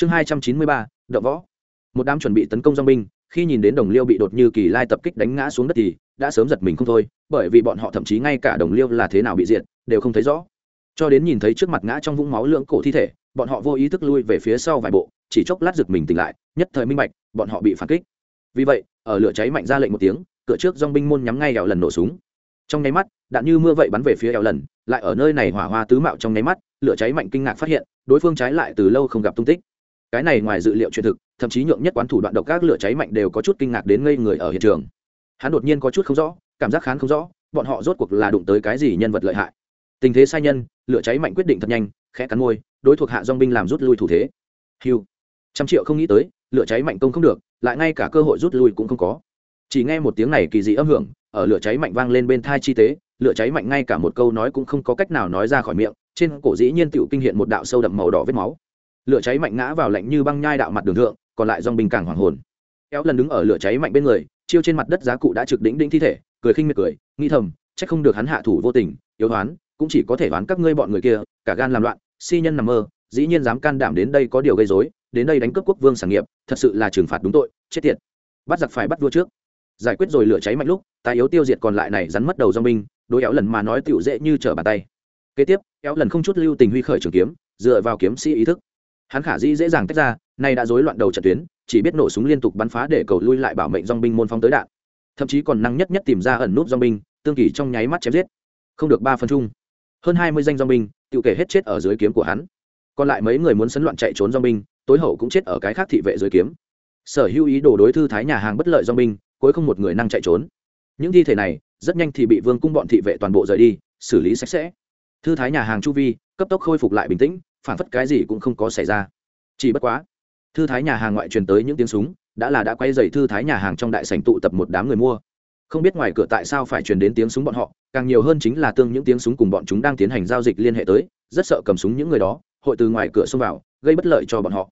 chương hai trăm chín mươi ba đậu võ. Một đám chuẩn bị tấn công dong binh, khi nhìn đến đồng liêu bị đột như kỳ lai tập kích đánh ngã xuống đất thì đã sớm giật mình không thôi, bởi vì bọn họ thậm chí ngay cả đồng liêu là thế nào bị diệt, đều không thấy rõ. Cho đến nhìn thấy trước mặt ngã trong vũng máu lưỡng cổ thi thể, bọn họ vô ý thức lui về phía sau vài bộ, chỉ chốc lát giật mình tỉnh lại, nhất thời minh bạch, bọn họ bị phản kích. Vì vậy, ở lửa cháy mạnh ra lệnh một tiếng, cửa trước dong binh môn nhắm ngay ẻo lần nổ súng. Trong nháy mắt, đạn như mưa vậy bắn về phía ẻo lần, lại ở nơi này hỏa hoa tứ mạo trong nháy mắt, lửa cháy mạnh kinh ngạc phát hiện, đối phương trái lại từ lâu không gặp tung tích cái này ngoài dự liệu chuyện thực, thậm chí nhượng nhất quán thủ đoạn độc các lửa cháy mạnh đều có chút kinh ngạc đến ngây người ở hiện trường. Hắn đột nhiên có chút không rõ, cảm giác khán không rõ, bọn họ rốt cuộc là đụng tới cái gì nhân vật lợi hại. Tình thế sai nhân, lửa cháy mạnh quyết định thật nhanh, khẽ cắn môi, đối thuộc hạ dong binh làm rút lui thủ thế. Hiu trăm triệu không nghĩ tới, lửa cháy mạnh công không được, lại ngay cả cơ hội rút lui cũng không có. Chỉ nghe một tiếng này kỳ dị âm hưởng, ở lửa cháy mạnh vang lên bên thai chi tế, lửa cháy mạnh ngay cả một câu nói cũng không có cách nào nói ra khỏi miệng, trên cổ dĩ nhiên tựu kinh hiện một đạo sâu đậm màu đỏ vết máu lửa cháy mạnh ngã vào lạnh như băng nhai đạo mặt đường thượng, còn lại dòng binh càng hoàng hồn. Kéo lần đứng ở lửa cháy mạnh bên người, chiêu trên mặt đất giá cụ đã trực đỉnh đỉnh thi thể, cười khinh miệt cười nghi thầm, chắc không được hắn hạ thủ vô tình, yếu đoán cũng chỉ có thể đoán các ngươi bọn người kia, cả gan làm loạn, si nhân nằm mơ, dĩ nhiên dám can đảm đến đây có điều gây rối, đến đây đánh cướp quốc vương sản nghiệp, thật sự là trừng phạt đúng tội, chết tiệt. Bắt giặc phải bắt vua trước. Giải quyết rồi lửa cháy mạnh lúc tài yếu tiêu diệt còn lại này rắn mất đầu do minh đối éo lần mà nói tiểu dễ như trở bàn tay. Kế tiếp éo lần không chút lưu tình huy khởi trường kiếm, dựa vào kiếm sĩ ý thức hắn khả dĩ dễ dàng tách ra, nay đã rối loạn đầu trận tuyến, chỉ biết nổ súng liên tục bắn phá để cầu lui lại bảo mệnh dong binh môn phóng tới đạn. Thậm chí còn năng nhất nhất tìm ra ẩn nút dong binh, tương kỳ trong nháy mắt chém giết. Không được ba phân chung. Hơn hai mươi danh dong binh tự kể hết chết ở dưới kiếm của hắn. Còn lại mấy người muốn sấn loạn chạy trốn dong binh, tối hậu cũng chết ở cái khác thị vệ dưới kiếm. Sở hữu ý đồ đối thư thái nhà hàng bất lợi dong binh, cuối không một người năng chạy trốn. Những thi thể này, rất nhanh thì bị vương cung bọn thị vệ toàn bộ rời đi, xử lý sạch sẽ. Thư thái nhà hàng chu vi, cấp tốc khôi phục lại bình tĩnh phản phất cái gì cũng không có xảy ra. Chỉ bất quá, thư thái nhà hàng ngoại truyền tới những tiếng súng, đã là đã quay dày thư thái nhà hàng trong đại sảnh tụ tập một đám người mua. Không biết ngoài cửa tại sao phải truyền đến tiếng súng bọn họ, càng nhiều hơn chính là tương những tiếng súng cùng bọn chúng đang tiến hành giao dịch liên hệ tới, rất sợ cầm súng những người đó, hội từ ngoài cửa xông vào, gây bất lợi cho bọn họ.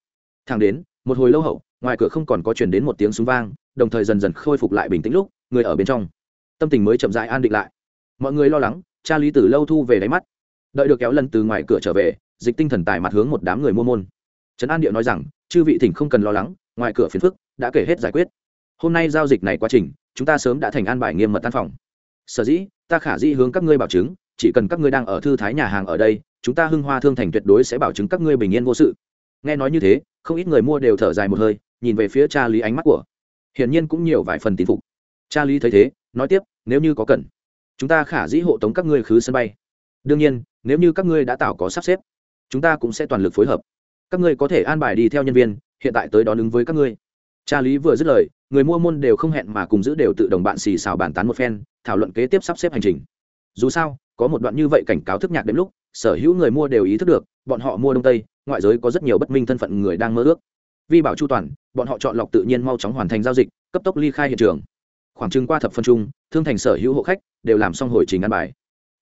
Thang đến, một hồi lâu hậu, ngoài cửa không còn có truyền đến một tiếng súng vang, đồng thời dần dần khôi phục lại bình tĩnh lúc, người ở bên trong. Tâm tình mới chậm dại an định lại. Mọi người lo lắng, cha lý tử lâu thu về đáy mắt. Đợi được kéo lần từ ngoài cửa trở về dịch tinh thần tài mặt hướng một đám người mua môn. Trấn an điệu nói rằng, chư vị thỉnh không cần lo lắng, ngoài cửa phiền phức, đã kể hết giải quyết. Hôm nay giao dịch này quá trình, chúng ta sớm đã thành an bài nghiêm mật tan phòng. Sở dĩ, ta khả dĩ hướng các ngươi bảo chứng, chỉ cần các ngươi đang ở thư thái nhà hàng ở đây, chúng ta hưng hoa thương thành tuyệt đối sẽ bảo chứng các ngươi bình yên vô sự. Nghe nói như thế, không ít người mua đều thở dài một hơi, nhìn về phía cha lý ánh mắt của. Hiển nhiên cũng nhiều vài phần tín phục. Cha lý thấy thế, nói tiếp, nếu như có cần, chúng ta khả dĩ hộ tống các ngươi khứ sân bay. Đương nhiên, nếu như các ngươi đã tạo có sắp xếp chúng ta cũng sẽ toàn lực phối hợp. Các ngươi có thể an bài đi theo nhân viên, hiện tại tới đón ứng với các ngươi. Cha lý vừa dứt lời, người mua môn đều không hẹn mà cùng giữ đều tự đồng bạn xì xào bàn tán một phen, thảo luận kế tiếp sắp xếp hành trình. Dù sao, có một đoạn như vậy cảnh cáo thức nhạc đến lúc, sở hữu người mua đều ý thức được, bọn họ mua đông tây, ngoại giới có rất nhiều bất minh thân phận người đang mơ ước. Vi bảo chu toàn, bọn họ chọn lọc tự nhiên mau chóng hoàn thành giao dịch, cấp tốc ly khai hiện trường. Khoảng trừng qua thập phân trung thương thành sở hữu hộ khách đều làm xong hồi trình ăn bài.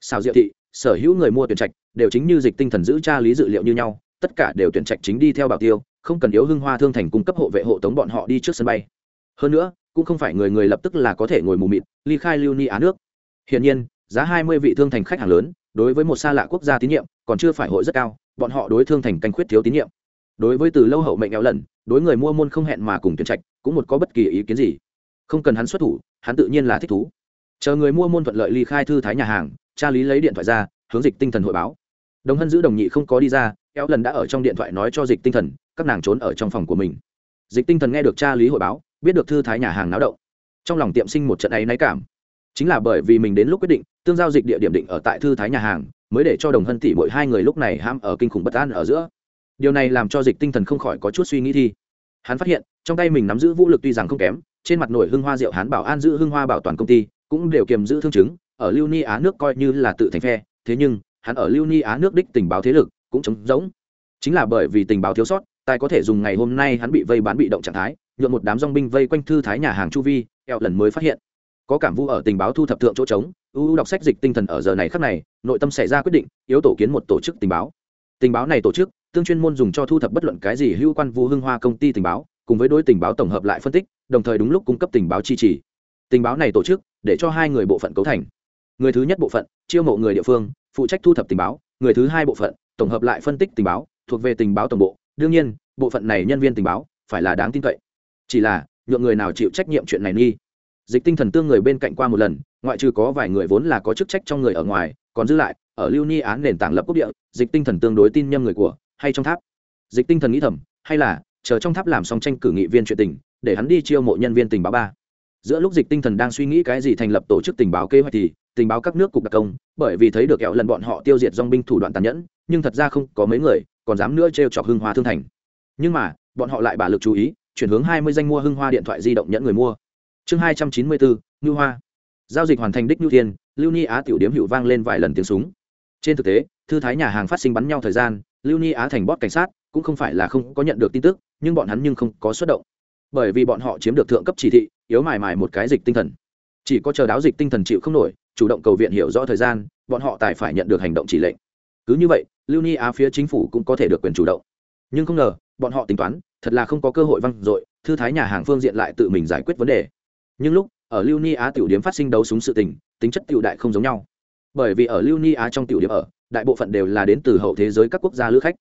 Xào diệu thị sở hữu người mua tuyển trạch đều chính như dịch tinh thần giữ tra lý dự liệu như nhau, tất cả đều tuyển trạch chính đi theo bảo tiêu, không cần yếu hưng hoa thương thành cung cấp hộ vệ hộ tống bọn họ đi trước sân bay. Hơn nữa, cũng không phải người người lập tức là có thể ngồi mù mịt, ly khai lưu ni á nước. Hiển nhiên, giá hai mươi vị thương thành khách hàng lớn, đối với một xa lạ quốc gia tín nhiệm, còn chưa phải hội rất cao, bọn họ đối thương thành canh khuyết thiếu tín nhiệm. Đối với từ lâu hậu mệnh éo lần, đối người mua môn không hẹn mà cùng tuyển trạch, cũng một có bất kỳ ý kiến gì. Không cần hắn xuất thủ, hắn tự nhiên là thích thú. Chờ người mua môn thuận lợi ly khai thư thái nhà hàng cha lý lấy điện thoại ra, hướng dịch tinh thần hội báo. Đồng hân giữ đồng nhị không có đi ra eo lần đã ở trong điện thoại nói cho dịch tinh thần, các nàng trốn ở trong phòng của mình. Dịch tinh thần nghe được cha lý hội báo, biết được thư thái nhà hàng náo động. Trong lòng tiệm sinh một trận ấy náy cảm. Chính là bởi vì mình đến lúc quyết định, tương giao dịch địa điểm định ở tại thư thái nhà hàng, mới để cho đồng hân tỷ mỗi hai người lúc này ham ở kinh khủng bất an ở giữa. Điều này làm cho dịch tinh thần không khỏi có chút suy nghĩ thi. Hắn phát hiện, trong tay mình nắm giữ vũ lực tuy rằng không kém, trên mặt nổi hưng hoa rượu hắn bảo an giữ hưng hoa bảo toàn công ty, cũng đều kiềm giữ thương chứng ở lưu ni á nước coi như là tự thành phe, thế nhưng, hắn ở lưu ni á nước đích tình báo thế lực cũng trống rỗng. Chính là bởi vì tình báo thiếu sót, tài có thể dùng ngày hôm nay hắn bị vây bán bị động trạng thái, nhuộm một đám dong binh vây quanh thư thái nhà hàng chu vi eo lần mới phát hiện. Có cảm vu ở tình báo thu thập thượng chỗ trống ưu đọc sách dịch tinh thần ở giờ này khắc này, nội tâm xảy ra quyết định, yếu tổ kiến một tổ chức tình báo. Tình báo này tổ chức, tương chuyên môn dùng cho thu thập bất luận cái gì hữu quan vu hưng hoa công ty tình báo, cùng với đối tình báo tổng hợp lại phân tích, đồng thời đúng lúc cung cấp tình báo chi trì. Tình báo này tổ chức, để cho hai người bộ phận cấu thành người thứ nhất bộ phận, chiêu mộ người địa phương, phụ trách thu thập tình báo, người thứ hai bộ phận, tổng hợp lại phân tích tình báo, thuộc về tình báo tổng bộ. Đương nhiên, bộ phận này nhân viên tình báo phải là đáng tin cậy. Chỉ là, nhượng người nào chịu trách nhiệm chuyện này nghi. Dịch tinh thần tương người bên cạnh qua một lần, ngoại trừ có vài người vốn là có chức trách trong người ở ngoài, còn giữ lại, ở lưu ni án nền tảng lập quốc địa, dịch tinh thần tương đối tin nhâm người của, hay trong tháp. Dịch tinh thần nghĩ thầm, hay là, chờ trong tháp làm xong tranh cử nghị viên chuyện tình, để hắn đi chiêu mộ nhân viên tình báo ba giữa lúc dịch tinh thần đang suy nghĩ cái gì thành lập tổ chức tình báo kế hoạch thì, tình báo các nước cục đặc công, bởi vì thấy được kẹo lần bọn họ tiêu diệt dong binh thủ đoạn tàn nhẫn, nhưng thật ra không có mấy người, còn dám nữa trêu chọc hưng hoa thương thành. Nhưng mà, bọn họ lại bả lực chú ý, chuyển hướng hai mươi danh mua hưng hoa điện thoại di động nhẫn người mua. Chương hai trăm chín mươi bốn ngư hoa. Giao dịch hoàn thành đích ngư thiên, lưu ni á tiểu điếm hiệu vang lên vài lần tiếng súng. Trên thực tế, thư thái nhà hàng phát sinh bắn nhau thời gian, lưu ni á thành bót cảnh sát, cũng không phải là không có nhận được tin tức, nhưng bọn hắn nhưng không có xuất động bởi vì bọn họ chiếm được thượng cấp chỉ thị, yếu mài mài một cái dịch tinh thần. Chỉ có chờ đáo dịch tinh thần chịu không nổi, chủ động cầu viện hiểu rõ thời gian, bọn họ tài phải nhận được hành động chỉ lệnh. Cứ như vậy, lưu ni á phía chính phủ cũng có thể được quyền chủ động. Nhưng không ngờ, bọn họ tính toán, thật là không có cơ hội văng dội, thư thái nhà hàng phương diện lại tự mình giải quyết vấn đề. Nhưng lúc, ở lưu ni á tiểu điếm phát sinh đấu súng sự tình, tính chất tiểu đại không giống nhau. Bởi vì ở lưu ni á trong tiểu điếm ở, đại bộ phận đều là đến từ hậu thế giới các quốc gia lữ khách.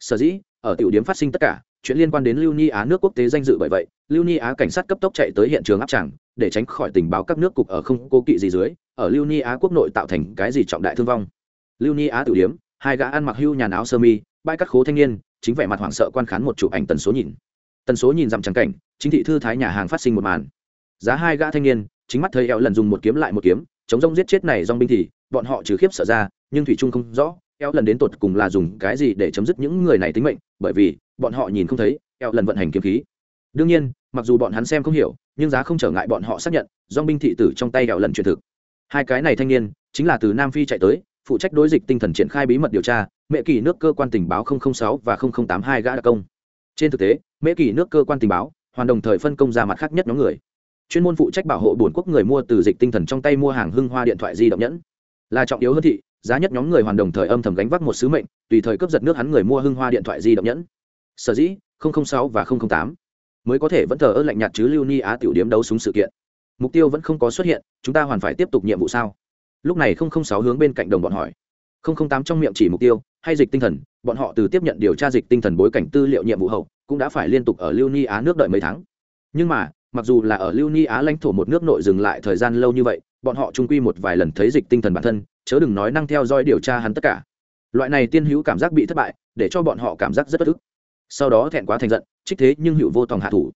Sở dĩ, ở tiểu điếm phát sinh tất cả chuyện liên quan đến lưu ni á nước quốc tế danh dự bởi vậy, lưu ni á cảnh sát cấp tốc chạy tới hiện trường áp tràng, để tránh khỏi tình báo các nước cục ở không cố kỵ gì dưới, ở lưu ni á quốc nội tạo thành cái gì trọng đại thương vong. Lưu ni á tiểu điếm, hai gã ăn mặc hưu nhà áo sơ mi, bãi cắt khố thanh niên, chính vẻ mặt hoảng sợ quan khán một chụp ảnh tần số nhìn. Tần số nhìn dằm trắng cảnh, chính thị thư thái nhà hàng phát sinh một màn. Giá hai gã thanh niên, chính mắt thấy eo lần dùng một kiếm lại một kiếm, chống rông giết chết này dong binh thì, bọn họ trừ khiếp sợ ra, nhưng thủy trung không rõ, eo lần đến tột cùng là dùng cái gì để chấm dứt những người này tính mệnh, bởi vì bọn họ nhìn không thấy, eo lần vận hành kiếm khí. Đương nhiên, mặc dù bọn hắn xem không hiểu, nhưng giá không trở ngại bọn họ xác nhận, dong binh thị tử trong tay eo lần truyền thực. Hai cái này thanh niên, chính là từ nam phi chạy tới, phụ trách đối dịch tinh thần triển khai bí mật điều tra mẹ kỳ nước cơ quan tình báo 006 và 0082 gã đặc công. Trên thực tế mẹ kỳ nước cơ quan tình báo hoàn đồng thời phân công ra mặt khác nhất nhóm người. Chuyên môn phụ trách bảo hộ bổn quốc người mua từ dịch tinh thần trong tay mua hàng hưng hoa điện thoại di động nhẫn. Là trọng yếu hơn thị, giá nhất nhóm người hoàn đồng thời âm thầm gánh vác một sứ mệnh, tùy thời cướp giật nước hắn người mua hưng hoa điện thoại di động nhẫn sở dĩ 006 và 008 mới có thể vẫn thờ ơ lạnh nhạt chứ lưu ni á tiểu điếm đấu súng sự kiện. Mục tiêu vẫn không có xuất hiện, chúng ta hoàn phải tiếp tục nhiệm vụ sao? Lúc này 006 hướng bên cạnh đồng bọn hỏi. 008 trong miệng chỉ mục tiêu, hay dịch tinh thần, bọn họ từ tiếp nhận điều tra dịch tinh thần bối cảnh tư liệu nhiệm vụ hậu, cũng đã phải liên tục ở lưu ni á nước đợi mấy tháng. Nhưng mà, mặc dù là ở lưu ni á lãnh thổ một nước nội dừng lại thời gian lâu như vậy, bọn họ trung quy một vài lần thấy dịch tinh thần bản thân, chớ đừng nói năng theo dõi điều tra hắn tất cả. Loại này tiên hữu cảm giác bị thất bại, để cho bọn họ cảm giác rất bất ức sau đó thẹn quá thành giận, trích thế nhưng hữu vô tòng hạ thủ.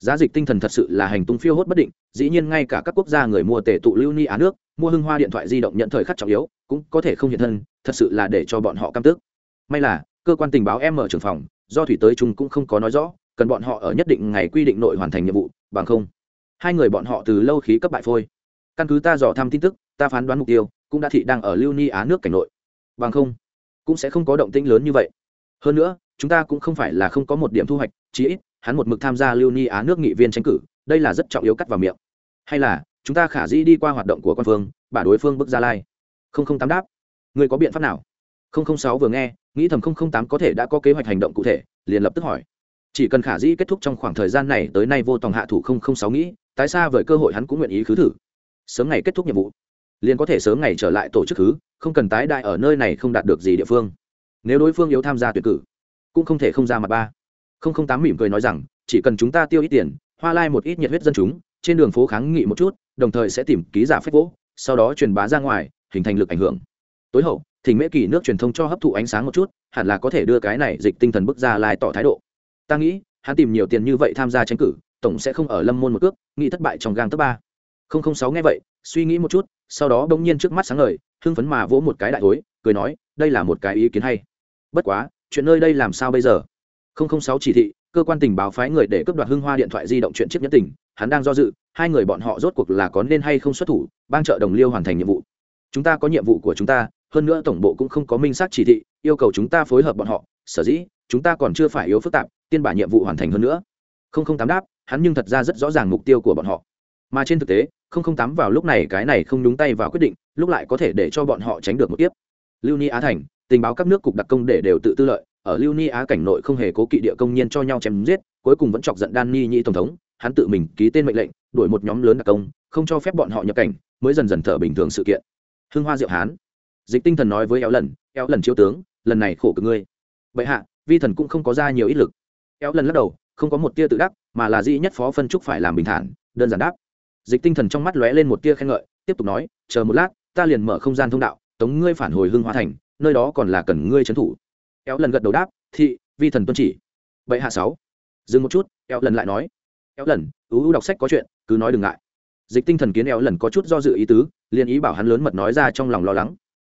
Giá dịch tinh thần thật sự là hành tung phiêu hốt bất định, dĩ nhiên ngay cả các quốc gia người mua tể tụ lưu ni á nước, mua hưng hoa điện thoại di động nhận thời khắc trọng yếu, cũng có thể không hiện thân, thật sự là để cho bọn họ cam tức. May là, cơ quan tình báo em mở trường phòng, do thủy tới chúng cũng không có nói rõ, cần bọn họ ở nhất định ngày quy định nội hoàn thành nhiệm vụ, bằng không, hai người bọn họ từ lâu khí cấp bại phôi. Căn cứ ta dò thăm tin tức, ta phán đoán mục tiêu cũng đã thị đang ở lưu ni á nước cảnh nội. Bằng không, cũng sẽ không có động tĩnh lớn như vậy. Hơn nữa chúng ta cũng không phải là không có một điểm thu hoạch, chí ít, hắn một mực tham gia lưu ni á nước nghị viên tranh cử, đây là rất trọng yếu cắt vào miệng. Hay là, chúng ta khả dĩ đi qua hoạt động của quan phương bà đối phương bước ra lai. Không không tám đáp. Người có biện pháp nào? Không không sáu vừa nghe, nghĩ thầm không không tám có thể đã có kế hoạch hành động cụ thể, liền lập tức hỏi. Chỉ cần khả dĩ kết thúc trong khoảng thời gian này, tới nay vô tòng hạ thủ không không sáu nghĩ, tại xa với cơ hội hắn cũng nguyện ý khứ thử? Sớm ngày kết thúc nhiệm vụ. Liền có thể sớm ngày trở lại tổ chức thứ không cần tái đại ở nơi này không đạt được gì địa phương. Nếu đối phương yếu tham gia tuyển cử cũng không thể không ra mặt ba. Không không tám mỉm cười nói rằng, chỉ cần chúng ta tiêu ít tiền, hoa lai một ít nhiệt huyết dân chúng, trên đường phố kháng nghị một chút, đồng thời sẽ tìm ký giả phép vỗ, sau đó truyền bá ra ngoài, hình thành lực ảnh hưởng. Tối hậu, thỉnh mễ kỳ nước truyền thông cho hấp thụ ánh sáng một chút, hẳn là có thể đưa cái này dịch tinh thần bức ra lai tỏ thái độ. Ta nghĩ, hắn tìm nhiều tiền như vậy tham gia tranh cử, tổng sẽ không ở lâm môn một cước nghĩ thất bại trong gang top ba. Không không sáu nghe vậy, suy nghĩ một chút, sau đó bỗng nhiên trước mắt sáng ngời, hưng phấn mà vỗ một cái đại thối, cười nói, đây là một cái ý kiến hay. Bất quá chuyện nơi đây làm sao bây giờ? Không không sáu chỉ thị, cơ quan tình báo phái người để cướp đoạt hưng hoa điện thoại di động chuyện chiếc nhất tình, hắn đang do dự, hai người bọn họ rốt cuộc là có nên hay không xuất thủ, bang trợ đồng liêu hoàn thành nhiệm vụ. Chúng ta có nhiệm vụ của chúng ta, hơn nữa tổng bộ cũng không có minh xác chỉ thị, yêu cầu chúng ta phối hợp bọn họ. Sở dĩ, chúng ta còn chưa phải yếu phức tạp, tiên bản nhiệm vụ hoàn thành hơn nữa. Không không tám đáp, hắn nhưng thật ra rất rõ ràng mục tiêu của bọn họ. Mà trên thực tế, không không tám vào lúc này cái này không đúng tay vào quyết định, lúc lại có thể để cho bọn họ tránh được một tiếp lưu ni á thành tình báo các nước cục đặc công để đều tự tư lợi, ở lưu ni á cảnh nội không hề cố kỵ địa công nhân cho nhau chém giết, cuối cùng vẫn chọc giận đan ni nhị tổng thống, hắn tự mình ký tên mệnh lệnh, đuổi một nhóm lớn đặc công, không cho phép bọn họ nhập cảnh, mới dần dần thở bình thường sự kiện. Hương hoa diệu hán. Dịch tinh thần nói với éo lần éo lần chiếu tướng, lần này khổ cực ngươi. Vậy hạ, vi thần cũng không có ra nhiều ít lực. Éo lần lắc đầu, không có một tia tự đắc, mà là dĩ nhất phó phân trúc phải làm bình thản, đơn giản đáp. Dịch tinh thần trong mắt lóe lên một tia khen ngợi, tiếp tục nói, chờ một lát, ta liền mở không gian thông đạo, tống ngươi phản hồi hưng hoa thành nơi đó còn là cần ngươi trấn thủ. Éo lần gật đầu đáp, thị, vi thần tuân chỉ. Vậy hạ sáu. Dừng một chút éo lần lại nói. Éo lần ú đọc sách có chuyện, cứ nói đừng ngại. Dịch tinh thần kiến éo lần có chút do dự ý tứ, liền ý bảo hắn lớn mật nói ra trong lòng lo lắng.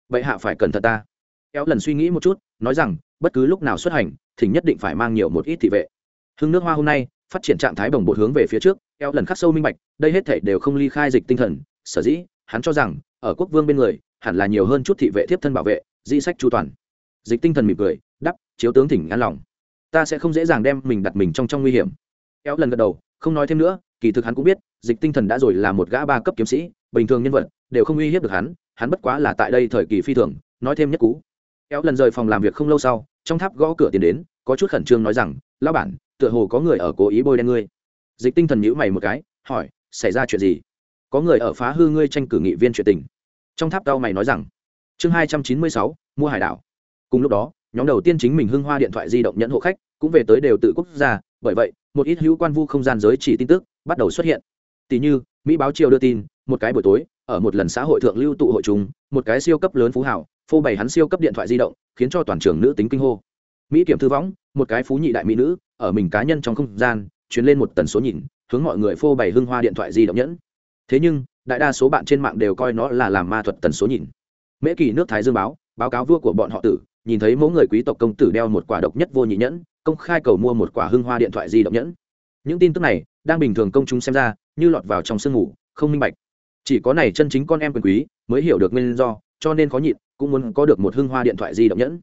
Vậy hạ phải cẩn thận ta. Éo lần suy nghĩ một chút, nói rằng, bất cứ lúc nào xuất hành, thỉnh nhất định phải mang nhiều một ít thị vệ. Hưng nước hoa hôm nay, phát triển trạng thái bồng bột hướng về phía trước éo lần khắc sâu minh bạch, đây hết thể đều không ly khai dịch tinh thần. Sở dĩ, hắn cho rằng, ở quốc vương bên người, hẳn là nhiều hơn chút thị vệ tiếp thân bảo vệ di sách chu toàn. Dịch tinh thần mỉm cười đắp chiếu tướng thỉnh an lòng. Ta sẽ không dễ dàng đem mình đặt mình trong trong nguy hiểm. Kéo lần gật đầu, không nói thêm nữa, kỳ thực hắn cũng biết, dịch tinh thần đã rồi là một gã ba cấp kiếm sĩ, bình thường nhân vật, đều không uy hiếp được hắn hắn bất quá là tại đây thời kỳ phi thường, nói thêm nhất cú. Kéo lần rời phòng làm việc không lâu sau, trong tháp gõ cửa tiến đến, có chút khẩn trương nói rằng, lão bản, tựa hồ có người ở cố ý bôi đen ngươi. Dịch tinh thần nhữ mày một cái, hỏi, xảy ra chuyện gì? Có người ở phá hư ngươi tranh cử nghị viên chuyện tình? Trong tháp cao mày nói rằng chương hai trăm chín mươi sáu, mua hải đảo. Cùng lúc đó, nhóm đầu tiên chính mình hưng hoa điện thoại di động nhận hộ khách cũng về tới đều tự quốc gia, bởi vậy, một ít hữu quan vu không gian giới chỉ tin tức bắt đầu xuất hiện. Tỷ như, mỹ báo triều đưa tin, một cái buổi tối, ở một lần xã hội thượng lưu tụ hội chúng một cái siêu cấp lớn phú hảo, phô bày hắn siêu cấp điện thoại di động, khiến cho toàn trường nữ tính kinh hô. Mỹ kiểm thư võng, một cái phú nhị đại mỹ nữ, ở mình cá nhân trong không gian chuyến lên một tần số nhìn, hướng mọi người phô bày hưng hoa điện thoại di động nhẫn. Thế nhưng, đại đa số bạn trên mạng đều coi nó là làm ma thuật tần số nhìn mễ kỳ nước thái dương báo báo cáo vua của bọn họ tử, nhìn thấy mỗi người quý tộc công tử đeo một quả độc nhất vô nhị nhẫn, công khai cầu mua một quả hưng hoa điện thoại di động nhẫn. Những tin tức này, đang bình thường công chúng xem ra, như lọt vào trong sương ngủ, không minh bạch. Chỉ có này chân chính con em quyền quý, mới hiểu được nguyên do, cho nên khó nhịn, cũng muốn có được một hưng hoa điện thoại di động nhẫn.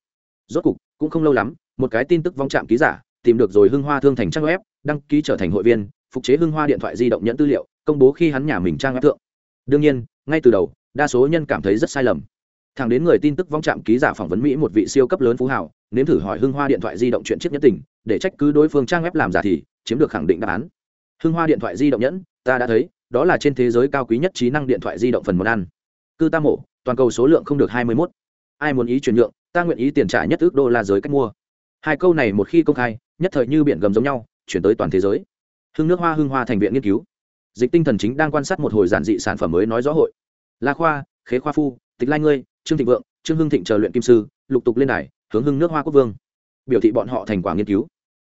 Rốt cục, cũng không lâu lắm, một cái tin tức vong trạm ký giả, tìm được rồi hưng hoa thương thành trang web, đăng ký trở thành hội viên, phục chế hưng hoa điện thoại di động nhẫn tư liệu, công bố khi hắn nhà mình trang web thượng. Đương nhiên, ngay từ đầu, đa số nhân cảm thấy rất sai lầm thẳng đến người tin tức vong trạm ký giả phỏng vấn mỹ một vị siêu cấp lớn phú hảo nếm thử hỏi hưng hoa điện thoại di động chuyện chiếc nhất tình, để trách cứ đối phương trang web làm giả thì, chiếm được khẳng định đáp án. Hưng hoa điện thoại di động nhẫn, ta đã thấy, đó là trên thế giới cao quý nhất trí năng điện thoại di động phần món ăn. Cư ta mổ, toàn cầu số lượng không được hai mươi mốt. Ai muốn ý chuyển nhượng, ta nguyện ý tiền trả nhất ước đô la giới cách mua. Hai câu này một khi công khai, nhất thời như biển gầm giống nhau, chuyển tới toàn thế giới. Hưng nước hoa hưng hoa thành viện nghiên cứu. Dịch tinh thần chính đang quan sát một hồi giản dị sản phẩm mới nói rõ hội. La khoa, khế khoa phu, tịch lai ngươi trương thịnh vượng, trương hưng thịnh chờ luyện kim sư, lục tục lên đài, hướng hưng nước hoa quốc vương. Biểu thị bọn họ thành quả nghiên cứu.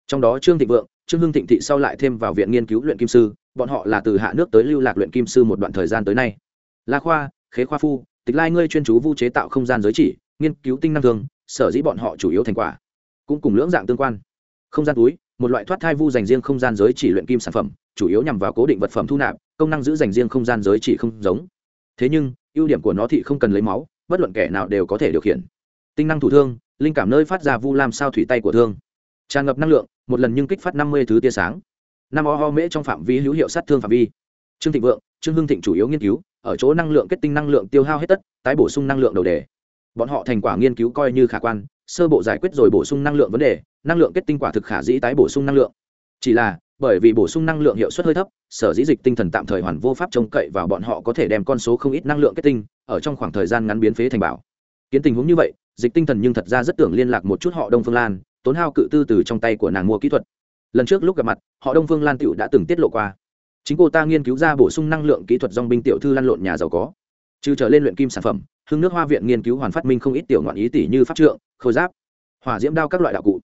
Trong đó trương thịnh vượng, trương hưng thịnh thị sau lại thêm vào viện nghiên cứu luyện kim sư, bọn họ là từ hạ nước tới lưu lạc luyện kim sư một đoạn thời gian tới nay. La khoa, khế khoa phu, tịch lai ngươi chuyên chú vu chế tạo không gian giới chỉ, nghiên cứu tinh năng thường, sở dĩ bọn họ chủ yếu thành quả cũng cùng lưỡng dạng tương quan. Không gian túi, một loại thoát thai vu dành riêng không gian giới chỉ luyện kim sản phẩm, chủ yếu nhằm vào cố định vật phẩm thu nạp, công năng giữ dành riêng không gian giới chỉ không giống. Thế nhưng, ưu điểm của nó thì không cần lấy máu bất luận kẻ nào đều có thể điều khiển. Tinh năng thủ thương, linh cảm nơi phát ra vu lam sao thủy tay của thương. Tràn ngập năng lượng, một lần nhưng kích phát năm mươi thứ tia sáng. Năm o ho mễ trong phạm vi hữu hiệu sát thương phạm vi. Trương thịnh vượng, trương hưng thịnh chủ yếu nghiên cứu, ở chỗ năng lượng kết tinh năng lượng tiêu hao hết tất, tái bổ sung năng lượng đầu đề. Bọn họ thành quả nghiên cứu coi như khả quan, sơ bộ giải quyết rồi bổ sung năng lượng vấn đề, năng lượng kết tinh quả thực khả dĩ tái bổ sung năng lượng. Chỉ là, bởi vì bổ sung năng lượng hiệu suất hơi thấp sở dĩ dịch tinh thần tạm thời hoàn vô pháp trông cậy vào bọn họ có thể đem con số không ít năng lượng kết tinh ở trong khoảng thời gian ngắn biến phế thành bảo. Kiến tình huống như vậy, dịch tinh thần nhưng thật ra rất tưởng liên lạc một chút họ đông phương lan, tốn hao cự tư từ trong tay của nàng mua kỹ thuật. Lần trước lúc gặp mặt, họ đông phương lan tựu đã từng tiết lộ qua. Chính cô ta nghiên cứu ra bổ sung năng lượng kỹ thuật dong binh tiểu thư lăn lộn nhà giàu có. Trừ trở lên luyện kim sản phẩm, hương nước hoa viện nghiên cứu hoàn phát minh không ít tiểu ngoạn ý tỷ như pháp trượng, khôi giáp, hỏa diễm đao các loại đạo cụ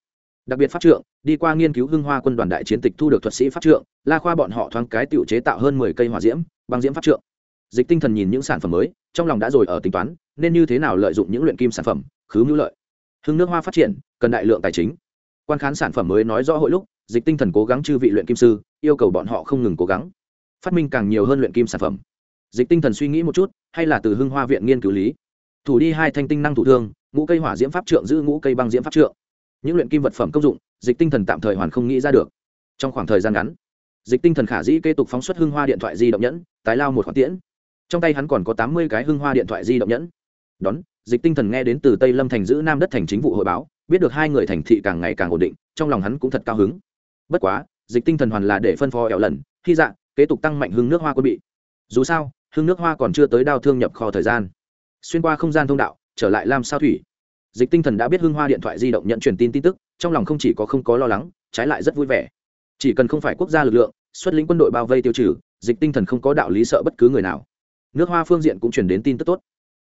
đặc biệt pháp trượng, đi qua nghiên cứu hưng hoa quân đoàn đại chiến tịch thu được thuật sĩ pháp trượng, la khoa bọn họ thoáng cái tiểu chế tạo hơn mười cây hỏa diễm, băng diễm pháp trượng. Dịch tinh thần nhìn những sản phẩm mới, trong lòng đã rồi ở tính toán, nên như thế nào lợi dụng những luyện kim sản phẩm, khứ mưu lợi. Hưng nước hoa phát triển, cần đại lượng tài chính. Quan khán sản phẩm mới nói rõ hội lúc, dịch tinh thần cố gắng chư vị luyện kim sư, yêu cầu bọn họ không ngừng cố gắng. Phát minh càng nhiều hơn luyện kim sản phẩm. Dịch tinh thần suy nghĩ một chút, hay là từ hưng hoa viện nghiên cứu lý. Thủ đi hai thanh tinh năng thủ thương, ngũ cây hỏa diễm pháp trượng giữ ngũ cây băng diễm pháp trượng những luyện kim vật phẩm công dụng dịch tinh thần tạm thời hoàn không nghĩ ra được. Trong khoảng thời gian ngắn dịch tinh thần khả dĩ kế tục phóng xuất hưng hoa điện thoại di động nhẫn tái lao một khoản tiễn. Trong tay hắn còn có tám mươi cái hưng hoa điện thoại di động nhẫn. Đón dịch tinh thần nghe đến từ tây lâm thành giữ nam đất thành chính vụ hội báo biết được hai người thành thị càng ngày càng ổn định trong lòng hắn cũng thật cao hứng. Bất quá dịch tinh thần hoàn là để phân phó ẻo lần khi dạ, kế tục tăng mạnh hưng nước hoa quân bị. Dù sao hưng nước hoa còn chưa tới đao thương nhập kho thời gian. Xuyên qua không gian thông đạo trở lại lam sao thủy dịch tinh thần đã biết hưng hoa điện thoại di động nhận truyền tin tin tức, trong lòng không chỉ có không có lo lắng, trái lại rất vui vẻ. Chỉ cần không phải quốc gia lực lượng, xuất lĩnh quân đội bao vây tiêu trừ, dịch tinh thần không có đạo lý sợ bất cứ người nào. Nước hoa phương diện cũng truyền đến tin tức tốt.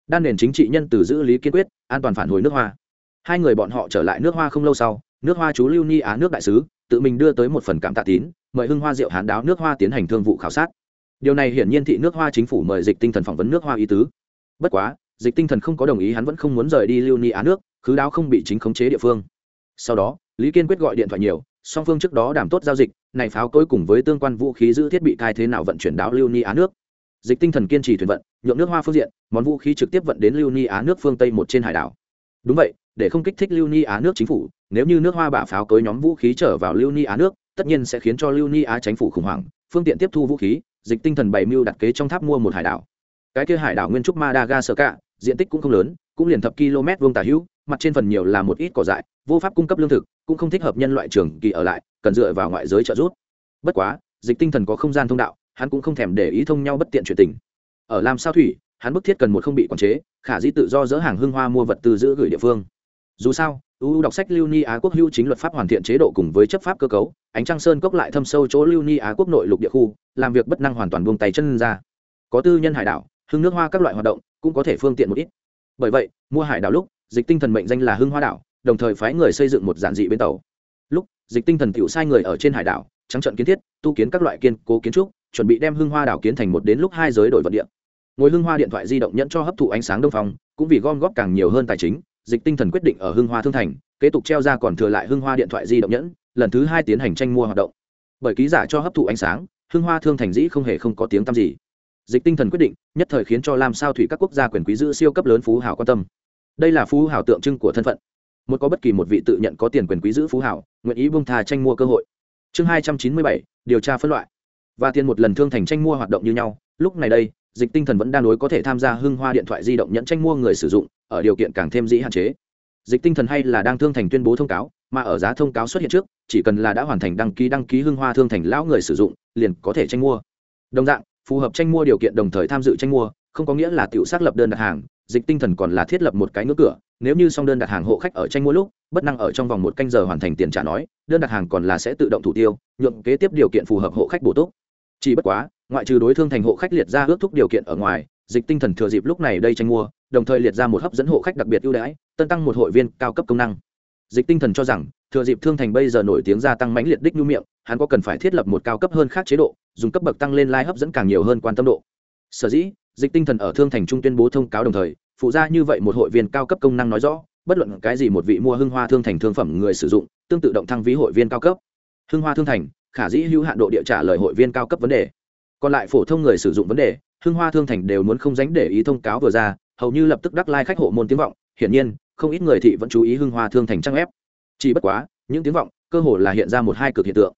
Đan nền chính trị nhân từ giữ lý kiên quyết, an toàn phản hồi nước hoa. Hai người bọn họ trở lại nước hoa không lâu sau, nước hoa chú lưu ni á nước đại sứ, tự mình đưa tới một phần cảm tạ tín, mời hưng hoa diệu hán đáo nước hoa tiến hành thương vụ khảo sát. Điều này hiển nhiên thị nước hoa chính phủ mời dịch tinh thần phỏng vấn nước hoa ý tứ. Bất quá dịch tinh thần không có đồng ý hắn vẫn không muốn rời đi lưu ni á nước, khứ đáo không bị chính khống chế địa phương. Sau đó, lý kiên quyết gọi điện thoại nhiều, song phương trước đó đảm tốt giao dịch, này pháo cối cùng với tương quan vũ khí giữ thiết bị cai thế nào vận chuyển đáo lưu ni á nước. Dịch tinh thần kiên trì thuyền vận, nhượng nước hoa phương diện, món vũ khí trực tiếp vận đến lưu ni á nước phương tây một trên hải đảo. Đúng vậy, để không kích thích lưu ni á nước chính phủ, nếu như nước hoa bả pháo cối nhóm vũ khí trở vào lưu ni á nước, tất nhiên sẽ khiến cho lưu ni á chính phủ khủng hoảng, phương tiện tiếp thu vũ khí, dịch tinh thần bày mưu đặt kế trong tháp mua một hải đảo. Cái kia hải đảo nguyên trúc madagascar diện tích cũng không lớn, cũng liền thập km vuông tà hữu, mặt trên phần nhiều là một ít cỏ dại, vô pháp cung cấp lương thực, cũng không thích hợp nhân loại trường kỳ ở lại, cần dựa vào ngoại giới trợ giúp. Bất quá, dịch tinh thần có không gian thông đạo, hắn cũng không thèm để ý thông nhau bất tiện chuyện tình. Ở làm sao thủy, hắn bức thiết cần một không bị quản chế, khả dĩ tự do dỡ hàng hương hoa mua vật tư giữ gửi địa phương. Dù sao uu đọc sách lưu ni á quốc hưu chính luật pháp hoàn thiện chế độ cùng với chấp pháp cơ cấu, ánh trăng sơn cốc lại thâm sâu chỗ lưu ni á quốc nội lục địa khu, làm việc bất năng hoàn toàn buông tay chân ra. Có tư nhân hải đảo hưng nước hoa các loại hoạt động cũng có thể phương tiện một ít. Bởi vậy mua hải đảo lúc, dịch tinh thần mệnh danh là hưng hoa đảo, đồng thời phái người xây dựng một giản dị bên tàu. Lúc, dịch tinh thần tiểu sai người ở trên hải đảo, trắng trận kiến thiết, tu kiến các loại kiên cố kiến trúc, chuẩn bị đem hưng hoa đảo kiến thành một đến lúc hai giới đổi vận điện ngồi hưng hoa điện thoại di động nhận cho hấp thụ ánh sáng đông phong, cũng vì gom góp càng nhiều hơn tài chính, dịch tinh thần quyết định ở hưng hoa thương thành, kế tục treo ra còn thừa lại hưng hoa điện thoại di động nhẫn, lần thứ hai tiến hành tranh mua hoạt động. Bởi ký giả cho hấp thụ ánh sáng, hưng hoa thương thành dĩ không hề không có tiếng tăm gì dịch tinh thần quyết định, nhất thời khiến cho làm sao thủy các quốc gia quyền quý giữ siêu cấp lớn phú hảo quan tâm. Đây là phú hảo tượng trưng của thân phận. Một có bất kỳ một vị tự nhận có tiền quyền quý giữ phú hảo, nguyện ý bông thà tranh mua cơ hội. Chương hai trăm chín mươi bảy, điều tra phân loại. Và tiền một lần thương thành tranh mua hoạt động như nhau, lúc này đây, dịch tinh thần vẫn đang đối có thể tham gia hưng hoa điện thoại di động nhận tranh mua người sử dụng, ở điều kiện càng thêm dĩ hạn chế. Dịch tinh thần hay là đang thương thành tuyên bố thông cáo, mà ở giá thông cáo xuất hiện trước, chỉ cần là đã hoàn thành đăng ký đăng ký hưng hoa thương thành lão người sử dụng, liền có thể tranh mua. Đồng dạng phù hợp tranh mua điều kiện đồng thời tham dự tranh mua, không có nghĩa là tự xác lập đơn đặt hàng, dịch tinh thần còn là thiết lập một cái ngưỡng cửa. Nếu như xong đơn đặt hàng hộ khách ở tranh mua lúc, bất năng ở trong vòng một canh giờ hoàn thành tiền trả nói, đơn đặt hàng còn là sẽ tự động thủ tiêu, nhượng kế tiếp điều kiện phù hợp hộ khách bổ túc. Chỉ bất quá, ngoại trừ đối thương thành hộ khách liệt ra ước thúc điều kiện ở ngoài, dịch tinh thần thừa dịp lúc này đây tranh mua, đồng thời liệt ra một hấp dẫn hộ khách đặc biệt ưu đãi, tân tăng một hội viên cao cấp công năng. Dịch tinh thần cho rằng thừa dịp thương thành bây giờ nổi tiếng gia tăng mãnh liệt đích nhu miệng, hắn có cần phải thiết lập một cao cấp hơn khác chế độ, dùng cấp bậc tăng lên lai hấp dẫn càng nhiều hơn quan tâm độ. Sở dĩ, dịch tinh thần ở thương thành trung tuyên bố thông cáo đồng thời, phụ ra như vậy một hội viên cao cấp công năng nói rõ, bất luận cái gì một vị mua hưng hoa thương thành thương phẩm người sử dụng, tương tự động thăng ví hội viên cao cấp. Hưng hoa thương thành, khả dĩ hữu hạn độ địa trả lời hội viên cao cấp vấn đề. Còn lại phổ thông người sử dụng vấn đề, hưng hoa thương thành đều muốn không dánh để ý thông cáo vừa ra, hầu như lập tức đắc lai、like、khách hộ môn tiếng vọng. Hiển nhiên, không ít người thị vẫn chú ý hưng hoa thương thành trang ép chỉ bất quá, những tiếng vọng cơ hồ là hiện ra một hai cực hiện tượng.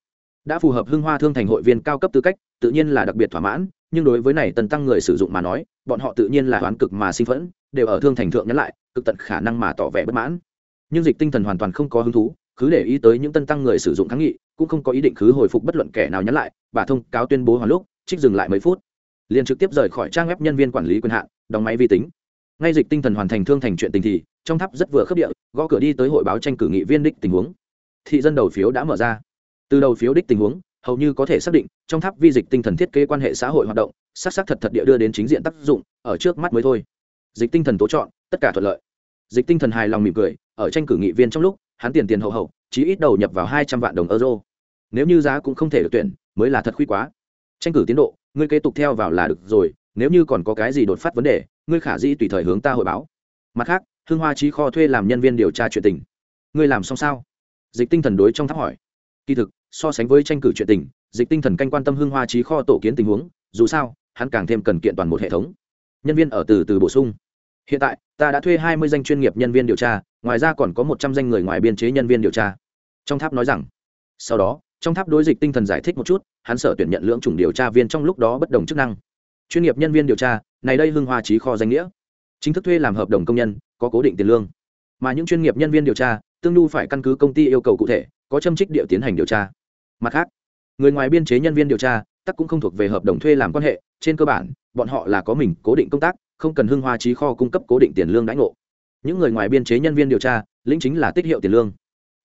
Đã phù hợp hưng hoa thương thành hội viên cao cấp tư cách, tự nhiên là đặc biệt thỏa mãn, nhưng đối với này tần tăng người sử dụng mà nói, bọn họ tự nhiên là đoán cực mà sinh phẫn, đều ở thương thành thượng nhắn lại, cực tận khả năng mà tỏ vẻ bất mãn. Nhưng dịch tinh thần hoàn toàn không có hứng thú, cứ để ý tới những tân tăng người sử dụng kháng nghị, cũng không có ý định cứ hồi phục bất luận kẻ nào nhắn lại, bà thông cáo tuyên bố hoàn lúc, trích dừng lại mấy phút. Liền trực tiếp rời khỏi trang web nhân viên quản lý quyền hạn, đóng máy vi tính ngay dịch tinh thần hoàn thành thương thành chuyện tình thì, trong tháp rất vừa khớp địa, gõ cửa đi tới hội báo tranh cử nghị viên đích tình huống. Thị dân đầu phiếu đã mở ra. Từ đầu phiếu đích tình huống, hầu như có thể xác định, trong tháp vi dịch tinh thần thiết kế quan hệ xã hội hoạt động sắc sắc thật thật địa đưa đến chính diện tác dụng, ở trước mắt mới thôi. Dịch tinh thần tố chọn, tất cả thuận lợi. Dịch tinh thần hài lòng mỉm cười, ở tranh cử nghị viên trong lúc, hắn tiền tiền hậu hậu, chí ít đầu nhập vào hai trăm vạn đồng euro. Nếu như giá cũng không thể được tuyển, mới là thật khuy quá. Tranh cử tiến độ, ngươi kế tục theo vào là được rồi, nếu như còn có cái gì đột phát vấn đề ngươi khả dĩ tùy thời hướng ta hội báo. Mặt khác hương hoa trí kho thuê làm nhân viên điều tra chuyện tình. Ngươi làm xong sao? Dịch tinh thần đối trong tháp hỏi. Kỳ thực, so sánh với tranh cử chuyện tình, dịch tinh thần canh quan tâm hương hoa trí kho tổ kiến tình huống, dù sao, hắn càng thêm cần kiện toàn một hệ thống. Nhân viên ở từ từ bổ sung. Hiện tại, ta đã thuê hai mươi danh chuyên nghiệp nhân viên điều tra, ngoài ra còn có một trăm danh người ngoài biên chế nhân viên điều tra. Trong tháp nói rằng, sau đó, trong tháp đối dịch tinh thần giải thích một chút, hắn sở tuyển nhận lưỡng chủng điều tra viên trong lúc đó bất đồng chức năng. Chuyên nghiệp nhân viên điều tra này đây hưng hoa trí kho danh nghĩa. Chính thức thuê làm hợp đồng công nhân, có cố định tiền lương. Mà những chuyên nghiệp nhân viên điều tra, tương đu phải căn cứ công ty yêu cầu cụ thể, có châm trích địa tiến hành điều tra. Mặt khác, người ngoài biên chế nhân viên điều tra, tắc cũng không thuộc về hợp đồng thuê làm quan hệ, trên cơ bản, bọn họ là có mình cố định công tác, không cần hưng hoa trí kho cung cấp cố định tiền lương đãi ngộ. Những người ngoài biên chế nhân viên điều tra, lĩnh chính là tích hiệu tiền lương.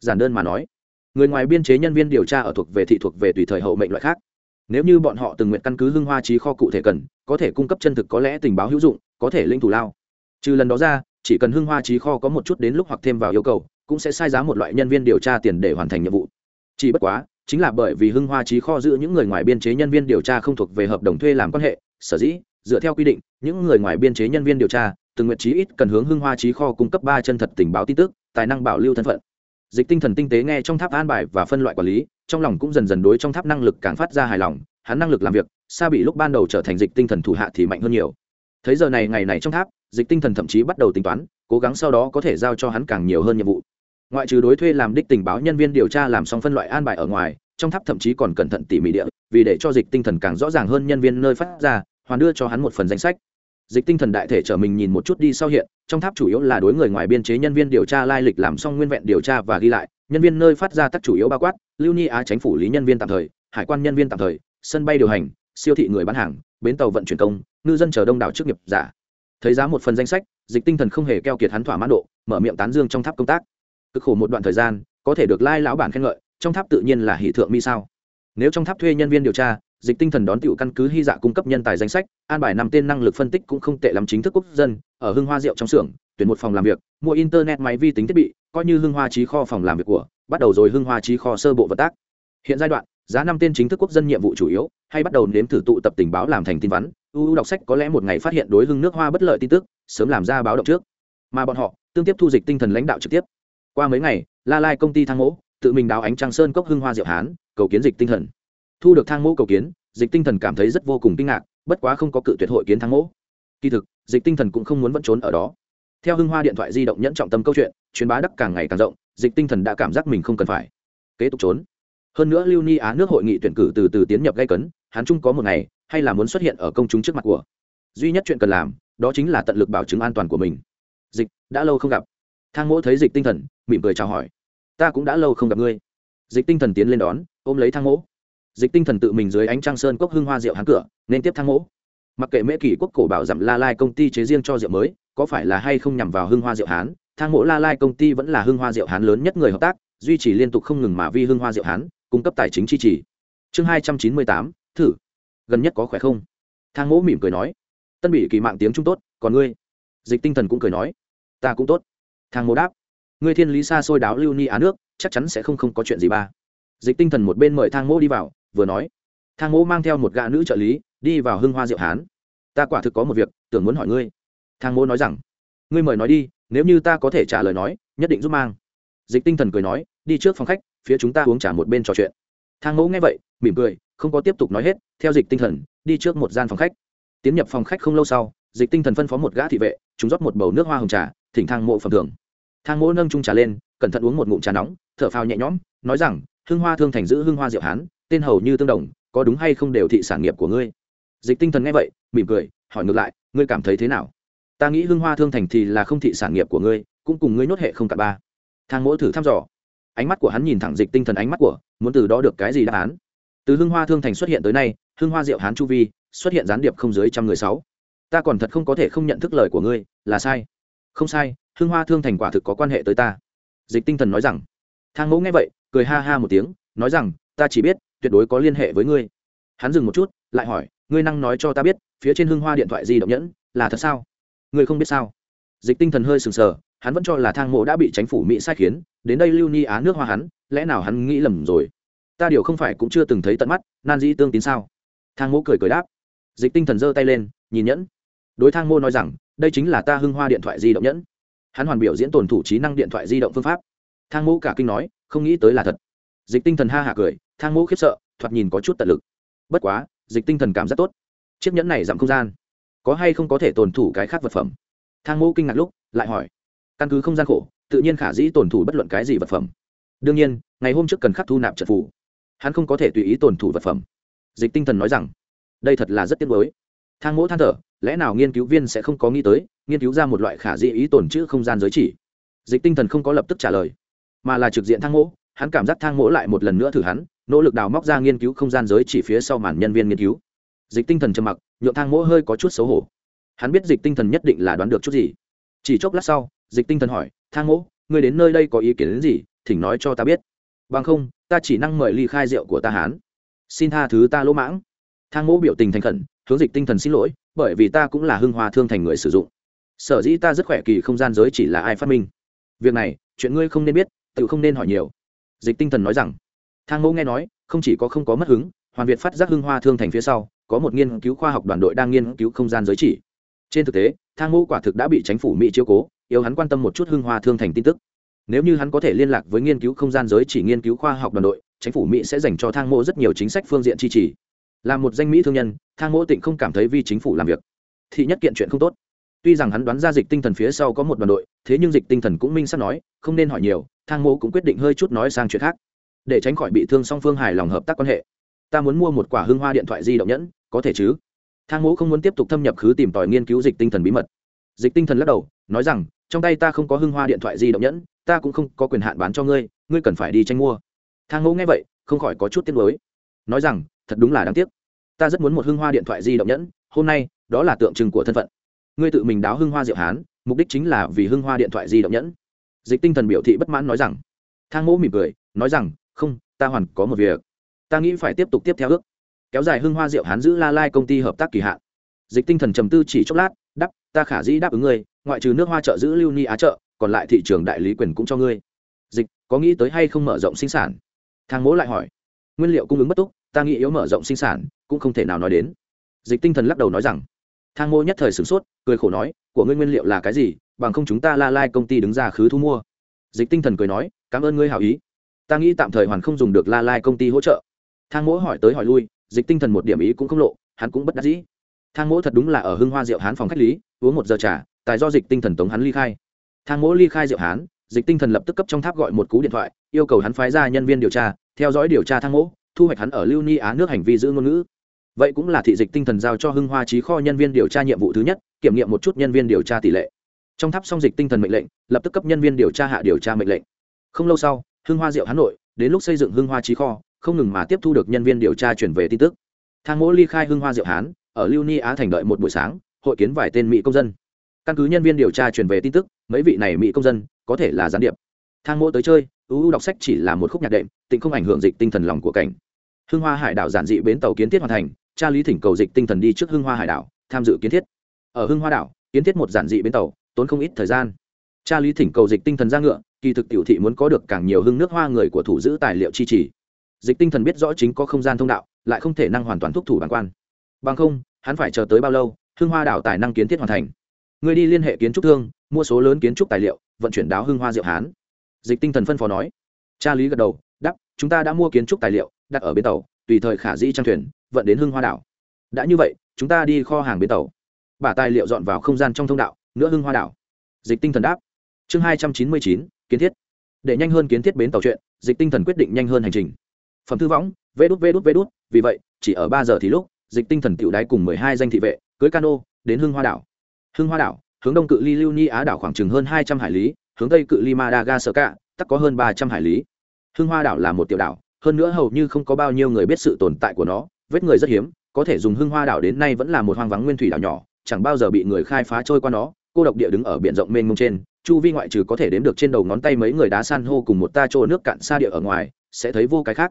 Giản đơn mà nói, người ngoài biên chế nhân viên điều tra ở thuộc về thị thuộc về tùy thời hậu mệnh loại khác nếu như bọn họ từng nguyện căn cứ hưng hoa trí kho cụ thể cần, có thể cung cấp chân thực có lẽ tình báo hữu dụng, có thể linh thủ lao. Trừ lần đó ra, chỉ cần hưng hoa trí kho có một chút đến lúc hoặc thêm vào yêu cầu, cũng sẽ sai giá một loại nhân viên điều tra tiền để hoàn thành nhiệm vụ. Chỉ bất quá, chính là bởi vì hưng hoa trí kho giữ những người ngoài biên chế nhân viên điều tra không thuộc về hợp đồng thuê làm quan hệ, sở dĩ, dựa theo quy định, những người ngoài biên chế nhân viên điều tra, từng nguyện trí ít cần hướng hưng hoa trí kho cung cấp ba chân thật tình báo tin tức, tài năng bảo lưu thân phận dịch tinh thần tinh tế nghe trong tháp an bài và phân loại quản lý, trong lòng cũng dần dần đối trong tháp năng lực càng phát ra hài lòng, hắn năng lực làm việc, xa bị lúc ban đầu trở thành dịch tinh thần thủ hạ thì mạnh hơn nhiều. Thấy giờ này ngày này trong tháp, dịch tinh thần thậm chí bắt đầu tính toán, cố gắng sau đó có thể giao cho hắn càng nhiều hơn nhiệm vụ. Ngoại trừ đối thuê làm đích tình báo nhân viên điều tra làm xong phân loại an bài ở ngoài, trong tháp thậm chí còn cẩn thận tỉ mỉ địa, vì để cho dịch tinh thần càng rõ ràng hơn nhân viên nơi phát ra, hoàn đưa cho hắn một phần danh sách dịch tinh thần đại thể trở mình nhìn một chút đi sau hiện, trong tháp chủ yếu là đối người ngoài biên chế nhân viên điều tra lai lịch làm xong nguyên vẹn điều tra và ghi lại, nhân viên nơi phát ra tắc chủ yếu bao quát, lưu ni á tránh phủ lý nhân viên tạm thời, hải quan nhân viên tạm thời, sân bay điều hành, siêu thị người bán hàng, bến tàu vận chuyển công, ngư dân chờ đông đảo chức nghiệp giả. Thấy giá một phần danh sách, dịch tinh thần không hề keo kiệt hắn thỏa mãn độ, mở miệng tán dương trong tháp công tác. Cực khổ một đoạn thời gian, có thể được lai lão bản khen ngợi, trong tháp tự nhiên là hỷ thượng mi sao. Nếu trong tháp thuê nhân viên điều tra dịch tinh thần đón tiểu căn cứ hy dạ cung cấp nhân tài danh sách, an bài năm tên năng lực phân tích cũng không tệ lắm chính thức quốc dân, ở hưng hoa rượu trong xưởng, tuyển một phòng làm việc, mua internet máy vi tính thiết bị, coi như hưng hoa trí kho phòng làm việc của, bắt đầu rồi hưng hoa trí kho sơ bộ vận tác. Hiện giai đoạn, giá năm tên chính thức quốc dân nhiệm vụ chủ yếu, hay bắt đầu nếm thử tụ tập tình báo làm thành tin vắn. Uu đọc sách có lẽ một ngày phát hiện đối hưng nước hoa bất lợi tin tức, sớm làm ra báo động trước. Mà bọn họ, tương tiếp thu dịch tinh thần lãnh đạo trực tiếp. Qua mấy ngày, la lai công ty thang mỗ, tự mình đào ánh trăng sơn cốc hưng hoa diệu hán, cầu kiến dịch tinh thần thu được thang mỗ cầu kiến, dịch tinh thần cảm thấy rất vô cùng kinh ngạc, bất quá không có cự tuyệt hội kiến thang mỗ. Kỳ thực, dịch tinh thần cũng không muốn vẫn trốn ở đó. Theo hưng hoa điện thoại di động nhẫn trọng tâm câu chuyện, truyền bá đắc càng ngày càng rộng, dịch tinh thần đã cảm giác mình không cần phải kế tục trốn. Hơn nữa lưu ni á nước hội nghị tuyển cử từ từ tiến nhập gây cấn, hắn chung có một ngày, hay là muốn xuất hiện ở công chúng trước mặt của. Duy nhất chuyện cần làm, đó chính là tận lực bảo chứng an toàn của mình. Dịch, đã lâu không gặp. Thang mỗ thấy dịch tinh thần, mỉm cười chào hỏi. Ta cũng đã lâu không gặp ngươi. Dịch tinh thần tiến lên đón, ôm lấy thang mỗ dịch tinh thần tự mình dưới ánh trăng sơn cốc hưng hoa rượu hán cửa, nên tiếp thang mỗ. Mặc kệ mễ kỷ quốc cổ bảo giảm la lai công ty chế riêng cho rượu mới, có phải là hay không nhằm vào hưng hoa rượu hán, thang mỗ la lai công ty vẫn là hưng hoa rượu hán lớn nhất người hợp tác, duy trì liên tục không ngừng mà vi hưng hoa rượu hán, cung cấp tài chính chi trì. Chương hai trăm chín mươi tám, thử. Gần nhất có khỏe không? Thang mỗ mỉm cười nói. Tân bị kỳ mạng tiếng trung tốt, còn ngươi? Dịch tinh thần cũng cười nói. Ta cũng tốt. Thang mỗ đáp. Ngươi thiên lý xa xôi đáo lưu ni á nước, chắc chắn sẽ không không có chuyện gì ba. Dịch tinh thần một bên mời thang mỗ đi vào vừa nói. Thang mỗ mang theo một gã nữ trợ lý, đi vào hưng hoa diệu hán. Ta quả thực có một việc, tưởng muốn hỏi ngươi. Thang mỗ nói rằng, ngươi mời nói đi, nếu như ta có thể trả lời nói, nhất định giúp mang. Dịch tinh thần cười nói, đi trước phòng khách, phía chúng ta uống trả một bên trò chuyện. Thang mẫu nghe vậy, mỉm cười, không có tiếp tục nói hết, theo dịch tinh thần, đi trước một gian phòng khách. Tiến nhập phòng khách không lâu sau, dịch tinh thần phân phó một gã thị vệ, chúng rót một bầu nước hoa hồng trà, thỉnh thang mộ phẩm thường thang mỗ nâng trung trà lên, cẩn thận uống một ngụm trà nóng, thở phào nhẹ nhõm, nói rằng hương hoa thương thành giữ hương hoa diệu hán tên hầu như tương đồng, có đúng hay không đều thị sản nghiệp của ngươi. Dịch tinh thần nghe vậy, mỉm cười, hỏi ngược lại, ngươi cảm thấy thế nào? Ta nghĩ hương hoa thương thành thì là không thị sản nghiệp của ngươi, cũng cùng ngươi nhốt hệ không cả ba. Thang mỗi thử thăm dò. Ánh mắt của hắn nhìn thẳng dịch tinh thần ánh mắt của, muốn từ đó được cái gì đáp án? Từ hương hoa thương thành xuất hiện tới nay hương hoa diệu hán chu vi, xuất hiện gián điệp không dưới trăm người sáu. Ta còn thật không có thể không nhận thức lời của ngươi, là sai. Không sai hương hoa thương thành quả thực có quan hệ tới ta. Dịch tinh thần nói rằng. Thang mẫu nghe vậy, cười ha ha một tiếng, nói rằng, ta chỉ biết tuyệt đối có liên hệ với ngươi. Hắn dừng một chút, lại hỏi, ngươi năng nói cho ta biết, phía trên hương hoa điện thoại di động nhẫn là thật sao? Ngươi không biết sao? Dịch tinh thần hơi sừng sờ, hắn vẫn cho là thang mộ đã bị chính phủ mỹ sai khiến, đến đây lưu ni á nước hoa hắn, lẽ nào hắn nghĩ lầm rồi? Ta điều không phải cũng chưa từng thấy tận mắt, nan dĩ tương tín sao? Thang mộ cười cười đáp. Dịch tinh thần giơ tay lên, nhìn nhẫn. Đối thang mô nói rằng, đây chính là ta hưng hoa điện thoại di động nhẫn. Hắn hoàn biểu diễn tồn thủ trí năng điện thoại di động phương pháp. Thang mô cả kinh nói, không nghĩ tới là thật. Dịch tinh thần ha hạ cười thang mô khiếp sợ, thoạt nhìn có chút tận lực. Bất quá, dịch tinh thần cảm rất tốt. Chiếc nhẫn này giảm không gian. Có hay không có thể tồn thủ cái khác vật phẩm? Thang mô kinh ngạc lúc, lại hỏi. Căn cứ không gian khổ, tự nhiên khả dĩ tồn thủ bất luận cái gì vật phẩm. Đương nhiên, ngày hôm trước cần khắc thu nạp trận phủ hắn không có thể tùy ý tồn thủ vật phẩm. Dịch tinh thần nói rằng, đây thật là rất tiếc nuối. Thang mỗ than thở, lẽ nào nghiên cứu viên sẽ không có nghĩ tới, nghiên cứu ra một loại khả dĩ ý tồn chữ không gian giới chỉ? Dịch tinh thần không có lập tức trả lời, mà là trực diện thang mỗ hắn cảm giác thang mỗ lại một lần nữa thử hắn nỗ lực đào móc ra nghiên cứu không gian giới chỉ phía sau màn nhân viên nghiên cứu. Dịch tinh thần trầm mặc nhuộm thang mỗ hơi có chút xấu hổ. Hắn biết dịch tinh thần nhất định là đoán được chút gì. Chỉ chốc lát sau, dịch tinh thần hỏi, thang mỗ người đến nơi đây có ý kiến đến gì? Thỉnh nói cho ta biết. Bằng không, ta chỉ năng mời ly khai rượu của ta hán. Xin tha thứ ta lỗ mãng. Thang mỗ biểu tình thành khẩn, hướng dịch tinh thần xin lỗi, bởi vì ta cũng là hưng hoa thương thành người sử dụng. Sở dĩ ta rất khỏe kỳ không gian giới chỉ là ai phát minh. Việc này, chuyện ngươi không nên biết, tự không nên hỏi nhiều. Dịch tinh thần nói rằng thang mẫu nghe nói, không chỉ có không có mất hứng, hoàn việt phát giác hưng hoa thương thành phía sau, có một nghiên cứu khoa học đoàn đội đang nghiên cứu không gian giới chỉ. Trên thực tế, thang mẫu quả thực đã bị chính phủ mỹ chiếu cố yêu hắn quan tâm một chút hưng hoa thương thành tin tức. Nếu như hắn có thể liên lạc với nghiên cứu không gian giới chỉ nghiên cứu khoa học đoàn đội, chính phủ mỹ sẽ dành cho thang mẫu rất nhiều chính sách phương diện chi trì là một danh mỹ thương nhân, thang mẫu tịnh không cảm thấy vì chính phủ làm việc. Thị nhất kiện chuyện không tốt. Tuy rằng hắn đoán ra dịch tinh thần phía sau có một đoàn đội, thế nhưng dịch tinh thần cũng minh sắp nói, không nên hỏi nhiều, thang mẫu cũng quyết định hơi chút nói sang chuyện khác để tránh khỏi bị thương song phương hài lòng hợp tác quan hệ. Ta muốn mua một quả hương hoa điện thoại di động nhẫn, có thể chứ? Thang mẫu không muốn tiếp tục thâm nhập khứ tìm tòi nghiên cứu dịch tinh thần bí mật. Dịch tinh thần lắc đầu, nói rằng, trong tay ta không có hưng hoa điện thoại di động nhẫn, ta cũng không có quyền hạn bán cho ngươi ngươi cần phải đi tranh mua. Thang Ngô nghe vậy, không khỏi có chút tiếc nuối. Nói rằng, thật đúng là đáng tiếc. Ta rất muốn một hưng hoa điện thoại di động nhẫn, hôm nay, đó là tượng trưng của thân phận. Ngươi tự mình đáo hưng hoa diệu hán, mục đích chính là vì hưng hoa điện thoại di động nhẫn. Dịch tinh thần biểu thị bất mãn nói rằng. Thang Ngô mỉm cười, nói rằng không, ta hoàn có một việc. Ta nghĩ phải tiếp tục tiếp theo ước. Kéo dài hưng hoa diệu hán giữ la lai công ty hợp tác kỳ hạn. Dịch tinh thần trầm tư chỉ chốc lát đắp ta khả dĩ đáp ứng ngươi, ngoại trừ nước hoa chợ giữ lưu ni á chợ, còn lại thị trường đại lý quyền cũng cho ngươi. Dịch, có nghĩ tới hay không mở rộng sinh sản? Thang mỗ lại hỏi. Nguyên liệu cung ứng bất túc, ta nghĩ yếu mở rộng sinh sản, cũng không thể nào nói đến. Dịch tinh thần lắc đầu nói rằng. Thang mô nhất thời sửng sốt, cười khổ nói, của ngươi nguyên liệu là cái gì, bằng không chúng ta la lai công ty đứng ra khứ thu mua. Dịch tinh thần cười nói, cảm ơn ngươi hảo ý ta nghĩ tạm thời hoàn không dùng được la lai công ty hỗ trợ. Thang mỗ hỏi tới hỏi lui, dịch tinh thần một điểm ý cũng không lộ, hắn cũng bất đắc dĩ. Thang mỗ thật đúng là ở hưng hoa rượu hán phòng khách lý, uống một giờ trà, tài do dịch tinh thần tống hắn ly khai. Thang mỗ ly khai rượu hán, dịch tinh thần lập tức cấp trong tháp gọi một cú điện thoại, yêu cầu hắn phái ra nhân viên điều tra, theo dõi điều tra thang mỗ, thu hoạch hắn ở lưu ni á nước hành vi giữ ngôn ngữ. Vậy cũng là thị dịch tinh thần giao cho hưng hoa trí kho nhân viên điều tra nhiệm vụ thứ nhất, kiểm nghiệm một chút nhân viên điều tra tỷ lệ. Trong tháp xong dịch tinh thần mệnh lệnh, lập tức cấp nhân viên điều tra hạ điều tra mệnh lệnh. Không lâu sau hưng hoa diệu hà nội, đến lúc xây dựng hưng hoa trí kho, không ngừng mà tiếp thu được nhân viên điều tra chuyển về tin tức. Thang mỗ ly khai hưng hoa diệu hán, ở lưu ni á thành đợi một buổi sáng, hội kiến vài tên mỹ công dân. Căn cứ nhân viên điều tra chuyển về tin tức, mấy vị này mỹ công dân có thể là gián điệp. Thang mỗ tới chơi ưu đọc sách chỉ là một khúc nhạc đệm tịnh không ảnh hưởng dịch tinh thần lòng của cảnh. Hưng hoa hải đảo giản dị bến tàu kiến thiết hoàn thành cha lý thỉnh cầu dịch tinh thần đi trước hưng hoa hải đảo, tham dự kiến thiết. Ở hưng hoa đảo, kiến thiết một giản dị bến tàu, tốn không ít thời gian. Cha lý thỉnh cầu dịch tinh thần ra ngựa kỳ thực tiểu thị muốn có được càng nhiều hưng nước hoa người của thủ giữ tài liệu chi trì. Dịch tinh thần biết rõ chính có không gian thông đạo, lại không thể năng hoàn toàn thúc thủ bản quan. Bằng không, hắn phải chờ tới bao lâu, hưng hoa đảo tài năng kiến thiết hoàn thành. Người đi liên hệ kiến trúc thương, mua số lớn kiến trúc tài liệu, vận chuyển đáo hưng hoa diệu hán. Dịch tinh thần phân phó nói. Cha lý gật đầu đắp chúng ta đã mua kiến trúc tài liệu, đặt ở bến tàu, tùy thời khả dĩ trang thuyền, vận đến hưng hoa đảo. Đã như vậy, chúng ta đi kho hàng bến tàu. Bả tài liệu dọn vào không gian trong thông đạo nữa hưng hoa đảo. Dịch tinh thần đáp. Chương hai trăm chín mươi chín kiến thiết. Để nhanh hơn kiến thiết bến tàu chuyện, dịch tinh thần quyết định nhanh hơn hành trình. Phẩm thư võng, vê đút vê đút vê đút. Vì vậy, chỉ ở ba giờ thì lúc, dịch tinh thần tiểu đáy cùng mười hai danh thị vệ, cưới cano, đến hưng hoa đảo. Hưng hoa đảo, hướng đông cự ly lưu ni á đảo khoảng chừng hơn hai trăm hải lý, hướng tây cự ly madagascar, tắc có hơn ba trăm hải lý. Hưng hoa đảo là một tiểu đảo, hơn nữa hầu như không có bao nhiêu người biết sự tồn tại của nó, vết người rất hiếm, có thể dùng hưng hoa đảo đến nay vẫn là một hoang vắng nguyên thủy đảo nhỏ, chẳng bao giờ bị người khai phá trôi qua nó cô độc địa đứng ở biển rộng mênh mông trên, chu vi ngoại trừ có thể đếm được trên đầu ngón tay mấy người đá san hô cùng một ta trô nước cạn xa địa ở ngoài, sẽ thấy vô cái khác.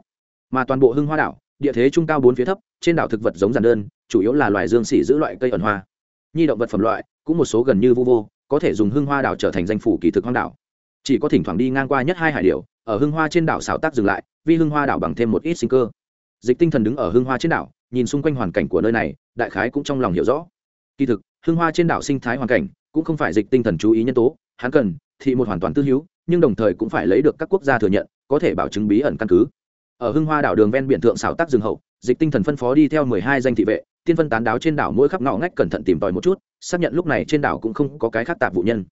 Mà toàn bộ hưng hoa đảo, địa thế trung cao bốn phía thấp, trên đảo thực vật giống giản đơn, chủ yếu là loài dương xỉ giữ loại cây ẩn hoa. Nhi động vật phẩm loại, cũng một số gần như vô vô, có thể dùng hưng hoa đảo trở thành danh phủ kỳ thực hoang đảo. Chỉ có thỉnh thoảng đi ngang qua nhất hai hải điều ở hưng hoa trên đảo xảo tác dừng lại, vì hưng hoa đảo bằng thêm một ít sinh cơ. Dịch tinh thần đứng ở hưng hoa trên đảo, nhìn xung quanh hoàn cảnh của nơi này, đại khái cũng trong lòng hiểu rõ. Kỳ thực, hưng hoa trên đảo sinh thái hoàn cảnh cũng không phải dịch tinh thần chú ý nhân tố hắn cần thị một hoàn toàn tư hữu nhưng đồng thời cũng phải lấy được các quốc gia thừa nhận có thể bảo chứng bí ẩn căn cứ. Ở hưng hoa đảo đường ven biển thượng xảo tác rừng hậu dịch tinh thần phân phó đi theo mười hai danh thị vệ tiên phân tán đáo trên đảo mỗi khắp ngõ ngách cẩn thận tìm tòi một chút xác nhận lúc này trên đảo cũng không có cái khác tạp vụ nhân.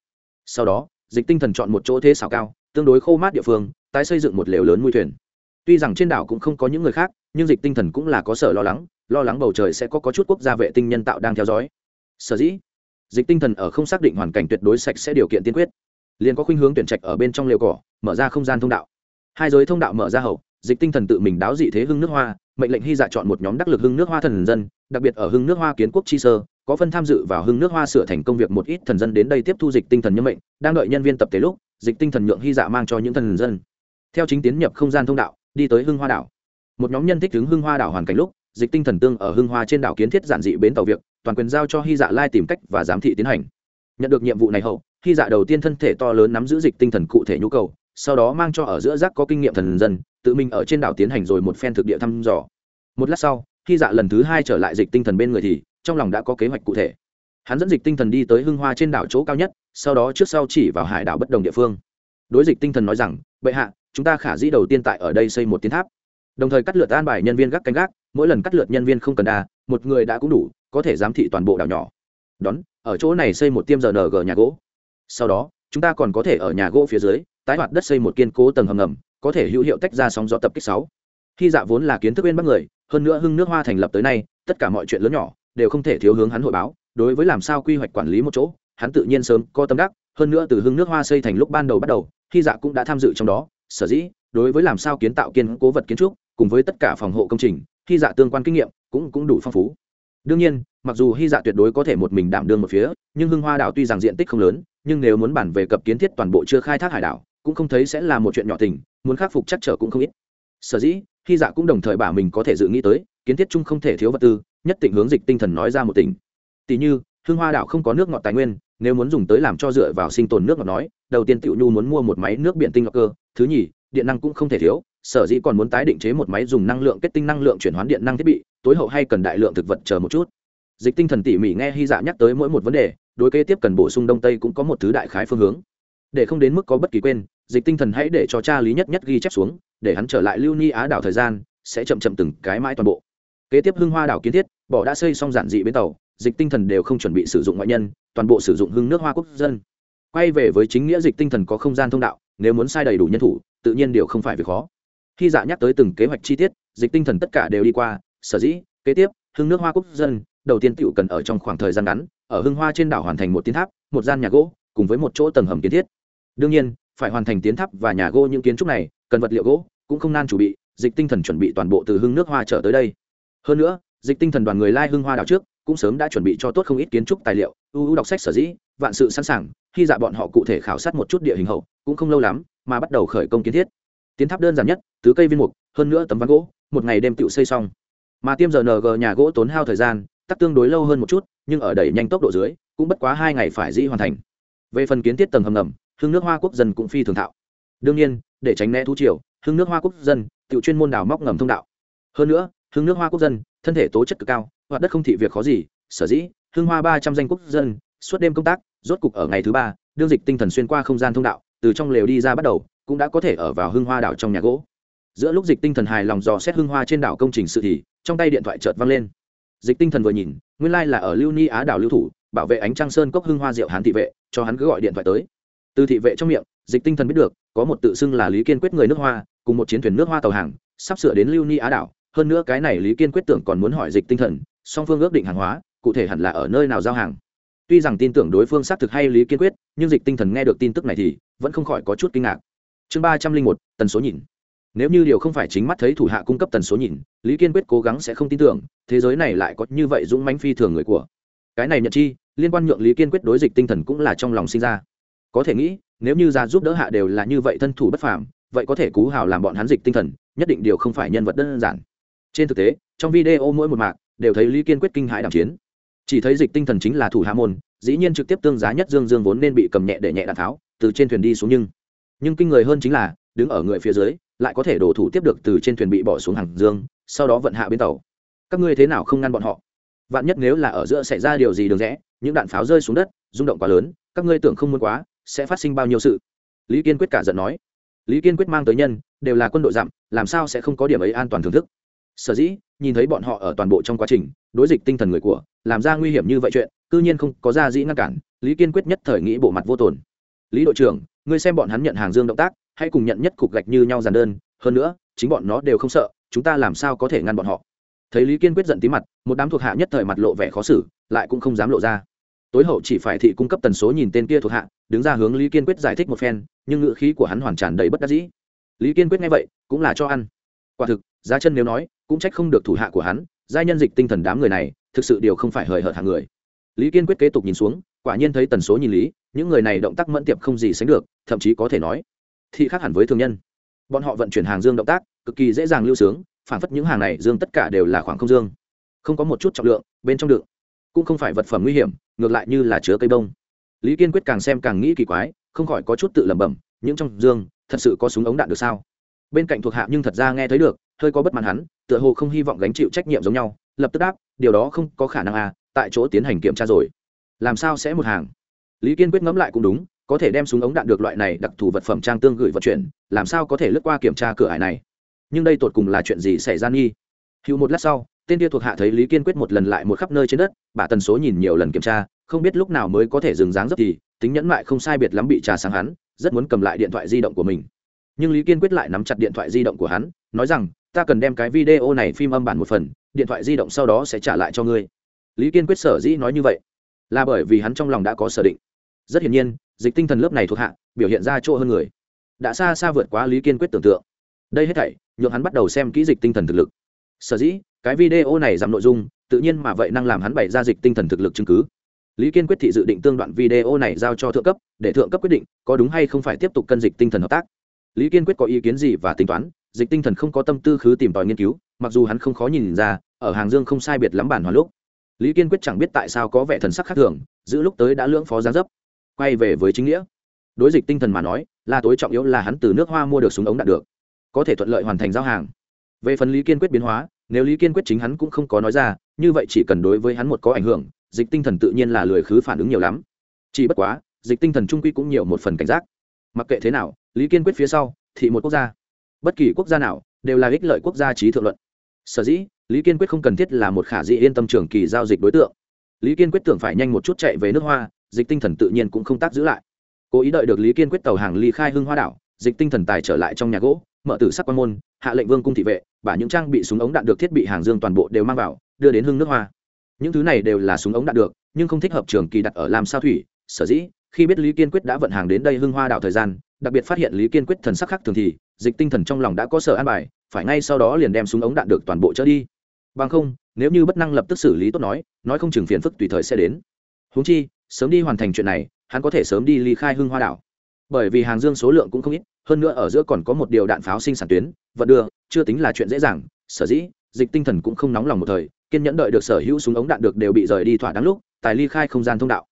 Sau đó dịch tinh thần chọn một chỗ thế xảo cao tương đối khô mát địa phương tái xây dựng một lều lớn mui thuyền. Tuy rằng trên đảo cũng không có những người khác nhưng dịch tinh thần cũng là có sở lo lắng lo lắng bầu trời sẽ có, có chút quốc gia vệ tinh nhân tạo đang theo dõi. Sở dĩ dịch tinh thần ở không xác định hoàn cảnh tuyệt đối sạch sẽ điều kiện tiên quyết. Liền có khuynh hướng tuyển trạch ở bên trong lều cỏ, mở ra không gian thông đạo. Hai giới thông đạo mở ra hậu, dịch tinh thần tự mình đáo dị thế hưng nước hoa, mệnh lệnh hy dạ chọn một nhóm đắc lực hưng nước hoa thần dân, đặc biệt ở hưng nước hoa kiến quốc chi sơ, có phân tham dự vào hưng nước hoa sửa thành công việc một ít thần dân đến đây tiếp thu dịch tinh thần nhân mệnh, đang đợi nhân viên tập tế lúc, dịch tinh thần nhượng hy dạ mang cho những thần dân. Theo chính tiến nhập không gian thông đạo, đi tới hưng hoa đảo. Một nhóm nhân thích đứng hưng hoa đảo hoàn cảnh lúc, dịch tinh thần tương ở hưng hoa trên đảo kiến thiết giản dị bến tàu việc toàn quyền giao cho hy dạ lai tìm cách và giám thị tiến hành. Nhận được nhiệm vụ này hậu, hy dạ đầu tiên thân thể to lớn nắm giữ dịch tinh thần cụ thể nhu cầu, sau đó mang cho ở giữa rác có kinh nghiệm thần dân, tự mình ở trên đảo tiến hành rồi một phen thực địa thăm dò. Một lát sau, hy dạ lần thứ hai trở lại dịch tinh thần bên người thì, trong lòng đã có kế hoạch cụ thể. Hắn dẫn dịch tinh thần đi tới hưng hoa trên đảo chỗ cao nhất, sau đó trước sau chỉ vào hải đảo bất đồng địa phương. Đối dịch tinh thần nói rằng, bệ hạ, chúng ta khả dĩ đầu tiên tại ở đây xây một tiến tháp. Đồng thời cắt lượt an bài nhân viên gác canh gác, mỗi lần cắt lượt nhân viên không cần đa một người đã cũng đủ có thể giám thị toàn bộ đảo nhỏ. Đón, ở chỗ này xây một tiêm giờ ng nhà gỗ. Sau đó, chúng ta còn có thể ở nhà gỗ phía dưới, tái hoạt đất xây một kiên cố tầng hầm ngầm, có thể hữu hiệu tách ra sóng gió tập kích sáu. Khi dạ vốn là kiến thức bên bắc người, hơn nữa hưng nước hoa thành lập tới nay, tất cả mọi chuyện lớn nhỏ đều không thể thiếu hướng hắn hội báo. Đối với làm sao quy hoạch quản lý một chỗ, hắn tự nhiên sớm có tâm đắc, hơn nữa từ hưng nước hoa xây thành lúc ban đầu bắt đầu, khi dạ cũng đã tham dự trong đó, sở dĩ, đối với làm sao kiến tạo kiên cố vật kiến trúc, cùng với tất cả phòng hộ công trình, khi dạ tương quan kinh nghiệm cũng cũng đủ phong phú đương nhiên, mặc dù hy dạ tuyệt đối có thể một mình đảm đương một phía, nhưng hưng hoa đảo tuy rằng diện tích không lớn, nhưng nếu muốn bản về cập kiến thiết toàn bộ chưa khai thác hải đảo, cũng không thấy sẽ là một chuyện nhỏ tình, muốn khắc phục chắc trở cũng không ít. Sở dĩ, hy dạ cũng đồng thời bảo mình có thể dự nghĩ tới, kiến thiết chung không thể thiếu vật tư, nhất định hướng dịch tinh thần nói ra một tỉnh tỷ như, hưng hoa đảo không có nước ngọt tài nguyên, nếu muốn dùng tới làm cho dựa vào sinh tồn nước ngọt nói, đầu tiên tiểu nhu muốn mua một máy nước biển tinh ngọc cơ, thứ nhì, điện năng cũng không thể thiếu, sở dĩ còn muốn tái định chế một máy dùng năng lượng kết tinh năng lượng chuyển hoán điện năng thiết bị tối hậu hay cần đại lượng thực vật chờ một chút. Dịch tinh thần tỉ mỉ nghe hy dạ nhắc tới mỗi một vấn đề, đối kế tiếp cần bổ sung đông tây cũng có một thứ đại khái phương hướng. Để không đến mức có bất kỳ quên, dịch tinh thần hãy để cho cha lý nhất nhất ghi chép xuống, để hắn trở lại lưu ni á đảo thời gian, sẽ chậm chậm từng cái mãi toàn bộ. Kế tiếp hưng hoa đảo kiến thiết, bỏ đã xây xong giản dị bến tàu, dịch tinh thần đều không chuẩn bị sử dụng ngoại nhân, toàn bộ sử dụng hưng nước hoa quốc dân. Quay về với chính nghĩa dịch tinh thần có không gian thông đạo, nếu muốn sai đầy đủ nhân thủ, tự nhiên điều không phải việc khó. Khi dạ nhắc tới từng kế hoạch chi tiết, dịch tinh thần tất cả đều đi qua sở dĩ, kế tiếp, hưng nước hoa quốc dân, đầu tiên tựu cần ở trong khoảng thời gian ngắn, ở hưng hoa trên đảo hoàn thành một tiến tháp, một gian nhà gỗ, cùng với một chỗ tầng hầm kiến thiết. Đương nhiên, phải hoàn thành tiến tháp và nhà gỗ những kiến trúc này, cần vật liệu gỗ, cũng không nan chủ bị, dịch tinh thần chuẩn bị toàn bộ từ hưng nước hoa trở tới đây. Hơn nữa, dịch tinh thần đoàn người lai hưng hoa đảo trước, cũng sớm đã chuẩn bị cho tốt không ít kiến trúc tài liệu, ưu đọc sách sở dĩ, vạn sự sẵn sàng, khi dạ bọn họ cụ thể khảo sát một chút địa hình hậu, cũng không lâu lắm, mà bắt đầu khởi công kiến thiết. Tiến tháp đơn giản nhất, tứ cây viên mục, hơn nữa tấm ván gỗ, một ngày đêm tự xây xong mà tiêm giờ ng nhà gỗ tốn hao thời gian tắt tương đối lâu hơn một chút, nhưng ở đẩy nhanh tốc độ dưới, cũng bất quá hai ngày phải dĩ hoàn thành. Về phần kiến thiết tầng hầm ngầm, hương nước hoa quốc dân cũng phi thường thạo. Đương nhiên, để tránh né thú triều, hương nước hoa quốc dân tự chuyên môn đào móc ngầm thông đạo. Hơn nữa, hương nước hoa quốc dân, thân thể tố chất cực cao, hoạt đất không thị việc khó gì, sở dĩ, hương hoa ba trăm danh quốc dân, suốt đêm công tác, rốt cục ở ngày thứ ba, đương dịch tinh thần xuyên qua không gian thông đạo, từ trong lều đi ra bắt đầu, cũng đã có thể ở vào hương hoa đảo trong nhà gỗ giữa lúc dịch tinh thần hài lòng dò xét hương hoa trên đảo công trình sự thì, trong tay điện thoại chợt văng lên. Dịch tinh thần vừa nhìn, nguyên lai là ở lưu ni á đảo lưu thủ, bảo vệ ánh trăng sơn cốc hưng hoa diệu hán thị vệ, cho hắn cứ gọi điện thoại tới. Từ thị vệ trong miệng, dịch tinh thần biết được, có một tự xưng là lý kiên quyết người nước hoa, cùng một chiến thuyền nước hoa tàu hàng, sắp sửa đến lưu ni á đảo. Hơn nữa cái này lý kiên quyết tưởng còn muốn hỏi dịch tinh thần, song phương ước định hàng hóa, cụ thể hẳn là ở nơi nào giao hàng. Tuy rằng tin tưởng đối phương xác thực hay lý kiên quyết, nhưng dịch tinh thần nghe được tin tức này thì vẫn không khỏi có chút kinh ngạc. Chương ba trăm linh một, tần số nhìn nếu như điều không phải chính mắt thấy thủ hạ cung cấp tần số nhìn, lý kiên quyết cố gắng sẽ không tin tưởng, thế giới này lại có như vậy dũng mãnh phi thường người của. Cái này nhận chi, liên quan nhượng lý kiên quyết đối dịch tinh thần cũng là trong lòng sinh ra. Có thể nghĩ, nếu như ra giúp đỡ hạ đều là như vậy thân thủ bất phàm, vậy có thể cú hào làm bọn hắn dịch tinh thần, nhất định điều không phải nhân vật đơn giản. Trên thực tế, trong video mỗi một mạc, đều thấy lý kiên quyết kinh hãi đàm chiến. Chỉ thấy dịch tinh thần chính là thủ hạ môn, dĩ nhiên trực tiếp tương giá nhất dương dương vốn nên bị cầm nhẹ để nhẹ đạn tháo, từ trên thuyền đi xuống nhưng nhưng kinh người hơn chính là, đứng ở người phía dưới lại có thể đổ thủ tiếp được từ trên thuyền bị bỏ xuống hàng dương, sau đó vận hạ bên tàu. Các ngươi thế nào không ngăn bọn họ? Vạn nhất nếu là ở giữa xảy ra điều gì đường rẽ, những đạn pháo rơi xuống đất, rung động quá lớn, các ngươi tưởng không muốn quá, sẽ phát sinh bao nhiêu sự? Lý kiên quyết cả giận nói. Lý kiên quyết mang tới nhân, đều là quân đội dặm, làm sao sẽ không có điểm ấy an toàn thưởng thức? Sở dĩ, nhìn thấy bọn họ ở toàn bộ trong quá trình, đối dịch tinh thần người của, làm ra nguy hiểm như vậy chuyện, cư nhiên không có ra dĩ ngăn cản, lý kiên quyết nhất thời nghĩ bộ mặt vô tồn lý đội trưởng, ngươi xem bọn hắn nhận hàng dương động tác, hãy cùng nhận nhất cục gạch như nhau giàn đơn, hơn nữa, chính bọn nó đều không sợ, chúng ta làm sao có thể ngăn bọn họ? Thấy lý kiên quyết giận tí mặt, một đám thuộc hạ nhất thời mặt lộ vẻ khó xử, lại cũng không dám lộ ra. Tối hậu chỉ phải thị cung cấp tần số nhìn tên kia thuộc hạ, đứng ra hướng lý kiên quyết giải thích một phen, nhưng ngữ khí của hắn hoàn tràn đầy bất đắc dĩ. Lý kiên quyết nghe vậy, cũng là cho ăn. Quả thực, giá chân nếu nói, cũng trách không được thủ hạ của hắn, giai nhân dịch tinh thần đám người này, thực sự điều không phải hời hợt hàng người. Lý kiên quyết kế tục nhìn xuống, quả nhiên thấy tần số nhìn lý những người này động tác mẫn tiệp không gì sánh được, thậm chí có thể nói thị khác hẳn với thương nhân. Bọn họ vận chuyển hàng dương động tác, cực kỳ dễ dàng lưu sướng, phản phất những hàng này dương tất cả đều là khoảng không dương. Không có một chút trọng lượng bên trong đựng, cũng không phải vật phẩm nguy hiểm, ngược lại như là chứa cây bông. Lý kiên quyết càng xem càng nghĩ kỳ quái, không khỏi có chút tự lẩm bẩm, những trong dương, thật sự có súng ống đạn được sao? Bên cạnh thuộc hạ nhưng thật ra nghe thấy được, hơi có bất mãn hắn, tựa hồ không hy vọng gánh chịu trách nhiệm giống nhau, lập tức đáp, điều đó không có khả năng à tại chỗ tiến hành kiểm tra rồi. Làm sao sẽ một hàng? Lý kiên quyết ngẫm lại cũng đúng, có thể đem súng ống đạn được loại này đặc thù vật phẩm trang tương gửi vận chuyển, làm sao có thể lướt qua kiểm tra cửa hải này? Nhưng đây tột cùng là chuyện gì xảy ra nghi? Hữu một lát sau, tên kia thuộc hạ thấy lý kiên quyết một lần lại một khắp nơi trên đất, bà tần số nhìn nhiều lần kiểm tra, không biết lúc nào mới có thể dừng dáng dấp thì, tính nhẫn mại không sai biệt lắm bị trà sáng hắn, rất muốn cầm lại điện thoại di động của mình. Nhưng lý kiên quyết lại nắm chặt điện thoại di động của hắn, nói rằng, ta cần đem cái video này phim âm bản một phần, điện thoại di động sau đó sẽ trả lại cho ngươi. Lý kiên quyết sở dĩ nói như vậy, là bởi vì hắn trong lòng đã có sở định rất hiển nhiên, dịch tinh thần lớp này thuộc hạ, biểu hiện ra chỗ hơn người. Đã xa xa vượt quá lý kiên quyết tưởng tượng. Đây hết thảy, nhượng hắn bắt đầu xem kỹ dịch tinh thần thực lực. Sở dĩ, cái video này giảm nội dung, tự nhiên mà vậy năng làm hắn bày ra dịch tinh thần thực lực chứng cứ. Lý kiên quyết thị dự định tương đoạn video này giao cho thượng cấp, để thượng cấp quyết định có đúng hay không phải tiếp tục cân dịch tinh thần hợp tác. Lý kiên quyết có ý kiến gì và tính toán, dịch tinh thần không có tâm tư khứ tìm tòi nghiên cứu, mặc dù hắn không khó nhìn ra, ở hàng dương không sai biệt lắm bản hoàn lúc. Lý kiên quyết chẳng biết tại sao có vẻ thần sắc khác thường, giữ lúc tới đã lưỡng phó gián dấp quay về với chính nghĩa. Đối dịch tinh thần mà nói là tối trọng yếu là hắn từ nước hoa mua được súng ống đạn được, có thể thuận lợi hoàn thành giao hàng. Về phần lý kiên quyết biến hóa, nếu lý kiên quyết chính hắn cũng không có nói ra, như vậy chỉ cần đối với hắn một có ảnh hưởng, dịch tinh thần tự nhiên là lười khứ phản ứng nhiều lắm. Chỉ bất quá, dịch tinh thần trung quy cũng nhiều một phần cảnh giác. Mặc kệ thế nào, lý kiên quyết phía sau thì một quốc gia. Bất kỳ quốc gia nào, đều là ích lợi quốc gia trí thượng luận. Sở dĩ, lý kiên quyết không cần thiết là một khả dĩ yên tâm trường kỳ giao dịch đối tượng. Lý kiên quyết tưởng phải nhanh một chút chạy về nước hoa dịch tinh thần tự nhiên cũng không tác giữ lại. Cố ý đợi được lý kiên quyết tàu hàng ly khai hưng hoa đảo, dịch tinh thần tài trở lại trong nhà gỗ, mở tử sắc quan môn, hạ lệnh vương cung thị vệ, bả những trang bị súng ống đạn được thiết bị hàng dương toàn bộ đều mang vào, đưa đến hưng nước hoa. Những thứ này đều là súng ống đạn được, nhưng không thích hợp trường kỳ đặt ở làm sao thủy, sở dĩ, khi biết lý kiên quyết đã vận hàng đến đây hưng hoa đảo thời gian, đặc biệt phát hiện lý kiên quyết thần sắc khác thường thì, dịch tinh thần trong lòng đã có sở an bài, phải ngay sau đó liền đem súng ống đạn được toàn bộ trở đi. Bằng không, nếu như bất năng lập tức xử lý tốt nói nói không chừng phiền phức tùy thời sẽ đến. Húng chi sớm đi hoàn thành chuyện này, hắn có thể sớm đi ly khai hưng hoa đảo. Bởi vì hàng dương số lượng cũng không ít, hơn nữa ở giữa còn có một điều đạn pháo sinh sản tuyến vật đưa, chưa tính là chuyện dễ dàng, sở dĩ, dịch tinh thần cũng không nóng lòng một thời, kiên nhẫn đợi được sở hữu súng ống đạn được đều bị rời đi thỏa đáng lúc, tài ly khai không gian thông đạo.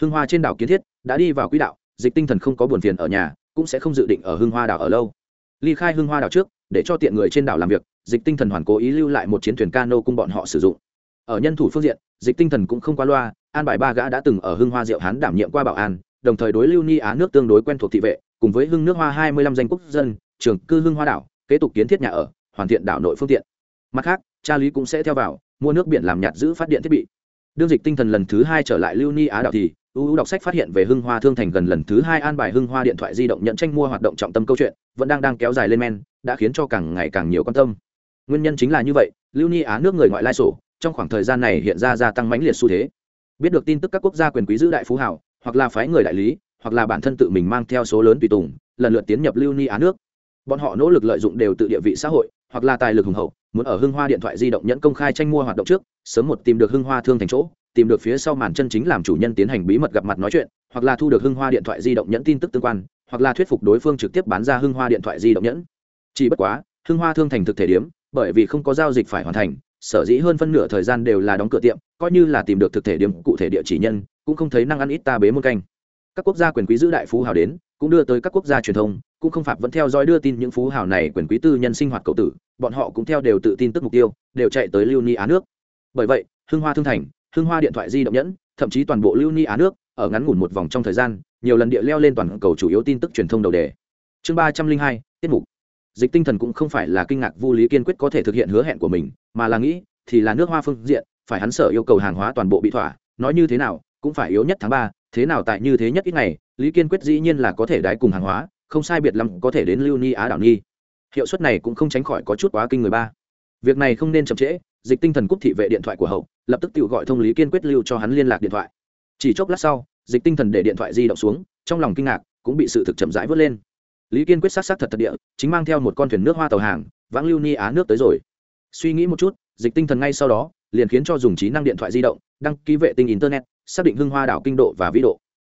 Hưng hoa trên đảo kiến thiết, đã đi vào quỹ đạo, dịch tinh thần không có buồn phiền ở nhà, cũng sẽ không dự định ở hưng hoa đảo ở lâu. Ly khai hưng hoa đảo trước, để cho tiện người trên đảo làm việc, dịch tinh thần hoàn cố ý lưu lại một chiến thuyền cano cung bọn họ sử dụng ở nhân thủ phương diện, dịch tinh thần cũng không qua loa, an bài ba gã đã từng ở hưng hoa diệu hán đảm nhiệm qua bảo an, đồng thời đối lưu ni á nước tương đối quen thuộc thị vệ, cùng với hưng nước hoa hai mươi lăm danh quốc dân trường cư hưng hoa đảo, kế tục kiến thiết nhà ở, hoàn thiện đảo nội phương tiện. Mặt khác, cha lý cũng sẽ theo vào, mua nước biển làm nhạt giữ phát điện thiết bị. Đương dịch tinh thần lần thứ hai trở lại lưu ni á đảo thì ưu đọc sách phát hiện về hưng hoa thương thành gần lần thứ hai an bài hưng hoa điện thoại di động nhận tranh mua hoạt động trọng tâm câu chuyện, vẫn đang đang kéo dài lên men, đã khiến cho càng ngày càng nhiều quan tâm. Nguyên nhân chính là như vậy, lưu ni á nước người ngoại lai sổ trong khoảng thời gian này hiện ra gia tăng mãnh liệt xu thế. Biết được tin tức các quốc gia quyền quý giữ đại phú hảo, hoặc là phái người đại lý, hoặc là bản thân tự mình mang theo số lớn tùy tùng, lần lượt tiến nhập lưu ni á nước. Bọn họ nỗ lực lợi dụng đều tự địa vị xã hội, hoặc là tài lực hùng hậu, muốn ở hưng hoa điện thoại di động nhẫn công khai tranh mua hoạt động trước, sớm một tìm được hưng hoa thương thành chỗ, tìm được phía sau màn chân chính làm chủ nhân tiến hành bí mật gặp mặt nói chuyện, hoặc là thu được hưng hoa điện thoại di động nhẫn tin tức tương quan, hoặc là thuyết phục đối phương trực tiếp bán ra hưng hoa điện thoại di động nhẫn. Chỉ bất quá, hưng hoa thương thành thực thể điếm, bởi vì không có giao dịch phải hoàn thành sở dĩ hơn phân nửa thời gian đều là đóng cửa tiệm, coi như là tìm được thực thể điểm cụ thể địa chỉ nhân, cũng không thấy năng ăn ít ta bế môn canh. Các quốc gia quyền quý giữ đại phú hào đến, cũng đưa tới các quốc gia truyền thông, cũng không phạm vẫn theo dõi đưa tin những phú hào này quyền quý tư nhân sinh hoạt cầu tử, bọn họ cũng theo đều tự tin tức mục tiêu, đều chạy tới lưu ni á nước. Bởi vậy, hưng hoa thương thành, hưng hoa điện thoại di động nhẫn, thậm chí toàn bộ lưu ni á nước, ở ngắn ngủn một vòng trong thời gian, nhiều lần địa leo lên toàn cầu chủ yếu tin tức truyền thông đầu đề. Chương ba trăm linh hai, tiết mục dịch tinh thần cũng không phải là kinh ngạc vô lý kiên quyết có thể thực hiện hứa hẹn của mình, mà là nghĩ, thì là nước hoa phương diện, phải hắn sở yêu cầu hàng hóa toàn bộ bị thỏa, nói như thế nào, cũng phải yếu nhất tháng ba, thế nào tại như thế nhất ít ngày, lý kiên quyết dĩ nhiên là có thể đái cùng hàng hóa, không sai biệt lắm có thể đến lưu ni á đảo ni hiệu suất này cũng không tránh khỏi có chút quá kinh người ba. Việc này không nên chậm trễ, dịch tinh thần cúc thị vệ điện thoại của hậu, lập tức tự gọi thông lý kiên quyết lưu cho hắn liên lạc điện thoại. Chỉ chốc lát sau, dịch tinh thần để điện thoại di động xuống, trong lòng kinh ngạc, cũng bị sự thực chậm rãi vớt lên lý kiên quyết sát sát thật thật địa, chính mang theo một con thuyền nước hoa tàu hàng, vãng lưu ni á nước tới rồi. Suy nghĩ một chút, dịch tinh thần ngay sau đó, liền khiến cho dùng trí năng điện thoại di động, đăng ký vệ tinh internet, xác định hưng hoa đảo kinh độ và vĩ độ.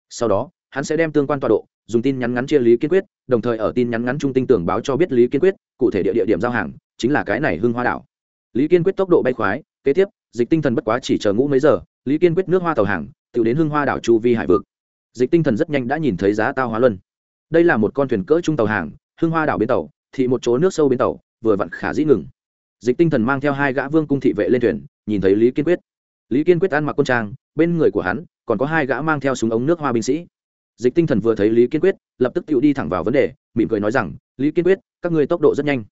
Sau đó, hắn sẽ đem tương quan tọa độ, dùng tin nhắn ngắn chia lý kiên quyết, đồng thời ở tin nhắn ngắn trung tinh tưởng báo cho biết lý kiên quyết, cụ thể địa địa điểm giao hàng, chính là cái này hưng hoa đảo. Lý kiên quyết tốc độ bay khoái, kế tiếp, dịch tinh thần bất quá chỉ chờ ngũ mấy giờ, lý kiên quyết nước hoa tàu hàng, tự đến hưng hoa đảo chu vi hải vực. Dịch tinh thần rất nhanh đã nhìn thấy giá tao hóa luân đây là một con thuyền cỡ trung tàu hàng, hưng hoa đảo bến tàu, thị một chỗ nước sâu bến tàu, vừa vặn khả dĩ ngừng. Dịch tinh thần mang theo hai gã vương cung thị vệ lên thuyền, nhìn thấy lý kiên quyết. Lý kiên quyết ăn mặc quân trang, bên người của hắn, còn có hai gã mang theo súng ống nước hoa binh sĩ. Dịch tinh thần vừa thấy lý kiên quyết, lập tức tự đi thẳng vào vấn đề, mỉm cười nói rằng, lý kiên quyết, các ngươi tốc độ rất nhanh.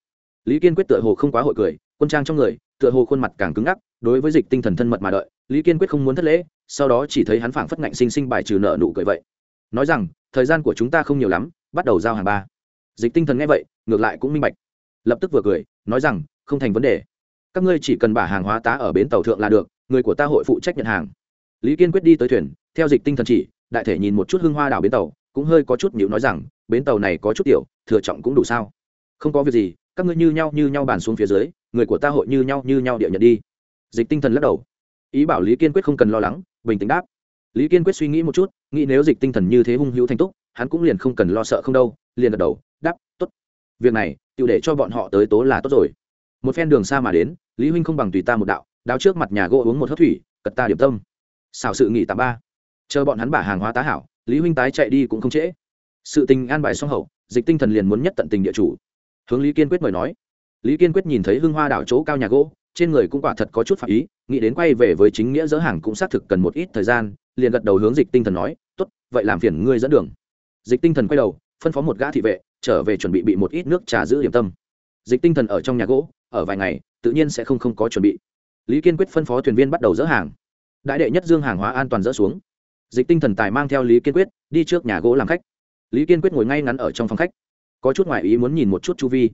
Lý kiên quyết tựa hồ không quá hội cười, quân trang trong người, tựa hồ khuôn mặt càng cứng ngắc, đối với dịch tinh thần thân mật mà đợi, lý kiên quyết không muốn thất lễ, sau đó chỉ thấy hắn phảng phất ngạnh sinh sinh bài trừ nợ nụ cười vậy. Nói rằng thời gian của chúng ta không nhiều lắm, bắt đầu giao hàng ba. Dịch tinh thần nghe vậy, ngược lại cũng minh bạch. Lập tức vừa cười, nói rằng, không thành vấn đề. Các ngươi chỉ cần bả hàng hóa tá ở bến tàu thượng là được, người của ta hội phụ trách nhận hàng. Lý kiên quyết đi tới thuyền, theo dịch tinh thần chỉ, đại thể nhìn một chút hưng hoa đảo bến tàu, cũng hơi có chút nhịu nói rằng, bến tàu này có chút tiểu, thừa trọng cũng đủ sao? Không có việc gì, các ngươi như nhau như nhau bàn xuống phía dưới, người của ta hội như nhau như nhau địa nhận đi. Dịch tinh thần lắc đầu. Ý bảo lý kiên quyết không cần lo lắng, bình tĩnh đáp. Lý kiên quyết suy nghĩ một chút nghĩ nếu dịch tinh thần như thế hung hữu thành túc, hắn cũng liền không cần lo sợ không đâu, liền gật đầu, đáp t ố t việc này tự để cho bọn họ tới tố là tốt rồi. Một phen đường xa mà đến, lý huynh không bằng tùy ta một đạo, đáo trước mặt nhà gỗ uống một hớp thủy, cật ta điểm tâm. Xảo sự nghỉ tạm ba. Chờ bọn hắn bả hàng hóa tá hảo, lý huynh tái chạy đi cũng không trễ. Sự tình an bài song hậu, dịch tinh thần liền muốn nhất tận tình địa chủ. Hướng lý kiên quyết mời nói. Lý kiên quyết nhìn thấy hưng hoa đảo chỗ cao nhà gỗ trên người cũng quả thật có chút phạm ý, nghĩ đến quay về với chính nghĩa dỡ hàng cũng xác thực cần một ít thời gian, liền gật đầu hướng dịch tinh thần nói, tốt, vậy làm phiền ngươi dẫn đường. Dịch tinh thần quay đầu, phân phó một gã thị vệ, trở về chuẩn bị bị một ít nước trà giữ điểm tâm. Dịch tinh thần ở trong nhà gỗ, ở vài ngày, tự nhiên sẽ không không có chuẩn bị. Lý kiên quyết phân phó thuyền viên bắt đầu dỡ hàng. Đại đệ nhất dương hàng hóa an toàn dỡ xuống. Dịch tinh thần tài mang theo lý kiên quyết, đi trước nhà gỗ làm khách. Lý kiên quyết ngồi ngay ngắn ở trong phòng khách. Có chút ngoại ý muốn nhìn một chút chu vi.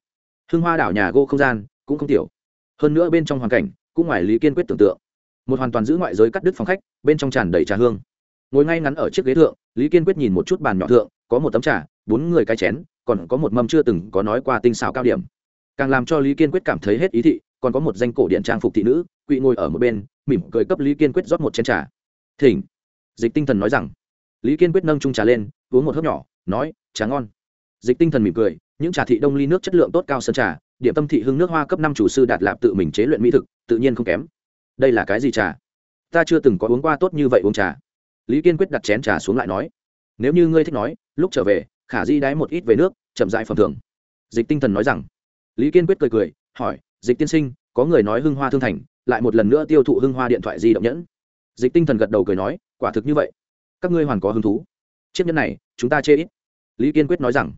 Hưng hoa đảo nhà gỗ không gian, cũng không tiểu hơn nữa bên trong hoàn cảnh, cũng ngoài lý kiên quyết tưởng tượng. Một hoàn toàn giữ ngoại giới cắt đứt phòng khách, bên trong tràn đầy trà hương. Ngồi ngay ngắn ở chiếc ghế thượng, lý kiên quyết nhìn một chút bàn nhỏ thượng, có một tấm trà, bốn người cái chén, còn có một mâm chưa từng có nói qua tinh xào cao điểm. Càng làm cho lý kiên quyết cảm thấy hết ý thị, còn có một danh cổ điện trang phục thị nữ quỵ ngồi ở một bên, mỉm cười cấp lý kiên quyết rót một chén trà. Thỉnh. Dịch tinh thần nói rằng. Lý kiên quyết nâng trung trà lên, uống một hớp nhỏ, nói, trà ngon. Dịch tinh thần mỉm cười, những trà thị đông ly nước chất lượng tốt cao sơn trà điểm tâm thị hưng nước hoa cấp năm chủ sư đạt lạp tự mình chế luyện mỹ thực, tự nhiên không kém. Đây là cái gì trà? Ta chưa từng có uống qua tốt như vậy uống trà. Lý kiên quyết đặt chén trà xuống lại nói, nếu như ngươi thích nói, lúc trở về, khả di đáy một ít về nước, chậm dại phẩm thường dịch tinh thần nói rằng, lý kiên quyết cười cười, hỏi, dịch tiên sinh, có người nói hưng hoa thương thành, lại một lần nữa tiêu thụ hưng hoa điện thoại di động nhẫn. Dịch tinh thần gật đầu cười nói, quả thực như vậy. Các ngươi hoàn có hứng thú. Chiếc nhẫn này, chúng ta chê ít. Lý kiên quyết nói rằng,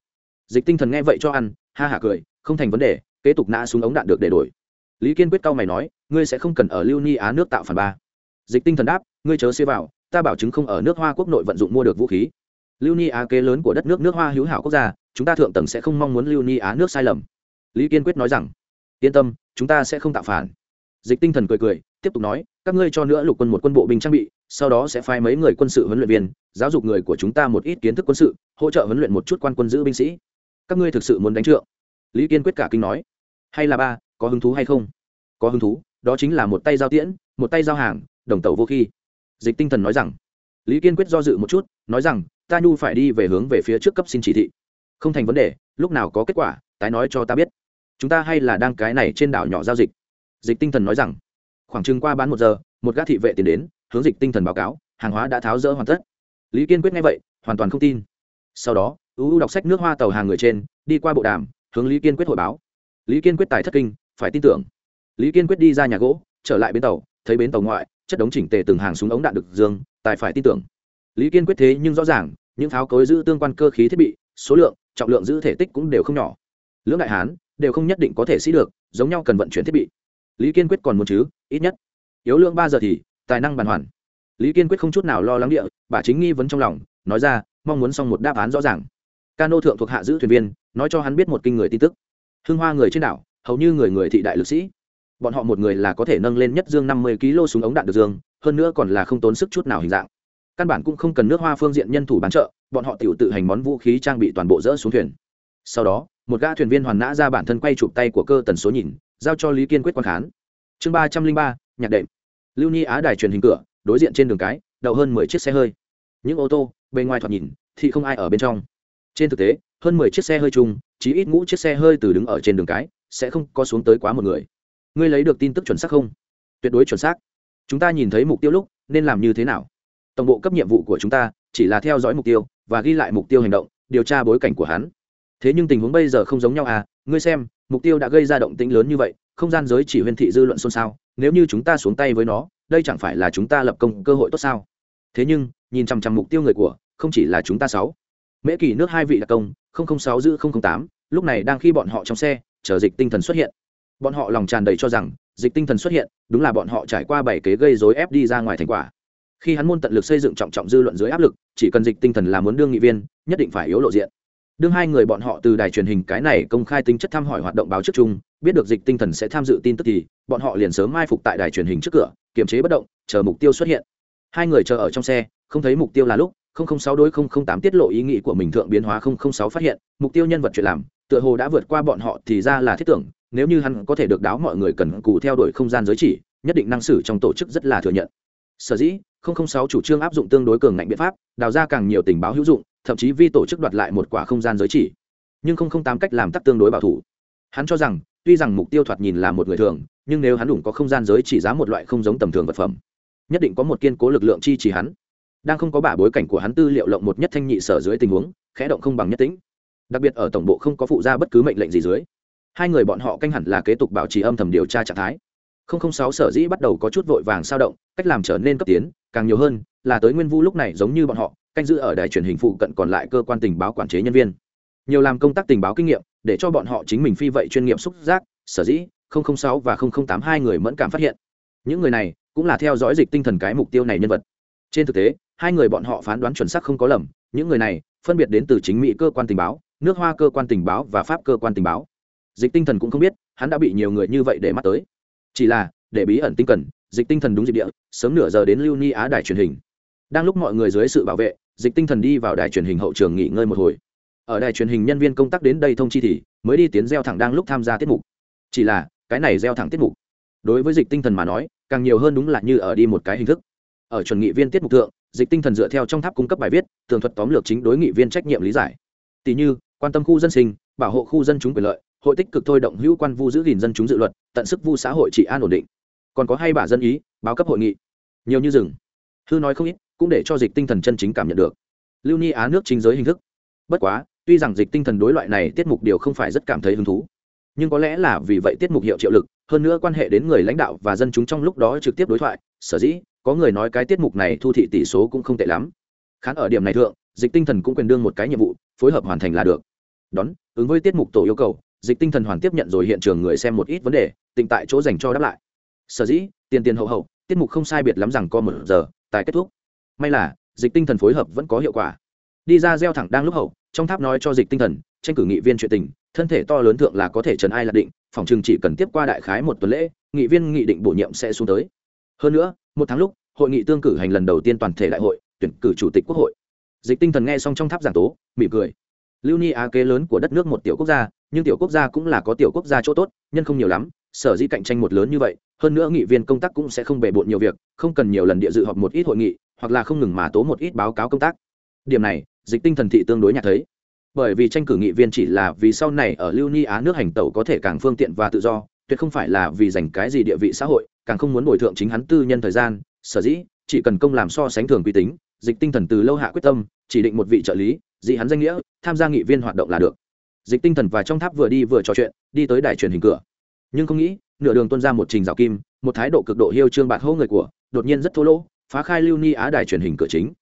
dịch tinh thần nghe vậy cho ăn, ha hả cười, không thành vấn đề kế tục nã xuống ống đạn được để đổi. Lý kiên quyết cao mày nói, ngươi sẽ không cần ở lưu ni á nước tạo phản ba. Dịch tinh thần đáp, ngươi chớ xê vào, ta bảo chứng không ở nước hoa quốc nội vận dụng mua được vũ khí. Lưu ni á kế lớn của đất nước nước hoa hữu hảo quốc gia, chúng ta thượng tầng sẽ không mong muốn lưu ni á nước sai lầm. Lý kiên quyết nói rằng, yên tâm, chúng ta sẽ không tạo phản. Dịch tinh thần cười cười, tiếp tục nói, các ngươi cho nữa lục quân một quân bộ binh trang bị, sau đó sẽ phái mấy người quân sự huấn luyện viên, giáo dục người của chúng ta một ít kiến thức quân sự, hỗ trợ huấn luyện một chút quan quân giữ binh sĩ. Các ngươi thực sự muốn đánh trượng? Lý kiên quyết cả kinh nói hay là ba, có hứng thú hay không? Có hứng thú, đó chính là một tay giao tiễn, một tay giao hàng, đồng tàu vô khi. Dịch tinh thần nói rằng, lý kiên quyết do dự một chút, nói rằng, ta nhu phải đi về hướng về phía trước cấp xin chỉ thị. Không thành vấn đề, lúc nào có kết quả, tái nói cho ta biết. Chúng ta hay là đang cái này trên đảo nhỏ giao dịch. Dịch tinh thần nói rằng, khoảng chừng qua bán một giờ, một gã thị vệ tiến đến, hướng dịch tinh thần báo cáo, hàng hóa đã tháo rỡ hoàn tất. Lý kiên quyết nghe vậy, hoàn toàn không tin. Sau đó ưu đọc sách nước hoa tàu hàng người trên, đi qua bộ đàm, hướng lý kiên quyết hội báo lý kiên quyết tài thất kinh, phải tin tưởng. Lý kiên quyết đi ra nhà gỗ, trở lại bến tàu, thấy bến tàu ngoại, chất đống chỉnh tề từng hàng súng ống đạn được dương, tài phải tin tưởng. Lý kiên quyết thế nhưng rõ ràng, những pháo cối giữ tương quan cơ khí thiết bị, số lượng, trọng lượng giữ thể tích cũng đều không nhỏ. Lưỡng đại hán, đều không nhất định có thể sĩ được, giống nhau cần vận chuyển thiết bị. Lý kiên quyết còn muốn chứ, ít nhất. Yếu lượng ba giờ thì, tài năng bàn hoàn. Lý kiên quyết không chút nào lo lắng địa, bà chính nghi vấn trong lòng, nói ra, mong muốn xong một đáp án rõ ràng. Cano thượng thuộc hạ giữ thuyền viên, nói cho hắn biết một kinh người tin tức hưng hoa người trên đảo, hầu như người người thị đại lực sĩ. Bọn họ một người là có thể nâng lên nhất dương năm mươi kg súng ống đạn được dương, hơn nữa còn là không tốn sức chút nào hình dạng. Căn bản cũng không cần nước hoa phương diện nhân thủ bán trợ, bọn họ tự tự hành món vũ khí trang bị toàn bộ dỡ xuống thuyền. Sau đó, một gã thuyền viên hoàn nã ra bản thân quay chụp tay của cơ tần số nhìn, giao cho lý kiên quyết quan khán. Chương ba trăm linh ba, nhạc đệm. Lưu ni á đài truyền hình cửa, đối diện trên đường cái, đậu hơn mười chiếc xe hơi. Những ô tô, bề ngoài thoạt nhìn, thì không ai ở bên trong. Trên thực tế, hơn mười chiếc xe hơi chung chỉ ít ngũ chiếc xe hơi từ đứng ở trên đường cái, sẽ không có xuống tới quá một người. Ngươi lấy được tin tức chuẩn xác không? Tuyệt đối chuẩn xác. Chúng ta nhìn thấy mục tiêu lúc, nên làm như thế nào? Tổng bộ cấp nhiệm vụ của chúng ta chỉ là theo dõi mục tiêu và ghi lại mục tiêu hành động, điều tra bối cảnh của hắn. Thế nhưng tình huống bây giờ không giống nhau à? Ngươi xem, mục tiêu đã gây ra động tĩnh lớn như vậy, không gian giới chỉ huyên thị dư luận xôn xao, nếu như chúng ta xuống tay với nó, đây chẳng phải là chúng ta lập công cơ hội tốt sao? Thế nhưng, nhìn chằm chằm mục tiêu người của, không chỉ là chúng ta sáu mễ kỳ nước hai vị đặc công sáu giữ tám, lúc này đang khi bọn họ trong xe, chờ dịch tinh thần xuất hiện. Bọn họ lòng tràn đầy cho rằng, dịch tinh thần xuất hiện, đúng là bọn họ trải qua bảy kế gây dối ép đi ra ngoài thành quả. Khi hắn môn tận lực xây dựng trọng trọng dư luận dưới áp lực, chỉ cần dịch tinh thần là muốn đương nghị viên, nhất định phải yếu lộ diện. Đương hai người bọn họ từ đài truyền hình cái này công khai tính chất thăm hỏi hoạt động báo trước chung, biết được dịch tinh thần sẽ tham dự tin tức thì, bọn họ liền sớm mai phục tại đài truyền hình trước cửa, kiềm chế bất động, chờ mục tiêu xuất hiện. Hai người chờ ở trong xe, không thấy mục tiêu là lúc 006 đối 008 tiết lộ ý nghĩ của mình thượng biến hóa 006 phát hiện, mục tiêu nhân vật chuyện làm, tựa hồ đã vượt qua bọn họ thì ra là thiết tưởng, nếu như hắn có thể được đáo mọi người cần cù theo đuổi không gian giới chỉ, nhất định năng xử trong tổ chức rất là thừa nhận. Sở dĩ 006 chủ trương áp dụng tương đối cường ngạnh biện pháp, đào ra càng nhiều tình báo hữu dụng, thậm chí vi tổ chức đoạt lại một quả không gian giới chỉ. Nhưng 008 cách làm tắc tương đối bảo thủ. Hắn cho rằng, tuy rằng mục tiêu thoạt nhìn là một người thường, nhưng nếu hắn đủ có không gian giới chỉ giá một loại không giống tầm thường vật phẩm, nhất định có một kiên cố lực lượng chi trì hắn đang không có bả bối cảnh của hắn tư liệu lộng một nhất thanh nhị sở dưới tình huống, khẽ động không bằng nhất tĩnh. Đặc biệt ở tổng bộ không có phụ ra bất cứ mệnh lệnh gì dưới. Hai người bọn họ canh hẳn là kế tục bảo trì âm thầm điều tra trạng thái. 006 sở dĩ bắt đầu có chút vội vàng sao động, cách làm trở nên cấp tiến, càng nhiều hơn là tới nguyên vu lúc này giống như bọn họ, canh giữ ở đài truyền hình phụ cận còn lại cơ quan tình báo quản chế nhân viên. Nhiều làm công tác tình báo kinh nghiệm, để cho bọn họ chính mình phi vậy chuyên nghiệm xúc giác, sở dĩ 006 và 008 hai người mẫn cảm phát hiện. Những người này cũng là theo dõi dịch tinh thần cái mục tiêu này nhân vật. Trên thực tế hai người bọn họ phán đoán chuẩn xác không có lầm, những người này phân biệt đến từ chính mỹ cơ quan tình báo, nước hoa cơ quan tình báo và pháp cơ quan tình báo. Dịch tinh thần cũng không biết, hắn đã bị nhiều người như vậy để mắt tới. Chỉ là, để bí ẩn tinh cần, dịch tinh thần đúng dịp địa, sớm nửa giờ đến lưu ni á đài truyền hình. Đang lúc mọi người dưới sự bảo vệ, dịch tinh thần đi vào đài truyền hình hậu trường nghỉ ngơi một hồi. Ở đài truyền hình nhân viên công tác đến đây thông chi thì, mới đi tiến gieo thẳng đang lúc tham gia tiết mục. Chỉ là, cái này gieo thẳng tiết mục. Đối với dịch tinh thần mà nói, càng nhiều hơn đúng là như ở đi một cái hình thức. Ở chuẩn nghị viên tiết mục thượng dịch tinh thần dựa theo trong tháp cung cấp bài viết, tường thuật tóm lược chính đối nghị viên trách nhiệm lý giải. Tỷ như, quan tâm khu dân sinh, bảo hộ khu dân chúng quyền lợi, hội tích cực thôi động hữu quan vu giữ gìn dân chúng dự luật, tận sức vu xã hội trị an ổn định. Còn có hay bà dân ý, báo cấp hội nghị. Nhiều như rừng. Hư nói không ít, cũng để cho dịch tinh thần chân chính cảm nhận được. Lưu ni á nước chính giới hình thức. Bất quá, tuy rằng dịch tinh thần đối loại này tiết mục điều không phải rất cảm thấy hứng thú, nhưng có lẽ là vì vậy tiết mục hiệu triệu lực, hơn nữa quan hệ đến người lãnh đạo và dân chúng trong lúc đó trực tiếp đối thoại, sở dĩ có người nói cái tiết mục này thu thị tỷ số cũng không tệ lắm. Khán ở điểm này thượng, dịch tinh thần cũng quyền đương một cái nhiệm vụ, phối hợp hoàn thành là được. Đón, ứng với tiết mục tổ yêu cầu, dịch tinh thần hoàn tiếp nhận rồi hiện trường người xem một ít vấn đề tỉnh tại chỗ dành cho đáp lại. Sở dĩ, tiền tiền hậu hậu, tiết mục không sai biệt lắm rằng có một giờ, tài kết thúc. May là, dịch tinh thần phối hợp vẫn có hiệu quả. Đi ra gieo thẳng đang lúc hậu, trong tháp nói cho dịch tinh thần, tranh cử nghị viên chuyện tình, thân thể to lớn thượng là có thể trần ai là định, phòng chừng chỉ cần tiếp qua đại khái một tuần lễ, nghị viên nghị định bổ nhiệm sẽ xuống tới hơn nữa, một tháng lúc, hội nghị tương cử hành lần đầu tiên toàn thể đại hội, tuyển cử chủ tịch quốc hội. Dịch tinh thần nghe xong trong tháp giảng tố, mỉm cười. Lưu ni á kế lớn của đất nước một tiểu quốc gia, nhưng tiểu quốc gia cũng là có tiểu quốc gia chỗ tốt, nhân không nhiều lắm, sở dĩ cạnh tranh một lớn như vậy, hơn nữa nghị viên công tác cũng sẽ không bề bộn nhiều việc, không cần nhiều lần địa dự họp một ít hội nghị, hoặc là không ngừng mà tố một ít báo cáo công tác. Điểm này, dịch tinh thần thị tương đối nhạt thấy. Bởi vì tranh cử nghị viên chỉ là vì sau này ở lưu ni á nước hành tẩu có thể càng phương tiện và tự do tuyệt không phải là vì dành cái gì địa vị xã hội, càng không muốn bồi thượng chính hắn tư nhân thời gian, sở dĩ, chỉ cần công làm so sánh thường quy tính, dịch tinh thần từ lâu hạ quyết tâm, chỉ định một vị trợ lý, dị hắn danh nghĩa, tham gia nghị viên hoạt động là được. Dịch tinh thần và trong tháp vừa đi vừa trò chuyện, đi tới đài truyền hình cửa. Nhưng không nghĩ, nửa đường tuân ra một trình rào kim, một thái độ cực độ hiêu trương bạc hô người của, đột nhiên rất thô lỗ, phá khai lưu ni á đài truyền hình cửa chính.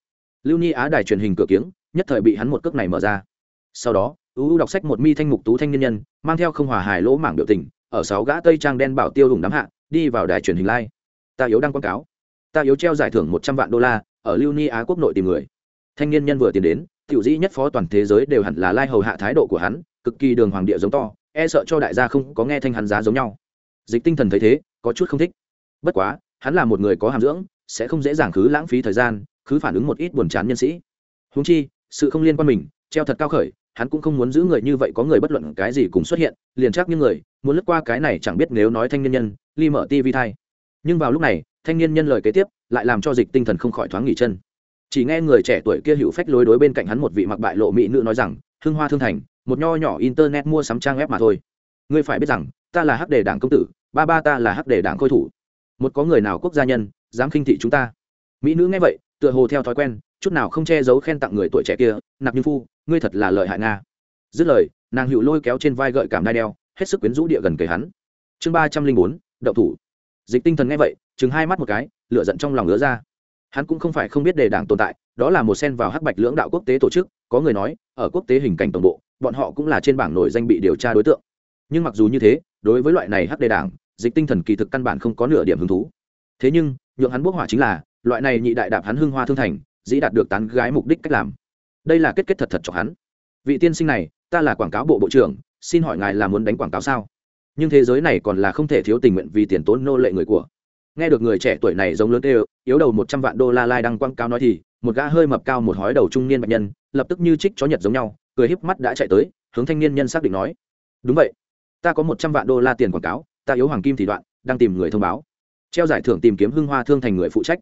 Lưu ni á đài truyền hình cửa kiếng, nhất thời bị hắn một cước này mở ra. Sau đó ưu đọc sách một mi thanh mục tú thanh niên nhân, mang theo không hòa hài lỗ mảng biểu tình ở sáu gã tây trang đen bảo tiêu hùng đám hạ, đi vào đài truyền hình lai. Ta yếu đăng quảng cáo. Ta yếu treo giải thưởng một trăm vạn đô la, ở lưu ni á quốc nội tìm người. Thanh niên nhân vừa tiến đến, tiểu dĩ nhất phó toàn thế giới đều hẳn là lai hầu hạ thái độ của hắn, cực kỳ đường hoàng địa giống to e sợ cho đại gia không có nghe thanh hắn giá giống nhau. Dịch tinh thần thấy thế, có chút không thích. Bất quá, hắn là một người có hàm dưỡng, sẽ không dễ dàng khứ lãng phí thời gian, khứ phản ứng một ít buồn chán nhân sĩ. Húng chi, sự không liên quan mình, treo thật cao khởi hắn cũng không muốn giữ người như vậy có người bất luận cái gì cùng xuất hiện, liền chắc những người, muốn lướt qua cái này chẳng biết nếu nói thanh niên nhân, ly mở ti vi thai. Nhưng vào lúc này, thanh niên nhân lời kế tiếp, lại làm cho dịch tinh thần không khỏi thoáng nghỉ chân. Chỉ nghe người trẻ tuổi kia hữu phách lối đối bên cạnh hắn một vị mặc bại lộ mỹ nữ nói rằng hương hoa thương thành, một nho nhỏ internet mua sắm trang web mà thôi. Ngươi phải biết rằng, ta là hắc đề đảng công tử, ba ba ta là hắc đề đảng khôi thủ. Một có người nào quốc gia nhân, dám khinh thị chúng ta? Mỹ nữ nghe vậy, tựa hồ theo thói quen chút nào không che giấu khen tặng người tuổi trẻ kia nạp như phu, ngươi thật là lợi hại nga. Dứt lời, nàng hữu lôi kéo trên vai gợi cảm đai đeo, hết sức quyến rũ địa gần kề hắn. Chương ba trăm linh bốn đậu thủ. Dịch tinh thần nghe vậy chừng hai mắt một cái lựa giận trong lòng ngứa ra. Hắn cũng không phải không biết đề đảng tồn tại, đó là một sen vào hắc bạch lưỡng đạo quốc tế tổ chức, có người nói, ở quốc tế hình cảnh tổng bộ, bọn họ cũng là trên bảng nổi danh bị điều tra đối tượng. Nhưng mặc dù như thế, đối với loại này hắc đề đảng, dịch tinh thần kỳ thực căn bản không có nửa điểm hứng thú. Thế nhưng, nhượng hắn bốc hỏa chính là, loại này nhị đại đạp hắn hưng hoa thương thành dĩ đạt được tán gái mục đích cách làm. Đây là kết kết thật thật cho hắn. Vị tiên sinh này, ta là quảng cáo bộ bộ trưởng, xin hỏi ngài là muốn đánh quảng cáo sao? Nhưng thế giới này còn là không thể thiếu tình nguyện vì tiền tốn nô lệ người của. Nghe được người trẻ tuổi này giống lớn tê yếu đầu một trăm vạn đô la lai đăng quảng cáo nói thì, một gã hơi mập cao một hói đầu trung niên bệnh nhân, lập tức như trích chó nhật giống nhau, cười híp mắt đã chạy tới, hướng thanh niên nhân xác định nói. Đúng vậy, ta có một trăm vạn đô la tiền quảng cáo, ta yếu hoàng kim thì đoạn, đang tìm người thông báo. Treo giải thưởng tìm kiếm hưng hoa thương thành người phụ trách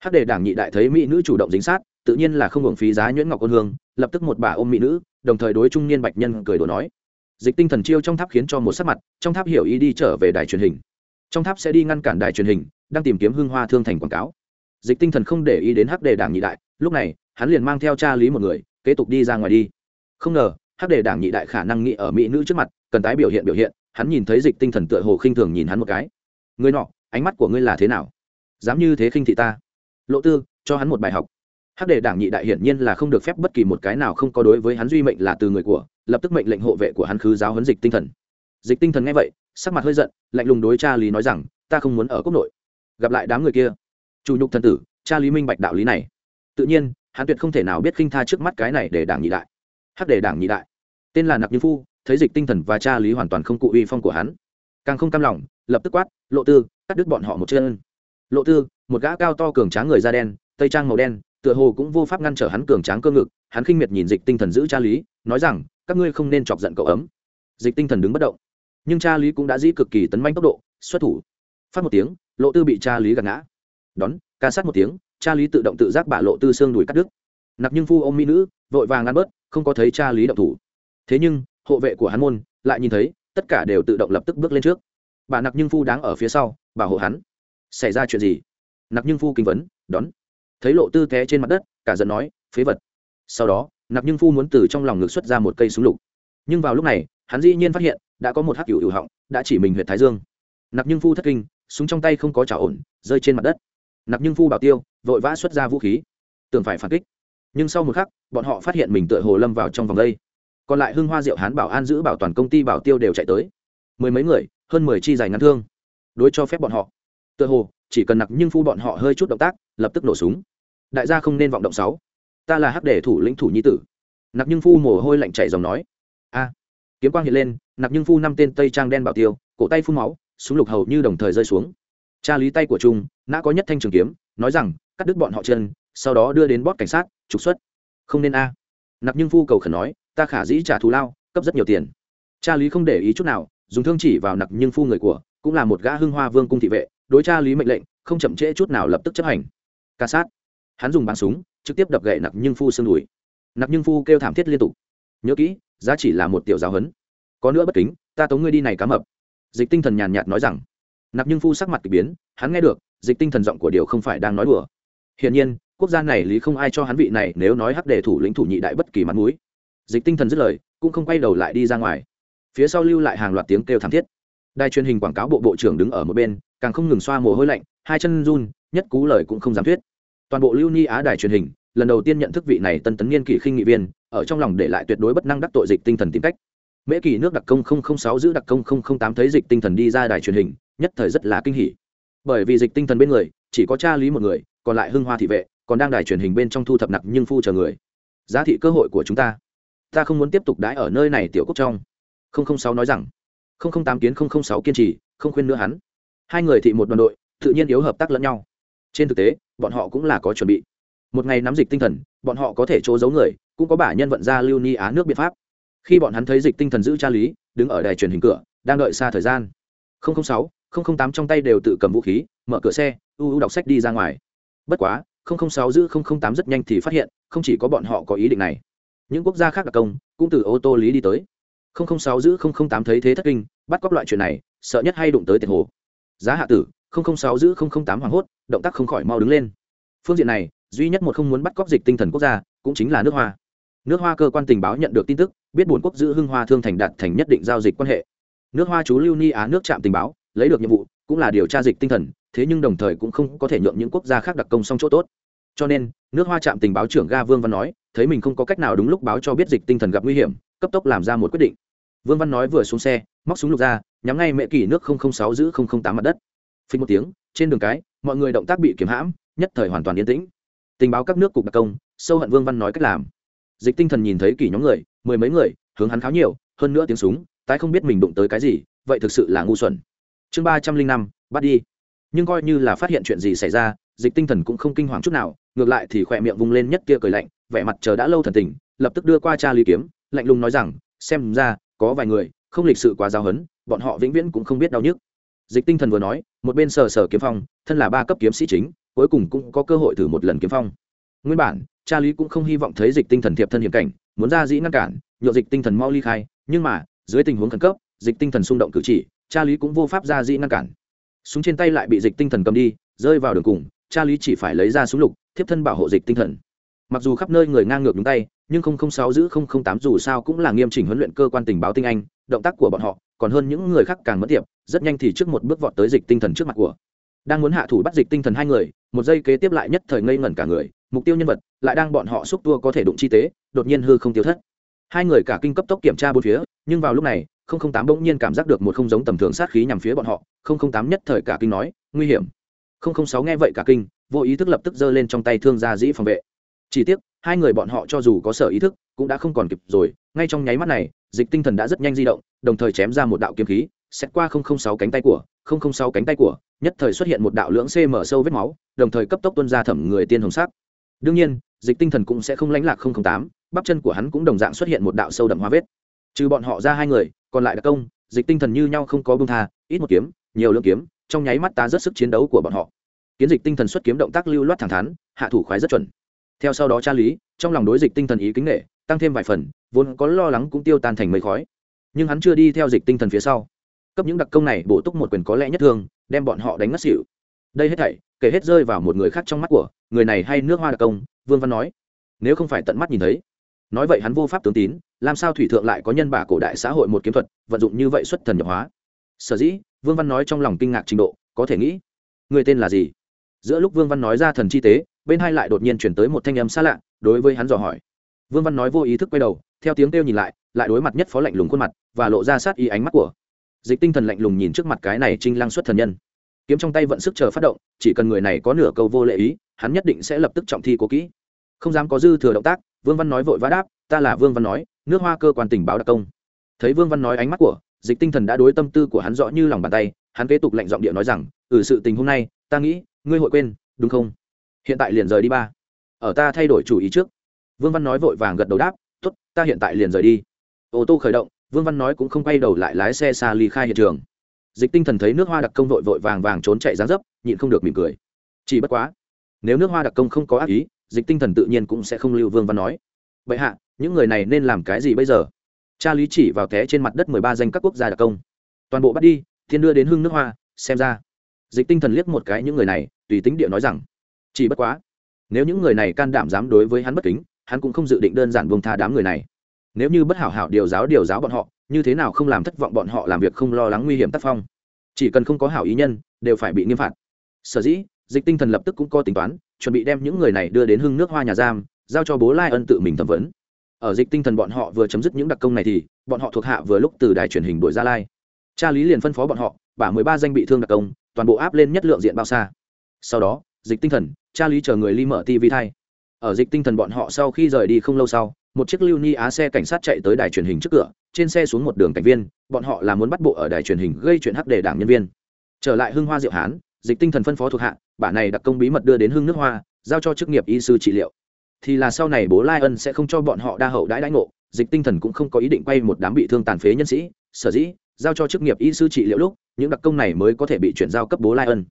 hắc đề đảng nhị đại thấy mỹ nữ chủ động dính sát, tự nhiên là không hưởng phí giá nhuyễn ngọc ôn hương, lập tức một bà ôm mỹ nữ, đồng thời đối trung niên bạch nhân cười đùa nói. Dịch tinh thần chiêu trong tháp khiến cho một sắc mặt, trong tháp hiểu ý đi trở về đài truyền hình. Trong tháp sẽ đi ngăn cản đài truyền hình, đang tìm kiếm hương hoa thương thành quảng cáo. Dịch tinh thần không để ý đến hắc đề đảng nhị đại, lúc này, hắn liền mang theo cha lý một người, kế tục đi ra ngoài đi. Không ngờ, hắc đề đảng nhị đại khả năng nghĩ ở mỹ nữ trước mặt, cần tái biểu hiện biểu hiện, hắn nhìn thấy dịch tinh thần tựa hồ khinh thường nhìn hắn một cái. Người nọ, ánh mắt của ngươi là thế nào? Dám như thế khinh thị ta? Lộ tư, cho hắn một bài học. Hắc đề đảng nhị đại hiển nhiên là không được phép bất kỳ một cái nào không có đối với hắn duy mệnh là từ người của, lập tức mệnh lệnh hộ vệ của hắn khứ giáo huấn dịch tinh thần. Dịch tinh thần nghe vậy, sắc mặt hơi giận, lạnh lùng đối cha lý nói rằng, ta không muốn ở quốc nội. Gặp lại đám người kia. Chủ nhục thần tử, cha lý minh bạch đạo lý này. Tự nhiên, hắn tuyệt không thể nào biết khinh tha trước mắt cái này để đảng nhị đại. Hắc để đảng nhị đại. Tên là nặc như phu, thấy dịch tinh thần và cha lý hoàn toàn không cụ uy phong của hắn. Càng không cam lòng, lập tức quát, lộ tư, cắt đứt bọn họ một chân lộ tư, một gã cao to cường tráng người da đen, tây trang màu đen, tựa hồ cũng vô pháp ngăn trở hắn cường tráng cơ ngực, hắn khinh miệt nhìn dịch tinh thần giữ cha lý, nói rằng, các ngươi không nên chọc giận cậu ấm. Dịch tinh thần đứng bất động. Nhưng cha lý cũng đã dĩ cực kỳ tấn manh tốc độ, xuất thủ. Phát một tiếng, lộ tư bị cha lý gạt ngã. Đón, ca sát một tiếng, cha lý tự động tự giác bả lộ tư xương đùi cắt đứt. Nặc nhưng phu ôm mỹ nữ, vội vàng ngăn bớt, không có thấy cha lý động thủ. Thế nhưng, hộ vệ của hắn môn lại nhìn thấy, tất cả đều tự động lập tức bước lên trước. Bà nặc nhưng phu đáng ở phía sau, bảo hộ hắn xảy ra chuyện gì? Nặc nhưng phu kinh vấn, đón. Thấy lộ tư té trên mặt đất, cả giận nói, phế vật. Sau đó, nặc nhưng phu muốn từ trong lòng ngực xuất ra một cây súng lục. Nhưng vào lúc này, hắn dĩ nhiên phát hiện, đã có một hắc cựu hữu họng, đã chỉ mình huyện thái dương. Nặc nhưng phu thất kinh, súng trong tay không có trả ổn, rơi trên mặt đất. Nặc nhưng phu bảo tiêu, vội vã xuất ra vũ khí. Tưởng phải phản kích. Nhưng sau một khắc, bọn họ phát hiện mình tựa hồ lâm vào trong vòng đây. Còn lại hưng hoa diệu hán bảo an giữ bảo toàn công ty bảo tiêu đều chạy tới. Mười mấy người, hơn mười chi dài ngắn thương. Đối cho phép bọn họ tựa hồ, chỉ cần nặc nhưng phu bọn họ hơi chút động tác, lập tức nổ súng. Đại gia không nên vọng động sáu. Ta là hắc để thủ lĩnh thủ nhi tử. Nặc nhưng phu mồ hôi lạnh chảy dòng nói. A. Kiếm quang hiện lên, nặc nhưng phu năm tên tây trang đen bảo tiêu, cổ tay phun máu, súng lục hầu như đồng thời rơi xuống. Cha lý tay của trung, nã có nhất thanh trường kiếm, nói rằng, cắt đứt bọn họ chân, sau đó đưa đến bót cảnh sát, trục xuất. Không nên a. Nặc nhưng phu cầu khẩn nói, ta khả dĩ trả thù lao, cấp rất nhiều tiền. Cha lý không để ý chút nào, dùng thương chỉ vào nặc nhưng phu người của, cũng là một gã hưng hoa vương cung thị vệ đối tra lý mệnh lệnh, không chậm trễ chút nào lập tức chấp hành. Ca sát. Hắn dùng bắn súng, trực tiếp đập gậy nặc nhưng phu xương đùi. Nặc nhưng phu kêu thảm thiết liên tục. Nhớ kỹ, giá chỉ là một tiểu giáo hấn có nữa bất kính, ta tống ngươi đi này cá mập. Dịch tinh thần nhàn nhạt nói rằng. Nặc nhưng phu sắc mặt k ỳ biến, hắn nghe được, dịch tinh thần giọng của điều không phải đang nói đùa. Hiển nhiên, quốc gia này lý không ai cho hắn vị này nếu nói hắc đề thủ lĩnh thủ nhị đại bất kỳ mặt mũi. Dịch tinh thần dứt lời, cũng không quay đầu lại đi ra ngoài. Phía sau lưu lại hàng loạt tiếng kêu thảm thiết đài truyền hình quảng cáo bộ bộ trưởng đứng ở một bên, càng không ngừng xoa mồ hôi lạnh, hai chân run, nhất cú lời cũng không dám thuyết. Toàn bộ lưu ni á đài truyền hình, lần đầu tiên nhận thức vị này tân tấn niên kỷ khinh nghị viên, ở trong lòng để lại tuyệt đối bất năng đắc tội dịch tinh thần tìm cách. Mễ kỳ nước đặc công sáu giữ đặc công tám thấy dịch tinh thần đi ra đài truyền hình, nhất thời rất là kinh hỉ. Bởi vì dịch tinh thần bên người, chỉ có cha lý một người, còn lại hưng hoa thị vệ, còn đang đài truyền hình bên trong thu thập nặc nhưng phu chờ người. Giá thị cơ hội của chúng ta. Ta không muốn tiếp tục đãi ở nơi này tiểu quốc trong. Sáu nói rằng tám kiến không không sáu kiên trì, không khuyên nữa hắn. Hai người thị một đoàn đội, tự nhiên yếu hợp tác lẫn nhau. Trên thực tế, bọn họ cũng là có chuẩn bị. Một ngày nắm dịch tinh thần, bọn họ có thể chỗ giấu người, cũng có bả nhân vận ra lưu ni á nước biện pháp. Khi bọn hắn thấy dịch tinh thần giữ cha lý, đứng ở đài truyền hình cửa, đang đợi xa thời gian. sáu tám trong tay đều tự cầm vũ khí, mở cửa xe, u u đọc sách đi ra ngoài. Bất quá 006 giữ 008 rất nhanh thì phát hiện, không chỉ có bọn họ có ý định này. Những quốc gia khác đặc công, cũng từ ô tô lý đi tới. 006 giữ 008 thấy thế thất kinh, bắt cóc loại chuyện này, sợ nhất hay đụng tới tiền hồ. Giá hạ tử 006 giữ 008 hoảng hốt, động tác không khỏi mau đứng lên. Phương diện này, duy nhất một không muốn bắt cóc dịch tinh thần quốc gia, cũng chính là nước hoa. Nước hoa cơ quan tình báo nhận được tin tức, biết bốn quốc giữ hưng hoa thương thành đạt thành nhất định giao dịch quan hệ. Nước hoa chú lưu ni á nước trạm tình báo, lấy được nhiệm vụ, cũng là điều tra dịch tinh thần, thế nhưng đồng thời cũng không có thể nhượng những quốc gia khác đặc công xong chỗ tốt. Cho nên, nước hoa trạm tình báo trưởng ga vương văn nói thấy mình không có cách nào đúng lúc báo cho biết dịch tinh thần gặp nguy hiểm, cấp tốc làm ra một quyết định. Vương văn nói vừa xuống xe, móc súng lục ra, nhắm ngay mẹ kỷ nước 006 giữ 008 mặt đất. Phình một tiếng, trên đường cái, mọi người động tác bị kiểm hãm, nhất thời hoàn toàn yên tĩnh. Tình báo các nước cục đặc công, sâu hận vương văn nói cách làm. Dịch tinh thần nhìn thấy kỷ nhóm người, mười mấy người, hướng hắn kháo nhiều, hơn nữa tiếng súng, tái không biết mình đụng tới cái gì, vậy thực sự là ngu xuẩn. Chương ba trăm linh năm, bắt đi. Nhưng coi như là phát hiện chuyện gì xảy ra, dịch tinh thần cũng không kinh hoàng chút nào, ngược lại thì khỏe miệng vung lên nhất kia cười lạnh vẻ mặt chờ đã lâu thần tình, lập tức đưa qua cha lý kiếm, lạnh lùng nói rằng, xem ra, có vài người, không lịch sự quá giao hấn bọn họ vĩnh viễn cũng không biết đau nhức. Dịch tinh thần vừa nói, một bên sờ sờ kiếm phong, thân là ba cấp kiếm sĩ chính, cuối cùng cũng có cơ hội thử một lần kiếm phong. Nguyên bản, cha lý cũng không hy vọng thấy dịch tinh thần thiệp thân hiểm cảnh, muốn ra dĩ ngăn cản nhộn dịch tinh thần mau ly khai, nhưng mà, dưới tình huống khẩn cấp, dịch tinh thần xung động cử chỉ, cha lý cũng vô pháp ra dĩ ngăn cản. Súng trên tay lại bị dịch tinh thần cầm đi, rơi vào đường cùng, cha lý chỉ phải lấy ra súng lục, thiếp thân bảo hộ dịch tinh thần mặc dù khắp nơi người ngang ngược đúng tay, nhưng không không sáu giữ không không tám dù sao cũng là nghiêm chỉnh huấn luyện cơ quan tình báo tinh anh, động tác của bọn họ, còn hơn những người khác càng mất tiệp, rất nhanh thì trước một bước vọt tới dịch tinh thần trước mặt của. Đang muốn hạ thủ bắt dịch tinh thần hai người, một giây kế tiếp lại nhất thời ngây ngẩn cả người, mục tiêu nhân vật lại đang bọn họ xúc tua có thể đụng chi tế, đột nhiên hư không tiêu thất. Hai người cả kinh cấp tốc kiểm tra bốn phía, nhưng vào lúc này, không không tám bỗng nhiên cảm giác được một không giống tầm thường sát khí nhằm phía bọn họ, không không tám nhất thời cả kinh nói, nguy hiểm. Không không sáu nghe vậy cả kinh, vô ý thức lập tức giơ lên trong tay thương gia dĩ phòng vệ chỉ tiếc, hai người bọn họ cho dù có sở ý thức, cũng đã không còn kịp rồi. Ngay trong nháy mắt này, dịch tinh thần đã rất nhanh di động, đồng thời chém ra một đạo kiếm khí xét qua sáu cánh tay của sáu cánh tay của, nhất thời xuất hiện một đạo lưỡng cm sâu vết máu, đồng thời cấp tốc tuân ra thẩm người tiên hồng sắc. Đương nhiên, dịch tinh thần cũng sẽ không lánh lạc tám, bắp chân của hắn cũng đồng dạng xuất hiện một đạo sâu đậm hóa vết. Trừ bọn họ ra hai người, còn lại đặc công, dịch tinh thần như nhau không có bông tha, ít một kiếm, nhiều lượng kiếm, trong nháy mắt ta rất sức chiến đấu của bọn họ. Kiến dịch tinh thần xuất kiếm động tác lưu loát thẳng thắn, hạ thủ khoái rất chuẩn theo sau đó tra lý, trong lòng đối dịch tinh thần ý kính nghệ tăng thêm vài phần, vốn có lo lắng cũng tiêu tan thành mây khói. Nhưng hắn chưa đi theo dịch tinh thần phía sau. Cấp những đặc công này bổ túc một quyền có lẽ nhất thương đem bọn họ đánh ngất xỉu. Đây hết thảy, kể hết rơi vào một người khác trong mắt của, người này hay nước hoa đặc công, vương văn nói. Nếu không phải tận mắt nhìn thấy. Nói vậy hắn vô pháp tướng tín, làm sao thủy thượng lại có nhân bà cổ đại xã hội một kiếm thuật, vận dụng như vậy xuất thần nhập hóa. Sở dĩ, vương văn nói trong lòng kinh ngạc trình độ, có thể nghĩ. Người tên là gì? Giữa lúc vương văn nói ra thần chi tế, bên hai lại đột nhiên chuyển tới một thanh âm xa lạ, đối với hắn dò hỏi. Vương văn nói vô ý thức quay đầu, theo tiếng kêu nhìn lại lại đối mặt nhất phó lạnh lùng khuôn mặt, và lộ ra sát ý ánh mắt của. Dịch tinh thần lạnh lùng nhìn trước mặt cái này trinh lăng xuất thần nhân. Kiếm trong tay vận sức chờ phát động, chỉ cần người này có nửa câu vô lệ ý, hắn nhất định sẽ lập tức trọng thi cố kỹ. Không dám có dư thừa động tác, vương văn nói vội vã đáp, ta là vương văn nói, nước hoa cơ quan tình báo đặc công. Thấy vương văn nói ánh mắt của, dịch tinh thần đã đối tâm tư của hắn rõ như lòng bàn tay, hắn kế tục lạnh giọng địa nói rằng ừ sự tình hôm nay, ta nghĩ ngươi hội quên, đúng không? Hiện tại liền rời đi ba. Ở ta thay đổi chủ ý trước. Vương văn nói vội vàng gật đầu đáp t ố t ta hiện tại liền rời đi. Ô tô khởi động, vương văn nói cũng không quay đầu lại lái xe xa ly khai hiện trường. Dịch tinh thần thấy nước hoa đặc công vội vội vàng vàng trốn chạy ra dấp, nhịn không được mỉm cười. Chỉ bất quá, nếu nước hoa đặc công không có ác ý, dịch tinh thần tự nhiên cũng sẽ không lưu vương văn nói. Vậy hạ, những người này nên làm cái gì bây giờ? Cha lý chỉ vào té trên mặt đất mười ba danh các quốc gia đặc công. Toàn bộ bắt đi, thiên đưa đến hưng nước hoa, xem ra dịch tinh thần liếc một cái những người này, tùy tính địa nói rằng, chỉ bất quá, nếu những người này can đảm dám đối với hắn bất kính, hắn cũng không dự định đơn giản buông tha đám người này. Nếu như bất hảo hảo điều giáo điều giáo bọn họ, như thế nào không làm thất vọng bọn họ làm việc không lo lắng nguy hiểm tác phong? Chỉ cần không có hảo ý nhân, đều phải bị nghiêm phạt. Sở dĩ, dịch tinh thần lập tức cũng có tính toán, chuẩn bị đem những người này đưa đến hưng nước hoa nhà giam, giao cho bố lai ân tự mình thẩm vấn. Ở dịch tinh thần bọn họ vừa chấm dứt những đặc công này thì, bọn họ thuộc hạ vừa lúc từ đài truyền hình đổi gia lai. Cha lý liền phân phó bọn họ, bả mười ba danh bị thương đặc công toàn bộ áp lên nhất lượng diện bao xa. Sau đó, dịch tinh thần cha lý chờ người ly mở tv thay. Ở dịch tinh thần bọn họ sau khi rời đi không lâu sau, một chiếc lưu ni á xe cảnh sát chạy tới đài truyền hình trước cửa, trên xe xuống một đường cảnh viên, bọn họ là muốn bắt bộ ở đài truyền hình gây chuyện hắc đề đảng nhân viên. Trở lại hưng hoa diệu hán, dịch tinh thần phân phó thuộc hạ bả này đặc công bí mật đưa đến hưng nước hoa, giao cho chức nghiệp y sư trị liệu. Thì là sau này bố lai ân sẽ không cho bọn họ đa hậu đãi đãi ngộ, dịch tinh thần cũng không có ý định quay một đám bị thương tàn phế nhân sĩ, sở dĩ giao cho chức nghiệp y sư trị liệu lúc, những đặc công này mới có thể bị chuyển giao cấp bố lai ân.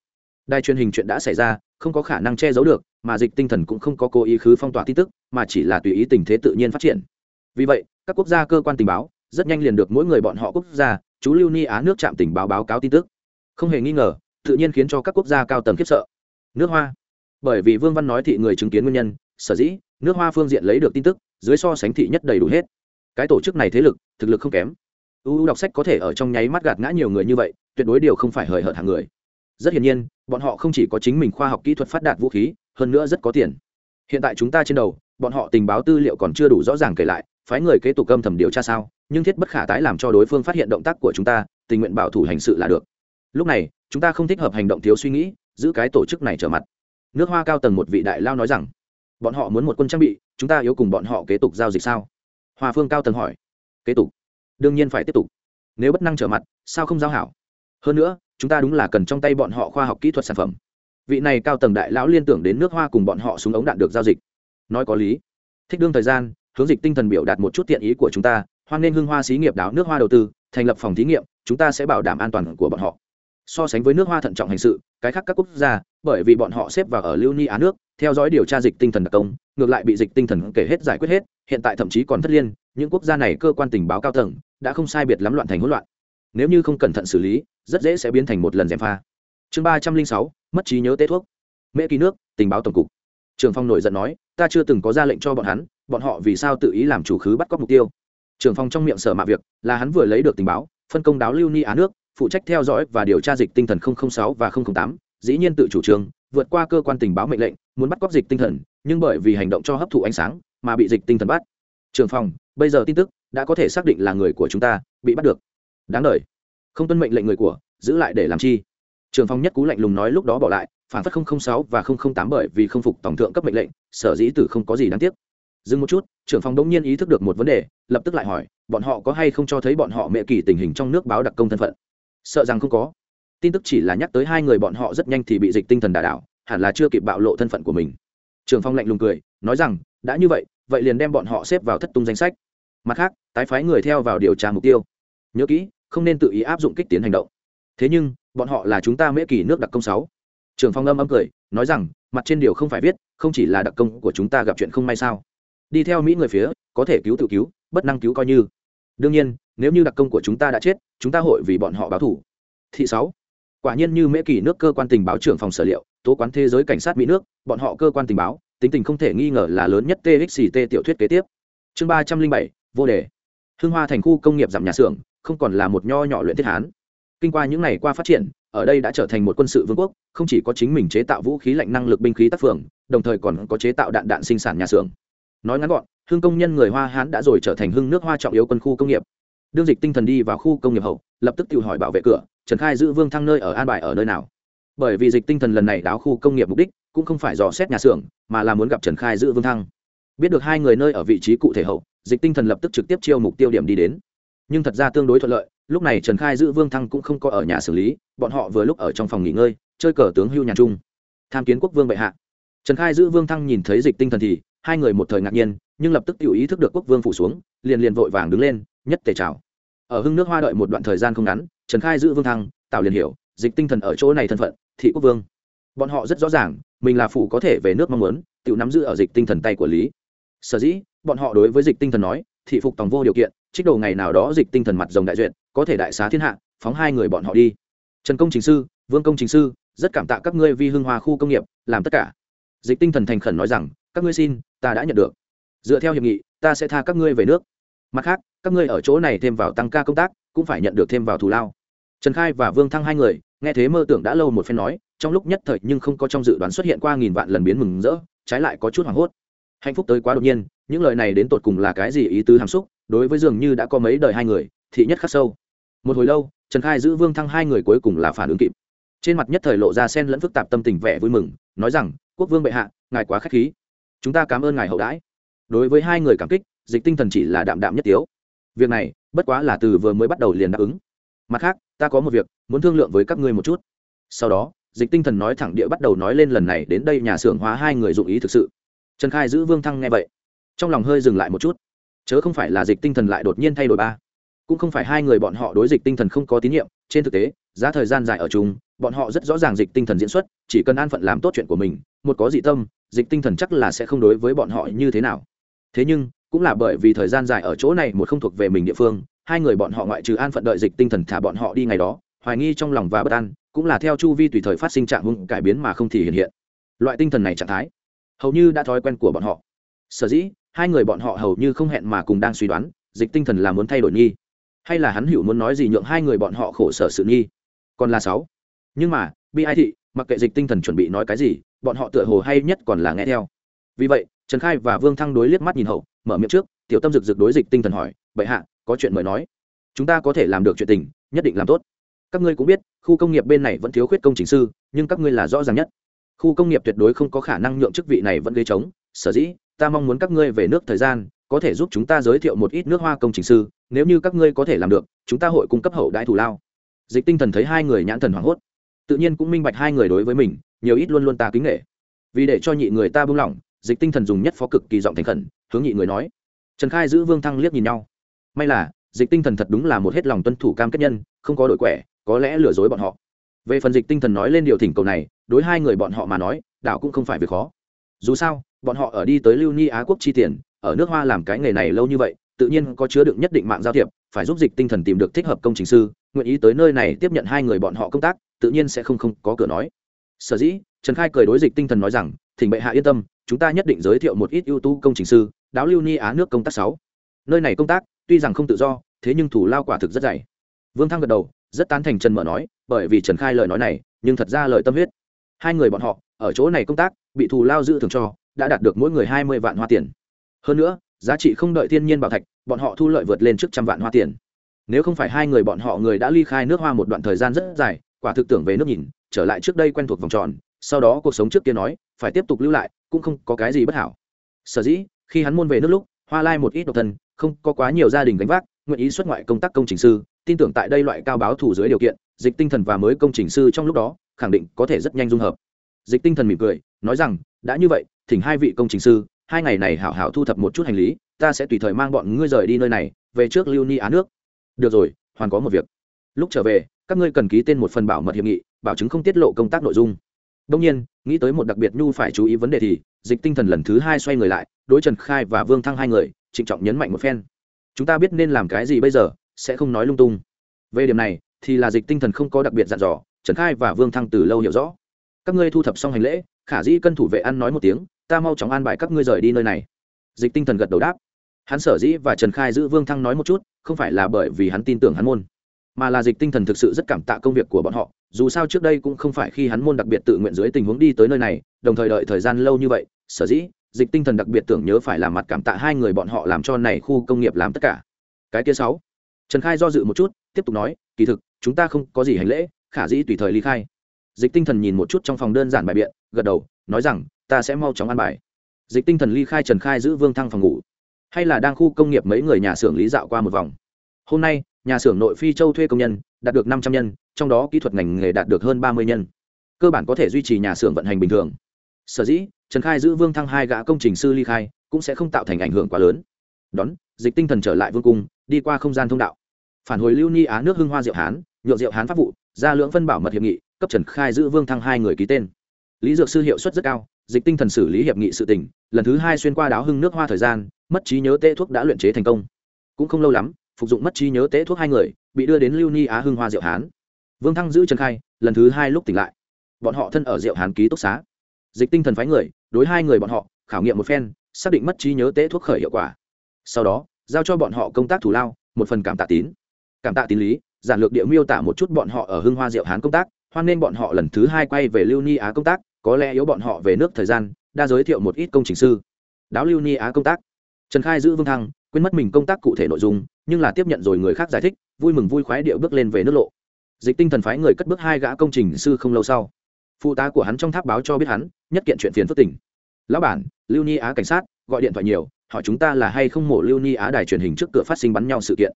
Đài truyền hình chuyện đã xảy ra, không có khả năng che giấu được, mà dịch tinh thần cũng không có cố ý khứ phong tỏa tin tức, mà chỉ là tùy ý tình thế tự nhiên phát triển. Vì vậy, các quốc gia cơ quan tình báo rất nhanh liền được mỗi người bọn họ quốc gia, chú lưu ni á nước chạm tình báo báo cáo tin tức. Không hề nghi ngờ, tự nhiên khiến cho các quốc gia cao tầng khiếp sợ. Nước hoa. Bởi vì vương văn nói thị người chứng kiến nguyên nhân, sở dĩ nước hoa phương diện lấy được tin tức, dưới so sánh thị nhất đầy đủ hết. Cái tổ chức này thế lực, thực lực không kém uu đọc sách có thể ở trong nháy mắt gạt ngã nhiều người như vậy, tuyệt đối điều không phải hời hợt hàng người. Rất hiển nhiên, bọn họ không chỉ có chính mình khoa học kỹ thuật phát đạt vũ khí, hơn nữa rất có tiền. Hiện tại chúng ta trên đầu, bọn họ tình báo tư liệu còn chưa đủ rõ ràng kể lại, phái người kế tục âm thầm điều tra sao, nhưng thiết bất khả tái làm cho đối phương phát hiện động tác của chúng ta, tình nguyện bảo thủ hành sự là được. Lúc này, chúng ta không thích hợp hành động thiếu suy nghĩ, giữ cái tổ chức này trở mặt. Nước hoa cao tầng một vị đại lao nói rằng, bọn họ muốn một quân trang bị, chúng ta yếu cùng bọn họ kế tục giao dịch sao? Hoa phương cao tầng hỏi. Kế tục đương nhiên phải tiếp tục. Nếu bất năng trở mặt, sao không giao hảo? Hơn nữa, chúng ta đúng là cần trong tay bọn họ khoa học kỹ thuật sản phẩm. Vị này cao tầng đại lão liên tưởng đến nước hoa cùng bọn họ súng ống đạn được giao dịch. Nói có lý. Thích đương thời gian, hướng dịch tinh thần biểu đạt một chút tiện ý của chúng ta, hoan nên hưng hoa xí nghiệp đáo nước hoa đầu tư, thành lập phòng thí nghiệm, chúng ta sẽ bảo đảm an toàn của bọn họ. So sánh với nước hoa thận trọng hành sự, cái khác các quốc gia, bởi vì bọn họ xếp vào ở lưu ni á nước, theo dõi điều tra dịch tinh thần đặc công, ngược lại bị dịch tinh thần kể hết giải quyết hết, hiện tại thậm chí còn thất liên, những quốc gia này cơ quan tình báo cao tầng đã không sai biệt lắm loạn thành hỗn loạn. Nếu như không cẩn thận xử lý rất dễ sẽ biến thành một lần gièm pha. Chương ba trăm linh sáu mất trí nhớ tế thuốc. Mễ ký nước tình báo tổng cục. Trường phong nổi giận nói ta chưa từng có ra lệnh cho bọn hắn bọn họ vì sao tự ý làm chủ khứ bắt cóc mục tiêu? Trường phong trong miệng sở mạ việc là hắn vừa lấy được tình báo phân công đáo lưu ni á nước phụ trách theo dõi và điều tra dịch tinh thần 006 và 008, dĩ nhiên tự chủ trương vượt qua cơ quan tình báo mệnh lệnh muốn bắt cóc dịch tinh thần nhưng bởi vì hành động cho hấp thụ ánh sáng mà bị dịch tinh thần bắt trường phòng, bây giờ tin tức đã có thể xác định là người của chúng ta bị bắt được. Đáng đời không tuân mệnh lệnh người của, giữ lại để làm chi? Trường phong nhất cú lạnh lùng nói lúc đó bỏ lại, phản phất 006 và 008 bởi vì không phục tổng thượng cấp mệnh lệnh, sở dĩ tử không có gì đáng tiếc. Dừng một chút, trưởng phòng đống nhiên ý thức được một vấn đề, lập tức lại hỏi, bọn họ có hay không cho thấy bọn họ mẹ kỳ tình hình trong nước báo đặc công thân phận? Sợ rằng không có. Tin tức chỉ là nhắc tới hai người bọn họ rất nhanh thì bị dịch tinh thần đà đảo, hẳn là chưa kịp bạo lộ thân phận của mình. Trường phong lạnh lùng cười, nói rằng, đã như vậy vậy liền đem bọn họ xếp vào thất tung danh sách. Mặt khác, tái phái người theo vào điều tra mục tiêu. Nhớ kỹ, không nên tự ý áp dụng kích tiến hành động. Thế nhưng, bọn họ là chúng ta mễ kỳ nước đặc công sáu. Trường phong âm âm cười, nói rằng, mặt trên điều không phải viết, không chỉ là đặc công của chúng ta gặp chuyện không may sao. Đi theo mỹ người phía, có thể cứu tự cứu, bất năng cứu coi như. Đương nhiên, nếu như đặc công của chúng ta đã chết, chúng ta hội vì bọn họ báo thủ thị sáu. Quả nhiên như mễ kỳ nước cơ quan tình báo trưởng phòng sở liệu, tố quán thế giới cảnh sát mỹ nước, bọn họ cơ quan tình báo tính tình không thể nghi ngờ là lớn nhất txt tiểu thuyết kế tiếp. Chương ba trăm linh bảy, vô đề. Hương hoa thành khu công nghiệp giảm nhà xưởng, không còn là một nho nhỏ luyện thiết hán. Kinh qua những ngày qua phát triển, ở đây đã trở thành một quân sự vương quốc, không chỉ có chính mình chế tạo vũ khí lạnh năng lực binh khí tác phường, đồng thời còn có chế tạo đạn đạn sinh sản nhà xưởng. Nói ngắn gọn hương công nhân người hoa hán đã rồi trở thành hưng nước hoa trọng yếu quân khu công nghiệp. Đương dịch tinh thần đi vào khu công nghiệp hậu, lập tức tự hỏi bảo vệ cửa, trần khai giữ vương thăng nơi ở an bài ở nơi nào bởi vì dịch tinh thần lần này đáo khu công nghiệp mục đích cũng không phải dò xét nhà xưởng, mà là muốn gặp trần khai giữ vương thăng. Biết được hai người nơi ở vị trí cụ thể hậu, dịch tinh thần lập tức trực tiếp chiêu mục tiêu điểm đi đến. Nhưng thật ra tương đối thuận lợi, lúc này trần khai giữ vương thăng cũng không có ở nhà xử lý, bọn họ vừa lúc ở trong phòng nghỉ ngơi, chơi cờ tướng hưu nhàn trung tham kiến quốc vương bệ hạ. Trần khai giữ vương thăng nhìn thấy dịch tinh thần thì, hai người một thời ngạc nhiên, nhưng lập tức tự ý thức được quốc vương phủ xuống, liền liền vội vàng đứng lên, nhất tề chào. Ở hưng nước hoa đợi một đoạn thời gian không ngắn, trần khai giữ vương thăng tạo liền hiểu, dịch tinh thần ở chỗ này thân phận thị quốc vương. Bọn họ rất rõ ràng, mình là phụ có thể về nước mong muốn, tự nắm giữ ở dịch tinh thần tay của lý. Sở dĩ, bọn họ đối với dịch tinh thần nói, thị phục tòng vô điều kiện, trích đồ ngày nào đó dịch tinh thần mặt rồng đại duyệt, có thể đại xá thiên hạ, phóng hai người bọn họ đi. Trần công chính sư, vương công chính sư, rất cảm tạ các ngươi vi hưng hoa khu công nghiệp, làm tất cả. Dịch tinh thần thành khẩn nói rằng, các ngươi xin, ta đã nhận được. Dựa theo hiệp nghị, ta sẽ tha các ngươi về nước. Mặt khác, các ngươi ở chỗ này thêm vào tăng ca công tác, cũng phải nhận được thêm vào thù lao. Trần khai và vương thăng hai người nghe thế mơ tưởng đã lâu một phen nói, trong lúc nhất thời nhưng không có trong dự đoán xuất hiện qua nghìn vạn lần biến mừng rỡ, trái lại có chút hoảng hốt. Hạnh phúc tới quá đột nhiên, những lời này đến tột cùng là cái gì ý tứ hàm xúc, đối với dường như đã có mấy đời hai người, thị nhất khắc sâu. Một hồi lâu, trần khai giữ vương thăng hai người cuối cùng là phản ứng kịp. Trên mặt nhất thời lộ ra sen lẫn phức tạp tâm tình vẻ vui mừng, nói rằng, quốc vương bệ hạ, ngài quá k h á c h khí. Chúng ta cảm ơn ngài hậu đãi. Đối với hai người cảm kích, dịch tinh thần chỉ là đạm đạm nhất tiếu. Việc này, bất quá là từ vừa mới bắt đầu liền đáp ứng. Mặt khác ta có một việc, muốn thương lượng với các ngươi một chút. Sau đó, dịch tinh thần nói thẳng địa bắt đầu nói lên lần này đến đây nhà xưởng hóa hai người dụng ý thực sự. Trần khai giữ vương thăng nghe vậy, trong lòng hơi dừng lại một chút. Chớ không phải là dịch tinh thần lại đột nhiên thay đổi ba. Cũng không phải hai người bọn họ đối dịch tinh thần không có tín nhiệm, trên thực tế, giá thời gian dài ở chung, bọn họ rất rõ ràng dịch tinh thần diễn xuất, chỉ cần an phận làm tốt chuyện của mình, một có dị tâm, dịch tinh thần chắc là sẽ không đối với bọn họ như thế nào. Thế nhưng, cũng là bởi vì thời gian dài ở chỗ này một không thuộc về mình địa phương hai người bọn họ ngoại trừ an phận đợi dịch tinh thần thả bọn họ đi ngày đó, hoài nghi trong lòng và bất an, cũng là theo chu vi tùy thời phát sinh trạng hung cải biến mà không thì hiện hiện. Loại tinh thần này trạng thái, hầu như đã thói quen của bọn họ. Sở dĩ, hai người bọn họ hầu như không hẹn mà cùng đang suy đoán, dịch tinh thần là muốn thay đổi nghi, hay là hắn hiểu muốn nói gì nhượng hai người bọn họ khổ sở sự nghi. Còn là sáu. Nhưng mà, bi ai thị, mặc kệ dịch tinh thần chuẩn bị nói cái gì, bọn họ tựa hồ hay nhất còn là nghe theo. Vì vậy, trần khai và vương thăng đối liếc mắt nhìn hậu, mở miệng trước, tiểu tâm rực rực đối dịch tinh thần hỏi, bệ hạ có chuyện mời nói. Chúng ta có thể làm được chuyện tình, nhất định làm tốt. Các ngươi cũng biết, khu công nghiệp bên này vẫn thiếu khuyết công trình sư, nhưng các ngươi là rõ ràng nhất. Khu công nghiệp tuyệt đối không có khả năng nhượng chức vị này vẫn gây trống. Sở dĩ, ta mong muốn các ngươi về nước thời gian, có thể giúp chúng ta giới thiệu một ít nước hoa công trình sư, nếu như các ngươi có thể làm được, chúng ta hội cung cấp hậu đại thủ lao. Dịch tinh thần thấy hai người nhãn thần hoảng hốt. Tự nhiên cũng minh bạch hai người đối với mình, nhiều ít luôn luôn ta kính nghệ vì để cho nhị người ta buông lỏng, dịch tinh thần dùng nhất phó cực kỳ giọng thành khẩn, hướng nhị người nói. Trần khai giữ vương thăng liếc nhìn nhau may là, dịch tinh thần thật đúng là một hết lòng tuân thủ cam kết nhân, không có đội quẻ, có lẽ lừa dối bọn họ. Về phần dịch tinh thần nói lên điều thỉnh cầu này, đối hai người bọn họ mà nói đạo cũng không phải việc khó. Dù sao, bọn họ ở đi tới lưu ni á quốc chi tiền, ở nước hoa làm cái nghề này lâu như vậy, tự nhiên có chứa đựng nhất định mạng giao thiệp, phải giúp dịch tinh thần tìm được thích hợp công trình sư, nguyện ý tới nơi này tiếp nhận hai người bọn họ công tác, tự nhiên sẽ không không có cửa nói. Sở dĩ, trần khai cười đối dịch tinh thần nói rằng, thỉnh bệ hạ yên tâm, chúng ta nhất định giới thiệu một ít ưu tú công trình sư, đáo lưu ni á nước công tác sáu. Nơi này công tác tuy rằng không tự do, thế nhưng thủ lao quả thực rất dày. Vương thăng gật đầu, rất tán thành trần mở nói, bởi vì trần khai lời nói này, nhưng thật ra lời tâm huyết. Hai người bọn họ, ở chỗ này công tác, bị thù lao dự thường cho, đã đạt được mỗi người hai mươi vạn hoa tiền. Hơn nữa, giá trị không đợi thiên nhiên bảo thạch, bọn họ thu lợi vượt lên trước trăm vạn hoa tiền. Nếu không phải hai người bọn họ người đã ly khai nước hoa một đoạn thời gian rất dài, quả thực tưởng về nước nhìn, trở lại trước đây quen thuộc vòng tròn, sau đó cuộc sống trước kia nói, phải tiếp tục lưu lại, cũng không có cái gì bất hảo. Sở dĩ, khi hắn môn về nước lúc hoa lai một ít độc thân, không có quá nhiều gia đình gánh vác, nguyện ý xuất ngoại công tác công trình sư, tin tưởng tại đây loại cao báo thủ dưới điều kiện, dịch tinh thần và mới công trình sư trong lúc đó, khẳng định có thể rất nhanh dung hợp. Dịch tinh thần mỉm cười, nói rằng, đã như vậy, thỉnh hai vị công trình sư, hai ngày này hảo hảo thu thập một chút hành lý, ta sẽ tùy thời mang bọn ngươi rời đi nơi này, về trước lưu ni á nước. Được rồi, hoàn có một việc. Lúc trở về, các ngươi cần ký tên một phần bảo mật hiệp nghị, bảo chứng không tiết lộ công tác nội dung. Đông nhiên, nghĩ tới một đặc biệt nhu phải chú ý vấn đề thì dịch tinh thần lần thứ hai xoay người lại, đối trần khai và vương thăng hai người, trịnh trọng nhấn mạnh một phen. Chúng ta biết nên làm cái gì bây giờ, sẽ không nói lung tung. Về điểm này, thì là dịch tinh thần không có đặc biệt dặn dò, trần khai và vương thăng từ lâu hiểu rõ. Các ngươi thu thập xong hành lễ, khả dĩ cân thủ vệ ăn nói một tiếng, ta mau chóng an bài các ngươi rời đi nơi này. Dịch tinh thần gật đầu đáp. Hắn sở dĩ và trần khai giữ vương thăng nói một chút, không phải là bởi vì hắn tin tưởng hắn môn, mà là dịch tinh thần thực sự rất cảm tạ công việc của bọn họ dù sao trước đây cũng không phải khi hắn môn đặc biệt tự nguyện dưới tình huống đi tới nơi này, đồng thời đợi thời gian lâu như vậy, sở dĩ, dịch tinh thần đặc biệt tưởng nhớ phải làm mặt cảm tạ hai người bọn họ làm cho này khu công nghiệp làm tất cả. Cái kia sáu. Trần khai do dự một chút, tiếp tục nói, kỳ thực, chúng ta không có gì hành lễ, khả dĩ tùy thời ly khai. Dịch tinh thần nhìn một chút trong phòng đơn giản bài biện, gật đầu, nói rằng, ta sẽ mau chóng ăn bài. Dịch tinh thần ly khai trần khai giữ vương thăng phòng ngủ. Hay là đang khu công nghiệp mấy người nhà xưởng lý dạo qua một vòng. Hôm nay nhà xưởng nội phi châu thuê công nhân, đạt được năm trăm nhân, trong đó kỹ thuật ngành nghề đạt được hơn ba mươi nhân. Cơ bản có thể duy trì nhà xưởng vận hành bình thường. Sở dĩ, trần khai giữ vương thăng hai gã công trình sư ly khai, cũng sẽ không tạo thành ảnh hưởng quá lớn. Đón, dịch tinh thần trở lại vương cung, đi qua không gian thông đạo. Phản hồi lưu ni á nước hưng hoa diệu hán, nhượng diệu hán pháp vụ, ra lưỡng phân bảo mật hiệp nghị, cấp trần khai giữ vương thăng hai người ký tên. Lý dược sư hiệu suất rất cao, dịch tinh thần xử lý hiệp nghị sự tỉnh lần thứ hai xuyên qua đáo hưng nước hoa thời gian, mất trí nhớ tê thuốc đã luyện chế thành công. Cũng không lâu lắm phục dụng mất trí nhớ tế thuốc hai người, bị đưa đến lưu ni á hưng hoa diệu hán. Vương thăng giữ trần khai, lần thứ hai lúc tỉnh lại. Bọn họ thân ở diệu hán ký túc xá. Dịch tinh thần phái người, đối hai người bọn họ, khảo nghiệm một phen, xác định mất trí nhớ tế thuốc khởi hiệu quả. Sau đó, giao cho bọn họ công tác thủ lao, một phần cảm tạ tín. Cảm tạ tín lý, giản lược địa miêu tả một chút bọn họ ở hưng hoa diệu hán công tác, hoan nên bọn họ lần thứ hai quay về lưu ni á công tác, có lẽ yếu bọn họ về nước thời gian đa giới thiệu một ít công trình sư. Đáo lưu ni á công tác. Trần khai giữ vương thăng, quên mất mình công tác cụ thể nội dung nhưng là tiếp nhận rồi người khác giải thích, vui mừng vui khoái điệu bước lên về nước lộ. Dịch tinh thần phái người cất bước hai gã công trình sư không lâu sau. Phụ tá của hắn trong tháp báo cho biết hắn, nhất kiện chuyện phiền phức tỉnh lão bản, lưu ni á cảnh sát, gọi điện thoại nhiều, hỏi chúng ta là hay không mổ lưu ni á đài truyền hình trước cửa phát sinh bắn nhau sự kiện.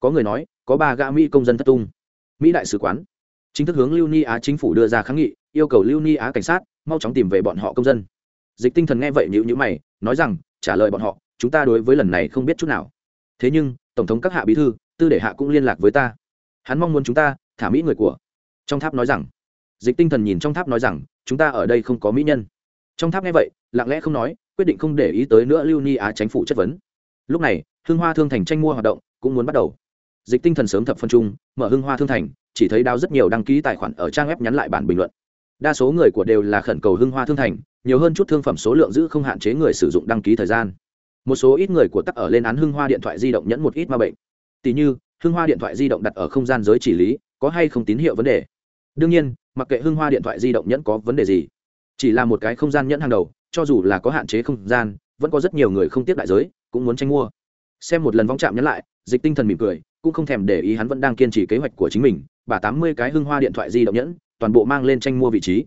Có người nói, có ba gã mỹ công dân thất tung. Mỹ đại sứ quán. Chính thức hướng lưu ni á chính phủ đưa ra kháng nghị, yêu cầu lưu ni á cảnh sát, mau chóng tìm về bọn họ công dân. Dịch tinh thần nghe vậy nhữ nhữ mày, nói rằng, trả lời bọn họ, chúng ta đối với lần này không biết chút nào. Thế nhưng tổng thống các hạ bí thư, tư để hạ cũng liên lạc với ta. Hắn mong muốn chúng ta thả mỹ người của. Trong tháp nói rằng, dịch tinh thần nhìn trong tháp nói rằng, chúng ta ở đây không có mỹ nhân. Trong tháp nghe vậy, lặng lẽ không nói, quyết định không để ý tới nữa lưu ni á tránh phụ chất vấn. Lúc này hương hoa thương thành tranh mua hoạt động cũng muốn bắt đầu. Dịch tinh thần sớm thập phân trung mở hương hoa thương thành, chỉ thấy đao rất nhiều đăng ký tài khoản ở trang web nhắn lại bản bình luận. Đa số người của đều là khẩn cầu hương hoa thương thành, nhiều hơn chút thương phẩm số lượng giữ không hạn chế người sử dụng đăng ký thời gian một số ít người của tắc ở lên án hưng hoa điện thoại di động nhẫn một ít ma bệnh. Tỷ như, hưng hoa điện thoại di động đặt ở không gian giới chỉ lý, có hay không tín hiệu vấn đề? Đương nhiên, mặc kệ hưng hoa điện thoại di động nhẫn có vấn đề gì, chỉ là một cái không gian nhẫn hàng đầu, cho dù là có hạn chế không gian, vẫn có rất nhiều người không tiếp đại giới, cũng muốn tranh mua. Xem một lần vong chạm nhắn lại, dịch tinh thần mỉm cười, cũng không thèm để ý hắn vẫn đang kiên trì kế hoạch của chính mình, bà tám mươi cái hưng hoa điện thoại di động nhẫn, toàn bộ mang lên tranh mua vị trí.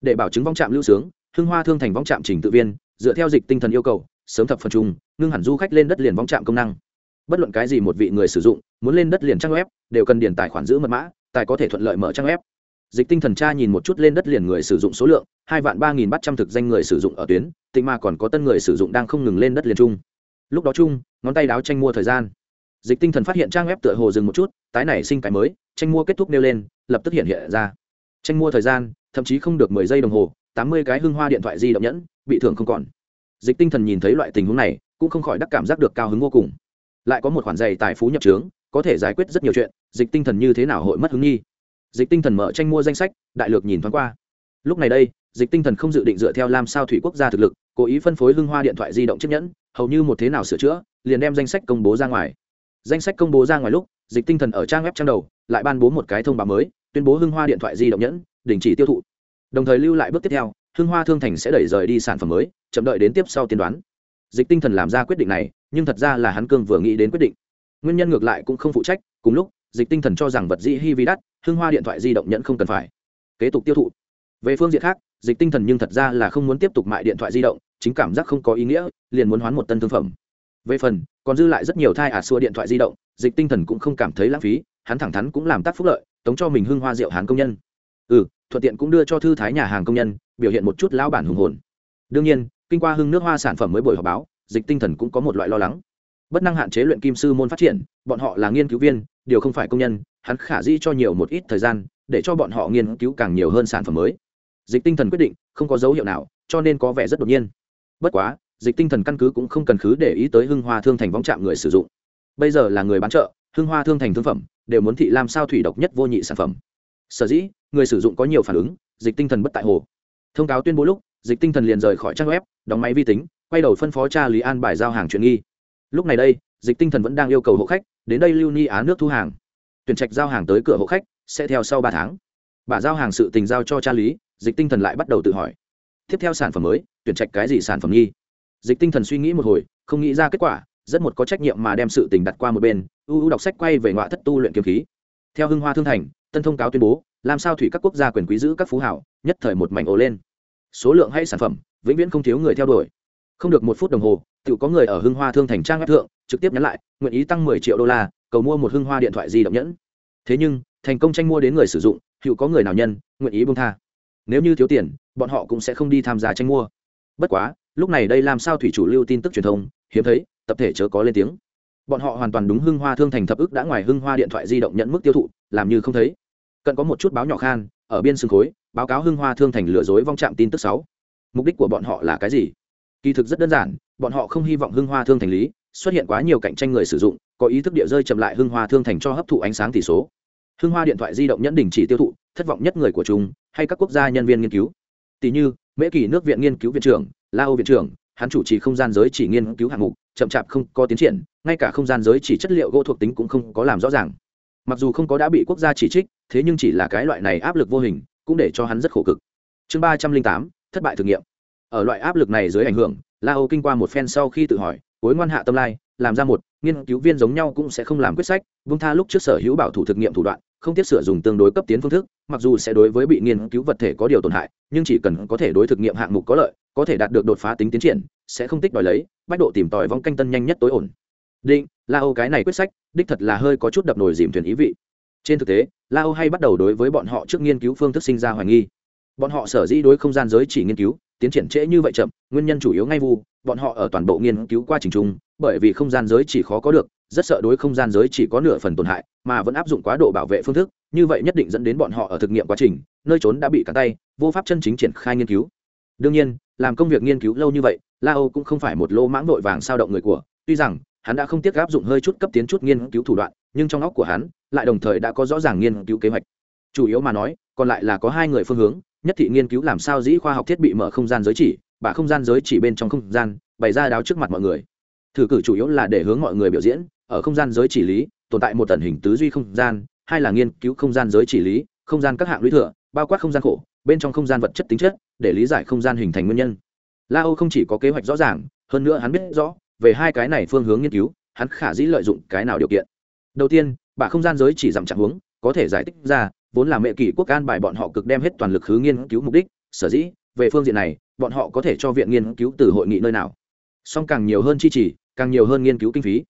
Để bảo chứng vong chạm lưu sướng, hưng hoa thương thành vong chạm trình tự viên, dựa theo dịch tinh thần yêu cầu sớm thập phần trung ngưng hẳn du khách lên đất liền vong trạm công năng. Bất luận cái gì một vị người sử dụng, muốn lên đất liền trang web, đều cần điền tài khoản giữ mật mã, tài có thể thuận lợi mở trang web. Dịch tinh thần tra nhìn một chút lên đất liền người sử dụng số lượng, hai vạn ba nghìn bắt trăm thực danh người sử dụng ở tuyến, tịnh mà còn có tân người sử dụng đang không ngừng lên đất liền chung. Lúc đó chung, ngón tay đáo tranh mua thời gian. Dịch tinh thần phát hiện trang web tựa hồ dừng một chút, tái nảy sinh cái mới, tranh mua kết thúc nêu lên, lập tức hiện hiện ra. Tranh mua thời gian, thậm chí không được mười giây đồng hồ, tám mươi cái hưng hoa điện thoại di động nhẫn, bị thưởng không còn dịch tinh thần nhìn thấy loại tình huống này, cũng không khỏi đắc cảm giác được cao hứng vô cùng. Lại có một khoản dày tài phú nhập trướng, có thể giải quyết rất nhiều chuyện, dịch tinh thần như thế nào hội mất hứng nghi? Dịch tinh thần mở tranh mua danh sách, đại lược nhìn thoáng qua. Lúc này đây, dịch tinh thần không dự định dựa theo làm sao thủy quốc gia thực lực, cố ý phân phối hưng hoa điện thoại di động chiếc nhẫn, hầu như một thế nào sửa chữa, liền đem danh sách công bố ra ngoài. Danh sách công bố ra ngoài lúc, dịch tinh thần ở trang web trang đầu, lại ban bố một cái thông báo mới, tuyên bố hưng hoa điện thoại di động nhẫn, đình chỉ tiêu thụ. Đồng thời lưu lại bước tiếp theo, hưng hoa thương thành sẽ đẩy rời đi sản phẩm mới chậm đợi đến tiếp sau tiên đoán. Dịch tinh thần làm ra quyết định này, nhưng thật ra là hắn cương vừa nghĩ đến quyết định. Nguyên nhân ngược lại cũng không phụ trách, cùng lúc, dịch tinh thần cho rằng vật dĩ hy vi đắt hương hoa điện thoại di động nhẫn không cần phải. Kế tục tiêu thụ. Về phương diện khác, dịch tinh thần nhưng thật ra là không muốn tiếp tục mại điện thoại di động, chính cảm giác không có ý nghĩa, liền muốn hoán một tân thương phẩm. Về phần, còn dư lại rất nhiều thai ả à xua điện thoại di động, dịch tinh thần cũng không cảm thấy lãng phí, hắn thẳng thắn cũng làm tác phúc lợi, tống cho mình hưng hoa rượu hán công nhân. Ừ thuận tiện cũng đưa cho thư thái nhà hàng công nhân, biểu hiện một chút lão bản hùng hồn. Đương nhiên kinh qua hưng nước hoa sản phẩm mới buổi họp báo, dịch tinh thần cũng có một loại lo lắng. Bất năng hạn chế luyện kim sư môn phát triển, bọn họ là nghiên cứu viên, điều không phải công nhân, hắn khả di cho nhiều một ít thời gian, để cho bọn họ nghiên cứu càng nhiều hơn sản phẩm mới. Dịch tinh thần quyết định, không có dấu hiệu nào, cho nên có vẻ rất đột nhiên. Bất quá, dịch tinh thần căn cứ cũng không cần khứ để ý tới hưng hoa thương thành vong chạm người sử dụng. Bây giờ là người bán chợ, hưng hoa thương thành thương phẩm, đều muốn thị làm sao thủy độc nhất vô nhị sản phẩm. Sở dĩ, người sử dụng có nhiều phản ứng, dịch tinh thần bất tại hồ. Thông cáo tuyên bố lúc dịch tinh thần liền rời khỏi trang web, đóng máy vi tính, quay đầu phân phó cha lý an bài giao hàng chuyện nghi. Lúc này đây, dịch tinh thần vẫn đang yêu cầu hộ khách, đến đây lưu ni á nước thu hàng. Tuyển trạch giao hàng tới cửa hộ khách, sẽ theo sau ba tháng. Bà giao hàng sự tình giao cho cha lý dịch tinh thần lại bắt đầu tự hỏi. Tiếp theo sản phẩm mới, tuyển trạch cái gì sản phẩm nghi? Dịch tinh thần suy nghĩ một hồi, không nghĩ ra kết quả, rất một có trách nhiệm mà đem sự tình đặt qua một bên, ưu ưu đọc sách quay về ngoại thất tu luyện kiếm khí. Theo hưng hoa thương thành, tân thông cáo tuyên bố, làm sao thủy các quốc gia quyền quý giữ các phú hảo nhất thời một mảnh ồ lên số lượng hay sản phẩm, vĩnh viễn không thiếu người theo đuổi. Không được một phút đồng hồ tự có người ở hưng hoa thương thành trang web thượng, trực tiếp nhắn lại, nguyện ý tăng mười triệu đô la, cầu mua một hưng hoa điện thoại di động nhẫn. Thế nhưng, thành công tranh mua đến người sử dụng, hữu có người nào nhân, nguyện ý buông tha. Nếu như thiếu tiền, bọn họ cũng sẽ không đi tham gia tranh mua. Bất quá, lúc này đây làm sao thủy chủ lưu tin tức truyền thông, hiếm thấy, tập thể chớ có lên tiếng. Bọn họ hoàn toàn đúng hưng hoa thương thành thập ức đã ngoài hưng hoa điện thoại di động nhận mức tiêu thụ, làm như không thấy. Cần có một chút báo nhỏ khan ở biên xương khối, báo cáo hưng hoa thương thành lừa dối vong trạm tin tức sáu. Mục đích của bọn họ là cái gì? Kỳ thực rất đơn giản, bọn họ không hy vọng hưng hoa thương thành lý, xuất hiện quá nhiều cạnh tranh người sử dụng, có ý thức địa rơi chậm lại hưng hoa thương thành cho hấp thụ ánh sáng tỷ số. Hưng hoa điện thoại di động nhẫn đình chỉ tiêu thụ, thất vọng nhất người của chúng, hay các quốc gia nhân viên nghiên cứu. Tỷ như, mễ kỳ nước viện nghiên cứu viện trưởng la âu viện trưởng, hắn chủ trì không gian giới chỉ nghiên cứu hạng mục, chậm chạp không có tiến triển, ngay cả không gian giới chỉ chất liệu gỗ thuộc tính cũng không có làm rõ ràng mặc dù không có đã bị quốc gia chỉ trích, thế nhưng chỉ là cái loại này áp lực vô hình, cũng để cho hắn rất khổ cực. Chương ba trăm linh tám, thất bại thử nghiệm. Ở loại áp lực này dưới ảnh hưởng la âu kinh qua một phen sau khi tự hỏi, cuối ngoan hạ tâm lai, làm ra một, nghiên cứu viên giống nhau cũng sẽ không làm quyết sách, vung tha lúc trước sở hữu bảo thủ thực nghiệm thủ đoạn, không tiếp sửa dùng tương đối cấp tiến phương thức, mặc dù sẽ đối với bị nghiên cứu vật thể có điều tổn hại, nhưng chỉ cần có thể đối thực nghiệm hạng mục có lợi, có thể đạt được đột phá tính tiến triển, sẽ không tích đòi lấy, bách độ tìm tòi vong canh tân nhanh nhất tối ổn. Định la âu cái này quyết sách, đích thật là hơi có chút đập nồi dìm thuyền ý vị. Trên thực tế, la âu hay bắt đầu đối với bọn họ trước nghiên cứu phương thức sinh ra hoài nghi. Bọn họ sở dĩ đối không gian giới chỉ nghiên cứu, tiến triển trễ như vậy chậm, nguyên nhân chủ yếu ngay vu, bọn họ ở toàn bộ nghiên cứu quá trình chung, bởi vì không gian giới chỉ khó có được, rất sợ đối không gian giới chỉ có nửa phần tổn hại, mà vẫn áp dụng quá độ bảo vệ phương thức, như vậy nhất định dẫn đến bọn họ ở thực nghiệm quá trình, nơi trốn đã bị cắn tay, vô pháp chân chính triển khai nghiên cứu. Đương nhiên, làm công việc nghiên cứu lâu như vậy, la âu cũng không phải một lô mãng vội vàng sao động người của, tuy rằng hắn đã không tiếc áp dụng hơi chút cấp tiến chút nghiên cứu thủ đoạn, nhưng trong óc của hắn lại đồng thời đã có rõ ràng nghiên cứu kế hoạch. Chủ yếu mà nói, còn lại là có hai người phương hướng, nhất thị nghiên cứu làm sao dĩ khoa học thiết bị mở không gian giới chỉ, bả không gian giới chỉ bên trong không gian, bày ra đáo trước mặt mọi người. Thử cử chủ yếu là để hướng mọi người biểu diễn, ở không gian giới chỉ lý, tồn tại một tần hình tứ duy không gian, hai là nghiên cứu không gian giới chỉ lý, không gian các hạng lũy thừa, bao quát không gian khổ, bên trong không gian vật chất tính chất, để lý giải không gian hình thành nguyên nhân. La âu không chỉ có kế hoạch rõ ràng, hơn nữa hắn biết rõ về hai cái này phương hướng nghiên cứu, hắn khả dĩ lợi dụng cái nào điều kiện. Đầu tiên, bà không gian giới chỉ giảm trạng hướng có thể giải thích ra, vốn là mẹ kỷ quốc an bài bọn họ cực đem hết toàn lực khứ nghiên cứu mục đích, sở dĩ, về phương diện này, bọn họ có thể cho viện nghiên cứu từ hội nghị nơi nào. Song càng nhiều hơn chi trì càng nhiều hơn nghiên cứu kinh phí.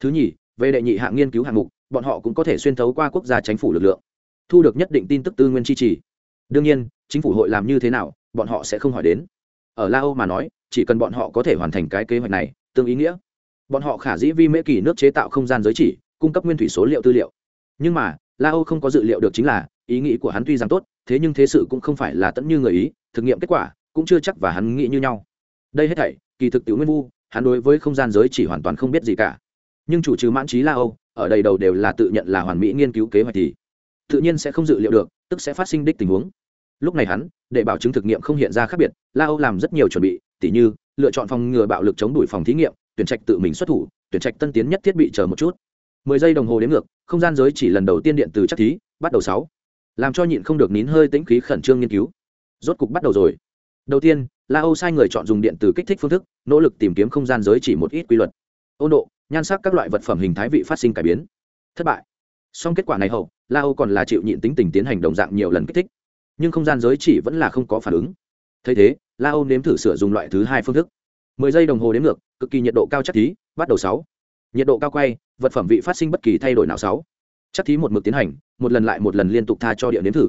Thứ nhì, về đệ nhị hạng nghiên cứu hạng mục, bọn họ cũng có thể xuyên thấu qua quốc gia chính phủ lực lượng, thu được nhất định tin tức tư nguyên chi trì đương nhiên, chính phủ hội làm như thế nào, bọn họ sẽ không hỏi đến. Ở la âu mà nói, chỉ cần bọn họ có thể hoàn thành cái kế hoạch này tương ý nghĩa. Bọn họ khả dĩ vi mễ kỳ nước chế tạo không gian giới chỉ, cung cấp nguyên thủy số liệu tư liệu. Nhưng mà, la âu không có dự liệu được chính là, ý nghĩ của hắn tuy rằng tốt, thế nhưng thế sự cũng không phải là tận như người ý, thực nghiệm kết quả cũng chưa chắc và hắn nghĩ như nhau. Đây hết thảy, kỳ thực tiểu nguyên vu, hắn đối với không gian giới chỉ hoàn toàn không biết gì cả. Nhưng chủ trừ mãn trí la âu, ở đây đầu đều là tự nhận là hoàn mỹ nghiên cứu kế hoạch thì tự nhiên sẽ không dự liệu được, tức sẽ phát sinh đích tình huống. Lúc này hắn, để bảo chứng thực nghiệm không hiện ra khác biệt, la âu làm rất nhiều chuẩn bị tỉ như, lựa chọn phòng ngừa bạo lực chống đuổi phòng thí nghiệm, tuyển trạch tự mình xuất thủ, tuyển trạch tân tiến nhất thiết bị chờ một chút. Mười giây đồng hồ đến ngược, không gian giới chỉ lần đầu tiên điện từ chắc thí, bắt đầu sáu. Làm cho nhịn không được nín hơi tĩnh khí khẩn trương nghiên cứu. Rốt cục bắt đầu rồi. Đầu tiên la âu sai người chọn dùng điện từ kích thích phương thức, nỗ lực tìm kiếm không gian giới chỉ một ít quy luật. Ôn độ, nhan sắc các loại vật phẩm hình thái vị phát sinh cải biến. Thất bại. Song kết quả này hậu la âu còn là chịu nhịn tính tình tiến hành đồng dạng nhiều lần kích thích. Nhưng không gian giới chỉ vẫn là không có phản ứng thấy thế la âu nếm thử sửa dùng loại thứ hai phương thức. Mười giây đồng hồ đến ngược, cực kỳ nhiệt độ cao chắc thí, bắt đầu sáu. Nhiệt độ cao quay, vật phẩm vị phát sinh bất kỳ thay đổi nào sáu. Chắc thí một mực tiến hành, một lần lại một lần liên tục tha cho địa nếm thử.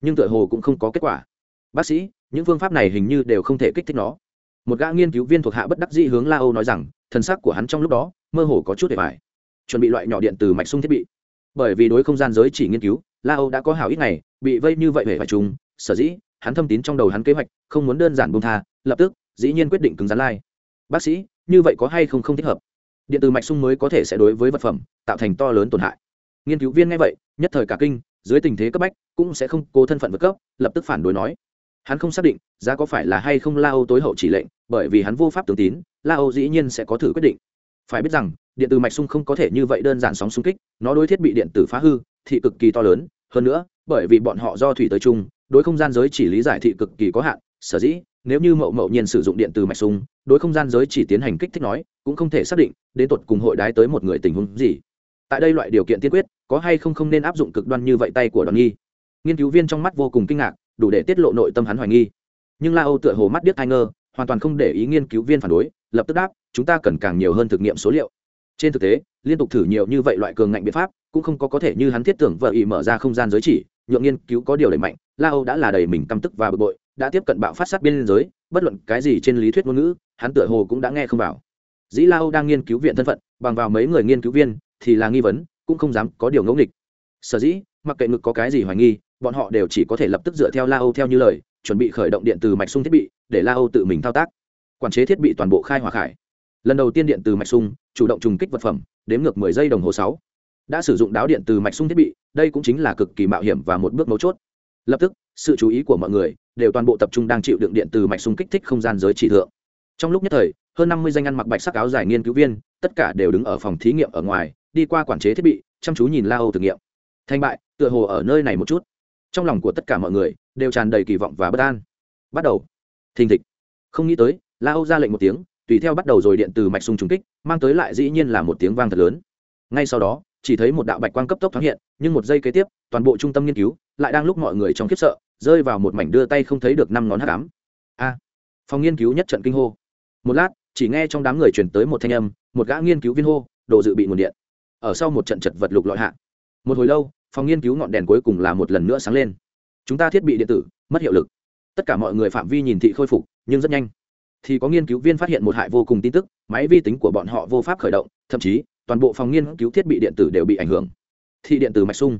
Nhưng tựa hồ cũng không có kết quả. Bác sĩ, những phương pháp này hình như đều không thể kích thích nó. Một gã nghiên cứu viên thuộc hạ bất đắc dĩ hướng la âu nói rằng, thần sắc của hắn trong lúc đó, mơ hồ có chút để bài. Chuẩn bị loại nhỏ điện từ mạch sung thiết bị. Bởi vì đối không gian giới chỉ nghiên cứu la âu đã có hảo ít ngày, bị vây như vậy về phải chúng sở dĩ hắn thâm tín trong đầu hắn kế hoạch, không muốn đơn giản buông tha, lập tức, dĩ nhiên quyết định cứng rắn lai. Bác sĩ, như vậy có hay không không thích hợp? Điện từ mạch sung mới có thể sẽ đối với vật phẩm tạo thành to lớn tổn hại. Nghiên cứu viên nghe vậy, nhất thời cả kinh, dưới tình thế cấp bách, cũng sẽ không cố thân phận vật cấp, lập tức phản đối nói. Hắn không xác định giá có phải là hay không la âu tối hậu chỉ lệnh, bởi vì hắn vô pháp tưởng tín la âu dĩ nhiên sẽ có thử quyết định. Phải biết rằng, điện từ mạch sung không có thể như vậy đơn giản sóng xung kích, nó đối thiết bị điện tử phá hư thị cực kỳ to lớn. Hơn nữa, bởi vì bọn họ do thủy tới chung đối không gian giới chỉ lý giải thị cực kỳ có hạn, sở dĩ, nếu như mậu mậu nhiên sử dụng điện từ mạch sung đối không gian giới chỉ tiến hành kích thích nói, cũng không thể xác định, đến tột cùng hội đái tới một người tình huống gì. Tại đây loại điều kiện tiên quyết, có hay không không nên áp dụng cực đoan như vậy tay của đoàn nghi. Nghiên cứu viên trong mắt vô cùng kinh ngạc, đủ để tiết lộ nội tâm hắn hoài nghi. Nhưng la âu tựa hồ mắt biết ai ngơ hoàn toàn không để ý nghiên cứu viên phản đối, lập tức đáp, chúng ta cần càng nhiều hơn thực nghiệm số liệu. Trên thực tế, liên tục thử nhiều như vậy loại cường ngạnh biện pháp, cũng không có có thể như hắn thiết tưởng vợ ý mở ra không gian giới chỉ nhượng nghiên cứu có điều đẩy mạnh la âu đã là đầy mình căm tức và bực bội, đã tiếp cận bạo phát sát biên giới, bất luận cái gì trên lý thuyết ngôn ngữ, hắn tựa hồ cũng đã nghe không vào. Dĩ la âu đang nghiên cứu viện thân phận, bằng vào mấy người nghiên cứu viên, thì là nghi vấn, cũng không dám có điều ngẫu nghịch. Sở dĩ, mặc kệ ngực có cái gì hoài nghi, bọn họ đều chỉ có thể lập tức dựa theo la âu theo như lời, chuẩn bị khởi động điện từ mạch sung thiết bị, để la âu tự mình thao tác. Quản chế thiết bị toàn bộ khai hỏa khải. Lần đầu tiên điện từ mạch sung, chủ động trùng kích vật phẩm, đếm ngược mười giây đồng hồ sáu. Đã sử dụng đáo điện từ mạch sung thiết bị đây cũng chính là cực kỳ mạo hiểm và một bước mấu chốt. Lập tức, sự chú ý của mọi người đều toàn bộ tập trung đang chịu đựng điện từ mạch sung kích thích không gian giới chỉ thượng. Trong lúc nhất thời, hơn năm mươi danh ăn mặc bạch sắc áo dài nghiên cứu viên, tất cả đều đứng ở phòng thí nghiệm ở ngoài, đi qua quản chế thiết bị, chăm chú nhìn la âu thử nghiệm. Thành bại, tựa hồ ở nơi này một chút. Trong lòng của tất cả mọi người đều tràn đầy kỳ vọng và bất an. Bắt đầu. Thình thịch. Không nghĩ tới, la âu ra lệnh một tiếng, tùy theo bắt đầu rồi điện từ mạch sung trùng kích, mang tới lại dĩ nhiên là một tiếng vang thật lớn. Ngay sau đó chỉ thấy một đạo bạch quang cấp tốc thoáng hiện, nhưng một giây kế tiếp, toàn bộ trung tâm nghiên cứu lại đang lúc mọi người trong khiếp sợ, rơi vào một mảnh đưa tay không thấy được năm ngón hát cám a! Phòng nghiên cứu nhất trận kinh hô. Một lát, chỉ nghe trong đám người chuyển tới một thanh âm, một gã nghiên cứu viên hô, đồ dự bị nguồn điện. Ở sau một trận chật vật lục lọi hạ. Một hồi lâu, phòng nghiên cứu ngọn đèn cuối cùng là một lần nữa sáng lên. Chúng ta thiết bị điện tử, mất hiệu lực. Tất cả mọi người phạm vi nhìn thị khôi phục, nhưng rất nhanh. Thì có nghiên cứu viên phát hiện một hại vô cùng tin tức, máy vi tính của bọn họ vô pháp khởi động, thậm chí toàn bộ phòng nghiên cứu thiết bị điện tử đều bị ảnh hưởng. Thị điện tử mạch sung.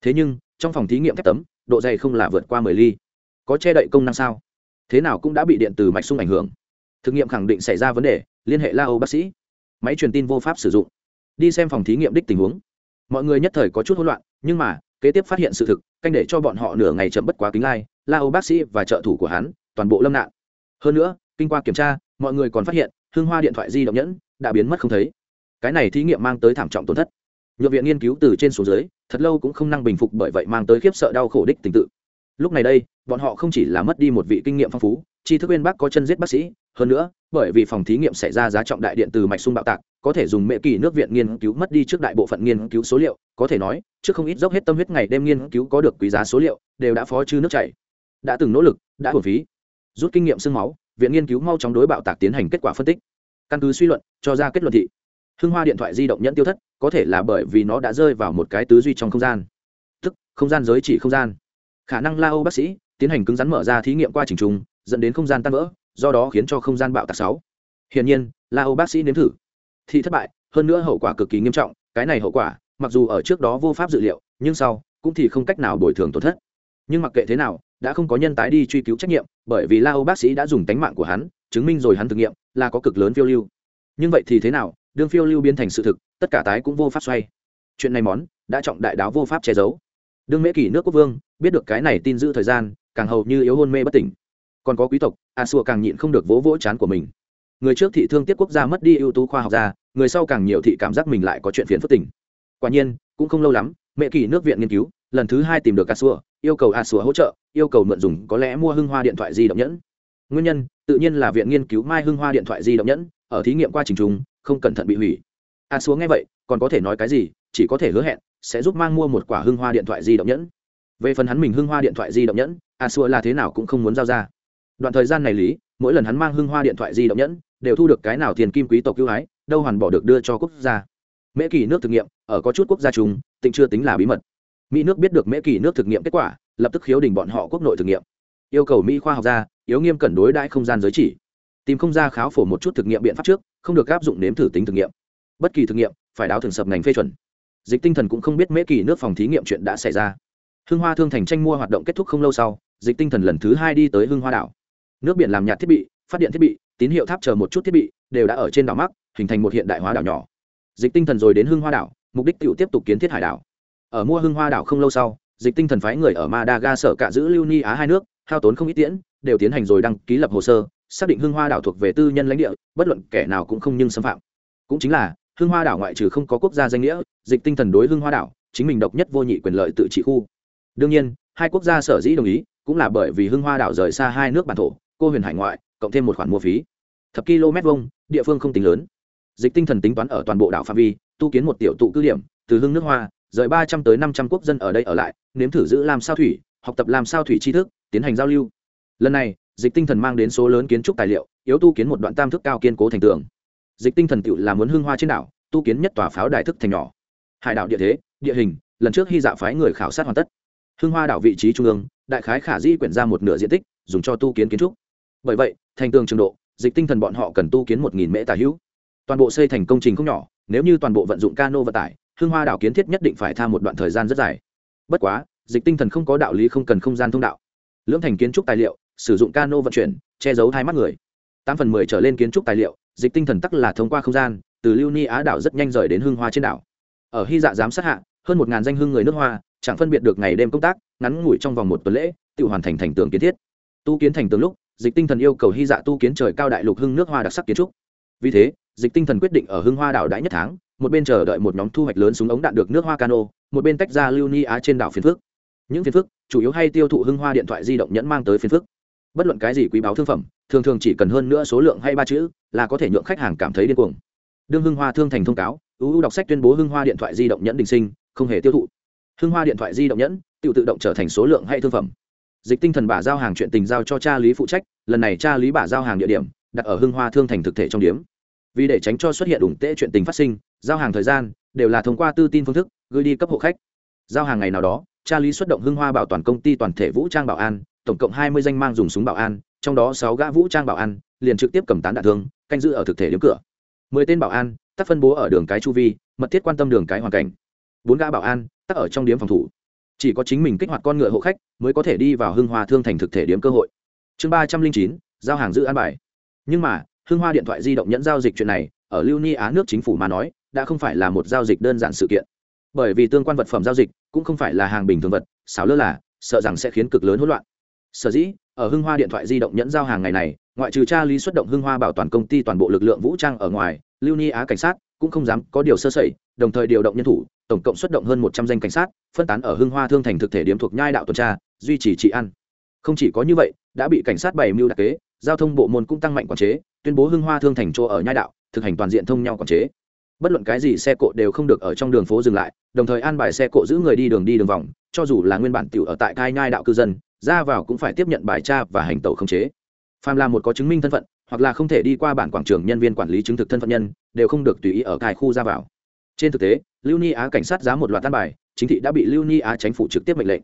Thế nhưng, trong phòng thí nghiệm thép tấm, độ dày không là vượt qua mười ly. Có che đậy công năng sao? Thế nào cũng đã bị điện tử mạch sung ảnh hưởng. Thực nghiệm khẳng định xảy ra vấn đề, liên hệ la âu bác sĩ. Máy truyền tin vô pháp sử dụng. Đi xem phòng thí nghiệm đích tình huống. Mọi người nhất thời có chút hỗn loạn, nhưng mà, kế tiếp phát hiện sự thực, canh để cho bọn họ nửa ngày chậm bất quá kính lai la âu bác sĩ và trợ thủ của hắn, toàn bộ lâm nạn. Hơn nữa, kinh qua kiểm tra, mọi người còn phát hiện, hương hoa điện thoại di động nhẫn đã biến mất không thấy cái này thí nghiệm mang tới thảm trọng tổn thất. Nhược viện nghiên cứu từ trên xuống dưới, thật lâu cũng không năng bình phục bởi vậy mang tới khiếp sợ đau khổ đích tình tự. Lúc này đây, bọn họ không chỉ là mất đi một vị kinh nghiệm phong phú, tri thức bên bác có chân giết bác sĩ, hơn nữa, bởi vì phòng thí nghiệm xảy ra giá trọng đại điện từ mạch sung bạo tạc, có thể dùng mệ kỳ nước viện nghiên cứu mất đi trước đại bộ phận nghiên cứu số liệu, có thể nói, trước không ít dốc hết tâm huyết ngày đêm nghiên cứu có được quý giá số liệu, đều đã phó chư nước chảy. Đã từng nỗ lực, đã hồn phí. Rút kinh nghiệm sương máu, viện nghiên cứu mau chóng đối bạo tạc tiến hành kết quả phân tích. Căn cứ suy luận, cho ra kết luận thị hưng hoa điện thoại di động nhẫn tiêu thất, có thể là bởi vì nó đã rơi vào một cái tứ duy trong không gian. Tức, không gian giới chỉ không gian. Khả năng la âu bác sĩ tiến hành cứng rắn mở ra thí nghiệm qua trình trùng, dẫn đến không gian tan vỡ, do đó khiến cho không gian bạo tạc sáu. Hiển nhiên, la âu bác sĩ nếm thử. Thì thất bại, hơn nữa hậu quả cực kỳ nghiêm trọng, cái này hậu quả, mặc dù ở trước đó vô pháp dự liệu, nhưng sau, cũng thì không cách nào bồi thường tổn thất. Nhưng mặc kệ thế nào, đã không có nhân tái đi truy cứu trách nhiệm, bởi vì la âu bác sĩ đã dùng tánh mạng của hắn, chứng minh rồi hắn thực nghiệm, là có cực lớn phiêu lưu. Nhưng vậy thì thế nào đương phiêu lưu biến thành sự thực, tất cả tái cũng vô pháp xoay. Chuyện này món, đã trọng đại đáo vô pháp che giấu. Đương mễ kỷ nước quốc vương, biết được cái này tin giữ thời gian, càng hầu như yếu hôn mê bất tỉnh. Còn có quý tộc, a xua càng nhịn không được vỗ vỗ chán của mình. Người trước thị thương tiếc quốc gia mất đi ưu tú khoa học gia, người sau càng nhiều thị cảm giác mình lại có chuyện phiền phức tỉnh. Quả nhiên, cũng không lâu lắm mẹ kỳ nước viện nghiên cứu, lần thứ hai tìm được a xua yêu cầu a xua hỗ trợ, yêu cầu mượn dùng có lẽ mua hưng hoa điện thoại di động nhẫn. Nguyên nhân, tự nhiên là viện nghiên cứu mai hưng hoa điện thoại di động nhẫn, ở thí nghiệm qua trình trùng không cẩn thận bị hủy. À, a xuống nghe vậy còn có thể nói cái gì chỉ có thể hứa hẹn sẽ giúp mang mua một quả hưng hoa điện thoại di động nhẫn. Về phần hắn mình hưng hoa điện thoại di động nhẫn à, a xua là thế nào cũng không muốn giao ra. Đoạn thời gian này lý mỗi lần hắn mang hưng hoa điện thoại di động nhẫn đều thu được cái nào tiền kim quý tộc ưu ái đâu hoàn bỏ được đưa cho quốc gia. Mễ kỳ nước thực nghiệm ở có chút quốc gia chúng, tịnh chưa tính là bí mật. Mỹ nước biết được mễ kỳ nước thực nghiệm kết quả lập tức khiếu đình bọn họ quốc nội thực nghiệm. Yêu cầu mỹ khoa học gia yếu nghiêm cẩn đối đãi không gian giới chỉ. Tìm không ra kháo phổ một chút thực nghiệm biện pháp trước không được áp dụng nếm thử tính thực nghiệm. Bất kỳ thực nghiệm, phải đáo thường sập ngành phê chuẩn. Dịch tinh thần cũng không biết mễ kỳ nước phòng thí nghiệm chuyện đã xảy ra. Hưng hoa thương thành tranh mua hoạt động kết thúc không lâu sau, dịch tinh thần lần thứ hai đi tới hưng hoa đảo. Nước biển làm nhạt thiết bị, phát điện thiết bị, tín hiệu tháp chờ một chút thiết bị, đều đã ở trên đảo mắc, hình thành một hiện đại hóa đảo nhỏ. Dịch tinh thần rồi đến hưng hoa đảo, mục đích tự tiếp tục kiến thiết hải đảo. Ở mua hưng hoa đảo không lâu sau, dịch tinh thần phái người ở madaga sở cả giữ lưu ni á hai nước, hao tốn không ít tiễn, đều tiến hành rồi đăng ký lập hồ sơ xác định hương hoa đảo thuộc về tư nhân lãnh địa, bất luận kẻ nào cũng không nhưng xâm phạm. Cũng chính là hương hoa đảo ngoại trừ không có quốc gia danh nghĩa, dịch tinh thần đối hương hoa đảo, chính mình độc nhất vô nhị quyền lợi tự trị khu. Đương nhiên, hai quốc gia sở dĩ đồng ý, cũng là bởi vì hương hoa đảo rời xa hai nước bản thổ, cô huyền hải ngoại, cộng thêm một khoản mua phí. Thập km vông địa phương không tính lớn. Dịch tinh thần tính toán ở toàn bộ đảo phạm vi, tu kiến một tiểu tụ cứ điểm, từ hương nước hoa, rời ba trăm tới năm trăm quốc dân ở đây ở lại, nếm thử giữ làm sao thủy, học tập làm sao thủy tri thức, tiến hành giao lưu. Lần này dịch tinh thần mang đến số lớn kiến trúc tài liệu, yếu tu kiến một đoạn tam thức cao kiên cố thành tường. Dịch tinh thần tự là muốn hương hoa trên đảo, tu kiến nhất tòa pháo đài thức thành nhỏ. Hải đảo địa thế, địa hình, lần trước hy dạ phái người khảo sát hoàn tất. Hương hoa đảo vị trí trung ương, đại khái khả di quyển ra một nửa diện tích, dùng cho tu kiến kiến trúc. Bởi vậy, thành tường trường độ, dịch tinh thần bọn họ cần tu kiến một nghìn mễ tà hữu. Toàn bộ xây thành công trình không nhỏ, nếu như toàn bộ vận dụng cano vận tải hương hoa đảo kiến thiết nhất định phải tha một đoạn thời gian rất dài. Bất quá, dịch tinh thần không có đạo lý không cần không gian thông đạo. Lưỡng thành kiến trúc tài liệu sử dụng cano vận chuyển, che giấu hai mắt người. Tám phần mười trở lên kiến trúc tài liệu, dịch tinh thần tắc là thông qua không gian, từ lưu ni á đảo rất nhanh rời đến hương hoa trên đảo. Ở hy dạ giám sát hạ, hơn một ngàn danh hương người nước hoa, chẳng phân biệt được ngày đêm công tác, ngắn ngủi trong vòng một tuần lễ, tự hoàn thành thành tường kiến thiết. Tu kiến thành tường lúc, dịch tinh thần yêu cầu hy dạ tu kiến trời cao đại lục hưng nước hoa đặc sắc kiến trúc. Vì thế, dịch tinh thần quyết định ở hưng hoa đảo đãi nhất tháng, một bên chờ đợi một nhóm thu hoạch lớn súng ống đạn được nước hoa cano, một bên tách ra lưu ni á trên đảo phiên phước. Những phiên phước, chủ yếu hay tiêu thụ hưng hoa điện thoại di động nhẫn mang tới phiên phước bất luận cái gì quý báo thương phẩm, thường thường chỉ cần hơn nữa số lượng hay ba chữ là có thể nhượng khách hàng cảm thấy điên cuồng. Đương hưng hoa thương thành thông cáo uu đọc sách tuyên bố hưng hoa điện thoại di động nhẫn đình sinh, không hề tiêu thụ. Hưng hoa điện thoại di động nhẫn, tự tự động trở thành số lượng hay thương phẩm. Dịch tinh thần bả giao hàng chuyện tình giao cho cha lý phụ trách, lần này cha lý bả giao hàng địa điểm, đặt ở hưng hoa thương thành thực thể trong điếm. Vì để tránh cho xuất hiện ủng tệ chuyện tình phát sinh, giao hàng thời gian đều là thông qua tư tin phương thức gửi đi cấp hộ khách. Giao hàng ngày nào đó, cha lý xuất động hưng hoa bảo toàn công ty toàn thể vũ trang bảo an tổng cộng hai mươi danh mang dùng súng bảo an, trong đó sáu gã vũ trang bảo an, liền trực tiếp cầm tán đạn thương, canh giữ ở thực thể điếm cửa. Mười tên bảo an tác phân bố ở đường cái chu vi, mật thiết quan tâm đường cái hoàn cảnh. Bốn gã bảo an, tắc ở trong điếm phòng thủ. Chỉ có chính mình kích hoạt con ngựa hộ khách mới có thể đi vào hưng hoa thương thành thực thể điếm cơ hội. Chương ba trăm linh chín, giao hàng giữ an bài. Nhưng mà, hưng hoa điện thoại di động nhẫn giao dịch chuyện này, ở lưu ni á nước chính phủ mà nói, đã không phải là một giao dịch đơn giản sự kiện. Bởi vì tương quan vật phẩm giao dịch cũng không phải là hàng bình thường vật, xảo lơ là, sợ rằng sẽ khiến cực lớn hỗn loạn sở dĩ, ở hưng hoa điện thoại di động nhẫn giao hàng ngày này, ngoại trừ cha lý xuất động hưng hoa bảo toàn công ty toàn bộ lực lượng vũ trang ở ngoài, lưu ni á cảnh sát cũng không dám có điều sơ sẩy, đồng thời điều động nhân thủ, tổng cộng xuất động hơn một trăm danh cảnh sát, phân tán ở hưng hoa thương thành thực thể điểm thuộc nhai đạo tuần tra, duy trì trị ăn không chỉ có như vậy, đã bị cảnh sát bày mưu đặc kế, giao thông bộ môn cũng tăng mạnh quản chế, tuyên bố hưng hoa thương thành chỗ ở nhai đạo, thực hành toàn diện thông nhau quản chế. Bất luận cái gì xe cộ đều không được ở trong đường phố dừng lại, đồng thời an bài xe cộ giữ người đi đường đi đường vòng, cho dù là nguyên bản tiểu ở tại cai nhai đạo cư dân ra vào cũng phải tiếp nhận bài tra và hành tẩu khống chế. Phàm là một có chứng minh thân phận, hoặc là không thể đi qua bản quảng trường nhân viên quản lý chứng thực thân phận nhân, đều không được tùy ý ở cài khu ra vào. Trên thực tế, lưu ni á cảnh sát giá một loạt tan bài, chính thị đã bị lưu ni á tránh phủ trực tiếp mệnh lệnh.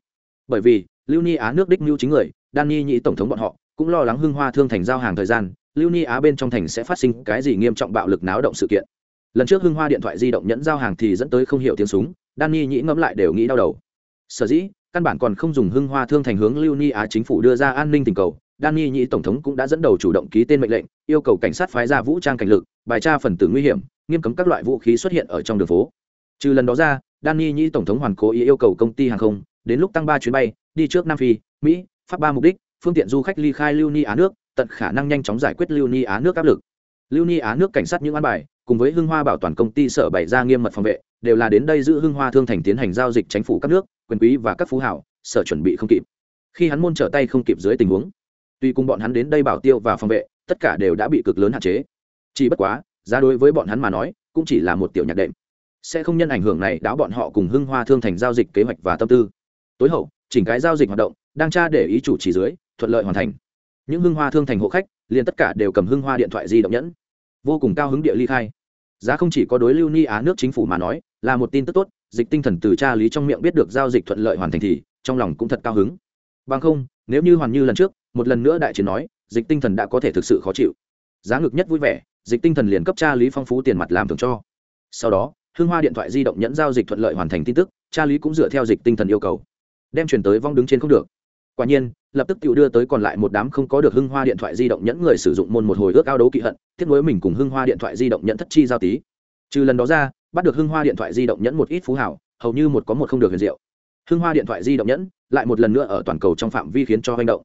Bởi vì, lưu ni á nước đích mưu chính người, đan ni nhị tổng thống bọn họ, cũng lo lắng hưng hoa thương thành giao hàng thời gian, lưu ni á bên trong thành sẽ phát sinh cái gì nghiêm trọng bạo lực náo động sự kiện. Lần trước hưng hoa điện thoại di động nhẫn giao hàng thì dẫn tới không hiểu tiếng súng, đan ni nhĩ ngẫm lại đều nghĩ đau đầu. Sở dĩ căn bản còn không dùng hưng hoa thương thành hướng lưu ni á chính phủ đưa ra an ninh tình cầu, đan nghi nhĩ tổng thống cũng đã dẫn đầu chủ động ký tên mệnh lệnh, yêu cầu cảnh sát phái ra vũ trang cảnh lực, bài tra phần tử nguy hiểm, nghiêm cấm các loại vũ khí xuất hiện ở trong đường phố. Trừ lần đó ra, đan nghi nhĩ tổng thống hoàn cố ý yêu cầu công ty hàng không, đến lúc tăng ba chuyến bay, đi trước nam phi, mỹ pháp ba mục đích, phương tiện du khách ly khai lưu ni á nước, tận khả năng nhanh chóng giải quyết lưu ni á nước áp lực. Lưu ni á nước cảnh sát những an bài, cùng với hưng hoa bảo toàn công ty sở bày ra nghiêm mật phòng vệ, đều là đến đây giữ hưng hoa thương thành tiến hành giao dịch chính phủ các nước quyền quý và các phú hảo, sở chuẩn bị không kịp. Khi hắn môn trở tay không kịp dưới tình huống, tuy cùng bọn hắn đến đây bảo tiêu và phòng vệ, tất cả đều đã bị cực lớn hạn chế. Chỉ bất quá, giá đối với bọn hắn mà nói, cũng chỉ là một tiểu nhạc đệm. Sẽ không nhân ảnh hưởng này đáo bọn họ cùng hưng hoa thương thành giao dịch kế hoạch và tâm tư. Tối hậu, chỉnh cái giao dịch hoạt động, đang tra để ý chủ chỉ dưới, thuận lợi hoàn thành. Những hưng hoa thương thành hộ khách, liền tất cả đều cầm hưng hoa điện thoại di động nhẫn. Vô cùng cao hứng địa ly khai. Giá không chỉ có đối lưu ni á nước chính phủ mà nói, là một tin tức tốt dịch tinh thần từ cha lý trong miệng biết được giao dịch thuận lợi hoàn thành thì trong lòng cũng thật cao hứng. Bằng không, nếu như hoàn như lần trước, một lần nữa đại chiến nói, dịch tinh thần đã có thể thực sự khó chịu. Giá ngực nhất vui vẻ, dịch tinh thần liền cấp cha lý phong phú tiền mặt làm thường cho. Sau đó hương hoa điện thoại di động nhẫn giao dịch thuận lợi hoàn thành tin tức, cha lý cũng dựa theo dịch tinh thần yêu cầu, đem chuyển tới vong đứng trên không được. Quả nhiên, lập tức tự đưa tới còn lại một đám không có được hưng hoa điện thoại di động nhẫn người sử dụng môn một hồi ước ao đấu kỵ hận tiếp nối mình cùng hưng hoa điện thoại di động nhẫn thất chi giao tí. Trừ lần đó ra bắt được hưng hoa điện thoại di động nhẫn một ít phú hảo hầu như một có một không được huyền diệu. Hưng hoa điện thoại di động nhẫn lại một lần nữa ở toàn cầu trong phạm vi khiến cho hành động.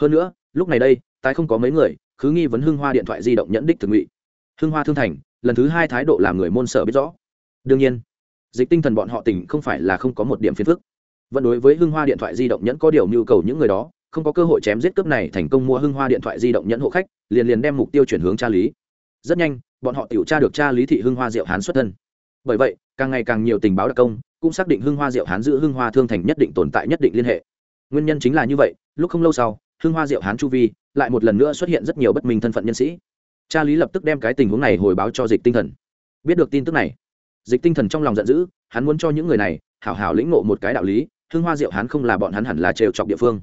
Hơn nữa, lúc này đây, tái không có mấy người cứ nghi vấn hưng hoa điện thoại di động nhẫn đích thực ngụy. Hưng hoa thương thành, lần thứ hai thái độ làm người môn sở biết rõ. Đương nhiên, dịch tinh thần bọn họ tỉnh không phải là không có một điểm phiền phức. Vẫn đối với hưng hoa điện thoại di động nhẫn có điều nhu cầu những người đó, không có cơ hội chém giết cướp này thành công mua hưng hoa điện thoại di động nhẫn hộ khách, liền liền đem mục tiêu chuyển hướng tra lý. Rất nhanh, bọn họ tiểu tra được tra lý thị hưng hoa diệu hán xuất thân bởi vậy, càng ngày càng nhiều tình báo đặc công cũng xác định hưng hoa diệu hán giữ hưng hoa thương thành nhất định tồn tại nhất định liên hệ. Nguyên nhân chính là như vậy, lúc không lâu sau, hưng hoa diệu hán chu vi lại một lần nữa xuất hiện rất nhiều bất minh thân phận nhân sĩ. Cha lý lập tức đem cái tình huống này hồi báo cho dịch tinh thần. Biết được tin tức này, dịch tinh thần trong lòng giận dữ, hắn muốn cho những người này hảo hảo lĩnh ngộ một cái đạo lý, hưng hoa diệu hán không là bọn hắn hẳn là trêu chọc địa phương.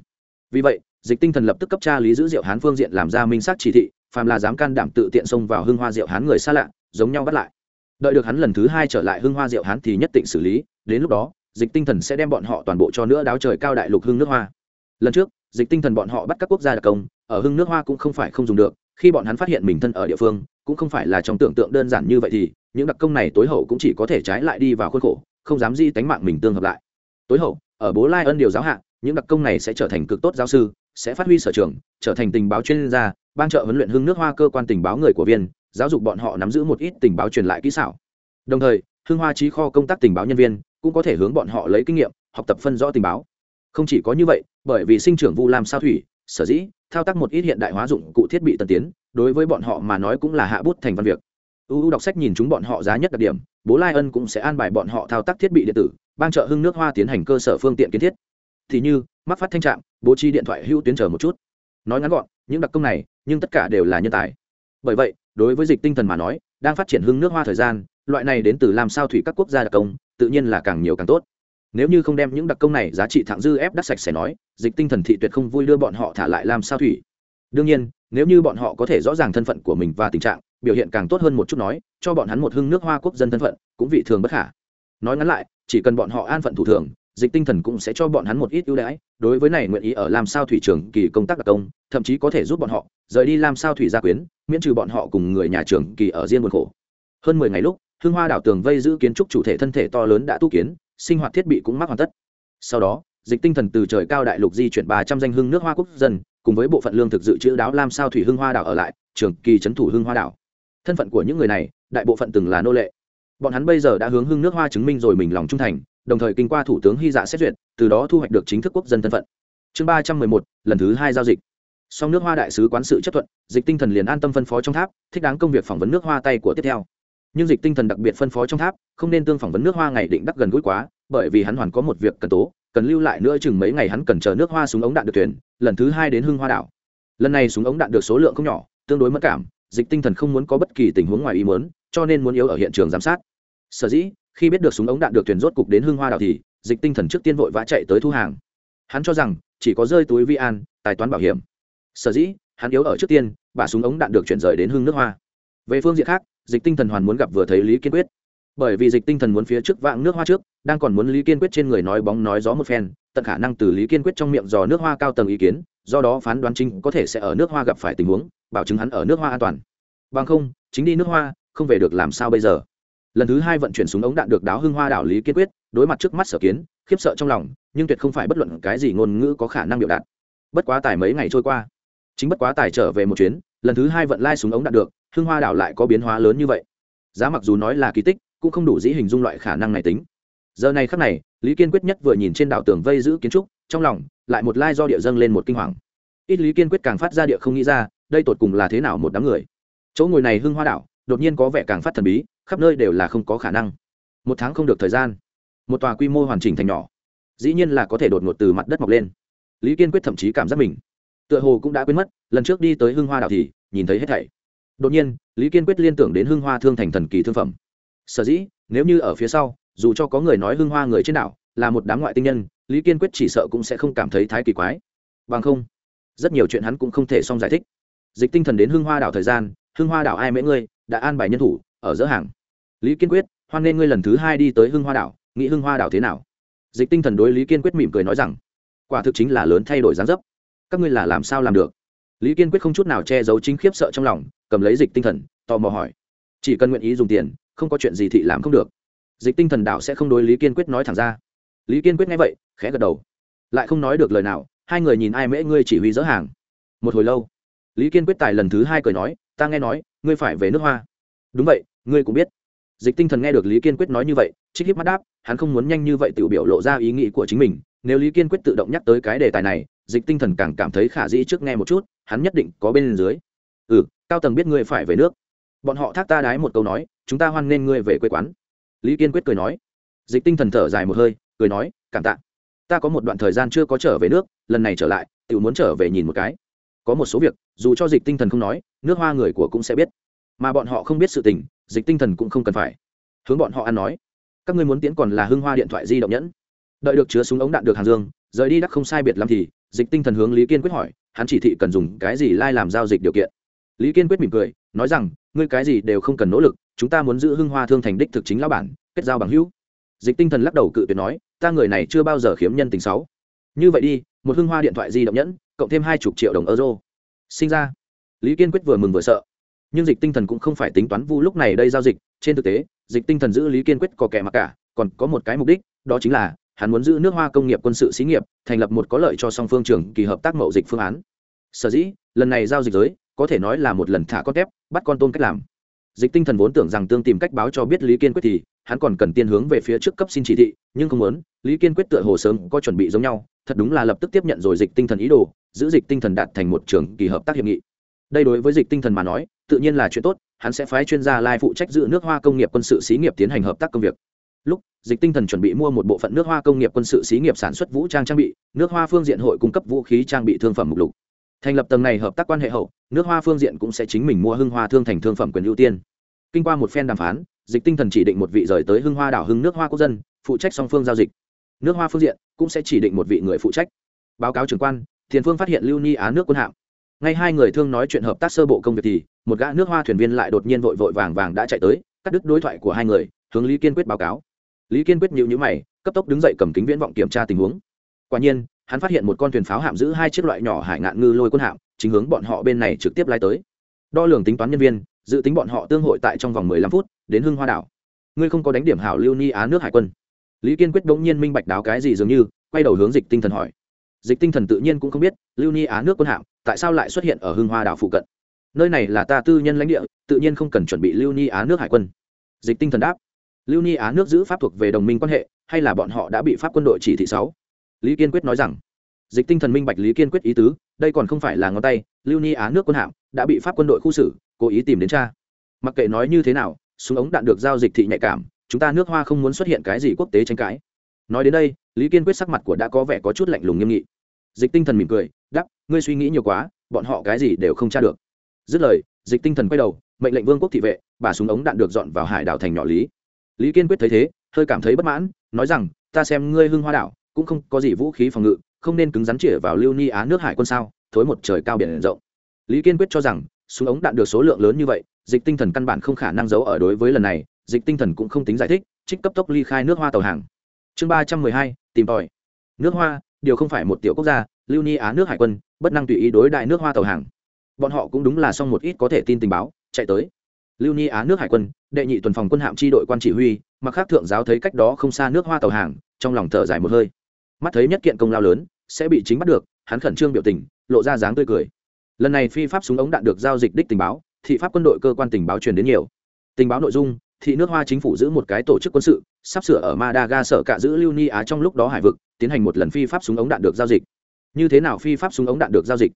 Vì vậy, dịch tinh thần lập tức cấp cha lý giữ diệu hán phương diện làm ra minh xác chỉ thị, phàm là dám can đảm tự tiện xông vào hưng hoa diệu hán người xa lạ, giống nhau bắt lại đợi được hắn lần thứ hai trở lại hưng hoa diệu hắn thì nhất định xử lý, đến lúc đó, dịch tinh thần sẽ đem bọn họ toàn bộ cho nữa đáo trời cao đại lục hưng nước hoa. Lần trước, dịch tinh thần bọn họ bắt các quốc gia đặc công, ở hưng nước hoa cũng không phải không dùng được, khi bọn hắn phát hiện mình thân ở địa phương, cũng không phải là trong tưởng tượng đơn giản như vậy thì, những đặc công này tối hậu cũng chỉ có thể trái lại đi vào khuôn khổ, không dám di tánh mạng mình tương hợp lại. Tối hậu, ở bố lai ân điều giáo hạ, những đặc công này sẽ trở thành cực tốt giáo sư, sẽ phát huy sở trường, trở thành tình báo chuyên gia, ban trợ huấn luyện hưng nước hoa cơ quan tình báo người của viên giáo dục bọn họ nắm giữ một ít tình báo truyền lại kỹ xảo. Đồng thời, hưng hoa trí kho công tác tình báo nhân viên cũng có thể hướng bọn họ lấy kinh nghiệm, học tập phân rõ tình báo. Không chỉ có như vậy, bởi vì sinh trưởng vu làm sao thủy, sở dĩ thao tác một ít hiện đại hóa dụng cụ thiết bị tân tiến, đối với bọn họ mà nói cũng là hạ bút thành văn việc. Uu đọc sách nhìn chúng bọn họ giá nhất đặc điểm, bố lai ân cũng sẽ an bài bọn họ thao tác thiết bị điện tử ban trợ hưng nước hoa tiến hành cơ sở phương tiện kiến thiết. Thì như mắc phát thanh trạm, bố trí điện thoại hữu tuyến chờ một chút. Nói ngắn gọn, những đặc công này, nhưng tất cả đều là nhân tài bởi vậy, đối với dịch tinh thần mà nói, đang phát triển hưng nước hoa thời gian, loại này đến từ làm sao thủy các quốc gia đặc công, tự nhiên là càng nhiều càng tốt. Nếu như không đem những đặc công này giá trị thẳng dư ép đắt sạch sẽ nói, dịch tinh thần thị tuyệt không vui đưa bọn họ thả lại làm sao thủy. Đương nhiên, nếu như bọn họ có thể rõ ràng thân phận của mình và tình trạng, biểu hiện càng tốt hơn một chút nói, cho bọn hắn một hưng nước hoa quốc dân thân phận, cũng vị thường bất khả. Nói ngắn lại, chỉ cần bọn họ an phận thủ thường dịch tinh thần cũng sẽ cho bọn hắn một ít ưu đãi, đối với này nguyện ý ở làm sao thủy trường kỳ công tác đặc công, thậm chí có thể giúp bọn họ, rời đi làm sao thủy gia quyến, miễn trừ bọn họ cùng người nhà trường kỳ ở riêng buồn khổ. Hơn mười ngày lúc hương hoa đảo tường vây giữ kiến trúc chủ thể thân thể to lớn đã tu kiến, sinh hoạt thiết bị cũng mắc hoàn tất. Sau đó, dịch tinh thần từ trời cao đại lục di chuyển ba trăm danh hưng nước hoa quốc dân, cùng với bộ phận lương thực dự trữ đáo lam sao thủy hưng hoa đảo ở lại, trường kỳ trấn thủ hưng hoa đảo. Thân phận của những người này, đại bộ phận từng là nô lệ. Bọn hắn bây giờ đã hướng hưng nước hoa chứng minh rồi mình lòng trung thành đồng thời kinh qua thủ tướng hy dạ xét duyệt, từ đó thu hoạch được chính thức quốc dân thân phận. Chương ba trăm mười một, lần thứ hai giao dịch. Song nước hoa đại sứ quán sự chấp thuận, dịch tinh thần liền an tâm phân phó trong tháp, thích đáng công việc phỏng vấn nước hoa tay của tiếp theo. Nhưng dịch tinh thần đặc biệt phân phó trong tháp, không nên tương phỏng vấn nước hoa ngày định đắc gần gũi quá, bởi vì hắn hoàn có một việc cần tố, cần lưu lại nữa chừng mấy ngày hắn cần chờ nước hoa súng ống đạn được tuyển lần thứ hai đến hưng hoa đảo. Lần này súng ống đạn được số lượng không nhỏ, tương đối mất cảm, dịch tinh thần không muốn có bất kỳ tình huống ngoài ý muốn, cho nên muốn yếu ở hiện trường giám sát. Sở dĩ khi biết được súng ống đạn được thuyền rốt cục đến Hương hoa đảo thì, dịch tinh thần trước tiên vội vã chạy tới thu hàng. Hắn cho rằng, chỉ có rơi túi vi an, tài toán bảo hiểm. Sở dĩ, hắn yếu ở trước tiên bà súng ống đạn được chuyển rời đến Hương nước hoa. Về phương diện khác, dịch tinh thần hoàn muốn gặp vừa thấy lý kiên quyết. Bởi vì dịch tinh thần muốn phía trước vạng nước hoa trước, đang còn muốn lý kiên quyết trên người nói bóng nói gió một phen, tận khả năng từ lý kiên quyết trong miệng dò nước hoa cao tầng ý kiến, do đó phán đoán chính có thể sẽ ở nước hoa gặp phải tình huống, bảo chứng hắn ở nước hoa an toàn. Bằng không, chính đi nước hoa, không về được làm sao bây giờ lần thứ hai vận chuyển súng ống đạn được đáo hưng hoa đảo lý kiên quyết, đối mặt trước mắt sở kiến, khiếp sợ trong lòng, nhưng tuyệt không phải bất luận cái gì ngôn ngữ có khả năng biểu đạt. Bất quá tài mấy ngày trôi qua, chính bất quá tài trở về một chuyến, lần thứ hai vận lai súng ống đạn được, hưng hoa đảo lại có biến hóa lớn như vậy. Giá mặc dù nói là kỳ tích, cũng không đủ dĩ hình dung loại khả năng này tính. Giờ này khắc này, lý kiên quyết nhất vừa nhìn trên đảo tường vây giữ kiến trúc, trong lòng lại một lai do địa dâng lên một kinh hoàng. Ít lý kiên quyết càng phát ra địa không nghĩ ra, đây tột cùng là thế nào một đám người. Chỗ ngồi này hưng hoa đảo đột nhiên có vẻ càng phát thần bí, khắp nơi đều là không có khả năng. Một tháng không được thời gian. Một tòa quy mô hoàn chỉnh thành nhỏ. Dĩ nhiên là có thể đột ngột từ mặt đất mọc lên. Lý kiên quyết thậm chí cảm giác mình tựa hồ cũng đã quên mất, lần trước đi tới hưng hoa đảo thì nhìn thấy hết thảy. Đột nhiên, lý kiên quyết liên tưởng đến hưng hoa thương thành thần kỳ thương phẩm. Sở dĩ, nếu như ở phía sau, dù cho có người nói hưng hoa người trên đảo là một đám ngoại tinh nhân, lý kiên quyết chỉ sợ cũng sẽ không cảm thấy thái kỳ quái. Bằng không, rất nhiều chuyện hắn cũng không thể xong giải thích. Dịch tinh thần đến hưng hoa đảo thời gian, hưng hoa đảo ai mễ ngươi đã an bài nhân thủ, ở giữa hàng. Lý kiên quyết, hoan nghênh ngươi lần thứ hai đi tới hưng hoa đảo, nghĩ hưng hoa đảo thế nào? Dịch tinh thần đối lý kiên quyết mỉm cười nói rằng, quả thực chính là lớn thay đổi gián dấp. Các ngươi là làm sao làm được? Lý kiên quyết không chút nào che giấu chính khiếp sợ trong lòng, cầm lấy dịch tinh thần, tò mò hỏi. Chỉ cần nguyện ý dùng tiền, không có chuyện gì thị làm không được. Dịch tinh thần đạo sẽ không đối lý kiên quyết nói thẳng ra. Lý kiên quyết nghe vậy, khẽ gật đầu. Lại không nói được lời nào, hai người nhìn ai mễ ngươi chỉ huy dỡ hàng. Một hồi lâu lý kiên quyết tài lần thứ hai cười nói, ta nghe nói, ngươi phải về nước hoa. Đúng vậy, ngươi cũng biết. Dịch tinh thần nghe được lý kiên quyết nói như vậy, trích hiếp mắt đáp, hắn không muốn nhanh như vậy tự biểu lộ ra ý nghĩ của chính mình, nếu lý kiên quyết tự động nhắc tới cái đề tài này, dịch tinh thần càng cảm thấy khả dĩ trước nghe một chút, hắn nhất định có bên dưới. Ừ cao tầng biết ngươi phải về nước. Bọn họ thác ta đái một câu nói, chúng ta hoan nghênh ngươi về quê quán. Lý kiên quyết cười nói. Dịch tinh thần thở dài một hơi, cười nói, cảm tạ. Ta có một đoạn thời gian chưa có trở về nước, lần này trở lại tự muốn trở về nhìn một cái có một số việc, dù cho dịch tinh thần không nói, nước hoa người của cũng sẽ biết. Mà bọn họ không biết sự tình, dịch tinh thần cũng không cần phải. Hướng bọn họ ăn nói, các ngươi muốn tiến còn là hưng hoa điện thoại di động nhẫn. Đợi được chứa súng ống đạn được hàng dương, rời đi đắc không sai biệt lắm thì, dịch tinh thần hướng lý kiên quyết hỏi, hắn chỉ thị cần dùng cái gì lai làm giao dịch điều kiện? Lý kiên quyết mỉm cười, nói rằng, ngươi cái gì đều không cần nỗ lực, chúng ta muốn giữ hưng hoa thương thành đích thực chính lão bản, kết giao bằng hữu. Dịch tinh thần lắc đầu cự tuyệt nói, ta người này chưa bao giờ khiếm nhân tình xấu. Như vậy đi, một hưng hoa điện thoại di động nhẫn cộng thêm hai chục triệu đồng euro. Sinh ra, lý kiên quyết vừa mừng vừa sợ. Nhưng dịch tinh thần cũng không phải tính toán vu lúc này đây giao dịch. Trên thực tế, dịch tinh thần giữ lý kiên quyết có kẻ mặc cả, còn có một cái mục đích, đó chính là hắn muốn giữ nước hoa công nghiệp quân sự xí nghiệp, thành lập một có lợi cho song phương trường kỳ hợp tác mậu dịch phương án. Sở dĩ, lần này giao dịch giới, có thể nói là một lần thả con tép bắt con tôm cách làm. Dịch tinh thần vốn tưởng rằng tương tìm cách báo cho biết lý kiên quyết thì, hắn còn cần tiên hướng về phía trước cấp xin chỉ thị, nhưng không muốn. Lý kiên quyết tựa hồ sớm có chuẩn bị giống nhau, thật đúng là lập tức tiếp nhận rồi dịch tinh thần ý đồ giữ dịch tinh thần đạt thành một trường kỳ hợp tác hiệp nghị. Đây đối với dịch tinh thần mà nói, tự nhiên là chuyện tốt, hắn sẽ phái chuyên gia lai phụ trách giữ nước hoa công nghiệp quân sự xí nghiệp tiến hành hợp tác công việc. Lúc, dịch tinh thần chuẩn bị mua một bộ phận nước hoa công nghiệp quân sự xí nghiệp sản xuất vũ trang trang bị, nước hoa phương diện hội cung cấp vũ khí trang bị thương phẩm mục lục. Thành lập tầng này hợp tác quan hệ hậu, nước hoa phương diện cũng sẽ chính mình mua hưng hoa thương thành thương phẩm quyền ưu tiên. Kinh qua một phen đàm phán, dịch tinh thần chỉ định một vị rời tới hưng hoa đảo hưng nước hoa quốc dân, phụ trách song phương giao dịch. Nước hoa phương diện cũng sẽ chỉ định một vị người phụ trách. Báo cáo trưởng quan thiền phương phát hiện lưu ni á nước quân hạm. Ngay hai người thương nói chuyện hợp tác sơ bộ công việc thì, một gã nước hoa thuyền viên lại đột nhiên vội vội vàng vàng đã chạy tới, cắt đứt đối thoại của hai người, hướng lý kiên quyết báo cáo. Lý kiên quyết nhịu nhữ mày, cấp tốc đứng dậy cầm kính viễn vọng kiểm tra tình huống. Quả nhiên, hắn phát hiện một con thuyền pháo hạm giữ hai chiếc loại nhỏ hải ngạn ngư lôi quân hạm, chính hướng bọn họ bên này trực tiếp lai tới. Đo lường tính toán nhân viên, dự tính bọn họ tương hội tại trong vòng mười lăm phút, đến hưng hoa đảo. Ngươi không có đánh điểm hảo lưu ni á nước hải quân. Lý kiên quyết bỗng nhiên minh bạch đáo cái gì dường như, quay đầu hướng dịch tinh thần hỏi dịch tinh thần tự nhiên cũng không biết, lưu ni á nước quân hạm, tại sao lại xuất hiện ở hưng hoa đảo phụ cận? Nơi này là ta tư nhân lãnh địa, tự nhiên không cần chuẩn bị lưu ni á nước hải quân. Dịch tinh thần đáp. Lưu ni á nước giữ pháp thuộc về đồng minh quan hệ, hay là bọn họ đã bị pháp quân đội chỉ thị sáu? Lý kiên quyết nói rằng, dịch tinh thần minh bạch lý kiên quyết ý tứ, đây còn không phải là ngón tay, lưu ni á nước quân hạm đã bị pháp quân đội khu xử, cố ý tìm đến cha. Mặc kệ nói như thế nào, súng ống đạn được giao dịch thị nhạy cảm, chúng ta nước hoa không muốn xuất hiện cái gì quốc tế tranh cãi. Nói đến đây, lý kiên quyết sắc mặt của đã có vẻ có chút lạnh lùng nghiêm nghị dịch tinh thần mỉm cười đắp ngươi suy nghĩ nhiều quá, bọn họ cái gì đều không tra được. Dứt lời, dịch tinh thần quay đầu, mệnh lệnh vương quốc thị vệ, bà súng ống đạn được dọn vào hải đảo thành nhỏ lý. Lý kiên quyết thấy thế, hơi cảm thấy bất mãn, nói rằng, ta xem ngươi hưng hoa đảo, cũng không có gì vũ khí phòng ngự, không nên cứng rắn chĩa vào lưu ni á nước hải quân sao, thối một trời cao biển rộng. Lý kiên quyết cho rằng, súng ống đạn được số lượng lớn như vậy, dịch tinh thần căn bản không khả năng giấu ở đối với lần này, dịch tinh thần cũng không tính giải thích, trích cấp tốc ly khai nước hoa tàu hàng. Chương ba trăm mười hai, tìm tòi. Nước hoa điều không phải một tiểu quốc gia, lưu ni á nước hải quân, bất năng tùy ý đối đại nước hoa tàu hàng. Bọn họ cũng đúng là xong một ít có thể tin tình báo, chạy tới. Lưu ni á nước hải quân, đệ nhị tuần phòng quân hạm tri đội quan chỉ huy, mặc khác thượng giáo thấy cách đó không xa nước hoa tàu hàng, trong lòng thở dài một hơi. Mắt thấy nhất kiện công lao lớn, sẽ bị chính bắt được, hắn khẩn trương biểu tình, lộ ra dáng tươi cười. Lần này phi pháp súng ống đạn được giao dịch đích tình báo, thị pháp quân đội cơ quan tình báo truyền đến nhiều. Tình báo nội dung, thị nước hoa chính phủ giữ một cái tổ chức quân sự, sắp sửa ở madagascar cả giữ lưu ni á trong lúc đó hải vực tiến hành một lần phi pháp súng ống đạn được giao dịch. Như thế nào phi pháp súng ống đạn được giao dịch?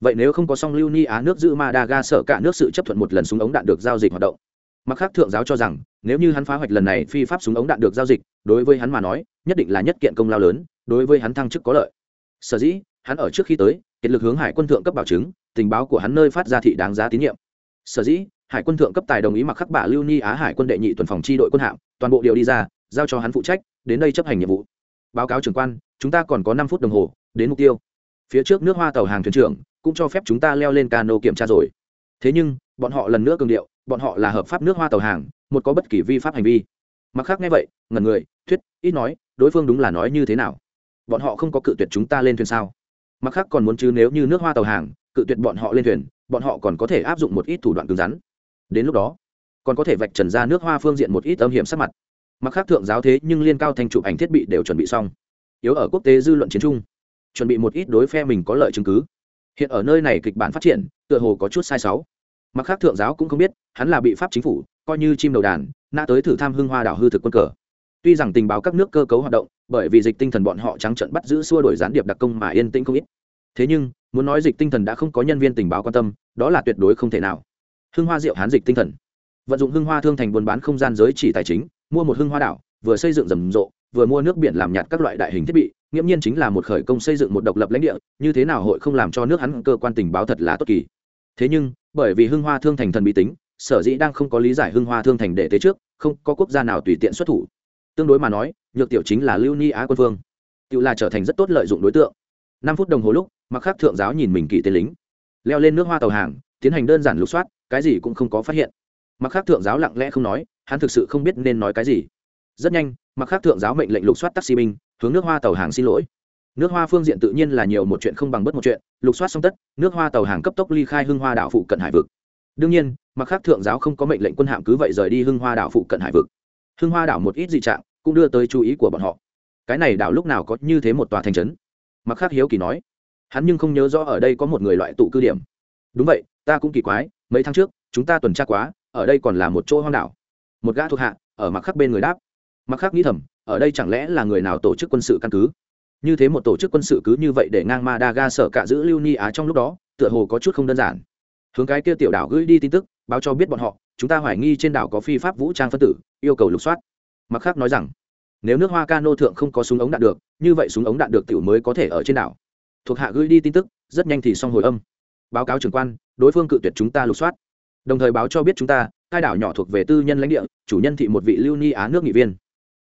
Vậy nếu không có song lưu ni á nước giữ madagascar cả nước sự chấp thuận một lần súng ống đạn được giao dịch hoạt động. Mặt khác thượng giáo cho rằng, nếu như hắn phá hoạch lần này phi pháp súng ống đạn được giao dịch, đối với hắn mà nói, nhất định là nhất kiện công lao lớn, đối với hắn thăng chức có lợi. Sở dĩ, hắn ở trước khi tới, kiệt lực hướng hải quân thượng cấp bảo chứng, tình báo của hắn nơi phát ra thị đáng giá tín nhiệm. Sở dĩ, hải quân thượng cấp tài đồng ý mặc khắc bạ lưu ni á hải quân đệ nhị tuần phòng tri đội quân hạm, toàn bộ điều đi ra, giao cho hắn phụ trách, đến đây chấp hành nhiệm vụ báo cáo trưởng quan, chúng ta còn có năm phút đồng hồ, đến mục tiêu. Phía trước nước hoa tàu hàng thuyền trưởng cũng cho phép chúng ta leo lên cano kiểm tra rồi. Thế nhưng, bọn họ lần nữa cường điệu, bọn họ là hợp pháp nước hoa tàu hàng, một có bất kỳ vi pháp hành vi. Mặc khác nghe vậy ngần người, thuyết, ít nói, đối phương đúng là nói như thế nào? Bọn họ không có cự tuyệt chúng ta lên thuyền sao? Mặc khác còn muốn chứ nếu như nước hoa tàu hàng cự tuyệt bọn họ lên thuyền, bọn họ còn có thể áp dụng một ít thủ đoạn cứng rắn. Đến lúc đó, còn có thể vạch trần ra nước hoa phương diện một ít âm hiểm sắc mặt mặc khác thượng giáo thế nhưng liên cao thành chụp ảnh thiết bị đều chuẩn bị xong. Yếu ở quốc tế dư luận chiến trung, chuẩn bị một ít đối phe mình có lợi chứng cứ. Hiện ở nơi này kịch bản phát triển, tựa hồ có chút sai sáu mặc khác thượng giáo cũng không biết, hắn là bị pháp chính phủ, coi như chim đầu đàn, nã tới thử tham hưng hoa đảo hư thực quân cờ. Tuy rằng tình báo các nước cơ cấu hoạt động, bởi vì dịch tinh thần bọn họ trắng trận bắt giữ xua đổi gián điệp đặc công mà yên tĩnh không ít. Thế nhưng, muốn nói dịch tinh thần đã không có nhân viên tình báo quan tâm, đó là tuyệt đối không thể nào. Hưng hoa diệu hán dịch tinh thần. Vận dụng hưng hoa thương thành buôn bán không gian giới chỉ tài chính mua một hưng hoa đảo, vừa xây dựng rầm rộ, vừa mua nước biển làm nhạt các loại đại hình thiết bị, nghiễm nhiên chính là một khởi công xây dựng một độc lập lãnh địa, như thế nào hội không làm cho nước hắn cơ quan tình báo thật là tốt kỳ. Thế nhưng, bởi vì hưng hoa thương thành thần bí tính, sở dĩ đang không có lý giải hưng hoa thương thành để tế trước, không có quốc gia nào tùy tiện xuất thủ. Tương đối mà nói, nhược tiểu chính là lưu ni á quân vương. Tự là trở thành rất tốt lợi dụng đối tượng. Năm phút đồng hồ lúc, mặc khác thượng giáo nhìn mình kỵ tên lính. Leo lên nước hoa tàu hàng, tiến hành đơn giản lục soát, cái gì cũng không có phát hiện. Mặc khác thượng giáo lặng lẽ không nói hắn thực sự không biết nên nói cái gì. Rất nhanh, mặc khác thượng giáo mệnh lệnh lục soát taxi binh, hướng nước hoa tàu hàng xin lỗi. Nước hoa phương diện tự nhiên là nhiều một chuyện không bằng bất một chuyện, lục soát xong tất, nước hoa tàu hàng cấp tốc ly khai hưng hoa đảo phụ cận hải vực. Đương nhiên, mặc khác thượng giáo không có mệnh lệnh quân hạm cứ vậy rời đi hưng hoa đảo phụ cận hải vực. Hưng hoa đảo một ít dị trạng cũng đưa tới chú ý của bọn họ. Cái này đảo lúc nào có như thế một tòa thành trấn? Mặc khác hiếu kỳ nói. Hắn nhưng không nhớ rõ ở đây có một người loại tụ cư điểm. Đúng vậy, ta cũng kỳ quái, mấy tháng trước, chúng ta tuần tra quá, ở đây còn là một chỗ hoang đảo một gã thuộc hạ, ở mặc khắc bên người đáp. Mặc khắc nghĩ thầm, ở đây chẳng lẽ là người nào tổ chức quân sự căn cứ? Như thế một tổ chức quân sự cứ như vậy để ngang madaga sở cả giữ lưu ni á trong lúc đó, tựa hồ có chút không đơn giản. Hướng cái kia tiểu đảo gửi đi tin tức, báo cho biết bọn họ, chúng ta hoài nghi trên đảo có phi pháp vũ trang phân tử, yêu cầu lục soát. Mặc khác nói rằng, nếu nước hoa cano thượng không có súng ống đạn được, như vậy súng ống đạn được tiểu mới có thể ở trên đảo. Thuộc hạ gửi đi tin tức, rất nhanh thì xong hồi âm. Báo cáo trưởng quan, đối phương cự tuyệt chúng ta lục soát. Đồng thời báo cho biết chúng ta hai đảo nhỏ thuộc về tư nhân lãnh địa, chủ nhân thị một vị lưu ni á nước nghị viên.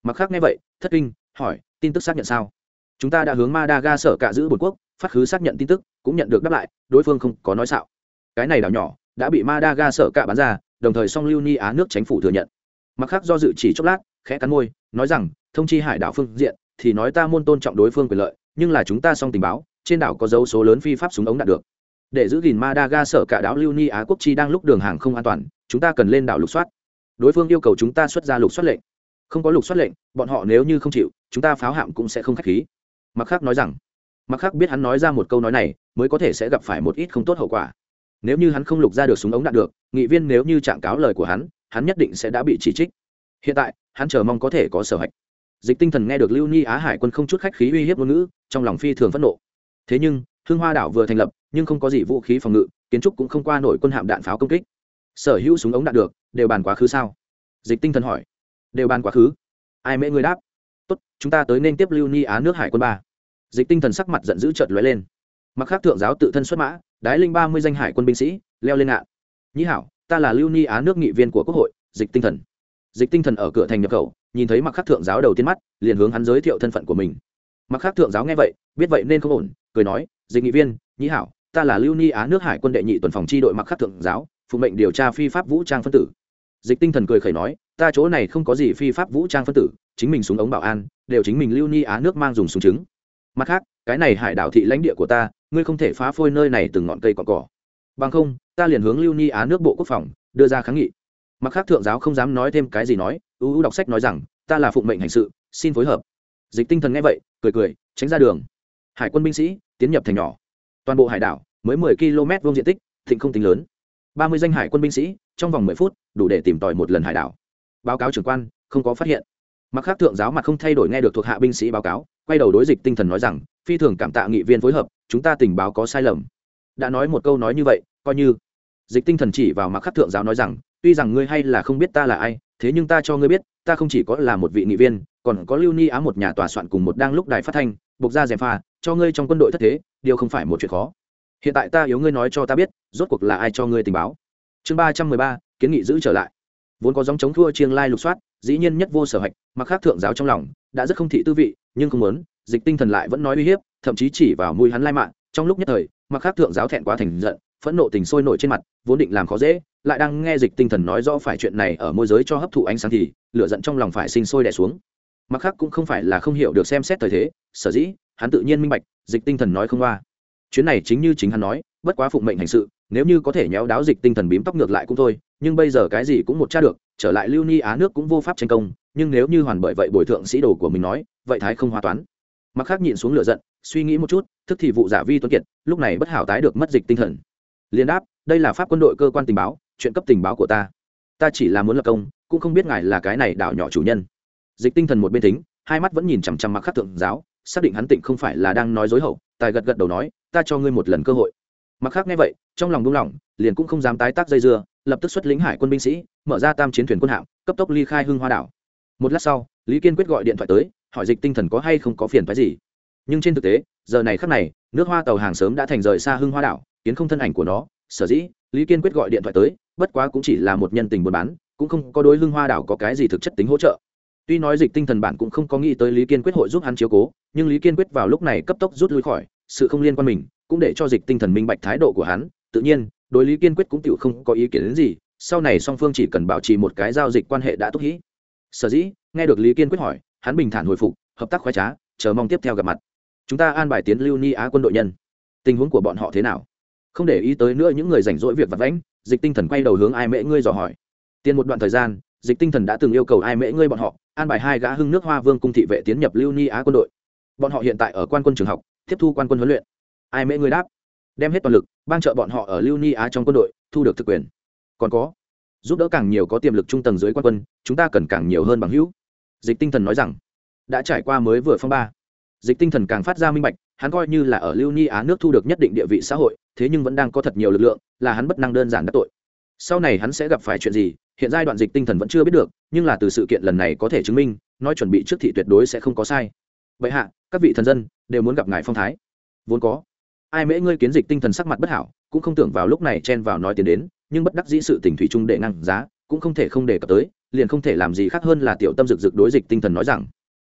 Mặc khác nghe vậy, thất kinh, hỏi, tin tức xác nhận sao? Chúng ta đã hướng madaga sở cả giữ bột quốc, phát khứ xác nhận tin tức, cũng nhận được đáp lại, đối phương không có nói xạo. Cái này đảo nhỏ đã bị madaga sở cả bán ra, đồng thời song lưu ni á nước chính phủ thừa nhận. Mặt khác do dự chỉ chốc lát, khẽ cắn môi, nói rằng, thông chi hải đảo phương diện, thì nói ta môn tôn trọng đối phương quyền lợi, nhưng là chúng ta song tình báo, trên đảo có dấu số lớn phi pháp súng ống đạt được. Để giữ gìn madaga sở cả đảo lưu ni á quốc chi đang lúc đường hàng không an toàn chúng ta cần lên đảo lục soát. Đối phương yêu cầu chúng ta xuất ra lục soát lệnh. Không có lục soát lệnh, bọn họ nếu như không chịu, chúng ta pháo hạm cũng sẽ không k h á c h khí. Mặt khác nói rằng mặt khác biết hắn nói ra một câu nói này, mới có thể sẽ gặp phải một ít không tốt hậu quả. Nếu như hắn không lục ra được súng ống đạn được, nghị viên nếu như trạng cáo lời của hắn hắn nhất định sẽ đã bị chỉ trích. Hiện tại, hắn chờ mong có thể có sở hạch. Dịch tinh thần nghe được lưu ni á hải quân không chút khách khí uy hiếp ngôn ngữ, trong lòng phi thường phẫn nộ. Thế nhưng hương hoa đảo vừa thành lập, nhưng không có gì vũ khí phòng ngự, kiến trúc cũng không qua nổi quân hạm đạn pháo công kích sở hữu súng ống đạn được, đều bàn quá khứ sao? Dịch tinh thần hỏi. Đều bàn quá khứ. Ai mễ người đáp? Tốt, chúng ta tới nên tiếp lưu ni á nước hải quân ba. Dịch tinh thần sắc mặt giận dữ trợt lóe lên. Mặc khác thượng giáo tự thân xuất mã, đái linh ba mươi danh hải quân binh sĩ, leo lên ngạn. Nhĩ hảo, ta là lưu ni á nước nghị viên của quốc hội, dịch tinh thần. Dịch tinh thần ở cửa thành nhập khẩu, nhìn thấy mặc khắc thượng giáo đầu tiên mắt, liền hướng hắn giới thiệu thân phận của mình. Mặc khắc thượng giáo nghe vậy, biết vậy nên không ổn, cười nói, dịch nghị viên, nhĩ hảo, ta là lưu ni á nước hải quân đệ nhị tuần phòng tri đội mặc khắc thượng giáo phụ mệnh điều tra phi pháp vũ trang phân tử. Dịch tinh thần cười khẩy nói, ta chỗ này không có gì phi pháp vũ trang phân tử, chính mình súng ống bảo an, đều chính mình lưu ni á nước mang dùng súng trứng. Mặt khác, cái này hải đảo thị lãnh địa của ta, ngươi không thể phá phôi nơi này từng ngọn cây cọn cỏ. Bằng không, ta liền hướng lưu ni á nước bộ quốc phòng, đưa ra kháng nghị. Mặt khác thượng giáo không dám nói thêm cái gì nói, ưu ưu đọc sách nói rằng, ta là phụng mệnh hành sự, xin phối hợp. Dịch tinh thần nghe vậy, cười cười, tránh ra đường. Hải quân binh sĩ, tiến nhập thành nhỏ. Toàn bộ hải đảo, mới mười km vuông diện tích, thịnh không tính lớn ba mươi danh hải quân binh sĩ, trong vòng mười phút, đủ để tìm tòi một lần hải đảo. Báo cáo trưởng quan, không có phát hiện. Mặc khác thượng giáo mặt không thay đổi nghe được thuộc hạ binh sĩ báo cáo, quay đầu đối dịch tinh thần nói rằng, phi thường cảm tạ nghị viên phối hợp, chúng ta tình báo có sai lầm. Đã nói một câu nói như vậy, coi như. Dịch tinh thần chỉ vào mặc khắc thượng giáo nói rằng, tuy rằng ngươi hay là không biết ta là ai, thế nhưng ta cho ngươi biết, ta không chỉ có là một vị nghị viên, còn có lưu ni á một nhà tòa soạn cùng một đang lúc đài phát thanh, buộc ra dèm pha, cho ngươi trong quân đội thất thế, điều không phải một chuyện khó hiện tại ta yếu ngươi nói cho ta biết, rốt cuộc là ai cho ngươi tình báo? Chương ba trăm mười ba, kiến nghị giữ trở lại. Vốn có dòng chống thua chiêng lai lục soát, dĩ nhiên nhất vô sở hạch, mặc khác thượng giáo trong lòng, đã rất không thị tư vị, nhưng không muốn, dịch tinh thần lại vẫn nói uy hiếp, thậm chí chỉ vào mũi hắn lai mạng. Trong lúc nhất thời, mặc khác thượng giáo thẹn quá thành giận, phẫn nộ tình sôi nổi trên mặt, vốn định làm khó dễ, lại đang nghe dịch tinh thần nói rõ phải chuyện này ở môi giới cho hấp thụ ánh sáng thì, lửa giận trong lòng phải sinh sôi đẻ xuống. Mặc khác cũng không phải là không hiểu được xem xét thời thế, sở dĩ, hắn tự nhiên minh bạch, dịch tinh thần nói không qua chuyến này chính như chính hắn nói, bất quá phụng mệnh hành sự, nếu như có thể nhéo đáo dịch tinh thần bím tóc ngược lại cũng thôi, nhưng bây giờ cái gì cũng một tra được, trở lại lưu ni á nước cũng vô pháp tranh công, nhưng nếu như hoàn bởi vậy bồi thượng sĩ đồ của mình nói, vậy thái không hóa toán. Mặc khác nhịn xuống lửa giận, suy nghĩ một chút, thức thì vụ giả vi tuấn kiệt, lúc này bất hảo tái được mất dịch tinh thần. Liên đáp, đây là pháp quân đội cơ quan tình báo, chuyện cấp tình báo của ta. Ta chỉ là muốn lập công, cũng không biết ngài là cái này đảo nhỏ chủ nhân. Dịch tinh thần một bên tính, hai mắt vẫn nhìn chằm chằm mặc khắc thượng giáo, xác định hắn tịnh không phải là đang nói dối hậu, tài gật gật đầu nói ta cho ngươi một lần cơ hội. Mặc khắc nghe vậy, trong lòng đung lòng liền cũng không dám tái tác dây dưa, lập tức xuất lính hải quân binh sĩ, mở ra tam chiến thuyền quân hạm, cấp tốc ly khai hưng hoa đảo. Một lát sau, lý kiên quyết gọi điện thoại tới, hỏi dịch tinh thần có hay không có phiền phái gì. Nhưng trên thực tế, giờ này khắc này, nước hoa tàu hàng sớm đã thành rời xa hưng hoa đảo, kiến không thân ảnh của nó, sở dĩ, lý kiên quyết gọi điện thoại tới, bất quá cũng chỉ là một nhân tình buôn bán, cũng không có đối hưng hoa đảo có cái gì thực chất tính hỗ trợ. Tuy nói dịch tinh thần bản cũng không có nghĩ tới lý kiên quyết hội giúp hắn chiếu cố, nhưng lý kiên quyết vào lúc này cấp tốc rút lui khỏi sự không liên quan mình, cũng để cho dịch tinh thần minh bạch thái độ của hắn. Tự nhiên, đối lý kiên quyết cũng tự không có ý kiến đến gì, sau này song phương chỉ cần bảo trì một cái giao dịch quan hệ đã tốt hĩ sở dĩ, nghe được lý kiên quyết hỏi, hắn bình thản hồi phục, hợp tác khoái trá, chờ mong tiếp theo gặp mặt. Chúng ta an bài tiến lưu ni á quân đội nhân. Tình huống của bọn họ thế nào? Không để ý tới nữa những người rảnh rỗi việc vặt vãnh, dịch tinh thần quay đầu hướng ai mễ ngươi dò hỏi. Tiền một đoạn thời gian, dịch tinh thần đã từng yêu cầu ai mễ ngươi bọn họ, an bài hai gã hưng nước hoa vương cung thị vệ tiến nhập lưu ni á quân đội. Bọn họ hiện tại ở quan quân trường học tiếp thu quan quân huấn luyện. Ai mễ người đáp? Đem hết toàn lực ban trợ bọn họ ở lưu ni á trong quân đội, thu được thực quyền. Còn có, giúp đỡ càng nhiều có tiềm lực trung tầng dưới quan quân, chúng ta cần càng nhiều hơn bằng hữu. Dịch tinh thần nói rằng, đã trải qua mới vừa phong ba. Dịch tinh thần càng phát ra minh bạch, hắn coi như là ở lưu ni á nước thu được nhất định địa vị xã hội, thế nhưng vẫn đang có thật nhiều lực lượng, là hắn bất năng đơn giản đắc tội. Sau này hắn sẽ gặp phải chuyện gì, hiện giai đoạn dịch tinh thần vẫn chưa biết được, nhưng là từ sự kiện lần này có thể chứng minh, nói chuẩn bị trước thị tuyệt đối sẽ không có sai vậy hạ, các vị thần dân đều muốn gặp ngài phong thái. Vốn có, ai mễ ngươi kiến dịch tinh thần sắc mặt bất hảo, cũng không tưởng vào lúc này chen vào nói tiền đến, nhưng bất đắc dĩ sự tình thủy chung đệ năng giá, cũng không thể không đề cập tới, liền không thể làm gì khác hơn là tiểu tâm rực rực đối dịch tinh thần nói rằng.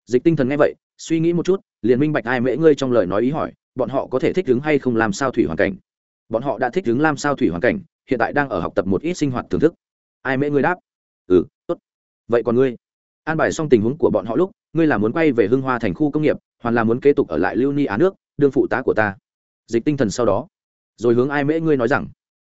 Dịch tinh thần nghe vậy, suy nghĩ một chút, liền minh bạch ai mễ ngươi trong lời nói ý hỏi, bọn họ có thể thích ứng hay không làm sao thủy hoàn cảnh. Bọn họ đã thích ứng làm sao thủy hoàn cảnh, hiện tại đang ở học tập một ít sinh hoạt thưởng thức. Ai mễ ngươi đáp? Ừ tốt. Vậy còn ngươi? An bài xong tình huống của bọn họ lúc ngươi là muốn quay về hưng hoa thành khu công nghiệp, hoàn là muốn kế tục ở lại lưu ni á nước, đương phụ tá của ta. Dịch tinh thần sau đó. Rồi hướng ai mễ ngươi nói rằng,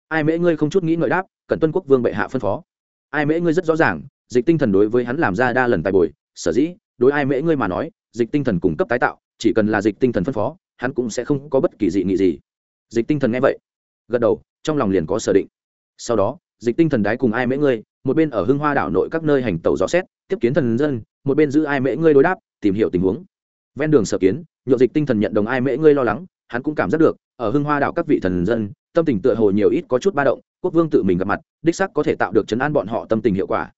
ai mễ ngươi không chút nghĩ ngợi đáp cần tuân quốc vương bệ hạ phân phó. Ai mễ ngươi rất rõ ràng, dịch tinh thần đối với hắn làm ra đa lần tài bồi, sở dĩ, đối ai mễ ngươi mà nói, dịch tinh thần cung cấp tái tạo, chỉ cần là dịch tinh thần phân phó, hắn cũng sẽ không có bất kỳ dị nghị gì. Dịch tinh thần nghe vậy, gật đầu, trong lòng liền có sở định. Sau đó, dịch tinh thần đái cùng ai mễ ngươi, một bên ở hưng hoa đảo nội các nơi hành tàu dò xét, tiếp kiến thần dân một bên giữ ai mễ ngươi đối đáp, tìm hiểu tình huống. Ven đường sở kiến nhộn dịch tinh thần nhận đồng ai mễ ngươi lo lắng, hắn cũng cảm giác được, ở hưng hoa đảo các vị thần dân, tâm tình tựa hồ nhiều ít có chút ba động, quốc vương tự mình gặp mặt, đích sắc có thể tạo được chấn an bọn họ tâm tình hiệu quả.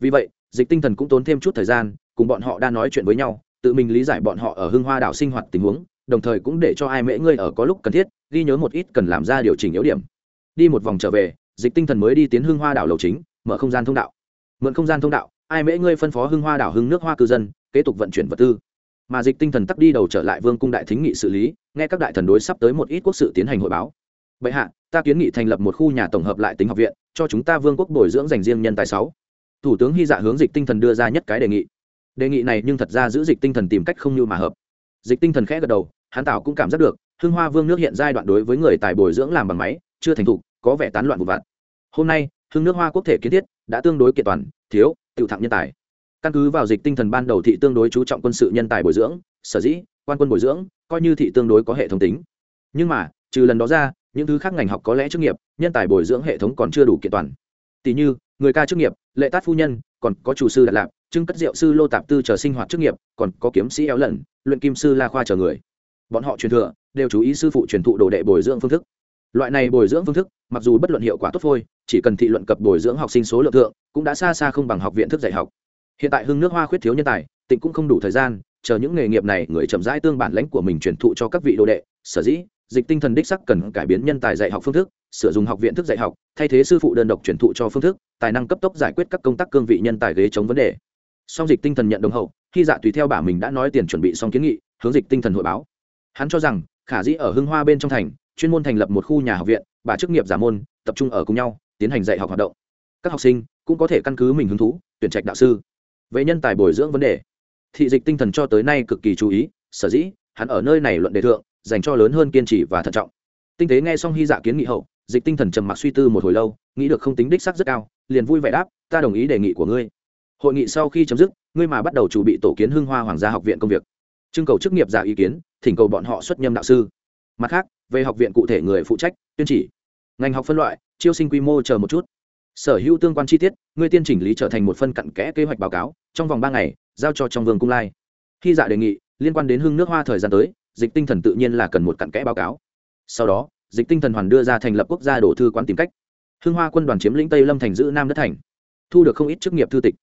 Vì vậy, dịch tinh thần cũng tốn thêm chút thời gian, cùng bọn họ đang nói chuyện với nhau, tự mình lý giải bọn họ ở hưng hoa đảo sinh hoạt tình huống, đồng thời cũng để cho ai mễ ngươi ở có lúc cần thiết, ghi nhớ một ít cần làm ra điều chỉnh yếu điểm. Đi một vòng trở về, dịch tinh thần mới đi tiến hưng hoa đảo lầu chính, mở không gian thông đạo. Mượn không gian thông đạo ai mễ ngươi phân phó hưng hoa đảo hưng nước hoa cư dân, kế tục vận chuyển vật tư. Mà dịch tinh thần tắc đi đầu trở lại vương cung đại thính nghị xử lý, nghe các đại thần đối sắp tới một ít quốc sự tiến hành hội báo. Bệ hạ, ta kiến nghị thành lập một khu nhà tổng hợp lại tính học viện, cho chúng ta vương quốc bồi dưỡng dành riêng nhân tài sáu. Thủ tướng hy dạ hướng dịch tinh thần đưa ra nhất cái đề nghị. Đề nghị này nhưng thật ra giữ dịch tinh thần tìm cách không như mà hợp. Dịch tinh thần khẽ gật đầu hán tảo cũng cảm giác được, hưng hoa vương nước hiện giai đoạn đối với người tài bồi dưỡng làm bằng máy, chưa thành thục, có vẻ tán loạn vụ vặt. Hôm nay, hưng nước hoa quốc thể kiến thiết đã tương đối kiện toàn, thiếu tự thẳng nhân tài. Căn cứ vào dịch tinh thần ban đầu thị tương đối chú trọng quân sự nhân tài bồi dưỡng, sở dĩ, quan quân bồi dưỡng, coi như thị tương đối có hệ thống tính. Nhưng mà, trừ lần đó ra, những thứ khác ngành học có lẽ chức nghiệp, nhân tài bồi dưỡng hệ thống còn chưa đủ kiện toàn. Tỷ như, người ca chức nghiệp, lệ tát phu nhân, còn có chủ sư đạt lạp trưng cất rượu sư lô tạp tư chờ sinh hoạt chức nghiệp, còn có kiếm sĩ éo lần luyện kim sư la khoa chờ người. Bọn họ truyền thừa, đều chú ý sư phụ truyền thụ đồ đệ bồi dưỡng phương thức. Loại này bồi dưỡng phương thức, mặc dù bất luận hiệu quả tốt phôi chỉ cần thị luận cập bồi dưỡng học sinh số lượng thượng, cũng đã xa xa không bằng học viện thức dạy học. Hiện tại hưng nước hoa khuyết thiếu nhân tài tỉnh cũng không đủ thời gian, chờ những nghề nghiệp này người chậm rãi tương bản lãnh của mình truyền thụ cho các vị đồ đệ, sở dĩ, dịch tinh thần đích sắc cần cải biến nhân tài dạy học phương thức sử dụng học viện thức dạy học, thay thế sư phụ đơn độc truyền thụ cho phương thức, tài năng cấp tốc giải quyết các công tác cương vị nhân tài ghế chống vấn đề. Song dịch tinh thần nhận đồng hậu, khi dạ tùy theo bả mình đã nói tiền chuẩn bị xong kiến nghị, hướng dịch tinh thần hội báo. Hắn cho rằng, khả dĩ ở hưng hoa bên trong thành, chuyên môn thành lập một khu nhà học viện, bà chức nghiệp giả môn, tập trung ở cùng nhau tiến hành dạy học hoạt động. Các học sinh cũng có thể căn cứ mình hứng thú, tuyển trạch đạo sư. Về nhân tài bồi dưỡng vấn đề. Thị dịch tinh thần cho tới nay cực kỳ chú ý, sở dĩ hắn ở nơi này luận đề thượng, dành cho lớn hơn kiên trì và thận trọng. Tinh tế nghe xong hy dạ kiến nghị hậu, dịch tinh thần trầm mặc suy tư một hồi lâu, nghĩ được không tính đích sắc rất cao, liền vui vẻ đáp, ta đồng ý đề nghị của ngươi. Hội nghị sau khi chấm dứt, ngươi mà bắt đầu chủ bị tổ kiến hưng hoa hoàng gia học viện công việc. Trưng cầu chức nghiệp giả ý kiến, thỉnh cầu bọn họ xuất nhâm đạo sư. Mặt khác, về học viện cụ thể người phụ trách, tuyên chỉ. Ngành học phân loại chiêu sinh quy mô chờ một chút. Sở hữu tương quan chi tiết, ngươi tiên chỉnh lý trở thành một phân cặn kẽ kế hoạch báo cáo, trong vòng ba ngày, giao cho trong vương cung lai. Khi dạ đề nghị, liên quan đến hưng nước hoa thời gian tới, dịch tinh thần tự nhiên là cần một cặn kẽ báo cáo. Sau đó, dịch tinh thần hoàn đưa ra thành lập quốc gia đổ thư quán tìm cách. Hưng hoa quân đoàn chiếm lĩnh tây lâm thành giữ nam đất thành, thu được không ít chức nghiệp thư tịch.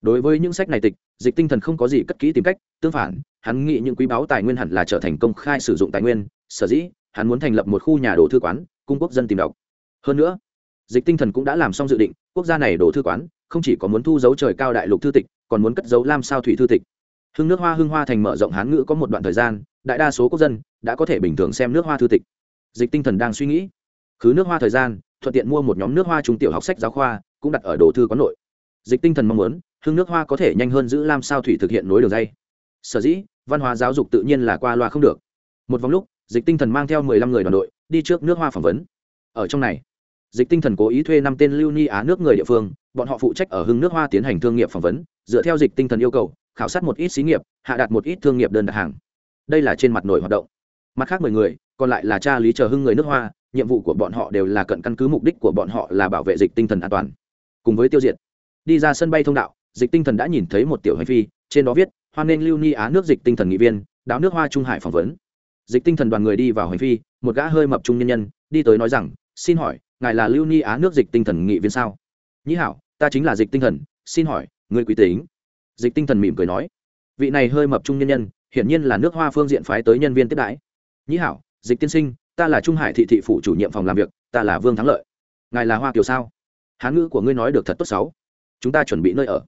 Đối với những sách này tịch, dịch tinh thần không có gì cất kỹ tìm cách, tương phản, hắn nghĩ những quý báu tài nguyên hẳn là trở thành công khai sử dụng tài nguyên, sở dĩ, hắn muốn thành lập một khu nhà đồ thư quán, cung quốc dân tìm đọc. Hơn nữa dịch tinh thần cũng đã làm xong dự định, quốc gia này đổ thư quán, không chỉ có muốn thu dấu trời cao đại lục thư tịch, còn muốn cất dấu lam sao thủy thư tịch. Hưng nước hoa hưng hoa thành mở rộng hán ngữ có một đoạn thời gian, đại đa số quốc dân đã có thể bình thường xem nước hoa thư tịch. Dịch tinh thần đang suy nghĩ, khứ nước hoa thời gian, thuận tiện mua một nhóm nước hoa trung tiểu học sách giáo khoa, cũng đặt ở đồ thư quán nội. Dịch tinh thần mong muốn, hưng nước hoa có thể nhanh hơn giữ lam sao thủy thực hiện nối đường dây. Sở dĩ, văn hóa giáo dục tự nhiên là qua loa không được. Một vòng lúc, dịch tinh thần mang theo mười lăm người đoàn đội, đi trước nước hoa phỏng vấn. Ở trong này dịch tinh thần cố ý thuê năm tên lưu ni á nước người địa phương, bọn họ phụ trách ở hưng nước hoa tiến hành thương nghiệp phỏng vấn, dựa theo dịch tinh thần yêu cầu, khảo sát một ít xí nghiệp, hạ đặt một ít thương nghiệp đơn đặt hàng. Đây là trên mặt nổi hoạt động. Mặt khác mười người, còn lại là cha lý chờ hưng người nước hoa, nhiệm vụ của bọn họ đều là cận căn cứ mục đích của bọn họ là bảo vệ dịch tinh thần an toàn. Cùng với tiêu diệt. Đi ra sân bay thông đạo, dịch tinh thần đã nhìn thấy một tiểu hành phi, trên đó viết, hoan nghênh lưu ni á nước dịch tinh thần nghị viên, đáo nước hoa trung hải phỏng vấn. Dịch tinh thần đoàn người đi vào hành phi, một gã hơi mập trung nhân nhân, đi tới nói rằng, xin hỏi ngài là lưu ni á nước dịch tinh thần nghị viên sao? Nhĩ hảo, ta chính là dịch tinh thần, xin hỏi, người quý tính? Dịch tinh thần mỉm cười nói. Vị này hơi mập trung nhân nhân, hiển nhiên là nước hoa phương diện phái tới nhân viên tiếp đãi. Nhĩ hảo, dịch tiên sinh, ta là trung hải thị thị phủ chủ nhiệm phòng làm việc, ta là vương thắng lợi. Ngài là hoa kiều sao? Hán ngữ của ngươi nói được thật tốt xấu. Chúng ta chuẩn bị nơi ở.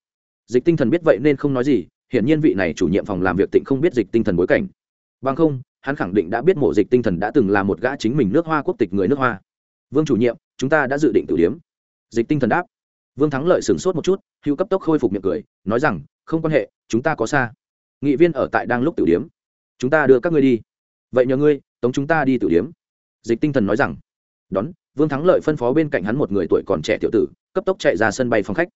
Dịch tinh thần biết vậy nên không nói gì, hiển nhiên vị này chủ nhiệm phòng làm việc tịnh không biết dịch tinh thần bối cảnh. Bằng không, hắn khẳng định đã biết mộ dịch tinh thần đã từng là một gã chính mình nước hoa quốc tịch người nước hoa vương chủ nhiệm, chúng ta đã dự định tử điếm. Dịch tinh thần đáp. Vương thắng lợi sửng sốt một chút, hữu cấp tốc khôi phục miệng cười, nói rằng, không quan hệ, chúng ta có xa. Nghị viên ở tại đang lúc tử điếm. Chúng ta đưa các ngươi đi. Vậy nhờ ngươi, tống chúng ta đi tử điếm. Dịch tinh thần nói rằng. Đón, vương thắng lợi phân phó bên cạnh hắn một người tuổi còn trẻ tiểu tử, cấp tốc chạy ra sân bay phòng khách.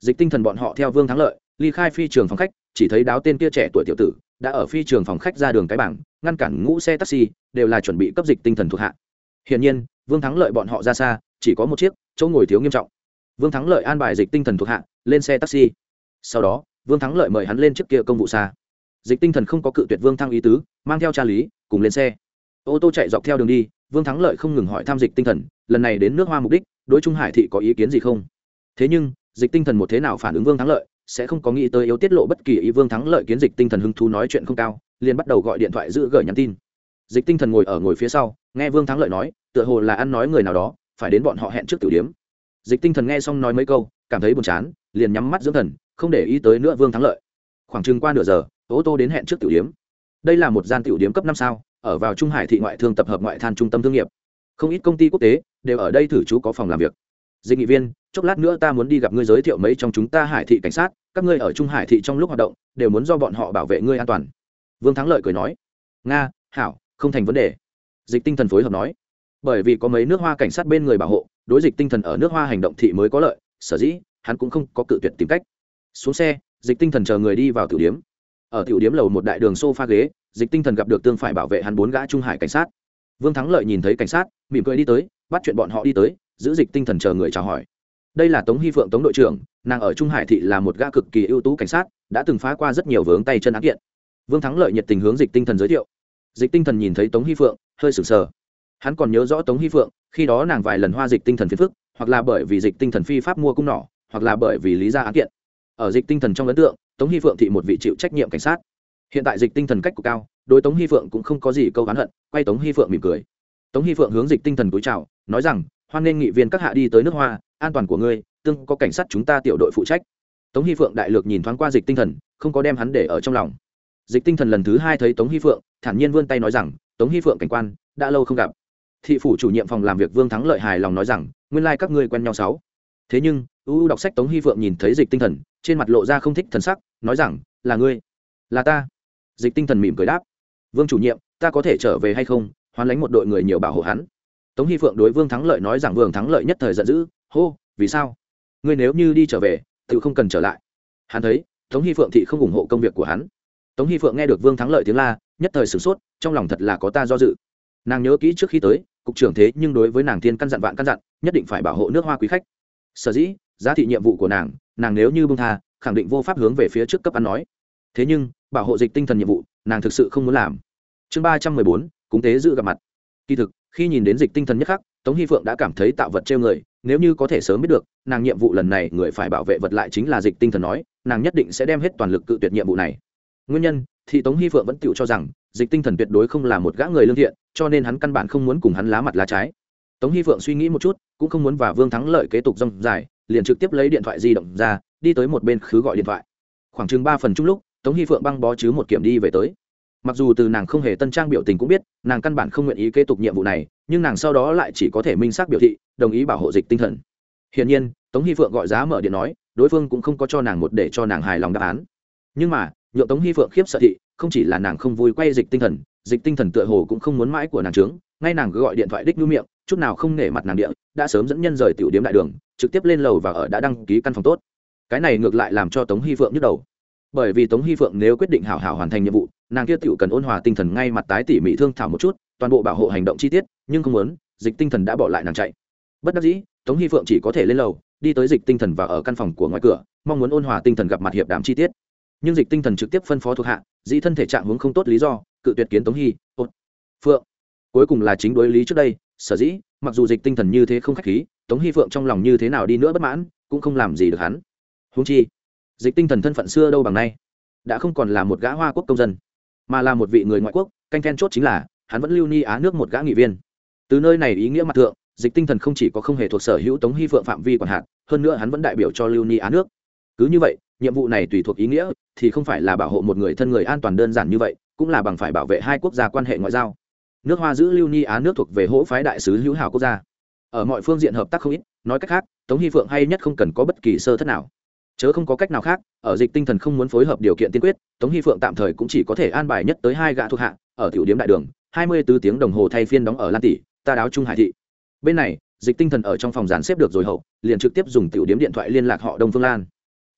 Dịch tinh thần bọn họ theo vương thắng lợi, ly khai phi trường phòng khách, chỉ thấy đáo tên kia trẻ tuổi tiểu tử, đã ở phi trường phòng khách ra đường cái bảng, ngăn cản ngũ xe taxi, đều là chuẩn bị cấp dịch tinh thần thuộc hạ. Hiển nhiên vương thắng lợi bọn họ ra xa, chỉ có một chiếc, chỗ ngồi thiếu nghiêm trọng. Vương thắng lợi an bài dịch tinh thần thuộc hạ, lên xe taxi. Sau đó, vương thắng lợi mời hắn lên chiếc kia công vụ xa. Dịch tinh thần không có cự tuyệt vương thăng ý tứ, mang theo cha lý, cùng lên xe. Ô tô chạy dọc theo đường đi, vương thắng lợi không ngừng hỏi tham dịch tinh thần, lần này đến nước hoa mục đích, đối trung hải thị có ý kiến gì không? Thế nhưng, dịch tinh thần một thế nào phản ứng vương thắng lợi, sẽ không có nghĩ tới yếu tiết lộ bất kỳ ý vương thắng lợi kiến dịch tinh thần hứng thú nói chuyện không cao, liền bắt đầu gọi điện thoại giữ gửi nhắn tin. Dịch tinh thần ngồi ở ngồi phía sau, nghe vương thắng lợi nói tựa hồ là ăn nói người nào đó, phải đến bọn họ hẹn trước tử điếm. Dịch tinh thần nghe xong nói mấy câu, cảm thấy buồn chán, liền nhắm mắt dưỡng thần, không để ý tới nữa vương thắng lợi. Khoảng chừng qua nửa giờ ô tô đến hẹn trước tiểu điếm. Đây là một gian tiểu điếm cấp năm sao, ở vào trung hải thị ngoại thương tập hợp ngoại than trung tâm thương nghiệp. Không ít công ty quốc tế đều ở đây thử chú có phòng làm việc. Dịch nghị viên, chốc lát nữa ta muốn đi gặp ngươi giới thiệu mấy trong chúng ta hải thị cảnh sát, các ngươi ở trung hải thị trong lúc hoạt động, đều muốn do bọn họ bảo vệ ngươi an toàn. Vương thắng lợi cười nói, nga, hảo, không thành vấn đề. Dịch tinh thần phối hợp nói bởi vì có mấy nước hoa cảnh sát bên người bảo hộ, đối dịch tinh thần ở nước hoa hành động thị mới có lợi, sở dĩ, hắn cũng không có cự tuyệt tìm cách. Xuống xe, dịch tinh thần chờ người đi vào tiểu điếm. Ở tiểu điếm lầu một đại đường sofa ghế, dịch tinh thần gặp được tương phải bảo vệ hắn bốn gã trung hải cảnh sát. Vương thắng lợi nhìn thấy cảnh sát, mỉm cười đi tới, bắt chuyện bọn họ đi tới, giữ dịch tinh thần chờ người chào hỏi. Đây là tống hy phượng tống đội trưởng, nàng ở trung hải thị là một gã cực kỳ ưu tú cảnh sát, đã từng phá qua rất nhiều vướng tay chân án kiện. Vương thắng lợi nhiệt tình hướng dịch tinh thần giới thiệu. Dịch tinh thần nhìn thấy tống hy phượng, hơi sừng sờ hắn còn nhớ rõ tống hy phượng, khi đó nàng vài lần hoa dịch tinh thần phiền phức, hoặc là bởi vì dịch tinh thần phi pháp mua cung nỏ, hoặc là bởi vì lý ra án kiện. Ở dịch tinh thần trong ấn tượng, tống hy phượng thị một vị chịu trách nhiệm cảnh sát. Hiện tại dịch tinh thần cách cực cao, đối tống hy phượng cũng không có gì câu oán hận, quay tống hy phượng mỉm cười. Tống hy phượng hướng dịch tinh thần cúi chào, nói rằng, hoan nghênh nghị viên các hạ đi tới nước hoa, an toàn của ngươi, tương có cảnh sát chúng ta tiểu đội phụ trách. Tống hy phượng đại lược nhìn thoáng qua dịch tinh thần, không có đem hắn để ở trong lòng. Dịch tinh thần lần thứ hai thấy tống hy phượng, thản nhiên vươn tay nói rằng, tống hy phượng cảnh quan, đã lâu không gặp thị phủ chủ nhiệm phòng làm việc vương thắng lợi hài lòng nói rằng, nguyên lai、like、các ngươi quen nhau sáu. Thế nhưng ưu đọc sách tống hy phượng nhìn thấy dịch tinh thần, trên mặt lộ ra không thích thần sắc, nói rằng, là ngươi, là ta. Dịch tinh thần mỉm cười đáp, vương chủ nhiệm, ta có thể trở về hay không? Hoán lánh một đội người nhiều bảo hộ hắn. Tống hy phượng đối vương thắng lợi nói rằng, vương thắng lợi nhất thời giận dữ, hô, vì sao? Ngươi nếu như đi trở về, tự không cần trở lại. Hắn thấy, tống hy phượng thị không ủng hộ công việc của hắn. Tống hy phượng nghe được vương thắng lợi tiếng la, nhất thời sửng sốt, trong lòng thật là có ta do dự nàng nhớ kỹ trước khi tới, cục trưởng thế nhưng đối với nàng tiên căn dặn vạn căn dặn, nhất định phải bảo hộ nước hoa quý khách. Sở dĩ, giá thị nhiệm vụ của nàng nàng nếu như bông tha, khẳng định vô pháp hướng về phía trước cấp ăn nói. Thế nhưng, bảo hộ dịch tinh thần nhiệm vụ, nàng thực sự không muốn làm. Chương ba trăm mười bốn, cúng tế dự gặp mặt. Kỳ thực, khi nhìn đến dịch tinh thần nhất khắc, tống hy phượng đã cảm thấy tạo vật trêu người, nếu như có thể sớm biết được, nàng nhiệm vụ lần này người phải bảo vệ vật lại chính là dịch tinh thần nói, nàng nhất định sẽ đem hết toàn lực cự tuyệt nhiệm vụ này. Nguyên nhân thì tống hy phượng vẫn tự cho rằng, dịch tinh thần tuyệt đối không là một gã người lương thiện, cho nên hắn căn bản không muốn cùng hắn lá mặt lá trái. Tống hy phượng suy nghĩ một chút, cũng không muốn và vương thắng lợi kế tục rong dài, liền trực tiếp lấy điện thoại di động ra, đi tới một bên khứ gọi điện thoại. Khoảng chừng ba phần chung lúc, tống hy phượng băng bó chứ một kiểm đi về tới. Mặc dù từ nàng không hề tân trang biểu tình cũng biết, nàng căn bản không nguyện ý kế tục nhiệm vụ này, nhưng nàng sau đó lại chỉ có thể minh xác biểu thị, đồng ý bảo hộ dịch tinh thần. Hiển nhiên, tống hy phượng gọi giá mở điện nói, đối phương cũng không có cho nàng một để cho nàng hài lòng đáp án. Nhưng mà nhượng tống hy phượng khiếp sợ thị, không chỉ là nàng không vui quay dịch tinh thần, dịch tinh thần tựa hồ cũng không muốn mãi của nàng trướng ngay nàng gọi điện thoại đích nhu miệng, chút nào không nể mặt nàng địa, đã sớm dẫn nhân rời tiểu điếm đại đường, trực tiếp lên lầu và ở đã đăng ký căn phòng tốt. Cái này ngược lại làm cho tống hy phượng nhức đầu. Bởi vì tống hy phượng nếu quyết định hảo hảo hoàn thành nhiệm vụ, nàng kia tiểu cần ôn hòa tinh thần ngay mặt tái tỉ mỉ thương thảo một chút, toàn bộ bảo hộ hành động chi tiết, nhưng không muốn, dịch tinh thần đã bỏ lại nàng chạy. Bất đắc dĩ, tống hy phượng chỉ có thể lên lầu, đi tới dịch tinh thần và ở căn phòng của ngoài cửa, mong muốn ôn hòa tinh thần gặp mặt hiệp đàm chi tiết nhưng dịch tinh thần trực tiếp phân phó thuộc hạ, dĩ thân thể trạng hướng không tốt lý do, cự tuyệt kiến tống hy ốt phượng. Cuối cùng là chính đối lý trước đây, sở dĩ, mặc dù dịch tinh thần như thế không khách khí, tống hy phượng trong lòng như thế nào đi nữa bất mãn, cũng không làm gì được hắn. Húng chi, dịch tinh thần thân phận xưa đâu bằng nay, đã không còn là một gã hoa quốc công dân, mà là một vị người ngoại quốc, canh then chốt chính là, hắn vẫn lưu ni á nước một gã nghị viên. Từ nơi này ý nghĩa mặt thượng, dịch tinh thần không chỉ có không hề thuộc sở hữu tống hy phượng phạm vi quản hạt, hơn nữa hắn vẫn đại biểu cho lưu ni á nước cứ như vậy, nhiệm vụ này tùy thuộc ý nghĩa, thì không phải là bảo hộ một người thân người an toàn đơn giản như vậy, cũng là bằng phải bảo vệ hai quốc gia quan hệ ngoại giao. Nước hoa giữ lưu ni á nước thuộc về hỗ phái đại sứ hữu hảo quốc gia. Ở mọi phương diện hợp tác không ít, nói cách khác, tống hy phượng hay nhất không cần có bất kỳ sơ thất nào. Chớ không có cách nào khác, ở dịch tinh thần không muốn phối hợp điều kiện tiên quyết, tống hy phượng tạm thời cũng chỉ có thể an bài nhất tới hai gã thuộc hạ, ở tiểu điếm đại đường, hai mươi bốn tiếng đồng hồ thay phiên đóng ở lan tỷ, ta đáo trung hải thị. Bên này, dịch tinh thần ở trong phòng dàn xếp được rồi hậu, liền trực tiếp dùng tiểu điếm điện thoại liên lạc họ đông phương lan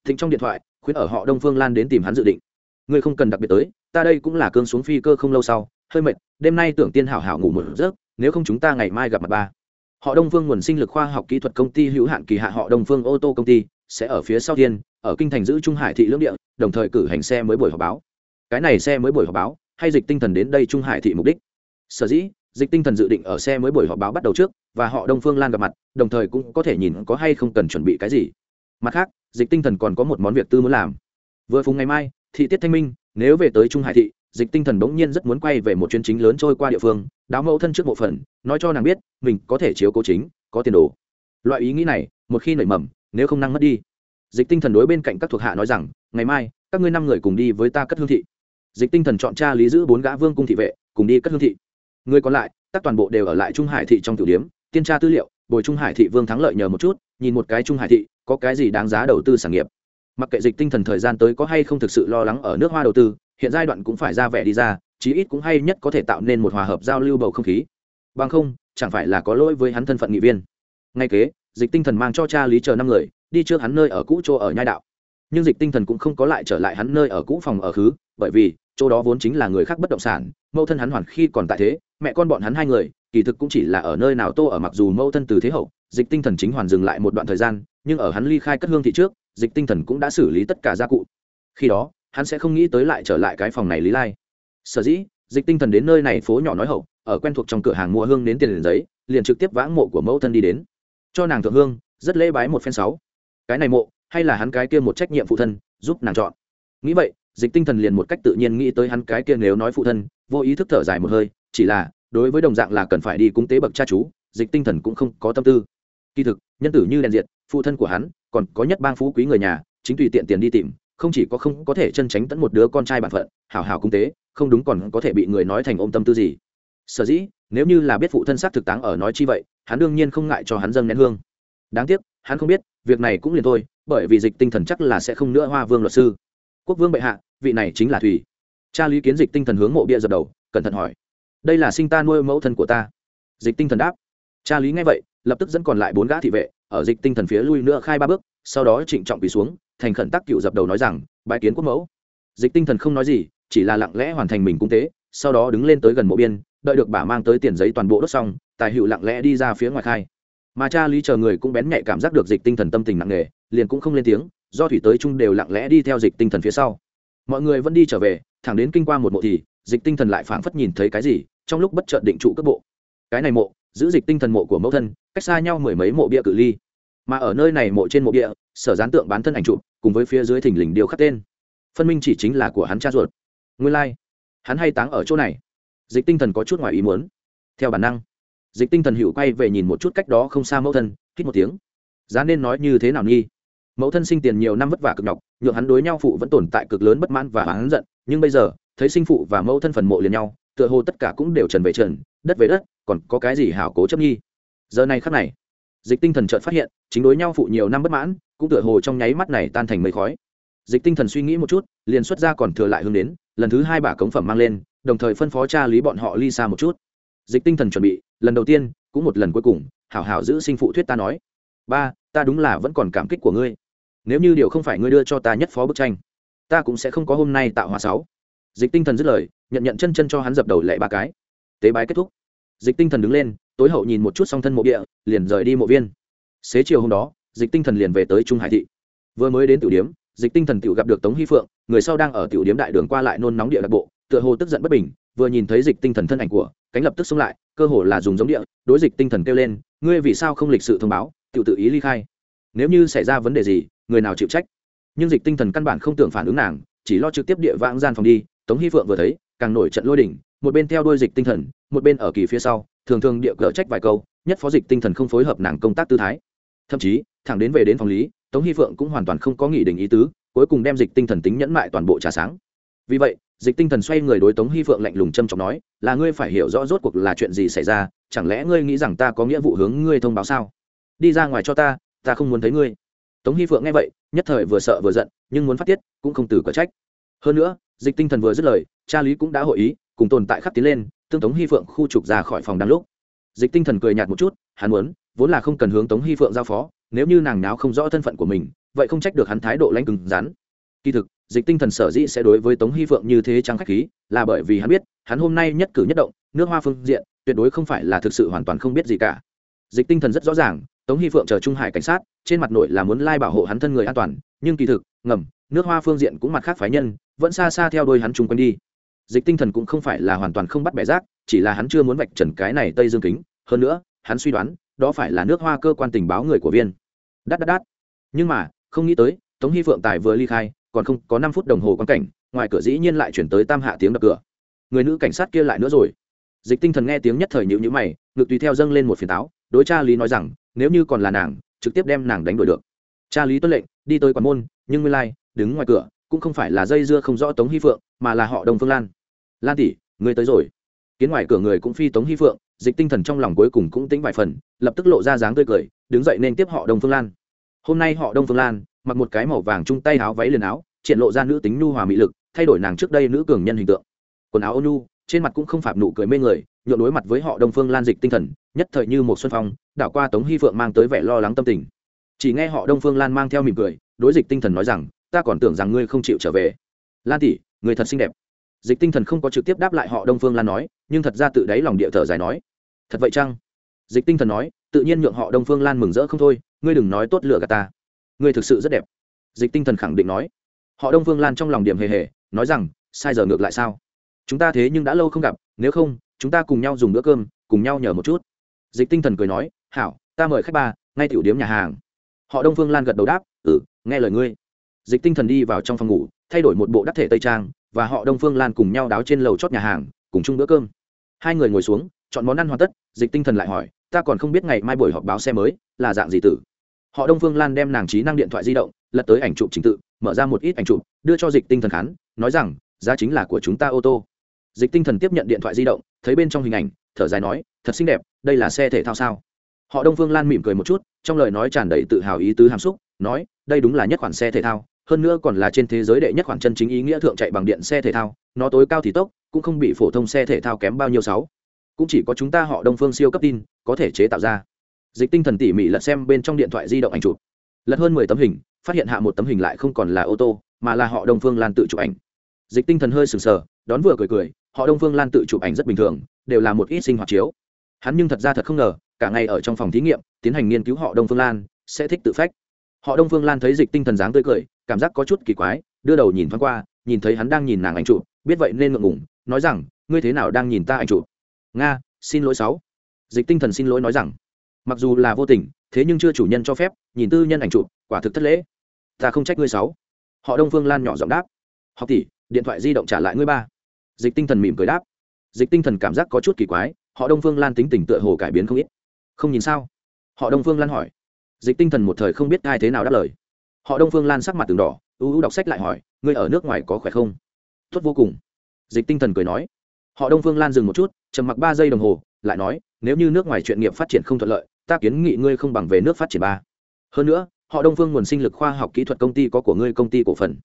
thịnh trong điện thoại, khuyến ở họ đông phương lan đến tìm hắn dự định. Ngươi không cần đặc biệt tới, ta đây cũng là cương xuống phi cơ không lâu sau, hơi mệt, đêm nay tưởng tiên hảo hảo ngủ một giấc, nếu không chúng ta ngày mai gặp mặt ba. Họ đông phương nguồn sinh lực khoa học kỹ thuật công ty hữu hạn kỳ hạ họ đông phương ô tô công ty, sẽ ở phía sau thiên ở kinh thành giữ trung hải thị lưỡng địa, đồng thời cử hành xe mới buổi họp báo. Cái này xe mới buổi họp báo, hay dịch tinh thần đến đây trung hải thị mục đích? Sở dĩ, dịch tinh thần dự định ở xe mới buổi họp báo bắt đầu trước, và họ đông phương lan gặp mặt, đồng thời cũng có thể nhìn có hay không cần chuẩn bị cái gì mặt khác, dịch tinh thần còn có một món việc tư muốn làm. Vừa phùng ngày mai, thị tiết thanh minh, nếu về tới trung hải thị, dịch tinh thần bỗng nhiên rất muốn quay về một chuyến chính lớn trôi qua địa phương, đáo mẫu thân trước bộ phận, nói cho nàng biết, mình có thể chiếu cố chính, có tiền đồ. Loại ý nghĩ này, một khi nảy mầm, nếu không năng mất đi. Dịch tinh thần đối bên cạnh các thuộc hạ nói rằng, ngày mai, các ngươi năm người cùng đi với ta cất hương thị. Dịch tinh thần chọn cha lý giữ bốn gã vương cung thị vệ, cùng đi cất hương thị. Người còn lại, tất toàn bộ đều ở lại trung hải thị trong tiểu điếm, tiên tra tư liệu bồi trung hải thị vương thắng lợi nhờ một chút, nhìn một cái trung hải thị, có cái gì đáng giá đầu tư sản nghiệp? Mặc kệ dịch tinh thần thời gian tới có hay không thực sự lo lắng ở nước hoa đầu tư, hiện giai đoạn cũng phải ra vẻ đi ra, chí ít cũng hay nhất có thể tạo nên một hòa hợp giao lưu bầu không khí. Bằng không, chẳng phải là có lỗi với hắn thân phận nghị viên. Ngay kế, dịch tinh thần mang cho cha lý chờ năm người, đi trước hắn nơi ở cũ chỗ ở nhai đạo. Nhưng dịch tinh thần cũng không có lại trở lại hắn nơi ở cũ phòng ở khứ, bởi vì chỗ đó vốn chính là người khác bất động sản, mẫu thân hắn hoàn khi còn tại thế, mẹ con bọn hắn hai người, kỳ thực cũng chỉ là ở nơi nào tô ở mặc dù mẫu thân từ thế hậu, dịch tinh thần chính hoàn dừng lại một đoạn thời gian, nhưng ở hắn ly khai cất hương thị trước, dịch tinh thần cũng đã xử lý tất cả gia cụ. Khi đó, hắn sẽ không nghĩ tới lại trở lại cái phòng này lý lai. Sở dĩ, dịch tinh thần đến nơi này phố nhỏ nói hậu, ở quen thuộc trong cửa hàng mua hương đến tiền liền giấy, liền trực tiếp vãng mộ của mẫu thân đi đến. Cho nàng thượng hương, rất lễ bái một phen sáu. Cái này mộ, hay là hắn cái kia một trách nhiệm phụ thân, giúp nàng chọn. Nghĩ vậy dịch tinh thần liền một cách tự nhiên nghĩ tới hắn cái kia nếu nói phụ thân, vô ý thức thở dài một hơi, chỉ là, đối với đồng dạng là cần phải đi cúng tế bậc cha chú, dịch tinh thần cũng không có tâm tư. Kỳ thực, nhân tử như đèn diệt, phụ thân của hắn, còn có nhất bang phú quý người nhà, chính tùy tiện tiền đi tìm, không chỉ có không có thể chân tránh tẫn một đứa con trai bản phận, hảo hảo cúng tế, không đúng còn có thể bị người nói thành ôm tâm tư gì. Sở dĩ, nếu như là biết phụ thân xác thực táng ở nói chi vậy, hắn đương nhiên không ngại cho hắn dâng nén hương. Đáng tiếc, hắn không biết, việc này cũng liền thôi, bởi vì dịch tinh thần chắc là sẽ không nữa hoa vương luật sư quốc vương bệ hạ, vị này chính là Thủy. cha lý kiến dịch tinh thần hướng mộ bia dập đầu, cẩn thận hỏi. Đây là sinh ta nuôi mẫu thân của ta. Dịch tinh thần đáp. Cha lý nghe vậy, lập tức dẫn còn lại bốn gã thị vệ, ở dịch tinh thần phía lui nữa khai ba bước, sau đó trịnh trọng quỳ xuống, thành khẩn tác cựu dập đầu nói rằng bãi kiến quốc mẫu. Dịch tinh thần không nói gì, chỉ là lặng lẽ hoàn thành mình cung tế, sau đó đứng lên tới gần mộ biên, đợi được bà mang tới tiền giấy toàn bộ đốt xong, tài hữu lặng lẽ đi ra phía ngoài khai. Mà cha lý chờ người cũng bén nhạy cảm giác được dịch tinh thần tâm tình nặng nề, liền cũng không lên tiếng do thủy tới chung đều lặng lẽ đi theo dịch tinh thần phía sau. Mọi người vẫn đi trở về, thẳng đến kinh qua một mộ thì, dịch tinh thần lại phảng phất nhìn thấy cái gì, trong lúc bất chợt định trụ cấp bộ. Cái này mộ, giữ dịch tinh thần mộ của mẫu thân, cách xa nhau mười mấy mộ bia cự ly. Mà ở nơi này mộ trên mộ bia, sở gián tượng bán thân ảnh trụ cùng với phía dưới thình lình điêu khắc tên. Phân minh chỉ chính là của hắn cha ruột. Nguyên lai、like. hắn hay táng ở chỗ này. Dịch tinh thần có chút ngoài ý muốn. Theo bản năng, dịch tinh thần hữu quay về nhìn một chút cách đó không xa mẫu thân, hít một tiếng. Giá nên nói như thế nào nghi mẫu thân sinh tiền nhiều năm vất vả cực nhọc, nhượng hắn đối nhau phụ vẫn tồn tại cực lớn bất mãn và hắn giận, nhưng bây giờ, thấy sinh phụ và mẫu thân phần mộ liền nhau, tựa hồ tất cả cũng đều trần về trần, đất về đất, còn có cái gì hảo cố chấp nhi giờ này khắc này, dịch tinh thần chợt phát hiện, chính đối nhau phụ nhiều năm bất mãn, cũng tựa hồ trong nháy mắt này tan thành mây khói. Dịch tinh thần suy nghĩ một chút, liền xuất ra còn thừa lại hướng đến, lần thứ hai bà cống phẩm mang lên, đồng thời phân phó cha lý bọn họ ly xa một chút. Dịch tinh thần chuẩn bị, lần đầu tiên, cũng một lần cuối cùng, hảo hảo giữ sinh phụ thuyết ta nói ba, ta đúng là vẫn còn cảm kích của ngươi. Nếu như điều không phải ngươi đưa cho ta nhất phó bức tranh, ta cũng sẽ không có hôm nay tạo hóa sáu. Dịch tinh thần dứt lời, nhận nhận chân chân cho hắn dập đầu lệ ba cái. Tế bái kết thúc. Dịch tinh thần đứng lên, tối hậu nhìn một chút song thân mộ địa, liền rời đi mộ viên. Xế chiều hôm đó, dịch tinh thần liền về tới trung hải thị. Vừa mới đến tiểu điếm, dịch tinh thần tiểu gặp được tống hy phượng, người sau đang ở tiểu điếm đại đường qua lại nôn nóng địa đặc bộ, tựa hồ tức giận bất bình, vừa nhìn thấy dịch tinh thần thân ảnh của, cánh lập tức xông lại, cơ hồ là dùng giống địa, đối dịch tinh thần kêu lên, ngươi vì sao không lịch sự thông báo? Tiểu tự ý ly khai. Nếu như xảy ra vấn đề gì, người nào chịu trách? Nhưng dịch tinh thần căn bản không tưởng phản ứng nàng, chỉ lo trực tiếp địa vãng gian phòng đi, tống hy phượng vừa thấy, càng nổi trận lôi đỉnh một bên theo đuôi dịch tinh thần, một bên ở kỳ phía sau, thường thường địa cờ trách vài câu, nhất phó dịch tinh thần không phối hợp nàng công tác tư thái. Thậm chí, thẳng đến về đến phòng lý, tống hy phượng cũng hoàn toàn không có nghị định ý tứ, cuối cùng đem dịch tinh thần tính nhẫn mại toàn bộ trà sáng. Vì vậy, dịch tinh thần xoay người đối tống hy phượng lạnh lùng châm trọng nói, là ngươi phải hiểu rõ rốt cuộc là chuyện gì xảy ra, chẳng lẽ ngươi nghĩ rằng ta có nghĩa vụ hướng ngươi thông báo sao? Đi ra ngoài cho ta ta không muốn thấy ngươi. Tống hy phượng nghe vậy, nhất thời vừa sợ vừa giận, nhưng muốn phát tiết cũng không từ có trách. Hơn nữa, dịch tinh thần vừa dứt lời, cha lý cũng đã hội ý, cùng tồn tại khắc tiến lên, tương tống hy phượng khu trục ra khỏi phòng đang lúc. Dịch tinh thần cười nhạt một chút, hắn muốn, vốn là không cần hướng tống hy phượng giao phó, nếu như nàng náo không rõ thân phận của mình, vậy không trách được hắn thái độ lãnh cứng rắn. Kỳ thực, dịch tinh thần sở dĩ sẽ đối với tống hy phượng như thế trắng khách khí, là bởi vì hắn biết, hắn hôm nay nhất cử nhất động, nước hoa phương diện, tuyệt đối không phải là thực sự hoàn toàn không biết gì cả. Dịch tinh thần rất rõ ràng tống hy phượng chờ trung hải cảnh sát, trên mặt nội là muốn lai bảo hộ hắn thân người an toàn, nhưng kỳ thực, ngầm, nước hoa phương diện cũng mặt khác phái nhân, vẫn xa xa theo đôi hắn chung quanh đi. Dịch tinh thần cũng không phải là hoàn toàn không bắt bẻ rác, chỉ là hắn chưa muốn vạch trần cái này tây dương kính. Hơn nữa, hắn suy đoán, đó phải là nước hoa cơ quan tình báo người của viên. Đắt đắt đắt nhưng mà, không nghĩ tới, tống hy phượng tài vừa ly khai, còn không có năm phút đồng hồ quan cảnh, ngoài cửa dĩ nhiên lại chuyển tới tam hạ tiếng đập cửa. Người nữ cảnh sát kia lại nữa rồi. Dịch tinh thần nghe tiếng nhất thời nhịu nhữ mày, ngực tùy theo dâng lên một phiền táo, đối cha lý nói rằng nếu như còn là nàng, trực tiếp đem nàng đánh đuổi được. Cha lý tuân lệnh đi tới quán môn, nhưng nguyên lai đứng ngoài cửa, cũng không phải là dây dưa không rõ tống hy phượng, mà là họ đồng phương lan. Lan tỷ người tới rồi. Kiến ngoài cửa người cũng phi tống hy phượng, dịch tinh thần trong lòng cuối cùng cũng tính vài phần, lập tức lộ ra dáng tươi cười, đứng dậy nên tiếp họ đông phương lan. Hôm nay họ đông phương lan mặc một cái màu vàng chung tay áo váy liền áo, triển lộ ra nữ tính nhu hòa mỹ lực, thay đổi nàng trước đây nữ cường nhân hình tượng. Quần áo ônu trên mặt cũng không phạm nụ cười mê người nhộn đối mặt với họ đông phương lan dịch tinh thần, nhất thời như một xuân phong, đảo qua tống hy phượng mang tới vẻ lo lắng tâm tình. Chỉ nghe họ đông phương lan mang theo mỉm cười, đối dịch tinh thần nói rằng, ta còn tưởng rằng ngươi không chịu trở về. Lan tỷ, người thật xinh đẹp. Dịch tinh thần không có trực tiếp đáp lại họ đông phương lan nói, nhưng thật ra tự đáy lòng địa thở dài nói, thật vậy chăng? Dịch tinh thần nói, tự nhiên nhượng họ đông phương lan mừng rỡ không thôi, ngươi đừng nói tốt lựa gà ta. Ngươi thực sự rất đẹp. Dịch tinh thần khẳng định nói. Họ đông phương lan trong lòng điểm hề hề, nói rằng, sai giờ ngược lại sao? Chúng ta thế nhưng đã lâu không gặp, nếu không, chúng ta cùng nhau dùng bữa cơm, cùng nhau nhờ một chút. Dịch tinh thần cười nói, hảo, ta mời khách ba, ngay tiểu điếm nhà hàng. Họ đông phương lan gật đầu đáp ừ nghe lời ngươi. Dịch tinh thần đi vào trong phòng ngủ, thay đổi một bộ đắc thể tây trang, và họ đông phương lan cùng nhau đáo trên lầu chót nhà hàng, cùng chung bữa cơm. Hai người ngồi xuống, chọn món ăn hoàn tất, dịch tinh thần lại hỏi, ta còn không biết ngày mai buổi họp báo xe mới là dạng gì tử? Họ đông phương lan đem nàng trí năng điện thoại di động, lật tới ảnh chụp trình tự, mở ra một ít ảnh chụp, đưa cho dịch tinh thần khán, nói rằng, giá chính là của chúng ta ô tô dịch tinh thần tiếp nhận điện thoại di động, thấy bên trong hình ảnh, thở dài nói, thật xinh đẹp, đây là xe thể thao sao? Họ đông phương lan mỉm cười một chút, trong lời nói tràn đầy tự hào ý tứ hàm xúc, nói, đây đúng là nhất khoản xe thể thao, hơn nữa còn là trên thế giới đệ nhất khoản chân chính ý nghĩa thượng chạy bằng điện xe thể thao, nó tối cao thì tốc, cũng không bị phổ thông xe thể thao kém bao nhiêu sáu. Cũng chỉ có chúng ta họ đông phương siêu cấp tin, có thể chế tạo ra. Dịch tinh thần tỉ mỉ lật xem bên trong điện thoại di động ảnh chụp. Lật hơn mười tấm hình, phát hiện hạ một tấm hình lại không còn là ô tô, mà là họ đông phương lan tự chụp ảnh. Dịch tinh thần hơi sừng sờ, đón vừa cười cười họ đông phương lan tự chụp ảnh rất bình thường, đều là một ít sinh hoạt chiếu. Hắn nhưng thật ra thật không ngờ, cả ngày ở trong phòng thí nghiệm, tiến hành nghiên cứu họ đông phương lan, sẽ thích tự phách. Họ đông phương lan thấy dịch tinh thần dáng tươi cười, cảm giác có chút kỳ quái, đưa đầu nhìn thoáng qua, nhìn thấy hắn đang nhìn nàng ảnh chụp, biết vậy nên ngượng ngủng nói rằng, ngươi thế nào đang nhìn ta ảnh chụp? Nga, xin lỗi sáu. Dịch tinh thần xin lỗi nói rằng, mặc dù là vô tình, thế nhưng chưa chủ nhân cho phép, nhìn tư nhân ảnh chụp, quả thực thất lễ. Ta không trách ngươi sáu. Họ đông phương lan nhỏ giọng đáp, học tỷ, điện thoại di động trả lại ngươi ba dịch tinh thần mỉm cười đáp. Dịch tinh thần cảm giác có chút kỳ quái, họ đông phương lan tính tình tựa hồ cải biến không ít. Không nhìn sao? Họ đông phương lan hỏi. Dịch tinh thần một thời không biết ai thế nào đáp lời. Họ đông phương lan sắc mặt từng đỏ, ưu ưu đọc sách lại hỏi, ngươi ở nước ngoài có khỏe không? Tốt vô cùng. Dịch tinh thần cười nói. Họ đông phương lan dừng một chút, trầm mặc ba giây đồng hồ, lại nói, nếu như nước ngoài chuyện nghiệp phát triển không thuận lợi, ta kiến nghị ngươi không bằng về nước phát triển ba. Hơn nữa, họ đông phương nguồn sinh lực khoa học kỹ thuật công ty có của ngươi công ty cổ phần.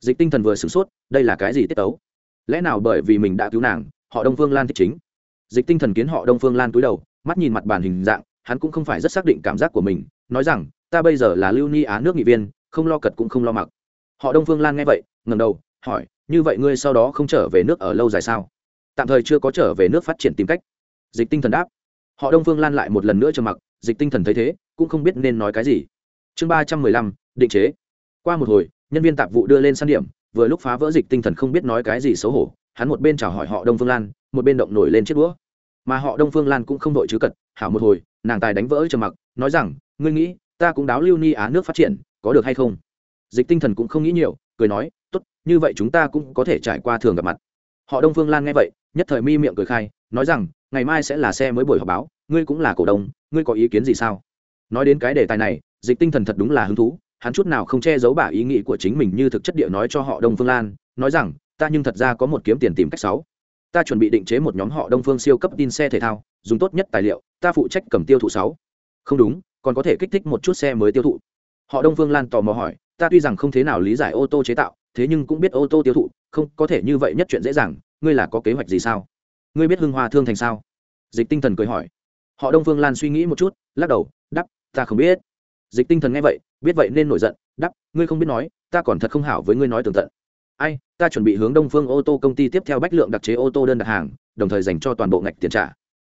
Dịch tinh thần vừa sửng sốt, đây là cái gì tiết tấu? Lẽ nào bởi vì mình đã cứu nàng, họ đông phương lan thích chính? Dịch tinh thần kiến họ đông phương lan cúi đầu, mắt nhìn mặt bàn hình dạng, hắn cũng không phải rất xác định cảm giác của mình, nói rằng, ta bây giờ là lưu ni á nước nghị viên, không lo cật cũng không lo mặc. Họ đông phương lan nghe vậy ngầm đầu, hỏi, như vậy ngươi sau đó không trở về nước ở lâu dài sao? Tạm thời chưa có trở về nước phát triển tìm cách. Dịch tinh thần đáp. Họ đông phương lan lại một lần nữa trầm mặc, dịch tinh thần thấy thế, cũng không biết nên nói cái gì. Chương ba trăm mười lăm, định chế. Qua một hồi, nhân viên tạp vụ đưa lên săn điểm vừa lúc phá vỡ dịch tinh thần không biết nói cái gì xấu hổ, hắn một bên chào hỏi họ đông phương lan, một bên động nổi lên chiếc đũa. Mà họ đông phương lan cũng không đội chứ cật, hảo một hồi, nàng tài đánh vỡ trầm mặc, nói rằng, ngươi nghĩ, ta cũng đáo lưu ni á nước phát triển, có được hay không? Dịch tinh thần cũng không nghĩ nhiều, cười nói, tốt, như vậy chúng ta cũng có thể trải qua thường gặp mặt. Họ đông phương lan nghe vậy, nhất thời mi miệng cười khai, nói rằng, ngày mai sẽ là xe mới buổi họp báo, ngươi cũng là cổ đông, ngươi có ý kiến gì sao? Nói đến cái đề tài này, dịch tinh thần thật đúng là hứng thú hắn chút nào không che giấu bả ý nghĩ của chính mình như thực chất địa nói cho họ đông phương lan, nói rằng, ta nhưng thật ra có một kiếm tiền tìm cách sáu. Ta chuẩn bị định chế một nhóm họ đông phương siêu cấp tin xe thể thao, dùng tốt nhất tài liệu, ta phụ trách cầm tiêu thụ sáu. Không đúng, còn có thể kích thích một chút xe mới tiêu thụ. Họ đông phương lan tò mò hỏi, ta tuy rằng không thế nào lý giải ô tô chế tạo, thế nhưng cũng biết ô tô tiêu thụ, không, có thể như vậy nhất chuyện dễ dàng, ngươi là có kế hoạch gì sao? Ngươi biết hưng hoa thương thành sao? Dịch tinh thần cười hỏi. Họ đông phương lan suy nghĩ một chút, lắc đầu, đắp, ta không biết dịch tinh thần nghe vậy, biết vậy nên nổi giận đắp ngươi không biết nói, ta còn thật không hảo với ngươi nói tường tận. Ai, ta chuẩn bị hướng đông phương ô tô công ty tiếp theo bách lượng đặc chế ô tô đơn đặt hàng, đồng thời dành cho toàn bộ ngạch tiền trả.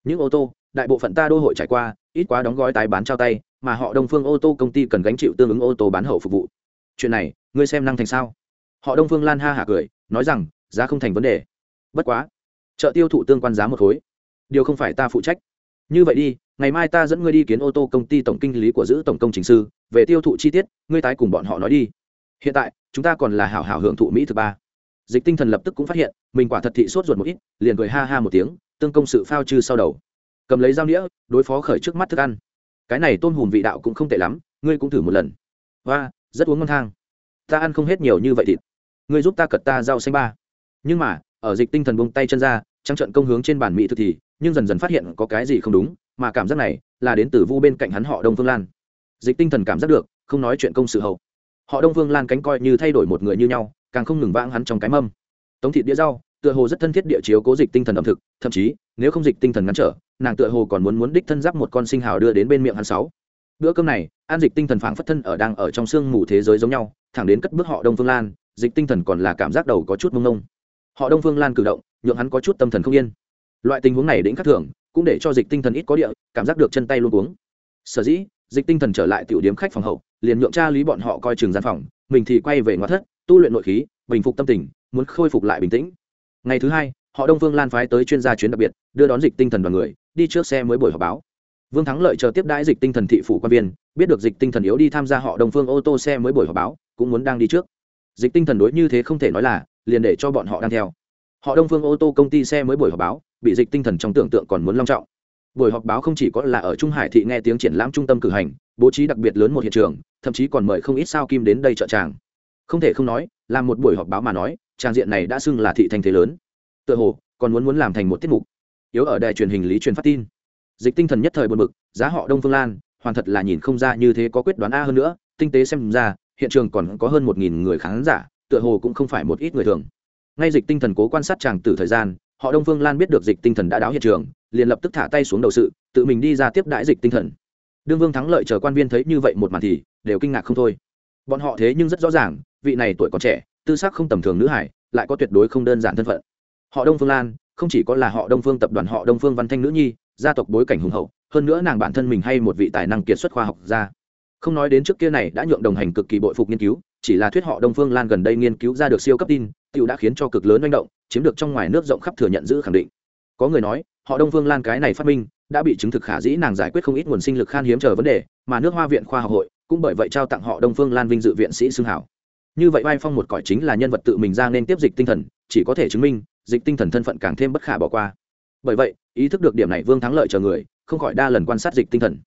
Những ô tô, đại bộ phận ta đô hội trải qua, ít quá đóng gói tái bán trao tay, mà họ đông phương ô tô công ty cần gánh chịu tương ứng ô tô bán hậu phục vụ. Chuyện này, ngươi xem năng thành sao? Họ đông phương lan ha hả cười, nói rằng, giá không thành vấn đề. Bất quá, chợ tiêu thụ tương quan giá một khối. Điều không phải ta phụ trách như vậy đi, ngày mai ta dẫn ngươi đi kiến ô tô công ty tổng kinh lý của giữ tổng công trình sư, về tiêu thụ chi tiết, ngươi tái cùng bọn họ nói đi. Hiện tại, chúng ta còn là hảo hảo hưởng thụ mỹ thứ ba. Dịch tinh thần lập tức cũng phát hiện, mình quả thật thị sốt ruột một ít, liền cười ha ha một tiếng, tương công sự phao chư sau đầu. Cầm lấy dao nĩa, đối phó khởi trước mắt thức ăn. Cái này tôm hùm vị đạo cũng không tệ lắm, ngươi cũng thử một lần. Và rất uống ngon thang. Ta ăn không hết nhiều như vậy thịt. Ngươi giúp ta cật ta rau xanh ba. Nhưng mà, ở dịch tinh thần bông tay chân ra trăng trận công hướng trên bản mỹ thực thì nhưng dần dần phát hiện có cái gì không đúng, mà cảm giác này là đến từ vu bên cạnh hắn họ đông phương lan. Dịch tinh thần cảm giác được, không nói chuyện công sự hậu. Họ đông phương lan cánh coi như thay đổi một người như nhau, càng không ngừng vãng hắn trong cái mâm. Tống thịt đĩa rau, tựa hồ rất thân thiết địa chiếu cố dịch tinh thần ẩm thực, thậm chí, nếu không dịch tinh thần ngắn trở, nàng tựa hồ còn muốn muốn đích thân giáp một con sinh hào đưa đến bên miệng hắn sáu. Bữa cơm này an dịch tinh thần phảng phất thân ở đang ở trong sương mù thế giới giống nhau, thẳng đến cất bước họ đông phương lan, dịch tinh thần còn là cảm giác đầu có chút mông mông họ đông phương lan cử động, nhượng hắn có chút tâm thần không yên loại tình huống này đĩnh khắc thường, cũng để cho dịch tinh thần ít có địa, cảm giác được chân tay luôn uống sở dĩ, dịch tinh thần trở lại tiểu điếm khách phòng hậu, liền nhượng tra lý bọn họ coi trường gian phòng, mình thì quay về ngoại thất, tu luyện nội khí, bình phục tâm tình, muốn khôi phục lại bình tĩnh. Ngày thứ hai, họ đông phương lan phái tới chuyên gia chuyến đặc biệt, đưa đón dịch tinh thần đoàn người, đi trước xe mới buổi họp báo. Vương thắng lợi chờ tiếp đãi dịch tinh thần thị phủ quan viên, biết được dịch tinh thần yếu đi tham gia họ đông phương ô tô xe mới buổi họp báo, cũng muốn đang đi trước. Dịch tinh thần đối như thế không thể nói là, liền để cho bọn họ đang theo. Họ đông phương ô tô công ty xe mới buổi họp báo bị dịch tinh thần trong tưởng tượng còn muốn long trọng. Buổi họp báo không chỉ có là ở trung hải thị nghe tiếng triển lãm trung tâm cử hành, bố trí đặc biệt lớn một hiện trường, thậm chí còn mời không ít sao kim đến đây trợ tràng. Không thể không nói, là một buổi họp báo mà nói trang diện này đã xưng là thị thành thế lớn. Tựa hồ, còn muốn muốn làm thành một tiết mục, yếu ở đài truyền hình lý truyền phát tin. Dịch tinh thần nhất thời buồn bực, giá họ đông phương lan, hoàn thật là nhìn không ra như thế có quyết đoán a hơn nữa, tinh tế xem ra, hiện trường còn có hơn một nghìn người khán giả, tựa hồ cũng không phải một ít người thường. Ngay dịch tinh thần cố quan sát chàng từ thời gian họ đông phương lan biết được dịch tinh thần đã đáo hiện trường, liền lập tức thả tay xuống đầu sự, tự mình đi ra tiếp đãi dịch tinh thần. Đương vương thắng lợi chờ quan viên thấy như vậy một màn thì, đều kinh ngạc không thôi. Bọn họ thế nhưng rất rõ ràng, vị này tuổi còn trẻ, tư sắc không tầm thường nữ hải, lại có tuyệt đối không đơn giản thân phận. Họ đông phương lan, không chỉ có là họ đông phương tập đoàn họ đông phương văn thanh nữ nhi, gia tộc bối cảnh hùng hậu, hơn nữa nàng bản thân mình hay một vị tài năng kiệt xuất khoa học gia. Không nói đến trước kia này đã nhượng đồng hành cực kỳ bội phục nghiên cứu, chỉ là thuyết họ đông phương lan gần đây nghiên cứu ra được siêu cấp tin tựu đã khiến cho cực lớn manh động chiếm được trong ngoài nước rộng khắp thừa nhận giữ khẳng định. Có người nói, họ đông phương lan cái này phát minh đã bị chứng thực khả dĩ nàng giải quyết không ít nguồn sinh lực khan hiếm chờ vấn đề, mà nước hoa viện khoa học hội cũng bởi vậy trao tặng họ đông phương lan vinh dự viện sĩ xương hảo. Như vậy vai phong một cõi chính là nhân vật tự mình ra nên tiếp dịch tinh thần, chỉ có thể chứng minh, dịch tinh thần thân phận càng thêm bất khả bỏ qua. Bởi vậy, ý thức được điểm này vương thắng lợi chờ người, không khỏi đa lần quan sát dịch tinh thần.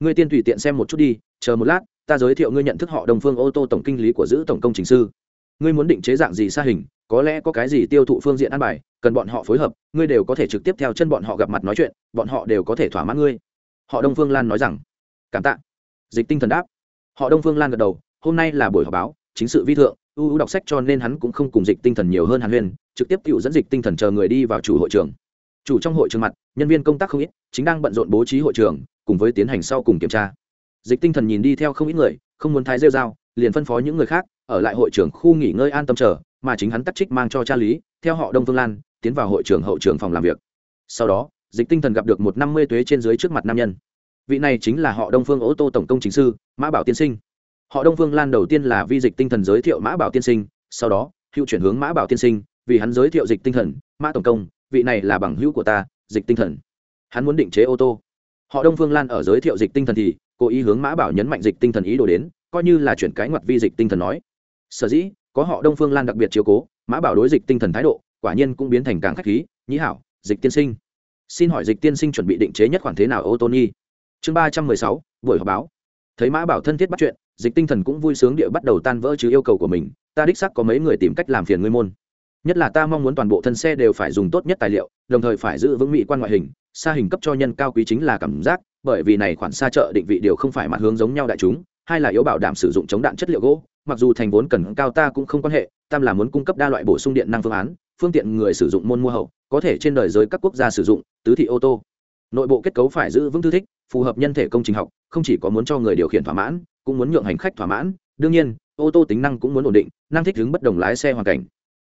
Ngươi tiên tùy tiện xem một chút đi, chờ một lát, ta giới thiệu ngươi nhận thức họ đồng phương ô tô tổng kinh lý của giữ tổng công trình sư ngươi muốn định chế dạng gì xa hình, có lẽ có cái gì tiêu thụ phương diện ăn bài, cần bọn họ phối hợp, ngươi đều có thể trực tiếp theo chân bọn họ gặp mặt nói chuyện, bọn họ đều có thể thỏa mãn ngươi. Họ đông phương lan nói rằng. Cảm tạ. Dịch tinh thần đáp. Họ đông phương lan gật đầu. Hôm nay là buổi họp báo, chính sự vi thượng ưu ưu đọc sách cho nên hắn cũng không cùng dịch tinh thần nhiều hơn hàn huyên, trực tiếp cựu dẫn dịch tinh thần chờ người đi vào chủ hội trường. Chủ trong hội trường mặt, nhân viên công tác không ít, chính đang bận rộn bố trí hội trường, cùng với tiến hành sau cùng kiểm tra. Dịch tinh thần nhìn đi theo không ít người, không muốn thái rêu dao liền phân phó những người khác, ở lại hội trưởng khu nghỉ ngơi an tâm chờ, mà chính hắn tắt trích mang cho cha lý, theo họ đông phương lan, tiến vào hội trưởng hậu trưởng phòng làm việc. Sau đó, dịch tinh thần gặp được một năm mươi tuế trên dưới trước mặt nam nhân. Vị này chính là họ đông phương ô tô tổng công chính sư, mã bảo tiên sinh. Họ đông phương lan đầu tiên là vi dịch tinh thần giới thiệu mã bảo tiên sinh, sau đó, hữu chuyển hướng mã bảo tiên sinh, vì hắn giới thiệu dịch tinh thần, mã tổng công, vị này là bằng hữu của ta, dịch tinh thần. Hắn muốn định chế ô tô. Họ đông phương lan ở giới thiệu dịch tinh thần thì, cố ý hướng mã bảo nhấn mạnh dịch tinh thần ý đồ đến coi như là chuyển cái ngoặt vi dịch tinh thần nói. Sở dĩ, có họ đông phương lan đặc biệt chiếu cố, mã bảo đối dịch tinh thần thái độ, quả nhiên cũng biến thành càng khách khí, nhĩ hảo, dịch tiên sinh. Xin hỏi dịch tiên sinh chuẩn bị định chế nhất khoản thế nào, ô tô nhi chương ba trăm mười sáu, buổi họp báo. Thấy mã bảo thân thiết bắt chuyện, dịch tinh thần cũng vui sướng địa bắt đầu tan vỡ chứ yêu cầu của mình, ta đích sắc có mấy người tìm cách làm phiền ngươi môn. Nhất là ta mong muốn toàn bộ thân xe đều phải dùng tốt nhất tài liệu, đồng thời phải giữ vững mỹ quan ngoại hình, xa hình cấp cho nhân cao quý chính là cảm giác, bởi vì này khoản xa chợ định vị đều không phải mặt hướng giống nhau đại chúng hai là yếu bảo đảm sử dụng chống đạn chất liệu gỗ, mặc dù thành vốn cần cao ta cũng không quan hệ, tam là muốn cung cấp đa loại bổ sung điện năng phương án, phương tiện người sử dụng môn mua hậu, có thể trên đời giới các quốc gia sử dụng, tứ thị ô tô. Nội bộ kết cấu phải giữ vững thư thích, phù hợp nhân thể công trình học, không chỉ có muốn cho người điều khiển thỏa mãn, cũng muốn nhượng hành khách thỏa mãn. Đương nhiên, ô tô tính năng cũng muốn ổn định, năng thích hướng bất đồng lái xe hoàn cảnh.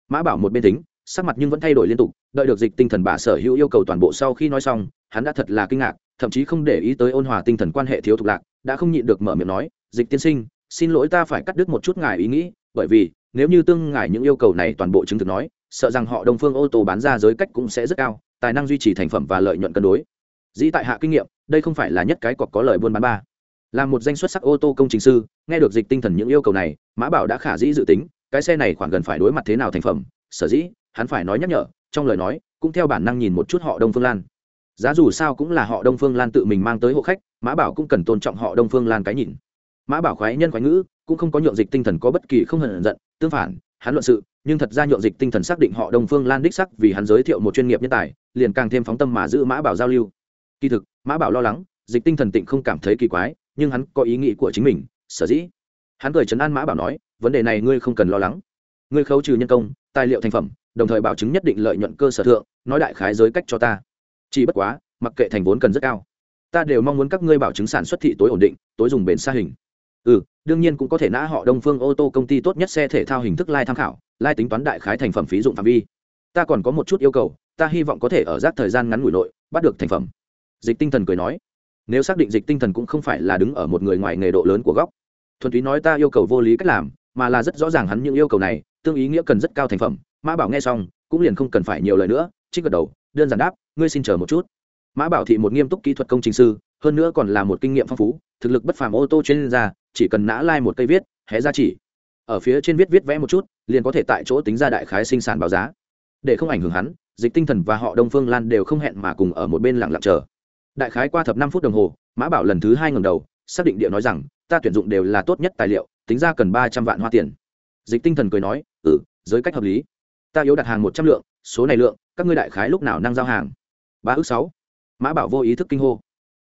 Mã bảo một bên tính, sắc mặt nhưng vẫn thay đổi liên tục, đợi được dịch tinh thần bà sở hữu yêu cầu toàn bộ sau khi nói xong, hắn đã thật là kinh ngạc, thậm chí không để ý tới ôn hòa tinh thần quan hệ thiếu thục lạc, đã không nhịn được mở miệng nói dịch tiên sinh, xin lỗi ta phải cắt đứt một chút ngài ý nghĩ, bởi vì, nếu như tương ngài những yêu cầu này toàn bộ chứng thực nói, sợ rằng họ đông phương ô tô bán ra giới cách cũng sẽ rất cao, tài năng duy trì thành phẩm và lợi nhuận cân đối. Dĩ tại hạ kinh nghiệm, đây không phải là nhất cái cọc có lời buôn bán ba. Là một danh xuất sắc ô tô công trình sư, nghe được dịch tinh thần những yêu cầu này, mã bảo đã khả dĩ dự tính, cái xe này khoảng gần phải đối mặt thế nào thành phẩm, sở dĩ, hắn phải nói nhắc nhở, trong lời nói, cũng theo bản năng nhìn một chút họ đông phương lan. Giá dù sao cũng là họ đông phương lan tự mình mang tới hộ khách, mã bảo cũng cần tôn trọng họ đông phương lan cái nhìn mã bảo khoái nhân khoái ngữ cũng không có nhượng dịch tinh thần có bất kỳ không hận giận, tương phản, hắn luận sự, nhưng thật ra nhượng dịch tinh thần xác định họ đông phương lan đích sắc vì hắn giới thiệu một chuyên nghiệp nhân tài, liền càng thêm phóng tâm mà giữ mã bảo giao lưu. Kỳ thực, mã bảo lo lắng, dịch tinh thần tịnh không cảm thấy kỳ quái, nhưng hắn có ý nghĩ của chính mình, sở dĩ. Hắn cười chấn an mã bảo nói, vấn đề này ngươi không cần lo lắng. Ngươi khấu trừ nhân công, tài liệu thành phẩm, đồng thời bảo chứng nhất định lợi nhuận cơ sở thượng, nói đại khái giới cách cho ta. Chỉ bất quá, mặc kệ thành vốn cần rất cao. Ta đều mong muốn các ngươi bảo chứng sản xuất thị tối ổn định, tối dùng bền xa hình ừ đương nhiên cũng có thể nã họ đông phương ô tô công ty tốt nhất xe thể thao hình thức lai tham khảo, lai tính toán đại khái thành phẩm phí dụng phạm vi. Ta còn có một chút yêu cầu, ta hy vọng có thể ở rác thời gian ngắn ngủi nội, bắt được thành phẩm. Dịch tinh thần cười nói. Nếu xác định dịch tinh thần cũng không phải là đứng ở một người ngoài nghề độ lớn của góc, thuần túy nói ta yêu cầu vô lý cách làm, mà là rất rõ ràng hắn những yêu cầu này, tương ý nghĩa cần rất cao thành phẩm. Mã bảo nghe xong, cũng liền không cần phải nhiều lời nữa, trích gật đầu, đơn giản đáp, ngươi xin chờ một chút. Mã bảo thị một nghiêm túc kỹ thuật công trình sư, hơn nữa còn là một kinh nghiệm phong phú, thực lực bất phàm ô tô chuyên gia chỉ cần nã lai một cây viết, hé ra chỉ. Ở phía trên viết viết vẽ một chút, liền có thể tại chỗ tính ra đại khái sinh sản báo giá. Để không ảnh hưởng hắn, dịch tinh thần và họ đông phương lan đều không hẹn mà cùng ở một bên lặng lặng chờ. Đại khái qua thập năm phút đồng hồ, mã bảo lần thứ hai ngầm đầu, xác định địa nói rằng, ta tuyển dụng đều là tốt nhất tài liệu, tính ra cần ba trăm vạn hoa tiền. Dịch tinh thần cười nói ừ giới cách hợp lý. Ta yếu đặt hàng một trăm lượng, số này lượng, các ngươi đại khái lúc nào năng giao hàng? Ba ước sáu. Mã bảo vô ý thức kinh hô.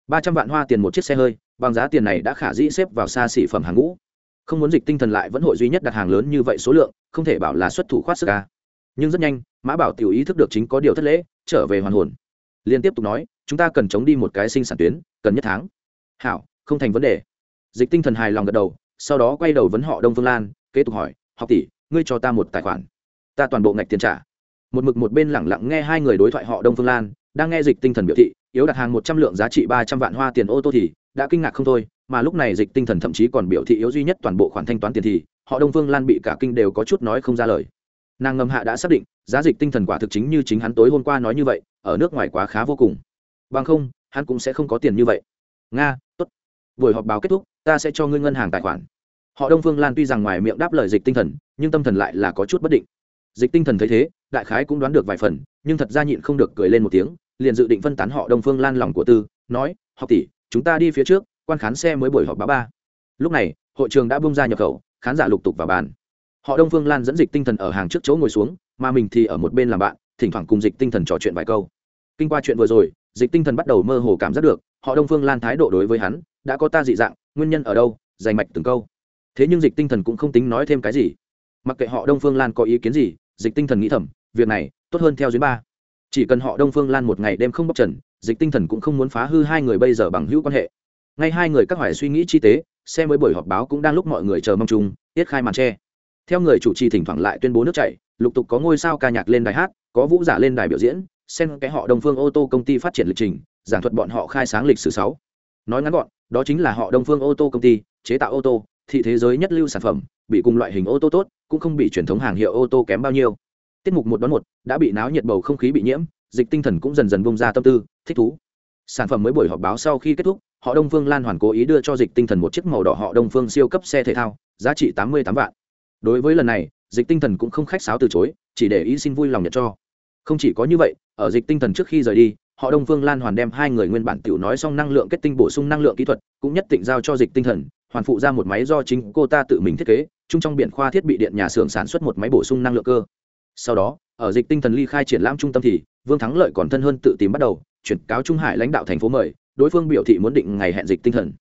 Ba trăm vạn hoa tiền một chiếc xe hơi bằng giá tiền này đã khả dĩ xếp vào xa xỉ phẩm hàng ngũ. Không muốn dịch tinh thần lại vẫn hội duy nhất đặt hàng lớn như vậy số lượng, không thể bảo là xuất thủ khoát sức ca nhưng rất nhanh, mã bảo tiểu ý thức được chính có điều thất lễ, trở về hoàn hồn. Liên tiếp tục nói, chúng ta cần chống đi một cái sinh sản tuyến, cần nhất tháng. Hảo, không thành vấn đề. Dịch tinh thần hài lòng gật đầu, sau đó quay đầu vấn họ đông phương lan, kế tục hỏi, học tỷ, ngươi cho ta một tài khoản. Ta toàn bộ ngạch tiền trả. Một mực một bên lẳng lặng nghe hai người đối thoại họ đông phương lan, đang nghe dịch tinh thần biểu thị yếu đặt hàng một trăm lượng giá trị ba trăm vạn hoa tiền ô tô thì đã kinh ngạc không thôi, mà lúc này dịch tinh thần thậm chí còn biểu thị yếu duy nhất toàn bộ khoản thanh toán tiền thì, họ đông phương lan bị cả kinh đều có chút nói không ra lời. Nàng ngầm hạ đã xác định, giá dịch tinh thần quả thực chính như chính hắn tối hôm qua nói như vậy, ở nước ngoài quá khá vô cùng. Bằng không, hắn cũng sẽ không có tiền như vậy. Nga, tốt. Buổi họp báo kết thúc, ta sẽ cho ngươi ngân hàng tài khoản. Họ đông phương lan tuy rằng ngoài miệng đáp lời dịch tinh thần, nhưng tâm thần lại là có chút bất định. Dịch tinh thần thấy thế, đại khái cũng đoán được vài phần, nhưng thật ra nhịn không được cười lên một tiếng liền dự định phân tán họ đông phương lan lòng của tư, nói, học tỷ, chúng ta đi phía trước, quan khán xe mới buổi họp báo ba. Lúc này, hội trường đã bung ra nhập khẩu, khán giả lục tục vào bàn. Họ đông phương lan dẫn dịch tinh thần ở hàng trước chỗ ngồi xuống, mà mình thì ở một bên làm bạn, thỉnh thoảng cùng dịch tinh thần trò chuyện vài câu. Kinh qua chuyện vừa rồi, dịch tinh thần bắt đầu mơ hồ cảm giác được, họ đông phương lan thái độ đối với hắn, đã có ta dị dạng, nguyên nhân ở đâu, dành mạch từng câu. Thế nhưng dịch tinh thần cũng không tính nói thêm cái gì. Mặc kệ họ đông phương lan có ý kiến gì, dịch tinh thần nghĩ thầm, việc này, tốt hơn theo duyên ba chỉ cần họ đông phương lan một ngày đêm không bóc trần, dịch tinh thần cũng không muốn phá hư hai người bây giờ bằng hữu quan hệ. Ngay hai người các hoài suy nghĩ chi tế, xem mới buổi họp báo cũng đang lúc mọi người chờ mong chung, tiết khai màn tre. Theo người chủ trì thỉnh thoảng lại tuyên bố nước chảy, lục tục có ngôi sao ca nhạc lên đài hát, có vũ giả lên đài biểu diễn, xen cái họ đông phương ô tô công ty phát triển lịch trình, giảng thuật bọn họ khai sáng lịch sử sáu. Nói ngắn gọn, đó chính là họ đông phương ô tô công ty, chế tạo ô tô, thị thế giới nhất lưu sản phẩm, bị cùng loại hình ô tô tốt, cũng không bị truyền thống hàng hiệu ô tô kém bao nhiêu tiết mục một đón một, đã bị náo nhiệt bầu không khí bị nhiễm, dịch tinh thần cũng dần dần bông ra tâm tư, thích thú. Sản phẩm mới buổi họp báo sau khi kết thúc, họ đông phương lan hoàn cố ý đưa cho dịch tinh thần một chiếc màu đỏ họ đông phương siêu cấp xe thể thao, giá trị tám mươi tám vạn. Đối với lần này, dịch tinh thần cũng không khách sáo từ chối, chỉ để ý xin vui lòng nhận cho. Không chỉ có như vậy, ở dịch tinh thần trước khi rời đi, họ đông phương lan hoàn đem hai người nguyên bản tiểu nói xong năng lượng kết tinh bổ sung năng lượng kỹ thuật, cũng nhất định giao cho dịch tinh thần, hoàn phụ ra một máy do chính cô ta tự mình thiết kế, chung trong biển khoa thiết bị điện nhà xưởng sản xuất một máy bổ sung năng lượng cơ sau đó, ở dịch tinh thần ly khai triển lãm trung tâm thì, vương thắng lợi còn thân hơn tự tìm bắt đầu, chuyển cáo trung hải lãnh đạo thành phố mời, đối phương biểu thị muốn định ngày hẹn dịch tinh thần.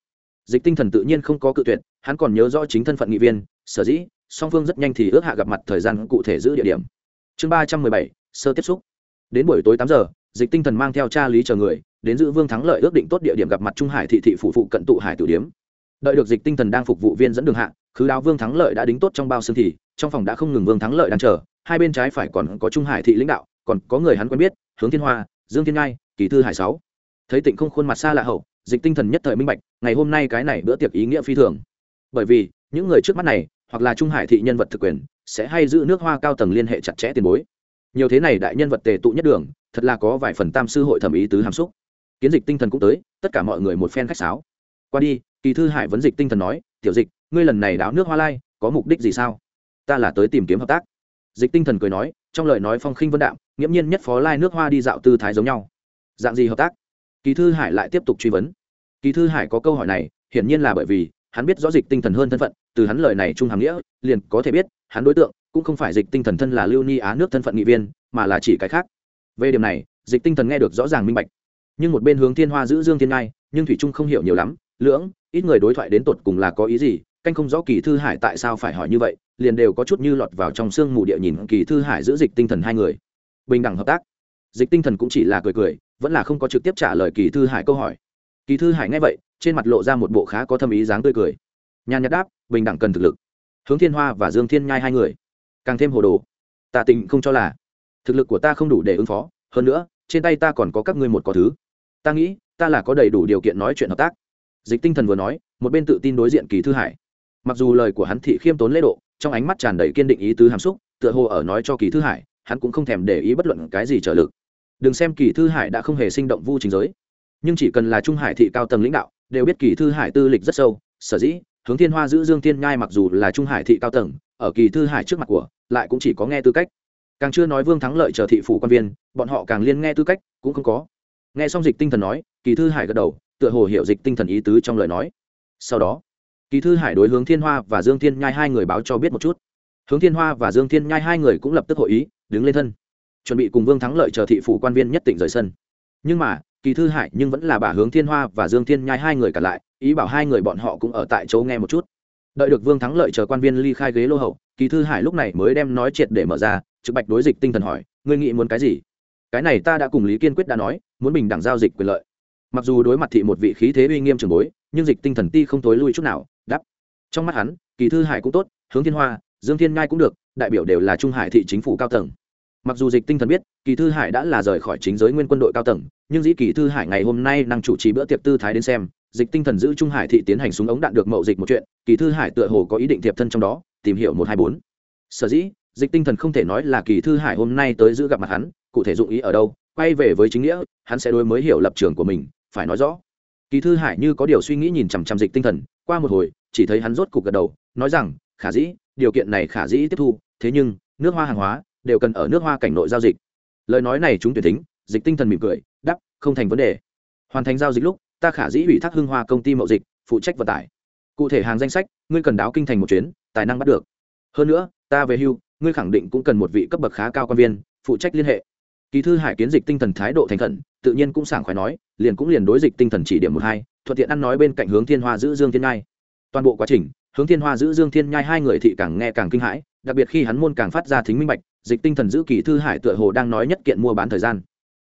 Dịch tinh thần tự nhiên không có cự tuyệt, hắn còn nhớ rõ chính thân phận nghị viên, sở dĩ, song phương rất nhanh thì ước hạ gặp mặt thời gian cụ thể giữ địa điểm. Chương ba trăm mười bảy, sơ tiếp xúc. Đến buổi tối tám giờ, dịch tinh thần mang theo cha lý chờ người, đến giữ vương thắng lợi ước định tốt địa điểm gặp mặt trung hải thị thị phụ phụ cận tụ hải tử điếm. Đợi được dịch tinh thần đang phục vụ viên dẫn đường hạ, khứ đáo vương thắng lợi đã đính tốt trong bao xương thì, trong phòng đã không ngừng vương thắng lợi đang chờ hai bên trái phải còn có trung hải thị lãnh đạo, còn có người hắn quen biết, hướng thiên hoa, dương thiên ngai, kỳ thư hải sáu. Thấy tịnh không khuôn mặt xa lạ hậu, dịch tinh thần nhất thời minh bạch, ngày hôm nay cái này bữa tiệc ý nghĩa phi thường. Bởi vì, những người trước mắt này, hoặc là trung hải thị nhân vật thực quyền, sẽ hay giữ nước hoa cao tầng liên hệ chặt chẽ tiền bối. Nhiều thế này đại nhân vật tề tụ nhất đường, thật là có vài phần tam sư hội thẩm ý tứ hàm xúc. Kiến dịch tinh thần cũng tới, tất cả mọi người một phen khách sáo. Qua đi, kỳ thư hải vấn dịch tinh thần nói, tiểu dịch, ngươi lần này đáo nước hoa lai, có mục đích gì sao? Ta là tới tìm kiếm hợp tác dịch tinh thần cười nói, trong lời nói phong khinh vân đạm, nghiễm nhiên nhất phó lai nước hoa đi dạo tư thái giống nhau. Dạng gì hợp tác? Kỳ thư hải lại tiếp tục truy vấn. Kỳ thư hải có câu hỏi này, hiển nhiên là bởi vì, hắn biết rõ dịch tinh thần hơn thân phận, từ hắn lời này trung hàm nghĩa, liền có thể biết, hắn đối tượng, cũng không phải dịch tinh thần thân là lưu ni á nước thân phận nghị viên, mà là chỉ cái khác. Về điểm này, dịch tinh thần nghe được rõ ràng minh bạch. Nhưng một bên hướng thiên hoa giữ dương thiên ngai, nhưng thủy trung không hiểu nhiều lắm, lưỡng, ít người đối thoại đến tột cùng là có ý gì canh không rõ kỳ thư hải tại sao phải hỏi như vậy, liền đều có chút như lọt vào trong sương mù địa nhìn kỳ thư hải giữ dịch tinh thần hai người. Bình đẳng hợp tác. Dịch tinh thần cũng chỉ là cười cười, vẫn là không có trực tiếp trả lời kỳ thư hải câu hỏi. Kỳ thư hải nghe vậy, trên mặt lộ ra một bộ khá có thâm ý dáng tươi cười. Nhàn nhạt đáp, bình đẳng cần thực lực. Hướng thiên hoa và dương thiên nhai hai người. Càng thêm hồ đồ. Tạ tình không cho là. Thực lực của ta không đủ để ứng phó, hơn nữa, trên tay ta còn có các ngươi một có thứ. Ta nghĩ, ta là có đầy đủ điều kiện nói chuyện hợp tác. Dịch tinh thần vừa nói, một bên tự tin đối diện kỳ thư hải mặc dù lời của hắn thị khiêm tốn lễ độ, trong ánh mắt tràn đầy kiên định ý tứ hàm xúc, tựa hồ ở nói cho kỳ thư hải, hắn cũng không thèm để ý bất luận cái gì trở lực. Đừng xem kỳ thư hải đã không hề sinh động vu trình giới, nhưng chỉ cần là trung hải thị cao tầng lãnh đạo, đều biết kỳ thư hải tư lịch rất sâu, sở dĩ, hướng thiên hoa giữ dương thiên nhai mặc dù là trung hải thị cao tầng, ở kỳ thư hải trước mặt của, lại cũng chỉ có nghe tư cách. Càng chưa nói vương thắng lợi chờ thị phủ quan viên, bọn họ càng liên nghe tư cách, cũng không có. Nghe xong dịch tinh thần nói, kỳ thư hải gật đầu, tựa hồ hiểu dịch tinh thần ý tứ trong lời nói. Sau đó kỳ thư hải đối hướng thiên hoa và dương thiên nhai hai người báo cho biết một chút. Hướng thiên hoa và dương thiên nhai hai người cũng lập tức hội ý, đứng lên thân. Chuẩn bị cùng vương thắng lợi chờ thị phủ quan viên nhất tỉnh rời sân. Nhưng mà, kỳ thư hải nhưng vẫn là bà hướng thiên hoa và dương thiên nhai hai người cả lại, ý bảo hai người bọn họ cũng ở tại chỗ nghe một chút. Đợi được vương thắng lợi chờ quan viên ly khai ghế lô hậu, kỳ thư hải lúc này mới đem nói triệt để mở ra, trực bạch đối dịch tinh thần hỏi, ngươi nghĩ muốn cái gì? Cái này ta đã cùng lý kiên quyết đã nói, muốn bình đẳng giao dịch quyền lợi. Mặc dù đối mặt thị một vị khí thế uy nghiêm trường bối, nhưng dịch tinh thần ti không tối lui chút nào trong mắt hắn, kỳ thư hải cũng tốt, hướng thiên hoa, dương thiên ngai cũng được, đại biểu đều là trung hải thị chính phủ cao tầng. Mặc dù dịch tinh thần biết, kỳ thư hải đã là rời khỏi chính giới nguyên quân đội cao tầng, nhưng dĩ kỳ thư hải ngày hôm nay năng chủ trì bữa tiệc tư thái đến xem, dịch tinh thần giữ trung hải thị tiến hành súng ống đạn được mậu dịch một chuyện, kỳ thư hải tựa hồ có ý định thiệp thân trong đó, tìm hiểu một hai bốn. Sở dĩ, dịch tinh thần không thể nói là kỳ thư hải hôm nay tới giữ gặp mặt hắn, cụ thể dụng ý ở đâu, quay về với chính nghĩa, hắn sẽ đối mới hiểu lập trường của mình, phải nói rõ. Kỳ thư hải như có điều suy nghĩ nhìn chằm chằm dịch tinh thần qua một hồi, chỉ thấy hắn rốt cục gật đầu, nói rằng, khả dĩ, điều kiện này khả dĩ tiếp thu, thế nhưng, nước hoa hàng hóa, đều cần ở nước hoa cảnh nội giao dịch. Lời nói này chúng tuyển tính dịch tinh thần mỉm cười đắp không thành vấn đề. Hoàn thành giao dịch lúc, ta khả dĩ ủy thác hưng hoa công ty mậu dịch, phụ trách vận tải. Cụ thể hàng danh sách, ngươi cần đáo kinh thành một chuyến, tài năng bắt được. Hơn nữa, ta về hưu, ngươi khẳng định cũng cần một vị cấp bậc khá cao quan viên, phụ trách liên hệ. Kỳ thư hải kiến dịch tinh thần thái độ thành khẩn, tự nhiên cũng sảng khoái nói, liền cũng liền đối dịch tinh thần chỉ điểm một hai thuận tiện ăn nói bên cạnh hướng thiên hoa giữ dương thiên nhai. Toàn bộ quá trình, hướng thiên hoa giữ dương thiên nhai hai người thị càng nghe càng kinh hãi, đặc biệt khi hắn môn càng phát ra thính minh bạch, dịch tinh thần giữ kỳ thư hải tựa hồ đang nói nhất kiện mua bán thời gian.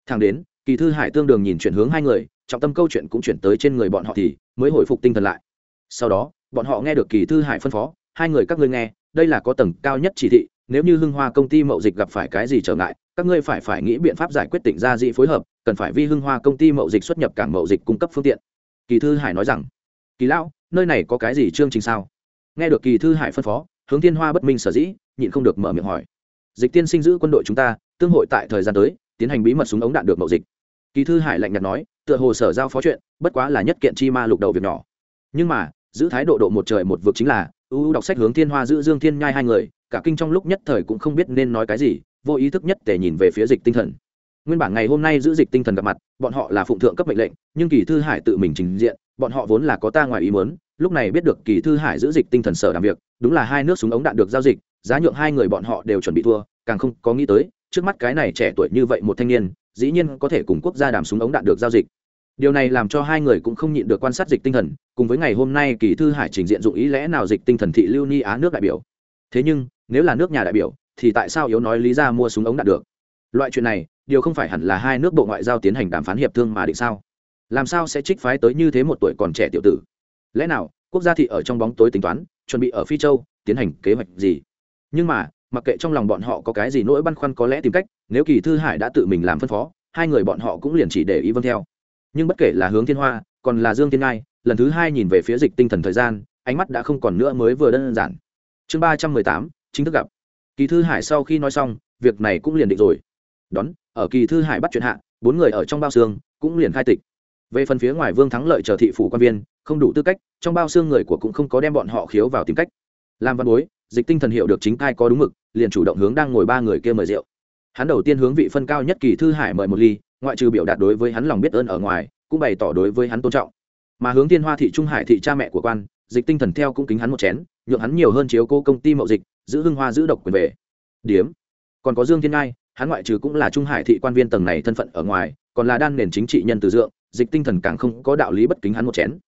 Thẳng đến, kỳ thư hải tương đường nhìn chuyển hướng hai người, trọng tâm câu chuyện cũng chuyển tới trên người bọn họ thì mới hồi phục tinh thần lại. Sau đó, bọn họ nghe được kỳ thư hải phân phó, hai người các ngươi nghe, đây là có tầng cao nhất chỉ thị, nếu như hưng hoa công ty mậu dịch gặp phải cái gì trở ngại, các ngươi phải phải nghĩ biện pháp giải quyết tỉnh ra dị phối hợp, cần phải vi hưng hoa công ty mậu dịch xuất nhập cảng mậu dịch cung cấp phương tiện kỳ thư hải nói rằng, kỳ lão, nơi này có cái gì chương trình sao? Nghe được kỳ thư hải phân phó, hướng thiên hoa bất minh sở dĩ, nhịn không được mở miệng hỏi. Dịch tiên sinh giữ quân đội chúng ta, tương hội tại thời gian tới, tiến hành bí mật súng ống đạn được mậu dịch. Kỳ thư hải lạnh nhạt nói, tựa hồ sở giao phó chuyện, bất quá là nhất kiện chi ma lục đầu việc nhỏ. Nhưng mà, giữ thái độ độ một trời một vực chính là ưu đọc sách hướng thiên hoa giữ dương thiên nhai hai người, cả kinh trong lúc nhất thời cũng không biết nên nói cái gì, vô ý thức nhất để nhìn về phía dịch tinh thần nguyên bản ngày hôm nay giữ dịch tinh thần gặp mặt, bọn họ là phụng thượng cấp mệnh lệnh, nhưng kỳ thư hải tự mình trình diện, bọn họ vốn là có ta ngoài ý muốn, lúc này biết được kỳ thư hải giữ dịch tinh thần sở làm việc, đúng là hai nước súng ống đạn được giao dịch, giá nhượng hai người bọn họ đều chuẩn bị thua, càng không có nghĩ tới, trước mắt cái này trẻ tuổi như vậy một thanh niên, dĩ nhiên có thể cùng quốc gia đàm súng ống đạn được giao dịch. Điều này làm cho hai người cũng không nhịn được quan sát dịch tinh thần, cùng với ngày hôm nay kỳ thư hải trình diện dụng ý lẽ nào dịch tinh thần thị lưu ni á nước đại biểu. Thế nhưng, nếu là nước nhà đại biểu, thì tại sao yếu nói lý ra mua súng ống đạn được? Loại chuyện này, điều không phải hẳn là hai nước bộ ngoại giao tiến hành đàm phán hiệp thương mà định sao? Làm sao sẽ trích phái tới như thế một tuổi còn trẻ tiểu tử? Lẽ nào, quốc gia thị ở trong bóng tối tính toán, chuẩn bị ở phi châu, tiến hành kế hoạch gì? Nhưng mà, mặc kệ trong lòng bọn họ có cái gì nỗi băn khoăn có lẽ tìm cách, nếu kỳ thư hải đã tự mình làm phân phó, hai người bọn họ cũng liền chỉ để ý vâng theo. Nhưng bất kể là hướng thiên hoa, còn là dương thiên ngai, lần thứ hai nhìn về phía dịch tinh thần thời gian, ánh mắt đã không còn nữa mới vừa đơn giản. Chương ba trăm mười tám, chính thức gặp. Kỳ thư hải sau khi nói xong, việc này cũng liền định rồi đón, ở kỳ thư hải bắt chuyện hạ, bốn người ở trong bao xương, cũng liền khai tịch. Về phần phía ngoài vương thắng lợi chờ thị phủ quan viên, không đủ tư cách, trong bao xương người của cũng không có đem bọn họ khiếu vào tìm cách. Làm văn bối, dịch tinh thần hiệu được chính thai có đúng mực, liền chủ động hướng đang ngồi ba người kia mời rượu. Hắn đầu tiên hướng vị phân cao nhất kỳ thư hải mời một ly, ngoại trừ biểu đạt đối với hắn lòng biết ơn ở ngoài, cũng bày tỏ đối với hắn tôn trọng. Mà hướng tiên hoa thị trung hải thị cha mẹ của quan, dịch tinh thần theo cũng kính hắn một chén, nhượng hắn nhiều hơn chiếu cô công ty mậu dịch, giữ hưng hoa giữ độc quyền về. Điếm. Còn có dương thiên ngai hắn ngoại trừ cũng là trung hải thị quan viên tầng này thân phận ở ngoài, còn là đan nền chính trị nhân từ dượng, dịch tinh thần càng không có đạo lý bất kính hắn một chén.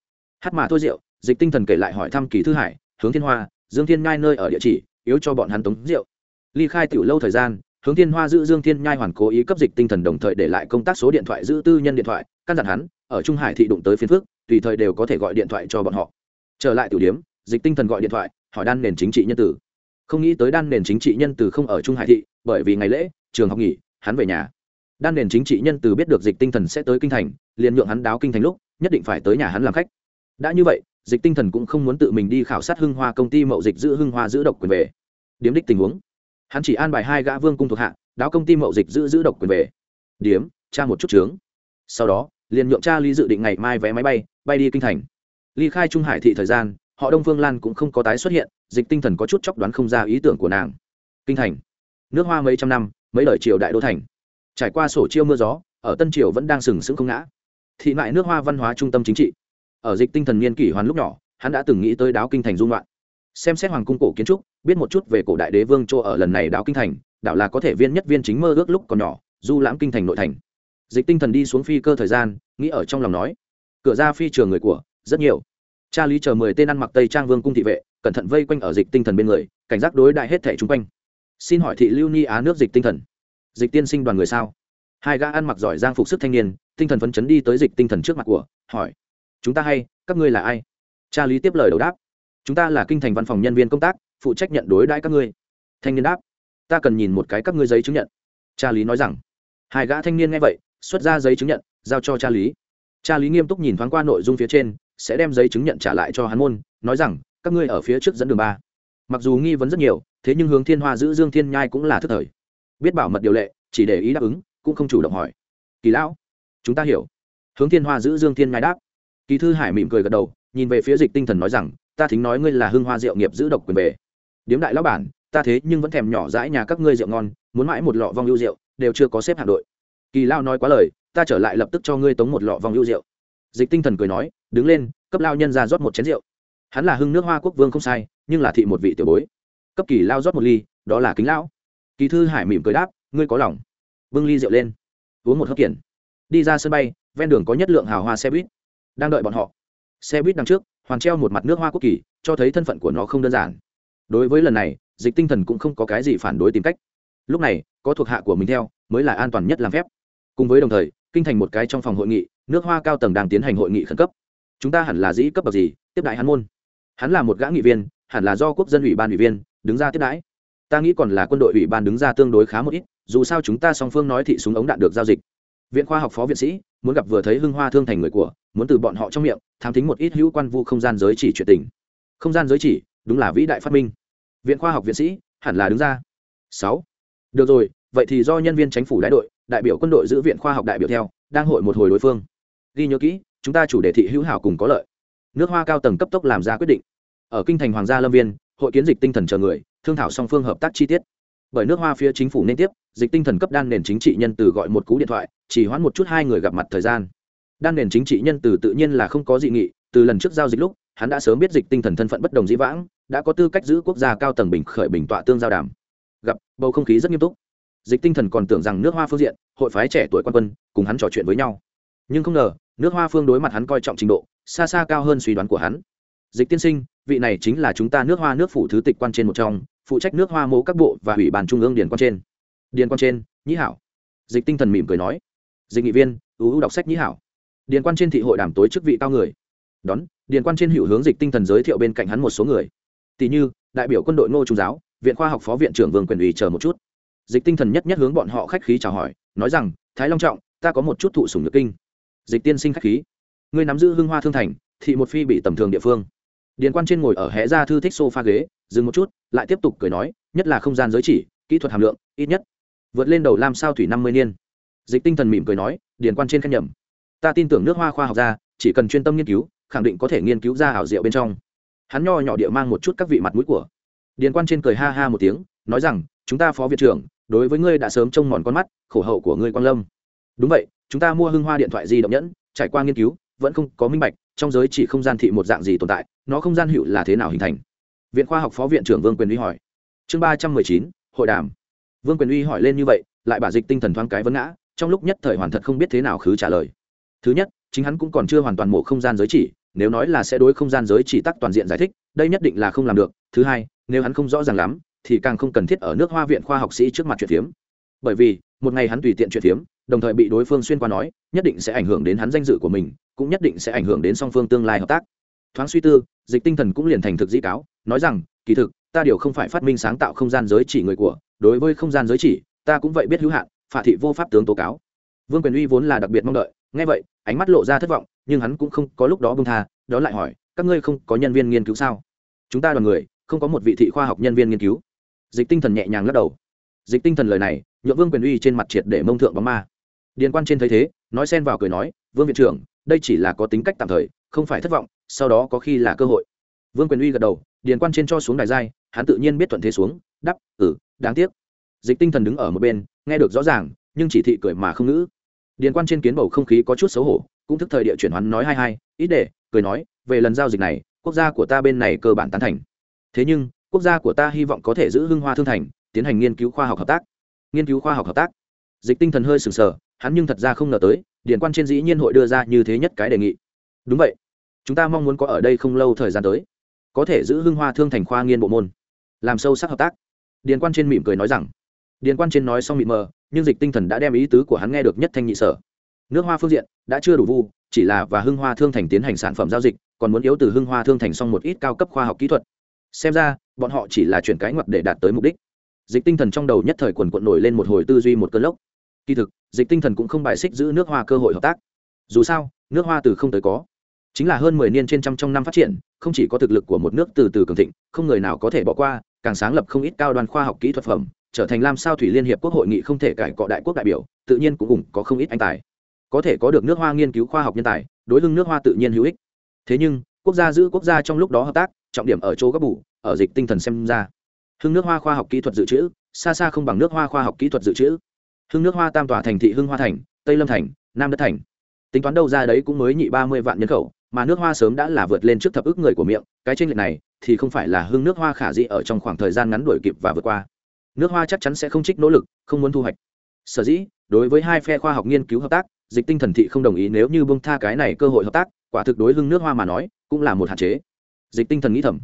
Hát mà thôi rượu, dịch tinh thần kể lại hỏi thăm kỳ thư hải, hướng thiên hoa, dương thiên ngai nơi ở địa chỉ, yếu cho bọn hắn tống rượu. Ly khai tiểu lâu thời gian, hướng thiên hoa giữ dương thiên nhai hoàn cố ý cấp dịch tinh thần đồng thời để lại công tác số điện thoại giữ tư nhân điện thoại, căn dặn hắn, ở trung hải thị đụng tới phiên phước tùy thời đều có thể gọi điện thoại cho bọn họ. Trở lại tiểu điếm dịch tinh thần gọi điện thoại, hỏi đan nền chính trị nhân tử không nghĩ tới đan nền chính trị nhân tử không ở trung hải thị, bởi vì ngày lễ trường học nghỉ, hắn về nhà. Đan nền chính trị nhân từ biết được dịch tinh thần sẽ tới kinh thành, liền nhượng hắn đáo kinh thành lúc, nhất định phải tới nhà hắn làm khách. Đã như vậy, dịch tinh thần cũng không muốn tự mình đi khảo sát hưng hoa công ty mậu dịch giữ hưng hoa giữ độc quyền về. Điếm đích tình huống. Hắn chỉ an bài hai gã vương cung thuộc hạ, đáo công ty mậu dịch giữ giữ độc quyền về. Điếm, tra một chút trướng sau đó, liền nhượng cha ly dự định ngày mai vé máy bay bay đi kinh thành. Ly khai trung hải thị thời gian, họ đông phương lan cũng không có tái xuất hiện, dịch tinh thần có chút chóc đoán không ra ý tưởng của nàng. Kinh thành. Nước hoa mấy trăm năm mấy đời triều đại đô thành. Trải qua sổ chiêu mưa gió, ở tân triều vẫn đang sừng sững không ngã. Thị mại nước hoa văn hóa trung tâm chính trị. Ở dịch tinh thần niên kỷ hoàn lúc nhỏ, hắn đã từng nghĩ tới đáo kinh thành dung loạn. Xem xét hoàng cung cổ kiến trúc, biết một chút về cổ đại đế vương chỗ ở lần này đáo kinh thành đạo là có thể viên nhất viên chính mơ ước lúc còn nhỏ, du lãm kinh thành nội thành. Dịch tinh thần đi xuống phi cơ thời gian, nghĩ ở trong lòng nói, cửa ra phi trường người của, rất nhiều. Cha lý chờ mười tên ăn mặc tây trang vương cung thị vệ, cẩn thận vây quanh ở dịch tinh thần bên người, cảnh giác đối đại hết thẻ chung quanh xin hỏi thị lưu ni á nước dịch tinh thần. Dịch tiên sinh đoàn người sao? Hai gã ăn mặc giỏi giang phục sức thanh niên, tinh thần phấn chấn đi tới dịch tinh thần trước mặt của, hỏi. Chúng ta hay, các ngươi là ai? Cha lý tiếp lời đầu đáp. Chúng ta là kinh thành văn phòng nhân viên công tác, phụ trách nhận đối đãi các ngươi. Thanh niên đáp. Ta cần nhìn một cái các ngươi giấy chứng nhận. Cha lý nói rằng. Hai gã thanh niên nghe vậy, xuất ra giấy chứng nhận, giao cho cha lý. Cha lý nghiêm túc nhìn thoáng qua nội dung phía trên, sẽ đem giấy chứng nhận trả lại cho hắn môn, nói rằng, các ngươi ở phía trước dẫn đường ba. Mặc dù nghi vấn rất nhiều thế nhưng hướng thiên hoa giữ dương thiên nhai cũng là thức thời. Biết bảo mật điều lệ, chỉ để ý đáp ứng, cũng không chủ động hỏi. Kỳ lão, chúng ta hiểu. Hướng thiên hoa giữ dương thiên nhai đáp. Kỳ thư hải mỉm cười gật đầu, nhìn về phía dịch tinh thần nói rằng, ta thính nói ngươi là hưng hoa rượu nghiệp giữ độc quyền về. Điếm đại lão bản, ta thế nhưng vẫn thèm nhỏ dãi nhà các ngươi rượu ngon, muốn mãi một lọ vong ưu rượu, đều chưa có xếp hạm đội. Kỳ lao nói quá lời, ta trở lại lập tức cho ngươi tống một lọ vong ưu rượu. Dịch tinh thần cười nói, đứng lên, cấp lao nhân ra rót một chén rượu. Hắn là hưng nước hoa quốc vương không sai, nhưng là thị một vị tiểu bối cấp kỳ lao rót một ly, đó là kính lão. Kỳ thư hải mỉm cười đáp, ngươi có lòng. Bưng ly rượu lên. Uống một hớp kiển. Đi ra sân bay, ven đường có nhất lượng hào hoa xe buýt. Đang đợi bọn họ. Xe buýt đằng trước hoàn treo một mặt nước hoa quốc kỳ, cho thấy thân phận của nó không đơn giản. Đối với lần này, dịch tinh thần cũng không có cái gì phản đối tìm cách. Lúc này, có thuộc hạ của mình theo, mới là an toàn nhất làm phép. Cùng với đồng thời, kinh thành một cái trong phòng hội nghị, nước hoa cao tầng đang tiến hành hội nghị khẩn cấp. Chúng ta hẳn là dĩ cấp bậc gì? Tiếp đại hắn môn. Hắn là một gã nghị viên, hẳn là do quốc dân ủy ban ủy viên đứng ra tiếp đãi. Ta nghĩ còn là quân đội ủy ban đứng ra tương đối khá một ít, dù sao chúng ta song phương nói thị súng ống đạn được giao dịch. Viện khoa học phó viện sĩ, muốn gặp vừa thấy hưng hoa thương thành người của, muốn từ bọn họ trong miệng, tham thính một ít hữu quan vu không gian giới chỉ chuyện tình. Không gian giới chỉ, đúng là vĩ đại phát minh. Viện khoa học viện sĩ, hẳn là đứng ra. Sáu. Được rồi, vậy thì do nhân viên chính phủ đại đội, đại biểu quân đội giữ viện khoa học đại biểu theo, đang hội một hồi đối phương. Ghi nhớ kỹ, chúng ta chủ đề thị hữu hảo cùng có lợi. Nước hoa cao tầng cấp tốc làm ra quyết định. Ở kinh thành hoàng gia lâm viên hội kiến dịch tinh thần chờ người, thương thảo song phương hợp tác chi tiết. Bởi nước hoa phía chính phủ nên tiếp, dịch tinh thần cấp đan nền chính trị nhân từ gọi một cú điện thoại, chỉ hoãn một chút hai người gặp mặt thời gian. Đan nền chính trị nhân từ tự nhiên là không có dị nghị, từ lần trước giao dịch lúc, hắn đã sớm biết dịch tinh thần thân phận bất đồng dĩ vãng, đã có tư cách giữ quốc gia cao tầng bình khởi bình tọa tương giao đàm. Gặp, bầu không khí rất nghiêm túc. Dịch tinh thần còn tưởng rằng nước hoa phương diện, hội phái trẻ tuổi quan quân, cùng hắn trò chuyện với nhau. Nhưng không ngờ, nước hoa phương đối mặt hắn coi trọng trình độ, xa xa cao hơn suy đoán của hắn. Dịch tiên sinh vị này chính là chúng ta nước hoa nước phủ thứ tịch quan trên một trong, phụ trách nước hoa mẫu các bộ và ủy ban trung ương điền quan trên. Điền quan trên, nhĩ hảo. Dịch tinh thần mỉm cười nói. Dịch nghị viên ưu đọc sách nhĩ hảo. Điền quan trên thị hội đàm tối chức vị cao người. Đón, điền quan trên hữu hướng dịch tinh thần giới thiệu bên cạnh hắn một số người. Tỷ như, đại biểu quân đội ngô trung giáo, viện khoa học phó viện trưởng vương quyền ủy chờ một chút. Dịch tinh thần nhất nhất hướng bọn họ khách khí chào hỏi, nói rằng, thái long trọng, ta có một chút thụ sùng nhược kinh. Dịch tiên sinh khách khí, ngươi nắm giữ hưng hoa thương thành, thị một phi bị tầm thường địa phương điền quan trên ngồi ở hẽ ra thư thích sofa ghế, dừng một chút, lại tiếp tục cười nói, nhất là không gian giới chỉ, kỹ thuật hàm lượng, ít nhất. Vượt lên đầu lam sao thủy năm mươi niên. Dịch tinh thần mỉm cười nói, điền quan trên khen nhầm. Ta tin tưởng nước hoa khoa học gia, chỉ cần chuyên tâm nghiên cứu, khẳng định có thể nghiên cứu ra ảo diệu bên trong. Hắn nho nhỏ địa mang một chút các vị mặt mũi của. Điền quan trên cười ha ha một tiếng, nói rằng, chúng ta phó viện trưởng, đối với ngươi đã sớm trông mòn con mắt, khổ hậu của ngươi quan lâm. Đúng vậy, chúng ta mua hưng hoa điện thoại di động nhẫn, trải qua nghiên cứu, vẫn không có minh bạch, trong giới chỉ không gian thị một dạng gì tồn tại nó không gian hiệu là thế nào hình thành? Viện khoa học phó viện trưởng vương quyền uy hỏi. Chương ba trăm mười chín, hội đàm. Vương quyền uy hỏi lên như vậy, lại bà dịch tinh thần thoáng cái vấn ngã, trong lúc nhất thời hoàn thật không biết thế nào khứ trả lời. Thứ nhất, chính hắn cũng còn chưa hoàn toàn mổ không gian giới chỉ, nếu nói là sẽ đối không gian giới chỉ tắc toàn diện giải thích, đây nhất định là không làm được. Thứ hai, nếu hắn không rõ ràng lắm, thì càng không cần thiết ở nước hoa viện khoa học sĩ trước mặt chuyện phiếm. Bởi vì, một ngày hắn tùy tiện chuyện phiếm, đồng thời bị đối phương xuyên qua nói, nhất định sẽ ảnh hưởng đến hắn danh dự của mình, cũng nhất định sẽ ảnh hưởng đến song phương tương lai hợp tác thoáng suy tư, dịch tinh thần cũng liền thành thực dĩ cáo, nói rằng, kỳ thực, ta điều không phải phát minh sáng tạo không gian giới chỉ người của, đối với không gian giới chỉ, ta cũng vậy biết hữu hạn, phạ thị vô pháp tướng tố cáo. Vương quyền uy vốn là đặc biệt mong đợi, nghe vậy, ánh mắt lộ ra thất vọng, nhưng hắn cũng không có lúc đó bông tha đó lại hỏi, các ngươi không có nhân viên nghiên cứu sao? Chúng ta đoàn người, không có một vị thị khoa học nhân viên nghiên cứu. Dịch tinh thần nhẹ nhàng lắc đầu. Dịch tinh thần lời này, nhượng vương quyền uy trên mặt triệt để mông thượng bóng ma. Điền quan trên thấy thế, nói xen vào cười nói, vương viện trưởng, đây chỉ là có tính cách tạm thời không phải thất vọng, sau đó có khi là cơ hội. Vương quyền uy gật đầu, điền quan trên cho xuống đài giai, hắn tự nhiên biết thuận thế xuống, đắp ừ đáng tiếc. Dịch tinh thần đứng ở một bên, nghe được rõ ràng, nhưng chỉ thị cười mà không ngữ. Điền quan trên kiến bầu không khí có chút xấu hổ, cũng thức thời địa chuyển hoán nói hai hai, ít để, cười nói, về lần giao dịch này, quốc gia của ta bên này cơ bản tán thành. Thế nhưng, quốc gia của ta hy vọng có thể giữ hưng hoa thương thành, tiến hành nghiên cứu khoa học hợp tác. Nghiên cứu khoa học hợp tác. Dịch tinh thần hơi sừng sờ, hắn nhưng thật ra không ngờ tới, Điền quan trên dĩ nhiên hội đưa ra như thế nhất cái đề nghị. Đúng vậy chúng ta mong muốn có ở đây không lâu thời gian tới. Có thể giữ hưng hoa thương thành khoa nghiên bộ môn. Làm sâu sắc hợp tác. Điền quan trên mỉm cười nói rằng. Điền quan trên nói xong mịt mờ, nhưng dịch tinh thần đã đem ý tứ của hắn nghe được nhất thanh nhị sở. Nước hoa phương diện đã chưa đủ vu, chỉ là và hưng hoa thương thành tiến hành sản phẩm giao dịch, còn muốn yếu từ hưng hoa thương thành xong một ít cao cấp khoa học kỹ thuật. Xem ra, bọn họ chỉ là chuyển cái ngoặt để đạt tới mục đích. Dịch tinh thần trong đầu nhất thời quần quận nổi lên một hồi tư duy một cơn lốc. Kỳ thực, dịch tinh thần cũng không bài xích giữ nước hoa cơ hội hợp tác. Dù sao, nước hoa từ không tới có chính là hơn mười niên trên trăm trong năm phát triển, không chỉ có thực lực của một nước từ từ cường thịnh, không người nào có thể bỏ qua, càng sáng lập không ít cao đoàn khoa học kỹ thuật phẩm, trở thành lam sao thủy liên hiệp quốc hội nghị không thể cải cọ đại quốc đại biểu, tự nhiên cũng cùng có không ít anh tài. Có thể có được nước hoa nghiên cứu khoa học nhân tài, đối lưng nước hoa tự nhiên hữu ích. Thế nhưng, quốc gia giữ quốc gia trong lúc đó hợp tác, trọng điểm ở chỗ gấp bù, ở dịch tinh thần xem ra. Hưng nước hoa khoa học kỹ thuật dự trữ, xa xa không bằng nước hoa khoa học kỹ thuật dự trữ. Hưng nước hoa tam tòa thành thị hưng hoa thành, tây lâm thành, nam đất thành. Tính toán đâu ra đấy cũng mới nhị ba mươi vạn nhân khẩu mà nước hoa sớm đã là vượt lên trước thập ước người của miệng, cái tranh lệch này thì không phải là hưng nước hoa khả dĩ ở trong khoảng thời gian ngắn đuổi kịp và vượt qua. Nước hoa chắc chắn sẽ không trích nỗ lực, không muốn thu hoạch. Sở dĩ, đối với hai phe khoa học nghiên cứu hợp tác, dịch tinh thần thị không đồng ý nếu như bông tha cái này cơ hội hợp tác, quả thực đối hưng nước hoa mà nói, cũng là một hạn chế. Dịch tinh thần nghĩ thầm.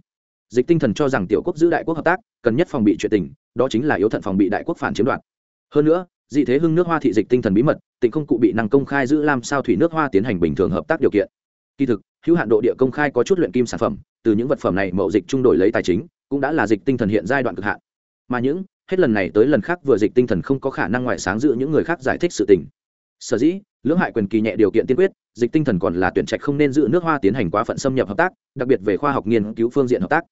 Dịch tinh thần cho rằng tiểu quốc giữ đại quốc hợp tác, cần nhất phòng bị chuyện tình, đó chính là yếu thận phòng bị đại quốc phản chiếm đoạt. Hơn nữa, dị thế hưng nước hoa thị dịch tinh thần bí mật, tỉnh không cụ bị năng công khai giữ làm sao thủy nước hoa tiến hành bình thường hợp tác điều kiện kỳ thực, hữu hạn độ địa công khai có chút luyện kim sản phẩm, từ những vật phẩm này mậu dịch trung đổi lấy tài chính, cũng đã là dịch tinh thần hiện giai đoạn cực hạn. Mà những, hết lần này tới lần khác vừa dịch tinh thần không có khả năng ngoại sáng giữ những người khác giải thích sự tình. Sở dĩ, lưỡng hại quyền kỳ nhẹ điều kiện tiên quyết, dịch tinh thần còn là tuyển trạch không nên giữ nước hoa tiến hành quá phận xâm nhập hợp tác, đặc biệt về khoa học nghiên cứu phương diện hợp tác.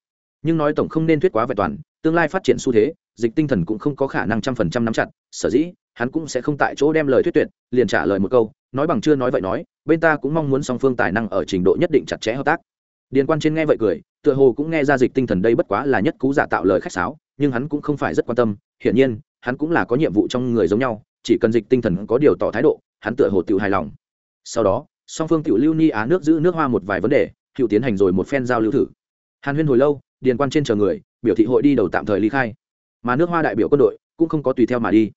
Nhưng nói tổng không nên thuyết quá vẹn toàn, tương lai phát triển xu thế, dịch tinh thần cũng không có khả năng trăm phần trăm nắm chặt, sở dĩ, hắn cũng sẽ không tại chỗ đem lời thuyết tuyệt, liền trả lời một câu, nói bằng chưa nói vậy nói bên ta cũng mong muốn song phương tài năng ở trình độ nhất định chặt chẽ hợp tác. Điền quan trên nghe vậy cười, tựa hồ cũng nghe ra dịch tinh thần đây bất quá là nhất cú giả tạo lời khách sáo, nhưng hắn cũng không phải rất quan tâm. Hiển nhiên, hắn cũng là có nhiệm vụ trong người giống nhau, chỉ cần dịch tinh thần có điều tỏ thái độ, hắn tựa hồ tự hài lòng. Sau đó, song phương tự lưu ni á nước giữ nước hoa một vài vấn đề, hữu tiến hành rồi một phen giao lưu thử. Hàn huyên hồi lâu, điền quan trên chờ người, biểu thị hội đi đầu tạm thời ly khai. Mà nước hoa đại biểu quân đội cũng không có tùy theo mà đi.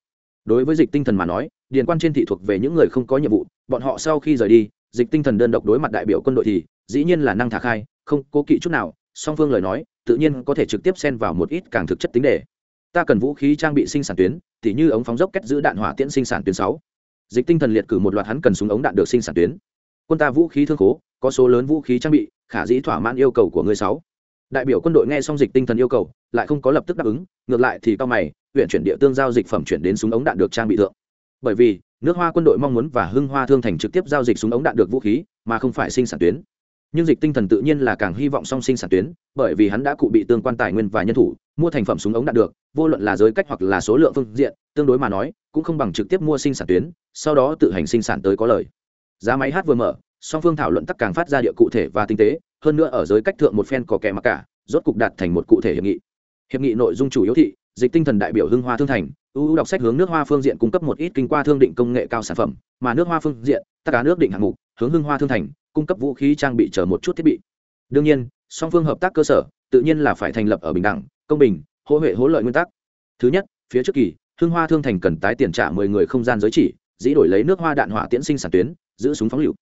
Đối với dịch tinh thần mà nói, điền quan trên thị thuộc về những người không có nhiệm vụ bọn họ sau khi rời đi, dịch tinh thần đơn độc đối mặt đại biểu quân đội thì, dĩ nhiên là năng thả khai, không cố kỵ chút nào, song phương lời nói, tự nhiên có thể trực tiếp xen vào một ít càng thực chất tính đề. Ta cần vũ khí trang bị sinh sản tuyến, tỉ như ống phóng dốc kết giữ đạn hỏa tiễn sinh sản tuyến sáu. Dịch tinh thần liệt cử một loạt hắn cần súng ống đạn được sinh sản tuyến. Quân ta vũ khí thương khố, có số lớn vũ khí trang bị, khả dĩ thỏa mãn yêu cầu của người sáu. Đại biểu quân đội nghe xong dịch tinh thần yêu cầu, lại không có lập tức đáp ứng, ngược lại thì cao mày, huyện chuyển địa tương giao dịch phẩm chuyển đến súng ống đạn được trang bị thượng. Bởi vì nước hoa quân đội mong muốn và hưng hoa thương thành trực tiếp giao dịch súng ống đạn được vũ khí, mà không phải sinh sản tuyến. Nhưng dịch tinh thần tự nhiên là càng hy vọng song sinh sản tuyến, bởi vì hắn đã cụ bị tương quan tài nguyên và nhân thủ, mua thành phẩm súng ống đạn được, vô luận là giới cách hoặc là số lượng phương diện, tương đối mà nói, cũng không bằng trực tiếp mua sinh sản tuyến, sau đó tự hành sinh sản tới có lời. Giá máy hát vừa mở, song phương thảo luận tắc càng phát ra địa cụ thể và tinh tế, hơn nữa ở giới cách thượng một phen có kẻ mặc cả, rốt cục đạt thành một cụ thể hiệp nghị. Hiệp nghị nội dung chủ yếu thị dịch tinh thần đại biểu hưng hoa thương thành ưu đọc sách hướng nước hoa phương diện cung cấp một ít kinh qua thương định công nghệ cao sản phẩm, mà nước hoa phương diện, tất cả nước định hạng mục, hướng hưng hoa thương thành, cung cấp vũ khí trang bị chờ một chút thiết bị. Đương nhiên, song phương hợp tác cơ sở, tự nhiên là phải thành lập ở bình đẳng, công bình, hỗ huệ hỗ lợi nguyên tắc. Thứ nhất, phía trước kỳ, hưng hoa thương thành cần tái tiền trả mười người không gian giới chỉ, dĩ đổi lấy nước hoa đạn hỏa tiễn sinh sản tuyến, giữ súng phóng lựu.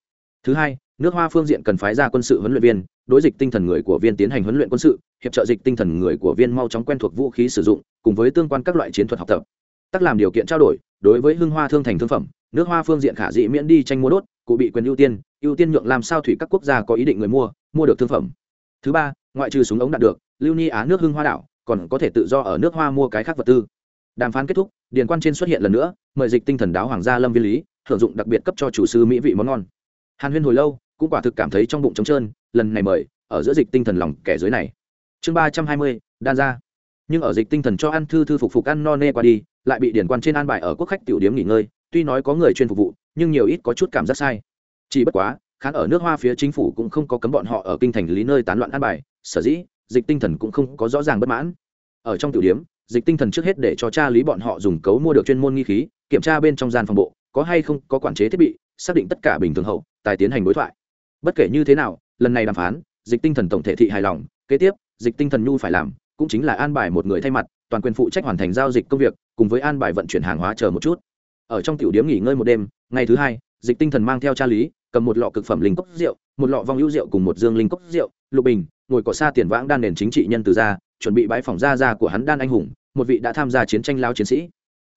Thứ hai nước hoa phương diện cần phái ra quân sự huấn luyện viên, đối dịch tinh thần người của viên tiến hành huấn luyện quân sự, hiệp trợ dịch tinh thần người của viên mau chóng quen thuộc vũ khí sử dụng, cùng với tương quan các loại chiến thuật học tập. Tác làm điều kiện trao đổi, đối với hưng hoa thương thành thương phẩm, nước hoa phương diện khả dĩ miễn đi tranh mua đốt, cụ bị quyền ưu tiên ưu tiên nhượng làm sao thủy các quốc gia có ý định người mua mua được thương phẩm. Thứ ba, ngoại trừ súng ống đạt được, lưu ni á nước hưng hoa đảo, còn có thể tự do ở nước hoa mua cái khác vật tư. Đàm phán kết thúc, điền quan trên xuất hiện lần nữa, mời dịch tinh thần đáo hoàng gia lâm viên lý, thưởng dụng đặc biệt cấp cho chủ sư mỹ vị món ngon. Hàn huyên hồi lâu cũng quả thực cảm thấy trong bụng trống trơn, lần này mời, ở giữa dịch tinh thần lòng kẻ dưới này. Chương ba trăm hai mươi, đan ra nhưng ở dịch tinh thần cho ăn thư thư phục phục ăn no nê qua đi, lại bị điển quan trên an bài ở quốc khách tiểu điếm nghỉ ngơi, tuy nói có người chuyên phục vụ, nhưng nhiều ít có chút cảm giác sai. Chỉ bất quá, khán ở nước hoa phía chính phủ cũng không có cấm bọn họ ở kinh thành lý nơi tán loạn an bài, sở dĩ, dịch tinh thần cũng không có rõ ràng bất mãn. Ở trong tiểu điếm, dịch tinh thần trước hết để cho cha lý bọn họ dùng cấu mua được chuyên môn nghi khí, kiểm tra bên trong gian phòng bộ, có hay không có quản chế thiết bị, xác định tất cả bình thường hậu, tài tiến hành đối thoại bất kể như thế nào, lần này đàm phán, dịch tinh thần tổng thể thị hài lòng, kế tiếp, dịch tinh thần nhu phải làm, cũng chính là an bài một người thay mặt, toàn quyền phụ trách hoàn thành giao dịch công việc, cùng với an bài vận chuyển hàng hóa chờ một chút. Ở trong tiểu điếm nghỉ ngơi một đêm, ngày thứ hai, dịch tinh thần mang theo cha lý, cầm một lọ cực phẩm linh cốc rượu, một lọ vong hữu rượu cùng một dương linh cốc rượu, lục bình, ngồi cỏ xa tiền vãng đan nền chính trị nhân từ ra chuẩn bị bãi phòng ra ra của hắn đan anh hùng, một vị đã tham gia chiến tranh lao chiến sĩ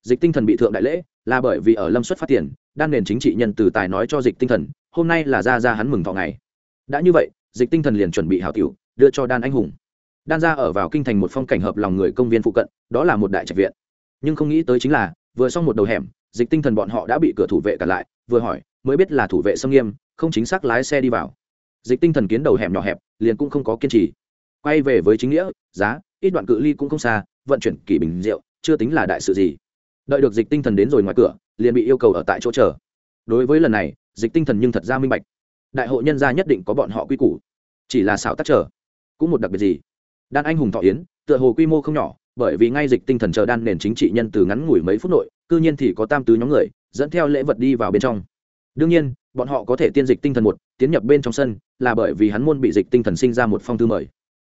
dịch tinh thần bị thượng đại lễ, là bởi vì ở lâm xuất phát tiền, đan nền chính trị nhân từ tài nói cho dịch tinh thần, hôm nay là ra ra hắn mừng thọ ngày. Đã như vậy, dịch tinh thần liền chuẩn bị hảo tiểu, đưa cho đan anh hùng. Đan ra ở vào kinh thành một phong cảnh hợp lòng người công viên phụ cận, đó là một đại trạch viện. Nhưng không nghĩ tới chính là, vừa xong một đầu hẻm, dịch tinh thần bọn họ đã bị cửa thủ vệ cản lại, vừa hỏi, mới biết là thủ vệ xâm nghiêm, không chính xác lái xe đi vào. Dịch tinh thần kiến đầu hẻm nhỏ hẹp, liền cũng không có kiên trì. Quay về với chính nghĩa, giá, ít đoạn cự ly cũng không xa, vận chuyển kỷ bình rượu, chưa tính là đại sự gì đợi được dịch tinh thần đến rồi ngoài cửa, liền bị yêu cầu ở tại chỗ chờ. Đối với lần này, dịch tinh thần nhưng thật ra minh bạch. Đại hội nhân gia nhất định có bọn họ quy củ. Chỉ là xảo tắc chờ. Cũng một đặc biệt gì? Đan anh hùng thọ yến, tựa hồ quy mô không nhỏ, bởi vì ngay dịch tinh thần chờ đan nền chính trị nhân từ ngắn ngủi mấy phút nội, cư nhiên thì có tam tứ nhóm người, dẫn theo lễ vật đi vào bên trong. Đương nhiên, bọn họ có thể tiên dịch tinh thần một, tiến nhập bên trong sân, là bởi vì hắn môn bị dịch tinh thần sinh ra một phong thư mời.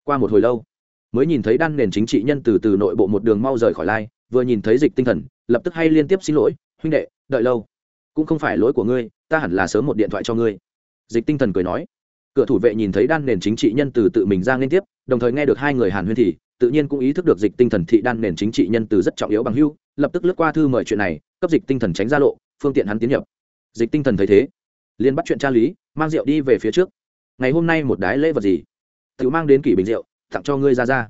Qua một hồi lâu, mới nhìn thấy đan nền chính trị nhân từ từ nội bộ một đường mau rời khỏi lai, vừa nhìn thấy dịch tinh thần lập tức hay liên tiếp xin lỗi, huynh đệ, đợi lâu. Cũng không phải lỗi của ngươi, ta hẳn là sớm một điện thoại cho ngươi. Dịch tinh thần cười nói. Cửa thủ vệ nhìn thấy đan nền chính trị nhân từ tự mình ra liên tiếp, đồng thời nghe được hai người hàn huyên thì tự nhiên cũng ý thức được dịch tinh thần thị đan nền chính trị nhân từ rất trọng yếu bằng hưu lập tức lướt qua thư mời chuyện này, cấp dịch tinh thần tránh ra lộ, phương tiện hắn tiến nhập. Dịch tinh thần thấy thế, liền bắt chuyện tra lý, mang rượu đi về phía trước. Ngày hôm nay một đái lễ vật gì? Tự mang đến kỷ bình rượu, tặng cho ngươi ra ra.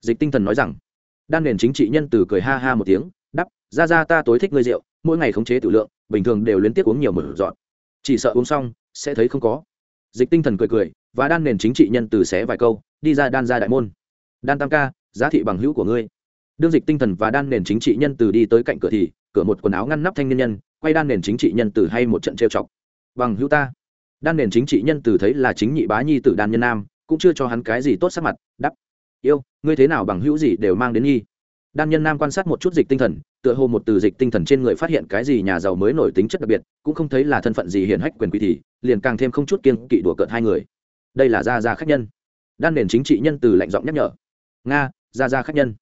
Dịch tinh thần nói rằng. Đan nền chính trị nhân từ cười ha ha một tiếng ra ra ta tối thích ngươi rượu, mỗi ngày khống chế tử lượng, bình thường đều liên tiếp uống nhiều mở dọn chỉ sợ uống xong, sẽ thấy không có. Dịch tinh thần cười cười, và đan nền chính trị nhân từ xé vài câu, đi ra đan ra đại môn. Đan tam ca, giá thị bằng hữu của ngươi. Đương dịch tinh thần và đan nền chính trị nhân từ đi tới cạnh cửa thì, cửa một quần áo ngăn nắp thanh niên nhân, quay đan nền chính trị nhân từ hay một trận trêu chọc. Bằng hữu ta. Đan nền chính trị nhân từ thấy là chính nhị bá nhi tử đan nhân nam, cũng chưa cho hắn cái gì tốt sắc mặt đắp yêu, ngươi thế nào bằng hữu gì đều mang đến nhi? Đan nhân nam quan sát một chút dịch tinh thần, tựa hồ một từ dịch tinh thần trên người phát hiện cái gì nhà giàu mới nổi tính chất đặc biệt, cũng không thấy là thân phận gì hiển hách quyền quý thì, liền càng thêm không chút kiên kỵ đùa cợt hai người. Đây là gia gia khách nhân. Đan nền chính trị nhân từ lạnh giọng nhắc nhở. Nga, gia gia khách nhân.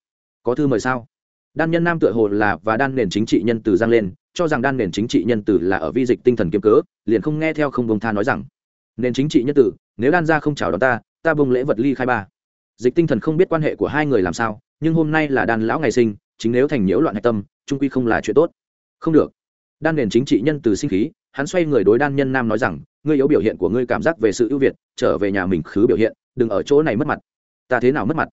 Có thư mời sao? Đan nhân nam tựa hồ là và đan nền chính trị nhân từ giang lên, cho rằng đan nền chính trị nhân từ là ở vi dịch tinh thần kiếm cớ, liền không nghe theo không bông tha nói rằng. Nền chính trị nhân tử nếu đan ra không chào đón ta ta bông lễ vật ly khai ba. Dịch tinh thần không biết quan hệ của hai người làm sao nhưng hôm nay là đan lão ngày sinh, chính nếu thành nhiễu loạn hạch tâm, trung quy không là chuyện tốt. Không được. Đan nền chính trị nhân từ sinh khí, hắn xoay người đối đan nhân nam nói rằng, ngươi yếu biểu hiện của ngươi cảm giác về sự ưu việt, trở về nhà mình khứ biểu hiện, đừng ở chỗ này mất mặt. Ta thế nào mất mặt?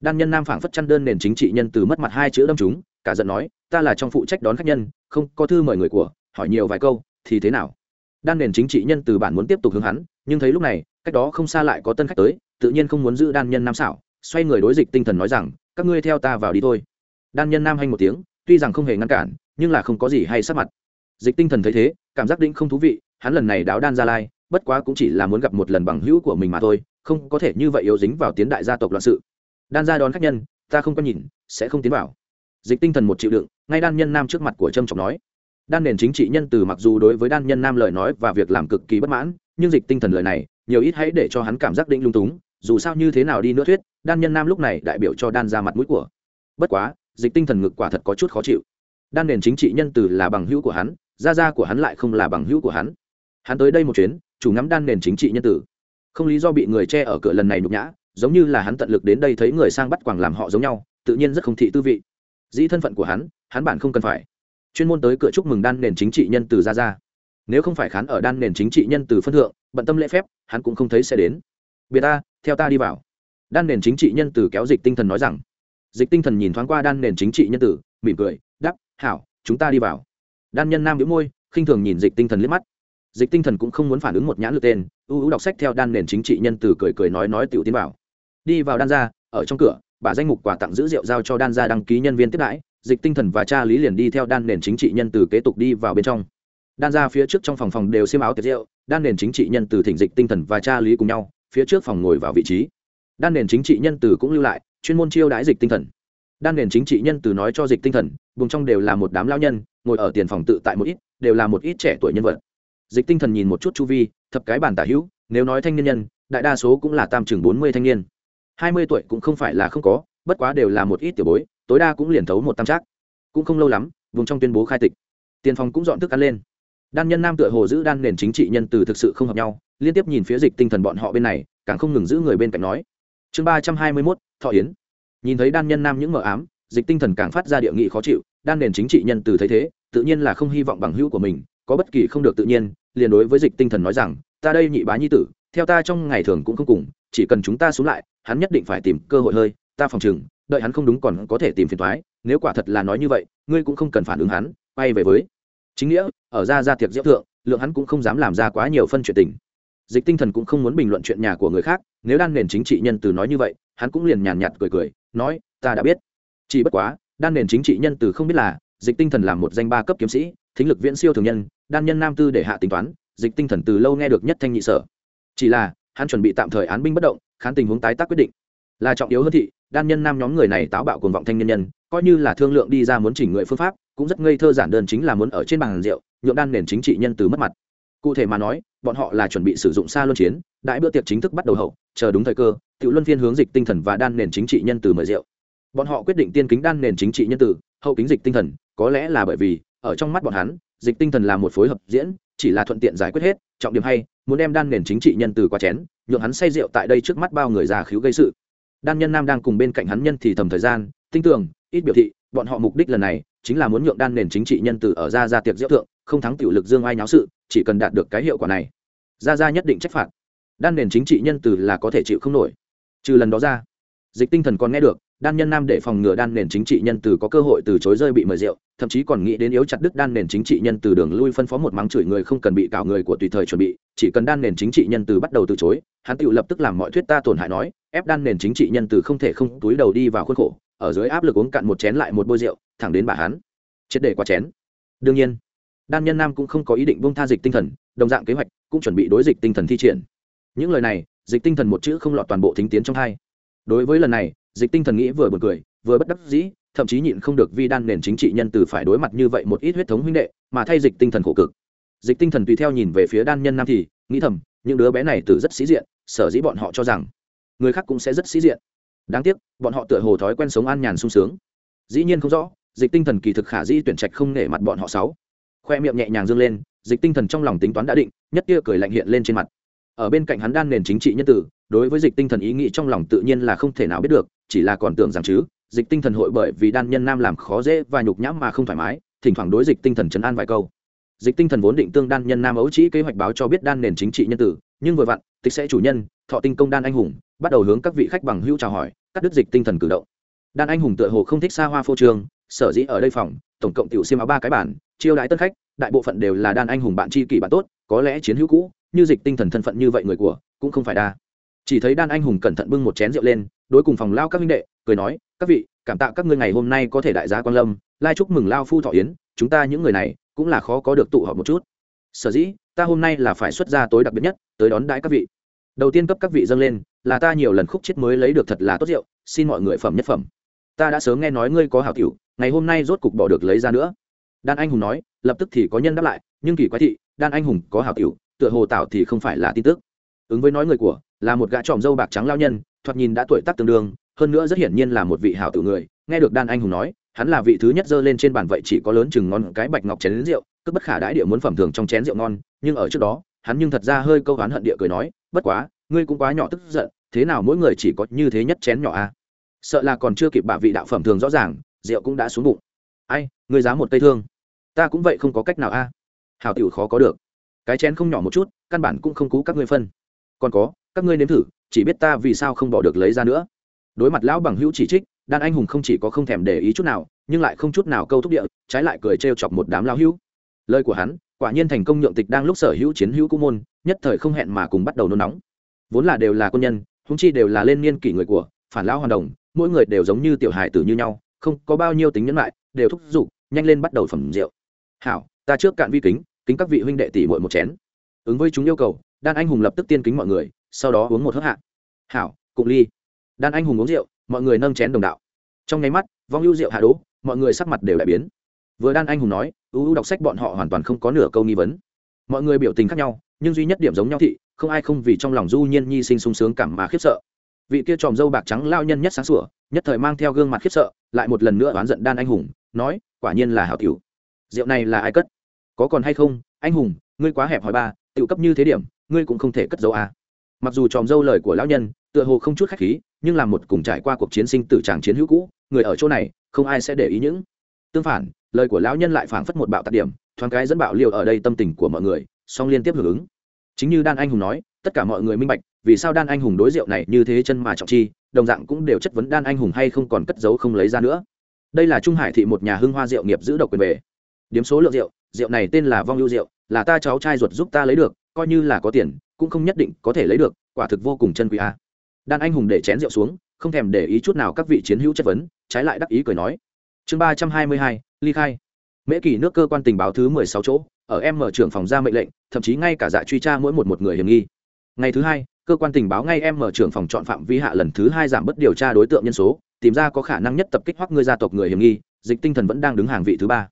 Đan nhân nam phảng phất chăn đơn nền chính trị nhân từ mất mặt hai chữ đâm chúng cả giận nói, ta là trong phụ trách đón khách nhân, không có thư mời người của, hỏi nhiều vài câu, thì thế nào? Đan nền chính trị nhân từ bản muốn tiếp tục hướng hắn, nhưng thấy lúc này, cách đó không xa lại có tân khách tới, tự nhiên không muốn giữ đan nhân nam xảo, xoay người đối dịch tinh thần nói rằng các ngươi theo ta vào đi thôi. Đan nhân nam hanh một tiếng, tuy rằng không hề ngăn cản, nhưng là không có gì hay sắc mặt. Dịch tinh thần thấy thế, cảm giác định không thú vị, hắn lần này đáo đan gia lai, bất quá cũng chỉ là muốn gặp một lần bằng hữu của mình mà thôi, không có thể như vậy yếu dính vào tiến đại gia tộc loạn sự. Đan gia đón khách nhân, ta không có nhìn, sẽ không tiến vào. Dịch tinh thần một chịu đựng, ngay đan nhân nam trước mặt của trâm trọng nói. Đan nền chính trị nhân từ mặc dù đối với đan nhân nam lời nói và việc làm cực kỳ bất mãn, nhưng dịch tinh thần lời này, nhiều ít hãy để cho hắn cảm giác định lung túng dù sao như thế nào đi nữa thuyết, đan nhân nam lúc này đại biểu cho đan ra mặt mũi của. Bất quá, dịch tinh thần ngực quả thật có chút khó chịu. Đan nền chính trị nhân từ là bằng hữu của hắn, gia gia của hắn lại không là bằng hữu của hắn. Hắn tới đây một chuyến, chủ ngắm đan nền chính trị nhân tử không lý do bị người che ở cửa lần này nhục nhã, giống như là hắn tận lực đến đây thấy người sang bắt quàng làm họ giống nhau, tự nhiên rất không thị tư vị. Dĩ thân phận của hắn hắn bản không cần phải. Chuyên môn tới cửa chúc mừng đan nền chính trị nhân từ ra ra nếu không phải khán ở đan nền chính trị nhân từ phân thượng, bận tâm lễ phép, hắn cũng không thấy sẽ đến biệt ta theo ta đi vào. Đan nền chính trị nhân tử kéo dịch tinh thần nói rằng. Dịch tinh thần nhìn thoáng qua đan nền chính trị nhân tử, mỉm cười đắp hảo, chúng ta đi vào. Đan nhân nam đĩu môi, khinh thường nhìn dịch tinh thần liếc mắt. Dịch tinh thần cũng không muốn phản ứng một nhãn lượt tên ưu ưu đọc sách theo đan nền chính trị nhân tử cười cười nói nói tiểu tiến vào. Đi vào đan ra ở trong cửa, bà danh mục quà tặng giữ rượu giao cho đan ra đăng ký nhân viên tiếp đãi, dịch tinh thần và cha lý liền đi theo đan nền chính trị nhân từ kế tục đi vào bên trong. Đan ra phía trước trong phòng phòng đều xiêm áo tiệc rượu, đan nền chính trị nhân từ thỉnh dịch tinh thần và cha lý cùng nhau phía trước phòng ngồi vào vị trí. Đan nền chính trị nhân từ cũng lưu lại, chuyên môn chiêu đãi dịch tinh thần. Đan nền chính trị nhân từ nói cho dịch tinh thần, vùng trong đều là một đám lao nhân, ngồi ở tiền phòng tự tại một ít, đều là một ít trẻ tuổi nhân vật. Dịch tinh thần nhìn một chút chu vi, thập cái bàn tả hữu, nếu nói thanh niên nhân, đại đa số cũng là tam chừng bốn mươi thanh niên. Hai mươi tuổi cũng không phải là không có, bất quá đều là một ít tiểu bối, tối đa cũng liền thấu một tam trác. Cũng không lâu lắm, vùng trong tuyên bố khai tịch. Tiền phòng cũng dọn thức ăn lên. Đan nhân nam tựa hồ giữ đan nền chính trị nhân từ thực sự không hợp nhau liên tiếp nhìn phía dịch tinh thần bọn họ bên này, càng không ngừng giữ người bên cạnh nói. Chương ba trăm hai mươi mốt, thọ yến. Nhìn thấy đan nhân nam những mờ ám, dịch tinh thần càng phát ra địa nghị khó chịu, đan nền chính trị nhân từ thấy thế, tự nhiên là không hy vọng bằng hữu của mình, có bất kỳ không được tự nhiên, liền đối với dịch tinh thần nói rằng, ta đây nhị bá nhi tử, theo ta trong ngày thường cũng không cùng, chỉ cần chúng ta xuống lại, hắn nhất định phải tìm cơ hội hơi, ta phòng chừng đợi hắn không đúng còn có thể tìm phiền thoái nếu quả thật là nói như vậy, ngươi cũng không cần phản ứng hắn, quay về với. Chính nghĩa, ở ra ra tiệc diễu thượng, lượng hắn cũng không dám làm ra quá nhiều phân chuyện tình dịch tinh thần cũng không muốn bình luận chuyện nhà của người khác, nếu đan nền chính trị nhân từ nói như vậy, hắn cũng liền nhàn nhạt cười cười, nói, ta đã biết. Chỉ bất quá, đan nền chính trị nhân từ không biết là, dịch tinh thần làm một danh ba cấp kiếm sĩ, thính lực viễn siêu thường nhân, đan nhân nam tư để hạ tính toán, dịch tinh thần từ lâu nghe được nhất thanh nhị sở. Chỉ là, hắn chuẩn bị tạm thời án binh bất động, khán tình huống tái tác quyết định. Là trọng yếu hơn thị, đan nhân nam nhóm người này táo bạo cuồng vọng thanh nhân nhân, coi như là thương lượng đi ra muốn chỉnh người phương pháp, cũng rất ngây thơ giản đơn chính là muốn ở trên bàn rượu, nhượng đan nền chính trị nhân từ mất mặt. Cụ thể mà nói bọn họ là chuẩn bị sử dụng xa luân chiến, đại bữa tiệc chính thức bắt đầu hậu, chờ đúng thời cơ tự luân phiên hướng dịch tinh thần và đan nền chính trị nhân từ mời rượu. Bọn họ quyết định tiên kính đan nền chính trị nhân từ, hậu kính dịch tinh thần, có lẽ là bởi vì, ở trong mắt bọn hắn, dịch tinh thần là một phối hợp diễn, chỉ là thuận tiện giải quyết hết, trọng điểm hay, muốn đem đan nền chính trị nhân từ qua chén, nhượng hắn say rượu tại đây trước mắt bao người già khiếu gây sự. Đan nhân nam đang cùng bên cạnh hắn nhân thì thầm thời gian, tinh tưởng ít biểu thị, bọn họ mục đích lần này, chính là muốn nhượng đan nền chính trị nhân từ ở ra ra tiệc diễu thượng không thắng tiểu lực dương ai nháo sự, chỉ cần đạt được cái hiệu quả này ra ra nhất định trách phạt. Đan nền chính trị nhân từ là có thể chịu không nổi. Trừ lần đó ra, dịch tinh thần còn nghe được, đan nhân nam để phòng ngừa đan nền chính trị nhân từ có cơ hội từ chối rơi bị mời rượu, thậm chí còn nghĩ đến yếu chặt đứt đan nền chính trị nhân từ đường lui phân phó một mắng chửi người không cần bị cào người của tùy thời chuẩn bị, chỉ cần đan nền chính trị nhân từ bắt đầu từ chối, hắn tự lập tức làm mọi thuyết ta tổn hại nói, ép đan nền chính trị nhân từ không thể không túi đầu đi vào khuôn khổ, ở dưới áp lực uống cạn một chén lại một bôi rượu, thẳng đến bà hắn. Chết để qua chén. Đương nhiên đan nhân nam cũng không có ý định buông tha dịch tinh thần, đồng dạng kế hoạch cũng chuẩn bị đối dịch tinh thần thi triển. Những lời này, dịch tinh thần một chữ không lọt toàn bộ thính tiến trong hai. Đối với lần này, dịch tinh thần nghĩ vừa b u ồ n cười, vừa bất đắc dĩ, thậm chí nhịn không được vi đan nền chính trị nhân từ phải đối mặt như vậy một ít huyết thống huynh đệ, mà thay dịch tinh thần khổ cực. Dịch tinh thần tùy theo nhìn về phía đan nhân nam thì, nghĩ thầm, những đứa bé này từ rất sĩ diện, sở dĩ bọn họ cho rằng, người khác cũng sẽ rất sĩ diện. Đáng tiếc, bọn họ tựa hồ thói quen sống an nhàn sung sướng. Dĩ nhiên không rõ, dịch tinh thần kỳ thực khả dĩ tuyển trạch không nể mặt bọn họ sáu khoe miệng nhẹ nhàng dương lên, dịch tinh thần trong lòng tính toán đã định, nhất tia cười lạnh hiện lên trên mặt. Ở bên cạnh hắn đan nền chính trị nhân tử, đối với dịch tinh thần ý nghĩ trong lòng tự nhiên là không thể nào biết được, chỉ là còn tưởng rằng chứ, dịch tinh thần hội bởi vì đan nhân nam làm khó dễ và nhục nhãm mà không thoải mái, thỉnh thoảng đối dịch tinh thần chấn an vài câu. Dịch tinh thần vốn định tương đan nhân nam ấu trĩ kế hoạch báo cho biết đan nền chính trị nhân tử, nhưng vừa vặn, tịch sẽ chủ nhân, thọ tinh công đan anh hùng, bắt đầu hướng các vị khách bằng hữu chào hỏi, cắt đứt dịch tinh thần cử động. Đan anh hùng tựa hồ không thích xa hoa phô trương, sở dĩ ở đây phòng, tổng cộng tiểu xiêm áo ba cái bản chiêu đãi tân khách, đại bộ phận đều là đan anh hùng bạn tri kỷ bạn tốt, có lẽ chiến hữu cũ, như dịch tinh thần thân phận như vậy người của, cũng không phải đa. Chỉ thấy đan anh hùng cẩn thận bưng một chén rượu lên, đối cùng phòng lao các minh đệ, cười nói, các vị, cảm tạ các ngươi ngày hôm nay có thể đại gia quan lâm, lai chúc mừng lao phu thọ yến, chúng ta những người này cũng là khó có được tụ họp một chút. Sở dĩ, ta hôm nay là phải xuất ra tối đặc biệt nhất, tới đón đãi các vị. Đầu tiên cấp các vị dâng lên, là ta nhiều lần khúc chết mới lấy được thật là tốt rượu, xin mọi người phẩm nhất phẩm. Ta đã sớm nghe nói ngươi có hảo tiểu, ngày hôm nay rốt cục bỏ được lấy ra nữa đan anh hùng nói, lập tức thì có nhân đáp lại, nhưng kỳ quái thị, đan anh hùng có hảo tiểu, tựa hồ tạo thì không phải là tin tức. Ứng với nói người của, là một gã tròm dâu bạc trắng lao nhân, thoạt nhìn đã tuổi tác tương đương, hơn nữa rất hiển nhiên là một vị hảo tiểu người. Nghe được đan anh hùng nói, hắn là vị thứ nhất dơ lên trên bàn vậy chỉ có lớn chừng ngon cái bạch ngọc chén rượu cứ bất khả đãi địa muốn phẩm thường trong chén rượu ngon, nhưng ở trước đó, hắn nhưng thật ra hơi câu oán hận địa cười nói, bất quá, ngươi cũng quá nhỏ tức giận, thế nào mỗi người chỉ có như thế nhất chén nhỏ a à? sợ là còn chưa kịp bả vị đạo phẩm thường rõ ràng, rượu cũng đã xuống bụng ai, ngươi dám một cây thương. Ta cũng vậy không có cách nào a. À? hào tiểu khó có được. Cái chén không nhỏ một chút, căn bản cũng không cú các ngươi phân. Còn có, các ngươi nếm thử, chỉ biết ta vì sao không bỏ được lấy ra nữa. Đối mặt lão bằng hữu chỉ trích, đan anh hùng không chỉ có không thèm để ý chút nào, nhưng lại không chút nào câu thúc địa, trái lại cười trêu chọc một đám lao hữu. Lời của hắn, quả nhiên thành công nhượng tịch đang lúc sở hữu chiến hữu cũ môn, nhất thời không hẹn mà cùng bắt đầu nôn nóng. Vốn là đều là quân nhân húng chi đều là lên niên kỷ người của, phản lão hoàn đồng, mỗi người đều giống như tiểu hài tử như nhau, không có bao nhiêu tính nhẫn lại đều thúc giục, nhanh lên bắt đầu phẩm rượu. Hảo, ta trước cạn vi kính kính các vị huynh đệ tỷ muội một chén. Ứng với chúng yêu cầu, đan anh hùng lập tức tiên kính mọi người, sau đó uống một hớp hạ. Hảo cụng ly. Đan anh hùng uống rượu, mọi người nâng chén đồng đạo. Trong nháy mắt, vong ưu rượu hạ đỗ mọi người sắc mặt đều đại biến. Vừa đan anh hùng nói ưu ưu đọc sách bọn họ hoàn toàn không có nửa câu nghi vấn. Mọi người biểu tình khác nhau, nhưng duy nhất điểm giống nhau thị, không ai không vì trong lòng du nhiên nhi sinh sung sướng cảm mà khiếp sợ. Vị kia tròm dâu bạc trắng lao nhân nhất sáng sủa nhất thời mang theo gương mặt khiếp sợ, lại một lần nữa oán giận đan anh hùng, nói, quả nhiên là hảo tiểu. Rượu này là ai cất? Có còn hay không? Anh hùng, ngươi quá hẹp hỏi ba, tiểu cấp như thế điểm, ngươi cũng không thể cất dấu à. mặc dù tròm dâu lời của lão nhân, tựa hồ không chút khách khí, nhưng là một cùng trải qua cuộc chiến sinh tử tràng chiến hữu cũ, người ở chỗ này, không ai sẽ để ý những tương phản. Lời của lão nhân lại phảng phất một bạo tạc điểm, thoáng cái dẫn bạo liều ở đây tâm tình của mọi người, song liên tiếp hưởng ứng. Chính như đan anh hùng nói tất cả mọi người minh bạch, vì sao đan anh hùng đối rượu này như thế chân mà trọng chi, đồng dạng cũng đều chất vấn đan anh hùng hay không còn cất giấu không lấy ra nữa. Đây là trung hải thị một nhà hưng hoa rượu nghiệp giữ độc quyền về. Điếm số lượng rượu rượu này tên là vong lưu rượu, là ta cháu trai ruột giúp ta lấy được, coi như là có tiền, cũng không nhất định có thể lấy được, quả thực vô cùng chân quý a. Đan anh hùng để chén rượu xuống, không thèm để ý chút nào các vị chiến hữu chất vấn, trái lại đắc ý cười nói. Chương ba trăm hai mươi hai, ly khai. Mễ kỳ nước cơ quan tình báo thứ mười sáu chỗ, ở em mở trưởng phòng ra mệnh lệnh, thậm chí ngay cả dạ truy tra mỗi một một người hiểm nghi ngày thứ hai, cơ quan tình báo ngay em mở trưởng phòng chọn phạm vi hạ lần thứ hai giảm bớt điều tra đối tượng nhân số, tìm ra có khả năng nhất tập kích hoặc người gia tộc người hiểm nghi, dịch tinh thần vẫn đang đứng hàng vị thứ ba.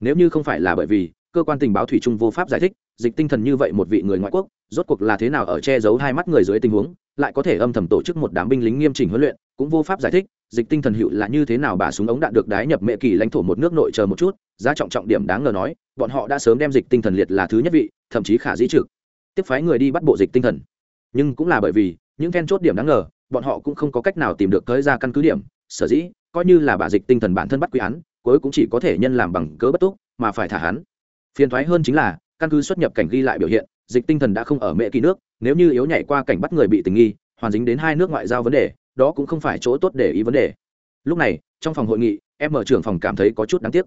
Nếu như không phải là bởi vì, cơ quan tình báo thủy trung vô pháp giải thích, dịch tinh thần như vậy một vị người ngoại quốc, rốt cuộc là thế nào ở che giấu hai mắt người dưới tình huống, lại có thể âm thầm tổ chức một đám binh lính nghiêm chỉnh huấn luyện, cũng vô pháp giải thích, dịch tinh thần hiệu là như thế nào bà súng ống đạn được đái nhập mệ kỳ lãnh thổ một nước nội chờ một chút, giá trọng trọng điểm đáng ngờ nói, bọn họ đã sớm đem dịch tinh thần liệt là thứ nhất vị, thậm chí khả dĩ trực. Tiếp phái người đi bắt bộ dịch tinh thần nhưng cũng là bởi vì những then chốt điểm đáng ngờ, bọn họ cũng không có cách nào tìm được tới ra căn cứ điểm. Sở dĩ, coi như là bà dịch tinh thần bản thân bắt quy án, cuối cũng chỉ có thể nhân làm bằng cớ bất túc mà phải thả hắn. Phiền thoái hơn chính là, căn cứ xuất nhập cảnh ghi lại biểu hiện, dịch tinh thần đã không ở mễ kỳ nước, nếu như yếu nhảy qua cảnh bắt người bị tình nghi, hoàn dính đến hai nước ngoại giao vấn đề, đó cũng không phải chỗ tốt để ý vấn đề. Lúc này, trong phòng hội nghị, em mở trưởng phòng cảm thấy có chút đáng tiếc.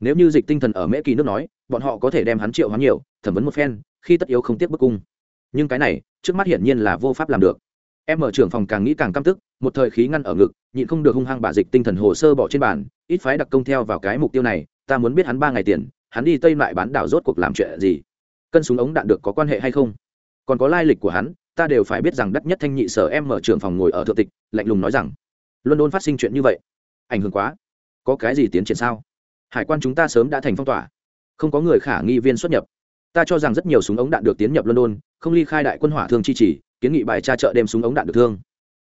Nếu như dịch tinh thần ở mễ kỳ nước nói, bọn họ có thể đem hắn triệu hắn nhiều, thẩm vấn một phen, khi tất yếu không tiếp bức cung nhưng cái này, trước mắt hiển nhiên là vô pháp làm được. Em mở trưởng phòng càng nghĩ càng căm tức, một thời khí ngăn ở ngực, nhịn không được hung hăng bà dịch tinh thần hồ sơ bỏ trên bàn, ít phái đặc công theo vào cái mục tiêu này, ta muốn biết hắn ba ngày tiền, hắn đi tây lại bán đảo rốt cuộc làm chuyện gì? Cân súng ống đạn được có quan hệ hay không? Còn có lai lịch của hắn, ta đều phải biết rằng đắt nhất thanh nhị sở em mở trưởng phòng ngồi ở thượng tịch, lạnh lùng nói rằng luân đôn phát sinh chuyện như vậy, ảnh hưởng quá. Có cái gì tiến triển sao? Hải quan chúng ta sớm đã thành phong tỏa. Không có người khả nghi viên xuất nhập ta cho rằng rất nhiều súng ống đạn được tiến nhập london, không ly khai đại quân hỏa thương chi chỉ, kiến nghị bài tra chợ đem súng ống đạn được thương.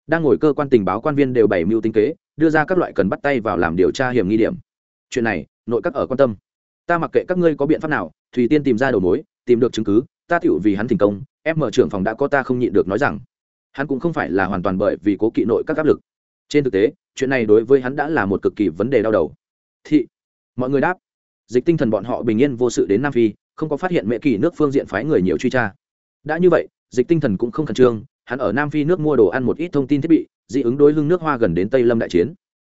Đang ngồi cơ quan tình báo quan viên đều bày mưu tính kế, đưa ra các loại cần bắt tay vào làm điều tra hiểm nghi điểm. Chuyện này, nội các ở quan tâm. Ta mặc kệ các ngươi có biện pháp nào, thùy tiên tìm ra đầu mối, tìm được chứng cứ, ta thiệu vì hắn thành công, em mở trưởng phòng đã có ta không nhịn được nói rằng. Hắn cũng không phải là hoàn toàn bởi vì cố kỵ nội các áp lực. Trên thực tế, chuyện này đối với hắn đã là một cực kỳ vấn đề đau đầu. Thị, mọi người đáp. Dịch tinh thần bọn họ bình yên vô sự đến nam phi không có phát hiện mẹ kỳ nước phương diện phái người nhiều truy tra. Đã như vậy, dịch tinh thần cũng không khẩn trương, hắn ở nam phi nước mua đồ ăn một ít thông tin thiết bị, dị ứng đối lưng nước hoa gần đến tây lâm đại chiến.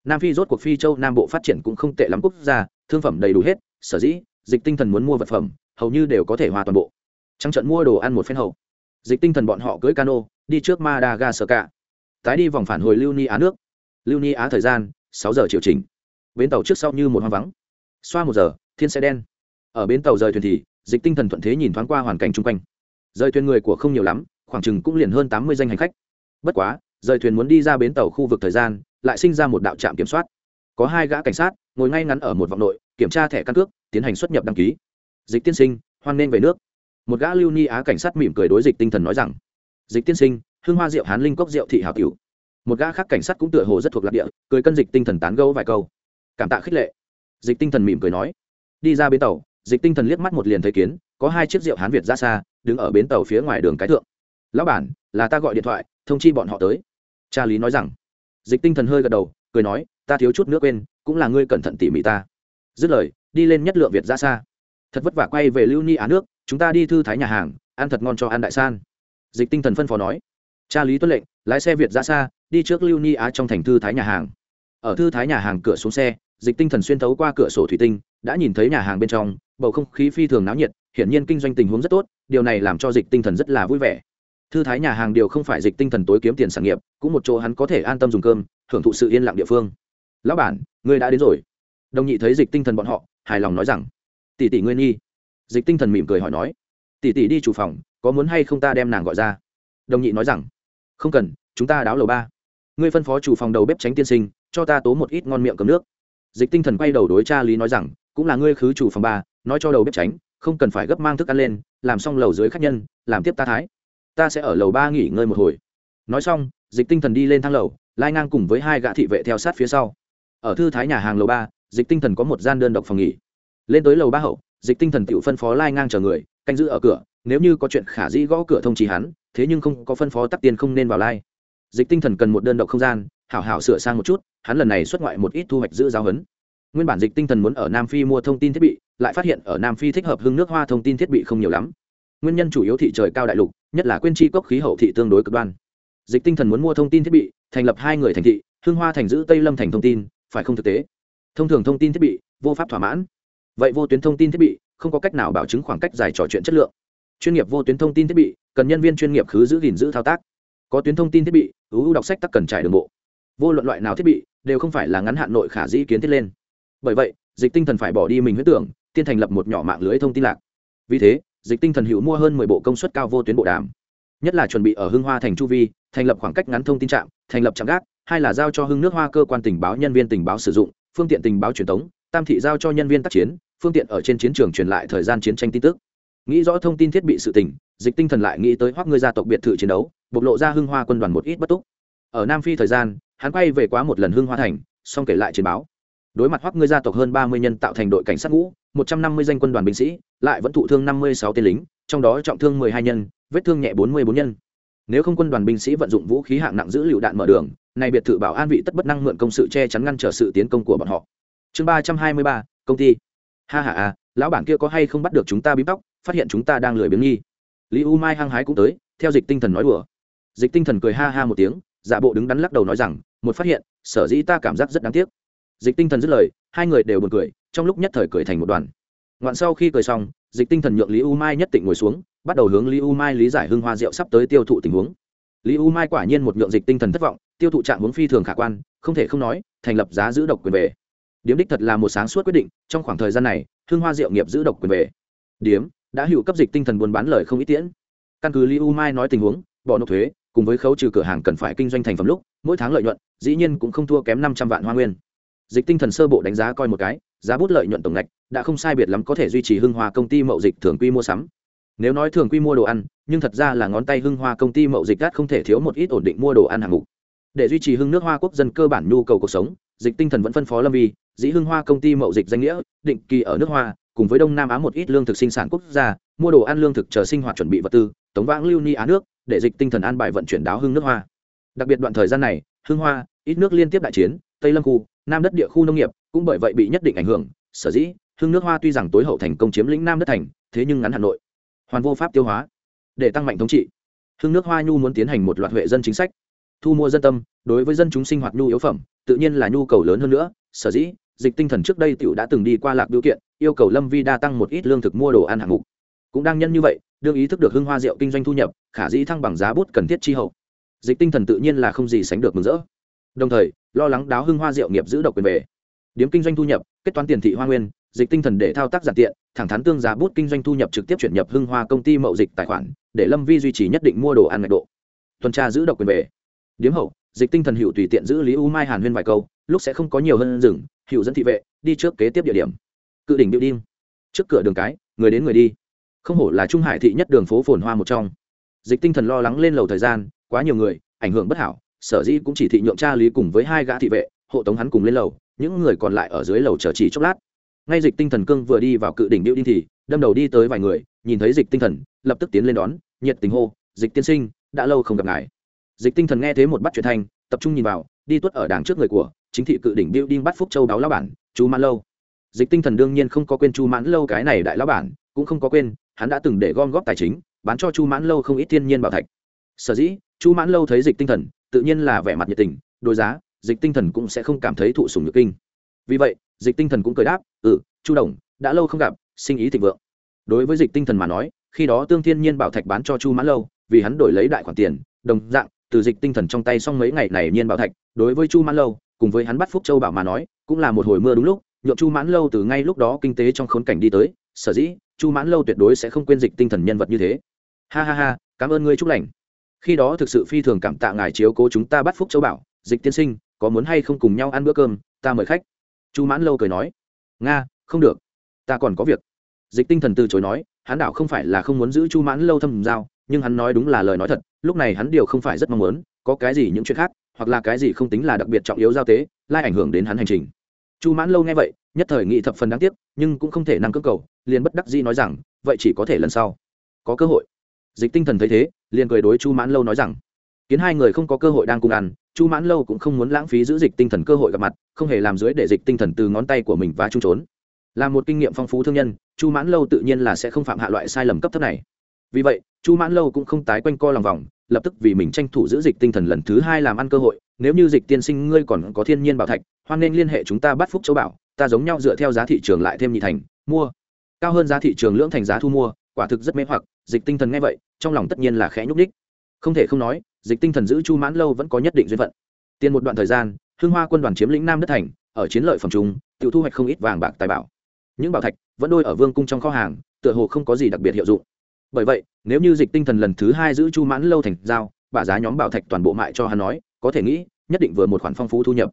Nam phi rốt cuộc phi châu nam bộ phát triển cũng không tệ lắm quốc gia, thương phẩm đầy đủ hết, sở dĩ, dịch tinh thần muốn mua vật phẩm, hầu như đều có thể hòa toàn bộ. Trăng trận mua đồ ăn một phen hậu dịch tinh thần bọn họ cưỡi cano, đi trước madagascar. Tái đi vòng phản hồi lưu ni á nước. Lưu ni á thời gian, sáu giờ triệu trình bến tàu trước sau như một hoang vắng. Xoa một giờ, thiên xe đen ở bến tàu rời thuyền thì, dịch tinh thần thuận thế nhìn thoáng qua hoàn cảnh chung quanh. Rời thuyền người của không nhiều lắm, khoảng chừng cũng liền hơn tám mươi danh hành khách. Bất quá, rời thuyền muốn đi ra bến tàu khu vực thời gian, lại sinh ra một đạo trạm kiểm soát. Có hai gã cảnh sát, ngồi ngay ngắn ở một vọng nội, kiểm tra thẻ căn cước, tiến hành xuất nhập đăng ký. Dịch tiên sinh, hoan nên về nước. Một gã lưu ni á cảnh sát mỉm cười đối dịch tinh thần nói rằng, dịch tiên sinh hương hoa rượu hán linh cốc rượu thị hào cửu. Một gã khác cảnh sát cũng tựa hồ rất thuộc lạc địa, cười cân dịch tinh thần tán gấu vài câu. Cảm tạ khích lệ. Dịch tinh thần mỉm cười nói, đi ra bến tàu dịch tinh thần liếc mắt một liền thấy kiến, có hai chiếc rượu hán việt ra xa, đứng ở bến tàu phía ngoài đường cái thượng. Lão bản, là ta gọi điện thoại, thông chi bọn họ tới. Cha lý nói rằng. Dịch tinh thần hơi gật đầu, cười nói, ta thiếu chút nước quên, cũng là ngươi cẩn thận tỉ mỉ ta. Dứt lời, đi lên nhất lượng việt ra xa. Thật vất vả quay về lưu ni á nước, chúng ta đi thư thái nhà hàng, ăn thật ngon cho ăn đại san. Dịch tinh thần phân phó nói. Cha lý tuân lệnh, lái xe việt ra xa, đi trước lưu ni á trong thành thư thái nhà hàng. Ở thư thái nhà hàng cửa xuống xe, dịch tinh thần xuyên thấu qua cửa sổ thủy tinh, đã nhìn thấy nhà hàng bên trong bầu không khí phi thường náo nhiệt, hiển nhiên kinh doanh tình huống rất tốt, điều này làm cho dịch tinh thần rất là vui vẻ. Thư thái nhà hàng điều không phải dịch tinh thần tối kiếm tiền sản nghiệp, cũng một chỗ hắn có thể an tâm dùng cơm, hưởng thụ sự yên lặng địa phương. Lão bản, ngươi đã đến rồi. Đồng nhị thấy dịch tinh thần bọn họ, hài lòng nói rằng, tỷ tỷ ngươi nhi dịch tinh thần mỉm cười hỏi nói, tỷ tỷ đi chủ phòng, có muốn hay không ta đem nàng gọi ra? Đồng nhị nói rằng, không cần, chúng ta đáo lầu ba. Ngươi phân phó chủ phòng đầu bếp tránh tiên sinh, cho ta tố một ít ngon miệng cầm nước. Dịch tinh thần quay đầu đối cha lý nói rằng, cũng là ngươi khứ chủ phòng ba nói cho đầu bếp tránh, không cần phải gấp mang thức ăn lên, làm xong lầu dưới khách nhân, làm tiếp ta thái. Ta sẽ ở lầu ba nghỉ ngơi một hồi. Nói xong, dịch tinh thần đi lên thang lầu, lai ngang cùng với hai gã thị vệ theo sát phía sau. Ở thư thái nhà hàng lầu ba, dịch tinh thần có một gian đơn độc phòng nghỉ. Lên tới lầu ba hậu, dịch tinh thần tự phân phó lai ngang chờ người, canh giữ ở cửa, nếu như có chuyện khả dĩ gõ cửa thông trì hắn, thế nhưng không có phân phó tắc tiền không nên vào lai. Dịch tinh thần cần một đơn độc không gian, hảo hảo sửa sang một chút, hắn lần này xuất ngoại một ít thu hoạch giữ giáo huấn. Nguyên bản dịch tinh thần muốn ở nam phi mua thông tin thiết bị lại phát hiện ở nam phi thích hợp hưng nước hoa thông tin thiết bị không nhiều lắm. Nguyên nhân chủ yếu thị trời cao đại lục, nhất là quyên tri cốc khí hậu thị tương đối cực đoan. Dịch tinh thần muốn mua thông tin thiết bị, thành lập hai người thành thị hưng hoa thành giữ tây lâm thành thông tin, phải không thực tế? Thông thường thông tin thiết bị, vô pháp thỏa mãn. Vậy vô tuyến thông tin thiết bị, không có cách nào bảo chứng khoảng cách dài trò chuyện chất lượng. Chuyên nghiệp vô tuyến thông tin thiết bị, cần nhân viên chuyên nghiệp khứ giữ gìn giữ thao tác. Có tuyến thông tin thiết bị ưu đọc sách tắc cần trải đường bộ. Vô luận loại nào thiết bị, đều không phải là ngắn hạn nội khả dĩ kiến thiết lên. Bởi vậy, dịch tinh thần phải bỏ đi mình huyết tưởng tiên thành lập một nhỏ mạng lưới thông tin lạc. Vì thế, dịch tinh thần hữu mua hơn mười bộ công suất cao vô tuyến bộ đàm. Nhất là chuẩn bị ở hưng hoa thành chu vi, thành lập khoảng cách ngắn thông tin trạm, thành lập trạm gác, hai là giao cho hưng nước hoa cơ quan tình báo, nhân viên tình báo sử dụng, phương tiện tình báo truyền thống tam thị giao cho nhân viên tác chiến, phương tiện ở trên chiến trường truyền lại thời gian chiến tranh tin tức. Nghĩ rõ thông tin thiết bị sự tình, dịch tinh thần lại nghĩ tới hoác ngươi gia tộc biệt thự chiến đấu, bộc lộ ra hưng hoa quân đoàn một ít bất túc. Ở nam phi thời gian, hắn quay về quá một lần hưng hoa thành, xong kể lại chiến báo. Đối mặt hoắc ngươi gia tộc hơn ba mươi nhân tạo thành đội cảnh sát ngũ một trăm năm mươi danh quân đoàn binh sĩ, lại vẫn thụ thương năm mươi sáu tên lính, trong đó trọng thương mười hai nhân, vết thương nhẹ bốn mươi bốn nhân. Nếu không quân đoàn binh sĩ vận dụng vũ khí hạng nặng giữ lựu đạn mở đường, này biệt thự bảo an vị tất bất năng mượn công sự che chắn ngăn trở sự tiến công của bọn họ. Chương ba trăm hai mươi ba, công ty. Ha ha à lão bản kia có hay không bắt được chúng ta bím tóc, phát hiện chúng ta đang lười biếng nghi. Lý u mai hăng hái cũng tới, theo dịch tinh thần nói đùa. Dịch tinh thần cười ha ha một tiếng, giả bộ đứng đắn lắc đầu nói rằng, một phát hiện, sở dĩ ta cảm giác rất đáng tiếc. Dịch tinh thần dứt lời, hai người đều buồn cười trong lúc nhất thời cười thành một đoàn. Ngoạn sau khi cười xong, dịch tinh thần nhượng lý u mai nhất định ngồi xuống, bắt đầu hướng lý u mai lý giải hưng hoa rượu sắp tới tiêu thụ tình huống. Lý u mai quả nhiên một nhượng dịch tinh thần thất vọng, tiêu thụ trạng hướng phi thường khả quan, không thể không nói, thành lập giá giữ độc quyền về. Điếm đích thật là một sáng suốt quyết định, trong khoảng thời gian này, hưng hoa rượu nghiệp giữ độc quyền về. Điếm đã hữu cấp dịch tinh thần buôn bán lời không ít tiễn. Căn cứ lý u mai nói tình huống, bỏ nộp thuế, cùng với khấu trừ cửa hàng cần phải kinh doanh thành phẩm lúc, mỗi tháng lợi nhuận, dĩ nhiên cũng không thua kém năm trăm vạn hoa nguyên. Dịch tinh thần sơ bộ đánh giá coi một cái giá bút lợi nhuận tổng ngạch đã không sai biệt lắm có thể duy trì hưng hoa công ty mậu dịch thường quy mua sắm. Nếu nói thường quy mua đồ ăn, nhưng thật ra là ngón tay hưng hoa công ty mậu dịch gắt không thể thiếu một ít ổn định mua đồ ăn hàng mục. Để duy trì hưng nước hoa quốc dân cơ bản nhu cầu cuộc sống, dịch tinh thần vẫn phân phó lâm vi, dĩ hưng hoa công ty mậu dịch danh nghĩa, định kỳ ở nước hoa, cùng với đông nam á một ít lương thực sinh sản quốc gia, mua đồ ăn lương thực chờ sinh hoạt chuẩn bị vật tư, tống vãng lưu ni á nước, để dịch tinh thần an bài vận chuyển đáo hưng nước hoa. Đặc biệt đoạn thời gian này, hưng hoa, ít nước liên tiếp đại chiến, tây lâm khu nam đất địa khu nông nghiệp cũng bởi vậy bị nhất định ảnh hưởng. Sở dĩ hưng nước hoa tuy rằng tối hậu thành công chiếm lĩnh nam đất thành, thế nhưng ngắn hà nội, hoàn vô pháp tiêu hóa, để tăng mạnh thống trị. Hưng nước hoa nhu muốn tiến hành một loạt huệ dân chính sách, thu mua dân tâm, đối với dân chúng sinh hoạt nhu yếu phẩm, tự nhiên là nhu cầu lớn hơn nữa. Sở dĩ, dịch tinh thần trước đây tiểu đã từng đi qua lạc biểu kiện, yêu cầu lâm vi đa tăng một ít lương thực mua đồ ăn hạng mục. Cũng đang nhân như vậy, đương ý thức được hưng hoa rượu kinh doanh thu nhập, khả dĩ thăng bằng giá bút cần thiết chi hậu. Dịch tinh thần tự nhiên là không gì sánh được mừng rỡ. Đồng thời lo lắng đáo hưng hoa rượu nghiệp giữ độc quyền về. Điếm kinh doanh thu nhập, kết toán tiền thị hoa nguyên, dịch tinh thần để thao tác giản tiện, thẳng thắn tương giá bút kinh doanh thu nhập trực tiếp chuyển nhập hưng hoa công ty mậu dịch tài khoản, để lâm vi duy trì nhất định mua đồ ăn ngạch độ. Tuần tra giữ độc quyền về. Điếm hậu, dịch tinh thần hiệu tùy tiện giữ lý u mai hàn huyên vài câu, lúc sẽ không có nhiều hơn rừng hiệu dẫn thị vệ, đi trước kế tiếp địa điểm. Cự đỉnh điệu đinh trước cửa đường cái, người đến người đi. Không hổ là trung hải thị nhất đường phố phồn hoa một trong. Dịch tinh thần lo lắng lên lầu thời gian, quá nhiều người, ảnh hưởng bất hảo sở dĩ cũng chỉ thị nhượng cha lý cùng với hai gã thị vệ, hộ tống hắn cùng lên lầu, những người còn lại ở dưới lầu chờ chỉ chốc lát. Ngay dịch tinh thần cương vừa đi vào cự đỉnh điệu đinh thì, đâm đầu đi tới vài người, nhìn thấy dịch tinh thần, lập tức tiến lên đón, nhiệt tình hô, dịch tiên sinh, đã lâu không gặp ngài. Dịch tinh thần nghe thấy một bắt chuyện thanh tập trung nhìn vào, đi tuất ở đàng trước người của chính thị cự đỉnh điệu đinh bắt phúc châu đáo lao bản chú mãn lâu. Dịch tinh thần đương nhiên không có quên chu mãn lâu cái này đại lao bản, cũng không có quên, hắn đã từng để gom góp tài chính, bán cho chu mãn lâu không ít thiên nhiên bảo thạch. Sở dĩ, chu mãn lâu thấy dịch tinh thần tự nhiên là vẻ mặt nhiệt tình, đối giá, dịch tinh thần cũng sẽ không cảm thấy thụ sùng nhược kinh. Vì vậy, dịch tinh thần cũng cười đáp ừ chu đồng, đã lâu không gặp, sinh ý thịnh vượng. Đối với dịch tinh thần mà nói, khi đó tương thiên nhiên bảo thạch bán cho chu mãn lâu, vì hắn đổi lấy đại khoản tiền, đồng dạng, từ dịch tinh thần trong tay xong mấy ngày này nhiên bảo thạch, đối với chu mãn lâu, cùng với hắn bắt phúc châu bảo mà nói, cũng là một hồi mưa đúng lúc nhộn chu mãn lâu từ ngay lúc đó kinh tế trong khốn cảnh đi tới, sở dĩ, chu mãn lâu tuyệt đối sẽ không quên dịch tinh thần nhân vật như thế. Ha ha ha, cảm ơn ngươi chúc lành khi đó thực sự phi thường cảm tạ ngài chiếu cố chúng ta bắt phúc châu bảo, dịch tiên sinh, có muốn hay không cùng nhau ăn bữa cơm, ta mời khách. Chu mãn lâu cười nói, nga, không được, ta còn có việc. Dịch tinh thần từ chối nói hắn đảo không phải là không muốn giữ chu mãn lâu thâm giao, nhưng hắn nói đúng là lời nói thật, lúc này hắn điều không phải rất mong muốn, có cái gì những chuyện khác, hoặc là cái gì không tính là đặc biệt trọng yếu giao tế, lai ảnh hưởng đến hắn hành trình. Chu mãn lâu nghe vậy, nhất thời nghị thập phần đáng tiếc, nhưng cũng không thể năng cơ cầu, liền bất đắc dĩ nói rằng, vậy chỉ có thể lần sau. Có cơ hội. Dịch tinh thần thấy thế liền cười đối chu mãn lâu nói rằng, kiến hai người không có cơ hội đang cùng ăn, chu mãn lâu cũng không muốn lãng phí giữ dịch tinh thần cơ hội gặp mặt, không hề làm dưới để dịch tinh thần từ ngón tay của mình và trung trốn. Là một kinh nghiệm phong phú thương nhân, chu mãn lâu tự nhiên là sẽ không phạm hạ loại sai lầm cấp thấp này. Vì vậy, chu mãn lâu cũng không tái quanh co lòng vòng, lập tức vì mình tranh thủ giữ dịch tinh thần lần thứ hai làm ăn cơ hội, nếu như dịch tiên sinh ngươi còn có thiên nhiên bảo thạch, hoan nên liên hệ chúng ta bắt phúc châu bảo, ta giống nhau dựa theo giá thị trường lại thêm nhị thành, mua. Cao hơn giá thị trường lưỡng thành giá thu mua, quả thực rất mê hoặc, dịch tinh thần nghe vậy trong lòng tất nhiên là khẽ nhúc ních không thể không nói, dịch tinh thần giữ chu mãn lâu vẫn có nhất định duyên phận. Tiền một đoạn thời gian hương hoa quân đoàn chiếm lĩnh nam đất thành, ở chiến lợi phẩm trung tự thu hoạch không ít vàng bạc tài bảo. Những bảo thạch vẫn đôi ở vương cung trong kho hàng, tựa hồ không có gì đặc biệt hiệu dụng. Bởi vậy, nếu như dịch tinh thần lần thứ hai giữ chu mãn lâu thành giao, bà giá nhóm bảo thạch toàn bộ mại cho hắn nói, có thể nghĩ, nhất định vừa một khoản phong phú thu nhập.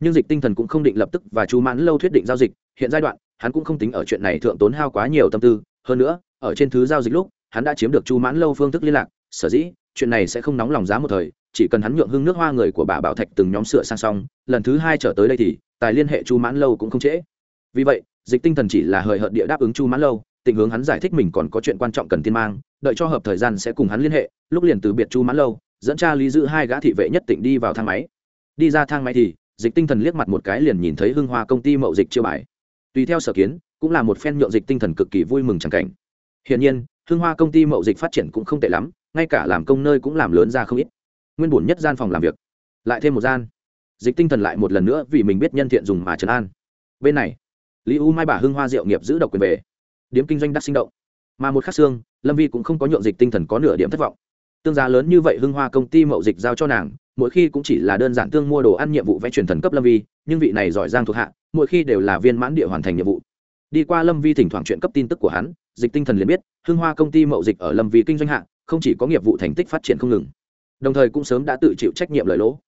Nhưng dịch tinh thần cũng không định lập tức và chu mãn lâu thuyết định giao dịch, hiện giai đoạn, hắn cũng không tính ở chuyện này thượng tốn hao quá nhiều tâm tư. Hơn nữa, ở trên thứ giao dịch lúc hắn đã chiếm được chu mãn lâu phương thức liên lạc, sở dĩ, chuyện này sẽ không nóng lòng giá một thời, chỉ cần hắn nhượng hưng nước hoa người của bà bảo thạch từng nhóm sửa sang xong, lần thứ hai trở tới đây thì, tài liên hệ chu mãn lâu cũng không trễ. Vì vậy, dịch tinh thần chỉ là hời hợt địa đáp ứng chu mãn lâu, tình hướng hắn giải thích mình còn có chuyện quan trọng cần tiên mang, đợi cho hợp thời gian sẽ cùng hắn liên hệ, lúc liền từ biệt chu mãn lâu, dẫn cha lý giữ hai gã thị vệ nhất tỉnh đi vào thang máy. Đi ra thang máy thì, dịch tinh thần liếc mặt một cái liền nhìn thấy hưng hoa công ty mậu dịch chiêu bài. Tùy theo sở kiến, cũng là một phen nhượng dịch tinh thần cực kỳ vui mừng chẳng cảnh. Hiển nhiên Hương hoa công ty mậu dịch phát triển cũng không tệ lắm, ngay cả làm công nơi cũng làm lớn ra không ít. Nguyên bổn nhất gian phòng làm việc. Lại thêm một gian. Dịch tinh thần lại một lần nữa vì mình biết nhân thiện dùng mà trấn an. Bên này, lý u mai bà hưng hoa diệu nghiệp giữ độc quyền về. Điếm kinh doanh đắc sinh động. Mà một khắc xương, lâm vi cũng không có nhượng dịch tinh thần có nửa điểm thất vọng. Tương giá lớn như vậy hưng hoa công ty mậu dịch giao cho nàng, mỗi khi cũng chỉ là đơn giản tương mua đồ ăn nhiệm vụ vẽ truyền thần cấp lâm vi, nhưng vị này giỏi giang thuộc hạ, mỗi khi đều là viên mãn địa hoàn thành nhiệm vụ đi qua lâm vi thỉnh thoảng chuyện cấp tin tức của hắn, dịch tinh thần liền biết, hưng hoa công ty mậu dịch ở lâm vi kinh doanh hạng không chỉ có nghiệp vụ thành tích phát triển không ngừng, đồng thời cũng sớm đã tự chịu trách nhiệm lợi lỗ.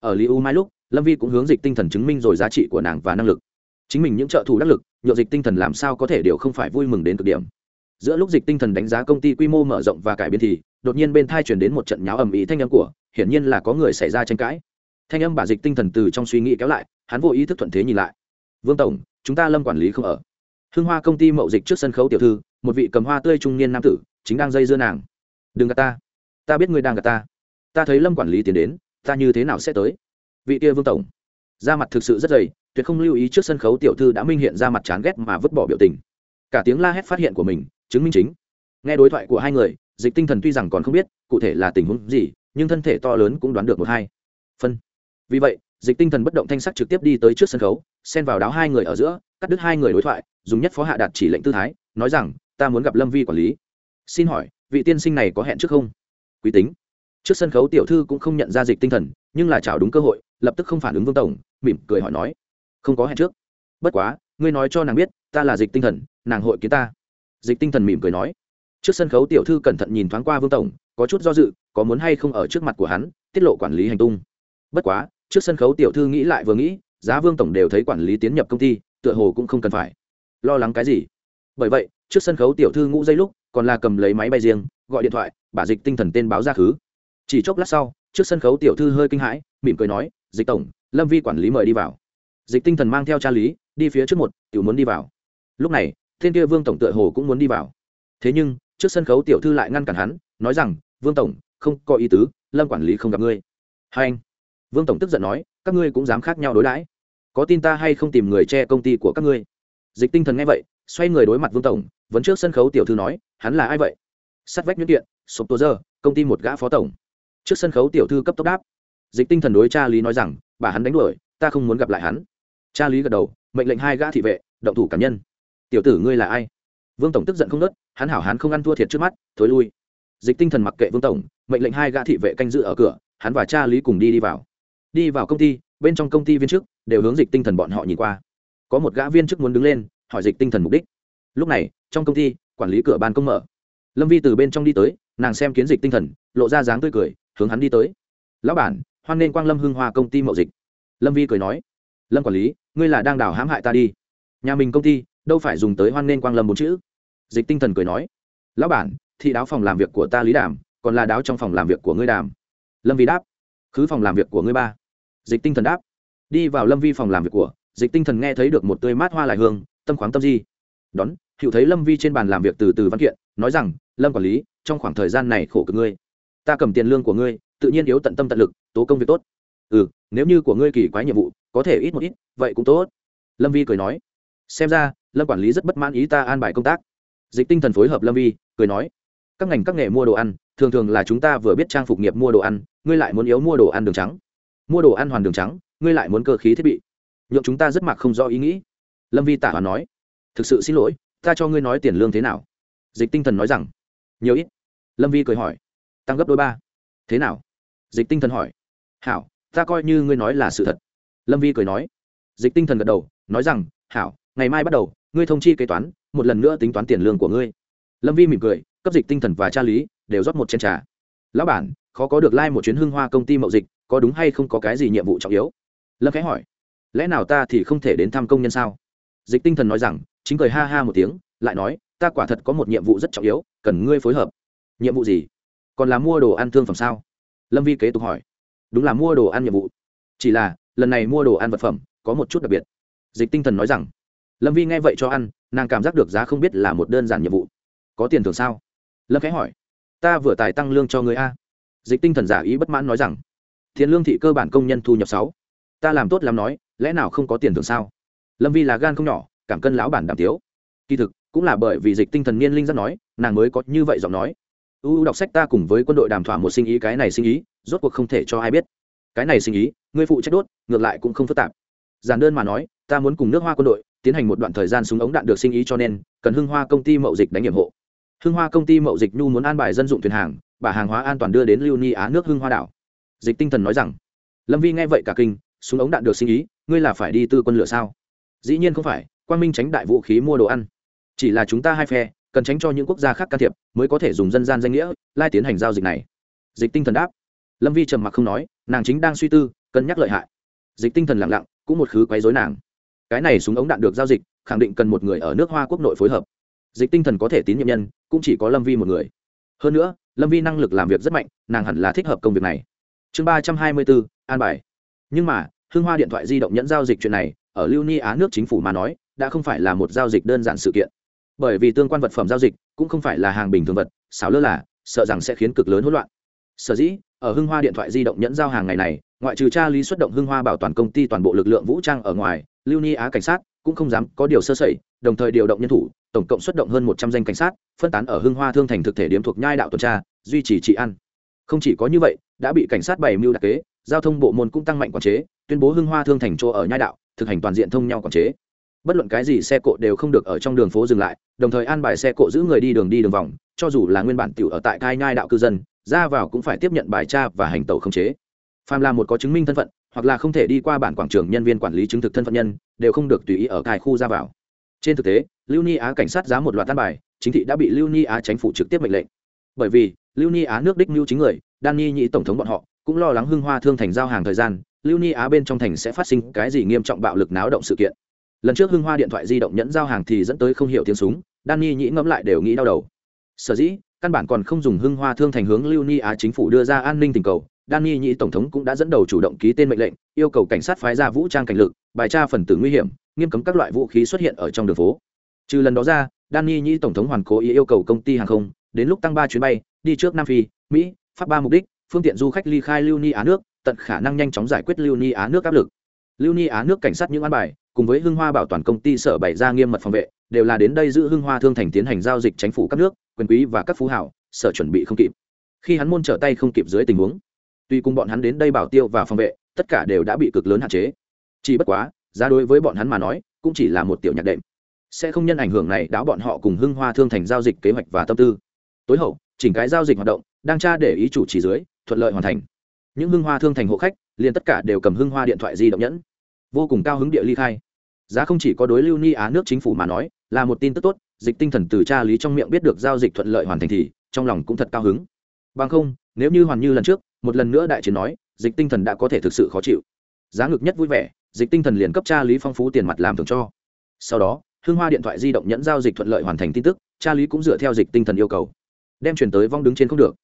Ở lý u mai lúc, lâm vi cũng hướng dịch tinh thần chứng minh rồi giá trị của nàng và năng lực. Chính mình những trợ thủ đắc lực nhựa dịch tinh thần làm sao có thể đều không phải vui mừng đến cực điểm. Giữa lúc dịch tinh thần đánh giá công ty quy mô mở rộng và cải biến thì, đột nhiên bên thai chuyển đến một trận nháo ầm ĩ thanh âm của, hiển nhiên là có người xảy ra tranh cãi. Thanh âm bà dịch tinh thần từ trong suy nghĩ kéo lại, hắn vô ý thức thuận thế nhìn lại. Vương tổng, chúng ta lâm quản lý không ở hưng hoa công ty mậu dịch trước sân khấu tiểu thư, một vị cầm hoa tươi trung niên nam tử, chính đang dây dưa nàng. Đừng gạt ta. Ta biết ngươi đang gạt ta. Ta thấy lâm quản lý tiến đến, ta như thế nào sẽ tới? Vị kia vương tổng. Da mặt thực sự rất dày, tuyệt không lưu ý trước sân khấu tiểu thư đã minh hiện ra mặt chán ghét mà vứt bỏ biểu tình. Cả tiếng la hét phát hiện của mình, chứng minh chính. Nghe đối thoại của hai người, dịch tinh thần tuy rằng còn không biết cụ thể là tình huống gì, nhưng thân thể to lớn cũng đoán được một hai. Phân. Vì vậy, dịch tinh thần bất động thanh sắc trực tiếp đi tới trước sân khấu xen vào đáo hai người ở giữa, cắt đứt hai người đối thoại, dùng nhất phó hạ đạt chỉ lệnh tư thái, nói rằng, ta muốn gặp lâm vi quản lý. Xin hỏi, vị tiên sinh này có hẹn trước không? Quý tính. Trước sân khấu tiểu thư cũng không nhận ra dịch tinh thần, nhưng là chào đúng cơ hội, lập tức không phản ứng vương tổng, mỉm cười hỏi nói, không có hẹn trước. Bất quá, ngươi nói cho nàng biết, ta là dịch tinh thần, nàng hội kiến ta. Dịch tinh thần mỉm cười nói. Trước sân khấu tiểu thư cẩn thận nhìn thoáng qua vương tổng, có chút do dự, có muốn hay không ở trước mặt của hắn, tiết lộ quản lý hành tung. Bất quá, trước sân khấu tiểu thư nghĩ lại vừa nghĩ giá vương tổng đều thấy quản lý tiến nhập công ty, tựa hồ cũng không cần phải. Lo lắng cái gì? Bởi vậy, trước sân khấu tiểu thư ngũ dây lúc, còn là cầm lấy máy bay riêng, gọi điện thoại, bả dịch tinh thần tên báo ra khứ. Chỉ chốc lát sau, trước sân khấu tiểu thư hơi kinh hãi, mỉm cười nói, dịch tổng, lâm vi quản lý mời đi vào. Dịch tinh thần mang theo cha lý, đi phía trước một, tiểu muốn đi vào. Lúc này, thiên kia vương tổng tựa hồ cũng muốn đi vào. Thế nhưng, trước sân khấu tiểu thư lại ngăn cản hắn, nói rằng, vương tổng, không có ý tứ, lâm quản lý không gặp ngươi. Hai anh. Vương tổng tức giận nói, các ngươi cũng dám khác nhau đối đãi có tin ta hay không tìm người che công ty của các ngươi? Dịch tinh thần nghe vậy, xoay người đối mặt vương tổng, vẫn trước sân khấu tiểu thư nói, hắn là ai vậy? Sắt vách nhuyễn kiện sộp tô dơ, công ty một gã phó tổng. Trước sân khấu tiểu thư cấp tốc đáp. Dịch tinh thần đối cha lý nói rằng, bà hắn đánh đuổi, ta không muốn gặp lại hắn. Cha lý gật đầu, mệnh lệnh hai gã thị vệ, động thủ cảm nhân. Tiểu tử ngươi là ai? Vương tổng tức giận không nớt, hắn hảo hắn không ăn thua thiệt trước mắt, thối lui. Dịch tinh thần mặc kệ vương tổng, mệnh lệnh hai gã thị vệ canh giữ ở cửa, hắn và cha lý cùng đi đi vào. Đi vào công ty bên trong công ty viên chức đều hướng dịch tinh thần bọn họ nhìn qua. Có một gã viên chức muốn đứng lên, hỏi dịch tinh thần mục đích. Lúc này, trong công ty, quản lý cửa ban công mở. Lâm vi từ bên trong đi tới, nàng xem kiến dịch tinh thần, lộ ra dáng tươi cười, hướng hắn đi tới. Lão bản, hoan nên quang lâm hưng hoa công ty mậu dịch. Lâm vi cười nói. Lâm quản lý, ngươi là đang đào hãm hại ta đi. Nhà mình công ty, đâu phải dùng tới hoan nên quang lâm bốn chữ. Dịch tinh thần cười nói. Lão bản, thị đáo phòng làm việc của ta lý đàm, còn là đáo trong phòng làm việc của ngươi đàm. Lâm vi đáp. Khứ phòng làm việc của ngươi ba dịch tinh thần đáp. Đi vào lâm vi phòng làm việc của, dịch tinh thần nghe thấy được một tươi mát hoa lại hương, tâm khoáng tâm di. Đón hiệu thấy lâm vi trên bàn làm việc từ từ văn kiện, nói rằng, lâm quản lý, trong khoảng thời gian này khổ cực ngươi. Ta cầm tiền lương của ngươi, tự nhiên yếu tận tâm tận lực, tố công việc tốt. Ừ nếu như của ngươi kỳ quái nhiệm vụ, có thể ít một ít, vậy cũng tốt. Lâm vi cười nói. Xem ra, lâm quản lý rất bất mãn ý ta an bài công tác. Dịch tinh thần phối hợp lâm vi, cười nói. Các ngành các nghề mua đồ ăn, thường thường là chúng ta vừa biết trang phục nghiệp mua đồ ăn, ngươi lại muốn yếu mua đồ ăn đường trắng mua đồ ăn hoàn đường trắng, ngươi lại muốn cơ khí thiết bị. Nhượng chúng ta rất mặc không do ý nghĩ. Lâm vi tả hoàn nói. Thực sự xin lỗi, ta cho ngươi nói tiền lương thế nào? Dịch tinh thần nói rằng. Nhiều ít. Lâm vi cười hỏi. Tăng gấp đôi ba. Thế nào? Dịch tinh thần hỏi. Hảo, ta coi như ngươi nói là sự thật. Lâm vi cười nói. Dịch tinh thần gật đầu, nói rằng, hảo, ngày mai bắt đầu, ngươi thông chi kế toán, một lần nữa tính toán tiền lương của ngươi. Lâm vi mỉm cười, cấp dịch tinh thần và tra lý đều rót một chén trà. Lão bản, khó có được lai、like、một chuyến hưng hoa công ty mậu dịch có đúng hay không có cái gì nhiệm vụ trọng yếu? Lâm khẽ hỏi. Lẽ nào ta thì không thể đến thăm công nhân sao? Dịch tinh thần nói rằng, chính cười ha ha một tiếng, lại nói, ta quả thật có một nhiệm vụ rất trọng yếu, cần ngươi phối hợp. Nhiệm vụ gì? Còn là mua đồ ăn thương phẩm sao? Lâm vi kế tục hỏi. Đúng là mua đồ ăn nhiệm vụ. Chỉ là, lần này mua đồ ăn vật phẩm, có một chút đặc biệt. Dịch tinh thần nói rằng. Lâm vi nghe vậy cho ăn, nàng cảm giác được giá không biết là một đơn giản nhiệm vụ. Có tiền thường sao? Lâm khẽ hỏi. Ta vừa tài tăng lương cho người a. Dịch tinh thần giả ý bất mãn nói rằng tiền lương thị cơ bản công nhân thu nhập sáu. Ta làm tốt làm nói, lẽ nào không có tiền thưởng sao? Lâm vi là gan không nhỏ, cảm cân lão bản đảm tiếu. Kỳ thực, cũng là bởi vì dịch tinh thần niên linh rất nói, nàng mới có như vậy giọng nói. U đọc sách ta cùng với quân đội đàm thỏa một sinh ý cái này sinh ý, rốt cuộc không thể cho ai biết. Cái này sinh ý, ngươi phụ trách đốt, ngược lại cũng không phức tạp. Giản đơn mà nói, ta muốn cùng nước hoa quân đội tiến hành một đoạn thời gian súng ống đạn được sinh ý cho nên, cần hưng hoa công ty mậu dịch đánh nhiệm hộ. Hưng hoa công ty mậu dịch nhu muốn an bài dân dụng thuyền hàng, bả hàng hóa an toàn đưa đến lưu ni á nước hưng hoa đảo dịch tinh thần nói rằng, lâm vi nghe vậy cả kinh, súng ống đạn được sinh ý, ngươi là phải đi tư quân lửa sao? Dĩ nhiên không phải quan minh tránh đại vũ khí mua đồ ăn. Chỉ là chúng ta hai phe, cần tránh cho những quốc gia khác can thiệp, mới có thể dùng dân gian danh nghĩa, lai tiến hành giao dịch này. Dịch tinh thần đáp. Lâm vi trầm mặc không nói, nàng chính đang suy tư, cân nhắc lợi hại. Dịch tinh thần lặng lặng, cũng một khứ quấy dối nàng. Cái này súng ống đạn được giao dịch, khẳng định cần một người ở nước hoa quốc nội phối hợp. Dịch tinh thần có thể tín nhiệm nhân, cũng chỉ có lâm vi một người. Hơn nữa, lâm vi năng lực làm việc rất mạnh, nàng hẳn là thích hợp công việc này chương ba trăm hai mươi bốn an bài. Nhưng mà, hưng hoa điện thoại di động nhẫn giao dịch chuyện này, ở lưu ni á nước chính phủ mà nói, đã không phải là một giao dịch đơn giản sự kiện. Bởi vì tương quan vật phẩm giao dịch cũng không phải là hàng bình thường vật, xảo lơ là, sợ rằng sẽ khiến cực lớn hỗn loạn. Sở dĩ, ở hưng hoa điện thoại di động nhẫn giao hàng ngày này, ngoại trừ cha lý xuất động hưng hoa bảo toàn công ty toàn bộ lực lượng vũ trang ở ngoài, lưu ni á cảnh sát cũng không dám có điều sơ sẩy, đồng thời điều động nhân thủ, tổng cộng xuất động hơn một trăm danh cảnh sát, phân tán ở hưng hoa thương thành thực thể điểm thuộc nhai đạo tuần tra, duy trì trị ăn không chỉ có như vậy, đã bị cảnh sát bày mưu đặc kế, giao thông bộ môn cũng tăng mạnh quản chế, tuyên bố hưng hoa thương thành chỗ ở nhai đạo, thực hành toàn diện thông nhau quản chế. Bất luận cái gì xe cộ đều không được ở trong đường phố dừng lại, đồng thời an bài xe cộ giữ người đi đường đi đường vòng, cho dù là nguyên bản tiểu ở tại cai nhai đạo cư dân, ra vào cũng phải tiếp nhận bài tra và hành tẩu không chế. Phàm là một có chứng minh thân phận, hoặc là không thể đi qua bản quảng trường nhân viên quản lý chứng thực thân phận nhân, đều không được tùy ý ở cai khu ra vào. Trên thực tế, lưu ni á cảnh sát giá một loạt tan bài, chính thị đã bị lưu ni á chính phủ trực tiếp mệnh lệnh. Bởi vì lưu ni á nước đích mưu chính người danny nhị tổng thống bọn họ, cũng lo lắng hưng hoa thương thành giao hàng thời gian, lưu ni á bên trong thành sẽ phát sinh cái gì nghiêm trọng bạo lực náo động sự kiện. Lần trước hưng hoa điện thoại di động nhẫn giao hàng thì dẫn tới không hiểu tiếng súng danny nhĩ ngẫm lại đều nghĩ đau đầu. Sở dĩ, căn bản còn không dùng hưng hoa thương thành hướng lưu ni á chính phủ đưa ra an ninh tình cầu danny nhĩ tổng thống cũng đã dẫn đầu chủ động ký tên mệnh lệnh, yêu cầu cảnh sát phái ra vũ trang cảnh lực, bài tra phần tử nguy hiểm, nghiêm cấm các loại vũ khí xuất hiện ở trong đường phố. Trừ lần đó ra danny nhĩ tổng thống hoàn cố ý yêu cầu công ty hàng không, đến lúc tăng ba chuyến bay đi trước nam phi, mỹ, pháp ba mục đích, phương tiện du khách ly khai lưu ni á nước, tận khả năng nhanh chóng giải quyết lưu ni á nước áp lực. Lưu ni á nước cảnh sát những an bài, cùng với hưng hoa bảo toàn công ty sở bày ra nghiêm mật phòng vệ, đều là đến đây giữ hưng hoa thương thành tiến hành giao dịch chính phủ các nước, quyền quý và các phú hảo, sở chuẩn bị không kịp. Khi hắn môn trở tay không kịp dưới tình huống, tuy cùng bọn hắn đến đây bảo tiêu và phòng vệ, tất cả đều đã bị cực lớn hạn chế. Chỉ bất quá, giá đối với bọn hắn mà nói, cũng chỉ là một tiểu nhạc đệm. Sẽ không nhân ảnh hưởng này đáo bọn họ cùng hưng hoa thương thành giao dịch kế hoạch và tâm tư. Tối hậu chỉnh cái giao dịch hoạt động, đang tra để ý chủ chỉ dưới, thuận lợi hoàn thành. Những hưng hoa thương thành hộ khách, liền tất cả đều cầm hưng hoa điện thoại di động nhẫn. Vô cùng cao hứng địa ly khai. Giá không chỉ có đối lưu ni á nước chính phủ mà nói, là một tin tức tốt, dịch tinh thần từ cha lý trong miệng biết được giao dịch thuận lợi hoàn thành thì, trong lòng cũng thật cao hứng. Bằng không, nếu như hoàn như lần trước, một lần nữa đại chiến nói, dịch tinh thần đã có thể thực sự khó chịu. Giá ngực nhất vui vẻ, dịch tinh thần liền cấp cha lý phong phú tiền mặt làm thường cho. Sau đó hương hoa điện thoại di động nhẫn giao dịch thuận lợi hoàn thành tin tức cha lý cũng dựa theo dịch tinh thần yêu cầu đem chuyển tới vong đứng trên không được.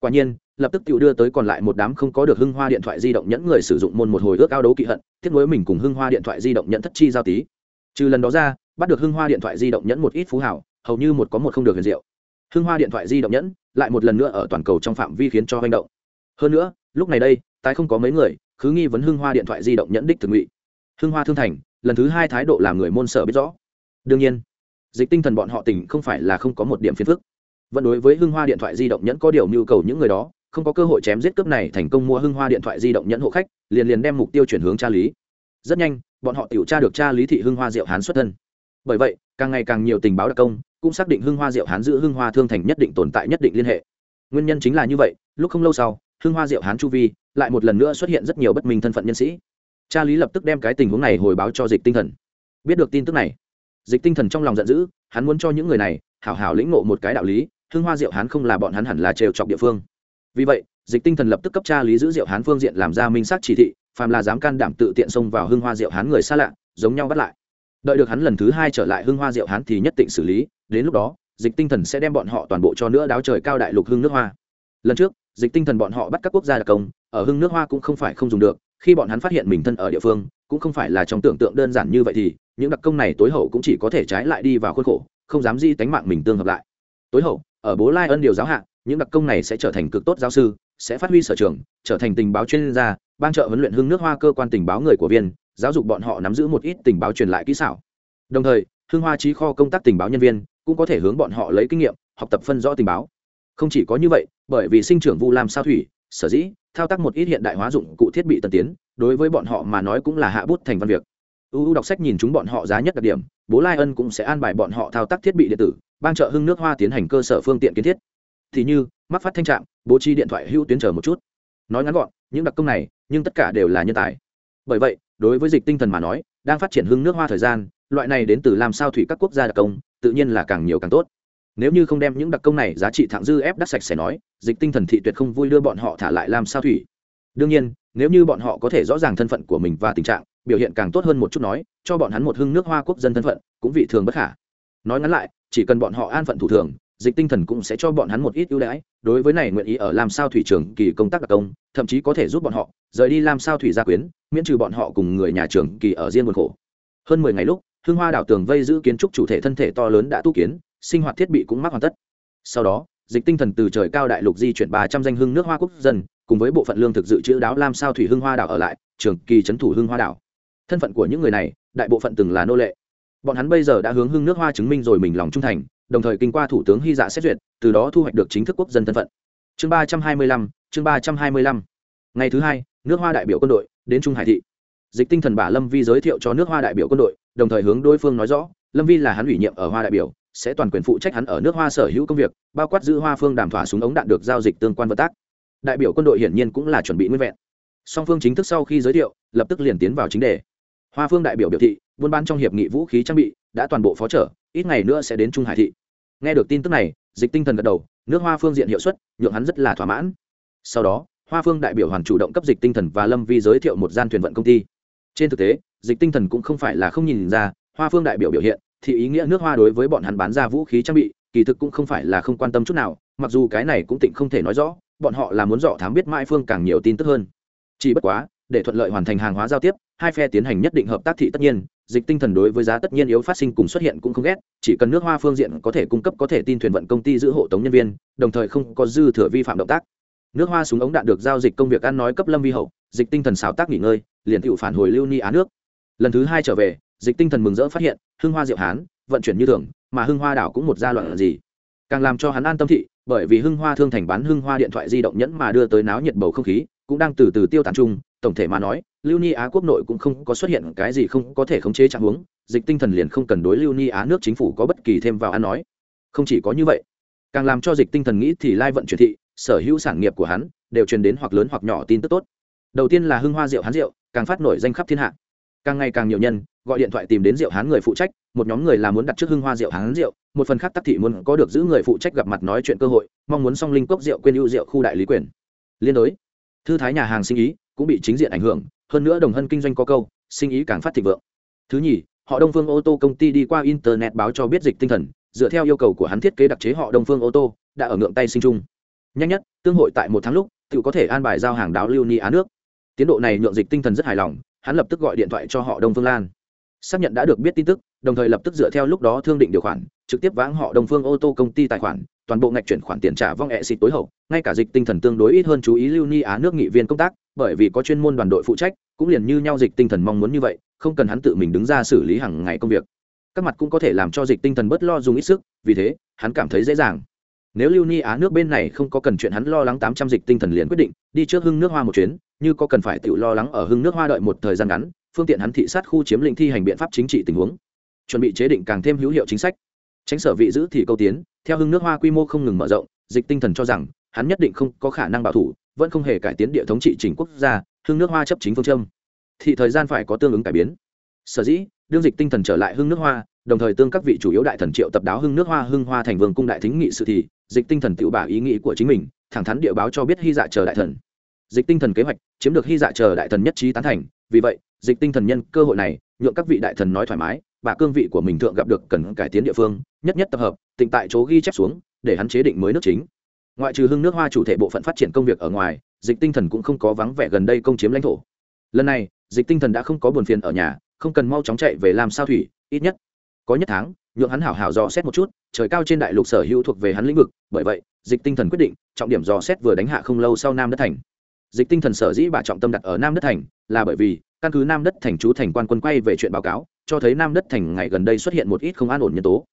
Quả nhiên, lập tức tự đưa tới còn lại một đám không có được hưng hoa điện thoại di động nhẫn người sử dụng môn một hồi ước ao đấu kỵ hận thiết nối mình cùng hưng hoa điện thoại di động nhẫn thất chi giao tí. Trừ lần đó ra, bắt được hưng hoa điện thoại di động nhẫn một ít phú hảo, hầu như một có một không được huyền diệu. Hưng hoa điện thoại di động nhẫn lại một lần nữa ở toàn cầu trong phạm vi khiến cho hành động. Hơn nữa, lúc này đây, tái không có mấy người cứ nghi vấn hưng hoa điện thoại di động nhẫn đích thực ngụy. Hưng hoa thương thành, lần thứ hai thái độ làm người môn sở biết rõ. Đương nhiên, dịch tinh thần bọn họ tỉnh không phải là không có một điểm phiền phức vẫn đối với hưng hoa điện thoại di động nhẫn có điều nhu cầu những người đó, không có cơ hội chém giết cướp này thành công mua hưng hoa điện thoại di động nhẫn hộ khách, liền liền đem mục tiêu chuyển hướng tra lý. Rất nhanh, bọn họ tiểu tra được tra lý thị hưng hoa diệu hán xuất thân. Bởi vậy, càng ngày càng nhiều tình báo đặc công cũng xác định hưng hoa diệu hán giữ hưng hoa thương thành nhất định tồn tại nhất định liên hệ. Nguyên nhân chính là như vậy, lúc không lâu sau, hưng hoa diệu hán chu vi lại một lần nữa xuất hiện rất nhiều bất minh thân phận nhân sĩ. Cha lý lập tức đem cái tình huống này hồi báo cho dịch tinh thần. Biết được tin tức này, dịch tinh thần trong lòng giận dữ, hắn muốn cho những người này hảo hảo lĩnh ngộ một cái đạo lý Hương hoa diệu hán không là bọn hắn hẳn là trêu chọc địa phương. Vì vậy, dịch tinh thần lập tức cấp cha lý giữ diệu hán phương diện làm ra minh xác chỉ thị, phàm là dám can đảm tự tiện xông vào hương hoa diệu hán người xa lạ, giống nhau bắt lại. Đợi được hắn lần thứ hai trở lại hương hoa diệu hán thì nhất định xử lý, đến lúc đó, dịch tinh thần sẽ đem bọn họ toàn bộ cho nữa đáo trời cao đại lục hương nước hoa. Lần trước, dịch tinh thần bọn họ bắt các quốc gia đặc công, ở hưng nước hoa cũng không phải không dùng được, khi bọn hắn phát hiện mình thân ở địa phương, cũng không phải là trong tưởng tượng đơn giản như vậy thì, những đặc công này tối hậu cũng chỉ có thể trái lại đi vào khuôn khổ, không dám di tánh mạng mình tương hợp lại. Tối hậu ở bố lai ân điều giáo hạ, những đặc công này sẽ trở thành cực tốt giáo sư, sẽ phát huy sở trường, trở thành tình báo chuyên gia, ban trợ huấn luyện hưng nước hoa cơ quan tình báo người của viên, giáo dục bọn họ nắm giữ một ít tình báo truyền lại kỹ xảo. Đồng thời hưng hoa trí kho công tác tình báo nhân viên cũng có thể hướng bọn họ lấy kinh nghiệm, học tập phân rõ tình báo. Không chỉ có như vậy, bởi vì sinh trưởng vu làm sao thủy, sở dĩ thao tác một ít hiện đại hóa dụng cụ thiết bị tân tiến, đối với bọn họ mà nói cũng là hạ bút thành văn việc uu đọc sách nhìn chúng bọn họ giá nhất đặc điểm, bố lai ân cũng sẽ an bài bọn họ thao tác thiết bị điện tử ban trợ hưng nước hoa tiến hành cơ sở phương tiện kiến thiết. Thì như mắc phát thanh trạng bố trí điện thoại hữu tuyến chờ một chút. Nói ngắn gọn, những đặc công này, nhưng tất cả đều là nhân tài. Bởi vậy, đối với dịch tinh thần mà nói, đang phát triển hưng nước hoa thời gian, loại này đến từ làm sao thủy các quốc gia đặc công, tự nhiên là càng nhiều càng tốt. Nếu như không đem những đặc công này giá trị thẳng dư ép đắt sạch sẽ nói, dịch tinh thần thị tuyệt không vui đưa bọn họ thả lại làm sao thủy. Đương nhiên nếu như bọn họ có thể rõ ràng thân phận của mình và tình trạng, biểu hiện càng tốt hơn một chút nói, cho bọn hắn một hưng nước hoa quốc dân thân phận, cũng vị thường bất khả. Nói ngắn lại, chỉ cần bọn họ an phận thủ thường, dịch tinh thần cũng sẽ cho bọn hắn một ít ưu đãi. Đối với này nguyện ý ở làm sao thủy trường kỳ công tác đặc công, thậm chí có thể giúp bọn họ rời đi làm sao thủy gia quyến, miễn trừ bọn họ cùng người nhà trường kỳ ở riêng buồn khổ. Hơn mười ngày lúc hương hoa đảo tường vây giữ kiến trúc chủ thể thân thể to lớn đã tu kiến, sinh hoạt thiết bị cũng mắc hoàn tất. Sau đó, dịch tinh thần từ trời cao đại lục di chuyển ba trăm danh hưng nước hoa quốc dân cùng với bộ phận lương thực dự trữ đáo lam sao thủy hưng hoa đảo ở lại, trường kỳ trấn thủ hưng hoa đảo. Thân phận của những người này, đại bộ phận từng là nô lệ. Bọn hắn bây giờ đã hướng hưng nước hoa chứng minh rồi mình lòng trung thành, đồng thời kinh qua thủ tướng hy dạ xét duyệt, từ đó thu hoạch được chính thức quốc dân thân phận. Chương ba trăm hai mươi lăm, chương ba trăm hai mươi lăm. Ngày thứ hai, nước hoa đại biểu quân đội, đến trung hải thị. Dịch tinh thần bà lâm vi giới thiệu cho nước hoa đại biểu quân đội, đồng thời hướng đối phương nói rõ, lâm vi là hắn ủy nhiệm ở hoa đại biểu, sẽ toàn quyền phụ trách hắn ở nước hoa sở hữu công việc, bao quát giữ hoa phương đàm thỏa súng ống đạn được giao dịch tương quan vận tác đại biểu quân đội hiển nhiên cũng là chuẩn bị nguyên vẹn. Song phương chính thức sau khi giới thiệu, lập tức liền tiến vào chính đề. Hoa phương đại biểu biểu thị, buôn bán trong hiệp nghị vũ khí trang bị, đã toàn bộ phó trở, ít ngày nữa sẽ đến trung hải thị. Nghe được tin tức này, dịch tinh thần gật đầu, nước hoa phương diện hiệu suất, nhượng hắn rất là thỏa mãn. Sau đó, hoa phương đại biểu hoàn chủ động cấp dịch tinh thần và lâm vi giới thiệu một gian thuyền vận công ty. Trên thực tế, dịch tinh thần cũng không phải là không nhìn ra, hoa phương đại biểu biểu hiện, thì ý nghĩa nước hoa đối với bọn hắn bán ra vũ khí trang bị, kỳ thực cũng không phải là không quan tâm chút nào, mặc dù cái này cũng tịnh không thể nói rõ bọn họ là muốn dọ thám biết mãi phương càng nhiều tin tức hơn. Chỉ bất quá, để thuận lợi hoàn thành hàng hóa giao tiếp, hai phe tiến hành nhất định hợp tác thị tất nhiên, dịch tinh thần đối với giá tất nhiên yếu phát sinh cùng xuất hiện cũng không ghét, chỉ cần nước hoa phương diện có thể cung cấp có thể tin thuyền vận công ty giữ hộ tống nhân viên, đồng thời không có dư thừa vi phạm động tác. Nước hoa súng ống đạn được giao dịch công việc ăn nói cấp lâm vi hậu, dịch tinh thần xào tác nghỉ ngơi, liền tự phản hồi lưu ni á nước. Lần thứ hai trở về, dịch tinh thần mừng rỡ phát hiện, hưng hoa diệu hán vận chuyển như thường, mà hưng hoa đảo cũng một gia loạn gì? Càng làm cho hắn an tâm thị bởi vì hưng hoa thương thành bán hưng hoa điện thoại di động nhẫn mà đưa tới náo nhiệt bầu không khí, cũng đang từ từ tiêu tán chung, tổng thể mà nói, lưu ni á quốc nội cũng không có xuất hiện cái gì không có thể khống chế trạng huống, dịch tinh thần liền không cần đối lưu ni á nước chính phủ có bất kỳ thêm vào ăn nói. Không chỉ có như vậy, càng làm cho dịch tinh thần nghĩ thì lai vận chuyển thị, sở hữu sản nghiệp của hắn đều truyền đến hoặc lớn hoặc nhỏ tin tức tốt. Đầu tiên là hưng hoa rượu hắn rượu, càng phát nổi danh khắp thiên hạ. Càng ngày càng nhiều nhân gọi điện thoại tìm đến rượu hán người phụ trách, một nhóm người là muốn đặt trước hưng hoa rượu hán rượu một phần khác tắc thị muốn có được giữ người phụ trách gặp mặt nói chuyện cơ hội, mong muốn song linh cốc rượu quên ưu rượu khu đại lý quyền. Liên đối, thư thái nhà hàng sinh ý cũng bị chính diện ảnh hưởng, hơn nữa đồng hân kinh doanh có câu, sinh ý càng phát thịnh vượng. Thứ nhì, họ đông phương ô tô công ty đi qua internet báo cho biết dịch tinh thần, dựa theo yêu cầu của hắn thiết kế đặc chế họ đông phương ô tô, đã ở ngượng tay sinh chung. Nhanh nhất, tương hội tại một tháng lúc, tự có thể an bài giao hàng đáo lưu ni á nước. Tiến độ này nhượng dịch tinh thần rất hài lòng, hắn lập tức gọi điện thoại cho họ đông phương lan xác nhận đã được biết tin tức, đồng thời lập tức dựa theo lúc đó thương định điều khoản, trực tiếp vãng họ đồng phương ô tô công ty tài khoản, toàn bộ ngạch chuyển khoản tiền trả vong ẹ xịt tối hậu, ngay cả dịch tinh thần tương đối ít hơn chú ý lưu ni á nước nghị viên công tác, bởi vì có chuyên môn đoàn đội phụ trách, cũng liền như nhau dịch tinh thần mong muốn như vậy, không cần hắn tự mình đứng ra xử lý hàng ngày công việc. Các mặt cũng có thể làm cho dịch tinh thần bớt lo dùng ít sức, vì thế, hắn cảm thấy dễ dàng. Nếu lưu ni á nước bên này không có cần chuyện hắn lo lắng tám trăm dịch tinh thần liền quyết định, đi trước hưng nước hoa một chuyến, như có cần phải tự lo lắng ở hưng nước hoa đợi một thời gian ngắn phương tiện hắn thị sát khu chiếm lĩnh thi hành biện pháp chính trị tình huống, chuẩn bị chế định càng thêm hữu hiệu chính sách. Tránh sở vị giữ thì câu tiến, theo hưng nước hoa quy mô không ngừng mở rộng, dịch tinh thần cho rằng, hắn nhất định không có khả năng bảo thủ, vẫn không hề cải tiến địa thống trị chỉnh quốc gia, hưng nước hoa chấp chính phương châm. Thì thời gian phải có tương ứng cải biến. Sở dĩ, đương dịch tinh thần trở lại hưng nước hoa, đồng thời tương các vị chủ yếu đại thần triệu tập đáo hưng nước hoa hưng hoa thành vương cung đại thính nghị sự thì, dịch tinh thần tự bả ý nghĩ của chính mình, thẳng thắn địa báo cho biết hy dạ chờ đại thần. Dịch tinh thần kế hoạch, chiếm được hy dạ chờ đại thần nhất trí tán thành, vì vậy dịch tinh thần nhân cơ hội này, nhượng các vị đại thần nói thoải mái, bà cương vị của mình thượng gặp được cần cải tiến địa phương, nhất nhất tập hợp, tịnh tại chỗ ghi chép xuống, để hắn chế định mới nước chính. Ngoại trừ hưng nước hoa chủ thể bộ phận phát triển công việc ở ngoài, dịch tinh thần cũng không có vắng vẻ gần đây công chiếm lãnh thổ. Lần này, dịch tinh thần đã không có buồn phiền ở nhà, không cần mau chóng chạy về làm sao thủy, ít nhất có nhất tháng, nhượng hắn hảo hảo dò xét một chút, trời cao trên đại lục sở hữu thuộc về hắn lĩnh vực, bởi vậy, dịch tinh thần quyết định, trọng điểm dò xét vừa đánh hạ không lâu sau nam đất thành. Dịch tinh thần sở dĩ bà trọng tâm đặt ở nam đất thành, là bởi vì căn cứ nam đất thành chú thành quan quân quay về chuyện báo cáo, cho thấy nam đất thành ngày gần đây xuất hiện một ít không an ổn nhân tố.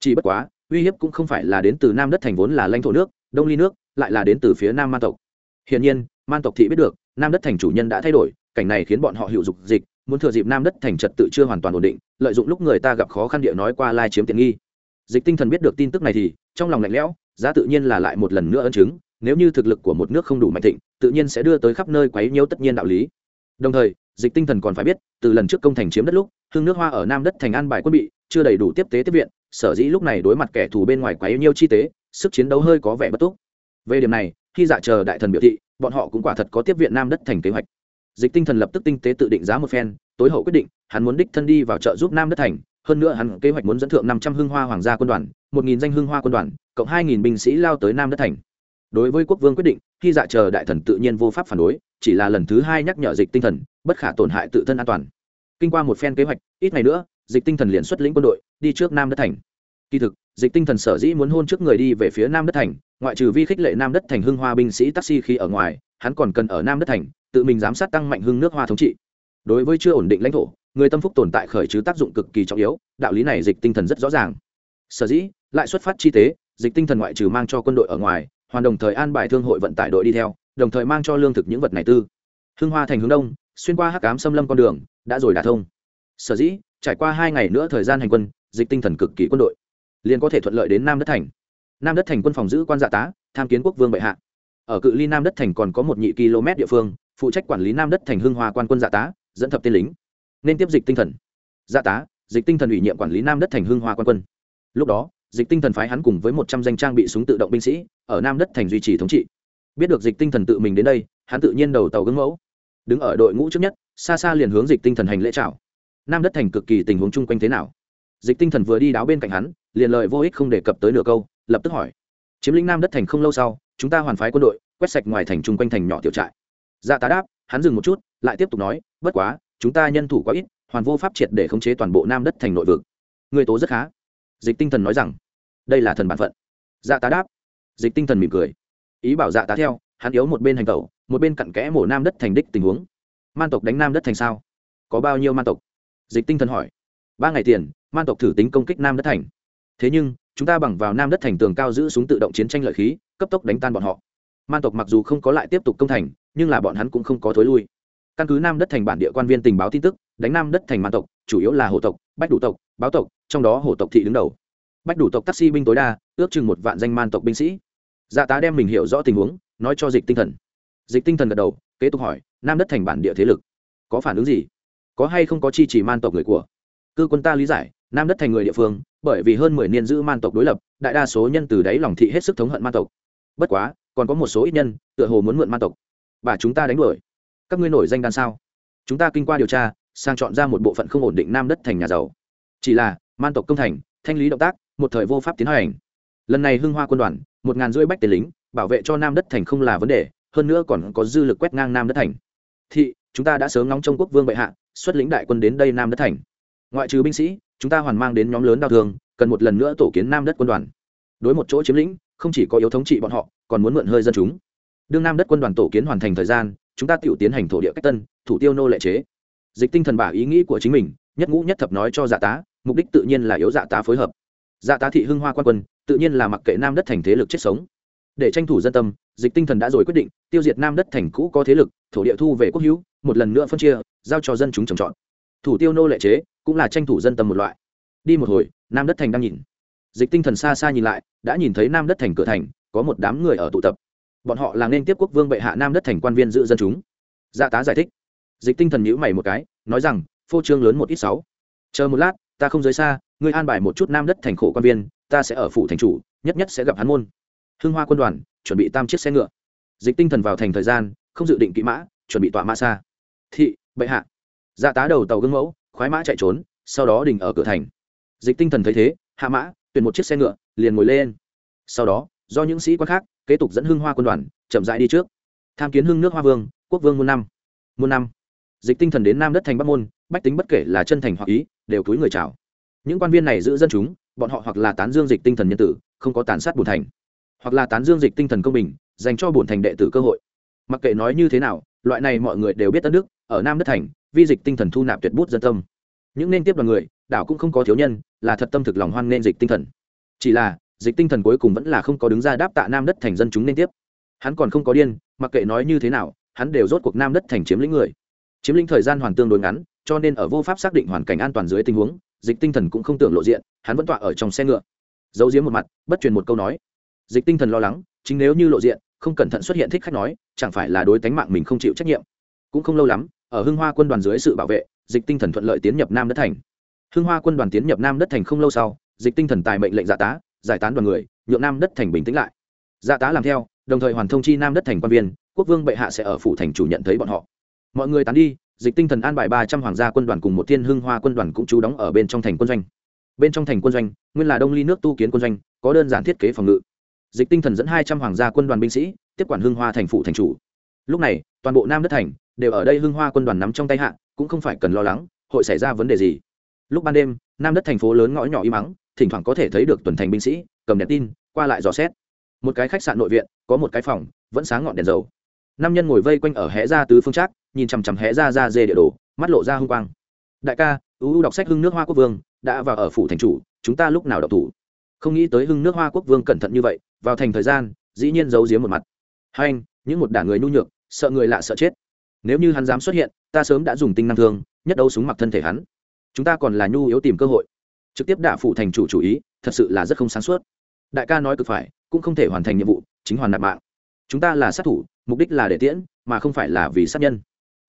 Chỉ bất quá, uy hiếp cũng không phải là đến từ nam đất thành vốn là lãnh thổ nước, đông ly nước, lại là đến từ phía nam man tộc. Hiển nhiên, man tộc thị biết được, nam đất thành chủ nhân đã thay đổi, cảnh này khiến bọn họ hiệu dục dịch, muốn thừa dịp nam đất thành trật tự chưa hoàn toàn ổn định, lợi dụng lúc người ta gặp khó khăn địa nói qua lai chiếm tiện nghi. Dịch tinh thần biết được tin tức này thì, trong lòng lạnh lẽo, giá tự nhiên là lại một lần nữa ân chứng, nếu như thực lực của một nước không đủ mạnh thịnh, tự nhiên sẽ đưa tới khắp nơi quấy nhiễu tất nhiên đạo lý. Đồng thời dịch tinh thần còn phải biết, từ lần trước công thành chiếm đất lúc, hương nước hoa ở nam đất thành an bài quân bị, chưa đầy đủ tiếp tế tiếp viện, sở dĩ lúc này đối mặt kẻ thù bên ngoài quá yêu nhiêu chi tế, sức chiến đấu hơi có vẻ bất túc. Về điểm này, khi dạ chờ đại thần biểu thị, bọn họ cũng quả thật có tiếp viện nam đất thành kế hoạch. Dịch tinh thần lập tức tinh tế tự định giá một phen, tối hậu quyết định, hắn muốn đích thân đi vào trợ giúp nam đất thành, hơn nữa hắn kế hoạch muốn dẫn thượng năm trăm hương hoa hoàng gia quân đoàn, một nghìn danh hương hoa quân đoàn, cộng hai nghìn binh sĩ lao tới nam đất thành. Đối với quốc vương quyết định, khi dạ chờ đại thần tự nhiên vô pháp phản đối, chỉ là lần thứ hai nhắc nhở dịch tinh thần bất khả tổn hại tự thân an toàn. Kinh qua một phen kế hoạch, ít ngày nữa, dịch tinh thần liền xuất lĩnh quân đội, đi trước nam đất thành. Kỳ thực, dịch tinh thần sở dĩ muốn hôn trước người đi về phía nam đất thành, ngoại trừ vi khích lệ nam đất thành hưng hoa binh sĩ taxi khi ở ngoài, hắn còn cần ở nam đất thành, tự mình giám sát tăng mạnh hưng nước hoa thống trị. Đối với chưa ổn định lãnh thổ, người tâm phúc tồn tại khởi chứ tác dụng cực kỳ trọng yếu, đạo lý này dịch tinh thần rất rõ ràng. Sở dĩ, lại xuất phát chi tế, dịch tinh thần ngoại trừ mang cho quân đội ở ngoài, hoàn đồng thời an bài thương hội vận tải đội đi theo, đồng thời mang cho lương thực những vật này tư. Hưng hoa thành hướng đông xuyên qua hắc cám xâm lâm con đường, đã rồi đả thông. Sở dĩ, trải qua hai ngày nữa thời gian hành quân, dịch tinh thần cực kỳ quân đội, liền có thể thuận lợi đến nam đất thành. Nam đất thành quân phòng giữ quan dạ tá, tham kiến quốc vương bệ hạ. Ở cự ly nam đất thành còn có một nhị km địa phương, phụ trách quản lý nam đất thành hưng hoa quan quân dạ tá, dẫn thập tên lính, nên tiếp dịch tinh thần. Dạ tá, dịch tinh thần ủy nhiệm quản lý nam đất thành hưng hoa quan quân. Lúc đó, dịch tinh thần phái hắn cùng với một trăm danh trang bị súng tự động binh sĩ, ở nam đất thành duy trì thống trị. Biết được dịch tinh thần tự mình đến đây, hắn tự nhiên đầu tàu gương mẫu đứng ở đội ngũ trước nhất, xa xa liền hướng dịch tinh thần hành lễ chào. Nam đất thành cực kỳ tình huống chung quanh thế nào? Dịch tinh thần vừa đi đáo bên cạnh hắn, liền lời vô ích không đề cập tới nửa câu, lập tức hỏi. Chiếm lĩnh nam đất thành không lâu sau, chúng ta hoàn phái quân đội, quét sạch ngoài thành chung quanh thành nhỏ tiểu trại. Dạ tá đáp, hắn dừng một chút, lại tiếp tục nói, bất quá, chúng ta nhân thủ quá ít, hoàn vô pháp triệt để khống chế toàn bộ nam đất thành nội vực. Người tố rất khá. Dịch tinh thần nói rằng, đây là thần bản phận. Dạ tá đáp. Dịch tinh thần mỉm cười. Ý bảo dạ tá theo hắn yếu một bên hành tẩu, một bên cặn kẽ mổ nam đất thành đích tình huống. Man tộc đánh nam đất thành sao? Có bao nhiêu man tộc? Dịch tinh thần hỏi. Ba ngày tiền, man tộc thử tính công kích nam đất thành. Thế nhưng, chúng ta bằng vào nam đất thành tường cao giữ súng tự động chiến tranh lợi khí, cấp tốc đánh tan bọn họ. Man tộc mặc dù không có lại tiếp tục công thành, nhưng là bọn hắn cũng không có thối lui. Căn cứ nam đất thành bản địa quan viên tình báo tin tức, đánh nam đất thành man tộc, chủ yếu là hộ tộc, bách đủ tộc, báo tộc, trong đó hộ tộc thị đứng đầu. Bách đủ tộc taxi binh tối đa, ước chừng một vạn danh man tộc binh sĩ. Dạ tá đem mình hiểu rõ tình huống nói cho dịch tinh thần. Dịch tinh thần gật đầu, kế tục hỏi, nam đất thành bản địa thế lực, có phản ứng gì? Có hay không có chi chỉ man tộc người của? Cư quân ta lý giải, nam đất thành người địa phương, bởi vì hơn mười niên giữ man tộc đối lập, đại đa số nhân từ đấy lòng thị hết sức thống hận man tộc. Bất quá, còn có một số ít nhân, tựa hồ muốn mượn man tộc. Và chúng ta đánh đuổi. Các ngươi nổi danh đan sao? Chúng ta kinh qua điều tra, sang chọn ra một bộ phận không ổn định nam đất thành nhà giàu. Chỉ là, man tộc công thành, thanh lý động tác, một thời vô pháp tiến hành. Lần này hưng hoa quân đoàn, một ngàn rưỡi bách tiền lính bảo vệ cho nam đất thành không là vấn đề, hơn nữa còn có dư lực quét ngang nam đất thành. Thị, chúng ta đã sớm ngóng trong quốc vương bệ hạ, xuất lĩnh đại quân đến đây nam đất thành. Ngoại trừ binh sĩ, chúng ta hoàn mang đến nhóm lớn đau thương, cần một lần nữa tổ kiến nam đất quân đoàn. Đối một chỗ chiếm lĩnh, không chỉ có yếu thống trị bọn họ, còn muốn mượn hơi dân chúng. Đương nam đất quân đoàn tổ kiến hoàn thành thời gian, chúng ta tự tiến hành thổ địa cách tân, thủ tiêu nô lệ chế. Dịch tinh thần bả ý nghĩ của chính mình, nhất ngũ nhất thập nói cho dạ tá, mục đích tự nhiên là yếu dạ tá phối hợp. Dạ tá thị hưng hoa quan quân, tự nhiên là mặc kệ nam đất thành thế lực chết sống để tranh thủ dân tâm, dịch tinh thần đã rồi quyết định, tiêu diệt nam đất thành cũ có thế lực, thổ địa thu về quốc hữu, một lần nữa phân chia, giao cho dân chúng trồng trọt. Thủ tiêu nô lệ chế, cũng là tranh thủ dân tâm một loại. Đi một hồi, nam đất thành đang nhìn. Dịch tinh thần xa xa nhìn lại, đã nhìn thấy nam đất thành cửa thành, có một đám người ở tụ tập. Bọn họ là nên tiếp quốc vương bệ hạ nam đất thành quan viên giữ dân chúng. Dạ tá giải thích. Dịch tinh thần nhữ mày một cái, nói rằng, phô trương lớn một ít sáu. Chờ một lát, ta không giới xa, ngươi an bài một chút nam đất thành khổ quan viên, ta sẽ ở phủ thành chủ, nhất nhất sẽ gặp hắn môn hưng hoa quân đoàn chuẩn bị tam chiếc xe ngựa. Dịch tinh thần vào thành thời gian, không dự định kỵ mã, chuẩn bị tọa mã xa. Thị, bệ hạ. Dạ tá đầu tàu gương mẫu, khoái mã chạy trốn, sau đó đình ở cửa thành. Dịch tinh thần thấy thế, hạ mã, tuyển một chiếc xe ngựa, liền ngồi lên. Sau đó, do những sĩ quan khác kế tục dẫn hưng hoa quân đoàn chậm rãi đi trước. Tham kiến hưng nước hoa vương, quốc vương muôn năm. Muôn năm. Dịch tinh thần đến nam đất thành bắc môn, bách tính bất kể là chân thành hoặc ý, đều túi người chào. Những quan viên này giữ dân chúng, bọn họ hoặc là tán dương dịch tinh thần nhân tử, không có tàn sát bùn thành hoặc là tán dương dịch tinh thần công bình, dành cho bổn thành đệ tử cơ hội. Mặc kệ nói như thế nào, loại này mọi người đều biết đất nước ở nam đất thành, vi dịch tinh thần thu nạp tuyệt bút dân tâm. Những nên tiếp đoàn người, đảo cũng không có thiếu nhân, là thật tâm thực lòng hoan nên dịch tinh thần. Chỉ là, dịch tinh thần cuối cùng vẫn là không có đứng ra đáp tạ nam đất thành dân chúng nên tiếp. Hắn còn không có điên, mặc kệ nói như thế nào, hắn đều rốt cuộc nam đất thành chiếm lĩnh người. Chiếm lĩnh thời gian hoàn tương đối ngắn, cho nên ở vô pháp xác định hoàn cảnh an toàn dưới tình huống, dịch tinh thần cũng không tưởng lộ diện, hắn vẫn tọa ở trong xe ngựa. Giấu giếm một mặt, bất truyền một câu nói dịch tinh thần lo lắng, chính nếu như lộ diện, không cẩn thận xuất hiện thích khách nói, chẳng phải là đối tánh mạng mình không chịu trách nhiệm. Cũng không lâu lắm, ở hưng hoa quân đoàn dưới sự bảo vệ, dịch tinh thần thuận lợi tiến nhập nam đất thành. Hưng hoa quân đoàn tiến nhập nam đất thành không lâu sau, dịch tinh thần tài mệnh lệnh giả tá, giải tán đoàn người, nhượng nam đất thành bình tĩnh lại. Giả tá làm theo, đồng thời hoàn thông chi nam đất thành quan viên, quốc vương bệ hạ sẽ ở phủ thành chủ nhận thấy bọn họ. Mọi người tán đi, dịch tinh thần an bài ba trăm hoàng gia quân đoàn cùng một thiên hưng hoa quân đoàn cũng trú đóng ở bên trong thành quân doanh. Bên trong thành quân doanh, nguyên là đông ly nước tu kiến quân doanh, có đơn giản thiết kế phòng ngự dịch tinh thần dẫn hai trăm hoàng gia quân đoàn binh sĩ, tiếp quản hưng hoa thành phủ thành chủ. Lúc này, toàn bộ nam đất thành đều ở đây hưng hoa quân đoàn nắm trong tay hạ, cũng không phải cần lo lắng hội xảy ra vấn đề gì. Lúc ban đêm, nam đất thành phố lớn ngõ nhỏ im mắng thỉnh thoảng có thể thấy được tuần thành binh sĩ, cầm đèn tin, qua lại dò xét. Một cái khách sạn nội viện, có một cái phòng, vẫn sáng ngọn đèn dầu. Nam nhân ngồi vây quanh ở hẽ ra tứ phương trác, nhìn chằm chằm hẽ ra ra dê địa đồ, mắt lộ ra hung quang. Đại ca ưu đọc sách hưng nước hoa quốc vương, đã vào ở phủ thành chủ, chúng ta lúc nào đọc thủ? Không nghĩ tới hưng nước hoa quốc vương cẩn thận như vậy, vào thành thời gian, dĩ nhiên giấu giếm một mặt. Hai anh, những một đảng người nhu nhược, sợ người lạ sợ chết. Nếu như hắn dám xuất hiện, ta sớm đã dùng tinh năng thương, nhất đấu súng mặc thân thể hắn. Chúng ta còn là nhu yếu tìm cơ hội. Trực tiếp đả phụ thành chủ chủ ý, thật sự là rất không sáng suốt. Đại ca nói cực phải, cũng không thể hoàn thành nhiệm vụ, chính hoàn nạp mạng. Chúng ta là sát thủ, mục đích là để tiễn, mà không phải là vì sát nhân.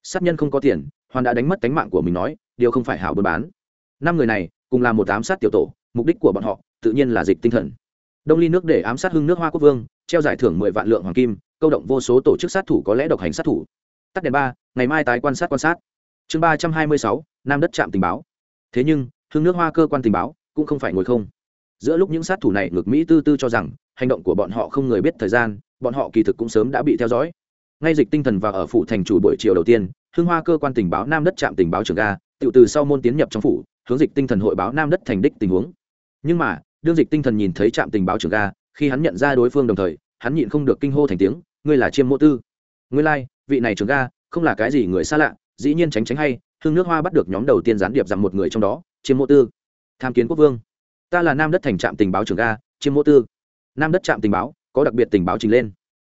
Sát nhân không có tiền, hoàn đã đánh mất cánh mạng của mình nói, điều không phải hảo buôn bán. Năm người này, cùng là một ám sát tiểu tổ mục đích của bọn họ tự nhiên là dịch tinh thần. Đông ly nước để ám sát hưng nước hoa quốc vương, treo giải thưởng mười vạn lượng hoàng kim, câu động vô số tổ chức sát thủ có lẽ độc hành sát thủ. Tắt đèn ba, ngày mai tái quan sát quan sát. Chương ba trăm hai mươi sáu, nam đất trạm tình báo. Thế nhưng, hưng nước hoa cơ quan tình báo cũng không phải ngồi không. Giữa lúc những sát thủ này ngược mỹ tư tư cho rằng hành động của bọn họ không người biết thời gian, bọn họ kỳ thực cũng sớm đã bị theo dõi. Ngay dịch tinh thần và ở phủ thành chủ buổi chiều đầu tiên, hưng hoa cơ quan tình báo nam đất trạm tình báo trường ga tự từ sau môn tiến nhập trong phủ, hướng dịch tinh thần hội báo nam đất thành đích tình huống nhưng mà đương dịch tinh thần nhìn thấy trạm tình báo trường ga khi hắn nhận ra đối phương đồng thời hắn nhịn không được kinh hô thành tiếng ngươi là chiêm mô tư. Ngươi lai、like, vị này trường ga không là cái gì người xa lạ dĩ nhiên tránh tránh hay hương nước hoa bắt được nhóm đầu tiên gián điệp rằng một người trong đó chiêm mô tư. Tham kiến quốc vương. Ta là nam đất thành trạm tình báo trường ga chiêm mô tư. Nam đất trạm tình báo có đặc biệt tình báo trình lên.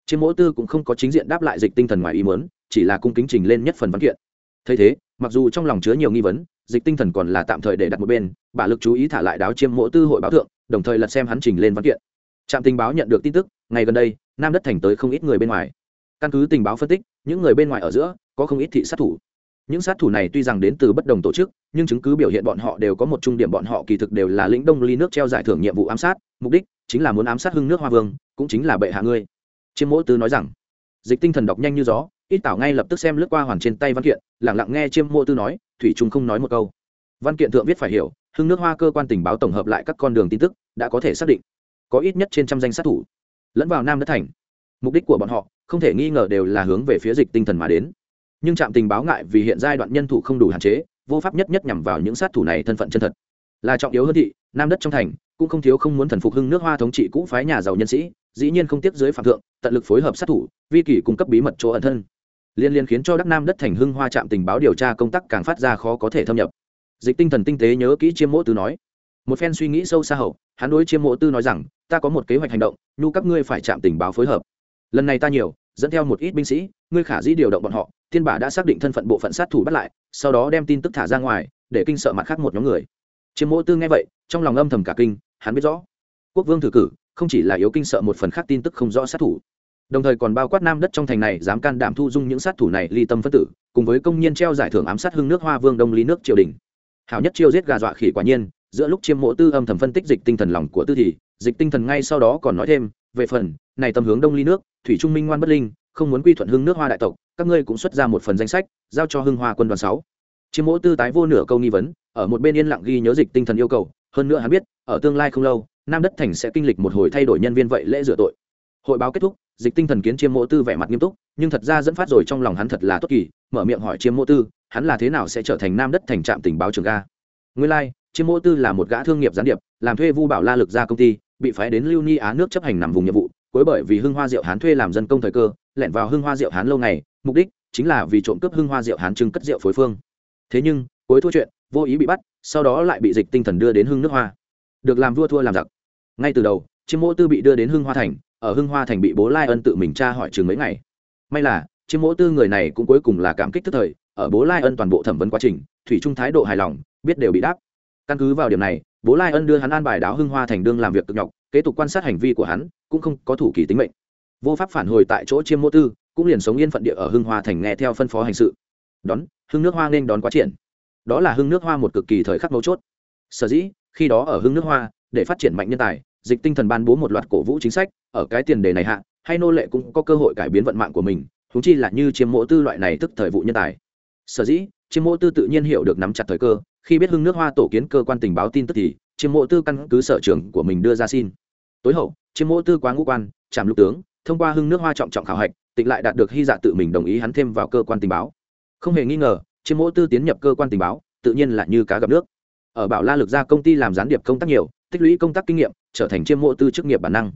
Chiêm mô tư cũng không có chính diện đáp lại dịch tinh thần ngoài ý mớn chỉ là cung kính trình lên nhất phần văn kiện. Thấy thế mặc dù trong lòng chứa nhiều nghi vấn dịch tinh thần còn là tạm thời để đặt một bên bả lực chú ý thả lại đáo chiêm mộ tư hội báo thượng, đồng thời lật xem hắn trình lên văn kiện. Trạm tình báo nhận được tin tức ngày gần đây, nam đất thành tới không ít người bên ngoài. Căn cứ tình báo phân tích, những người bên ngoài ở giữa, có không ít thị sát thủ. Những sát thủ này tuy rằng đến từ bất đồng tổ chức, nhưng chứng cứ biểu hiện bọn họ đều có một trung điểm bọn họ kỳ thực đều là lĩnh đông ly nước treo giải thưởng nhiệm vụ ám sát, mục đích chính là muốn ám sát hưng nước hoa vương, cũng chính là bệ hạ ngươi. Chiêm mỗ tư nói rằng, dịch tinh thần đọc nhanh như gió ít tảo ngay lập tức xem lướt qua hoàn trên tay văn kiện lẳng lặng nghe chiêm mô tư nói, thủy trung không nói một câu. Văn kiện thượng viết phải hiểu, hưng nước hoa cơ quan tình báo tổng hợp lại các con đường tin tức, đã có thể xác định. Có ít nhất trên trăm danh sát thủ. Lẫn vào nam đất thành. Mục đích của bọn họ, không thể nghi ngờ đều là hướng về phía dịch tinh thần mà đến. Nhưng trạm tình báo ngại vì hiện giai đoạn nhân thủ không đủ hạn chế, vô pháp nhất nhất nhằm vào những sát thủ này thân phận chân thật. Là trọng yếu hơn thị, nam đất trong thành, cũng không thiếu không muốn thần phục hưng nước hoa thống trị cũ phái nhà giàu nhân sĩ, dĩ nhiên không tiếp dưới phạm thượng, tận lực phối hợp sát thủ, vi kỷ cung cấp bí mật chỗ ẩn thân liên liên khiến cho đắc nam đất thành hưng hoa trạm tình báo điều tra công tác càng phát ra khó có thể thâm nhập. Dịch tinh thần tinh tế nhớ kỹ chiêm mộ tư nói. Một phen suy nghĩ sâu xa hậu, hắn đối chiêm mộ tư nói rằng, ta có một kế hoạch hành động, nhu các ngươi phải chạm tình báo phối hợp. Lần này ta nhiều, dẫn theo một ít binh sĩ, ngươi khả dĩ điều động bọn họ, thiên bả đã xác định thân phận bộ phận sát thủ bắt lại, sau đó đem tin tức thả ra ngoài, để kinh sợ mặt khác một nhóm người. Chiêm mộ tư nghe vậy, trong lòng âm thầm cả kinh, hắn biết rõ, quốc vương thử cử không chỉ là yếu kinh sợ một phần khác tin tức không rõ sát thủ đồng thời còn bao quát nam đất trong thành này dám can đảm thu dung những sát thủ này ly tâm phân tử, cùng với công nhân treo giải thưởng ám sát hưng nước hoa vương đông lý nước triều đình. Hảo nhất chiêu giết gà dọa khỉ quả nhiên, giữa lúc chiêm mộ tư âm thầm phân tích dịch tinh thần lòng của tư thì dịch tinh thần ngay sau đó còn nói thêm, về phần, này tầm hướng đông ly nước, thủy trung minh ngoan bất linh, không muốn quy thuận hưng nước hoa đại tộc, các ngươi cũng xuất ra một phần danh sách, giao cho hưng hoa quân đoàn sáu. Chiêm mộ tư tái vô nửa câu nghi vấn, ở một bên yên lặng ghi nhớ dịch tinh thần yêu cầu, hơn nữa hắn biết, ở tương lai không lâu, nam đất thành sẽ kinh lịch một hồi thay đổi nhân viên vậy lễ rửa tội. Hội báo kết thúc dịch tinh thần kiến chiêm mộ tư vẻ mặt nghiêm túc nhưng thật ra dẫn phát rồi trong lòng hắn thật là tốt kỳ mở miệng hỏi chiêm mộ tư hắn là thế nào sẽ trở thành nam đất thành trạm tình báo trường ga? Nguyên lai、like, chiêm mộ tư là một gã thương nghiệp gián điệp làm thuê vu bảo la lực ra công ty bị phái đến lưu ni á nước chấp hành nằm vùng nhiệm vụ cuối bởi vì hưng hoa diệu hán thuê làm dân công thời cơ lẻn vào hưng hoa diệu hán lâu ngày mục đích chính là vì trộm cướp hưng hoa diệu hán trưng cất rượu phối phương. Thế nhưng cuối thua chuyện vô ý bị bắt sau đó lại bị dịch tinh thần đưa đến hưng nước hoa. Được làm vua thua làm giặc. Ngay từ đầu chiêm mộ tư bị đưa đến hưng hoa thành, ở hưng hoa thành bị bố lai ân tự mình tra hỏi chừng mấy ngày. May là, chiêm mộ tư người này cũng cuối cùng là cảm kích tức thời, ở bố lai ân toàn bộ thẩm vấn quá trình, thủy trung thái độ hài lòng, biết đều bị đáp. Căn cứ vào điểm này, bố lai ân đưa hắn an bài đáo hưng hoa thành đương làm việc cực nhọc, kế tục quan sát hành vi của hắn, cũng không có thủ kỳ tính mệnh. Vô pháp phản hồi tại chỗ chiêm mô tư, cũng liền sống yên phận địa ở hưng hoa thành nghe theo phân phó hành sự. Đón, hưng nước hoa nên đón quá triển. Đó là hưng nước hoa một cực kỳ thời khắc mấu chốt. Sở dĩ, khi đó ở hưng nước hoa, để phát triển mạnh nhân tài dịch tinh thần ban bố một loạt cổ vũ chính sách, ở cái tiền đề này hạ, hay nô lệ cũng có cơ hội cải biến vận mạng của mình thúng chi là như chiêm mộ tư loại này tức thời vụ nhân tài. Sở dĩ chiêm mộ tư tự nhiên hiểu được nắm chặt thời cơ, khi biết hưng nước hoa tổ kiến cơ quan tình báo tin tức thì chiêm mộ tư căn cứ sở trường của mình đưa ra xin. Tối hậu chiêm mỗ tư quá ngũ quan, trạm lục tướng, thông qua hưng nước hoa trọng trọng khảo hạch, tịnh lại đạt được hy dạ tự mình đồng ý hắn thêm vào cơ quan tình báo. Không hề nghi ngờ chiêm mỗ tư tiến nhập cơ quan tình báo, tự nhiên là như cá gặp nước. Ở bảo la lực ra công ty làm gián điệp công tác nhiều, tích lũy công tác kinh nghiệm trở thành chiêm mộ tư chức nghiệp bản năng.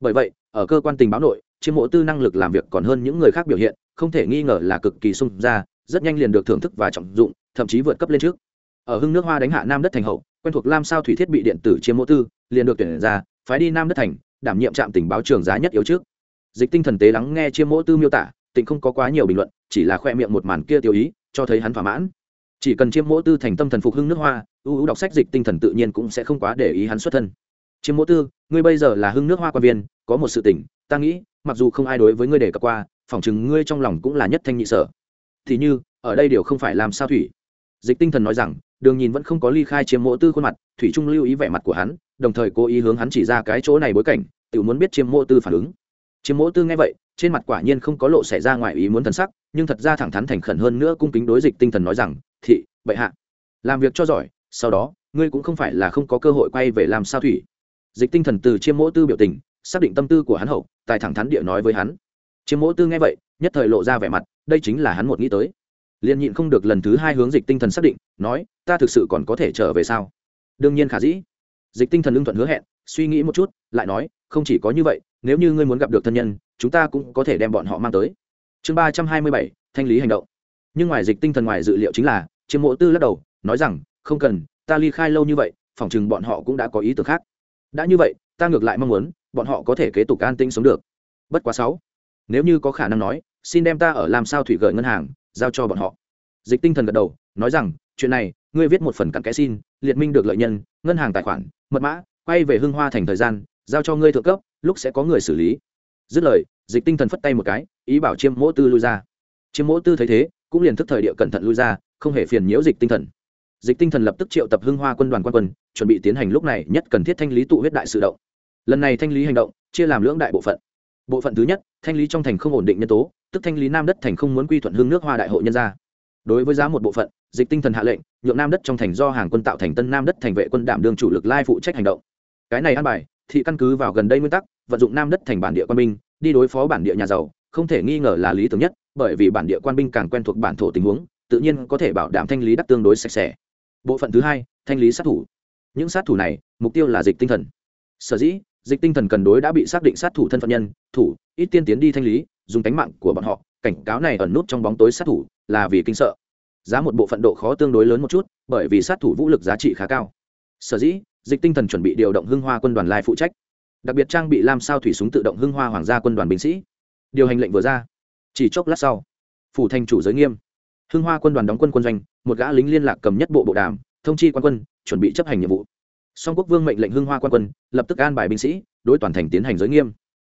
Bởi vậy, ở cơ quan tình báo nội, chiêm mộ tư năng lực làm việc còn hơn những người khác biểu hiện, không thể nghi ngờ là cực kỳ sung ra, rất nhanh liền được thưởng thức và trọng dụng, thậm chí vượt cấp lên trước. Ở hưng nước hoa đánh hạ nam đất thành hậu, quen thuộc lam sao thủy thiết bị điện tử chiêm mộ tư, liền được tuyển ra, phái đi nam đất thành, đảm nhiệm trạm tình báo trường giá nhất yếu trước. Dịch tinh thần tế lắng nghe chiêm mộ tư miêu tả, tịnh không có quá nhiều bình luận, chỉ là khoe miệng một màn kia tiêu ý, cho thấy hắn thỏa mãn. Chỉ cần chiêm mộ tư thành tâm thần phục hưng nước hoa ưu ưu đọc sách dịch tinh thần tự nhiên cũng sẽ không quá để ý hắn xuất thân chiêm mỗ tư, ngươi bây giờ là hưng nước hoa quan viên, có một sự tỉnh ta nghĩ, mặc dù không ai đối với ngươi đề cập qua, phỏng chừng ngươi trong lòng cũng là nhất thanh nhị sở. Thì như, ở đây điều không phải làm sao thủy. Dịch tinh thần nói rằng, đường nhìn vẫn không có ly khai chiêm mỗ tư khuôn mặt, thủy trung lưu ý vẻ mặt của hắn, đồng thời cố ý hướng hắn chỉ ra cái chỗ này bối cảnh, tự muốn biết chiêm mỗ tư phản ứng. Chiêm mỗ tư nghe vậy, trên mặt quả nhiên không có lộ xảy ra ngoài ý muốn thần sắc, nhưng thật ra thẳng thắn thành khẩn hơn nữa cung kính đối dịch tinh thần nói rằng, thị, bệ hạ, làm việc cho giỏi, sau đó, ngươi cũng không phải là không có cơ hội quay về làm sao thủy dịch tinh thần từ chiêm mỗ tư biểu tình, xác định tâm tư của hắn hậu, tài thẳng thắn địa nói với hắn. Chiêm mỗ tư nghe vậy, nhất thời lộ ra vẻ mặt, đây chính là hắn một nghĩ tới. Liền nhịn không được lần thứ hai hướng dịch tinh thần xác định, nói, ta thực sự còn có thể trở về sao? Đương nhiên khả dĩ. Dịch tinh thần lương thuận hứa hẹn, suy nghĩ một chút, lại nói, không chỉ có như vậy, nếu như ngươi muốn gặp được thân nhân, chúng ta cũng có thể đem bọn họ mang tới. Chương ba trăm hai mươi bảy, thanh lý hành động. Nhưng ngoài dịch tinh thần ngoài dự liệu chính là, chiêm mộ tư lắc đầu, nói rằng, không cần, ta ly khai lâu như vậy phỏng chừng bọn họ cũng đã có ý tưởng khác đã như vậy, ta ngược lại mong muốn, bọn họ có thể kế tục an tinh sống được. Bất quá sáu. Nếu như có khả năng nói, xin đem ta ở làm sao thủy gợi ngân hàng, giao cho bọn họ. Dịch tinh thần gật đầu, nói rằng, chuyện này, ngươi viết một phần cặn kẽ xin, liệt minh được lợi nhân, ngân hàng tài khoản, mật mã, quay về hưng hoa thành thời gian, giao cho ngươi thượng cấp, lúc sẽ có người xử lý. Dứt lời, dịch tinh thần phất tay một cái, ý bảo chiêm mỗ tư lui ra. Chiêm mỗ tư thấy thế, cũng liền thức thời địa cẩn thận lui ra, không hề phiền nhiễu dịch tinh thần dịch tinh thần lập tức triệu tập hưng hoa quân đoàn quan quân, chuẩn bị tiến hành lúc này nhất cần thiết thanh lý tụ huyết đại sự động. Lần này thanh lý hành động, chia làm lưỡng đại bộ phận. Bộ phận thứ nhất, thanh lý trong thành không ổn định nhân tố, tức thanh lý nam đất thành không muốn quy thuận hương nước hoa đại hội nhân gia. Đối với giá một bộ phận, dịch tinh thần hạ lệnh, nhượng nam đất trong thành do hàng quân tạo thành tân nam đất thành vệ quân đảm đương chủ lực lai phụ trách hành động. Cái này an bài, thị căn cứ vào gần đây nguyên tắc, vận dụng nam đất thành bản địa quân binh, đi đối phó bản địa nhà giàu, không thể nghi ngờ là lý tưởng nhất, bởi vì bản địa quan binh càng quen thuộc bản thổ tình huống, tự nhiên có thể bảo đảm thanh lý đắc tương đối sạch sẽ bộ phận thứ hai, thanh lý sát thủ. Những sát thủ này, mục tiêu là dịch tinh thần. Sở dĩ, dịch tinh thần cần đối đã bị xác định sát thủ thân phận nhân, thủ, ít tiên tiến đi thanh lý, dùng tánh mạng của bọn họ. Cảnh cáo này ẩn nút trong bóng tối sát thủ, là vì kinh sợ. Giá một bộ phận độ khó tương đối lớn một chút, bởi vì sát thủ vũ lực giá trị khá cao. Sở dĩ, dịch tinh thần chuẩn bị điều động hưng hoa quân đoàn lai phụ trách. Đặc biệt trang bị làm sao thủy súng tự động hưng hoa hoàng gia quân đoàn binh sĩ. Điều hành lệnh vừa ra. Chỉ chốc lát sau, phủ thành chủ giới nghiêm hưng hoa quân đoàn đóng quân quân doanh, một gã lính liên lạc cầm nhất bộ bộ đàm, thông chi quan quân, chuẩn bị chấp hành nhiệm vụ. Song quốc vương mệnh lệnh hưng hoa quan quân, lập tức an bài binh sĩ, đối toàn thành tiến hành giới nghiêm.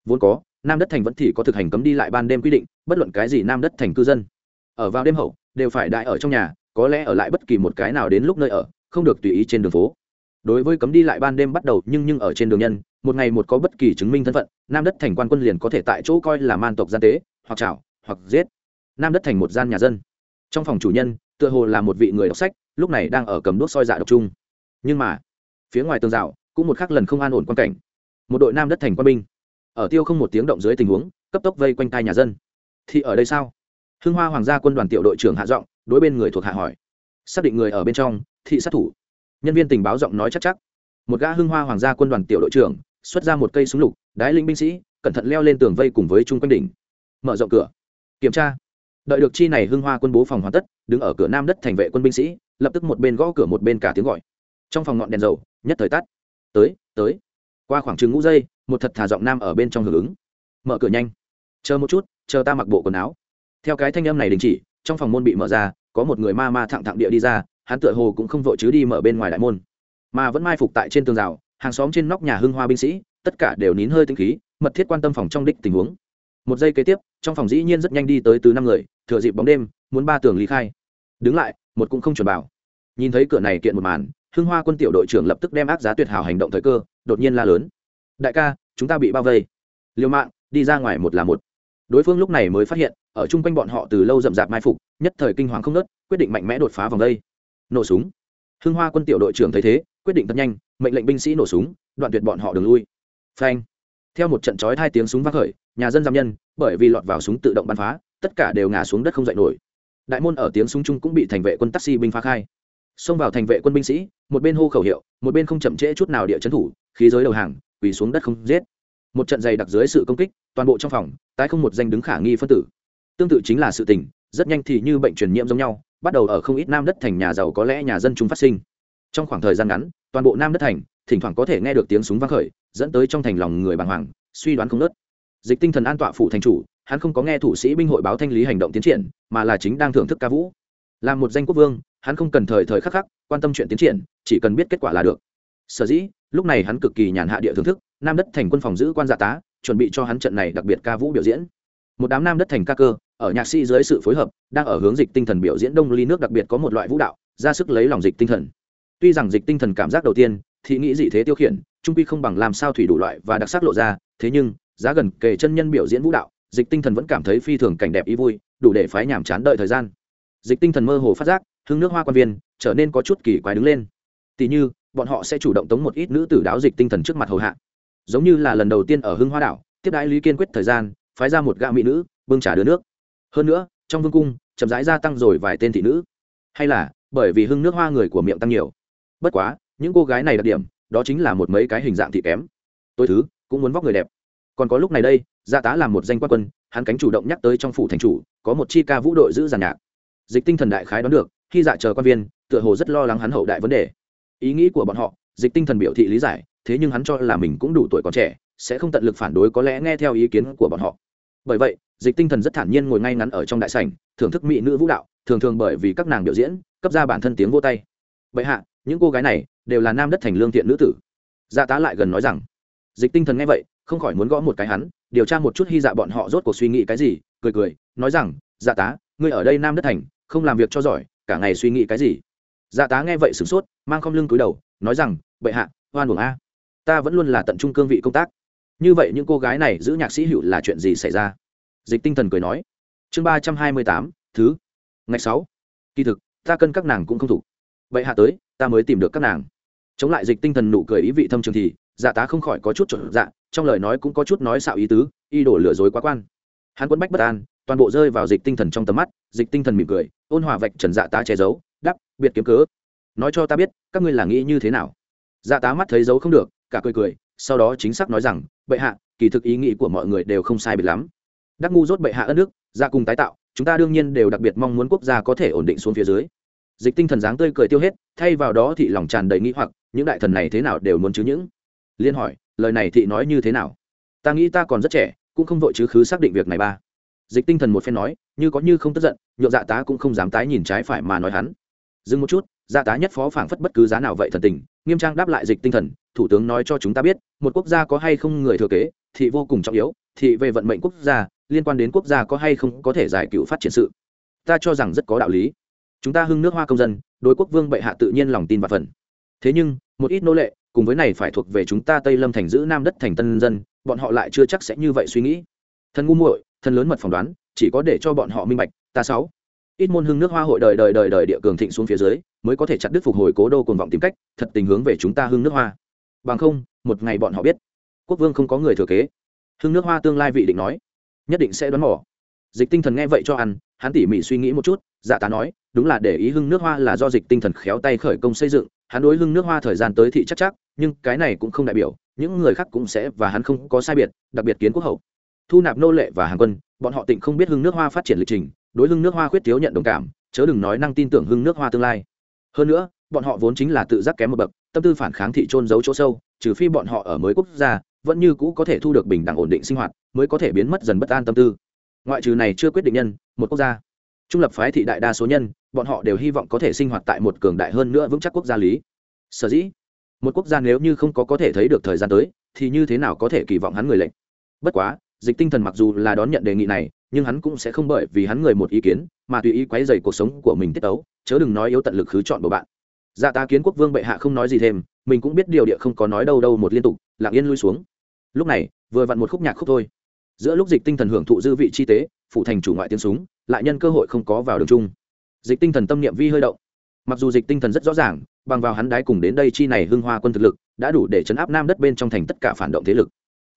Vốn có, nam đất thành vẫn thì có thực hành cấm đi lại ban đêm quy định, bất luận cái gì nam đất thành cư dân, ở vào đêm hậu, đều phải đại ở trong nhà, có lẽ ở lại bất kỳ một cái nào đến lúc nơi ở, không được tùy ý trên đường phố. Đối với cấm đi lại ban đêm bắt đầu nhưng nhưng ở trên đường nhân, một ngày một có bất kỳ chứng minh thân phận, nam đất thành quan quân liền có thể tại chỗ coi là man tộc gian tế, hoặc chảo hoặc giết. Nam đất thành một gian nhà dân trong phòng chủ nhân, tựa hồ là một vị người đọc sách, lúc này đang ở cầm đốt soi dạ độc trung. nhưng mà, phía ngoài tường rào, cũng một khắc lần không an ổn quan cảnh. Một đội nam đất thành quân binh. Ở tiêu không một tiếng động dưới tình huống, cấp tốc vây quanh tai nhà dân. Thì ở đây sao? Hưng hoa hoàng gia quân đoàn tiểu đội trưởng hạ giọng, đối bên người thuộc hạ hỏi. Xác định người ở bên trong, thị sát thủ. Nhân viên tình báo giọng nói chắc chắc. Một gã hưng hoa hoàng gia quân đoàn tiểu đội trưởng, xuất ra một cây súng lục, đái linh binh sĩ, cẩn thận leo lên tường vây cùng với chung quanh đỉnh. Mở rộng cửa. Kiểm tra đợi được chi này hưng hoa quân bố phòng hoàn tất, đứng ở cửa nam đất thành vệ quân binh sĩ, lập tức một bên gõ cửa một bên cả tiếng gọi. Trong phòng ngọn đèn dầu, nhất thời tắt. Tới tới. Qua khoảng chừng ngũ giây, một thật thả giọng nam ở bên trong hưởng ứng. Mở cửa nhanh. Chờ một chút, chờ ta mặc bộ quần áo. Theo cái thanh âm này đình chỉ, trong phòng môn bị mở ra, có một người ma ma thẳng thẳng địa đi ra, hắn tựa hồ cũng không vội chứ đi mở bên ngoài đại môn. Mà vẫn mai phục tại trên tường rào, hàng xóm trên nóc nhà hưng hoa binh sĩ, tất cả đều nín hơi tinh khí, mật thiết quan tâm phòng trong đích tình huống. Một giây kế tiếp, trong phòng dĩ nhiên rất nhanh đi tới từ năm người thừa dịp bóng đêm, muốn ba tường lý khai. Đứng lại, một cũng không chuẩn bảo. Nhìn thấy cửa này kiện một màn, hưng hoa quân tiểu đội trưởng lập tức đem áp giá tuyệt hảo hành động thời cơ, đột nhiên la lớn. Đại ca, chúng ta bị bao vây. Liều mạng, đi ra ngoài một là một. Đối phương lúc này mới phát hiện, ở chung quanh bọn họ từ lâu rậm rạp mai phục, nhất thời kinh hoàng không nớt quyết định mạnh mẽ đột phá vòng đây. Nổ súng. Hưng hoa quân tiểu đội trưởng thấy thế, quyết định thật nhanh, mệnh lệnh binh sĩ nổ súng, đoạn tuyệt bọn họ đường lui. Phanh. Theo một trận chói hai tiếng súng vang khởi, nhà dân giam nhân, bởi vì lọt vào súng tự động bắn phá tất cả đều ngã xuống đất không dậy nổi. Đại môn ở tiếng súng chung cũng bị thành vệ quân taxi binh phá khai. Xông vào thành vệ quân binh sĩ, một bên hô khẩu hiệu, một bên không chậm trễ chút nào địa chấn thủ, khí giới đầu hàng, quỳ xuống đất không giết. Một trận dày đặc dưới sự công kích, toàn bộ trong phòng, tái không một danh đứng khả nghi phân tử. Tương tự chính là sự tình, rất nhanh thì như bệnh truyền nhiễm giống nhau, bắt đầu ở không ít nam đất thành nhà giàu có lẽ nhà dân chúng phát sinh. Trong khoảng thời gian ngắn, toàn bộ nam đất thành, thỉnh thoảng có thể nghe được tiếng súng vang khởi, dẫn tới trong thành lòng người bàng hoàng, suy đoán không nớt. Dịch tinh thần an tọa phủ thành chủ hắn không có nghe thủ sĩ binh hội báo thanh lý hành động tiến triển, mà là chính đang thưởng thức ca vũ. Là một danh quốc vương, hắn không cần thời thời khắc khắc quan tâm chuyện tiến triển, chỉ cần biết kết quả là được. Sở dĩ, lúc này hắn cực kỳ nhàn hạ địa thưởng thức, nam đất thành quân phòng giữ quan dạ tá, chuẩn bị cho hắn trận này đặc biệt ca vũ biểu diễn. Một đám nam đất thành ca cơ, ở nhạc sĩ dưới sự phối hợp, đang ở hướng dịch tinh thần biểu diễn đông ly nước đặc biệt có một loại vũ đạo, ra sức lấy lòng dịch tinh thần. Tuy rằng dịch tinh thần cảm giác đầu tiên, thì nghĩ dị thế tiêu khiển, trung quy không bằng làm sao thủy đủ loại và đặc sắc lộ ra, thế nhưng, giá gần kề chân nhân biểu diễn vũ đạo dịch tinh thần vẫn cảm thấy phi thường cảnh đẹp ý vui, đủ để phái nhàm chán đợi thời gian. Dịch tinh thần mơ hồ phát giác, hương nước hoa quan viên trở nên có chút kỳ quái đứng lên. Tỉ như, bọn họ sẽ chủ động tống một ít nữ tử đáo dịch tinh thần trước mặt hầu hạ. Giống như là lần đầu tiên ở hưng hoa đảo, tiếp đãi lý kiên quyết thời gian, phái ra một gã mỹ nữ, bưng trả đưa nước. Hơn nữa, trong vương cung, chậm rãi gia tăng rồi vài tên thị nữ. Hay là, bởi vì hưng nước hoa người của miệng tăng nhiều. Bất quá, những cô gái này đặc điểm, đó chính là một mấy cái hình dạng thị kém. Tôi thứ, cũng muốn vóc người đẹp. Còn có lúc này đây gia tá làm một danh quan quân, hắn cánh chủ động nhắc tới trong phủ thành chủ, có một chi ca vũ đội giữ giàn nhạc. Dịch tinh thần đại khái đoán được, khi dạ chờ quan viên, tựa hồ rất lo lắng hắn hậu đại vấn đề. Ý nghĩ của bọn họ, dịch tinh thần biểu thị lý giải, thế nhưng hắn cho là mình cũng đủ tuổi còn trẻ, sẽ không tận lực phản đối có lẽ nghe theo ý kiến của bọn họ. Bởi vậy, dịch tinh thần rất thản nhiên ngồi ngay ngắn ở trong đại sảnh, thưởng thức mỹ nữ vũ đạo, thường thường bởi vì các nàng biểu diễn, cấp ra bản thân tiếng vô tay. Vậy hạ, những cô gái này đều là nam đất thành lương thiện nữ tử. Dạ tá lại gần nói rằng, dịch tinh thần nghe vậy, không khỏi muốn gõ một cái hắn điều tra một chút hy dạ bọn họ rốt cuộc suy nghĩ cái gì, cười cười, nói rằng dạ tá, ngươi ở đây nam đất thành, không làm việc cho giỏi, cả ngày suy nghĩ cái gì? Dạ tá nghe vậy sửng sốt, mang không lưng cúi đầu, nói rằng, bệ hạ hoan buồng a. Ta vẫn luôn là tận trung cương vị công tác. Như vậy những cô gái này giữ nhạc sĩ hữu là chuyện gì xảy ra? Dịch tinh thần cười nói. Chương ba trăm hai mươi tám, thứ, ngày sáu. Kỳ thực, ta cân các nàng cũng không thủ. Vậy hạ tới, ta mới tìm được các nàng. Chống lại dịch tinh thần nụ cười ý vị thâm trường thì dạ tá không khỏi có chút trở dạ trong lời nói cũng có chút nói xạo ý tứ, y đổ lừa dối quá quan. Hắn quấn bách bất an, toàn bộ rơi vào dịch tinh thần trong tầm mắt, dịch tinh thần mỉm cười, ôn hòa vạch trần dạ tá che giấu đắp biệt kiếm cớ. Nói cho ta biết, các ngươi là nghĩ như thế nào? Dạ tá mắt thấy giấu không được, cả cười cười, sau đó chính xác nói rằng, bệ hạ, kỳ thực ý nghĩ của mọi người đều không sai biệt lắm. Đắc ngu rốt bệ hạ ân nước ra cùng tái tạo, chúng ta đương nhiên đều đặc biệt mong muốn quốc gia có thể ổn định xuống phía dưới. Dịch tinh thần dáng tươi cười tiêu hết, thay vào đó thì lòng tràn đầy nghĩ hoặc, những đại thần này thế nào đều muốn chứ những. Liên hỏi lời này thị nói như thế nào? Ta nghĩ ta còn rất trẻ, cũng không vội chứ khứ xác định việc này ba. Dịch tinh thần một phen nói, như có như không tức giận nhộn dạ tá cũng không dám tái nhìn trái phải mà nói hắn. Dừng một chút dạ tá nhất phó phảng phất bất cứ giá nào vậy thần tình, nghiêm trang đáp lại dịch tinh thần, thủ tướng nói cho chúng ta biết, một quốc gia có hay không người thừa kế, thì vô cùng trọng yếu, thì về vận mệnh quốc gia, liên quan đến quốc gia có hay không có thể giải cứu phát triển sự. Ta cho rằng rất có đạo lý. Chúng ta hưng nước hoa công dân, đối quốc vương bệ hạ tự nhiên lòng tin và phần. Thế nhưng, một ít nô lệ cùng với này phải thuộc về chúng ta tây lâm thành giữ nam đất thành tân dân, bọn họ lại chưa chắc sẽ như vậy suy nghĩ. Thân ngu muội thân lớn mật phỏng đoán, chỉ có để cho bọn họ minh bạch, ta sáu. Ít môn hưng nước hoa hội đời đời đời đời địa cường thịnh xuống phía dưới, mới có thể chặt đứt phục hồi cố đô cuồng vọng tìm cách, thật tình hướng về chúng ta hưng nước hoa. Bằng không, một ngày bọn họ biết, quốc vương không có người thừa kế. Hưng nước hoa tương lai vị định nói, nhất định sẽ đoán mỏ dịch tinh thần nghe vậy cho ăn, hắn tỉ mỉ suy nghĩ một chút dạ tá nói, đúng là để ý hưng nước hoa là do dịch tinh thần khéo tay khởi công xây dựng, hắn đối hưng nước hoa thời gian tới thị chắc chắc nhưng cái này cũng không đại biểu những người khác cũng sẽ và hắn không có sai biệt, đặc biệt kiến quốc hậu. Thu nạp nô lệ và hàng quân, bọn họ tịnh không biết hưng nước hoa phát triển lịch trình, đối hưng nước hoa khuyết thiếu nhận đồng cảm, chớ đừng nói năng tin tưởng hưng nước hoa tương lai. Hơn nữa, bọn họ vốn chính là tự giác kém một bậc, tâm tư phản kháng thị trôn giấu chỗ sâu, trừ phi bọn họ ở mới quốc gia, vẫn như cũ có thể thu được bình đẳng ổn định sinh hoạt, mới có thể biến mất dần bất an tâm tư. Ngoại trừ này chưa quyết định nhân, một quốc gia. Trung lập phái thị đại đa số nhân, bọn họ đều hy vọng có thể sinh hoạt tại một cường đại hơn nữa vững chắc quốc gia lý. Sở dĩ một quốc gia nếu như không có có thể thấy được thời gian tới, thì như thế nào có thể kỳ vọng hắn người lệnh? Bất quá, dịch tinh thần mặc dù là đón nhận đề nghị này, nhưng hắn cũng sẽ không bởi vì hắn người một ý kiến, mà tùy ý quấy dày cuộc sống của mình tiết tấu, chớ đừng nói yếu tận lực khứ chọn bầu bạn. Dạ ta kiến quốc vương bệ hạ không nói gì thêm, mình cũng biết điều địa không có nói đâu đâu một liên tục, lặng yên lui xuống. Lúc này, vừa vặn một khúc nhạc khúc thôi. Giữa lúc dịch tinh thần hưởng thụ dư vị chi tế phụ thành chủ ngoại tiếng súng, lại nhân cơ hội không có vào đường chung. Dịch tinh thần tâm niệm vi hơi động. Mặc dù dịch tinh thần rất rõ ràng bằng vào hắn đái cùng đến đây chi này hưng hoa quân thực lực, đã đủ để chấn áp nam đất bên trong thành tất cả phản động thế lực.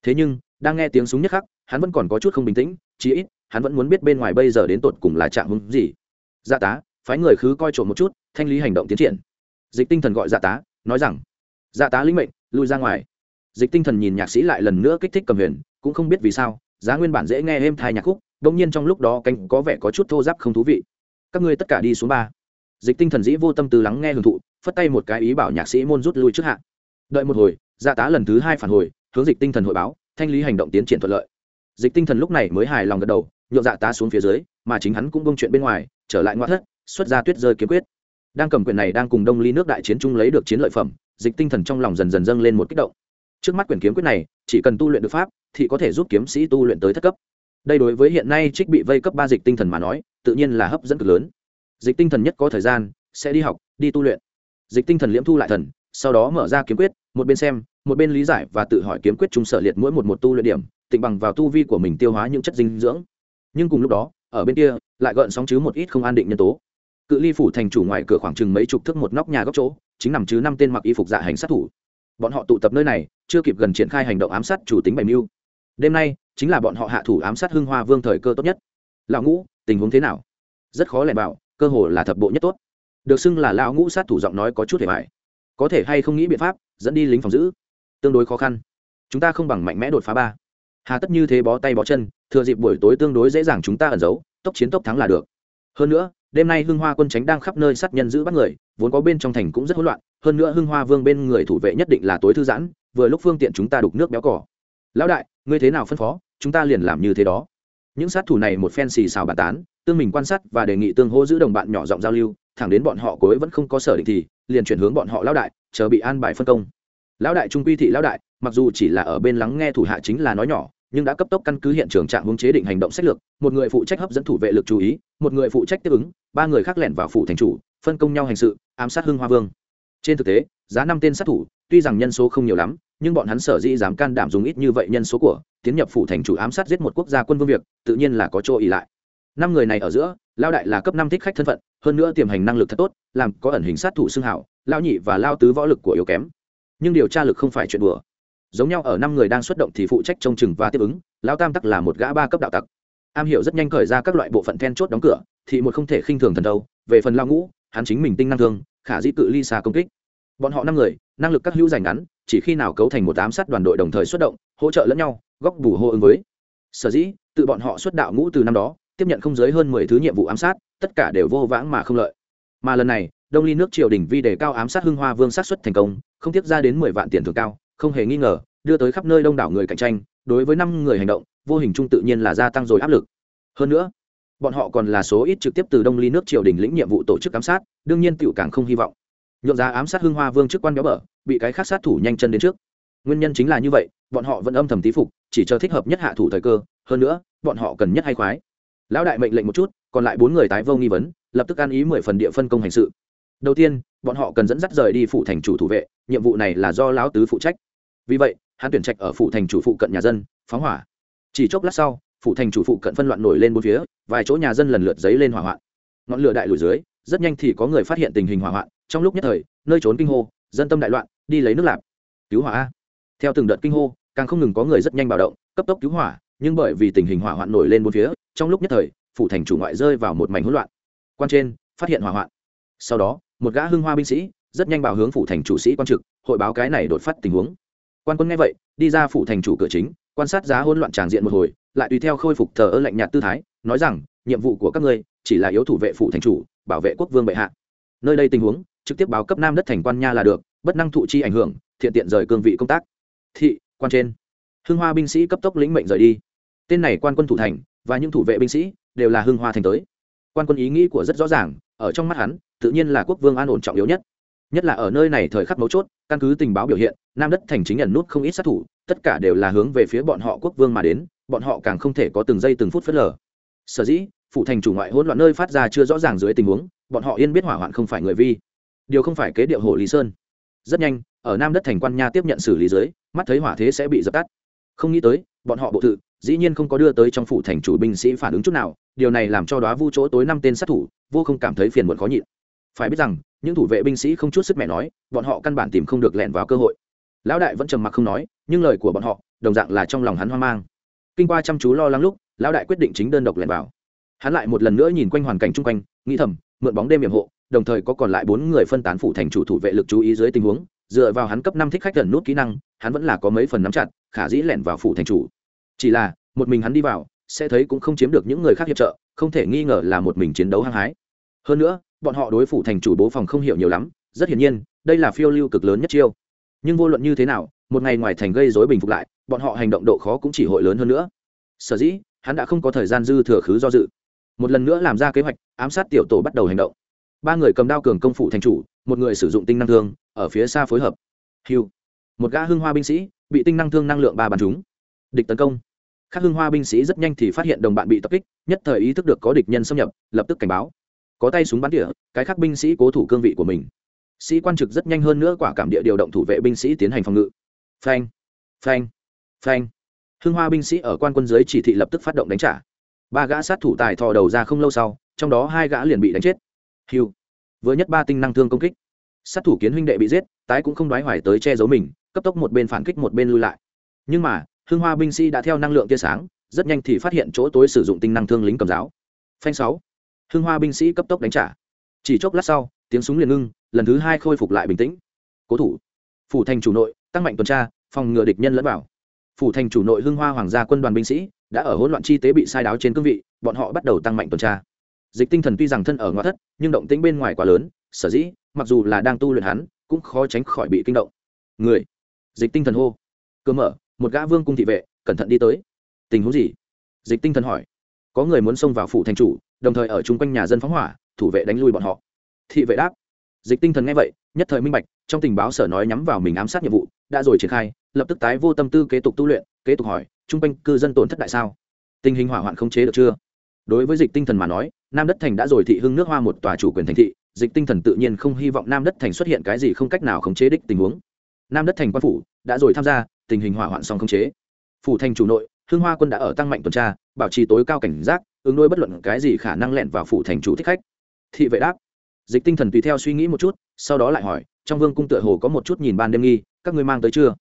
Thế nhưng, đang nghe tiếng súng nhất khắc, hắn vẫn còn có chút không bình tĩnh, chí ít, hắn vẫn muốn biết bên ngoài bây giờ đến tột cùng là trạng hứng gì. Dạ tá, phái người khứ coi trộm một chút, thanh lý hành động tiến triển. Dịch tinh thần gọi dạ tá, nói rằng dạ tá lĩnh mệnh, lui ra ngoài. Dịch tinh thần nhìn nhạc sĩ lại lần nữa kích thích cầm huyền, cũng không biết vì sao, giá nguyên bản dễ nghe êm thai nhạc khúc đông nhiên trong lúc đó canh có vẻ có chút thô giáp không thú vị. Các ngươi tất cả đi xuống ba. Dịch tinh thần dĩ vô tâm tư lắng nghe hưởng thụ phất tay một cái ý bảo nhạc sĩ môn rút lui trước hạ. Đợi một hồi dạ tá lần thứ hai phản hồi, hướng dịch tinh thần hội báo, thanh lý hành động tiến triển thuận lợi. Dịch tinh thần lúc này mới hài lòng gật đầu nhộn dạ tá xuống phía dưới, mà chính hắn cũng bông chuyện bên ngoài, trở lại ngoại thất, xuất ra tuyết rơi kiếm quyết. Đang cầm quyền này đang cùng đông ly nước đại chiến chung lấy được chiến lợi phẩm, dịch tinh thần trong lòng dần dần dâng lên một kích động. Trước mắt quyền kiếm quyết này, chỉ cần tu luyện được pháp, thì có thể giúp kiếm sĩ tu luyện tới thất cấp. Đây đối với hiện nay trích bị vây cấp ba dịch tinh thần mà nói, tự nhiên là hấp dẫn cực lớn. Dịch tinh thần nhất có thời gian, sẽ đi học, đi tu luyện dịch tinh thần liễm thu lại thần, sau đó mở ra kiếm quyết, một bên xem, một bên lý giải và tự hỏi kiếm quyết trung sở liệt mỗi một một tu luyện điểm, tịnh bằng vào tu vi của mình tiêu hóa những chất dinh dưỡng. Nhưng cùng lúc đó, ở bên kia, lại gợn sóng chứ một ít không an định nhân tố. Cự ly phủ thành chủ ngoài cửa khoảng chừng mấy chục thước một nóc nhà góc chỗ, chính nằm chứ năm tên mặc y phục dạ hành sát thủ. Bọn họ tụ tập nơi này, chưa kịp gần triển khai hành động ám sát chủ tính bảy mưu. Đêm nay, chính là bọn họ hạ thủ ám sát hưng hoa vương thời cơ tốt nhất. Lão ngũ, tình huống thế nào? Rất khó lẻ bảo cơ hồ là thập bộ nhất tốt được xưng là lão ngũ sát thủ giọng nói có chút hề mại có thể hay không nghĩ biện pháp, dẫn đi lính phòng giữ? Tương đối khó khăn. Chúng ta không bằng mạnh mẽ đột phá ba. Hà tất như thế bó tay bó chân, thừa dịp buổi tối tương đối dễ dàng chúng ta ẩn giấu, tốc chiến tốc thắng là được. Hơn nữa, đêm nay hưng hoa quân tránh đang khắp nơi sát nhân giữ bắt người, vốn có bên trong thành cũng rất hỗn loạn, hơn nữa hưng hoa vương bên người thủ vệ nhất định là tối thư giãn, vừa lúc phương tiện chúng ta đục nước béo cỏ. Lão đại, ngươi thế nào phân phó, chúng ta liền làm như thế đó. Những sát thủ này một phen xì xào bàn tán, tương mình quan sát và đề nghị tương hô giữ đồng bạn nhỏ giọng giao lưu thẳng đến bọn họ cuối vẫn không có sở định thì, liền chuyển hướng bọn họ lão đại, chờ bị an bài phân công. Lão đại trung quy thị lão đại, mặc dù chỉ là ở bên lắng nghe thủ hạ chính là nói nhỏ, nhưng đã cấp tốc căn cứ hiện trường trạng hướng chế định hành động sách lược, một người phụ trách hấp dẫn thủ vệ lực chú ý, một người phụ trách tiếp ứng, ba người khác lẻn vào phủ thành chủ, phân công nhau hành sự, ám sát hưng hoa vương. Trên thực tế, giá năm tên sát thủ, tuy rằng nhân số không nhiều lắm, nhưng bọn hắn sở dĩ dám can đảm dùng ít như vậy nhân số của, tiến nhập phủ thành chủ ám sát giết một quốc gia quân vương việc, tự nhiên là có chỗ ỉ lại. Năm người này ở giữa lao đại là cấp năm thích khách thân phận, hơn nữa tiềm hành năng lực thật tốt, làm có ẩn hình sát thủ xưng hảo lao nhị và lao tứ võ lực của yếu kém. Nhưng điều tra lực không phải chuyện đùa. Giống nhau ở năm người đang xuất động thì phụ trách trông chừng và tiếp ứng lao tam tắc là một gã ba cấp đạo tặc. Am hiểu rất nhanh khởi ra các loại bộ phận then chốt đóng cửa, thì một không thể khinh thường thần đâu về phần lao ngũ, hắn chính mình tinh năng thương, khả dĩ cự ly xa công kích. Bọn họ năm người, năng lực các hữu giành ngắn, chỉ khi nào cấu thành một ám sát đoàn đội đồng thời xuất động, hỗ trợ lẫn nhau, góc bù hô ứng với. Sở dĩ, tự bọn họ xuất đạo ngũ từ năm đó tiếp nhận không dưới hơn mười thứ nhiệm vụ ám sát, tất cả đều vô vãng mà không lợi. Mà lần này, đông ly nước triều đình vi đề cao ám sát hưng hoa vương sát xuất thành công, không tiếp ra đến mười vạn tiền thưởng cao, không hề nghi ngờ, đưa tới khắp nơi đông đảo người cạnh tranh, đối với năm người hành động, vô hình chung tự nhiên là gia tăng rồi áp lực. Hơn nữa, bọn họ còn là số ít trực tiếp từ đông ly nước triều đình lĩnh nhiệm vụ tổ chức ám sát, đương nhiên tựu càng không hy vọng. Nhượng ra ám sát hưng hoa vương chức quan béo bở, bị cái khác sát thủ nhanh chân đến trước. Nguyên nhân chính là như vậy, bọn họ vẫn âm thầm tí phục, chỉ chờ thích hợp nhất hạ thủ thời cơ, hơn nữa, bọn họ cần nhất hay khoái lão đại mệnh lệnh một chút, còn lại bốn người tái vô nghi vấn, lập tức ăn ý mười phần địa phân công hành sự. Đầu tiên, bọn họ cần dẫn dắt rời đi phụ thành chủ thủ vệ, nhiệm vụ này là do lão tứ phụ trách. Vì vậy, hắn tuyển trạch ở phụ thành chủ phụ cận nhà dân, phóng hỏa. Chỉ chốc lát sau phụ thành chủ phụ cận phân loạn nổi lên bốn phía, vài chỗ nhà dân lần lượt dấy lên hỏa hoạn. Ngọn lửa đại lùi dưới, rất nhanh thì có người phát hiện tình hình hỏa hoạn, trong lúc nhất thời, nơi trốn kinh hô, dân tâm đại loạn, đi lấy nước lạp. Cứu hỏa theo từng đợt kinh hô, càng không ngừng có người rất nhanh bạo động, cấp tốc cứu hỏa nhưng bởi vì tình hình hỏa hoạn nổi lên bốn phía, trong lúc nhất thời, phủ thành chủ ngoại rơi vào một mảnh hỗn loạn. Quan trên, phát hiện hỏa hoạn. Sau đó, một gã hưng hoa binh sĩ, rất nhanh bảo hướng phủ thành chủ sĩ quan trực, hội báo cái này đột phát tình huống. Quan quân nghe vậy, đi ra phủ thành chủ cửa chính, quan sát giá hỗn loạn tràng diện một hồi, lại tùy theo khôi phục thờ ơ lạnh nhạt tư thái, nói rằng, nhiệm vụ của các ngươi chỉ là yếu thủ vệ phủ thành chủ, bảo vệ quốc vương bệ hạ. Nơi đây tình huống, trực tiếp báo cấp nam đất thành quan nha là được, bất năng thụ chi ảnh hưởng, thiện tiện rời cương vị công tác. Thị, quan trên. Hưng hoa binh sĩ cấp tốc lĩnh mệnh rời đi tên này quan quân thủ thành và những thủ vệ binh sĩ đều là hưng hoa thành tới. Quan quân ý nghĩ của rất rõ ràng, ở trong mắt hắn, tự nhiên là quốc vương an ổn trọng yếu nhất. Nhất là ở nơi này thời khắc mấu chốt, căn cứ tình báo biểu hiện, nam đất thành chính nhận nút không ít sát thủ, tất cả đều là hướng về phía bọn họ quốc vương mà đến, bọn họ càng không thể có từng giây từng phút phớt lờ. Sở dĩ phụ thành chủ ngoại hỗn loạn nơi phát ra chưa rõ ràng dưới tình huống, bọn họ yên biết hỏa hoạn không phải người vi. Điều không phải kế điệu hồ lý sơn. Rất nhanh, ở nam đất thành quan nha tiếp nhận xử lý dưới, mắt thấy hỏa thế sẽ bị dập tắt. Không nghĩ tới, bọn họ bộ tự dĩ nhiên không có đưa tới trong phủ thành chủ binh sĩ phản ứng chút nào, điều này làm cho đoá vu chỗ tối năm tên sát thủ vô không cảm thấy phiền muộn khó nhịn. Phải biết rằng, những thủ vệ binh sĩ không chút sức mẹ nói, bọn họ căn bản tìm không được lẻn vào cơ hội. Lão đại vẫn trầm mặc không nói, nhưng lời của bọn họ, đồng dạng là trong lòng hắn hoang mang. Kinh qua chăm chú lo lắng lúc, lão đại quyết định chính đơn độc lẻn vào. Hắn lại một lần nữa nhìn quanh hoàn cảnh chung quanh, nghĩ thầm, mượn bóng đêm hiểm hộ, đồng thời có còn lại bốn người phân tán phủ thành chủ thủ vệ lực chú ý dưới tình huống, dựa vào hắn cấp năm thích khách gần nút kỹ năng, hắn vẫn là có mấy phần nắm chặt, khả dĩ lẻn vào phủ thành chủ chỉ là, một mình hắn đi vào, sẽ thấy cũng không chiếm được những người khác hiệp trợ, không thể nghi ngờ là một mình chiến đấu hăng hái. Hơn nữa, bọn họ đối phủ thành chủ bố phòng không hiểu nhiều lắm, rất hiển nhiên, đây là phiêu lưu cực lớn nhất chiêu. Nhưng vô luận như thế nào, một ngày ngoài thành gây dối bình phục lại, bọn họ hành động độ khó cũng chỉ hội lớn hơn nữa. Sở dĩ, hắn đã không có thời gian dư thừa khứ do dự. Một lần nữa làm ra kế hoạch, ám sát tiểu tổ bắt đầu hành động. Ba người cầm đao cường công phủ thành chủ, một người sử dụng tinh năng thương, ở phía xa phối hợp. Hiu một gã hưng hoa binh sĩ, bị tinh năng thương năng lượng ba bắn trúng. Địch tấn công. Khác hưng hoa binh sĩ rất nhanh thì phát hiện đồng bạn bị tập kích nhất thời ý thức được có địch nhân xâm nhập lập tức cảnh báo. Có tay súng bắn tỉa cái khác binh sĩ cố thủ cương vị của mình. Sĩ quan trực rất nhanh hơn nữa quả cảm địa điều động thủ vệ binh sĩ tiến hành phòng ngự. Phanh phanh phanh. Hưng hoa binh sĩ ở quan quân dưới chỉ thị lập tức phát động đánh trả. Ba gã sát thủ tài thò đầu ra không lâu sau trong đó hai gã liền bị đánh chết. Hưu, vừa nhất ba tinh năng thương công kích. Sát thủ kiến huynh đệ bị giết tái cũng không đoái hoài tới che giấu mình cấp tốc một bên phản kích một bên lui lại. Nhưng mà Hương hoa binh sĩ đã theo năng lượng tia sáng, rất nhanh thì phát hiện chỗ tối sử dụng tinh năng thương lính cầm giáo. Phanh sáu. Hương hoa binh sĩ cấp tốc đánh trả. Chỉ chốc lát sau, tiếng súng liền ngưng, lần thứ hai khôi phục lại bình tĩnh. Cố thủ. Phủ thành chủ nội, tăng mạnh tuần tra, phòng ngừa địch nhân lẫn vào. Phủ thành chủ nội Hương hoa hoàng gia quân đoàn binh sĩ đã ở hỗn loạn chi tế bị sai đáo trên cương vị, bọn họ bắt đầu tăng mạnh tuần tra. Dịch tinh thần tuy rằng thân ở ngoại thất, nhưng động tĩnh bên ngoài quá lớn, sở dĩ, mặc dù là đang tu luyện hắn, cũng khó tránh khỏi bị kinh động. Người. Dịch tinh thần hô. Cơ mở một gã vương cung thị vệ, cẩn thận đi tới. Tình huống gì? Dịch tinh thần hỏi. Có người muốn xông vào phủ thành chủ, đồng thời ở chung quanh nhà dân phóng hỏa, thủ vệ đánh lui bọn họ. Thị vệ đáp. Dịch tinh thần nghe vậy, nhất thời minh bạch, trong tình báo sở nói nhắm vào mình ám sát nhiệm vụ, đã rồi triển khai, lập tức tái vô tâm tư kế tục tu luyện, kế tục hỏi, chung quanh cư dân tổn thất đại sao? Tình hình hỏa hoạn không chế được chưa? Đối với dịch tinh thần mà nói, nam đất thành đã rồi thị hưng nước hoa một tòa chủ quyền thành thị, dịch tinh thần tự nhiên không hy vọng nam đất thành xuất hiện cái gì không cách nào khống chế đích tình huống. Nam đất thành quan phủ đã rồi tham gia tình hình hỏa hoạn song không chế. Phủ thành chủ nội hương hoa quân đã ở tăng mạnh tuần tra, bảo trì tối cao cảnh giác, ứng đối bất luận cái gì khả năng lẹn vào phủ thành chủ thích khách. Thị vệ đáp, dịch tinh thần tùy theo suy nghĩ một chút, sau đó lại hỏi, trong vương cung tựa hồ có một chút nhìn ban đêm nghi, các ngươi mang tới chưa?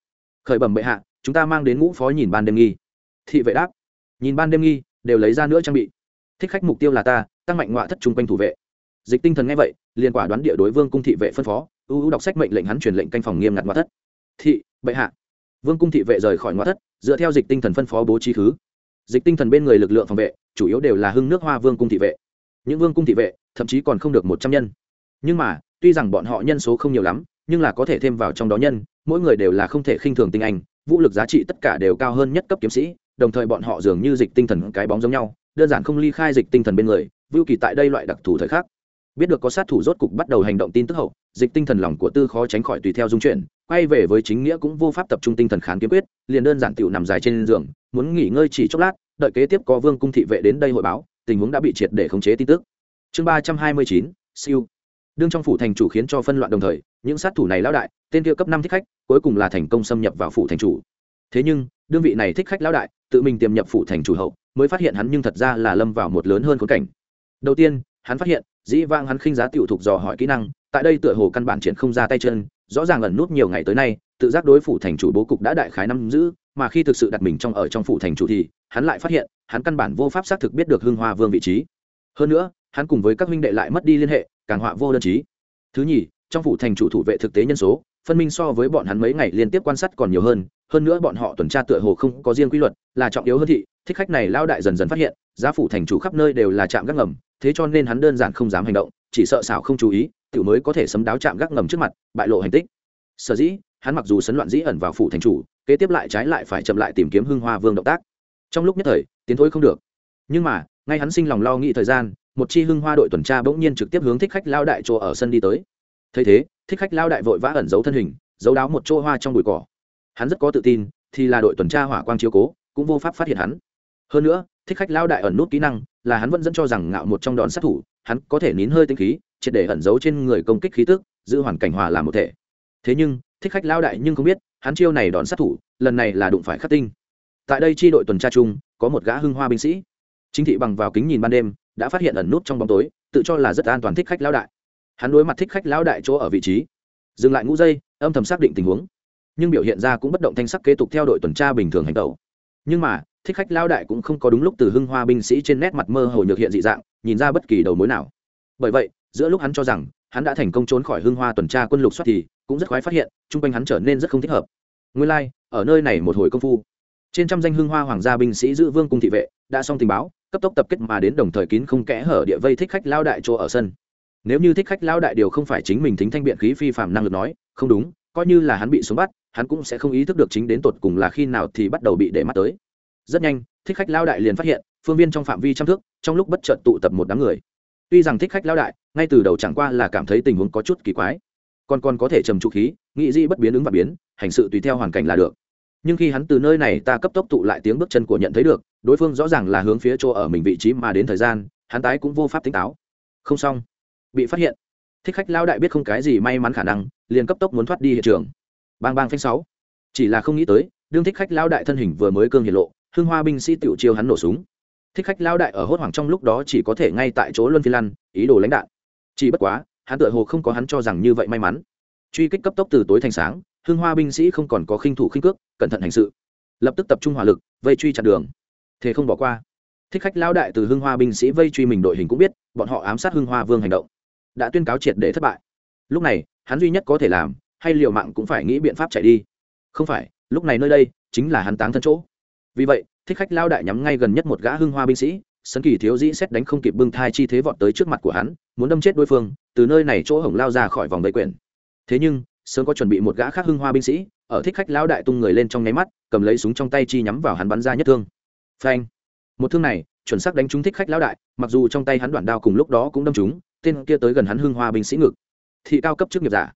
Khởi bẩm bệ hạ, chúng ta mang đến ngũ phó nhìn ban đêm nghi. Thị vệ đáp, nhìn ban đêm nghi, đều lấy ra nữa trang bị. Thích khách mục tiêu là ta, tăng mạnh ngoại thất chung quanh thủ vệ. Dịch tinh thần nghe vậy, liền quả đoán địa đối vương cung thị vệ phân phó ưu ưu đọc sách mệnh lệnh hắn truyền lệnh canh phòng nghiêm ngặt ngoại thất. Thị, bệ hạ vương cung thị vệ rời khỏi ngoại thất, dựa theo dịch tinh thần phân phó bố trí khứ dịch tinh thần bên người lực lượng phòng vệ, chủ yếu đều là hưng nước hoa vương cung thị vệ. Những vương cung thị vệ, thậm chí còn không được một trăm nhân. Nhưng mà, tuy rằng bọn họ nhân số không nhiều lắm, nhưng là có thể thêm vào trong đó nhân, mỗi người đều là không thể khinh thường tinh anh, vũ lực giá trị tất cả đều cao hơn nhất cấp kiếm sĩ, đồng thời bọn họ dường như dịch tinh thần cái bóng giống nhau, đơn giản không ly khai dịch tinh thần bên người, vưu kỳ tại đây loại đặc thù thời khắc biết được có sát thủ rốt cục bắt đầu hành động tin tức hậu, dịch tinh thần lòng của tư khó tránh khỏi tùy theo dung chuyển, quay về với chính nghĩa cũng vô pháp tập trung tinh thần kháng kiếm quyết, liền đơn giản tựu nằm dài trên giường, muốn nghỉ ngơi chỉ chốc lát, đợi kế tiếp có vương cung thị vệ đến đây hội báo, tình huống đã bị triệt để khống chế tin tức. Chương ba trăm hai mươi chín, siêu. Đương trong phủ thành chủ khiến cho phân loạn đồng thời, những sát thủ này lão đại, tên kia cấp năm thích khách, cuối cùng là thành công xâm nhập vào phủ thành chủ. Thế nhưng, đương vị này thích khách lão đại, tự mình tiềm nhập phủ thành chủ hậu, mới phát hiện hắn nhưng thật ra là lâm vào một lớn hơn khốn cảnh. Đầu tiên, hắn phát hiện dĩ vang hắn khinh giá tiểu thục dò hỏi kỹ năng, tại đây tựa hồ căn bản triển không ra tay chân, rõ ràng ẩn nút nhiều ngày tới nay, tự giác đối phủ thành chủ bố cục đã đại khái năm giữ, mà khi thực sự đặt mình trong ở trong phủ thành chủ thì, hắn lại phát hiện, hắn căn bản vô pháp xác thực biết được hưng hoa vương vị trí hơn nữa, hắn cùng với các huynh đệ lại mất đi liên hệ, càng họa vô đơn trí. thứ nhì, trong phủ thành chủ thủ vệ thực tế nhân số, phân minh so với bọn hắn mấy ngày liên tiếp quan sát còn nhiều hơn hơn nữa bọn họ tuần tra tựa hồ không có riêng quy luật, là trọng yếu hơn thị, thích khách này lao đại dần dần phát hiện, giá phủ thành chủ khắp nơi đều là trạm gác ngầm thế cho nên hắn đơn giản không dám hành động, chỉ sợ xảo không chú ý, tiểu mới có thể sấm đáo chạm gác ngầm trước mặt, bại lộ hành tích. Sở dĩ, hắn mặc dù sấn loạn dĩ ẩn vào phủ thành chủ, kế tiếp lại trái lại phải chậm lại tìm kiếm hưng hoa vương động tác. Trong lúc nhất thời, tiến thối không được. Nhưng mà, ngay hắn sinh lòng lo nghĩ thời gian, một chi hưng hoa đội tuần tra bỗng nhiên trực tiếp hướng thích khách lao đại chỗ ở sân đi tới. Thấy thế, thích khách lao đại vội vã ẩn giấu thân hình, giấu đáo một chỗ hoa trong bụi cỏ. Hắn rất có tự tin, thì là đội tuần tra hỏa quang chiếu cố, cũng vô pháp phát hiện hắn. Hơn nữa, thích khách lao đại ẩn nút kỹ năng là hắn vẫn dẫn cho rằng ngạo một trong đòn sát thủ, hắn có thể nín hơi tinh khí, triệt để ẩn giấu trên người công kích khí tức, giữ hoàn cảnh hòa làm một thể. Thế nhưng, thích khách lao đại nhưng không biết, hắn chiêu này đòn sát thủ, lần này là đụng phải khắc tinh. Tại đây chi đội tuần tra chung, có một gã hưng hoa binh sĩ. Chính thị bằng vào kính nhìn ban đêm, đã phát hiện ẩn nút trong bóng tối, tự cho là rất an toàn thích khách lão đại. Hắn đối mặt thích khách lão đại chỗ ở vị trí, dừng lại ngũ giây, âm thầm xác định tình huống. Nhưng biểu hiện ra cũng bất động thanh sắc kế tục theo đội tuần tra bình thường hành tẩu. Nhưng mà thích khách lao đại cũng không có đúng lúc từ hưng hoa binh sĩ trên nét mặt mơ hồ nhược hiện dị dạng nhìn ra bất kỳ đầu mối nào. Bởi vậy giữa lúc hắn cho rằng hắn đã thành công trốn khỏi hưng hoa tuần tra quân lục soát thì cũng rất khoái phát hiện chung quanh hắn trở nên rất không thích hợp. Nguyên lai、like, ở nơi này một hồi công phu trên trăm danh hưng hoa hoàng gia binh sĩ giữ vương cung thị vệ đã xong tình báo cấp tốc tập kết mà đến đồng thời kín không kẽ hở địa vây thích khách lao đại chỗ ở sân. Nếu như thích khách lao đại điều không phải chính mình thính thanh biện khí phi phạm năng lực nói không đúng coi như là hắn bị xuống bắt hắn cũng sẽ không ý thức được chính đến tột cùng là khi nào thì bắt đầu bị để mắt tới rất nhanh, thích khách lao đại liền phát hiện, phương viên trong phạm vi trăm thước, trong lúc bất chợt tụ tập một đám người. Tuy rằng thích khách lao đại, ngay từ đầu chẳng qua là cảm thấy tình huống có chút kỳ quái, còn còn có thể trầm trụ khí nghị di bất biến ứng và biến, hành sự tùy theo hoàn cảnh là được. Nhưng khi hắn từ nơi này ta cấp tốc tụ lại tiếng bước chân của nhận thấy được, đối phương rõ ràng là hướng phía chỗ ở mình vị trí mà đến thời gian, hắn tái cũng vô pháp tỉnh táo. Không xong. Bị phát hiện. Thích khách lao đại biết không cái gì may mắn khả năng, liền cấp tốc muốn thoát đi hiện trường. Bang bang phanh sáu. Chỉ là không nghĩ tới, đương thích khách lao đại thân hình vừa mới cương hiện lộ hương hoa binh sĩ tiểu chiêu hắn nổ súng. Thích khách lao đại ở hốt hoảng trong lúc đó chỉ có thể ngay tại chỗ luân phi lăn ý đồ lãnh đạn. Chỉ bất quá, hắn tựa hồ không có hắn cho rằng như vậy may mắn. Truy kích cấp tốc từ tối thành sáng hương hoa binh sĩ không còn có khinh thủ khinh cước, cẩn thận hành sự. Lập tức tập trung hỏa lực, vây truy chặn đường. Thế không bỏ qua. Thích khách lao đại từ hương hoa binh sĩ vây truy mình đội hình cũng biết, bọn họ ám sát hương hoa vương hành động. Đã tuyên cáo triệt để thất bại. Lúc này, hắn duy nhất có thể làm, hay liều mạng cũng phải nghĩ biện pháp chạy đi. Không phải, lúc này nơi đây chính là hắn táng thân chỗ vì vậy, thích khách lao đại nhắm ngay gần nhất một gã hưng hoa binh sĩ sân kỳ thiếu dĩ xét đánh không kịp bưng thai chi thế vọt tới trước mặt của hắn, muốn đâm chết đối phương, từ nơi này chỗ hổng lao ra khỏi vòng vây quyển. Thế nhưng, sớm có chuẩn bị một gã khác hưng hoa binh sĩ, ở thích khách lao đại tung người lên trong nháy mắt, cầm lấy súng trong tay chi nhắm vào hắn bắn ra nhất thương. Phanh! Một thương này, chuẩn xác đánh trúng thích khách lao đại, mặc dù trong tay hắn đoạn đao cùng lúc đó cũng đâm trúng, tên kia tới gần hắn hưng hoa binh sĩ ngực. Thị cao cấp chức nghiệp giả.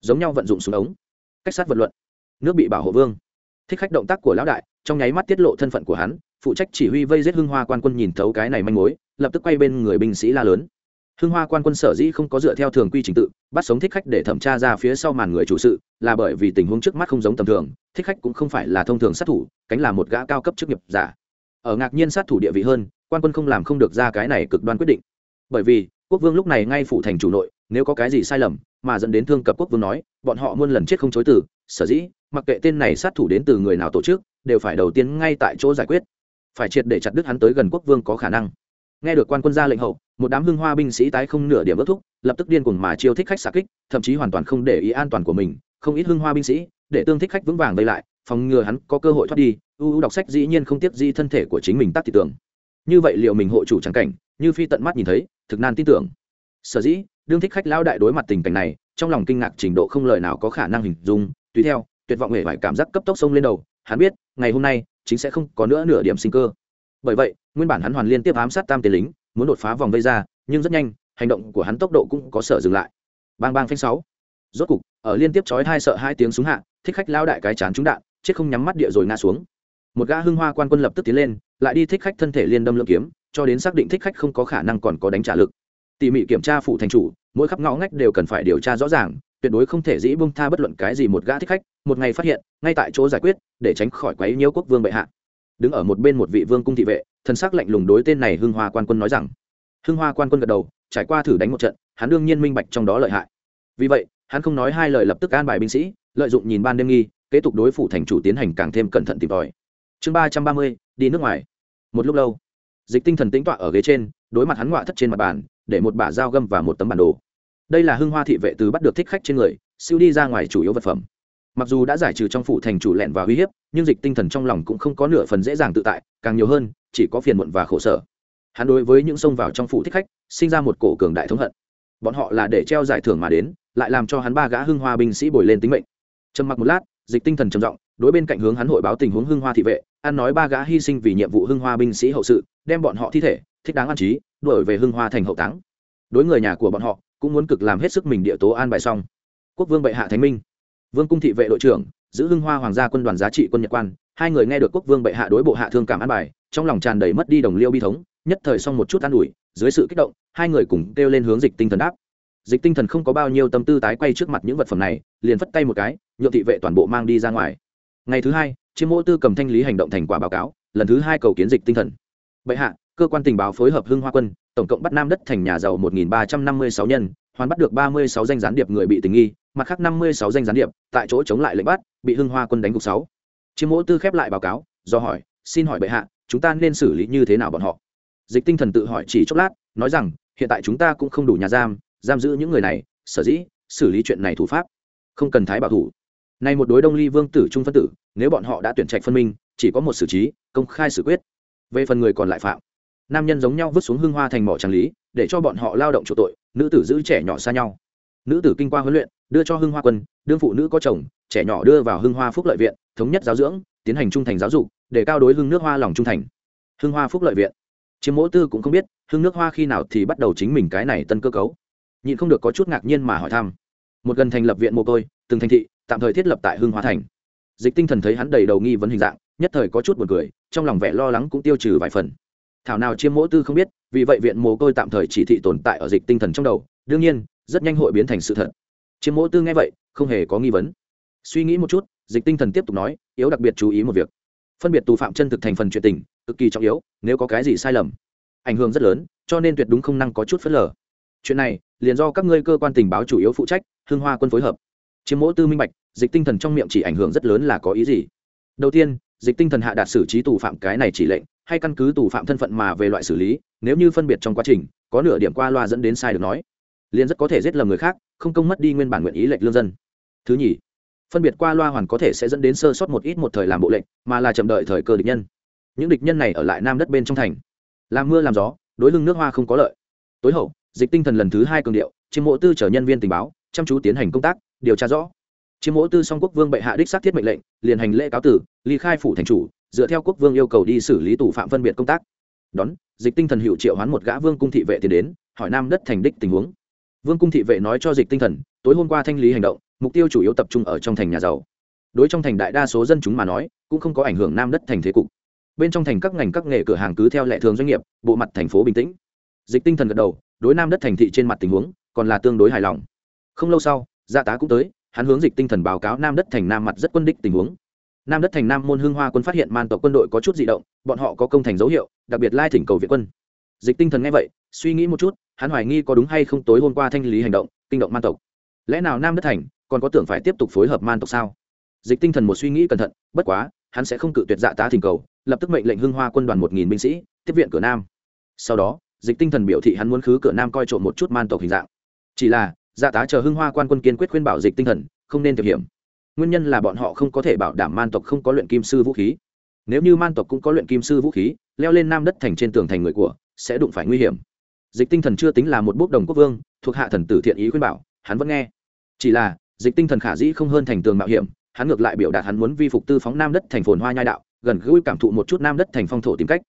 Giống nhau vận dụng súng ống. Cách sát vật luận. Nước bị bảo hộ vương thích khách động tác của lão đại, trong nháy mắt tiết lộ thân phận của hắn, phụ trách chỉ huy vây giết hưng hoa quan quân nhìn thấu cái này manh mối, lập tức quay bên người binh sĩ la lớn. Hưng hoa quan quân sở dĩ không có dựa theo thường quy trình tự, bắt sống thích khách để thẩm tra ra phía sau màn người chủ sự, là bởi vì tình huống trước mắt không giống tầm thường, thích khách cũng không phải là thông thường sát thủ, cánh là một gã cao cấp chức nghiệp giả. Ở ngạc nhiên sát thủ địa vị hơn, quan quân không làm không được ra cái này cực đoan quyết định. Bởi vì, quốc vương lúc này ngay phủ thành chủ nội, nếu có cái gì sai lầm, mà dẫn đến thương cập quốc vương nói, bọn họ muôn lần chết không chối từ, sở dĩ mặc kệ tên này sát thủ đến từ người nào tổ chức, đều phải đầu tiên ngay tại chỗ giải quyết. Phải triệt để chặt đứt hắn tới gần quốc vương có khả năng. Nghe được quan quân ra lệnh hậu, một đám hưng hoa binh sĩ tái không nửa điểm ước thúc, lập tức điên cuồng mà chiêu thích khách xạ kích, thậm chí hoàn toàn không để ý an toàn của mình. Không ít hưng hoa binh sĩ, để tương thích khách vững vàng vây lại, phòng ngừa hắn có cơ hội thoát đi. Ưu đọc sách dĩ nhiên không tiếc di thân thể của chính mình tác thị tưởng như vậy liệu mình hộ chủ trắng cảnh, như phi tận mắt nhìn thấy, thực nan tin tưởng. Sở dĩ, đương thích khách lao đại đối mặt tình cảnh này, trong lòng kinh ngạc trình độ không lời nào có khả năng hình dung. Tùy theo tuyệt vọng hề phải cảm giác cấp tốc sông lên đầu, hắn biết, ngày hôm nay, chính sẽ không có nữa nửa điểm sinh cơ. Bởi vậy, nguyên bản hắn hoàn liên tiếp ám sát tam tiền lính muốn đột phá vòng vây ra, nhưng rất nhanh, hành động của hắn tốc độ cũng có sở dừng lại. Bang bang phanh sáu. Rốt cục, ở liên tiếp chói hai sợ hai tiếng súng hạ, thích khách lao đại cái chán trúng đạn, chết không nhắm mắt địa rồi ngã xuống. Một gã hưng hoa quan quân lập tức tiến lên, lại đi thích khách thân thể liên đâm lượng kiếm, cho đến xác định thích khách không có khả năng còn có đánh trả lực. Tỉ mỉ kiểm tra phụ thành chủ, mỗi khắp ngõ ngách đều cần phải điều tra rõ ràng tuyệt đối không thể dĩ bông tha bất luận cái gì một gã thích khách, một ngày phát hiện, ngay tại chỗ giải quyết, để tránh khỏi quấy nhiễu quốc vương bệ hạ. Đứng ở một bên một vị vương cung thị vệ thân xác lạnh lùng đối tên này hưng hoa quan quân nói rằng, hưng hoa quan quân gật đầu, trải qua thử đánh một trận, hắn đương nhiên minh bạch trong đó lợi hại. Vì vậy, hắn không nói hai lời lập tức an bài binh sĩ, lợi dụng nhìn ban đêm nghi, kế tục đối phủ thành chủ tiến hành càng thêm cẩn thận tìm tòi. Chương ba trăm ba mươi, đi nước ngoài. Một lúc lâu, dịch tinh thần tĩnh tọa ở ghế trên, đối mặt hắn ngoạ thất trên mặt bàn, để một bả dao găm và một tấm bản đồ đây là hưng hoa thị vệ từ bắt được thích khách trên người, siêu đi ra ngoài chủ yếu vật phẩm. Mặc dù đã giải trừ trong phủ thành chủ lẹn và uy hiếp, nhưng dịch tinh thần trong lòng cũng không có nửa phần dễ dàng tự tại, càng nhiều hơn, chỉ có phiền muộn và khổ sở. Hắn đối với những xông vào trong phủ thích khách, sinh ra một cổ cường đại thống hận. Bọn họ là để treo giải thưởng mà đến, lại làm cho hắn ba gã hưng hoa binh sĩ bồi lên tính mệnh. Trầm mặc một lát, dịch tinh thần trầm giọng, đối bên cạnh hướng hắn hội báo tình huống hưng hoa thị vệ ăn nói ba gã hy sinh vì nhiệm vụ hưng hoa binh sĩ hậu sự, đem bọn họ thi thể, thích đáng an trí, đuổi về hưng hoa thành hậu táng. Đối người nhà của bọn họ cũng muốn cực làm hết sức mình địa tố an bài xong. Quốc vương bệ hạ thánh minh. Vương cung thị vệ đội trưởng, giữ hưng hoa hoàng gia quân đoàn giá trị quân nhật quan, hai người nghe được quốc vương bệ hạ đối bộ hạ thương cảm an bài, trong lòng tràn đầy mất đi đồng liêu bi thống, nhất thời xong một chút an ủi, dưới sự kích động, hai người cùng kêu lên hướng dịch tinh thần đáp. Dịch tinh thần không có bao nhiêu tâm tư tái quay trước mặt những vật phẩm này, liền phất tay một cái, nhượng thị vệ toàn bộ mang đi ra ngoài. Ngày thứ hai, chiêm mô tư cầm thanh lý hành động thành quả báo cáo, lần thứ hai cầu kiến dịch tinh thần. Bệ hạ, cơ quan tình báo phối hợp hưng hoa quân tổng cộng bắt nam đất thành nhà giàu 1.356 nhân, hoàn bắt được 36 danh gián điệp người bị tình nghi, mặt khác năm mươi sáu danh gián điệp tại chỗ chống lại lệnh bắt, bị hưng hoa quân đánh gục sáu. Chiêm mỗ tư khép lại báo cáo, do hỏi, xin hỏi bệ hạ, chúng ta nên xử lý như thế nào bọn họ? Dịch tinh thần tự hỏi chỉ chốc lát, nói rằng, hiện tại chúng ta cũng không đủ nhà giam giam giữ những người này, sở dĩ xử lý chuyện này thủ pháp. Không cần thái bảo thủ. Nay một đối đông ly vương tử trung phân tử, nếu bọn họ đã tuyển trạch phân minh, chỉ có một xử trí, công khai xử quyết. Về phần người còn lại phạm nam nhân giống nhau vứt xuống hương hoa thành mỏ trang lý, để cho bọn họ lao động chủ tội, nữ tử giữ trẻ nhỏ xa nhau. Nữ tử kinh qua huấn luyện, đưa cho hưng hoa quân, đương phụ nữ có chồng, trẻ nhỏ đưa vào hưng hoa phúc lợi viện, thống nhất giáo dưỡng, tiến hành trung thành giáo dục, để cao đối hưng nước hoa lòng trung thành. Hưng hoa phúc lợi viện. Chiếm mỗ tư cũng không biết, hưng nước hoa khi nào thì bắt đầu chính mình cái này tân cơ cấu. Nhịn không được có chút ngạc nhiên mà hỏi thăm. Một gần thành lập viện mồ côi, từng thành thị, tạm thời thiết lập tại hưng hoa thành. Dịch tinh thần thấy hắn đầy đầu nghi vấn hình dạng, nhất thời có chút buồn cười, trong lòng vẻ lo lắng cũng tiêu trừ vài phần thảo nào chiêm mỗ tư không biết, vì vậy viện mồ côi tạm thời chỉ thị tồn tại ở dịch tinh thần trong đầu. Đương nhiên, rất nhanh hội biến thành sự thật. Chiêm mỗ tư nghe vậy, không hề có nghi vấn. Suy nghĩ một chút, dịch tinh thần tiếp tục nói, yếu đặc biệt chú ý một việc. Phân biệt tù phạm chân thực thành phần chuyện tình, cực kỳ trọng yếu, nếu có cái gì sai lầm, ảnh hưởng rất lớn, cho nên tuyệt đúng không năng có chút phớt lờ. Chuyện này, liền do các ngươi cơ quan tình báo chủ yếu phụ trách hương hoa quân phối hợp. Chiếm mỗ tư minh bạch, dịch tinh thần trong miệng chỉ ảnh hưởng rất lớn là có ý gì. Đầu tiên, dịch tinh thần hạ đạt xử trí tù phạm cái này chỉ lệnh hay căn cứ tù phạm thân phận mà về loại xử lý, nếu như phân biệt trong quá trình, có nửa điểm qua loa dẫn đến sai được nói, liền rất có thể giết lầm người khác, không công mất đi nguyên bản nguyện ý lệnh lương dân. Thứ nhì, phân biệt qua loa hoàn có thể sẽ dẫn đến sơ sót một ít một thời làm bộ lệnh, mà là chậm đợi thời cơ địch nhân. Những địch nhân này ở lại nam đất bên trong thành. Làm mưa làm gió, đối lưng nước hoa không có lợi. Tối hậu, dịch tinh thần lần thứ hai cường điệu chiếm mộ tư chở nhân viên tình báo, chăm chú tiến hành công tác, điều tra rõ. Chiếm mộ tư song quốc vương bệ hạ đích xác thiết mệnh lệnh, liền hành lễ cáo tử, ly khai phủ thành chủ dựa theo quốc vương yêu cầu đi xử lý tù phạm phân biệt công tác. Đón, dịch tinh thần hiệu triệu hoán một gã vương cung thị vệ tiến đến, hỏi nam đất thành đích tình huống. Vương cung thị vệ nói cho dịch tinh thần, tối hôm qua thanh lý hành động, mục tiêu chủ yếu tập trung ở trong thành nhà giàu. Đối trong thành đại đa số dân chúng mà nói, cũng không có ảnh hưởng nam đất thành thế cục. Bên trong thành các ngành các nghề cửa hàng cứ theo lệ thường doanh nghiệp, bộ mặt thành phố bình tĩnh. Dịch tinh thần gật đầu, đối nam đất thành thị trên mặt tình huống, còn là tương đối hài lòng. Không lâu sau, gia tá cũng tới, hắn hướng dịch tinh thần báo cáo nam đất thành nam mặt rất quân đích tình huống nam đất thành nam môn hương hoa quân phát hiện man tộc quân đội có chút di động, bọn họ có công thành dấu hiệu, đặc biệt lai thỉnh cầu viện quân. Dịch tinh thần nghe vậy, suy nghĩ một chút, hắn hoài nghi có đúng hay không tối hôm qua thanh lý hành động, kinh động man tộc. Lẽ nào nam đất thành còn có tưởng phải tiếp tục phối hợp man tộc sao? Dịch tinh thần một suy nghĩ cẩn thận, bất quá, hắn sẽ không cự tuyệt dạ tá thỉnh cầu, lập tức mệnh lệnh hưng hoa quân đoàn một nghìn binh sĩ, tiếp viện cửa nam. Sau đó, dịch tinh thần biểu thị hắn muốn khứ cửa nam coi trộm một chút man tộc hình dạng. Chỉ là dạ tá chờ hưng hoa quan quân kiên quyết khuyên bảo dịch tinh thần, không nên thực hiểm nguyên nhân là bọn họ không có thể bảo đảm man tộc không có luyện kim sư vũ khí. Nếu như man tộc cũng có luyện kim sư vũ khí, leo lên nam đất thành trên tường thành người của, sẽ đụng phải nguy hiểm. Dịch tinh thần chưa tính là một bốc đồng quốc vương, thuộc hạ thần tử thiện ý khuyên bảo, hắn vẫn nghe. Chỉ là, dịch tinh thần khả dĩ không hơn thành tường mạo hiểm, hắn ngược lại biểu đạt hắn muốn vi phục tư phóng nam đất thành phồn hoa nhai đạo, gần gũi cảm thụ một chút nam đất thành phong thổ tìm cách.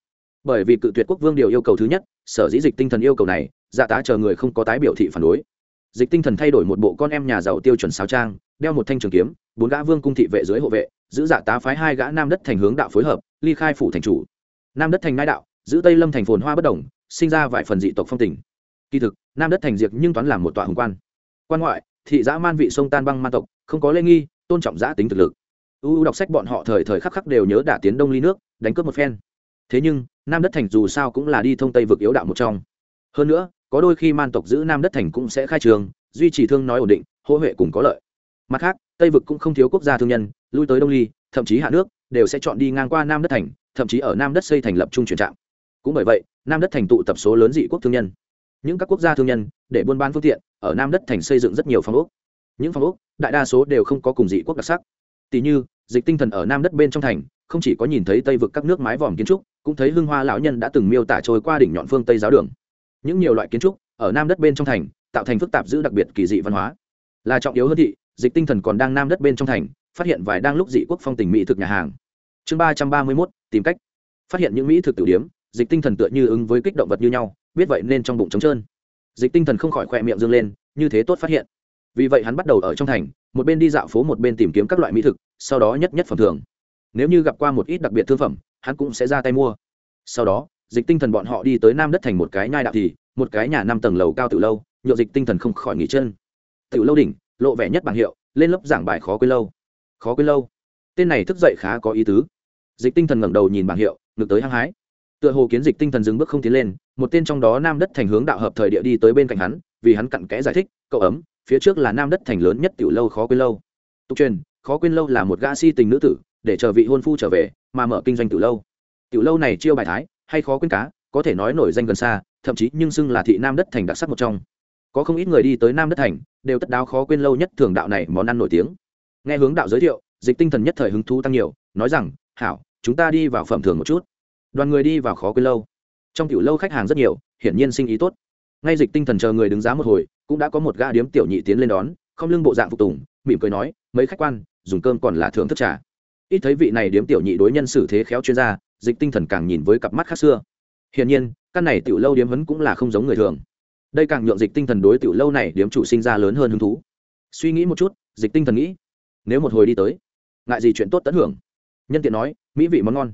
Bởi vì cự tuyệt quốc vương điều yêu cầu thứ nhất, sở dĩ dịch tinh thần yêu cầu này dạ tá chờ người không có tái biểu thị phản đối dịch tinh thần thay đổi một bộ con em nhà giàu tiêu chuẩn sáo trang, đeo một thanh trường kiếm, bốn gã vương cung thị vệ dưới hộ vệ, giữ giả tá phái hai gã nam đất thành hướng đạo phối hợp, ly khai phủ thành chủ. Nam đất thành nai đạo, giữ tây lâm thành phồn hoa bất đồng, sinh ra vài phần dị tộc phong tình. Kỳ thực, nam đất thành diệt nhưng toán làm một tòa hùng quan. Quan ngoại, thị giã man vị sông tan băng man tộc, không có lễ nghi, tôn trọng giã tính thực lực. Ưu đọc sách bọn họ thời thời khắc khắc đều nhớ đả tiến đông ly nước, đánh cướp một phen. Thế nhưng, nam đất thành dù sao cũng là đi thông tây vực yếu đạo một trong. Hơn nữa có đôi khi man tộc giữ nam đất thành cũng sẽ khai trường, duy trì thương nói ổn định, hỗ huệ cùng có lợi. Mặt khác, tây vực cũng không thiếu quốc gia thương nhân, lui tới đông ly, thậm chí hạ nước, đều sẽ chọn đi ngang qua nam đất thành, thậm chí ở nam đất xây thành lập trung chuyển trạm. Cũng bởi vậy, nam đất thành tụ tập số lớn dị quốc thương nhân. Những các quốc gia thương nhân, để buôn bán phương tiện, ở nam đất thành xây dựng rất nhiều phòng ốc. Những phòng ốc, đại đa số đều không có cùng dị quốc đặc sắc. Tỷ như, dịch tinh thần ở nam đất bên trong thành, không chỉ có nhìn thấy tây vực các nước mái vòm kiến trúc, cũng thấy hưng hoa lão nhân đã từng miêu tả trôi qua đỉnh nhọn phương tây giáo đường những nhiều loại kiến trúc ở nam đất bên trong thành tạo thành phức tạp giữ đặc biệt kỳ dị văn hóa. Là trọng yếu hơn thị, dịch tinh thần còn đang nam đất bên trong thành, phát hiện vài đang lúc dị quốc phong tình mỹ thực nhà hàng. Chương ba trăm ba mươi mốt, tìm cách. Phát hiện những mỹ thực tử điếm, dịch tinh thần tựa như ứng với kích động vật như nhau, biết vậy nên trong bụng trống trơn. Dịch tinh thần không khỏi khỏe miệng dương lên, như thế tốt phát hiện. Vì vậy hắn bắt đầu ở trong thành, một bên đi dạo phố một bên tìm kiếm các loại mỹ thực, sau đó nhất nhất phẩm thường nếu như gặp qua một ít đặc biệt thương phẩm, hắn cũng sẽ ra tay mua. Sau đó dịch tinh thần bọn họ đi tới nam đất thành một cái nhai đạo thì, một cái nhà năm tầng lầu cao từ lâu nhộn dịch tinh thần không khỏi nghỉ chân. Từ lâu đỉnh, lộ vẻ nhất bảng hiệu, lên lớp giảng bài khó quên lâu. Khó quên lâu. Tên này thức dậy khá có ý tứ. Dịch tinh thần ngẩng đầu nhìn bảng hiệu ngược tới hăng hái. Tựa hồ kiến dịch tinh thần dừng bước không tiến lên, một tên trong đó nam đất thành hướng đạo hợp thời địa đi tới bên cạnh hắn, vì hắn cặn kẽ giải thích, cậu ấm, phía trước là nam đất thành lớn nhất tiểu lâu khó quên lâu. Tục truyền, khó quên lâu là một gã si tình nữ tử, để chờ vị hôn phu trở về, mà mở kinh doanh tiểu lâu. Tiểu lâu này chiêu bài thái hay khó quên cá, có thể nói nổi danh gần xa, thậm chí nhưng xưng là thị nam đất thành đặc sắc một trong. Có không ít người đi tới nam đất thành, đều tất đáo khó quên lâu nhất thường đạo này món ăn nổi tiếng. Nghe hướng đạo giới thiệu, dịch tinh thần nhất thời hứng thú tăng nhiều, nói rằng, hảo, chúng ta đi vào phẩm thường một chút. Đoàn người đi vào khó quên lâu. Trong tiểu lâu khách hàng rất nhiều, hiển nhiên sinh ý tốt. Ngay dịch tinh thần chờ người đứng giá một hồi, cũng đã có một gã điếm tiểu nhị tiến lên đón, không lưng bộ dạng phục tùng, mỉm cười nói, mấy khách quan, dùng cơm còn là thưởng thức trà. Ít thấy vị này điếm tiểu nhị đối nhân xử thế khéo chuyên gia dịch tinh thần càng nhìn với cặp mắt khác xưa. Hiển nhiên, căn này tiểu lâu điếm hấn cũng là không giống người thường. Đây càng nhượng dịch tinh thần đối tiểu lâu này điếm chủ sinh ra lớn hơn hứng thú. Suy nghĩ một chút, dịch tinh thần nghĩ, nếu một hồi đi tới, ngại gì chuyện tốt tận hưởng. Nhân tiện nói, mỹ vị món ngon,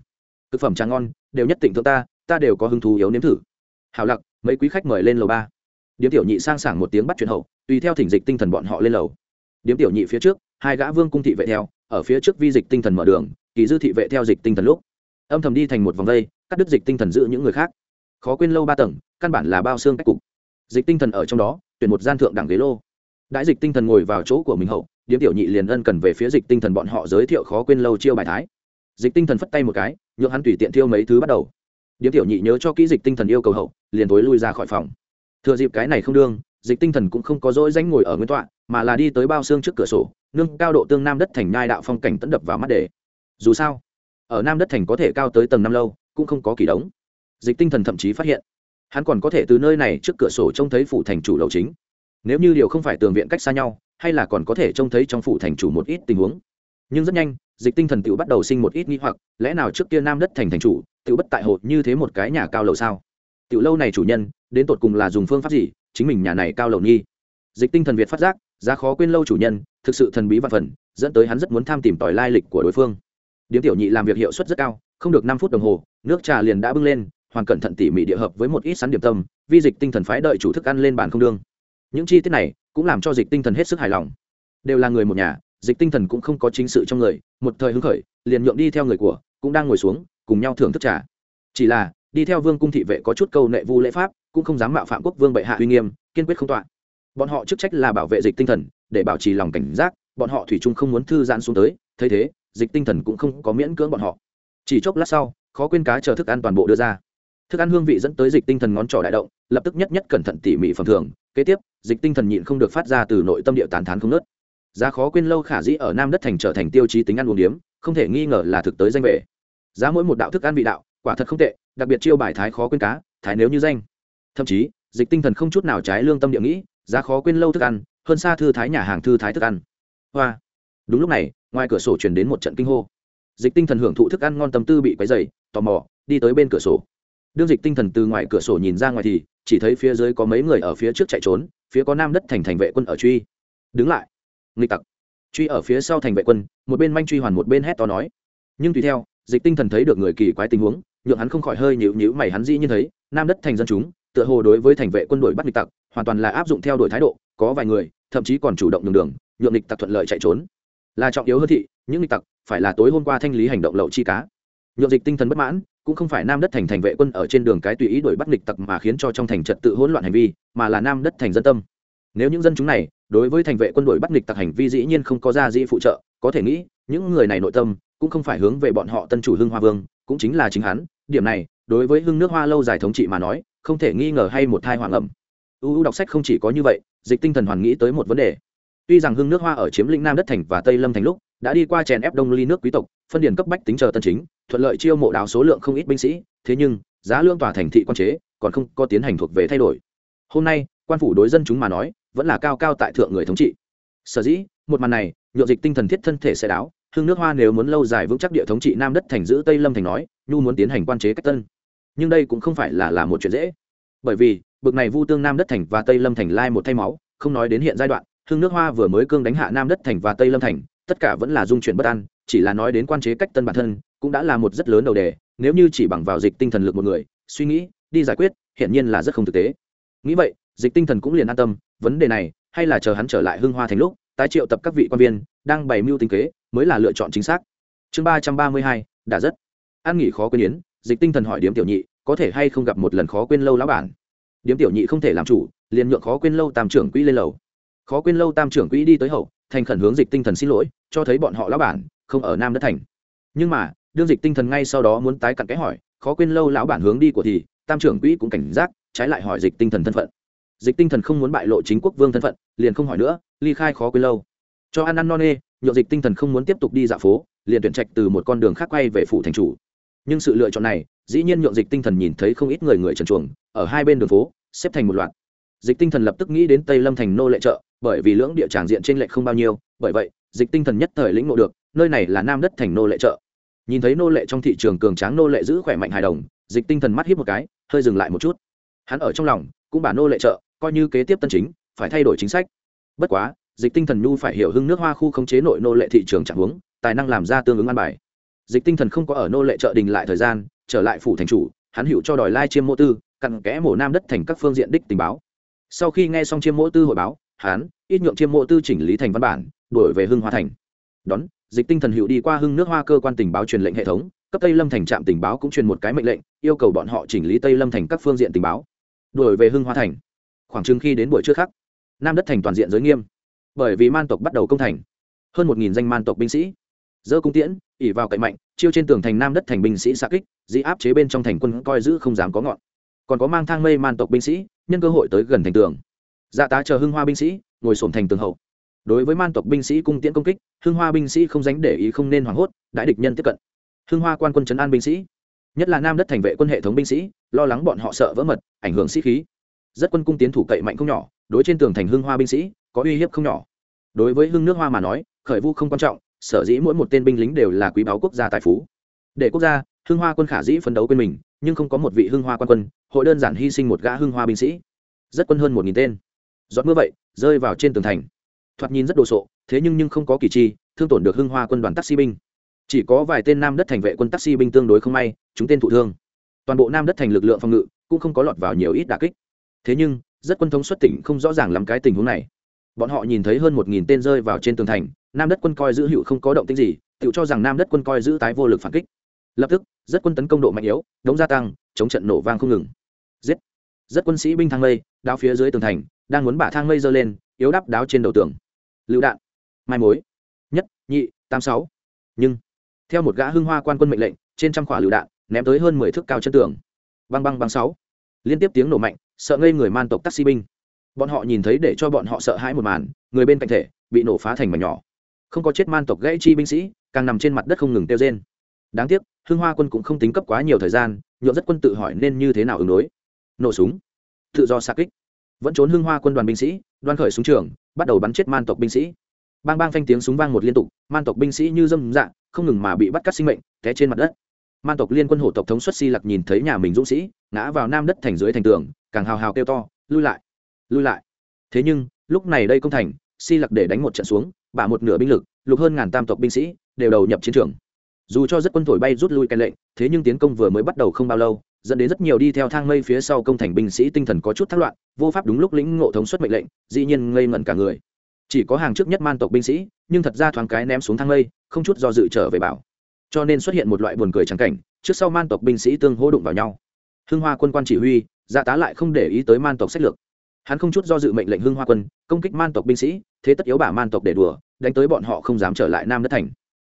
thực phẩm trà ngon, đều nhất tỉnh thượng ta ta đều có hứng thú yếu nếm thử. Hào lặc, mấy quý khách mời lên lầu ba. Điếm tiểu nhị sang sảng một tiếng bắt chuyện hậu, tùy theo thỉnh dịch tinh thần bọn họ lên lầu. Điếm tiểu nhị phía trước, hai gã vương cung thị vệ theo, ở phía trước vi dịch tinh thần mở đường, kỳ dư thị vệ theo dịch tinh thần lúc âm thầm đi thành một vòng vây, cắt đứt dịch tinh thần giữ những người khác. Khó quên lâu ba tầng, căn bản là bao xương cách cục. Dịch tinh thần ở trong đó, tuyển một gian thượng đẳng ghế lô. Đại dịch tinh thần ngồi vào chỗ của mình hậu, điếm tiểu nhị liền ân cần về phía dịch tinh thần bọn họ giới thiệu khó quên lâu chiêu bài thái. Dịch tinh thần phất tay một cái, nhượng hắn tùy tiện thiêu mấy thứ bắt đầu. Điếm tiểu nhị nhớ cho kỹ dịch tinh thần yêu cầu hậu, liền tối lui ra khỏi phòng. Thừa dịp cái này không đương, dịch tinh thần cũng không có dỗi danh ngồi ở nguyên tọa, mà là đi tới bao xương trước cửa sổ nương cao độ tương nam đất thành nhai đạo phong cảnh tấn đập vào mắt để. Dù sao ở nam đất thành có thể cao tới tầng năm lâu, cũng không có kỳ đống. Dịch tinh thần thậm chí phát hiện, hắn còn có thể từ nơi này trước cửa sổ trông thấy phủ thành chủ lầu chính. Nếu như điều không phải tường viện cách xa nhau, hay là còn có thể trông thấy trong phủ thành chủ một ít tình huống. Nhưng rất nhanh, dịch tinh thần tự bắt đầu sinh một ít nghi hoặc, lẽ nào trước kia nam đất thành thành chủ tự bất tại hộ như thế một cái nhà cao lầu sao? Tiểu lâu này chủ nhân, đến tột cùng là dùng phương pháp gì, chính mình nhà này cao lầu nghi? Dịch tinh thần việt phát giác, giá khó quên lâu chủ nhân, thực sự thần bí và phần, dẫn tới hắn rất muốn tham tìm tỏi lai lịch của đối phương điếm tiểu nhị làm việc hiệu suất rất cao, không được năm phút đồng hồ, nước trà liền đã bưng lên, hoàn cẩn thận tỉ mỉ địa hợp với một ít sắn điểm tâm, vi dịch tinh thần phái đợi chủ thức ăn lên bàn không đương. Những chi tiết này cũng làm cho dịch tinh thần hết sức hài lòng. Đều là người một nhà, dịch tinh thần cũng không có chính sự trong người, một thời hứng khởi, liền nhượng đi theo người của, cũng đang ngồi xuống, cùng nhau thưởng thức trà. Chỉ là, đi theo vương cung thị vệ có chút câu nệ vu lễ pháp, cũng không dám mạo phạm quốc vương bệ hạ uy nghiêm, kiên quyết không tọa. Bọn họ chức trách là bảo vệ dịch tinh thần, để bảo trì lòng cảnh giác, bọn họ thủy chung không muốn thư giãn xuống tới, thấy thế dịch tinh thần cũng không có miễn cưỡng bọn họ. Chỉ chốc lát sau, khó quên cá chờ thức ăn toàn bộ đưa ra. Thức ăn hương vị dẫn tới dịch tinh thần ngón trỏ đại động, lập tức nhất nhất cẩn thận tỉ mỉ phẩm thường kế tiếp, dịch tinh thần nhịn không được phát ra từ nội tâm địa tán thán không nớt giá khó quên lâu khả dĩ ở nam đất thành trở thành tiêu chí tính ăn uống điếm, không thể nghi ngờ là thực tới danh vệ giá mỗi một đạo thức ăn vị đạo, quả thật không tệ, đặc biệt chiêu bài thái khó quên cá, thái nếu như danh. Thậm chí, dịch tinh thần không chút nào trái lương tâm địa nghĩ, giá khó quên lâu thức ăn, hơn xa thư thái nhà hàng thư thái thức ăn. Hoa. Đúng lúc này ngoài cửa sổ chuyển đến một trận kinh hô. Dịch tinh thần hưởng thụ thức ăn ngon tâm tư bị quấy dày tò mò, đi tới bên cửa sổ. Đương dịch tinh thần từ ngoài cửa sổ nhìn ra ngoài thì, chỉ thấy phía dưới có mấy người ở phía trước chạy trốn, phía có nam đất thành thành vệ quân ở truy. Đứng lại. Nghịch tặc. Truy ở phía sau thành vệ quân, một bên manh truy hoàn một bên hét to nói. Nhưng tùy theo, dịch tinh thần thấy được người kỳ quái tình huống, nhượng hắn không khỏi hơi nhịu nhịu mày hắn dĩ như thấy, nam đất thành dân chúng, tựa hồ đối với thành vệ quân đội bắt nghịch tặc, hoàn toàn là áp dụng theo đuổi thái độ, có vài người, thậm chí còn chủ động nhường đường, nhượng nghịch tặc thuận lợi chạy trốn là trọng yếu hơn thị, những nghịch tặc, phải là tối hôm qua thanh lý hành động lậu chi cá. Nhộn dịch tinh thần bất mãn, cũng không phải nam đất thành thành vệ quân ở trên đường cái tùy ý đuổi bắt nghịch tặc mà khiến cho trong thành trật tự hỗn loạn hành vi, mà là nam đất thành dân tâm. Nếu những dân chúng này, đối với thành vệ quân đội bắt nghịch tặc hành vi dĩ nhiên không có ra dĩ phụ trợ, có thể nghĩ, những người này nội tâm, cũng không phải hướng về bọn họ tân chủ hưng hoa vương, cũng chính là chính hắn. Điểm này, đối với hưng nước hoa lâu dài thống trị mà nói, không thể nghi ngờ hay một thai hoàng ẩm. Ưu đọc sách không chỉ có như vậy, dịch tinh thần hoàn nghĩ tới một vấn đề tuy rằng hưng nước hoa ở chiếm lĩnh nam đất thành và tây lâm thành lúc, đã đi qua chèn ép đông ly nước quý tộc, phân điền cấp bách tính chờ tân chính, thuận lợi chiêu mộ đào số lượng không ít binh sĩ, thế nhưng, giá lương tòa thành thị quan chế, còn không có tiến hành thuộc về thay đổi. Hôm nay, quan phủ đối dân chúng mà nói, vẫn là cao cao tại thượng người thống trị. Sở dĩ, một màn này nhộn dịch tinh thần thiết thân thể sẽ đáo, hương nước hoa nếu muốn lâu dài vững chắc địa thống trị nam đất thành giữ tây lâm thành nói, nhu muốn tiến hành quan chế cách tân. Nhưng đây cũng không phải là là một chuyện dễ. Bởi vì, bực này vu tương nam đất thành và tây lâm thành lai một thay máu, không nói đến hiện giai đoạn hương nước hoa vừa mới cương đánh hạ nam đất thành và tây lâm thành, tất cả vẫn là dung chuyển bất an, chỉ là nói đến quan chế cách tân bản thân, cũng đã là một rất lớn đầu đề, nếu như chỉ bằng vào dịch tinh thần lực một người, suy nghĩ, đi giải quyết, hiển nhiên là rất không thực tế. Nghĩ vậy, dịch tinh thần cũng liền an tâm, vấn đề này, hay là chờ hắn trở lại hưng hoa thành lúc, tái triệu tập các vị quan viên, đang bày mưu tính kế, mới là lựa chọn chính xác. Chương ba trăm ba mươi hai, đã rất. An nghỉ khó quên yến, dịch tinh thần hỏi điếm tiểu nhị, có thể hay không gặp một lần khó quên lâu lão bản? Điếm tiểu nhị không thể làm chủ, liền nhượng khó quên lâu tam trưởng quỹ lên lầu khó quên lâu tam trưởng quỹ đi tới hậu, thành khẩn hướng dịch tinh thần xin lỗi, cho thấy bọn họ lão bản, không ở nam đất thành. Nhưng mà, đương dịch tinh thần ngay sau đó muốn tái cặn cái hỏi, khó quên lâu lão bản hướng đi của thì, tam trưởng quỹ cũng cảnh giác, trái lại hỏi dịch tinh thần thân phận. Dịch tinh thần không muốn bại lộ chính quốc vương thân phận, liền không hỏi nữa, ly khai khó quên lâu. Cho ăn ăn no nê nhộn dịch tinh thần không muốn tiếp tục đi dạo phố, liền tuyển trạch từ một con đường khác quay về phủ thành chủ. Nhưng sự lựa chọn này, dĩ nhiên nhộn dịch tinh thần nhìn thấy không ít người người trần chuồng, ở hai bên đường phố, xếp thành một loạt dịch tinh thần lập tức nghĩ đến tây lâm thành nô lệ chợ, bởi vì lưỡng địa tràng diện trên lệ không bao nhiêu, bởi vậy, dịch tinh thần nhất thời lĩnh ngộ được, nơi này là nam đất thành nô lệ chợ. Nhìn thấy nô lệ trong thị trường cường tráng nô lệ giữ khỏe mạnh hài đồng, dịch tinh thần mắt hiếp một cái, hơi dừng lại một chút. Hắn ở trong lòng, cũng bà nô lệ chợ, coi như kế tiếp tân chính, phải thay đổi chính sách. Bất quá, dịch tinh thần nhu phải hiểu hưng nước hoa khu khống chế nội nô lệ thị trường trạng huống, tài năng làm ra tương ứng an bài. Dịch tinh thần không có ở nô lệ chợ đình lại thời gian, trở lại phủ thành chủ, hắn hiểu cho đòi lai chiêm mô tư, cặn kẽ mổ nam đất thành các phương diện đích tình báo sau khi nghe xong chiêm mộ tư hội báo hán, ít nhượng chiêm mộ tư chỉnh lý thành văn bản đổi về hưng hoa thành. Đón dịch tinh thần hiệu đi qua hưng nước hoa cơ quan tình báo truyền lệnh hệ thống cấp tây lâm thành trạm tình báo cũng truyền một cái mệnh lệnh yêu cầu bọn họ chỉnh lý tây lâm thành các phương diện tình báo. Đổi về hưng hoa thành. Khoảng chừng khi đến buổi trước khắc nam đất thành toàn diện giới nghiêm bởi vì man tộc bắt đầu công thành. Hơn một nghìn danh man tộc binh sĩ. Dơ cung tiễn ỉ vào cậy mạnh chiêu trên tường thành nam đất thành binh sĩ xa kích dĩ áp chế bên trong thành quân coi giữ không dám có ngọn còn có mang thang mây man tộc binh sĩ, nhân cơ hội tới gần thành tường. Dạ tá chờ hưng hoa binh sĩ, ngồi sổm thành tường hậu. Đối với man tộc binh sĩ cung tiễn công kích, hưng hoa binh sĩ không dánh để ý không nên hoảng hốt, đại địch nhân tiếp cận. Hưng hoa quan quân chấn an binh sĩ, nhất là nam đất thành vệ quân hệ thống binh sĩ, lo lắng bọn họ sợ vỡ mật, ảnh hưởng sĩ khí. Rất quân cung tiến thủ cậy mạnh không nhỏ, đối trên tường thành hưng hoa binh sĩ, có uy hiếp không nhỏ. Đối với hưng nước hoa mà nói, khởi vu không quan trọng, sở dĩ mỗi một tên binh lính đều là quý báu quốc gia tài phú. Để quốc gia, hưng hoa quân khả dĩ phấn đấu quên mình nhưng không có một vị hưng hoa quan quân, hội đơn giản hy sinh một gã hưng hoa binh sĩ. Rất quân hơn một nghìn tên. Giọt mưa vậy, rơi vào trên tường thành. Thoạt nhìn rất đồ sộ, thế nhưng nhưng không có kỳ chi, thương tổn được hưng hoa quân đoàn taxi binh. Chỉ có vài tên nam đất thành vệ quân taxi binh tương đối không may, chúng tên thụ thương. Toàn bộ nam đất thành lực lượng phòng ngự cũng không có lọt vào nhiều ít đà kích. Thế nhưng, rất quân thống xuất tỉnh không rõ ràng lắm cái tình huống này. Bọn họ nhìn thấy hơn một nghìn tên rơi vào trên tường thành, nam đất quân coi giữ hữu không có động tích gì tự cho rằng nam đất quân coi giữ tái vô lực phản kích lập tức, rất quân tấn công độ mạnh yếu, đống gia tăng, chống trận nổ vang không ngừng. Giết! Rất quân sĩ binh thang mây, đao phía dưới tường thành, đang muốn bả thang mây giơ lên, yếu đắp đáo trên đầu tường. Lựu đạn! Mai mối! Nhất, nhị, tám, sáu! Nhưng, theo một gã hưng hoa quan quân mệnh lệnh, trên trăm quả lựu đạn, ném tới hơn mười thước cao chân tường. Băng băng băng sáu! Liên tiếp tiếng nổ mạnh, sợ ngây người man tộc taxi binh. Bọn họ nhìn thấy để cho bọn họ sợ hãi một màn, người bên cạnh thể, bị nổ phá thành mảnh nhỏ. Không có chết man tộc gãy chi binh sĩ, càng nằm trên mặt đất không ngừng tiêu rên. Đáng tiếc Hương hoa quân cũng không tính cấp quá nhiều thời gian nhuộm rất quân tự hỏi nên như thế nào ứng đối. Nổ súng. Tự do xa kích. Vẫn trốn Hương hoa quân đoàn binh sĩ, đoan khởi súng trường, bắt đầu bắn chết man tộc binh sĩ. Bang bang phanh tiếng súng vang một liên tục, man tộc binh sĩ như dâm dạ không ngừng mà bị bắt cắt sinh mệnh, té trên mặt đất. Man tộc liên quân hổ tộc thống xuất si lặc nhìn thấy nhà mình dũng sĩ, ngã vào nam đất thành dưới thành tường, càng hào hào kêu to, lui lại lui lại. Thế nhưng, lúc này đây công thành, si lặc để đánh một trận xuống, bả một nửa binh lực, lục hơn ngàn tam tộc binh sĩ, đều đầu nhập chiến trường dù cho rất quân thổi bay rút lui cái lệnh, thế nhưng tiến công vừa mới bắt đầu không bao lâu, dẫn đến rất nhiều đi theo thang mây phía sau công thành binh sĩ tinh thần có chút thác loạn, vô pháp đúng lúc lĩnh ngộ thống suất mệnh lệnh, dĩ nhiên ngây ngẩn cả người. Chỉ có hàng trước nhất man tộc binh sĩ, nhưng thật ra thoáng cái ném xuống thang mây, không chút do dự trở về bảo. Cho nên xuất hiện một loại buồn cười trắng cảnh, trước sau man tộc binh sĩ tương hỗ đụng vào nhau. Hưng hoa quân quan chỉ huy dạ tá lại không để ý tới man tộc sách lược. Hắn không chút do dự mệnh lệnh hưng hoa quân, công kích man tộc binh sĩ, thế tất yếu bả man tộc để đùa, đánh tới bọn họ không dám trở lại nam đất thành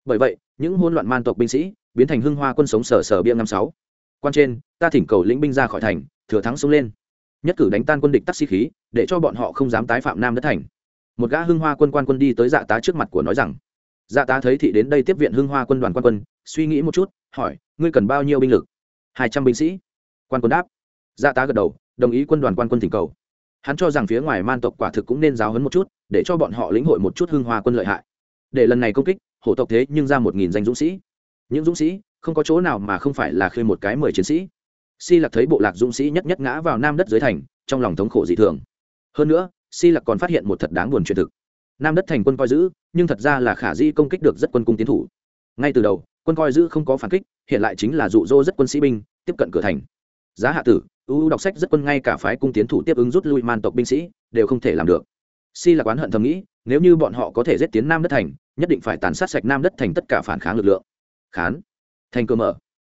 bởi vậy, những hỗn loạn man tộc binh sĩ biến thành hưng hoa quân sống sở sở bia năm sáu. Quan trên, ta thỉnh cầu lĩnh binh ra khỏi thành, thừa thắng xông lên. Nhất cử đánh tan quân địch tắc khí, để cho bọn họ không dám tái phạm nam đất thành. Một gã hưng hoa quân quan quân đi tới dạ tá trước mặt của nói rằng dạ tá thấy thị đến đây tiếp viện hưng hoa quân đoàn quan quân, suy nghĩ một chút, hỏi, ngươi cần bao nhiêu binh lực? Hai trăm binh sĩ. Quan quân đáp. Dạ tá gật đầu, đồng ý quân đoàn quan quân thỉnh cầu. Hắn cho rằng phía ngoài man tộc quả thực cũng nên giáo hấn một chút, để cho bọn họ lĩnh hội một chút hưng hoa quân lợi hại. Để lần này công kích hổ tộc thế nhưng ra một nghìn danh dũng sĩ. Những dũng sĩ, không có chỗ nào mà không phải là khơi một cái mười chiến sĩ. Si lặc thấy bộ lạc dũng sĩ nhất nhất ngã vào nam đất dưới thành, trong lòng thống khổ dị thường. Hơn nữa, si lặc còn phát hiện một thật đáng buồn truyền thực. Nam đất thành quân coi giữ, nhưng thật ra là khả di công kích được rất quân cung tiến thủ. Ngay từ đầu, quân coi giữ không có phản kích, hiện lại chính là dụ dỗ rất quân sĩ binh, tiếp cận cửa thành. Giá hạ tử ưu đọc sách rất quân ngay cả phái cung tiến thủ tiếp ứng rút lui man tộc binh sĩ, đều không thể làm được. Si lạc oán hận thầm nghĩ nếu như bọn họ có thể giết tiến nam đất thành, nhất định phải tàn sát sạch nam đất thành tất cả phản kháng lực lượng. Khán. Thành cơ mở.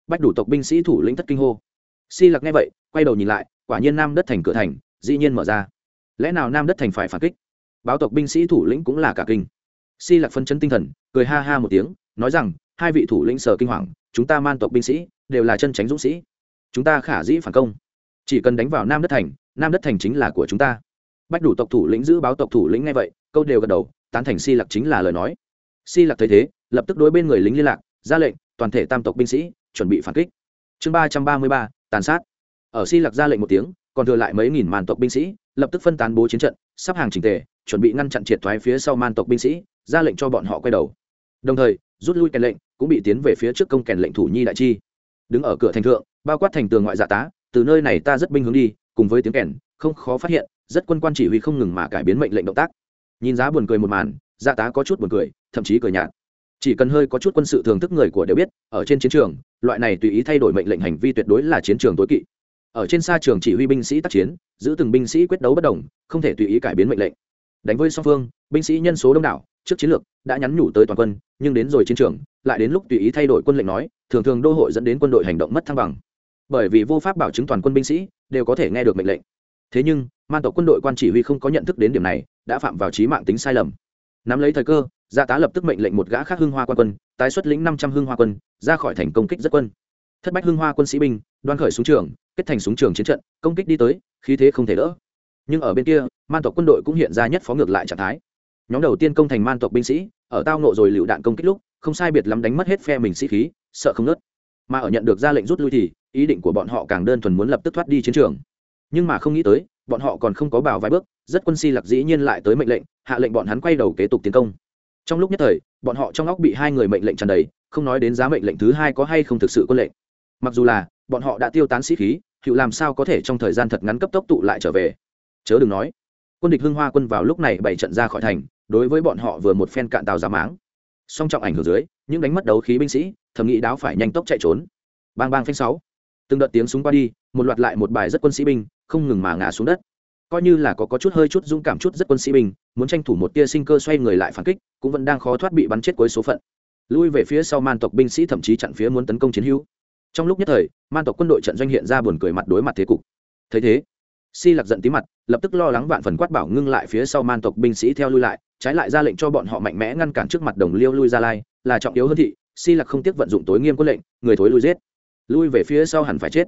Bách đủ tộc binh sĩ thủ lĩnh thất kinh hô. Si lặc nghe vậy, quay đầu nhìn lại, quả nhiên nam đất thành cửa thành, dĩ nhiên mở ra. Lẽ nào nam đất thành phải phản kích? Báo tộc binh sĩ thủ lĩnh cũng là cả kinh. Si lạc phân chấn tinh thần, cười ha ha một tiếng, nói rằng, hai vị thủ lĩnh sở kinh hoàng, chúng ta man tộc binh sĩ, đều là chân tránh dũng sĩ. Chúng ta khả dĩ phản công. Chỉ cần đánh vào nam đất thành, nam đất thành chính là của chúng ta. Bách đủ tộc thủ lĩnh giữ báo tộc thủ lĩnh ngay vậy câu đều gật đầu, tán thành si lặc chính là lời nói. Si lặc thấy thế, lập tức đối bên người lính liên lạc, ra lệnh, toàn thể tam tộc binh sĩ, chuẩn bị phản kích. Chương ba trăm ba mươi ba, tàn sát. Ở si lặc ra lệnh một tiếng, còn thừa lại mấy nghìn màn tộc binh sĩ, lập tức phân tán bố chiến trận, sắp hàng trình tề, chuẩn bị ngăn chặn triệt thoái phía sau man tộc binh sĩ, ra lệnh cho bọn họ quay đầu. Đồng thời, rút lui kèn lệnh, cũng bị tiến về phía trước công kèn lệnh thủ nhi đại chi. Đứng ở cửa thành thượng, bao quát thành tường ngoại dạ tá, từ nơi này ta rất binh hướng đi, cùng với tiếng kèn, không khó phát hiện, rất quân quan chỉ huy không ngừng mà cải biến mệnh lệnh động tác nhìn giá buồn cười một màn gia tá có chút buồn cười, thậm chí cười nhạt. Chỉ cần hơi có chút quân sự thường thức người của đều biết, ở trên chiến trường, loại này tùy ý thay đổi mệnh lệnh hành vi tuyệt đối là chiến trường tối kỵ. Ở trên xa trường chỉ huy binh sĩ tác chiến, giữ từng binh sĩ quyết đấu bất đồng, không thể tùy ý cải biến mệnh lệnh. Đánh với song phương, binh sĩ nhân số đông đảo, trước chiến lược, đã nhắn nhủ tới toàn quân, nhưng đến rồi chiến trường, lại đến lúc tùy ý thay đổi quân lệnh nói, thường thường đô hội dẫn đến quân đội hành động mất thăng bằng. Bởi vì vô pháp bảo chứng toàn quân binh sĩ, đều có thể nghe được mệnh lệnh. Thế nhưng, man tộc quân đội quan chỉ huy không có nhận thức đến điểm này đã phạm vào trí mạng tính sai lầm. Nắm lấy thời cơ, gia tá lập tức mệnh lệnh một gã khác hưng hoa quan quân, tái xuất lĩnh năm trăm hưng hoa quân, ra khỏi thành công kích rất quân. Thất bách hưng hoa quân sĩ binh, đoan khởi súng trường, kết thành súng trường chiến trận, công kích đi tới, khí thế không thể đỡ. Nhưng ở bên kia, man tộc quân đội cũng hiện ra nhất phó ngược lại trạng thái. Nhóm đầu tiên công thành man tộc binh sĩ, ở tao nộ rồi lựu đạn công kích lúc, không sai biệt lắm đánh mất hết phe mình sĩ khí, sợ không nớt. Mà ở nhận được ra lệnh rút lui thì, ý định của bọn họ càng đơn thuần muốn lập tức thoát đi chiến trường nhưng mà không nghĩ tới, bọn họ còn không có bào vài bước, rất quân si lạc dĩ nhiên lại tới mệnh lệnh, hạ lệnh bọn hắn quay đầu kế tục tiến công. Trong lúc nhất thời, bọn họ trong óc bị hai người mệnh lệnh tràn đầy, không nói đến giá mệnh lệnh thứ hai có hay không thực sự quân lệnh. Mặc dù là, bọn họ đã tiêu tán sĩ khí hiệu làm sao có thể trong thời gian thật ngắn cấp tốc tụ lại trở về? Chớ đừng nói, quân địch hưng hoa quân vào lúc này bảy trận ra khỏi thành, đối với bọn họ vừa một phen cạn tàu giá máng song trọng ảnh hưởng dưới, những đánh mất đấu khí binh sĩ, thầm nghĩ đáo phải nhanh tốc chạy trốn. Bang bang phanh sáu từng đợt tiếng súng qua đi một loạt lại một bài rất quân sĩ binh không ngừng mà ngã xuống đất. Coi như là có, có chút hơi chút dũng cảm chút rất quân sĩ binh muốn tranh thủ một tia sinh cơ xoay người lại phản kích cũng vẫn đang khó thoát bị bắn chết cuối số phận. Lui về phía sau man tộc binh sĩ thậm chí chặn phía muốn tấn công chiến hữu. Trong lúc nhất thời man tộc quân đội trận doanh hiện ra buồn cười mặt đối mặt thế cục. Thấy thế si Lạc giận tí mặt lập tức lo lắng vạn phần quát bảo ngưng lại phía sau man tộc binh sĩ theo lui lại trái lại ra lệnh cho bọn họ mạnh mẽ ngăn cản trước mặt đồng liêu lui ra lai là trọng yếu hơn thị si Lạc không tiếc vận dụng tối nghiêm quân lệnh người thối lui giết lui về phía sau hẳn phải chết.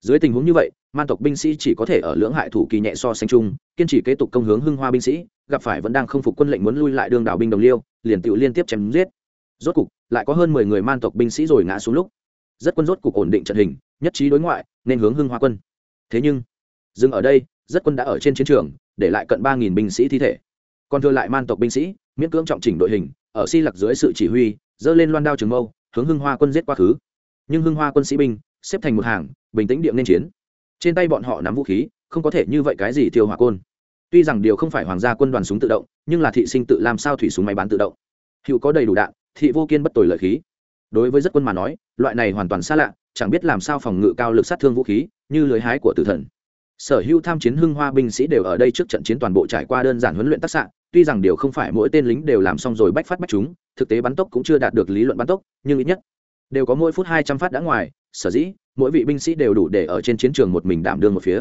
Dưới tình huống như vậy, man tộc binh sĩ chỉ có thể ở lưỡng hại thủ kỳ nhẹ so sánh chung, kiên trì kế tục công hướng hưng hoa binh sĩ, gặp phải vẫn đang không phục quân lệnh muốn lui lại đường đảo binh đồng liêu, liền tự liên tiếp chém giết. Rốt cục, lại có hơn mười người man tộc binh sĩ rồi ngã xuống lúc. Rất quân rốt cục ổn định trận hình, nhất trí đối ngoại, nên hướng hưng hoa quân. Thế nhưng, dừng ở đây, rất quân đã ở trên chiến trường, để lại cận ba nghìn binh sĩ thi thể. Còn thừa lại man tộc binh sĩ, miễn cưỡng trọng chỉnh đội hình, ở si lặc dưới sự chỉ huy, dơ lên loan đao trường mâu, hướng hưng hoa quân giết quá khứ nhưng hưng hoa quân sĩ binh xếp thành một hàng, bình tĩnh điệm nên chiến. Trên tay bọn họ nắm vũ khí, không có thể như vậy cái gì thiêu hỏa côn. Tuy rằng điều không phải hoàng gia quân đoàn súng tự động, nhưng là thị sinh tự làm sao thủy súng máy bán tự động. Hữu có đầy đủ đạn, thị vô kiên bất tồi lợi khí. Đối với rất quân mà nói, loại này hoàn toàn xa lạ, chẳng biết làm sao phòng ngự cao lực sát thương vũ khí, như lưới hái của tử thần. Sở hữu tham chiến hưng hoa binh sĩ đều ở đây trước trận chiến toàn bộ trải qua đơn giản huấn luyện tác xạ, tuy rằng điều không phải mỗi tên lính đều làm xong rồi bách phát bách chúng, thực tế bắn tốc cũng chưa đạt được lý luận bắn tốc, nhưng ít nhất đều có mỗi phút hai trăm phát đã ngoài, sở dĩ, mỗi vị binh sĩ đều đủ để ở trên chiến trường một mình đảm đương một phía.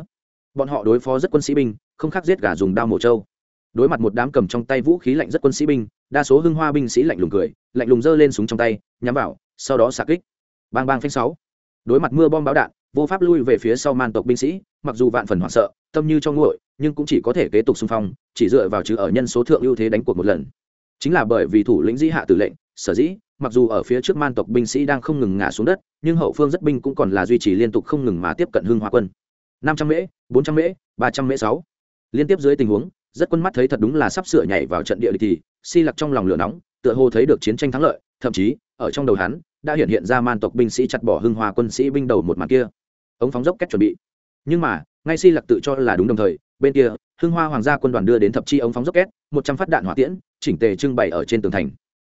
Bọn họ đối phó rất quân sĩ binh, không khác giết gà dùng đao mổ trâu. Đối mặt một đám cầm trong tay vũ khí lạnh rất quân sĩ binh, đa số hưng hoa binh sĩ lạnh lùng cười, lạnh lùng giơ lên súng trong tay, nhắm vào, sau đó xạ kích. Bang bang phanh sáu. Đối mặt mưa bom bão đạn, vô pháp lui về phía sau man tộc binh sĩ, mặc dù vạn phần hoảng sợ, tâm như cho nguội, nhưng cũng chỉ có thể kế tục xung phong, chỉ dựa vào chứ ở nhân số thượng ưu thế đánh cuộc một lần. Chính là bởi vì thủ lĩnh dĩ hạ tử lệnh, sở dĩ mặc dù ở phía trước man tộc binh sĩ đang không ngừng ngã xuống đất, nhưng hậu phương rất binh cũng còn là duy trì liên tục không ngừng mà tiếp cận hưng hoa quân. Năm trăm mễ, bốn trăm mễ, ba trăm mễ sáu. Liên tiếp dưới tình huống, rất quân mắt thấy thật đúng là sắp sửa nhảy vào trận địa địch thì si lặc trong lòng lửa nóng, tựa hồ thấy được chiến tranh thắng lợi, thậm chí, ở trong đầu hắn, đã hiện hiện ra man tộc binh sĩ chặt bỏ hưng hoa quân sĩ binh đầu một màn kia. Ống phóng dốc kết chuẩn bị. Nhưng mà, ngay si lặc tự cho là đúng đồng thời, bên kia, hưng hoa hoàng gia quân đoàn đưa đến thập chi ống phóng dốc két một trăm phát đạn hỏa tiễn, chỉnh tề trưng bày ở trên tường thành.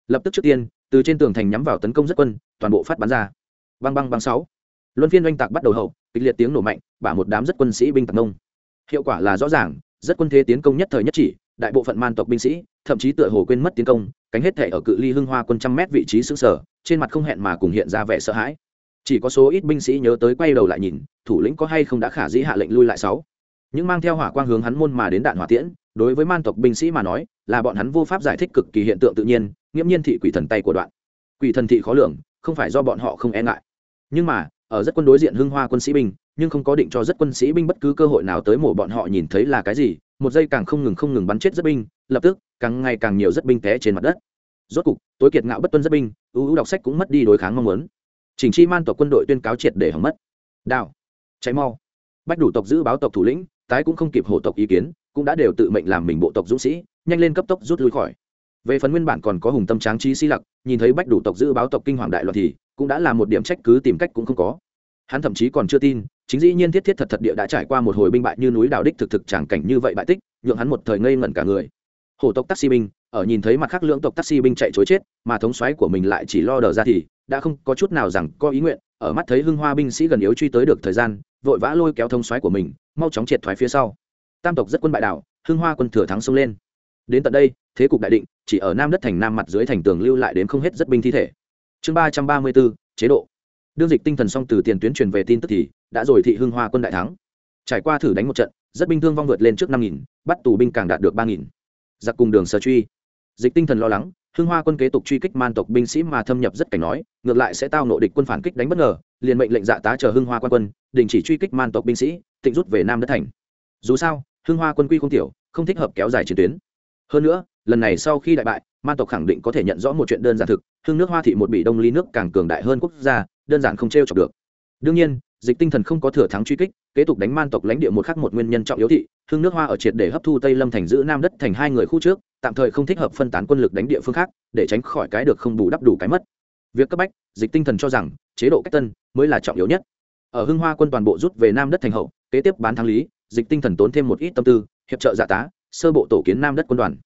Lập tức trước tiên từ trên tường thành nhắm vào tấn công rất quân, toàn bộ phát bắn ra. Băng băng băng sáu. Luân phiên oanh tạc bắt đầu hậu, kịch liệt tiếng nổ mạnh, bả một đám rất quân sĩ binh tạc công hiệu quả là rõ ràng, rất quân thế tiến công nhất thời nhất chỉ, đại bộ phận man tộc binh sĩ, thậm chí tựa hồ quên mất tiến công, cánh hết thể ở cự ly hưng hoa quân trăm mét vị trí xứng sở, trên mặt không hẹn mà cùng hiện ra vẻ sợ hãi. Chỉ có số ít binh sĩ nhớ tới quay đầu lại nhìn, thủ lĩnh có hay không đã khả dĩ hạ lệnh lui lại sáu. Những mang theo hỏa quang hướng hắn môn mà đến đạn hỏa tiễn, đối với man tộc binh sĩ mà nói là bọn hắn vô pháp giải thích cực kỳ hiện tượng tự nhiên, nghiễm nhiên thị quỷ thần tay của đoạn. Quỷ thần thị khó lường, không phải do bọn họ không e ngại. Nhưng mà, ở rất quân đối diện hưng hoa quân sĩ binh, nhưng không có định cho rất quân sĩ binh bất cứ cơ hội nào tới mổ bọn họ nhìn thấy là cái gì, một giây càng không ngừng không ngừng bắn chết rất binh, lập tức, càng ngày càng nhiều rất binh té trên mặt đất. Rốt cục, tối kiệt ngạo bất tuân rất binh, ưu ưu đọc sách cũng mất đi đối kháng mong muốn. Chỉnh chi man tộc quân đội tuyên cáo triệt để hỏng mất. Đào cháy mau. Bách đủ tộc giữ báo tộc thủ lĩnh, tái cũng không kịp hổ tộc ý kiến cũng đã đều tự mệnh làm mình bộ tộc dũng sĩ, nhanh lên cấp tốc rút lui khỏi. Về phần nguyên bản còn có hùng tâm tráng trí si lặc, nhìn thấy bách đủ tộc giữ báo tộc kinh hoàng đại loạn thì, cũng đã là một điểm trách cứ tìm cách cũng không có. Hắn thậm chí còn chưa tin, chính dĩ nhiên thiết thiết thật thật địa đã trải qua một hồi binh bại như núi đào đích thực thực tràng cảnh như vậy bại tích, nhượng hắn một thời ngây ngẩn cả người. Hổ tộc taxi binh, ở nhìn thấy mặt khác lưỡng tộc taxi binh chạy chối chết, mà thống xoáy của mình lại chỉ lo đờ ra thì, đã không có chút nào rằng có ý nguyện, ở mắt thấy hưng hoa binh sĩ gần yếu truy tới được thời gian, vội vã lôi kéo thống xoáy của mình, mau chóng triệt thoái phía sau tam tộc rất quân bại đảo, hưng hoa quân thừa thắng xông lên. Đến tận đây, thế cục đại định, chỉ ở nam đất thành nam mặt dưới thành tường lưu lại đến không hết rất binh thi thể. Chương ba trăm ba mươi bốn, chế độ. Đương dịch tinh thần xong từ tiền tuyến truyền về tin tức thì, đã rồi thị hưng hoa quân đại thắng. Trải qua thử đánh một trận, rất binh thương vong vượt lên trước năm nghìn, bắt tù binh càng đạt được ba nghìn. Giặc cùng đường sở truy. Dịch tinh thần lo lắng, hưng hoa quân kế tục truy kích man tộc binh sĩ mà thâm nhập rất cảnh nói, ngược lại sẽ tao nộ địch quân phản kích đánh bất ngờ, liền mệnh lệnh dạ tá chờ hưng hoa quan quân, đình chỉ truy kích man tộc binh sĩ tịnh rút về nam đất thành. Dù sao Hương hoa quân quy không tiểu, không thích hợp kéo dài chiến tuyến. Hơn nữa, lần này sau khi đại bại man tộc khẳng định có thể nhận rõ một chuyện đơn giản thực Hương nước hoa thị một bị đông ly nước càng cường đại hơn quốc gia, đơn giản không t r e o chọc được. Đương nhiên, dịch tinh thần không có thừa thắng truy kích, kế tục đánh man tộc lãnh địa một khắc một nguyên nhân trọng yếu thị Hương nước hoa ở triệt để hấp thu tây lâm thành giữ nam đất thành hai người khu trước, tạm thời không thích hợp phân tán quân lực đánh địa phương khác, để tránh khỏi cái được không bù đắp đủ cái mất. Việc cấp bách, dịch tinh thần cho rằng, chế độ cách tân mới là trọng yếu nhất. Ở hưng hoa quân toàn bộ rút về nam đất thành hậu, kế tiếp bán thắng lý dịch tinh thần tốn thêm một ít tâm tư, hiệp trợ giả tá, sơ bộ tổ kiến nam đất quân đoàn.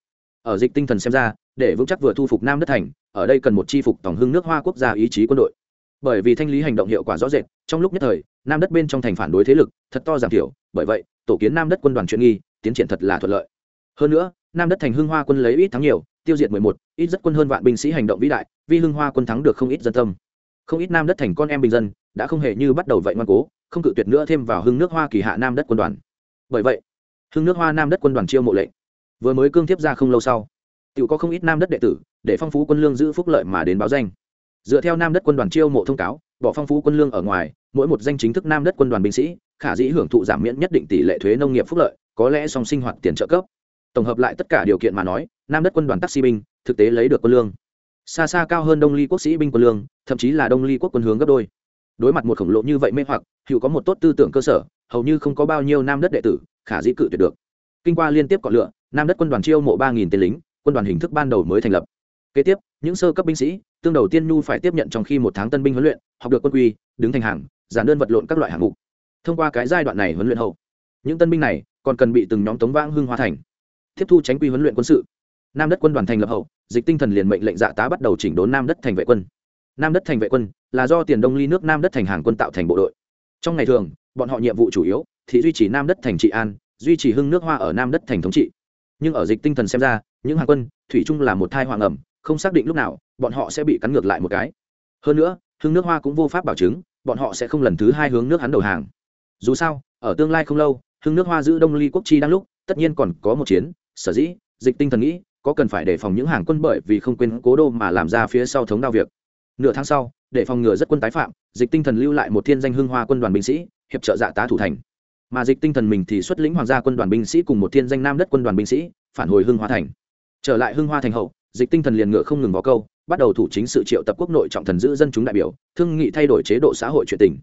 Ở dịch tinh thần xem ra, để vững chắc vừa thu phục nam đất thành, ở đây cần một chi phục tổng hưng nước hoa quốc gia ý chí quân đội. Bởi vì thanh lý hành động hiệu quả rõ rệt, trong lúc nhất thời, nam đất bên trong thành phản đối thế lực thật to giảm thiểu, bởi vậy, tổ kiến nam đất quân đoàn chuyện nghi, tiến triển thật là thuận lợi. Hơn nữa, nam đất thành hưng hoa quân lấy ít thắng nhiều, tiêu diệt mười một, ít rất quân hơn vạn binh sĩ hành động vĩ đại, vì hưng hoa quân thắng được không ít dân tâm. Không ít nam đất thành con em bình dân, đã không hề như bắt đầu vậy ngoan cố, không cự tuyệt nữa thêm vào hưng nước hoa kỳ hạ nam đất quân đoàn bởi vậy, hưng nước hoa nam đất quân đoàn chiêu mộ lệnh, vừa mới cương tiếp ra không lâu sau tự có không ít nam đất đệ tử để phong phú quân lương giữ phúc lợi mà đến báo danh. Dựa theo nam đất quân đoàn chiêu mộ thông cáo, bỏ phong phú quân lương ở ngoài, mỗi một danh chính thức nam đất quân đoàn binh sĩ, khả dĩ hưởng thụ giảm miễn nhất định tỷ lệ thuế nông nghiệp phúc lợi, có lẽ song sinh hoạt tiền trợ cấp. Tổng hợp lại tất cả điều kiện mà nói, nam đất quân đoàn taxi binh, thực tế lấy được quân lương. Xa xa cao hơn đông ly quốc sĩ binh quân lương, thậm chí là đông ly quốc quân hướng gấp đôi. Đối mặt một khổng lồ như vậy mê hoặc, hữu có một tốt tư tưởng cơ sở hầu như không có bao nhiêu nam đất đệ tử, khả dĩ cự tuyệt được. Kinh qua liên tiếp cọ lựa, nam đất quân đoàn chiêu mộ ba nghìn tên lính, quân đoàn hình thức ban đầu mới thành lập. Kế tiếp, những sơ cấp binh sĩ, tương đầu tiên nhu phải tiếp nhận trong khi một tháng tân binh huấn luyện, học được quân quy, đứng thành hàng, giản đơn vật lộn các loại hạng mục. Thông qua cái giai đoạn này huấn luyện hậu, những tân binh này còn cần bị từng nhóm tống vãng hưng hoa thành. Tiếp thu tránh quy huấn luyện quân sự. Nam đất quân đoàn thành lập hậu, dịch tinh thần liền mệnh lệnh dạ tá bắt đầu chỉnh đốn nam đất thành vệ quân. Nam đất thành vệ quân là do tiền đông ly nước nam đất thành hàng quân tạo thành bộ đội. Trong ngày thường bọn họ nhiệm vụ chủ yếu thì duy trì nam đất thành trị an, duy trì hưng nước hoa ở nam đất thành thống trị. Nhưng ở dịch tinh thần xem ra, những hàng quân, thủy chung là một thai hoàng ẩm, không xác định lúc nào bọn họ sẽ bị cắn ngược lại một cái. Hơn nữa, hưng nước hoa cũng vô pháp bảo chứng bọn họ sẽ không lần thứ hai hướng nước hắn đầu hàng. Dù sao, ở tương lai không lâu, hưng nước hoa giữ đông ly quốc chi đang lúc, tất nhiên còn có một chiến, sở dĩ dịch tinh thần nghĩ có cần phải đề phòng những hàng quân bởi vì không quên cố đô mà làm ra phía sau thống đao việc. Nửa tháng sau, để phòng ngừa rất quân tái phạm, dịch tinh thần lưu lại một thiên danh hưng hoa quân đoàn binh sĩ hiệp trợ dạ tá thủ thành. Mà dịch tinh thần mình thì xuất lĩnh hoàng gia quân đoàn binh sĩ cùng một thiên danh nam đất quân đoàn binh sĩ, phản hồi hưng hoa thành. Trở lại hưng hoa thành hậu, dịch tinh thần liền ngựa không ngừng vào câu, bắt đầu thủ chính sự triệu tập quốc nội trọng thần giữ dân chúng đại biểu, thương nghị thay đổi chế độ xã hội chuyện tình.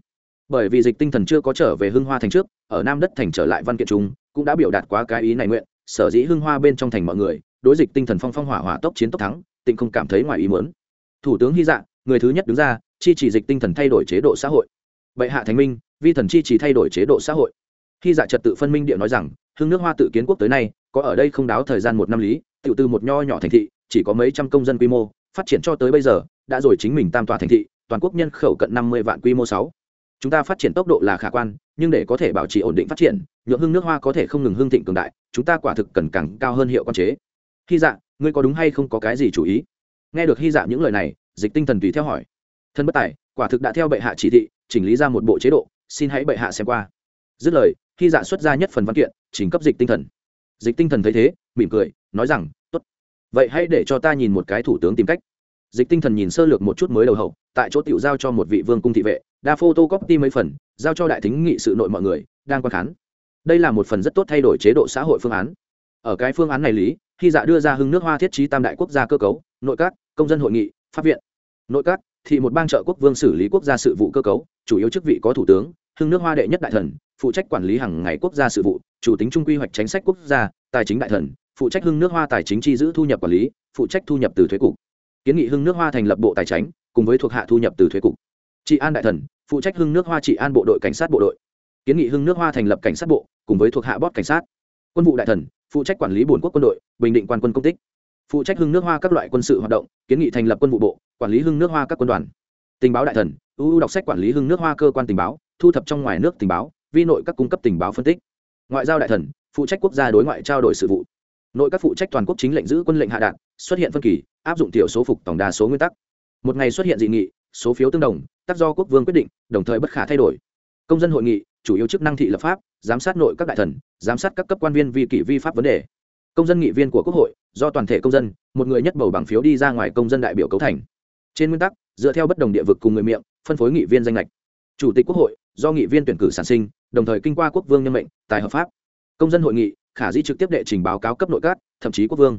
Bởi vì dịch tinh thần chưa có trở về hưng hoa thành trước, ở nam đất thành trở lại văn kiện chúng, cũng đã biểu đạt quá cái ý này nguyện, sở dĩ hưng hoa bên trong thành mọi người, đối dịch tinh thần phong phong hỏa hỏa tốc chiến tốc thắng, tịnh không cảm thấy ngoài ý muốn. Thủ tướng hy dạ người thứ nhất đứng ra, chi chỉ dịch tinh thần thay đổi chế độ xã hội. Bệ hạ thánh minh vi thần chi chỉ thay đổi chế độ xã hội. Khi dạ trật tự phân minh địa nói rằng, hưng nước hoa tự kiến quốc tới nay, có ở đây không đáo thời gian một năm lý tự từ một nho nhỏ thành thị, chỉ có mấy trăm công dân quy mô, phát triển cho tới bây giờ, đã rồi chính mình tam tòa thành thị, toàn quốc nhân khẩu cận năm mươi vạn quy mô sáu. Chúng ta phát triển tốc độ là khả quan, nhưng để có thể bảo trì ổn định phát triển, nhượng hưng nước hoa có thể không ngừng hưng thịnh cường đại, chúng ta quả thực cần càng cao hơn hiệu quan chế. Hy dạ ngươi có đúng hay không có cái gì chủ ý? Nghe được hy dạ những lời này, dịch tinh thần tùy theo hỏi. Thân bất tài, quả thực đã theo bệ hạ chỉ thị, chỉnh lý ra một bộ chế độ xin hãy bệ hạ xem qua. Dứt lời, khi dạ xuất ra nhất phần văn kiện chính cấp dịch tinh thần. Dịch tinh thần thấy thế, mỉm cười, nói rằng, tốt. Vậy hãy để cho ta nhìn một cái thủ tướng tìm cách. Dịch tinh thần nhìn sơ lược một chút mới đầu hậu, tại chỗ tiểu giao cho một vị vương cung thị vệ, đa photocopy mấy phần, giao cho đại thính nghị sự nội mọi người, đang quan khán. Đây là một phần rất tốt thay đổi chế độ xã hội phương án. Ở cái phương án này lý, khi dạ đưa ra hưng nước hoa thiết trí tam đại quốc gia cơ cấu, nội các, công dân hội nghị, pháp viện. Nội các thì một bang trợ quốc vương xử lý quốc gia sự vụ cơ cấu, chủ yếu chức vị có thủ tướng, hưng nước hoa đệ nhất đại thần, phụ trách quản lý hàng ngày quốc gia sự vụ, chủ tính trung quy hoạch chính sách quốc gia, tài chính đại thần, phụ trách hưng nước hoa tài chính chi giữ thu nhập quản lý, phụ trách thu nhập từ thuế cục. Kiến nghị hưng nước hoa thành lập bộ tài chính, cùng với thuộc hạ thu nhập từ thuế cục. Trị an đại thần, phụ trách hưng nước hoa trị an bộ đội cảnh sát bộ đội. Kiến nghị hưng nước hoa thành lập cảnh sát bộ, cùng với thuộc hạ bót cảnh sát. Quân vụ đại thần, phụ trách quản lý bổn quốc quân đội, bình định quan quân công tích phụ trách hưng nước hoa các loại quân sự hoạt động, kiến nghị thành lập quân vụ bộ, quản lý hưng nước hoa các quân đoàn. Tình báo đại thần ưu đọc sách quản lý hưng nước hoa cơ quan tình báo, thu thập trong ngoài nước tình báo, vi nội các cung cấp tình báo phân tích. Ngoại giao đại thần, phụ trách quốc gia đối ngoại trao đổi sự vụ. Nội các phụ trách toàn quốc chính lệnh giữ quân lệnh hạ đạn, xuất hiện phân kỳ, áp dụng tiểu số phục tổng đa số nguyên tắc. Một ngày xuất hiện dị nghị, số phiếu tương đồng, tác do quốc vương quyết định, đồng thời bất khả thay đổi. Công dân hội nghị, chủ yếu chức năng thị lập pháp, giám sát nội các đại thần, giám sát các cấp quan viên vi kỷ vi pháp vấn đề công dân nghị viên của quốc hội, do toàn thể công dân, một người nhất bầu bằng phiếu đi ra ngoài công dân đại biểu cấu thành. Trên nguyên tắc, dựa theo bất đồng địa vực cùng người miệng, phân phối nghị viên danh lệch chủ tịch quốc hội, do nghị viên tuyển cử sản sinh, đồng thời kinh qua quốc vương nhân mệnh, tài hợp pháp. Công dân hội nghị, khả di trực tiếp đệ trình báo cáo cấp nội các, thậm chí quốc vương.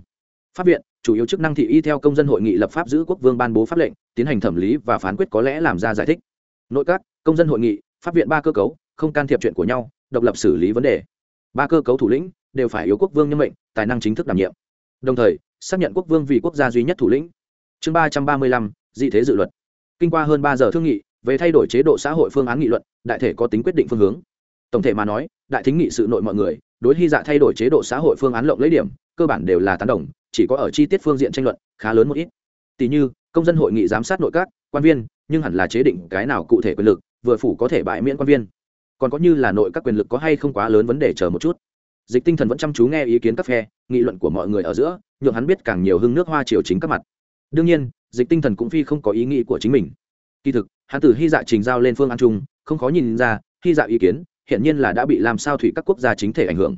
Pháp viện, chủ yếu chức năng thị y theo công dân hội nghị lập pháp giữ quốc vương ban bố pháp lệnh, tiến hành thẩm lý và phán quyết có lẽ làm ra giải thích. Nội các, công dân hội nghị, pháp viện ba cơ cấu, không can thiệp chuyện của nhau, độc lập xử lý vấn đề. Ba cơ cấu thủ lĩnh đều phải yếu quốc vương nhân mệnh, tài năng chính thức đảm nhiệm. Đồng thời, xác nhận quốc vương vì quốc gia duy nhất thủ lĩnh. Chương ba trăm ba mươi lăm, dị thế dự luật. Kinh qua hơn ba giờ thương nghị, về thay đổi chế độ xã hội phương án nghị luận, đại thể có tính quyết định phương hướng. Tổng thể mà nói, đại thính nghị sự nội mọi người, đối hy dạ thay đổi chế độ xã hội phương án lộng lấy điểm, cơ bản đều là tán đồng, chỉ có ở chi tiết phương diện tranh luận, khá lớn một ít. Tỷ như, công dân hội nghị giám sát nội các, quan viên, nhưng hẳn là chế định cái nào cụ thể quyền lực, vừa phủ có thể bãi miễn quan viên. Còn có như là nội các quyền lực có hay không quá lớn vấn đề chờ một chút dịch tinh thần vẫn chăm chú nghe ý kiến các phe, nghị luận của mọi người ở giữa, nhượng hắn biết càng nhiều hưng nước hoa triều chính các mặt. Đương nhiên, dịch tinh thần cũng phi không có ý nghĩ của chính mình. Kỳ thực, hắn từ hy dạ trình giao lên phương an trung không khó nhìn ra, hy dạ ý kiến hiện nhiên là đã bị làm sao thủy các quốc gia chính thể ảnh hưởng.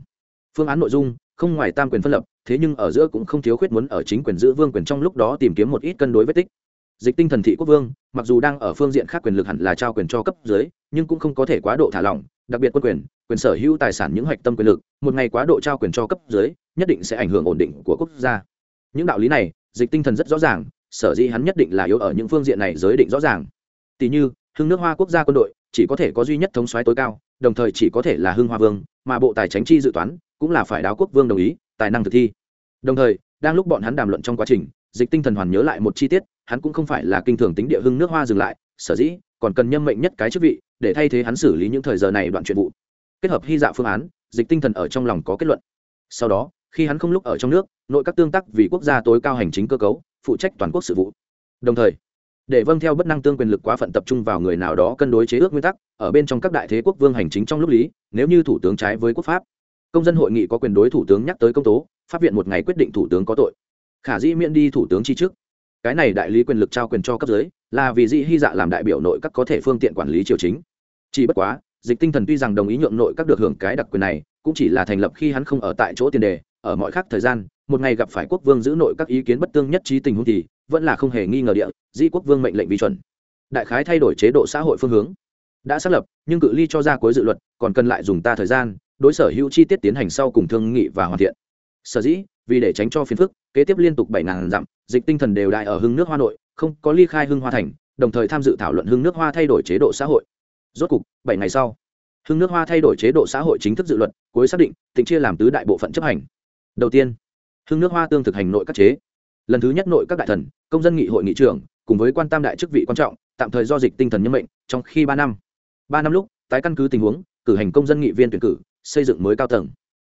Phương án nội dung, không ngoài tam quyền phân lập, thế nhưng ở giữa cũng không thiếu khuyết muốn ở chính quyền giữ vương quyền trong lúc đó tìm kiếm một ít cân đối vết tích. Dịch tinh thần thị quốc vương, mặc dù đang ở phương diện khác quyền lực hẳn là trao quyền cho cấp dưới, nhưng cũng không có thể quá độ thả lỏng đặc biệt quân quyền quyền sở hữu tài sản những hoạch tâm quyền lực, một ngày quá độ trao quyền cho cấp dưới, nhất định sẽ ảnh hưởng ổn định của quốc gia. Những đạo lý này, dịch tinh thần rất rõ ràng, sở dĩ hắn nhất định là yếu ở những phương diện này giới định rõ ràng. Tỷ như, hưng nước hoa quốc gia quân đội chỉ có thể có duy nhất thống soái tối cao, đồng thời chỉ có thể là hưng hoa vương, mà bộ tài chính chi dự toán cũng là phải đáo quốc vương đồng ý, tài năng thực thi. Đồng thời, đang lúc bọn hắn đàm luận trong quá trình, dịch tinh thần hoàn nhớ lại một chi tiết, hắn cũng không phải là kinh thường tính địa hưng nước hoa dừng lại, sở dĩ còn cần nhâm mệnh nhất cái chức vị để thay thế hắn xử lý những thời giờ này đoạn chuyện vụ. Kết hợp hy dạ phương án, dịch tinh thần ở trong lòng có kết luận. Sau đó, khi hắn không lúc ở trong nước, nội các tương tác vì quốc gia tối cao hành chính cơ cấu, phụ trách toàn quốc sự vụ. Đồng thời, để vâng theo bất năng tương quyền lực quá phận tập trung vào người nào đó cân đối chế ước nguyên tắc, ở bên trong các đại thế quốc vương hành chính trong lúc lý, nếu như thủ tướng trái với quốc pháp, công dân hội nghị có quyền đối thủ tướng nhắc tới công tố, pháp viện một ngày quyết định thủ tướng có tội. Khả dĩ miễn đi thủ tướng chi chức cái này đại lý quyền lực trao quyền cho cấp dưới là vì dĩ hy dạ làm đại biểu nội các có thể phương tiện quản lý triều chính. Chỉ bất quá, dịch tinh thần tuy rằng đồng ý nhượng nội các được hưởng cái đặc quyền này, cũng chỉ là thành lập khi hắn không ở tại chỗ tiền đề, ở mọi khác thời gian, một ngày gặp phải quốc vương giữ nội các ý kiến bất tương nhất trí tình huống thì, vẫn là không hề nghi ngờ địa, di quốc vương mệnh lệnh vi chuẩn. Đại khái thay đổi chế độ xã hội phương hướng. Đã xác lập, nhưng cự ly cho ra cuối dự luật, còn cần lại dùng ta thời gian, đối sở hữu chi tiết tiến hành sau cùng thương nghị và hoàn thiện. Sở dĩ, vì để tránh cho phiền phức, kế tiếp liên tục bảy ngàn dặm, dịch tinh thần đều đại ở hưng nước hoa nội không có ly khai hưng hoa thành, đồng thời tham dự thảo luận hưng nước hoa thay đổi chế độ xã hội. Rốt cục, bảy ngày sau, hưng nước hoa thay đổi chế độ xã hội chính thức dự luật, cuối xác định tỉnh chia làm tứ đại bộ phận chấp hành. Đầu tiên, hưng nước hoa tương thực hành nội các chế. Lần thứ nhất nội các đại thần, công dân nghị hội nghị trưởng, cùng với quan tam đại chức vị quan trọng, tạm thời do dịch tinh thần nhân mệnh, trong khi ba năm. Ba năm lúc, tái căn cứ tình huống, cử hành công dân nghị viên tuyển cử, xây dựng mới cao tầng.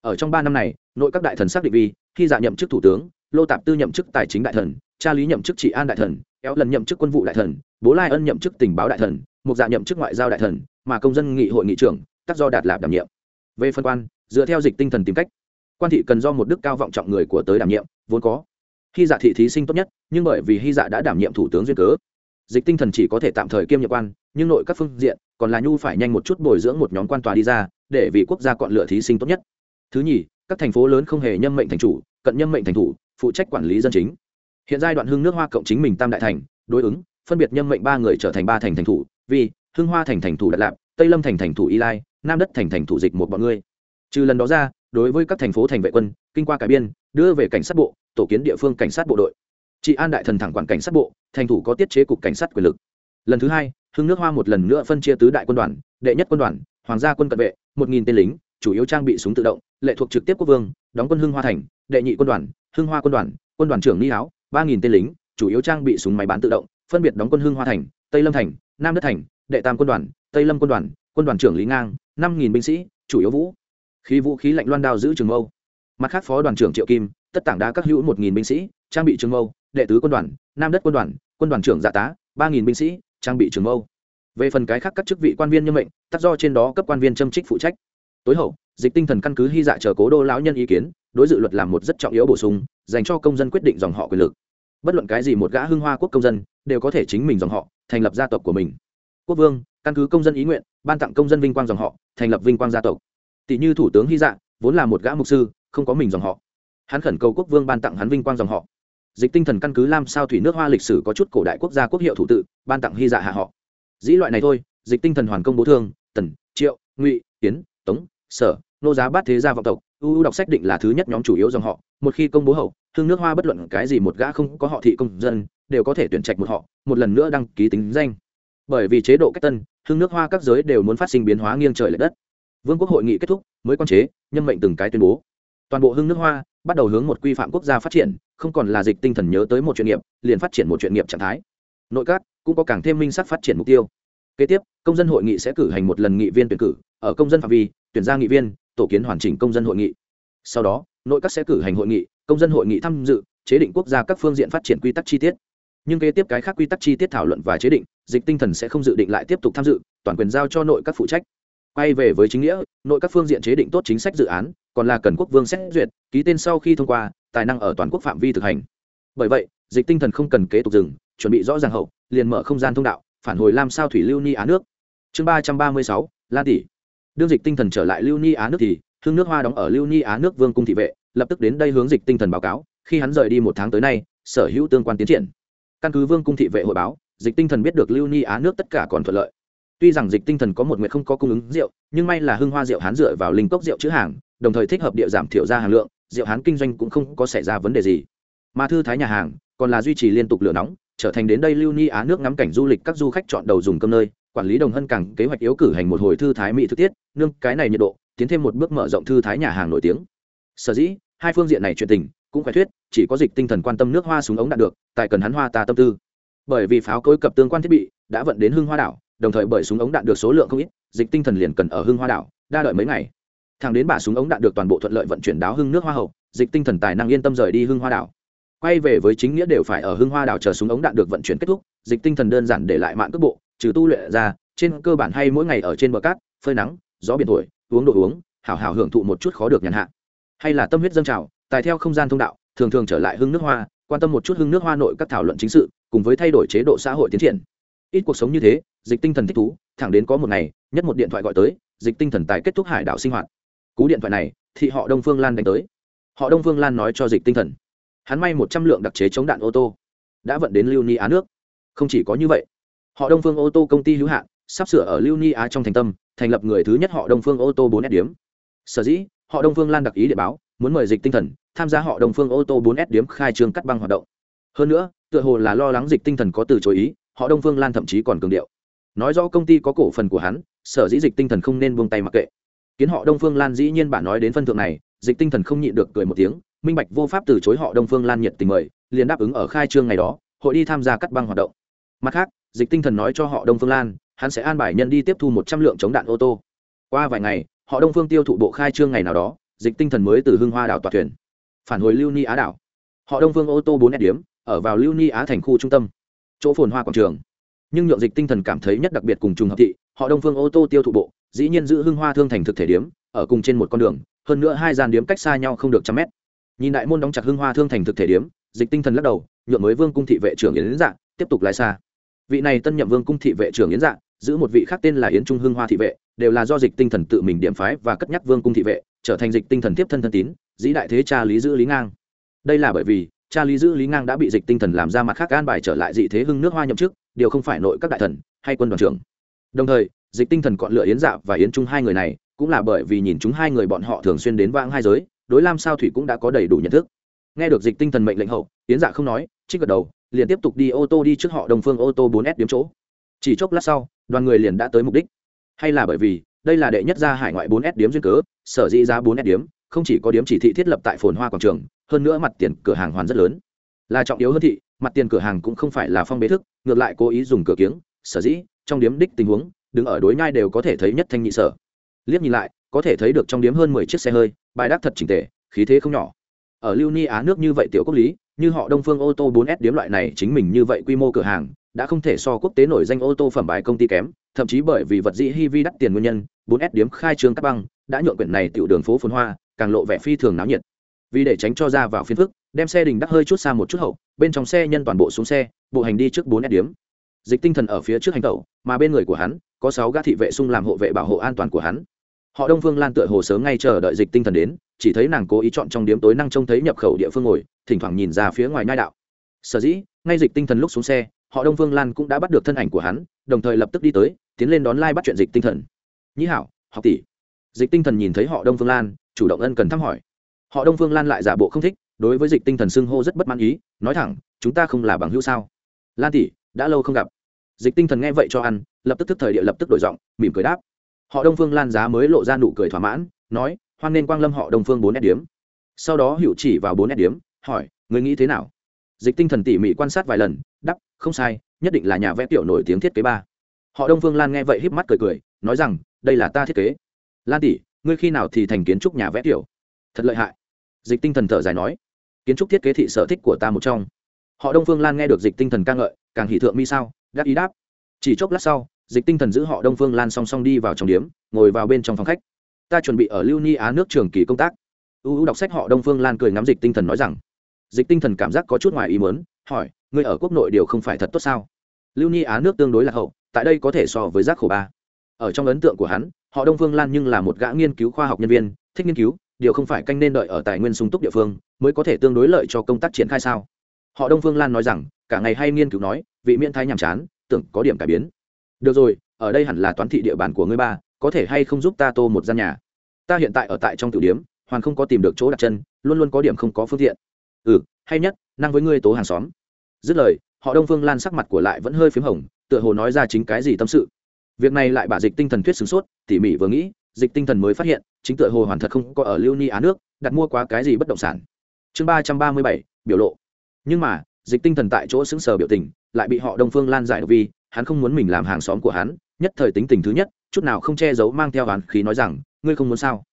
Ở trong ba năm này, nội các đại thần xác định vì, khi giả nhậm chức thủ tướng, lô tạp tư nhậm chức tài chính đại thần, cha lý nhậm chức trị an đại thần éo lần nhậm chức quân vụ đại thần, bố lai ân nhậm chức tình báo đại thần, mục dạ nhậm chức ngoại giao đại thần, mà công dân nghị hội nghị trưởng tắc do đạt lạp đảm nhiệm. Về phân quan, dựa theo dịch tinh thần tìm cách. Quan thị cần do một đức cao vọng trọng người của tới đảm nhiệm, vốn có. Hy dạ thị thí sinh tốt nhất, nhưng bởi vì hy dạ đã đảm nhiệm thủ tướng duyên cớ. Dịch tinh thần chỉ có thể tạm thời kiêm nhiệm quan, nhưng nội các phương diện, còn là nhu phải nhanh một chút bồi dưỡng một nhóm quan tòa đi ra, để vì quốc gia chọn lựa thí sinh tốt nhất. Thứ nhì, các thành phố lớn không hề nhâm mệnh thành chủ, cận nhâm mệnh thành thủ, phụ trách quản lý dân chính hiện giai đoạn hưng nước hoa cộng chính mình tam đại thành, đối ứng, phân biệt nhâm mệnh ba người trở thành ba thành thành thủ, vì hưng hoa thành thành thủ đạt lạp tây lâm thành thành thủ y lai, nam đất thành thành thủ dịch một bọn ngươi. Trừ lần đó ra, đối với các thành phố thành vệ quân, kinh qua cải biên, đưa về cảnh sát bộ, tổ kiến địa phương cảnh sát bộ đội. Trị an đại thần thẳng quản cảnh sát bộ, thành thủ có tiết chế cục cảnh sát quyền lực. Lần thứ hai hưng nước hoa một lần nữa phân chia tứ đại quân đoàn, đệ nhất quân đoàn, hoàng gia quân cận vệ, một nghìn tên lính, chủ yếu trang bị súng tự động, lệ thuộc trực tiếp quốc vương, đóng quân hưng hoa thành, đệ nhị quân đoàn hưng hoa quân đoàn quân đoàn trưởng ni áo ba nghìn tên lính, chủ yếu trang bị súng máy bán tự động, phân biệt đóng quân hưng hoa thành, tây lâm thành, nam đất thành, đệ tam quân đoàn, tây lâm quân đoàn quân đoàn trưởng lý ngang, năm nghìn binh sĩ, chủ yếu vũ. Khí vũ khí lạnh loan đao giữ trường mâu. Mặt khác phó đoàn trưởng triệu kim, tất tảng đá các hữu một nghìn binh sĩ, trang bị trường mâu. Đệ tứ quân đoàn, nam đất quân đoàn quân đoàn trưởng dạ tá, ba nghìn binh sĩ, trang bị trường mâu. Về phần cái khác các chức vị quan viên nhân mệnh tác do trên đó cấp quan viên châm trích phụ trách. Tối hậu, dịch tinh thần căn cứ hy dạ chờ cố đô lão nhân ý kiến đối dự luật làm một rất trọng yếu bổ sung, dành cho công dân quyết định dòng họ quyền lực. Bất luận cái gì một gã hưng hoa quốc công dân, đều có thể chính mình dòng họ, thành lập gia tộc của mình. Quốc vương, căn cứ công dân ý nguyện, ban tặng công dân vinh quang dòng họ, thành lập vinh quang gia tộc. Tỷ như thủ tướng hy dạ vốn là một gã mục sư, không có mình dòng họ. Hắn khẩn cầu quốc vương ban tặng hắn vinh quang dòng họ. Dịch tinh thần căn cứ lam sao thủy nước hoa lịch sử có chút cổ đại quốc gia quốc hiệu thủ tự, ban tặng hy dạ hạ họ. Dĩ loại này thôi, dịch tinh thần hoàn công bố thương, tần, triệu, ngụy tiến tống, sở, nô giá bát thế gia vọng tộc Uu đọc sách định là thứ nhất nhóm chủ yếu dòng họ, một khi công bố hậu, hương nước hoa bất luận cái gì một gã không có họ thị công dân, đều có thể tuyển trạch một họ, một lần nữa đăng ký tính danh. Bởi vì chế độ cách tân, hương nước hoa các giới đều muốn phát sinh biến hóa nghiêng trời l ệ đất. Vương quốc hội nghị kết thúc, mới quan chế, nhân mệnh từng cái tuyên bố. Toàn bộ hương nước hoa, bắt đầu hướng một quy phạm quốc gia phát triển, không còn là dịch tinh thần nhớ tới một chuyện nghiệp, liền phát triển một chuyện nghiệp trạng thái. Nội các cũng có càng thêm minh sắc phát triển mục tiêu. Kế tiếp, công dân hội nghị sẽ cử hành một lần nghị viên tuyển cử, ở công dân phạm vi, tuyển ra nghị viên tổ kiến hoàn chỉnh công dân hội nghị. Sau đó, nội các sẽ cử hành hội nghị, công dân hội nghị tham dự, chế định quốc gia các phương diện phát triển quy tắc chi tiết. Nhưng kế tiếp cái khác quy tắc chi tiết thảo luận và chế định, dịch tinh thần sẽ không dự định lại tiếp tục tham dự, toàn quyền giao cho nội các phụ trách. Quay về với chính nghĩa, nội các phương diện chế định tốt chính sách dự án, còn là cần quốc vương xét duyệt, ký tên sau khi thông qua, tài năng ở toàn quốc phạm vi thực hành. Bởi vậy, dịch tinh thần không cần kế tục dừng, chuẩn bị rõ ràng hậu, liền mở không gian thông đạo, phản hồi làm sao thủy lưu ni á nước. Chương ba trăm ba mươi sáu, Lan tỷ đương dịch tinh thần trở lại lưu ni á nước thì, hương nước hoa đóng ở lưu ni á nước vương cung thị vệ, lập tức đến đây hướng dịch tinh thần báo cáo, khi hắn rời đi một tháng tới nay, sở hữu tương quan tiến triển. Căn cứ vương cung thị vệ hội báo, dịch tinh thần biết được lưu ni á nước tất cả còn thuận lợi. Tuy rằng dịch tinh thần có một nguyện không có cung ứng rượu, nhưng may là hưng hoa rượu hán dựa vào linh cốc rượu chữ hàng, đồng thời thích hợp địa giảm thiểu ra hàng lượng, rượu hán kinh doanh cũng không có xảy ra vấn đề gì. Mà thư thái nhà hàng còn là duy trì liên tục lửa nóng, trở thành đến đây lưu ni á nước ngắm cảnh du lịch các du khách chọn đầu dùng cơm nơi quản lý đồng hân càng kế hoạch yếu cử hành một hồi thư thái mỹ thực tiết, nương, cái này nhiệt độ, tiến thêm một bước mở rộng thư thái nhà hàng nổi tiếng. Sở dĩ, hai phương diện này chuyện tình, cũng phải thuyết, chỉ có dịch tinh thần quan tâm nước hoa súng ống đạt được tại cần hắn hoa ta tâm tư. Bởi vì pháo cối cập tương quan thiết bị, đã vận đến hưng hoa đảo, đồng thời bởi súng ống đạn được số lượng không ít, dịch tinh thần liền cần ở hưng hoa đảo, đa đợi mấy ngày. Thằng đến bả súng ống đạn được toàn bộ thuận lợi vận chuyển đáo hưng nước hoa hậu, dịch tinh thần tài năng yên tâm rời đi hưng hoa đảo. Quay về với chính nghĩa đều phải ở hưng hoa đảo chờ súng ống đạn được vận chuyển kết thúc, dịch tinh thần đơn giản để lại mạng cước bộ trừ tu luyện ra, trên cơ bản hay mỗi ngày ở trên bờ cát, phơi nắng, gió biển thổi, uống đồ uống, hảo hảo hưởng thụ một chút khó được nhàn hạ. Hay là tâm huyết dâng trào, tài theo không gian thông đạo, thường thường trở lại hưng nước hoa, quan tâm một chút hưng nước hoa nội các thảo luận chính sự, cùng với thay đổi chế độ xã hội tiến triển. Ít cuộc sống như thế, dịch tinh thần thích thú, thẳng đến có một ngày, nhất một điện thoại gọi tới, dịch tinh thần tài kết thúc hải đảo sinh hoạt. Cú điện thoại này thị họ đông phương lan đánh tới. Họ đông phương lan nói cho dịch tinh thần, hắn may một trăm lượng đặc chế chống đạn ô tô, đã vận đến lưu ni á nước. Không chỉ có như vậy họ đông phương ô tô công ty hữu hạn, sắp sửa ở lưu ni á trong thành tâm, thành lập người thứ nhất họ đông phương ô tô bốn s điếm. Sở dĩ, họ đông phương lan đặc ý để báo, muốn mời dịch tinh thần, tham gia họ đông phương ô tô bốn s điếm khai trương cắt băng hoạt động. Hơn nữa, tựa hồ là lo lắng dịch tinh thần có từ chối ý, họ đông phương lan thậm chí còn cường điệu. Nói rõ công ty có cổ phần của hắn, sở dĩ dịch tinh thần không nên buông tay mặc kệ. Kiến họ đông phương lan dĩ nhiên bản nói đến phân thượng này, dịch tinh thần không nhịn được cười một tiếng, minh bạch vô pháp từ chối họ đông phương lan nhiệt tình mời, liền đáp ứng ở khai trương ngày đó, hội đi tham gia cắt băng hoạt động. Mặt khác dịch tinh thần nói cho họ đông phương lan, hắn sẽ an bài nhân đi tiếp thu một trăm lượng chống đạn ô tô. Qua vài ngày, họ đông phương tiêu thụ bộ khai trương ngày nào đó, dịch tinh thần mới từ hưng hoa đảo tòa thuyền, phản hồi lưu ni á đảo. Họ đông phương ô tô bốn nét điếm, ở vào lưu ni á thành khu trung tâm, chỗ phồn hoa quảng trường. Nhưng nhượng dịch tinh thần cảm thấy nhất đặc biệt cùng trùng hợp thị, họ đông phương ô tô tiêu thụ bộ, dĩ nhiên giữ hưng hoa thương thành thực thể điếm, ở cùng trên một con đường, hơn nữa hai gian điếm cách xa nhau không được trăm mét. Nhìn đại môn đóng chặt hưng hoa thương thành thực thể điếm, dịch tinh thần lắc đầu, nhượng mới vương cung thị vệ trưởng yến dạng tiếp tục lái xa vị này tân nhậm vương cung thị vệ trưởng yến dạng giữ một vị khác tên là yến trung hưng hoa thị vệ, đều là do dịch tinh thần tự mình điểm phái và cất nhắc vương cung thị vệ, trở thành dịch tinh thần tiếp thân thân tín, dĩ đại thế cha lý giữ lý ngang. Đây là bởi vì, cha lý giữ lý ngang đã bị dịch tinh thần làm ra mặt khác an bài trở lại dị thế hưng nước hoa nhậm chức, điều không phải nội các đại thần, hay quân đoàn trưởng. Đồng thời, dịch tinh thần cọn lựa yến dạ và yến trung hai người này, cũng là bởi vì nhìn chúng hai người bọn họ thường xuyên đến vãng hai giới, đối lam sao thủy cũng đã có đầy đủ nhận thức. Nghe được dịch tinh thần mệnh lệnh hậu, yến dạ không nói trích gật đầu liền tiếp tục đi ô tô đi trước họ đồng phương ô tô 4 s điểm chỗ. Chỉ chốc lát sau, đoàn người liền đã tới mục đích. Hay là bởi vì, đây là đệ nhất gia hải ngoại 4 s điểm duyên cớ, sở dĩ giá 4 s điểm, không chỉ có điểm chỉ thị thiết lập tại phồn hoa quảng trường, hơn nữa mặt tiền cửa hàng hoàn rất lớn. Là trọng yếu hơn thị, mặt tiền cửa hàng cũng không phải là phong bế thức, ngược lại cố ý dùng cửa kiếng, sở dĩ, trong điếm đích tình huống, đứng ở đối nhai đều có thể thấy nhất thanh nhị sở. Liếc nhìn lại, có thể thấy được trong điếm hơn mười chiếc xe hơi, bài đắc thật chỉnh tề, khí thế không nhỏ. Ở lưu ni á nước như vậy tiểu quốc lý như họ đông phương ô tô 4 s điếm loại này, chính mình như vậy quy mô cửa hàng, đã không thể so quốc tế nổi danh ô tô phẩm bài công ty kém, thậm chí bởi vì vật dĩ hi vi đắt tiền nguyên nhân 4 s điếm khai trương cắt băng, đã nhượng quyển này tiểu đường phố phồn hoa, càng lộ vẻ phi thường náo nhiệt. Vì để tránh cho ra vào phiên phức, đem xe đình đắc hơi chút xa một chút hậu, bên trong xe nhân toàn bộ xuống xe, bộ hành đi trước 4 s điếm. Dịch tinh thần ở phía trước hành tẩu, mà bên người của hắn, có sáu gã thị vệ xung làm hộ vệ bảo hộ an toàn của hắn. Họ đông phương lan tựa hồ sớm ngay chờ đợi dịch tinh thần đến chỉ thấy nàng cố ý chọn trong điếm tối năng trông thấy nhập khẩu địa phương ngồi, thỉnh thoảng nhìn ra phía ngoài nhai đạo. Sở dĩ, ngay dịch tinh thần lúc xuống xe, họ đông phương lan cũng đã bắt được thân ảnh của hắn, đồng thời lập tức đi tới, tiến lên đón lai bắt chuyện dịch tinh thần. Nhĩ hảo, học tỷ. Dịch tinh thần nhìn thấy họ đông phương lan, chủ động ân cần thăm hỏi. Họ đông phương lan lại giả bộ không thích, đối với dịch tinh thần xưng hô rất bất mãn ý, nói thẳng, chúng ta không là bằng hữu sao? Lan tỷ, đã lâu không gặp. Dịch tinh thần nghe vậy cho ăn, lập tức tức thời địa lập tức đổi giọng, mỉm cười đáp. Họ đông phương lan giá mới lộ ra nụ cười thỏa mãn, nói hoan nên quang lâm họ đông phương bốn nét điếm. Sau đó hữu chỉ vào bốn nét điếm, hỏi người nghĩ thế nào? Dịch tinh thần tỉ mỉ quan sát vài lần đắp không sai, nhất định là nhà vẽ tiểu nổi tiếng thiết kế ba. Họ đông phương lan nghe vậy híp mắt cười cười, nói rằng, đây là ta thiết kế. Lan tỷ, ngươi khi nào thì thành kiến trúc nhà vẽ tiểu? Thật lợi hại. Dịch tinh thần thở dài nói, kiến trúc thiết kế thị sở thích của ta một trong. Họ đông phương lan nghe được dịch tinh thần ca ngợi, càng hỷ thượng mi sao, đáp ý đáp. Chỉ chốc lát sau, dịch tinh thần giữ họ đông phương lan song song đi vào trong điếm, ngồi vào bên trong phòng khách ta chuẩn bị ở lưu ni á nước trường kỳ công tác. U u đọc sách họ đông phương lan cười ngắm dịch tinh thần nói rằng, dịch tinh thần cảm giác có chút ngoài ý mớn hỏi người ở quốc nội điều không phải thật tốt sao? Lưu ni á nước tương đối là hậu, tại đây có thể so với giác khổ ba. Ở trong ấn tượng của hắn, họ đông phương lan nhưng là một gã nghiên cứu khoa học nhân viên, thích nghiên cứu, điều không phải canh nên đợi ở tài nguyên sung túc địa phương, mới có thể tương đối lợi cho công tác triển khai sao? Họ đông phương lan nói rằng, cả ngày hay nghiên cứu nói, vị miễn thái nhàm chán, tưởng có điểm cải biến. Được rồi, ở đây hẳn là toán thị địa bàn của ngươi ba có thể hay không giúp ta tô một gian nhà? Ta hiện tại ở tại trong tiểu điếm hoàn không có tìm được chỗ đặt chân, luôn luôn có điểm không có phương tiện. Ừ hay nhất, năng với ngươi tố hàng xóm. Dứt lời, họ đông phương lan sắc mặt của lại vẫn hơi p h í m hồng, tựa hồ nói ra chính cái gì tâm sự. Việc này lại bả dịch tinh thần thuyết sửng sốt, tỉ mỉ vừa nghĩ, dịch tinh thần mới phát hiện, chính tựa hồ hoàn thật không có ở lưu ni á nước, đặt mua quá cái gì bất động sản. Chương ba trăm ba mươi bảy, biểu lộ. Nhưng mà, dịch tinh thần tại chỗ xứng sờ biểu tình, lại bị họ đông phương lan giải vì, hắn không muốn mình làm hàng xóm của hắn, nhất thời tính tình thứ nhất chút nào không che giấu mang theo oán khí nói rằng, ngươi không muốn sao?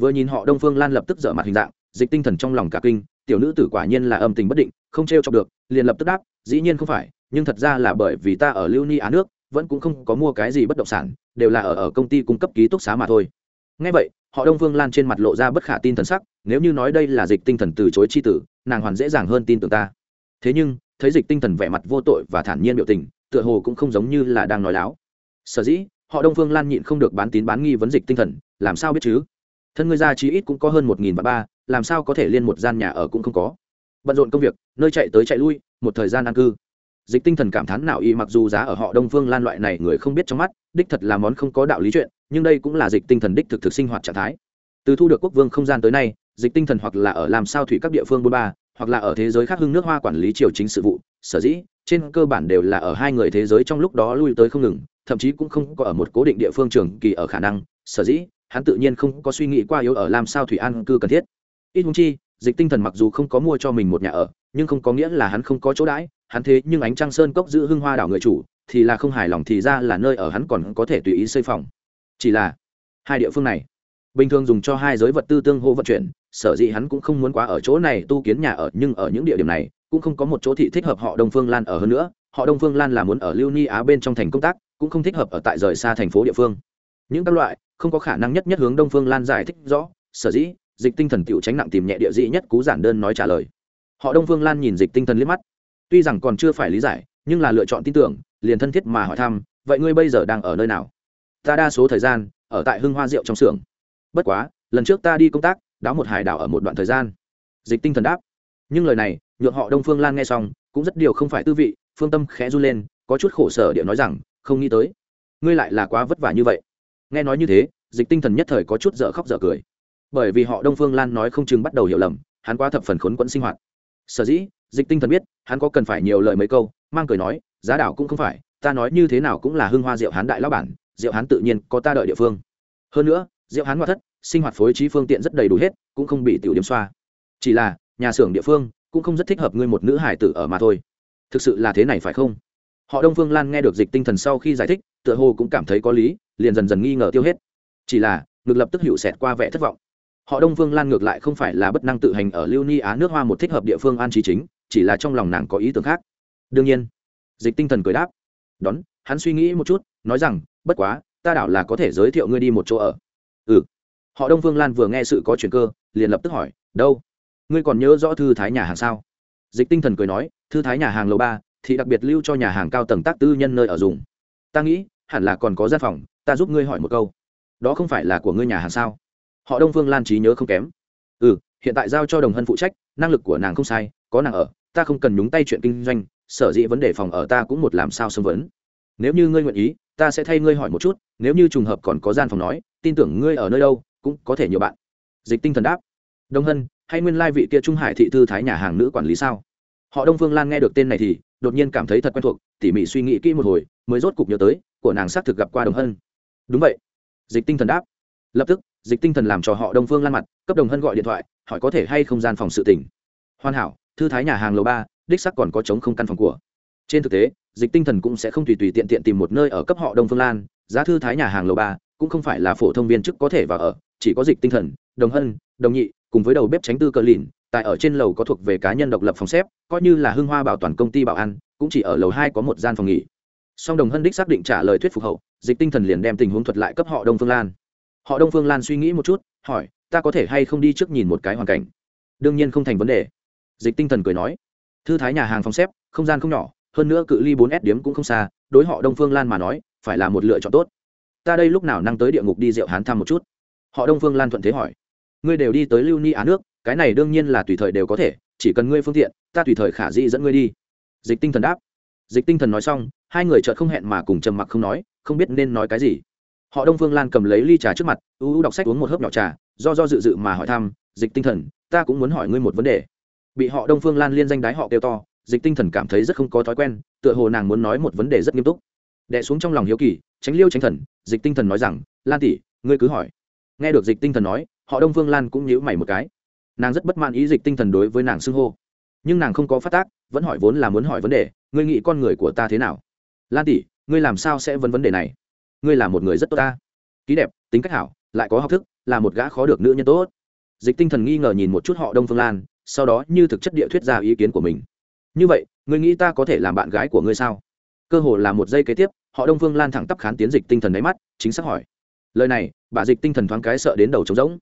Vừa nhìn họ đông phương lan lập tức dở mặt hình dạng, dịch tinh thần trong lòng cả kinh, tiểu nữ tử quả nhiên là âm tình bất định, không t r chọc được, liền lập tức đáp, dĩ nhiên không phải, nhưng thật ra là bởi vì ta ở lưu ni á nước, vẫn cũng không có mua cái gì bất động sản, đều là ở ở công ty cung cấp ký túc xá mà thôi. Ngay vậy, họ đông phương lan trên mặt lộ ra bất khả tin thần sắc, nếu như nói đây là dịch tinh thần từ chối c h i tử, nàng hoàn dễ dàng hơn tin tưởng ta. Thế nhưng, thấy dịch tinh thần vẻ mặt vô tội và thản nhiên biểu tình, tựa hồ cũng không giống như là đang nói láo. Sở dĩ họ đông phương lan nhịn không được bán tín bán nghi vấn dịch tinh thần, làm sao biết chứ? Thân ngươi ra chí ít cũng có hơn một nghìn và ba, làm sao có thể liên một gian nhà ở cũng không có? Bận rộn công việc, nơi chạy tới chạy lui, một thời gian an cư. Dịch tinh thần cảm thán nào y mặc dù giá ở họ đông phương lan loại này người không biết trong mắt, đích thật là món không có đạo lý chuyện, nhưng đây cũng là dịch tinh thần đích thực thực sinh hoạt trạng thái. Từ thu được quốc vương không gian tới nay, dịch tinh thần hoặc là ở làm sao thủy các địa phương bôn ba, hoặc là ở thế giới khác hưng nước hoa quản lý triều chính sự vụ, sở dĩ, trên cơ bản đều là ở hai người thế giới trong lúc đó lui tới không ngừng thậm chí cũng không có ở một cố định địa phương trường kỳ ở khả năng, sở dĩ, hắn tự nhiên không có suy nghĩ qua yếu ở làm sao thủy an cư cần thiết. Ít húng chi, dịch tinh thần mặc dù không có mua cho mình một nhà ở, nhưng không có nghĩa là hắn không có chỗ đãi, hắn thế nhưng ánh trăng sơn cốc giữ hưng hoa đảo người chủ, thì là không hài lòng thì ra là nơi ở hắn còn có thể tùy ý xây phòng. Chỉ là, hai địa phương này, bình thường dùng cho hai giới vật tư tương hô vận chuyển, sở dĩ hắn cũng không muốn quá ở chỗ này tu kiến nhà ở, nhưng ở những địa điểm này, cũng không có một chỗ thị thích hợp họ đông phương lan ở hơn nữa, họ đông phương lan là muốn ở lưu ni á bên trong thành công tác cũng không thích hợp ở tại rời xa thành phố địa phương. Những các loại, không có khả năng nhất nhất hướng đông phương lan giải thích rõ, sở dĩ, dịch tinh thần t tránh nặng tìm nhẹ địa dị nhất cú giản đơn nói trả lời. Họ đông phương lan nhìn dịch tinh thần liếc mắt. Tuy rằng còn chưa phải lý giải, nhưng là lựa chọn tin tưởng, liền thân thiết mà hỏi thăm, vậy ngươi bây giờ đang ở nơi nào? Ta đa số thời gian, ở tại hưng hoa rượu trong xưởng. Bất quá, lần trước ta đi công tác đáo một hải đảo ở một đoạn thời gian. Dịch tinh thần đáp. Nhưng lời này, nhượng họ đông phương lan nghe xong, cũng rất điều không phải tư vị, phương tâm khẽ run lên, có chút khổ sở điệu nói rằng không nghĩ tới. Ngươi lại là quá vất vả như vậy. Nghe nói như thế, dịch tinh thần nhất thời có chút dở khóc dở cười. Bởi vì họ đông phương lan nói không chừng bắt đầu hiểu lầm, hắn quá thập phần khốn quẫn sinh hoạt. Sở dĩ, dịch tinh thần biết, hắn có cần phải nhiều lời mấy câu, mang cười nói, giá đảo cũng không phải, ta nói như thế nào cũng là hưng hoa rượu hán đại lão bản, rượu hán tự nhiên có ta đợi địa phương. Hơn nữa, rượu hán ngoại thất, sinh hoạt phối trí phương tiện rất đầy đủ hết, cũng không bị tiểu điểm xoa. Chỉ là, nhà xưởng địa phương, cũng không rất thích hợp ngươi một nữ hải tử ở mà thôi. Thực sự là thế này phải không? Họ đông phương lan nghe được dịch tinh thần sau khi giải thích, tựa hồ cũng cảm thấy có lý, liền dần dần nghi ngờ tiêu hết. Chỉ là ngược lập tức hiệu xẹt qua vẻ thất vọng. Họ đông phương lan ngược lại không phải là bất năng tự hành ở lưu ni á nước hoa một thích hợp địa phương an trí chính, chỉ là trong lòng nàng có ý tưởng khác. Đương nhiên, dịch tinh thần cười đáp. Đón, hắn suy nghĩ một chút, nói rằng, bất quá, ta đảo là có thể giới thiệu ngươi đi một chỗ ở. Ừ. Họ đông phương lan vừa nghe sự có chuyện cơ, liền lập tức hỏi, đâu? Ngươi còn nhớ rõ thư thái nhà hàng sao? Dịch tinh thần cười nói, thư thái nhà hàng lầu ba thì đặc biệt lưu cho nhà hàng cao tầng tác tư nhân nơi ở dùng. Ta nghĩ, hẳn là còn có gian phòng, ta giúp ngươi hỏi một câu. Đó không phải là của ngươi nhà hàng sao? Họ đông phương lan trí nhớ không kém. Ừ hiện tại giao cho đồng hân phụ trách, năng lực của nàng không sai, có nàng ở, ta không cần nhúng tay chuyện kinh doanh, sở dĩ vấn đề phòng ở ta cũng một làm sao xâm vấn. Nếu như ngươi nguyện ý, ta sẽ thay ngươi hỏi một chút, nếu như trùng hợp còn có gian phòng nói, tin tưởng ngươi ở nơi đâu, cũng có thể nhiều bạn. Dịch tinh thần đáp. Đông hân, hay nguyên lai vị kia trung hải thị thư thái nhà hàng nữ quản lý sao? Họ đông phương lan nghe được tên này thì đột nhiên cảm thấy thật quen thuộc, tỉ mỉ suy nghĩ kỹ một hồi, mới rốt cục nhớ tới, của nàng xác thực gặp qua đồng hân. Đúng vậy. Dịch tinh thần đáp. Lập tức, dịch tinh thần làm cho họ đông phương lan mặt, cấp đồng hân gọi điện thoại, hỏi có thể hay không gian phòng sự tỉnh hoàn hảo, thư thái nhà hàng lầu ba, đích sắc còn có chống không căn phòng của. Trên thực tế, dịch tinh thần cũng sẽ không tùy tùy tiện tiện tìm một nơi ở cấp họ đông phương lan, giá thư thái nhà hàng lầu ba, cũng không phải là phổ thông viên chức có thể vào ở, chỉ có dịch tinh thần, đồng hân, đồng nhị, cùng với đầu bếp tránh tư cờ lìn tại ở trên lầu có thuộc về cá nhân độc lập phòng xếp coi như là hưng hoa bảo toàn công ty bảo an, cũng chỉ ở lầu hai có một gian phòng nghỉ. Song đồng hân đích xác định trả lời thuyết phục hậu dịch tinh thần liền đem tình huống thuật lại cấp họ đông phương lan. Họ đông phương lan suy nghĩ một chút hỏi ta có thể hay không đi trước nhìn một cái hoàn cảnh? Đương nhiên không thành vấn đề. Dịch tinh thần cười nói thư thái nhà hàng phòng xếp không gian không nhỏ hơn nữa cự ly bốn s điếm cũng không xa đối họ đông phương lan mà nói phải là một lựa chọn tốt. Ta đây lúc nào năng tới địa ngục đi rượu hán thăm một chút. Họ đông phương lan thuận thế hỏi ngươi đều đi tới lưu ni á nước cái này đương nhiên là tùy thời đều có thể, chỉ cần ngươi phương tiện, ta tùy thời khả di dẫn ngươi đi. Dịch tinh thần đáp. Dịch tinh thần nói xong, hai người chợt không hẹn mà cùng trầm mặc không nói, không biết nên nói cái gì. Họ đông phương lan cầm lấy ly trà trước mặt, u u đọc sách uống một hớp nhỏ trà, do do dự dự mà hỏi thăm, dịch tinh thần, ta cũng muốn hỏi ngươi một vấn đề. Bị họ đông phương lan liên danh đái họ kêu to, dịch tinh thần cảm thấy rất không có thói quen, tựa hồ nàng muốn nói một vấn đề rất nghiêm túc. Đẻ xuống trong lòng hiếu kỳ, tránh liêu tránh thần, dịch tinh thần nói rằng, lan tỷ, ngươi cứ hỏi. Nghe được dịch tinh thần nói, họ đông phương lan cũng nhíu mày một cái nàng rất bất mãn ý dịch tinh thần đối với nàng xưng hô. Nhưng nàng không có phát tác, vẫn hỏi vốn là muốn hỏi vấn đề, ngươi nghĩ con người của ta thế nào? Lan tỷ, ngươi làm sao sẽ vấn vấn đề này? Ngươi là một người rất tốt ta. Ký đẹp, tính cách hảo, lại có học thức, là một gã khó được nữ nhân tốt. Dịch tinh thần nghi ngờ nhìn một chút họ đông phương lan, sau đó như thực chất địa thuyết ra ý kiến của mình. Như vậy, ngươi nghĩ ta có thể làm bạn gái của ngươi sao? Cơ hồ là một giây kế tiếp, họ đông phương lan thẳng tắp khán tiến dịch tinh thần đáy mắt, chính xác hỏi. Lời này, bà dịch tinh thần thoáng cái sợ đến đầu trống rỗng.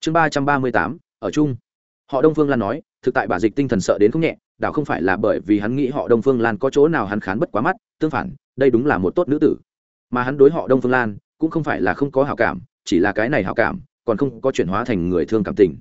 Chương ba trăm ba mươi tám ở chung. Họ đông phương lan nói, thực tại bà dịch tinh thần sợ đến không nhẹ, đảo không phải là bởi vì hắn nghĩ họ đông phương lan có chỗ nào hắn khán bất quá mắt, tương phản, đây đúng là một tốt nữ tử. Mà hắn đối họ đông phương lan, cũng không phải là không có hảo cảm, chỉ là cái này hảo cảm, còn không có chuyển hóa thành người thương cảm tình.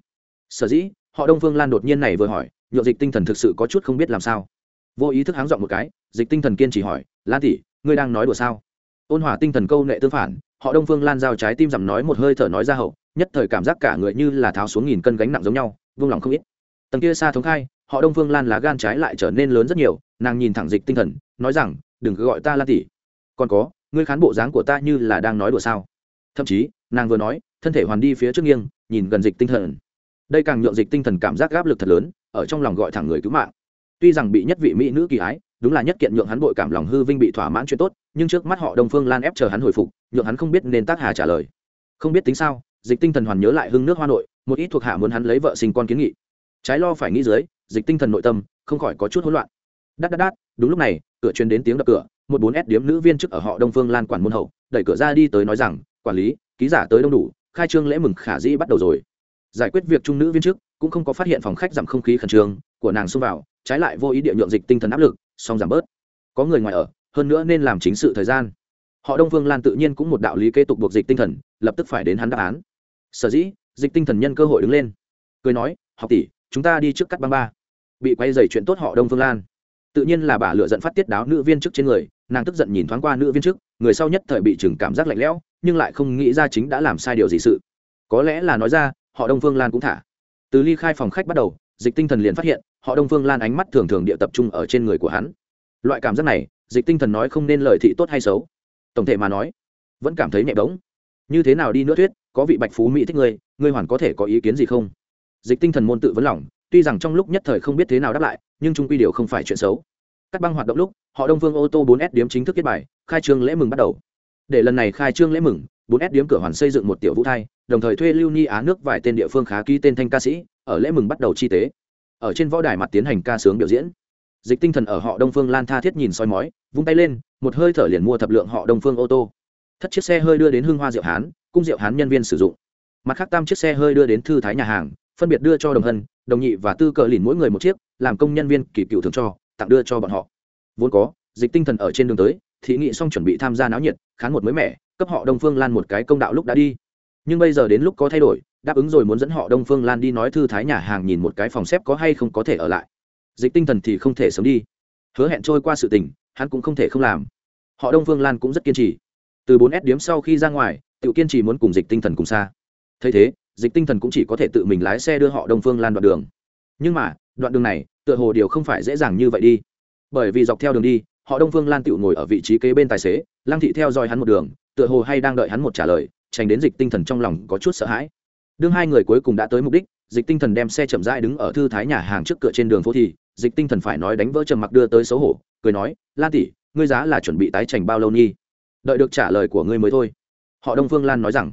Sở dĩ, họ đông phương lan đột nhiên này vừa hỏi nhộn dịch tinh thần thực sự có chút không biết làm sao. Vô ý thức háng dọn một cái, dịch tinh thần kiên trì hỏi, lan tỷ, ngươi đang nói đùa sao? Ôn hòa tinh thần câu nệ tương phản, họ đông phương lan giao trái tim giảm nói một hơi thở nói ra hậu nhất thời cảm giác cả người như là tháo xuống nghìn cân gánh nặng giống nhau, vung lòng không ít. Tầng kia xa thống khai, họ đông phương lan lá gan trái lại trở nên lớn rất nhiều, nàng nhìn thẳng dịch tinh thần, nói rằng, đừng cứ gọi ta lan tỷ. Còn có, ngươi khán bộ dáng của ta như là đang nói đùa sao? Thậm chí, nàng vừa nói, thân thể hoàn đi phía trước nghiêng, nhìn gần dịch tinh thần. Đây càng nhượng dịch tinh thần cảm giác gáp lực thật lớn, ở trong lòng gọi thẳng người cứu mạng. Tuy rằng bị nhất vị mỹ nữ kỳ ái, đúng là nhất kiện nhượng hắn bội cảm lòng hư vinh bị thỏa mãn chuyện tốt, nhưng trước mắt họ đông phương lan ép chờ hắn hồi phục, nhượng hắn không biết nên tác hà trả lời. Không biết tính sao dịch tinh thần hoàn nhớ lại hưng nước hoa nội, một ít thuộc hạ muốn hắn lấy vợ sinh con kiến nghị. Trái lo phải nghĩ dưới, dịch tinh thần nội tâm không khỏi có chút hỗn loạn. Đắt đắt đắt đúng lúc này, cửa truyền đến tiếng đập cửa, một bốn s điếm nữ viên chức ở họ đông phương lan quản môn hậu, đẩy cửa ra đi tới nói rằng, quản lý, ký giả tới đông đủ, khai trương lễ mừng khả dĩ bắt đầu rồi. Giải quyết việc trung nữ viên chức, cũng không có phát hiện phòng khách giảm không khí khẩn trương, của nàng xông vào, trái lại vô ý địa nhượng dịch tinh thần áp lực, song giảm bớt. Có người ngoài ở, hơn nữa nên làm chính sự thời gian. Họ đông phương lan tự nhiên cũng một đạo lý kế tục buộc dịch tinh thần, lập tức phải đến hắn đáp án sở dĩ dịch tinh thần nhân cơ hội đứng lên. Cười nói, học tỷ, chúng ta đi trước cắt băng ba. Bị quay dày chuyện tốt họ đông phương lan. Tự nhiên là bà lựa giận phát tiết đáo nữ viên chức trên người, nàng tức giận nhìn thoáng qua nữ viên chức, người sau nhất thời bị chừng cảm giác lạnh lẽo, nhưng lại không nghĩ ra chính đã làm sai điều gì sự. Có lẽ là nói ra, họ đông phương lan cũng thả. Từ ly khai phòng khách bắt đầu, dịch tinh thần liền phát hiện, họ đông phương lan ánh mắt thường thường địa tập trung ở trên người của hắn. Loại cảm giác này, dịch tinh thần nói không nên lời thị tốt hay xấu. Tổng thể mà nói, vẫn cảm thấy nhẹ bỗng như thế nào đi nữa thuyết, có vị bạch phú mỹ thích ngươi ngươi hoàn có thể có ý kiến gì không? Dịch tinh thần môn tự vấn lòng, tuy rằng trong lúc nhất thời không biết thế nào đáp lại, nhưng trung quy điều không phải chuyện xấu. Các băng hoạt động lúc, họ đông phương ô tô 4 s điếm chính thức kết bài, khai trương lễ mừng bắt đầu. Để lần này khai trương lễ mừng 4 s điếm cửa hoàn xây dựng một tiểu vũ thai, đồng thời thuê lưu ni á nước vài tên địa phương khá ký tên thanh ca sĩ, ở lễ mừng bắt đầu chi tế. Ở trên võ đài mặt tiến hành ca sướng biểu diễn. Dịch tinh thần ở họ đông phương lan tha thiết nhìn soi mói, vung tay lên, một hơi thở liền mua thập lượng họ đông phương ô tô thất chiếc xe hơi đưa đến hưng hoa diệu hán, cung diệu hán nhân viên sử dụng. Mặt khác tam chiếc xe hơi đưa đến thư thái nhà hàng, phân biệt đưa cho đồng hân, đồng nhị và tư cờ lìn mỗi người một chiếc, làm công nhân viên kỳ cựu thường cho, tặng đưa cho bọn họ. Vốn có, dịch tinh thần ở trên đường tới, thị nghị xong chuẩn bị tham gia náo nhiệt, khán một mới mẻ, cấp họ đông phương lan một cái công đạo lúc đã đi. Nhưng bây giờ đến lúc có thay đổi, đáp ứng rồi muốn dẫn họ đông phương lan đi nói thư thái nhà hàng nhìn một cái phòng xếp có hay không có thể ở lại. Dịch tinh thần thì không thể sớm đi. Hứa hẹn trôi qua sự tình, hắn cũng không thể không làm. Họ đông phương lan cũng rất kiên trì từ bốn s điếm sau khi ra ngoài tự kiên trì muốn cùng dịch tinh thần cùng xa. Thấy thế, dịch tinh thần cũng chỉ có thể tự mình lái xe đưa họ đông phương lan đoạn đường. Nhưng mà, đoạn đường này, tựa hồ điều không phải dễ dàng như vậy đi. Bởi vì dọc theo đường đi, họ đông phương lan tự ngồi ở vị trí kế bên tài xế, lăng thị theo dõi hắn một đường, tựa hồ hay đang đợi hắn một trả lời, tránh đến dịch tinh thần trong lòng có chút sợ hãi. Đương hai người cuối cùng đã tới mục đích, dịch tinh thần đem xe chậm rãi đứng ở thư thái nhà hàng trước cửa trên đường phố thì, dịch tinh thần phải nói đánh vỡ trầm mặc đưa tới xấu hổ, cười nói, lan tỷ, ngươi giá là chuẩn bị tái trành bao lâu nhi? Đợi được trả lời của ngươi mới thôi. Họ đông phương lan nói rằng.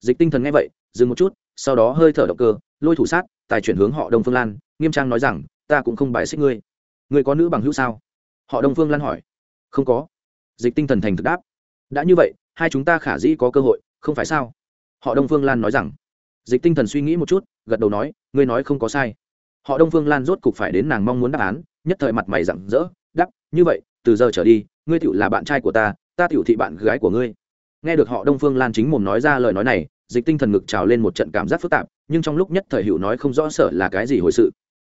Dịch tinh thần nghe vậy, dừng một chút, sau đó hơi thở động cơ, lôi thủ sát, tài chuyển hướng họ đông phương lan, nghiêm trang nói rằng, ta cũng không bài xích ngươi. Ngươi có nữ bằng hữu sao? Họ đông phương lan hỏi. Không có. Dịch tinh thần thành thực đáp. Đã như vậy, hai chúng ta khả dĩ có cơ hội, không phải sao? Họ đông phương lan nói rằng. Dịch tinh thần suy nghĩ một chút, gật đầu nói, ngươi nói không có sai. Họ đông phương lan rốt cục phải đến nàng mong muốn đáp án, nhất thời mặt mày rặng rỡ đắp như vậy, từ giờ trở đi, ngươi tựu là bạn trai của ta ta tiểu thị bạn gái của ngươi. Nghe được họ đông phương lan chính mồm nói ra lời nói này, dịch tinh thần ngực trào lên một trận cảm giác phức tạp, nhưng trong lúc nhất thời hữu nói không rõ sở là cái gì hồi sự.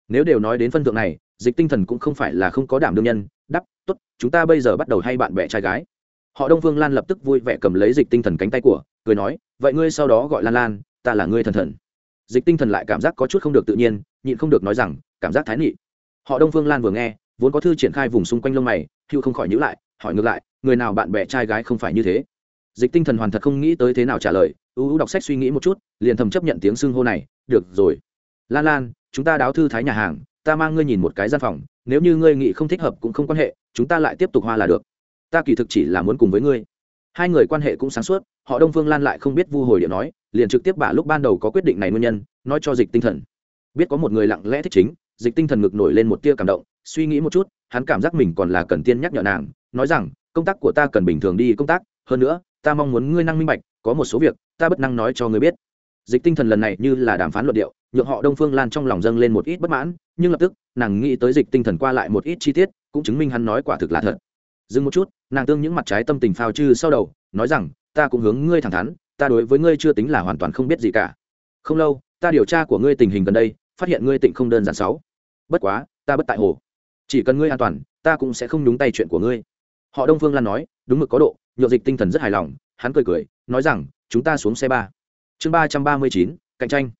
Nếu đều nói đến phân thượng này, dịch tinh thần cũng không phải là không có đảm đương nhân, đắp t ố t chúng ta bây giờ bắt đầu hay bạn bè trai gái. Họ đông phương lan lập tức vui vẻ cầm lấy dịch tinh thần cánh tay của, cười nói, vậy ngươi sau đó gọi lan lan, ta là ngươi thần thần. Dịch tinh thần lại cảm giác có chút không được tự nhiên, nhịn không được nói rằng, cảm giác thái nị. Họ đông phương lan vừa nghe, vốn có thư triển khai vùng xung quanh lông mày hữu không khỏi nhữ lại, hỏi ngược lại người nào bạn bè trai gái không phải như thế. Dịch tinh thần hoàn thật không nghĩ tới thế nào trả lời ưu ưu đọc sách suy nghĩ một chút, liền thầm chấp nhận tiếng xưng hô này, được rồi. Lan lan, chúng ta đáo thư thái nhà hàng, ta mang ngươi nhìn một cái gian phòng, nếu như ngươi nghĩ không thích hợp cũng không quan hệ, chúng ta lại tiếp tục hoa là được. Ta kỳ thực chỉ là muốn cùng với ngươi. Hai người quan hệ cũng sáng suốt, họ đông phương lan lại không biết vu hồi điện nói, liền trực tiếp bà lúc ban đầu có quyết định này nguyên nhân, nói cho dịch tinh thần. Biết có một người lặng lẽ thích chính, dịch tinh thần ngực nổi lên một tia cảm động, suy nghĩ một chút, hắn cảm giác mình còn là cần tiên nhắc nhở nàng, nói rằng công tác của ta cần bình thường đi công tác, hơn nữa, ta mong muốn ngươi năng minh bạch, có một số việc, ta bất năng nói cho ngươi biết. Dịch tinh thần lần này như là đàm phán luận điệu, nhượng họ đông phương lan trong lòng dâng lên một ít bất mãn, nhưng lập tức, nàng nghĩ tới dịch tinh thần qua lại một ít chi tiết, cũng chứng minh hắn nói quả thực là thật. Dừng một chút, nàng tương những mặt trái tâm tình phao chư sau đầu, nói rằng, ta cũng hướng ngươi thẳng thắn, ta đối với ngươi chưa tính là hoàn toàn không biết gì cả. Không lâu, ta điều tra của ngươi tình hình gần đây, phát hiện ngươi tịnh không đơn giản sáu bất quá, ta bất tại hồ. Chỉ cần ngươi an toàn, ta cũng sẽ không nhúng tay chuyện của ngươi họ đông phương lan nói, đúng mực có độ nhộn dịch tinh thần rất hài lòng. Hắn cười cười, nói rằng, chúng ta xuống xe ba. Chương ba trăm ba mươi chín, cạnh tranh.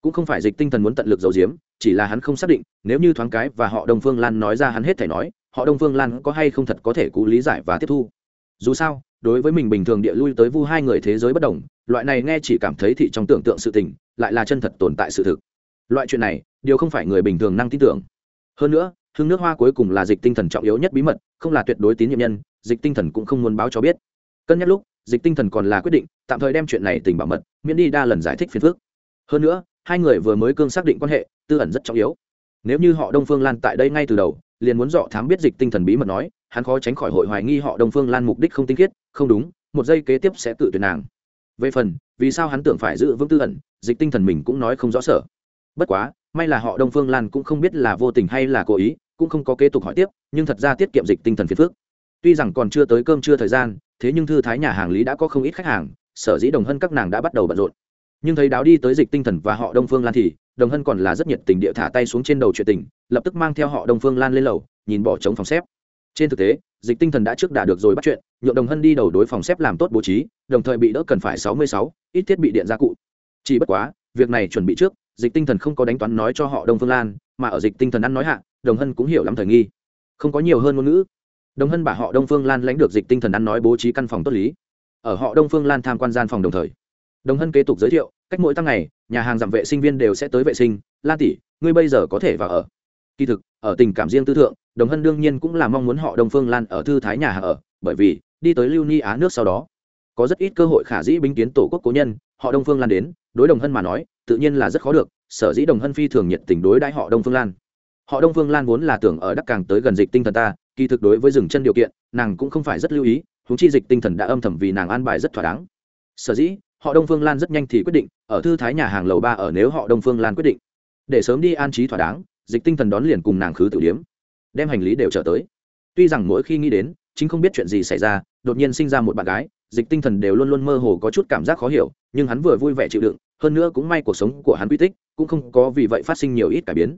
Cũng không phải dịch tinh thần muốn tận lực giấu giếm, chỉ là hắn không xác định, nếu như thoáng cái và họ đông phương lan nói ra hắn hết thể nói, họ đông phương lan có hay không thật có thể cụ lý giải và tiếp thu. Dù sao, đối với mình bình thường địa lui tới vu hai người thế giới bất đồng, loại này nghe chỉ cảm thấy thị trong tưởng tượng sự tình, lại là chân thật tồn tại sự thực. Loại chuyện này, điều không phải người bình thường năng tin tưởng. Hơn nữa hương nước hoa cuối cùng là dịch tinh thần trọng yếu nhất bí mật, không là tuyệt đối tín nhiệm nhân, dịch tinh thần cũng không muốn báo cho biết. Cân nhắc lúc, dịch tinh thần còn là quyết định, tạm thời đem chuyện này tình bảo mật, miễn đi đa lần giải thích phiền phước hơn nữa, hai người vừa mới cương xác định quan hệ, tư ẩn rất trọng yếu. Nếu như họ đông phương lan tại đây ngay từ đầu, liền muốn dọ thám biết dịch tinh thần bí mật nói, hắn khó tránh khỏi hội hoài nghi họ đông phương lan mục đích không tinh khiết, không đúng, một giây kế tiếp sẽ tự tuyệt nàng. Về phần, vì sao hắn tưởng phải giữ vững tư ẩn, dịch tinh thần mình cũng nói không rõ sở. Bất quá, may là họ đông phương lan cũng không biết là vô tình hay là cố ý cũng không có kế tục hỏi tiếp, nhưng thật ra tiết kiệm dịch tinh thần phiền phước tuy rằng còn chưa tới cơm chưa thời gian, thế nhưng thư thái nhà hàng lý đã có không ít khách hàng, sở dĩ đồng hân các nàng đã bắt đầu bận rộn. Nhưng thấy đáo đi tới dịch tinh thần và họ đông phương lan thì, đồng hân còn là rất nhiệt tình địa thả tay xuống trên đầu chuyện tình, lập tức mang theo họ đông phương lan lên lầu, nhìn bỏ trống phòng xếp. Trên thực tế, dịch tinh thần đã trước đả được rồi bắt chuyện, nhượng đồng hân đi đầu đối phòng xếp làm tốt bố trí, đồng thời bị đỡ cần phải sáu mươi sáu, ít thiết bị điện gia cụ. Chỉ bất quá, việc này chuẩn bị trước, dịch tinh thần không có đánh toán nói cho họ đông phương lan, mà ở dịch tinh thần ăn nói hạ đồng hân cũng hiểu lắm thời nghi. Không có nhiều hơn ngôn ngữ. Đồng hân bà họ đông phương lan lãnh được dịch tinh thần ăn nói bố trí căn phòng tốt lý. Ở họ đông phương lan tham quan gian phòng đồng thời, đồng hân kế tục giới thiệu, cách mỗi tăng ngày, nhà hàng giảm vệ sinh viên đều sẽ tới vệ sinh. Lan tỷ, ngươi bây giờ có thể vào ở. Kỳ thực, ở tình cảm riêng tư thượng, đồng hân đương nhiên cũng là mong muốn họ đông phương lan ở thư thái nhà hàng ở, bởi vì, đi tới lưu ni á nước sau đó, có rất ít cơ hội khả dĩ binh kiến tổ quốc cố nhân, họ đông phương lan đến, đối đồng hân mà nói, tự nhiên là rất khó được, sở dĩ đồng hân phi thường nhiệt tình đối đãi họ đông phương lan họ đông phương lan vốn là tưởng ở đắc càng tới gần dịch tinh thần ta, kỳ thực đối với dừng chân điều kiện, nàng cũng không phải rất lưu ý húng chi dịch tinh thần đã âm thầm vì nàng an bài rất thỏa đáng. Sở dĩ, họ đông phương lan rất nhanh thì quyết định, ở thư thái nhà hàng lầu ba ở nếu họ đông phương lan quyết định. Để sớm đi an trí thỏa đáng, dịch tinh thần đón liền cùng nàng khứ tử điếm, đem hành lý đều trở tới. Tuy rằng mỗi khi nghĩ đến, chính không biết chuyện gì xảy ra, đột nhiên sinh ra một bạn gái, dịch tinh thần đều luôn luôn mơ hồ có chút cảm giác khó hiểu, nhưng hắn vừa vui vẻ chịu đựng, hơn nữa cũng may cuộc sống của hắn quy tích, cũng không có vì vậy phát sinh nhiều ít cải biến.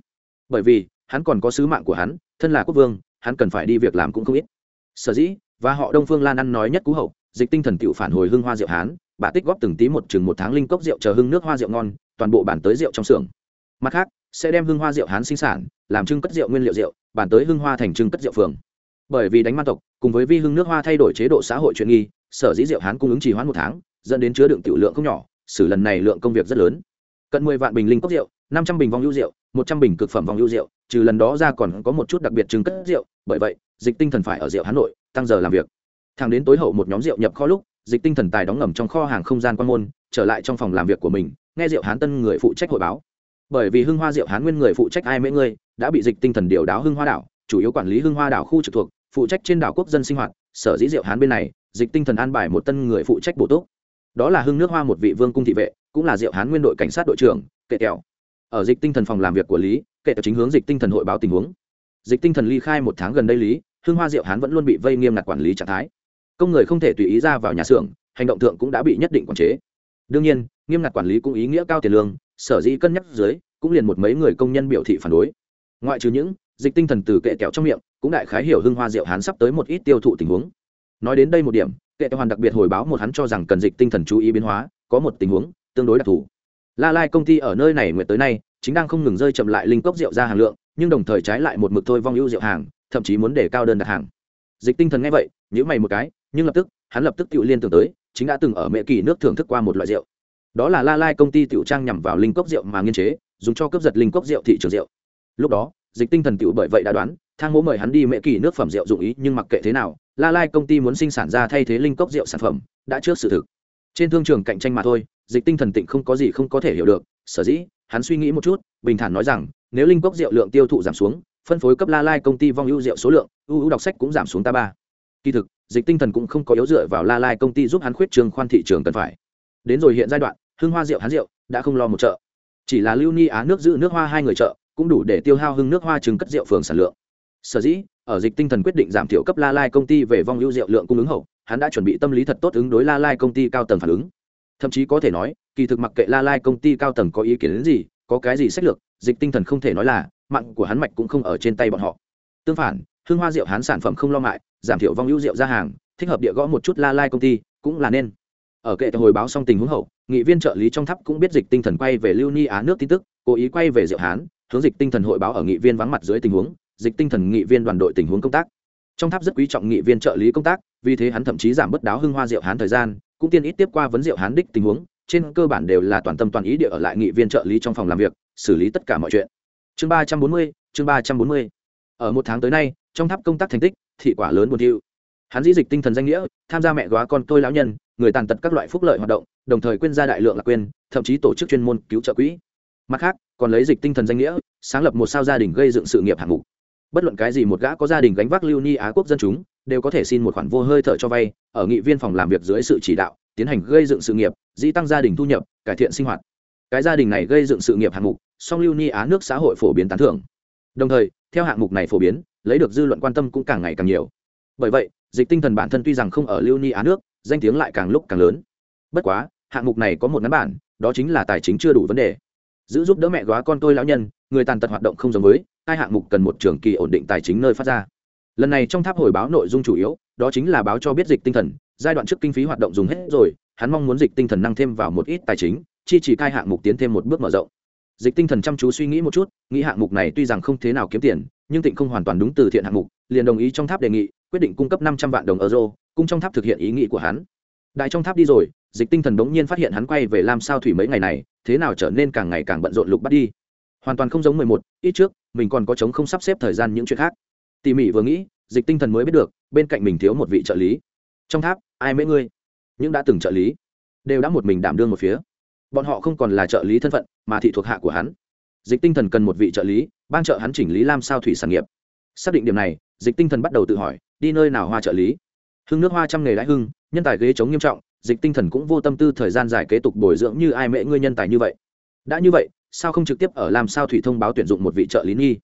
Bởi vì hắn còn có sứ mạng của hắn, thân là quốc vương, hắn cần phải đi việc làm cũng không ít. Sở dĩ, và họ đông phương lan ăn nói nhất cú hậu, dịch tinh thần tự phản hồi hưng hoa rượu hán, bà tích góp từng tí một chừng một tháng linh cốc rượu chờ hưng nước hoa rượu ngon, toàn bộ bản tới rượu trong xưởng. Mặt khác, sẽ đem hưng hoa rượu hán sinh sản, làm trưng cất rượu nguyên liệu rượu bản tới hưng hoa thành trưng cất rượu phường. Bởi vì đánh man tộc, cùng với vi hưng nước hoa thay đổi chế độ xã hội chuyện nghi, sở dĩ rượu hán cung ứng trì hoãn một tháng, dẫn đến chứa đựng tiểu lượng không nhỏ, xử lần này lượng công việc rất lớn. Cận mười vạn bình linh cốc rượu năm trăm bình vong lưu rượu, một trăm bình cực phẩm vong lưu rượu, trừ lần đó ra còn có một chút đặc biệt trứng cất rượu, bởi vậy, dịch tinh thần phải ở rượu hà nội, tăng giờ làm việc. Thẳng đến tối hậu một nhóm rượu nhập kho lúc, dịch tinh thần tài đóng ngầm trong kho hàng không gian quan môn, trở lại trong phòng làm việc của mình, nghe rượu hán tân người phụ trách hội báo. Bởi vì hưng hoa rượu hán nguyên người phụ trách ai mễ ngươi, đã bị dịch tinh thần điều đáo hưng hoa đảo, chủ yếu quản lý hưng hoa đảo khu trực thuộc, phụ trách trên đảo quốc dân sinh hoạt, sở dĩ rượu hán bên này, dịch tinh thần an bài một tân người phụ trách bổ túc. Đó là hưng nước hoa một vị vương cung thị vệ, cũng là rượu hán nguyên đội cảnh sát đội trưởng, kệ kẹo ở dịch tinh thần phòng làm việc của lý kệ chính hướng dịch tinh thần hội báo tình huống. Dịch tinh thần ly khai một tháng gần đây lý, hương hoa diệu hán vẫn luôn bị vây nghiêm ngặt quản lý trạng thái. Công người không thể tùy ý ra vào nhà xưởng, hành động thượng cũng đã bị nhất định quản chế. Đương nhiên, nghiêm ngặt quản lý cũng ý nghĩa cao tiền lương, sở dĩ cân nhắc dưới, cũng liền một mấy người công nhân biểu thị phản đối. Ngoại trừ những dịch tinh thần từ kệ kẹo trong miệng, cũng đại khái hiểu Hương hoa diệu hán sắp tới một ít tiêu thụ tình huống. Nói đến đây một điểm, kệ hoàn đặc biệt hồi báo một hắn cho rằng cần dịch tinh thần chú ý biến hóa, có một tình huống tương đối đặc thù la lai công ty ở nơi này nguyệt tới nay, chính đang không ngừng rơi chậm lại linh cốc rượu ra hàng lượng, nhưng đồng thời trái lại một mực thôi vong ưu rượu hàng, thậm chí muốn để cao đơn đặt hàng. Dịch tinh thần nghe vậy nhữ mày một cái, nhưng lập tức, hắn lập tức tự liên tưởng tới, chính đã từng ở mẹ kỳ nước thưởng thức qua một loại rượu. Đó là la lai công ty tiểu trang nhằm vào linh cốc rượu mà nghiên chế, dùng cho cướp giật linh cốc rượu thị trường rượu. Lúc đó, dịch tinh thần tiểu bởi vậy đã đoán, thang mỗ mời hắn đi mẹ kỳ nước phẩm rượu dụng ý, nhưng mặc kệ thế nào, la lai công ty muốn sinh sản ra thay thế linh cốc rượu sản phẩm, đã trước sự thực. Trên thương trường cạnh tranh mà thôi dịch tinh thần tịnh không có gì không có thể hiểu được, sở dĩ, hắn suy nghĩ một chút, bình thản nói rằng, nếu linh cốc rượu lượng tiêu thụ giảm xuống, phân phối cấp la lai công ty vong ưu rượu số lượng, ưu ưu đọc sách cũng giảm xuống ta ba. Kỳ thực, dịch tinh thần cũng không có yếu dựa vào la lai công ty giúp hắn khuyết trường khoan thị trường cần phải. Đến rồi hiện giai đoạn, hưng hoa rượu hắn rượu, đã không lo một chợ. Chỉ là lưu ni á nước giữ nước hoa hai người chợ, cũng đủ để tiêu hao hưng nước hoa trứng cất rượu phường sản lượng. Sở dĩ, ở dịch tinh thần quyết định giảm thiểu cấp la lai công ty về vong ưu rượu lượng cung ứng hậu, hắn đã chuẩn bị tâm lý thật tốt ứng đối la lai công ty cao tầng phản ứng thậm chí có thể nói, kỳ thực mặc kệ la lai công ty cao tầng có ý kiến đến gì, có cái gì sách lược, dịch tinh thần không thể nói là, mạng của hắn mạch cũng không ở trên tay bọn họ. Tương phản, hương hoa rượu hắn sản phẩm không lo ngại, giảm thiểu vong ưu rượu ra hàng, thích hợp địa gõ một chút la lai công ty, cũng là nên. Ở kệ hồi báo xong tình huống hậu, nghị viên trợ lý trong tháp cũng biết dịch tinh thần quay về lưu ni á nước tin tức, cố ý quay về rượu hán, hướng dịch tinh thần hội báo ở nghị viên vắng mặt dưới tình huống, dịch tinh thần nghị viên đoàn đội tình huống công tác. Trong tháp rất quý trọng nghị viên trợ lý công tác, vì thế hắn thậm chí giảm bớt đáo hưng hoa rượu hán thời gian cũng tiên ít tiếp qua vấn diệu hán đích tình huống, trên cơ bản đều là toàn tâm toàn ý địa ở lại nghị viên trợ lý trong phòng làm việc, xử lý tất cả mọi chuyện. Chương ba trăm bốn mươi, chương ba trăm bốn mươi. Ở một tháng tới nay, trong tháp công tác thành tích, thị quả lớn buồn thiu. Hắn dĩ dịch tinh thần danh nghĩa, tham gia mẹ góa con tôi lão nhân, người tàn tật các loại phúc lợi hoạt động, đồng thời quyên ra đại lượng là quyền thậm chí tổ chức chuyên môn cứu trợ quỹ. Mặt khác, còn lấy dịch tinh thần danh nghĩa, sáng lập một sao gia đình gây dựng sự nghiệp hạng mục. Bất luận cái gì một gã có gia đình gánh vác lưu ni á quốc dân chúng đều có thể xin một khoản vô hơi thở cho vay, ở nghị viên phòng làm việc dưới sự chỉ đạo, tiến hành gây dựng sự nghiệp, dĩ tăng gia đình thu nhập, cải thiện sinh hoạt. Cái gia đình này gây dựng sự nghiệp hạng mục, song lưu ni á nước xã hội phổ biến tán thưởng. Đồng thời, theo hạng mục này phổ biến, lấy được dư luận quan tâm cũng càng ngày càng nhiều. Bởi vậy, dịch tinh thần bản thân tuy rằng không ở lưu ni á nước, danh tiếng lại càng lúc càng lớn. Bất quá, hạng mục này có một ngắn bản, đó chính là tài chính chưa đủ vấn đề. Giữ giúp đỡ mẹ góa con tôi lão nhân, người tàn tật hoạt động không giống với, hai hạng mục cần một trường kỳ ổn định tài chính nơi phát ra lần này trong tháp hồi báo nội dung chủ yếu, đó chính là báo cho biết dịch tinh thần, giai đoạn trước kinh phí hoạt động dùng hết rồi, hắn mong muốn dịch tinh thần năng thêm vào một ít tài chính, chi chỉ cai hạng mục tiến thêm một bước mở rộng. Dịch tinh thần chăm chú suy nghĩ một chút, nghĩ hạng mục này tuy rằng không thế nào kiếm tiền, nhưng tịnh không hoàn toàn đúng từ thiện hạng mục, liền đồng ý trong tháp đề nghị, quyết định cung cấp năm trăm vạn đồng euro cung trong tháp thực hiện ý nghĩ của hắn. Đại trong tháp đi rồi, dịch tinh thần đ ố n g nhiên phát hiện hắn quay về làm sao thủy mấy ngày này, thế nào trở nên càng ngày càng bận rộn lục bắt đi. Hoàn toàn không giống mười một, ít trước, mình còn có chống không sắp xếp thời gian những chuyện khác tỉ mỉ vừa nghĩ, dịch tinh thần mới biết được, bên cạnh mình thiếu một vị trợ lý. Trong tháp, ai mấy ngươi? Những đã từng trợ lý đều đã một mình đảm đương một phía. Bọn họ không còn là trợ lý thân phận, mà thị thuộc hạ của hắn. Dịch tinh thần cần một vị trợ lý, ban trợ hắn chỉnh lý lam sao thủy sản nghiệp. Xác định điểm này, dịch tinh thần bắt đầu tự hỏi, đi nơi nào hoa trợ lý? Hưng nước hoa trăm nghề đại hưng, nhân tài ghế chống nghiêm trọng, dịch tinh thần cũng vô tâm tư thời gian dài kế tục bồi dưỡng như ai mễ ngươi nhân tài như vậy. Đã như vậy, sao không trực tiếp ở làm sao thủy thông báo tuyển dụng một vị trợ lý nhi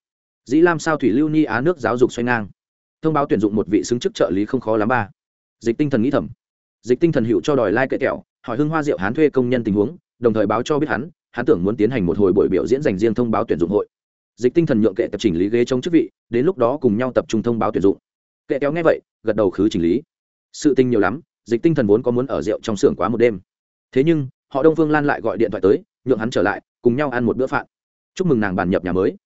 dĩ làm sao thủy lưu ni á nước giáo dục xoay ngang. Thông báo tuyển dụng một vị xứng chức trợ lý không khó lắm ba. Dịch tinh thần nghĩ thầm. Dịch tinh thần hiệu cho đòi lai、like、kệ kẹo hỏi hưng hoa diệu hán thuê công nhân tình huống, đồng thời báo cho biết hắn hắn tưởng muốn tiến hành một hồi buổi biểu diễn dành riêng thông báo tuyển dụng hội. Dịch tinh thần nhượng kệ tập chỉnh lý ghế chống chức vị, đến lúc đó cùng nhau tập trung thông báo tuyển dụng. Kệ kéo nghe vậy, gật đầu khứ chỉnh lý. Sự tinh nhiều lắm, dịch tinh thần vốn có muốn ở rượu trong xưởng quá một đêm. Thế nhưng, họ đông phương lan lại gọi điện thoại tới, nhượng hắn trở lại, cùng nhau ăn một bữa phạn chúc mừng nàng bàn nhập nhà mới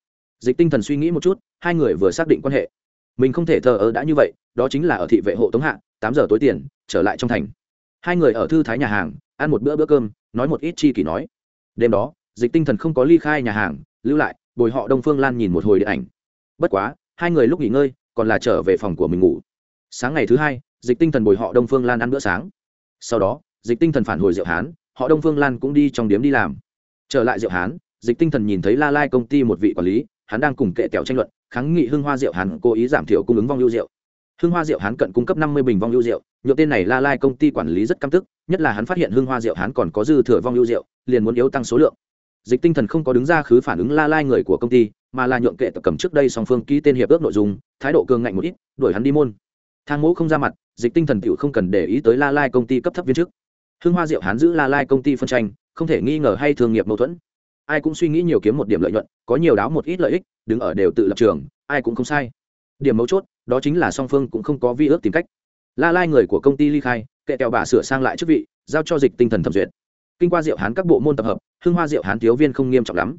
dịch tinh thần suy nghĩ một chút, hai người vừa xác định quan hệ. Mình không thể thờ ơ đã như vậy, đó chính là ở thị vệ hộ tống hạ, tám giờ tối tiền, trở lại trong thành. Hai người ở thư thái nhà hàng, ăn một bữa bữa cơm, nói một ít chi kỷ nói. Đêm đó, dịch tinh thần không có ly khai nhà hàng, lưu lại, bồi họ đông phương lan nhìn một hồi điện ảnh. Bất quá, hai người lúc nghỉ ngơi, còn là trở về phòng của mình ngủ. Sáng ngày thứ hai, dịch tinh thần bồi họ đông phương lan ăn bữa sáng. Sau đó, dịch tinh thần phản hồi diệu hán, họ đông phương lan cũng đi trong điếm đi làm. Trở lại diệu hán, dịch tinh thần nhìn thấy la lai công ty một vị quản lý hắn đang cùng kệ tèo tranh luận, kháng nghị hưng hoa diệu hắn cố ý giảm thiểu cung ứng vong lưu rượu. Hưng hoa diệu hắn cận cung cấp năm mươi bình vong lưu rượu nhựa tên này la lai công ty quản lý rất căm tức, nhất là hắn phát hiện hưng hoa diệu hắn còn có dư thừa vong lưu rượu, liền muốn yếu tăng số lượng. Dịch tinh thần không có đứng ra khứ phản ứng la lai người của công ty, mà là nhượng kệ tập cầm trước đây song phương ký tên hiệp ước nội dung, thái độ cường ngạnh một ít, đuổi hắn đi môn. Thang mẫu không ra mặt, dịch tinh thần tiểu không cần để ý tới la lai công ty cấp thấp viên chức. Hưng hoa diệu hán giữ la lai công ty phân tranh, không thể nghi ngờ hay thương nghiệp mâu thuẫn ai cũng suy nghĩ nhiều kiếm một điểm lợi nhuận, có nhiều đáo một ít lợi ích, đứng ở đều tự lập trường, ai cũng không sai. Điểm mấu chốt, đó chính là song phương cũng không có vi ước tìm cách. La lai người của công ty ly khai, kệ kẹo bà sửa sang lại chức vị, giao cho dịch tinh thần thẩm duyệt. Kinh qua diệu hán các bộ môn tập hợp, hưng hoa diệu hán thiếu viên không nghiêm trọng lắm.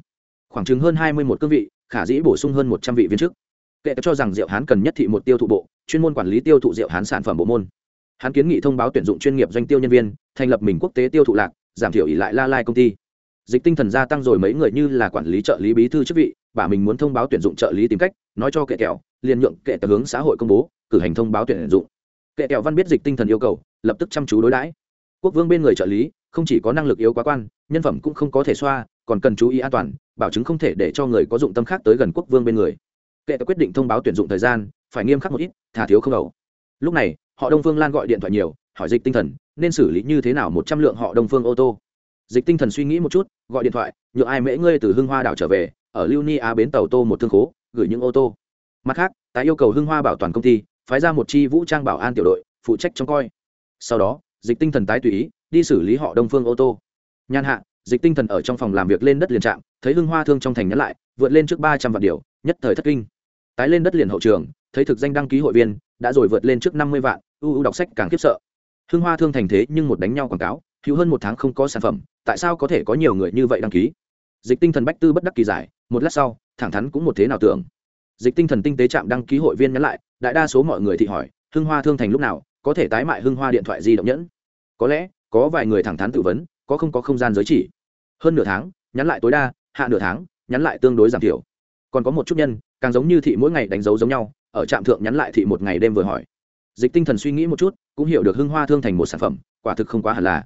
Khoảng chừng hơn hai mươi một cương vị, khả dĩ bổ sung hơn một trăm vị viên chức. Kệ cho rằng diệu hán cần nhất thị một tiêu thụ bộ, chuyên môn quản lý tiêu thụ diệu hán sản phẩm bộ môn. Hán kiến nghị thông báo tuyển dụng chuyên nghiệp doanh tiêu nhân viên, thành lập mình quốc tế tiêu thụ lạc, giảm thiểu ỉ lại la lai công ty dịch tinh thần gia tăng rồi mấy người như là quản lý trợ lý bí thư chức vị và mình muốn thông báo tuyển dụng trợ lý tìm cách, nói cho kệ kẹo liền nhượng kệ tờ hướng xã hội công bố, cử hành thông báo tuyển dụng. Kệ kẹo văn biết dịch tinh thần yêu cầu, lập tức chăm chú đối đãi. Quốc vương bên người trợ lý, không chỉ có năng lực yếu quá quan, nhân phẩm cũng không có thể xoa, còn cần chú ý an toàn, bảo chứng không thể để cho người có dụng tâm khác tới gần quốc vương bên người. Kệ tờ quyết định thông báo tuyển dụng thời gian, phải nghiêm khắc một ít thả thiếu không đầu. Lúc này, họ đông phương lan gọi điện thoại nhiều, hỏi dịch tinh thần, nên xử lý như thế nào một trăm lượng họ đông phương ô tô dịch tinh thần suy nghĩ một chút, gọi điện thoại, nhựa ai mễ ngươi từ hưng hoa đảo trở về, ở lưu ni á bến tàu tô một thương khố, gửi những ô tô. Mặt khác, tái yêu cầu hưng hoa bảo toàn công ty, phái ra một chi vũ trang bảo an tiểu đội, phụ trách trông coi. Sau đó, dịch tinh thần tái tùy ý, đi xử lý họ đông phương ô tô. Nhàn hạ, dịch tinh thần ở trong phòng làm việc lên đất liền trạm, thấy hưng hoa thương trong thành nhắn lại, vượt lên trước ba trăm vạn điều, nhất thời thất kinh. Tái lên đất liền hậu trường, thấy thực danh đăng ký hội viên, đã rồi vượt lên trước năm mươi vạn ưu ưu đọc sách càng khiếp sợ. Hưng hoa thương thành thế nhưng một đánh nhau quảng cáo hữu hơn một tháng không có sản phẩm, tại sao có thể có nhiều người như vậy đăng ký? Dịch tinh thần bách tư bất đắc kỳ giải, một lát sau, thẳng thắn cũng một thế nào tưởng. Dịch tinh thần tinh tế trạm đăng ký hội viên nhắn lại, đại đa số mọi người thị hỏi, hưng hoa thương thành lúc nào, có thể tái mại hưng hoa điện thoại di động nhẫn? Có lẽ, có vài người thẳng thắn tự vấn, có không có không gian giới chỉ. Hơn nửa tháng, nhắn lại tối đa, hạ nửa tháng, nhắn lại tương đối giảm thiểu. Còn có một chút nhân, càng giống như thị mỗi ngày đánh dấu giống nhau, ở trạm thượng nhắn lại thị một ngày đêm vừa hỏi. Dịch tinh thần suy nghĩ một chút, cũng hiểu được hưng hoa thương thành một sản phẩm, quả thực không quá hẳn là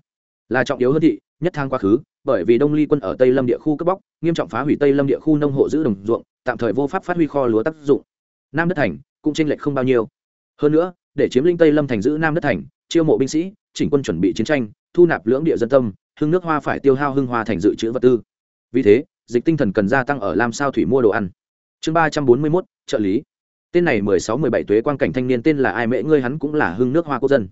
là trọng yếu hơn thị, nhất thang quá khứ, bởi vì đông ly quân ở tây lâm địa khu cướp bóc, nghiêm trọng phá hủy tây lâm địa khu nông hộ giữ đồng ruộng, tạm thời vô pháp phát huy kho lúa tác dụng. Nam đất thành cũng tranh lệch không bao nhiêu. Hơn nữa, để chiếm linh tây lâm thành giữ nam đất thành, chiêu mộ binh sĩ, chỉnh quân chuẩn bị chiến tranh, thu nạp lưỡng địa dân tâm, hưng nước hoa phải tiêu hao hưng hoa thành dự trữ vật tư. Vì thế, dịch tinh thần cần gia tăng ở lam sao thủy mua đồ ăn. Chương ba trăm bốn mươi mốt, trợ lý. Tên này mười sáu mười bảy tuế quan cảnh thanh niên tên là ai mễ ngươi hắn cũng là hưng nước hoa quốc dân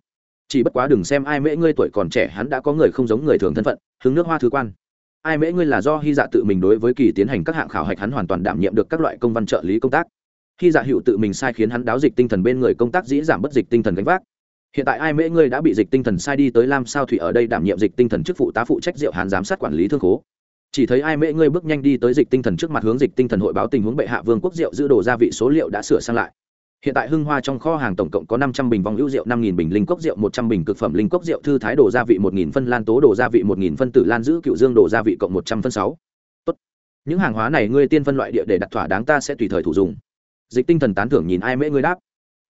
chỉ bất quá đừng xem ai mễ ngươi tuổi còn trẻ, hắn đã có người không giống người thường thân phận hướng nước hoa thứ quan. Ai mễ ngươi là do hy dạ tự mình đối với kỳ tiến hành các hạng khảo hạch hắn hoàn toàn đảm nhiệm được các loại công văn trợ lý công tác. Hy dạ hiệu tự mình sai khiến hắn đáo dịch tinh thần bên người công tác dĩ giảm bất dịch tinh thần gánh vác. Hiện tại ai mễ ngươi đã bị dịch tinh thần sai đi tới lam sao thủy ở đây đảm nhiệm dịch tinh thần chức phụ tá phụ trách diệu hàn giám sát quản lý thương khố. Chỉ thấy ai mễ ngươi bước nhanh đi tới dịch tinh thần trước mặt hướng dịch tinh thần hội báo tình huống bệ hạ vương quốc diệu giữ đồ gia vị số liệu đã sửa sang lại hiện tại hưng hoa trong kho hàng tổng cộng có năm trăm bình vong hữu rượu, năm nghìn bình linh cốc rượu, một trăm bình cực phẩm linh cốc rượu, thư thái đồ gia vị một nghìn phân lan tố, đồ gia vị một nghìn phân tử lan giữ, cựu dương đồ gia vị cộng một trăm phân sáu. Tốt. Những hàng hóa này ngươi tiên phân loại địa để đặt thỏa đáng ta sẽ tùy thời thủ dùng. Dịch tinh thần tán thưởng nhìn ai mễ ngươi đáp.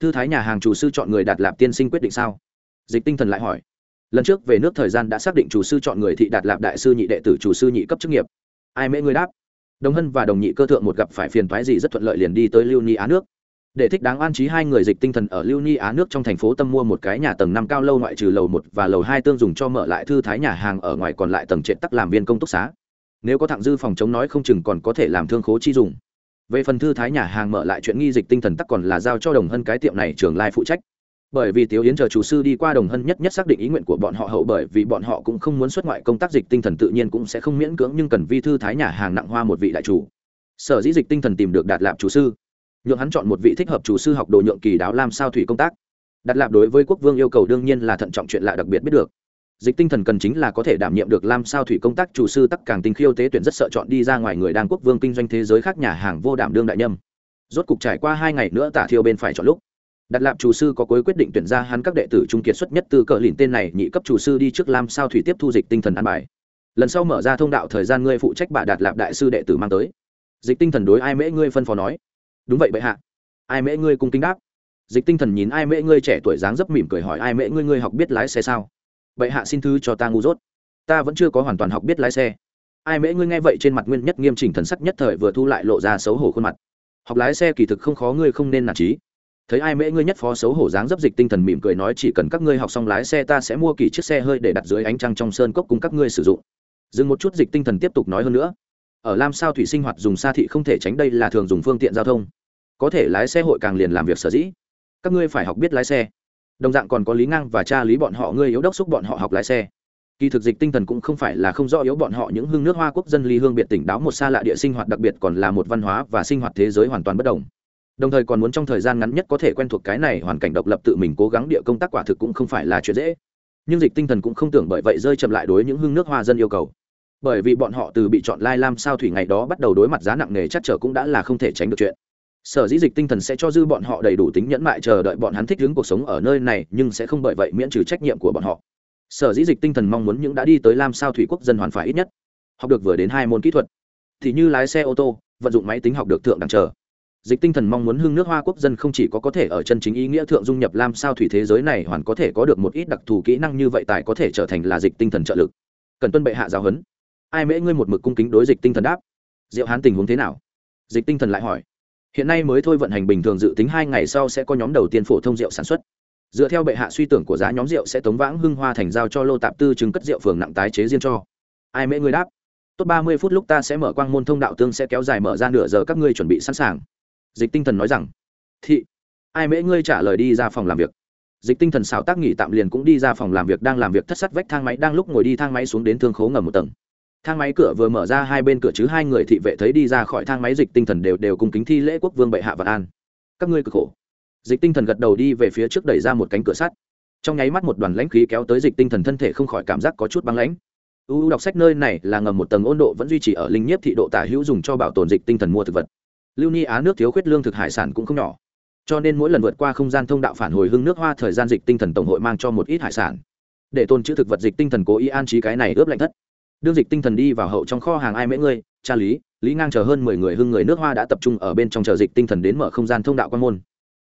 Thư thái nhà hàng chủ sư chọn người đạt lạp tiên sinh quyết định sao? Dịch tinh thần lại hỏi. Lần trước về nước thời gian đã xác định chủ sư chọn người thị đạt lạp đại sư nhị đệ tử chủ sư nhị cấp chức nghiệp. Ai mễ ngươi đáp. Đồng hân và đồng nhị cơ thượng một gặp phải phiền thoái gì rất thuận lợi liền đi tới lưu ni á nước để thích đáng an trí hai người dịch tinh thần ở lưu ni á nước trong thành phố tâm mua một cái nhà tầng năm cao lâu ngoại trừ lầu một và lầu hai tương dùng cho mở lại thư thái nhà hàng ở ngoài còn lại tầng trệ tắc làm viên công túc xá. Nếu có thẳng dư phòng chống nói không chừng còn có thể làm thương khố chi dùng. Về phần thư thái nhà hàng mở lại chuyện nghi dịch tinh thần tắc còn là giao cho đồng hân cái tiệm này trường lai phụ trách. Bởi vì tiểu yến chờ chủ sư đi qua đồng hân nhất nhất xác định ý nguyện của bọn họ hậu bởi vì bọn họ cũng không muốn xuất ngoại công tác dịch tinh thần tự nhiên cũng sẽ không miễn cưỡng nhưng cần vi thư thái nhà hàng nặng hoa một vị đại chủ. Sở dĩ dịch tinh thần tìm được đạt lạp chủ sư nhượng hắn chọn một vị thích hợp chủ sư học đồ nhượng kỳ đáo làm sao thủy công tác. Đặt lạp đối với quốc vương yêu cầu đương nhiên là thận trọng chuyện lạ đặc biệt biết được. Dịch tinh thần cần chính là có thể đảm nhiệm được làm sao thủy công tác chủ sư tắc càng tinh khiêu tế tuyển rất sợ chọn đi ra ngoài người đang quốc vương kinh doanh thế giới khác nhà hàng vô đảm đương đại nhâm. Rốt cục trải qua hai ngày nữa tả thiêu bên phải chọn lúc. Đặt lạp chủ sư có cuối quyết định tuyển ra hắn các đệ tử trung kiệt xuất nhất từ cờ lìn tên này nhị cấp chủ sư đi trước làm sao thủy tiếp thu dịch tinh thần an bài. Lần sau mở ra thông đạo thời gian ngươi phụ trách bà đạt lạp đại sư đệ tử mang tới. Dịch tinh thần đối ai mễ ngươi phân phó nói đúng vậy bệ hạ. Ai mễ ngươi cung kính đáp? Dịch tinh thần nhìn ai mễ ngươi trẻ tuổi dáng dấp mỉm cười hỏi ai mễ ngươi ngươi học biết lái xe sao? Bệ hạ xin thư cho ta ngu dốt. Ta vẫn chưa có hoàn toàn học biết lái xe. Ai mễ ngươi nghe vậy trên mặt nguyên nhất nghiêm chỉnh thần sắc nhất thời vừa thu lại lộ ra xấu hổ khuôn mặt. Học lái xe kỳ thực không khó ngươi không nên nản trí thấy ai mễ ngươi nhất phó xấu hổ dáng dấp dịch tinh thần mỉm cười nói chỉ cần các ngươi học xong lái xe ta sẽ mua kỳ chiếc xe hơi để đặt dưới ánh trăng trong sơn cốc cùng các ngươi sử dụng. Dừng một chút dịch tinh thần tiếp tục nói hơn nữa. Ở lam sao thủy sinh hoạt dùng xa thị không thể tránh đây là thường dùng phương tiện giao thông có thể lái xe hội càng liền làm việc sở dĩ. Các ngươi phải học biết lái xe. Đồng dạng còn có lý ngang và cha lý bọn họ, ngươi yếu đốc xúc bọn họ học lái xe. Kỳ thực dịch tinh thần cũng không phải là không rõ yếu bọn họ, những hương nước hoa quốc dân ly hương biệt tỉnh đáo một xa lạ địa sinh hoạt đặc biệt còn là một văn hóa và sinh hoạt thế giới hoàn toàn bất đồng. Đồng thời còn muốn trong thời gian ngắn nhất có thể quen thuộc cái này hoàn cảnh độc lập tự mình cố gắng địa công tác quả thực cũng không phải là chuyện dễ. Nhưng dịch tinh thần cũng không tưởng bởi vậy rơi chậm lại đối những hương nước hoa dân yêu cầu. Bởi vì bọn họ từ bị chọn lai lam sao thủy ngày đó bắt đầu đối mặt giá nặng nề chắc trở cũng đã là không thể tránh được chuyện sở dĩ dịch tinh thần sẽ cho dư bọn họ đầy đủ tính nhẫn mại chờ đợi bọn hắn thích ứng cuộc sống ở nơi này, nhưng sẽ không bởi vậy miễn trừ trách nhiệm của bọn họ. Sở dĩ dịch tinh thần mong muốn những đã đi tới lam sao thủy quốc dân hoàn phải ít nhất học được vừa đến hai môn kỹ thuật. Thì như lái xe ô tô, vận dụng máy tính học được thượng đẳng chờ. Dịch tinh thần mong muốn hưng nước hoa quốc dân không chỉ có có thể ở chân chính ý nghĩa thượng dung nhập lam sao thủy thế giới này, hoàn có thể có được một ít đặc thù kỹ năng như vậy tài có thể trở thành là dịch tinh thần trợ lực. Cần tuân bệ hạ giáo huấn. Ai mễ ngươi một mực cung kính đối dịch tinh thần đáp? Diệu hán tình huống thế nào? Dịch tinh thần lại hỏi hiện nay mới thôi vận hành bình thường dự tính hai ngày sau sẽ có nhóm đầu tiên phổ thông rượu sản xuất. Dựa theo bệ hạ suy tưởng của giá nhóm rượu sẽ tống vãng hưng hoa thành giao cho lô tạp tư chứng cất rượu phường nặng tái chế riêng cho. Ai mễ ngươi đáp? Tốt ba mươi phút lúc ta sẽ mở quang môn thông đạo tương sẽ kéo dài mở ra nửa giờ các ngươi chuẩn bị sẵn sàng. Dịch tinh thần nói rằng. Thị. Ai mễ ngươi trả lời đi ra phòng làm việc. Dịch tinh thần xảo tác nghỉ tạm liền cũng đi ra phòng làm việc đang làm việc thất sắt vách thang máy đang lúc ngồi đi thang máy xuống đến thương khố ngầm một tầng thang máy cửa vừa mở ra, hai bên cửa chứ hai người thị vệ thấy đi ra khỏi thang máy, dịch tinh thần đều đều cùng kính thi lễ quốc vương bệ hạ và an. Các ngươi cực khổ. Dịch tinh thần gật đầu đi về phía trước đẩy ra một cánh cửa sắt. Trong nháy mắt một đoàn lãnh khí kéo tới dịch tinh thần thân thể không khỏi cảm giác có chút băng lãnh. U đọc sách nơi này là ngầm một tầng ôn độ, vẫn duy trì ở linh nhiếp thị độ tả hữu dùng cho bảo tồn dịch tinh thần mua thực vật. Lưu ni á nước thiếu khuyết lương thực hải sản cũng không nhỏ. Cho nên mỗi lần vượt qua không gian thông đạo phản hồi hưng nước hoa, thời gian dịch tinh thần tổng hội mang cho một ít hải sản. Để tôn chữ thực vật, dịch tinh thần cố ý an trí cái này ướp lạnh thất đương dịch tinh thần đi vào hậu trong kho hàng ai mễ ngươi, cha lý lý ngang chờ hơn mười người hưng người nước hoa đã tập trung ở bên trong chờ dịch tinh thần đến mở không gian thông đạo quang môn.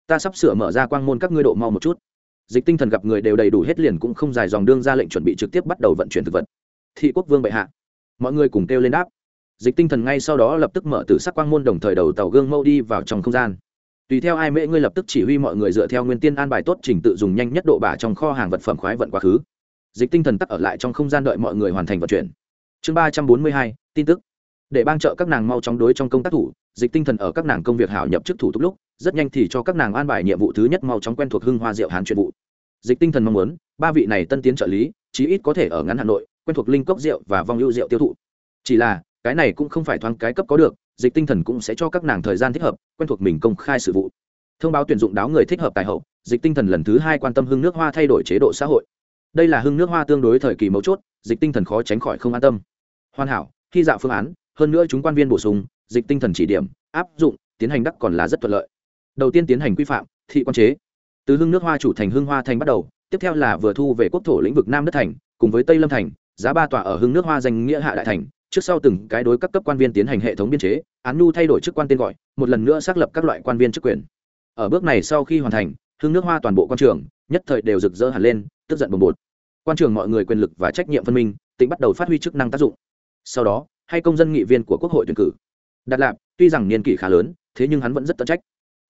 Ta sắp sửa mở ra quang môn các ngươi độ mau một chút. Dịch tinh thần gặp người đều đầy đủ hết liền cũng không dài dòng đương ra lệnh chuẩn bị trực tiếp bắt đầu vận chuyển thực vật. Thị quốc vương bệ hạ. Mọi người cùng kêu lên đáp. Dịch tinh thần ngay sau đó lập tức mở từ sắc quang môn đồng thời đầu tàu gương mâu đi vào trong không gian. Tùy theo ai mễ ngươi lập tức chỉ huy mọi người dựa theo nguyên tiên an bài tốt trình tự dùng nhanh nhất độ bả trong kho hàng vật phẩm khoái vận quá khứ. Dịch tinh thần tắc ở lại trong không gian đợi mọi người hoàn thành vận chuyển chương ba trăm bốn mươi hai, tin tức. Để bang trợ các nàng mau chóng đối trong công tác thủ, dịch tinh thần ở các nàng công việc hảo nhập chức thủ tục lúc, rất nhanh thì cho các nàng an bài nhiệm vụ thứ nhất mau chóng quen thuộc hưng hoa diệu hán chuyên vụ. Dịch tinh thần mong muốn, ba vị này tân tiến trợ lý, chí ít có thể ở ngắn hà nội, quen thuộc linh cốc rượu và vong ưu rượu tiêu thụ. Chỉ là, cái này cũng không phải thoáng cái cấp có được, dịch tinh thần cũng sẽ cho các nàng thời gian thích hợp, quen thuộc mình công khai sự vụ. Thông báo tuyển dụng đáo người thích hợp tài hậu, dịch tinh thần lần thứ hai quan tâm hưng nước hoa thay đổi chế độ xã hội. Đây là hưng nước hoa tương đối thời kỳ mấu chốt, dịch tinh thần khó tránh khỏi không an tâm hoàn hảo, khi dạo phương án, hơn nữa chúng quan viên bổ sung, dịch tinh thần chỉ điểm, áp dụng, tiến hành đắc còn là rất thuận lợi. Đầu tiên tiến hành quy phạm, thị quan chế. Từ hưng nước hoa chủ thành hưng hoa thành bắt đầu, tiếp theo là vừa thu về quốc thổ lĩnh vực nam đất thành, cùng với tây lâm thành, giá ba tòa ở hưng nước hoa danh nghĩa hạ đại thành. Trước sau từng cái đối các cấp quan viên tiến hành hệ thống biên chế, án nu thay đổi chức quan tên gọi, một lần nữa xác lập các loại quan viên chức quyền. Ở bước này sau khi hoàn thành, hưng nước hoa toàn bộ quan trường, nhất thời đều rực rỡ hẳn lên, tức giận bồng bột. Quan trường mọi người quyền lực và trách nhiệm phân minh tỉnh bắt đầu phát huy chức năng tác dụng sau đó hay công dân nghị viên của quốc hội tuyển cử. Đạt lạp tuy rằng niên kỷ khá lớn, thế nhưng hắn vẫn rất tận trách.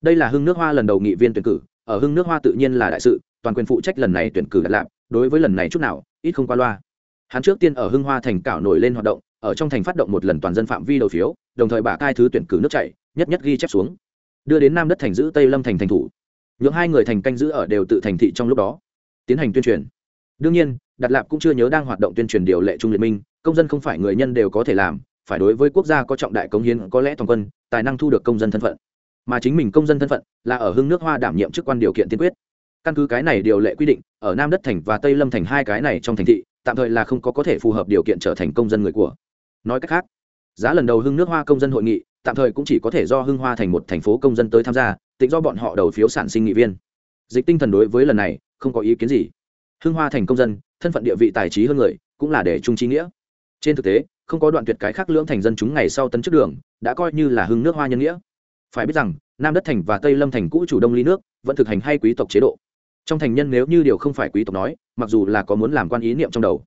Đây là hưng nước hoa lần đầu nghị viên tuyển cử, ở hưng nước hoa tự nhiên là đại sự, toàn quyền phụ trách lần này tuyển cử đạt lạp đối với lần này chút nào, ít không qua loa. Hắn trước tiên ở hưng hoa thành cảo nổi lên hoạt động, ở trong thành phát động một lần toàn dân phạm vi đầu phiếu, đồng thời bả cai thứ tuyển cử nước chảy, nhất nhất ghi chép xuống. Đưa đến nam đất thành giữ tây lâm thành thành thủ. Nhượng hai người thành canh giữ ở đều tự thành thị trong lúc đó. Tiến hành tuyên truyền. Đương nhiên đạt lạp cũng chưa nhớ đang hoạt động tuyên truyền điều lệ trung liệt minh công dân không phải người nhân đều có thể làm, phải đối với quốc gia có trọng đại cống hiến, có lẽ toàn quân, tài năng thu được công dân thân phận. Mà chính mình công dân thân phận là ở hưng nước hoa đảm nhiệm chức quan điều kiện tiên quyết. Căn cứ cái này điều lệ quy định, ở nam đất thành và tây lâm thành hai cái này trong thành thị, tạm thời là không có có thể phù hợp điều kiện trở thành công dân người của. Nói cách khác, giá lần đầu hưng nước hoa công dân hội nghị, tạm thời cũng chỉ có thể do hưng hoa thành một thành phố công dân tới tham gia tính do bọn họ đầu phiếu sản sinh nghị viên. Dịch tinh thần đối với lần này không có ý kiến gì. Hưng hoa thành công dân, thân phận địa vị tài trí hơn người, cũng là để trung trí nghĩa trên thực tế, không có đoạn tuyệt cái khác lưỡng thành dân chúng ngày sau tấn chức đường, đã coi như là hưng nước hoa nhân nghĩa. Phải biết rằng, nam đất thành và tây lâm thành cũ chủ đông ly nước, vẫn thực hành hay quý tộc chế độ. Trong thành nhân nếu như điều không phải quý tộc nói, mặc dù là có muốn làm quan ý niệm trong đầu,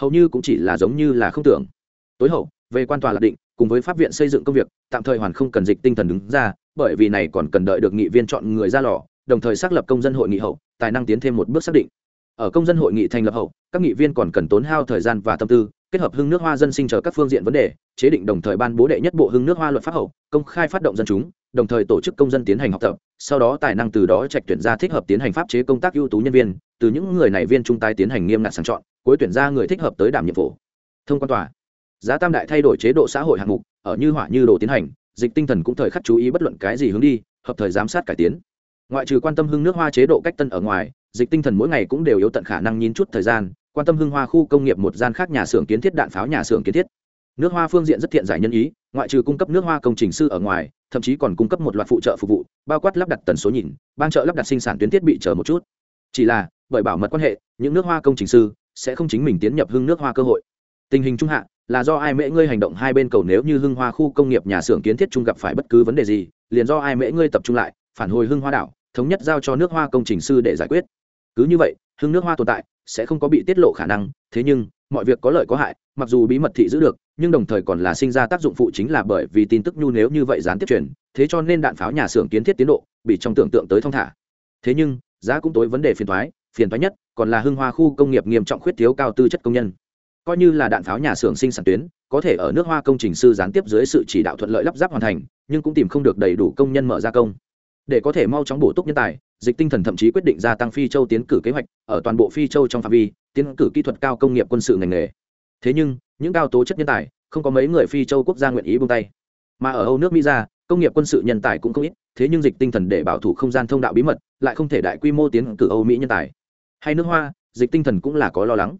hầu như cũng chỉ là giống như là không tưởng. Tối hậu, về quan tòa lạc định, cùng với pháp viện xây dựng công việc, tạm thời hoàn không cần dịch tinh thần đứng ra, bởi vì này còn cần đợi được nghị viên chọn người ra lò, đồng thời xác lập công dân hội nghị hậu, tài năng tiến thêm một bước xác định. Ở công dân hội nghị thành lập hậu, các nghị viên còn cần tốn hao thời gian và tâm tư kết hợp hưng nước hoa dân sinh chờ các phương diện vấn đề, chế định đồng thời ban bố đệ nhất bộ hưng nước hoa luật pháp hậu, công khai phát động dân chúng, đồng thời tổ chức công dân tiến hành học tập, sau đó tài năng từ đó trạch tuyển ra thích hợp tiến hành pháp chế công tác ưu tú nhân viên, từ những người này viên trung tài tiến hành nghiêm ngặt sàng chọn, cuối tuyển ra người thích hợp tới đảm nhiệm vụ. Thông quan tòa. Giá tam đại thay đổi chế độ xã hội hạng mục, ở như hỏa như đồ tiến hành, dịch tinh thần cũng thời khắc chú ý bất luận cái gì hướng đi, hợp thời giám sát cải tiến. Ngoại trừ quan tâm hưng nước hoa chế độ cách tân ở ngoài, dịch tinh thần mỗi ngày cũng đều yếu tận khả năng nhìn chút thời gian quan tâm hưng hoa khu công nghiệp một gian khác nhà xưởng kiến thiết đạn pháo nhà xưởng kiến thiết. Nước hoa phương diện rất thiện giải nhân ý, ngoại trừ cung cấp nước hoa công trình sư ở ngoài, thậm chí còn cung cấp một loạt phụ trợ phục vụ, bao quát lắp đặt tần số nhìn ban trợ lắp đặt sinh sản tuyến thiết bị chờ một chút. Chỉ là, bởi bảo mật quan hệ, những nước hoa công trình sư sẽ không chính mình tiến nhập hưng nước hoa cơ hội. Tình hình trung hạ là do ai mễ ngươi hành động hai bên cầu nếu như hưng hoa khu công nghiệp nhà xưởng kiến thiết trung gặp phải bất cứ vấn đề gì, liền do ai mễ ngươi tập trung lại, phản hồi hưng hoa đảo, thống nhất giao cho nước hoa công trình sư để giải quyết. Cứ như vậy hưng nước hoa tồn tại, sẽ không có bị tiết lộ khả năng, thế nhưng, mọi việc có lợi có hại, mặc dù bí mật thị giữ được, nhưng đồng thời còn là sinh ra tác dụng phụ chính là bởi vì tin tức nhu nếu như vậy gián tiếp truyền, thế cho nên đạn pháo nhà xưởng kiến thiết tiến độ bị trong tưởng tượng tới thông thả. Thế nhưng, giá cũng tối vấn đề phiền thoái phiền thoái nhất còn là hưng hoa khu công nghiệp nghiêm trọng khuyết thiếu cao tư chất công nhân. Coi như là đạn pháo nhà xưởng sinh sản tuyến, có thể ở nước hoa công trình sư gián tiếp dưới sự chỉ đạo thuận lợi lắp ráp hoàn thành, nhưng cũng tìm không được đầy đủ công nhân mở ra công để có thể mau chóng bổ túc nhân tài, dịch tinh thần thậm chí quyết định gia tăng phi châu tiến cử kế hoạch ở toàn bộ phi châu trong phạm vi, tiến cử kỹ thuật cao công nghiệp quân sự ngành nghề. Thế nhưng, những cao tố chất nhân tài, không có mấy người phi châu quốc gia nguyện ý buông tay. Mà ở âu nước mỹ ra, công nghiệp quân sự nhân tài cũng không ít, thế nhưng dịch tinh thần để bảo thủ không gian thông đạo bí mật, lại không thể đại quy mô tiến cử âu mỹ nhân tài. Hay nước hoa, dịch tinh thần cũng là có lo lắng.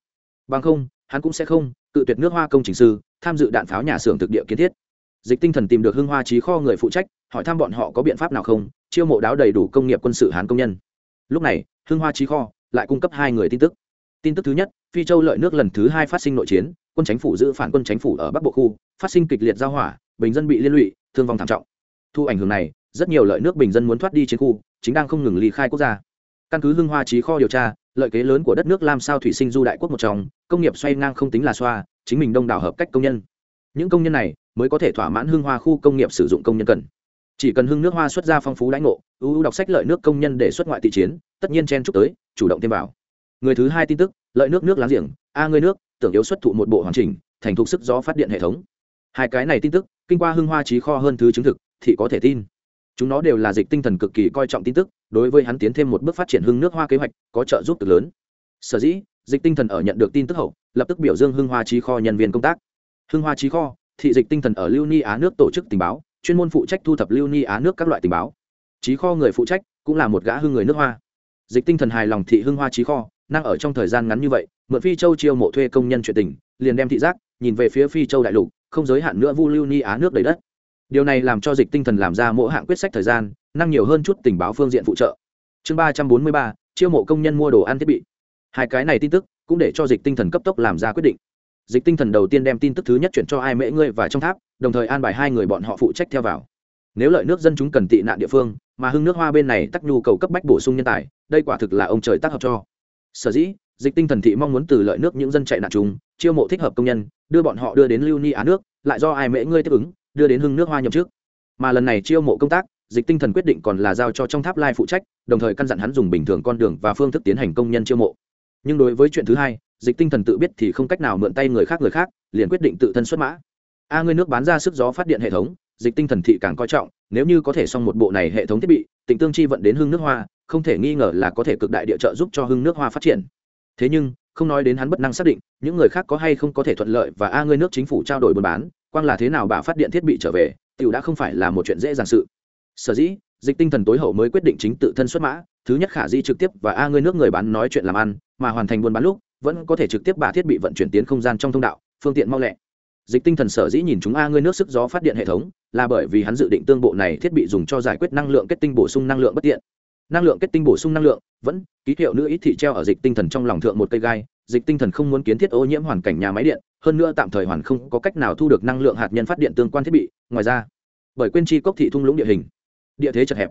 Bằng không, hắn cũng sẽ không tự tuyệt nước hoa công trình sư, tham dự đạn pháo nhà xưởng thực địa kiến thiết dịch tinh thần tìm được hưng hoa trí kho người phụ trách, hỏi thăm bọn họ có biện pháp nào không, chiêu mộ đáo đầy đủ công nghiệp quân sự hán công nhân. Lúc này, hưng hoa trí kho lại cung cấp hai người tin tức. Tin tức thứ nhất, phi châu lợi nước lần thứ hai phát sinh nội chiến, quân chính phủ giữ phản quân chính phủ ở bắc bộ khu, phát sinh kịch liệt giao hỏa, bình dân bị liên lụy, thương vong thảm trọng. Thu ảnh hưởng này, rất nhiều lợi nước bình dân muốn thoát đi chiến khu, chính đang không ngừng ly khai quốc gia. Căn cứ hưng hoa trí kho điều tra, lợi kế lớn của đất nước làm sao thủy sinh du đại quốc một trong, công nghiệp xoay ngang không tính là xoa, chính mình đông đảo hợp cách công nhân những công nhân này mới có thể thỏa mãn hưng hoa khu công nghiệp sử dụng công nhân cần. Chỉ cần hưng nước hoa xuất ra phong phú lãnh ngộ ưu đọc sách lợi nước công nhân để xuất ngoại thị chiến, tất nhiên chen chúc tới, chủ động thêm vào. Người thứ hai tin tức, lợi nước nước láng giềng, a ngươi nước, tưởng yếu xuất thụ một bộ hoàn chỉnh, thành thục sức gió phát điện hệ thống. Hai cái này tin tức, kinh qua hưng hoa trí kho hơn thứ chứng thực, thì có thể tin. Chúng nó đều là dịch tinh thần cực kỳ coi trọng tin tức, đối với hắn tiến thêm một bước phát triển hưng nước hoa kế hoạch, có trợ giúp cực lớn. Sở dĩ, dịch tinh thần ở nhận được tin tức hậu, lập tức biểu dương hưng hoa trí kho nhân viên công tác hưng hoa trí kho, thị dịch tinh thần ở lưu ni á nước tổ chức tình báo, chuyên môn phụ trách thu thập lưu ni á nước các loại tình báo. Trí kho người phụ trách cũng là một gã hưng người nước hoa. Dịch tinh thần hài lòng thị hưng hoa trí kho, năng ở trong thời gian ngắn như vậy, mượn phi châu chiêu mộ thuê công nhân chuyện tình, liền đem thị giác, nhìn về phía phi châu đại lục, không giới hạn nữa vu lưu ni á nước đầy đất. Điều này làm cho dịch tinh thần làm ra mỗi hạng quyết sách thời gian, năng nhiều hơn chút tình báo phương diện phụ trợ. Chương ba trăm bốn mươi ba, chiêu mộ công nhân mua đồ ăn thiết bị. Hai cái này tin tức cũng để cho dịch tinh thần cấp tốc làm ra quyết định dịch tinh thần đầu tiên đem tin tức thứ nhất chuyển cho ai mễ ngươi và trong tháp, đồng thời an bài hai người bọn họ phụ trách theo vào. Nếu lợi nước dân chúng cần tị nạn địa phương, mà hưng nước hoa bên này tắc nhu cầu cấp bách bổ sung nhân tài, đây quả thực là ông trời tác hợp cho. Sở dĩ, dịch tinh thần thị mong muốn từ lợi nước những dân chạy nạn chúng, chiêu mộ thích hợp công nhân, đưa bọn họ đưa đến lưu ni á nước, lại do ai mễ ngươi tiếp ứng, đưa đến hưng nước hoa nhậm trước mà lần này chiêu mộ công tác, dịch tinh thần quyết định còn là giao cho trong tháp lai phụ trách, đồng thời căn dặn hắn dùng bình thường con đường và phương thức tiến hành công nhân chiêu mộ. Nhưng đối với chuyện thứ hai dịch tinh thần tự biết thì không cách nào mượn tay người khác người khác, liền quyết định tự thân xuất mã. A, ngươi nước bán ra sức gió phát điện hệ thống, dịch tinh thần thị càng coi trọng, nếu như có thể xong một bộ này hệ thống thiết bị, tịnh tương chi vận đến hưng nước hoa, không thể nghi ngờ là có thể cực đại địa trợ giúp cho hưng nước hoa phát triển. Thế nhưng, không nói đến hắn bất năng xác định, những người khác có hay không có thể thuận lợi và a, ngươi nước chính phủ trao đổi buôn bán, quang là thế nào bà phát điện thiết bị trở về, tiểu đã không phải là một chuyện dễ dàng sự. Sở dĩ, dịch tinh thần tối hậu mới quyết định chính tự thân xuất mã, thứ nhất khả di trực tiếp và a, ngươi nước người bán nói chuyện làm ăn, mà hoàn thành buôn bán lúc vẫn có thể trực tiếp bà thiết bị vận chuyển tiến không gian trong thông đạo, phương tiện mau lẹ. Dịch tinh thần sở dĩ nhìn chúng a ngươi nước sức gió phát điện hệ thống, là bởi vì hắn dự định tương bộ này thiết bị dùng cho giải quyết năng lượng kết tinh bổ sung năng lượng bất tiện. Năng lượng kết tinh bổ sung năng lượng, vẫn, ký hiệu nữ ít thị treo ở dịch tinh thần trong lòng thượng một cây gai, dịch tinh thần không muốn kiến thiết ô nhiễm hoàn cảnh nhà máy điện, hơn nữa tạm thời hoàn không có cách nào thu được năng lượng hạt nhân phát điện tương quan thiết bị, ngoài ra, bởi quên chi cốc thị thung lũng địa hình, địa thế chật hẹp,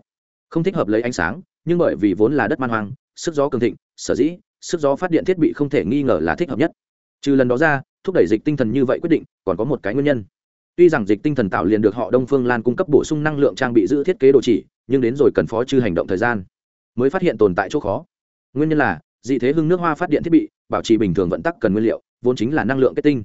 không thích hợp lấy ánh sáng, nhưng bởi vì vốn là đất man hoang, sức gió cường thịnh, sở dĩ sức gió phát điện thiết bị không thể nghi ngờ là thích hợp nhất. Trừ lần đó ra, thúc đẩy dịch tinh thần như vậy quyết định, còn có một cái nguyên nhân. Tuy rằng dịch tinh thần tạo liền được họ đông phương lan cung cấp bổ sung năng lượng trang bị giữ thiết kế đồ chỉ, nhưng đến rồi cần phó chư hành động thời gian, mới phát hiện tồn tại chỗ khó. Nguyên nhân là, dị thế hưng nước hoa phát điện thiết bị, bảo trì bình thường vận tắc cần nguyên liệu, vốn chính là năng lượng kết tinh.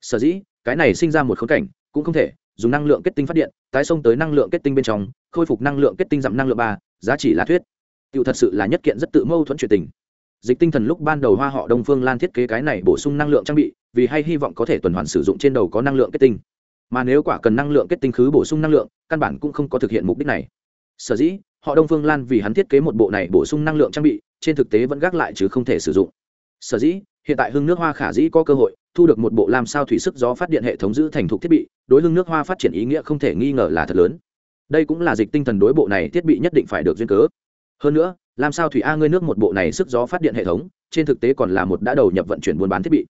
Sở dĩ, cái này sinh ra một khống cảnh, cũng không thể dùng năng lượng kết tinh phát điện, tái xông tới năng lượng kết tinh bên trong, khôi phục năng lượng kết tinh giảm năng lượng ba, giá trị là thuyết. Tựu thật sự là nhất kiện rất tự mâu thuẫn chuyện tình dịch tinh thần lúc ban đầu hoa họ đông phương lan thiết kế cái này bổ sung năng lượng trang bị, vì hay hy vọng có thể tuần hoàn sử dụng trên đầu có năng lượng kết tinh. Mà nếu quả cần năng lượng kết tinh khứ bổ sung năng lượng, căn bản cũng không có thực hiện mục đích này. Sở dĩ, họ đông phương lan vì hắn thiết kế một bộ này bổ sung năng lượng trang bị, trên thực tế vẫn gác lại chứ không thể sử dụng. Sở dĩ, hiện tại hưng nước hoa khả dĩ có cơ hội thu được một bộ làm sao thủy sức gió phát điện hệ thống giữ thành thục thiết bị, đối hưng nước hoa phát triển ý nghĩa không thể nghi ngờ là thật lớn. Đây cũng là dịch tinh thần đối bộ này thiết bị nhất định phải được duyên cớ. Hơn nữa làm sao thủy a ngươi nước một bộ này sức gió phát điện hệ thống, trên thực tế còn là một đã đầu nhập vận chuyển buôn bán thiết bị.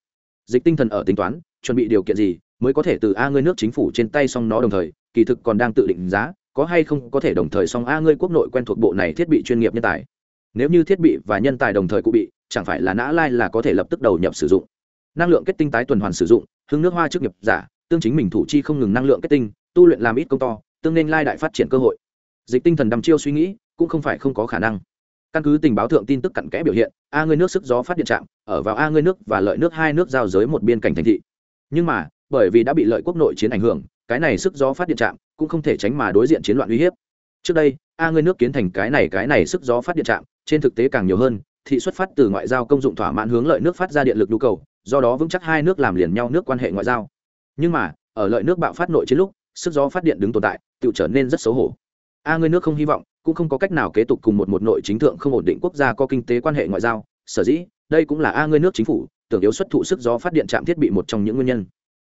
Dịch tinh thần ở tính toán, chuẩn bị điều kiện gì, mới có thể từ a ngươi nước chính phủ trên tay xong nó đồng thời, kỳ thực còn đang tự định giá, có hay không có thể đồng thời xong a ngươi quốc nội quen thuộc bộ này thiết bị chuyên nghiệp nhân tài. Nếu như thiết bị và nhân tài đồng thời cụ bị, chẳng phải là nã lai là có thể lập tức đầu nhập sử dụng. Năng lượng kết tinh tái tuần hoàn sử dụng hưng nước hoa chức nghiệp giả, tương chính mình thủ chi không ngừng năng lượng kết tinh, tu luyện làm ít công to, tương nên lai đại phát triển cơ hội. Dịch tinh thần đăm chiêu suy nghĩ, cũng không phải không có khả năng căn cứ tình báo thượng tin tức cặn kẽ biểu hiện, a ngươi nước sức gió phát điện trạm, ở vào a ngươi nước và lợi nước hai nước giao giới một biên cảnh thành thị. Nhưng mà, bởi vì đã bị lợi quốc nội chiến ảnh hưởng, cái này sức gió phát điện trạm cũng không thể tránh mà đối diện chiến loạn uy hiếp. Trước đây, a ngươi nước kiến thành cái này cái này sức gió phát điện trạm, trên thực tế càng nhiều hơn, thị xuất phát từ ngoại giao công dụng thỏa mãn hướng lợi nước phát ra điện lực nhu cầu, do đó vững chắc hai nước làm liền nhau nước quan hệ ngoại giao. Nhưng mà, ở lợi nước bạo phát nội chiến lúc, sức gió phát điện đứng tồn tại tự trở nên rất xấu hổ. A ngươi nước không hy vọng cũng không có cách nào kế tục cùng một một nội chính thượng không ổn định quốc gia có kinh tế quan hệ ngoại giao, sở dĩ, đây cũng là a ngươi nước chính phủ, tưởng yếu xuất thụ sức gió phát điện trạm thiết bị một trong những nguyên nhân.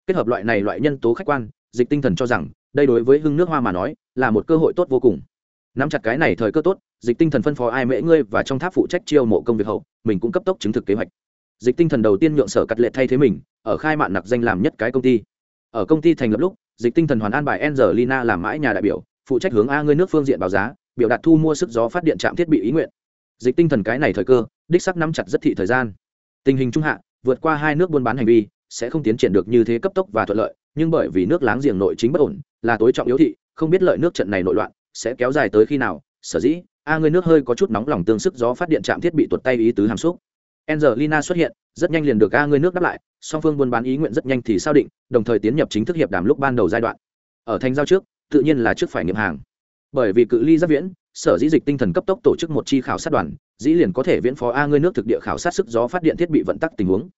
Kết hợp loại này loại nhân tố khách quan, dịch tinh thần cho rằng, đây đối với hưng nước hoa mà nói, là một cơ hội tốt vô cùng. Nắm chặt cái này thời cơ tốt, dịch tinh thần phân phó ai mễ ngươi và trong tháp phụ trách chiêu mộ công việc hậu, mình cũng cấp tốc chứng thực kế hoạch. Dịch tinh thần đầu tiên nhượng sở cắt lệ thay thế mình, ở khai mạn nặc danh làm nhất cái công ty. Ở công ty thành lập lúc, dịch tinh thần hoàn an bài angelina làm mãi nhà đại biểu, phụ trách hướng a ngươi nước phương diện báo giá biểu đạt thu mua sức gió phát điện trạm thiết bị ý nguyện dịch tinh thần cái này thời cơ đích sắc nắm chặt rất thị thời gian tình hình trung hạ vượt qua hai nước buôn bán hành vi sẽ không tiến triển được như thế cấp tốc và thuận lợi nhưng bởi vì nước láng giềng nội chính bất ổn là tối trọng yếu thị không biết lợi nước trận này nội loạn sẽ kéo dài tới khi nào sở dĩ a người nước hơi có chút nóng lòng tương sức gió phát điện trạm thiết bị tuột tay ý tứ hàm xúc Angelina xuất hiện, rất nhanh liền được A người nước đáp lại, song phương buôn bán ý nguyện rất nhanh thì sao định, đồng thời tiến nhập chính thức hiệp đàm lúc ban đầu giai đoạn. Ở thành giao trước, tự nhiên là trước phải nghiệm hàng. Bởi vì cự ly rất viễn, sở dĩ dịch tinh thần cấp tốc tổ chức một chi khảo sát đoàn, dĩ liền có thể viễn phó A ngươi nước thực địa khảo sát sức gió phát điện thiết bị vận tắc tình huống.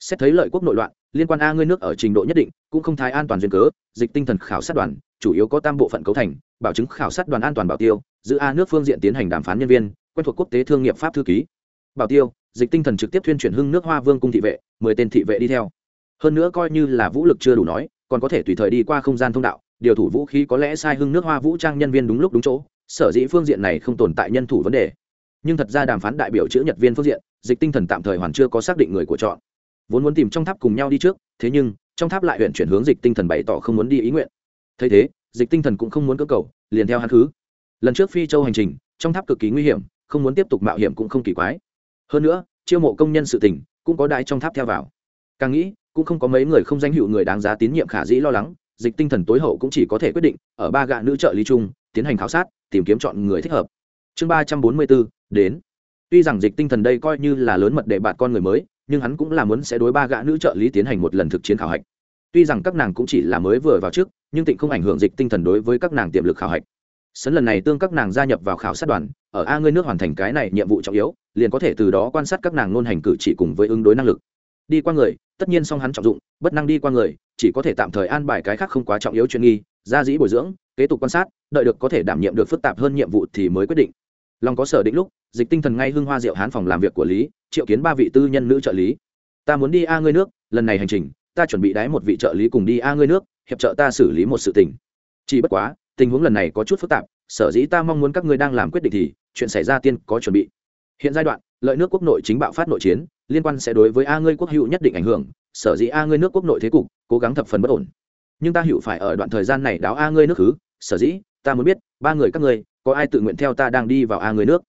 xét thấy lợi quốc nội loạn liên quan a ngươi nước ở trình độ nhất định cũng không thái an toàn duyên cớ dịch tinh thần khảo sát đoàn chủ yếu có tam bộ phận cấu thành bảo chứng khảo sát đoàn an toàn bảo tiêu giữ a nước phương diện tiến hành đàm phán nhân viên quen thuộc quốc tế thương nghiệp pháp thư ký bảo tiêu dịch tinh thần trực tiếp tuyên truyền hưng nước hoa vương cung thị vệ mười tên thị vệ đi theo hơn nữa coi như là vũ lực chưa đủ nói còn có thể tùy thời đi qua không gian thông đạo điều thủ vũ khí có lẽ sai hưng nước hoa vũ trang nhân viên đúng lúc đúng chỗ, sở dĩ phương diện này không tồn tại nhân thủ vấn đề. Nhưng thật ra đàm phán đại biểu chữ nhật viên phương diện, dịch tinh thần tạm thời hoàn chưa có xác định người của chọn. Vốn muốn tìm trong tháp cùng nhau đi trước, thế nhưng, trong tháp lại huyện chuyển hướng dịch tinh thần bày tỏ không muốn đi ý nguyện. Thấy thế, dịch tinh thần cũng không muốn cơ cầu, liền theo hắn thứ lần trước phi châu hành trình, trong tháp cực kỳ nguy hiểm, không muốn tiếp tục mạo hiểm cũng không kỳ quái. Hơn nữa, chiêu mộ công nhân sự tình, cũng có đại trong tháp theo vào. Càng nghĩ, cũng không có mấy người không danh hiệu người đáng giá tín nhiệm khả dĩ lo lắng dịch tinh thần tối hậu cũng chỉ có thể quyết định, ở ba gạ nữ trợ lý trung tiến hành khảo sát, tìm kiếm chọn người thích hợp. Chương ba trăm bốn mươi bốn, đến. Tuy rằng dịch tinh thần đây coi như là lớn mật để bạn con người mới, nhưng hắn cũng là muốn sẽ đối ba gã nữ trợ lý tiến hành một lần thực chiến khảo hạch. Tuy rằng các nàng cũng chỉ là mới vừa vào trước, nhưng tịnh không ảnh hưởng dịch tinh thần đối với các nàng tiềm lực khảo hạch. Sấn lần này tương các nàng gia nhập vào khảo sát đoàn, ở a ngươi nước hoàn thành cái này nhiệm vụ trọng yếu, liền có thể từ đó quan sát các nàng ngôn hành cử chỉ cùng với ứng đối năng lực. Đi qua người tất nhiên song hắn trọng dụng, bất năng đi qua người, chỉ có thể tạm thời an bài cái khác không quá trọng yếu chuyên nghi, gia dĩ bồi dưỡng, kế tục quan sát, đợi được có thể đảm nhiệm được phức tạp hơn nhiệm vụ thì mới quyết định. Lòng có sở định lúc, dịch tinh thần ngay hưng hoa diệu hán phòng làm việc của lý, triệu kiến ba vị tư nhân nữ trợ lý. Ta muốn đi a ngươi nước, lần này hành trình, ta chuẩn bị đái một vị trợ lý cùng đi a ngươi nước, hiệp trợ ta xử lý một sự tình. Chỉ bất quá, tình huống lần này có chút phức tạp, sở dĩ ta mong muốn các ngươi đang làm quyết định thì, chuyện xảy ra tiên có chuẩn bị. Hiện giai đoạn, lợi nước quốc nội chính bạo phát nội chiến liên quan sẽ đối với a ngươi quốc hữu nhất định ảnh hưởng, sở dĩ a ngươi nước quốc nội thế cục cố gắng thập phần bất ổn. Nhưng ta hữu phải ở đoạn thời gian này đáo a ngươi nước khứ sở dĩ, ta muốn biết, ba người các ngươi, có ai tự nguyện theo ta đang đi vào a ngươi nước?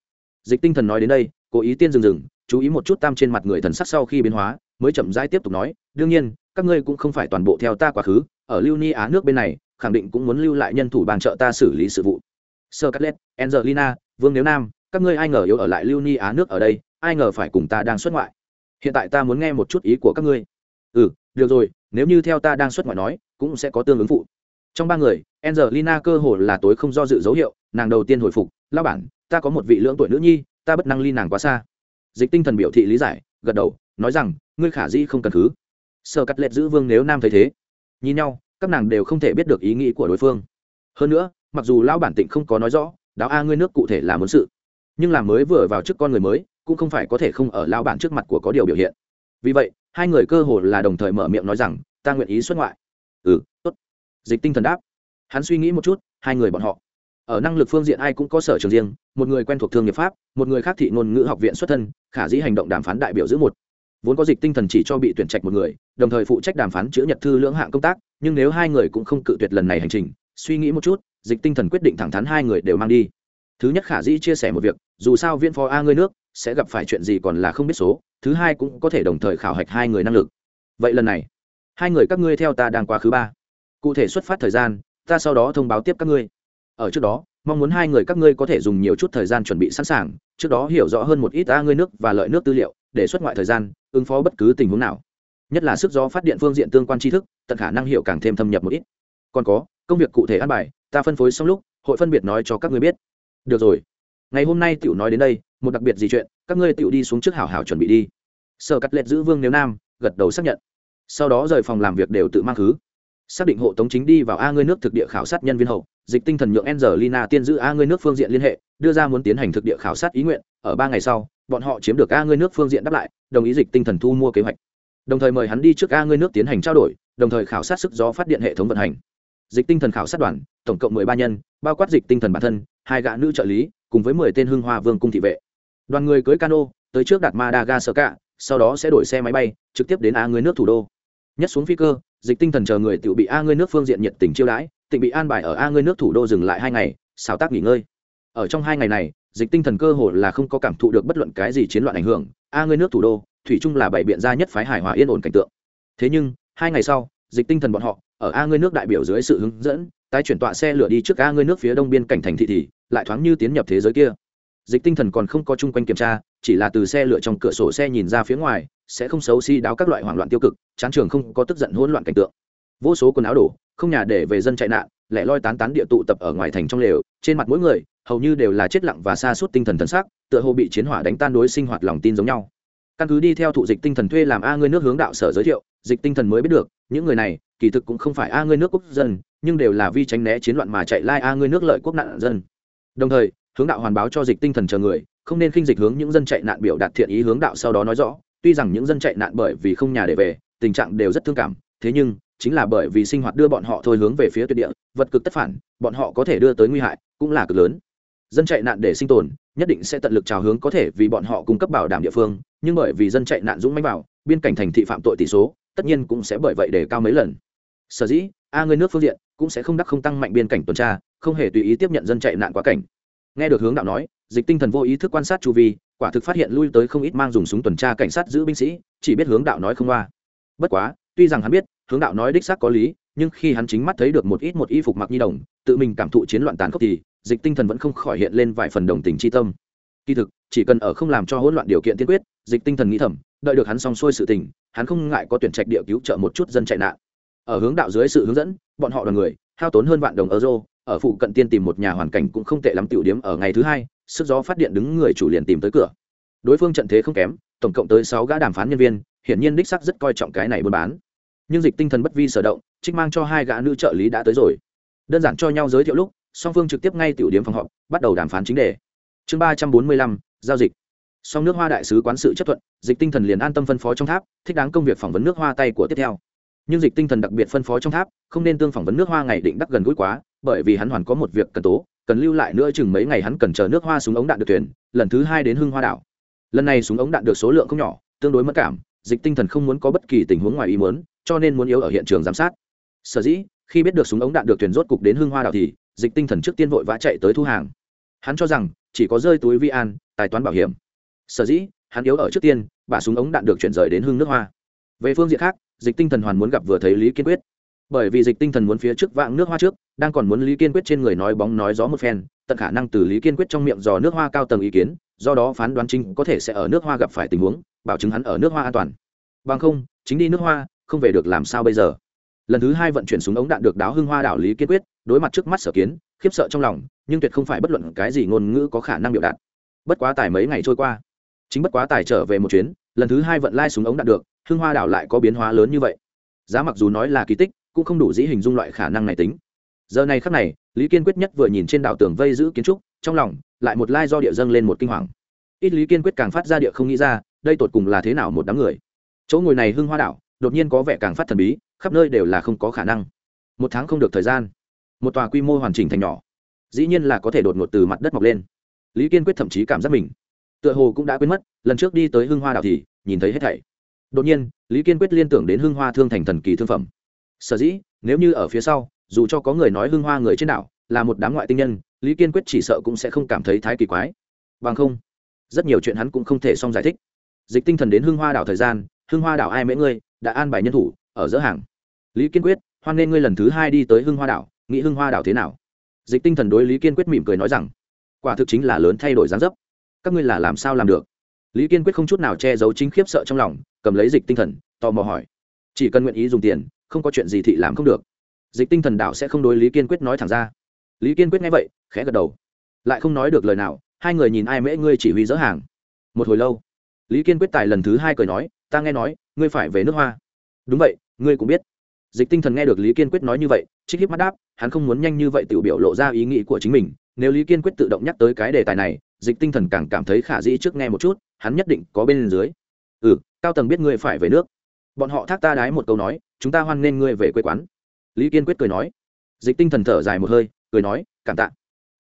Dịch tinh thần nói đến đây, cố ý tiên dừng dừng, chú ý một chút tam trên mặt người thần sắc sau khi biến hóa, mới chậm rãi tiếp tục nói, đương nhiên, các ngươi cũng không phải toàn bộ theo ta quá khứ, ở lưu ni á nước bên này, khẳng định cũng muốn lưu lại nhân thủ bàn trợ ta xử lý sự vụ. Sơ cắt lét angelina, vương nếu nam, các ngươi ai ngờ yếu ở lại lưu ni á nước ở đây, ai ngờ phải cùng ta đang xuất ngoại hiện tại ta muốn nghe một chút ý của các ngươi. Ừ được rồi, nếu như theo ta đang xuất ngoại nói, cũng sẽ có tương ứng phụ. Trong ba người, angelina cơ hồ là tối không do dự dấu hiệu, nàng đầu tiên hồi phục lao bản, ta có một vị lưỡng tuổi nữ nhi, ta bất năng ly nàng quá xa. Dịch tinh thần biểu thị lý giải, gật đầu, nói rằng, ngươi khả dĩ không cần thứ. sơ cắt lệch giữ vương nếu nam thấy thế. Nhìn nhau, các nàng đều không thể biết được ý nghĩ của đối phương. Hơn nữa, mặc dù lão bản tịnh không có nói rõ, đáo a, ngươi nước cụ thể là muốn sự, nhưng làm mới vừa vào trước con người mới cũng không phải có thể không ở lão bản trước mặt của có điều biểu hiện. Vì vậy, hai người cơ hồ là đồng thời mở miệng nói rằng, ta nguyện ý xuất ngoại. Ừ tốt. Dịch tinh thần đáp. Hắn suy nghĩ một chút, hai người bọn họ. Ở năng lực phương diện ai cũng có sở trường riêng, một người quen thuộc thương nghiệp pháp, một người khác thị ngôn ngữ học viện xuất thân, khả dĩ hành động đàm phán đại biểu giữ một. Vốn có dịch tinh thần chỉ cho bị tuyển trạch một người, đồng thời phụ trách đàm phán chữ nhật thư lưỡng hạng công tác, nhưng nếu hai người cũng không cự tuyệt lần này hành trình, suy nghĩ một chút, dịch tinh thần quyết định thẳng thắn hai người đều mang đi. Thứ nhất khả dĩ chia sẻ một việc, dù sao viên phó a ngươi nước sẽ gặp phải chuyện gì còn là không biết số, thứ hai cũng có thể đồng thời khảo hạch hai người năng lực. Vậy lần này, hai người các ngươi theo ta đang qua khứ ba. Cụ thể xuất phát thời gian, ta sau đó thông báo tiếp các ngươi. Ở trước đó, mong muốn hai người các ngươi có thể dùng nhiều chút thời gian chuẩn bị sẵn sàng, trước đó hiểu rõ hơn một ít ta ngươi nước và lợi nước tư liệu, để xuất ngoại thời gian, ứng phó bất cứ tình huống nào. Nhất là sức gió phát điện phương diện tương quan tri thức, tận khả năng hiểu càng thêm thâm nhập một ít. Còn có, công việc cụ thể ăn bài, ta phân phối xong lúc, hội phân biệt nói cho các ngươi biết. Được rồi. Ngày hôm nay tiểu nói đến đây một đặc biệt gì chuyện, các ngươi tựu đi xuống trước hảo hảo chuẩn bị đi. Sở cắt lệch giữ vương nếu nam, gật đầu xác nhận. Sau đó rời phòng làm việc đều tự mang khứ xác định hộ tống chính đi vào a ngươi nước thực địa khảo sát nhân viên hậu, dịch tinh thần nhượng Angelina tiên giữ a ngươi nước phương diện liên hệ, đưa ra muốn tiến hành thực địa khảo sát ý nguyện, ở ba ngày sau, bọn họ chiếm được a ngươi nước phương diện đáp lại, đồng ý dịch tinh thần thu mua kế hoạch. Đồng thời mời hắn đi trước a ngươi nước tiến hành trao đổi, đồng thời khảo sát sức gió phát điện hệ thống vận hành. Dịch tinh thần khảo sát đoàn, tổng cộng mười ba nhân, bao quát dịch tinh thần bản thân, hai gã nữ trợ lý, cùng với mười tên hưng hoa vương cung thị vệ đoàn người cưới cano, tới trước đạt madagascar, sau đó sẽ đổi xe máy bay, trực tiếp đến a ngươi nước thủ đô. Nhất xuống phi cơ, dịch tinh thần chờ người tự bị a ngươi nước phương diện nhiệt tình chiêu đãi, Tịnh bị an bài ở a ngươi nước thủ đô dừng lại hai ngày, xào tác nghỉ ngơi. Ở trong hai ngày này, dịch tinh thần cơ hồ là không có cảm thụ được bất luận cái gì chiến loạn ảnh hưởng, a ngươi nước thủ đô, thủy chung là bảy biện gia nhất phái hài hòa yên ổn cảnh tượng. Thế nhưng, hai ngày sau, dịch tinh thần bọn họ, ở a ngươi nước đại biểu dưới sự hướng dẫn, tái chuyển tọa xe lửa đi trước a ngươi nước phía đông biên cảnh thành thị thì, lại thoáng như tiến nhập thế giới kia dịch tinh thần còn không có chung quanh kiểm tra, chỉ là từ xe lựa trong cửa sổ xe nhìn ra phía ngoài, sẽ không xấu xí đáo các loại hoảng loạn tiêu cực, chán trường không có tức giận hỗn loạn cảnh tượng. Vô số quần áo đổ, không nhà để về dân chạy nạn, lẻ loi tán tán địa tụ tập ở ngoài thành trong lều, trên mặt mỗi người, hầu như đều là chết lặng và xa suốt tinh thần thần sắc, tựa hồ bị chiến hỏa đánh tan đối sinh hoạt lòng tin giống nhau. Căn cứ đi theo thụ dịch tinh thần thuê làm a ngươi nước hướng đạo sở giới thiệu, dịch tinh thần mới biết được, những người này, kỳ thực cũng không phải a ngươi nước quốc dân, nhưng đều là vi tránh né chiến loạn mà chạy lai a ngươi nước lợi quốc nạn dân. Đồng thời hướng đạo hoàn báo cho dịch tinh thần chờ người, không nên khinh dịch hướng những dân chạy nạn biểu đạt thiện ý hướng đạo sau đó nói rõ. Tuy rằng những dân chạy nạn bởi vì không nhà để về, tình trạng đều rất thương cảm, thế nhưng chính là bởi vì sinh hoạt đưa bọn họ thôi hướng về phía tuyệt địa, vật cực tất phản, bọn họ có thể đưa tới nguy hại, cũng là cực lớn. Dân chạy nạn để sinh tồn, nhất định sẽ tận lực trào hướng có thể vì bọn họ cung cấp bảo đảm địa phương, nhưng bởi vì dân chạy nạn dũng mãnh vào, biên cảnh thành thị phạm tội tỷ số, tất nhiên cũng sẽ bởi vậy để cao mấy lần. Sở dĩ, a người nước phương diện cũng sẽ không đắc không tăng mạnh biên cảnh tuần tra, không hề tùy ý tiếp nhận dân chạy nạn quá cảnh nghe được hướng đạo nói, dịch tinh thần vô ý thức quan sát chu vi, quả thực phát hiện lui tới không ít mang dùng súng tuần tra cảnh sát giữ binh sĩ, chỉ biết hướng đạo nói không qua. Bất quá, tuy rằng hắn biết, hướng đạo nói đích xác có lý, nhưng khi hắn chính mắt thấy được một ít một y phục mặc nhi đồng, tự mình cảm thụ chiến loạn tàn khốc thì, dịch tinh thần vẫn không khỏi hiện lên vài phần đồng tình chi tâm. Kỳ thực, chỉ cần ở không làm cho hỗn loạn điều kiện tiên quyết, dịch tinh thần nghĩ thầm, đợi được hắn xong xuôi sự tình, hắn không ngại có tuyển trạch địa cứu trợ một chút dân chạy nạn. Ở hướng đạo dưới sự hướng dẫn, bọn họ đoàn người, hao tốn hơn vạn đồng euro ở phụ cận tiên tìm một nhà hoàn cảnh cũng không tệ lắm tiểu điếm ở ngày thứ hai, sức gió phát điện đứng người chủ liền tìm tới cửa. Đối phương trận thế không kém, tổng cộng tới sáu gã đàm phán nhân viên, hiển nhiên đích sắc rất coi trọng cái này buôn bán. Nhưng dịch tinh thần bất vi sở động, trích mang cho hai gã nữ trợ lý đã tới rồi. Đơn giản cho nhau giới thiệu lúc, song phương trực tiếp ngay tiểu điểm phòng họp, bắt đầu đàm phán chính đề. Chương ba trăm bốn mươi lăm, giao dịch. Song nước hoa đại sứ quán sự chấp thuận, dịch tinh thần liền an tâm phân phó trong tháp, thích đáng công việc phỏng vấn nước hoa tay của tiếp theo. Nhưng dịch tinh thần đặc biệt phân phó trong tháp, không nên tương phỏng vấn nước hoa ngày định đắc gần gũi quá bởi vì hắn hoàn có một việc cần tố, cần lưu lại nữa chừng mấy ngày hắn cần chờ nước hoa súng ống đạn được tuyển lần thứ hai đến hưng hoa đảo. Lần này súng ống đạn được số lượng không nhỏ, tương đối mất cảm, dịch tinh thần không muốn có bất kỳ tình huống ngoài ý muốn, cho nên muốn yếu ở hiện trường giám sát. Sở dĩ, khi biết được súng ống đạn được tuyển rốt cục đến hưng hoa đảo thì, dịch tinh thần trước tiên vội vã chạy tới thu hàng. Hắn cho rằng, chỉ có rơi túi vi an, tài toán bảo hiểm. Sở dĩ, hắn yếu ở trước tiên bà súng ống đạn được chuyển rời đến hưng nước hoa. Về phương diện khác, dịch tinh thần hoàn muốn gặp vừa thấy lý kiên quyết bởi vì dịch tinh thần muốn phía trước vạng nước hoa trước, đang còn muốn lý kiên quyết trên người nói bóng nói gió một phen, tận khả năng từ lý kiên quyết trong miệng dò nước hoa cao tầng ý kiến, do đó phán đoán chính có thể sẽ ở nước hoa gặp phải tình huống, bảo chứng hắn ở nước hoa an toàn. Bằng không, chính đi nước hoa, không về được làm sao bây giờ? Lần thứ hai vận chuyển súng ống đạn được đáo hưng hoa đảo lý kiên quyết, đối mặt trước mắt sở kiến, khiếp sợ trong lòng, nhưng tuyệt không phải bất luận cái gì ngôn ngữ có khả năng biểu đạt. Bất quá tài mấy ngày trôi qua, chính bất quá tài trở về một chuyến, lần thứ hai vận lai súng ống đạn được, hưng hoa đảo lại có biến hóa lớn như vậy. Giá mặc dù nói là kỳ tích cũng không đủ dĩ hình dung loại khả năng này tính. Giờ này khắc này, lý kiên quyết nhất vừa nhìn trên đảo tường vây giữ kiến trúc, trong lòng lại một lai do địa dâng lên một kinh hoàng. Ít lý kiên quyết càng phát ra địa không nghĩ ra, đây tột cùng là thế nào một đám người. Chỗ ngồi này hưng hoa đảo, đột nhiên có vẻ càng phát thần bí, khắp nơi đều là không có khả năng. Một tháng không được thời gian. Một tòa quy mô hoàn chỉnh thành nhỏ, dĩ nhiên là có thể đột ngột từ mặt đất mọc lên. Lý kiên quyết thậm chí cảm giác mình, tựa hồ cũng đã quên mất, lần trước đi tới hưng hoa đảo thì nhìn thấy hết thảy. Đột nhiên, lý kiên quyết liên tưởng đến hưng hoa thương thành thần kỳ thương phẩm sở dĩ, nếu như ở phía sau, dù cho có người nói hưng hoa người trên đảo, là một đám ngoại tinh nhân, lý kiên quyết chỉ sợ cũng sẽ không cảm thấy thái kỳ quái. Bằng không, rất nhiều chuyện hắn cũng không thể xong giải thích. Dịch tinh thần đến hưng hoa đảo thời gian, hưng hoa đảo ai mễ ngươi, đã an bài nhân thủ, ở giữa hàng. Lý kiên quyết, hoan nên ngươi lần thứ hai đi tới hưng hoa đảo, nghĩ hưng hoa đảo thế nào? Dịch tinh thần đối lý kiên quyết mỉm cười nói rằng, quả thực chính là lớn thay đổi dáng dấp. Các ngươi là làm sao làm được? Lý kiên quyết không chút nào che giấu chính khiếp sợ trong lòng, cầm lấy dịch tinh thần, tò mò hỏi. Chỉ cần nguyện ý dùng tiền không có chuyện gì thị làm không được. Dịch tinh thần đạo sẽ không đối lý kiên quyết nói thẳng ra. Lý kiên quyết nghe vậy, khẽ gật đầu. Lại không nói được lời nào, hai người nhìn ai mễ ngươi chỉ huy dỡ hàng. Một hồi lâu, lý kiên quyết tài lần thứ hai cười nói, ta nghe nói, ngươi phải về nước hoa. Đúng vậy, ngươi cũng biết. Dịch tinh thần nghe được lý kiên quyết nói như vậy, trích hiếp mắt đáp, hắn không muốn nhanh như vậy tự biểu lộ ra ý nghĩ của chính mình. Nếu lý kiên quyết tự động nhắc tới cái đề tài này, dịch tinh thần càng cảm thấy khả dĩ trước nghe một chút, hắn nhất định có bên dưới. Ừ cao tầng biết ngươi phải về nước bọn họ thác ta đái một câu nói, chúng ta hoan nghênh ngươi về quê quán. Lý kiên quyết cười nói. Dịch tinh thần thở dài một hơi, cười nói, cảm tạ.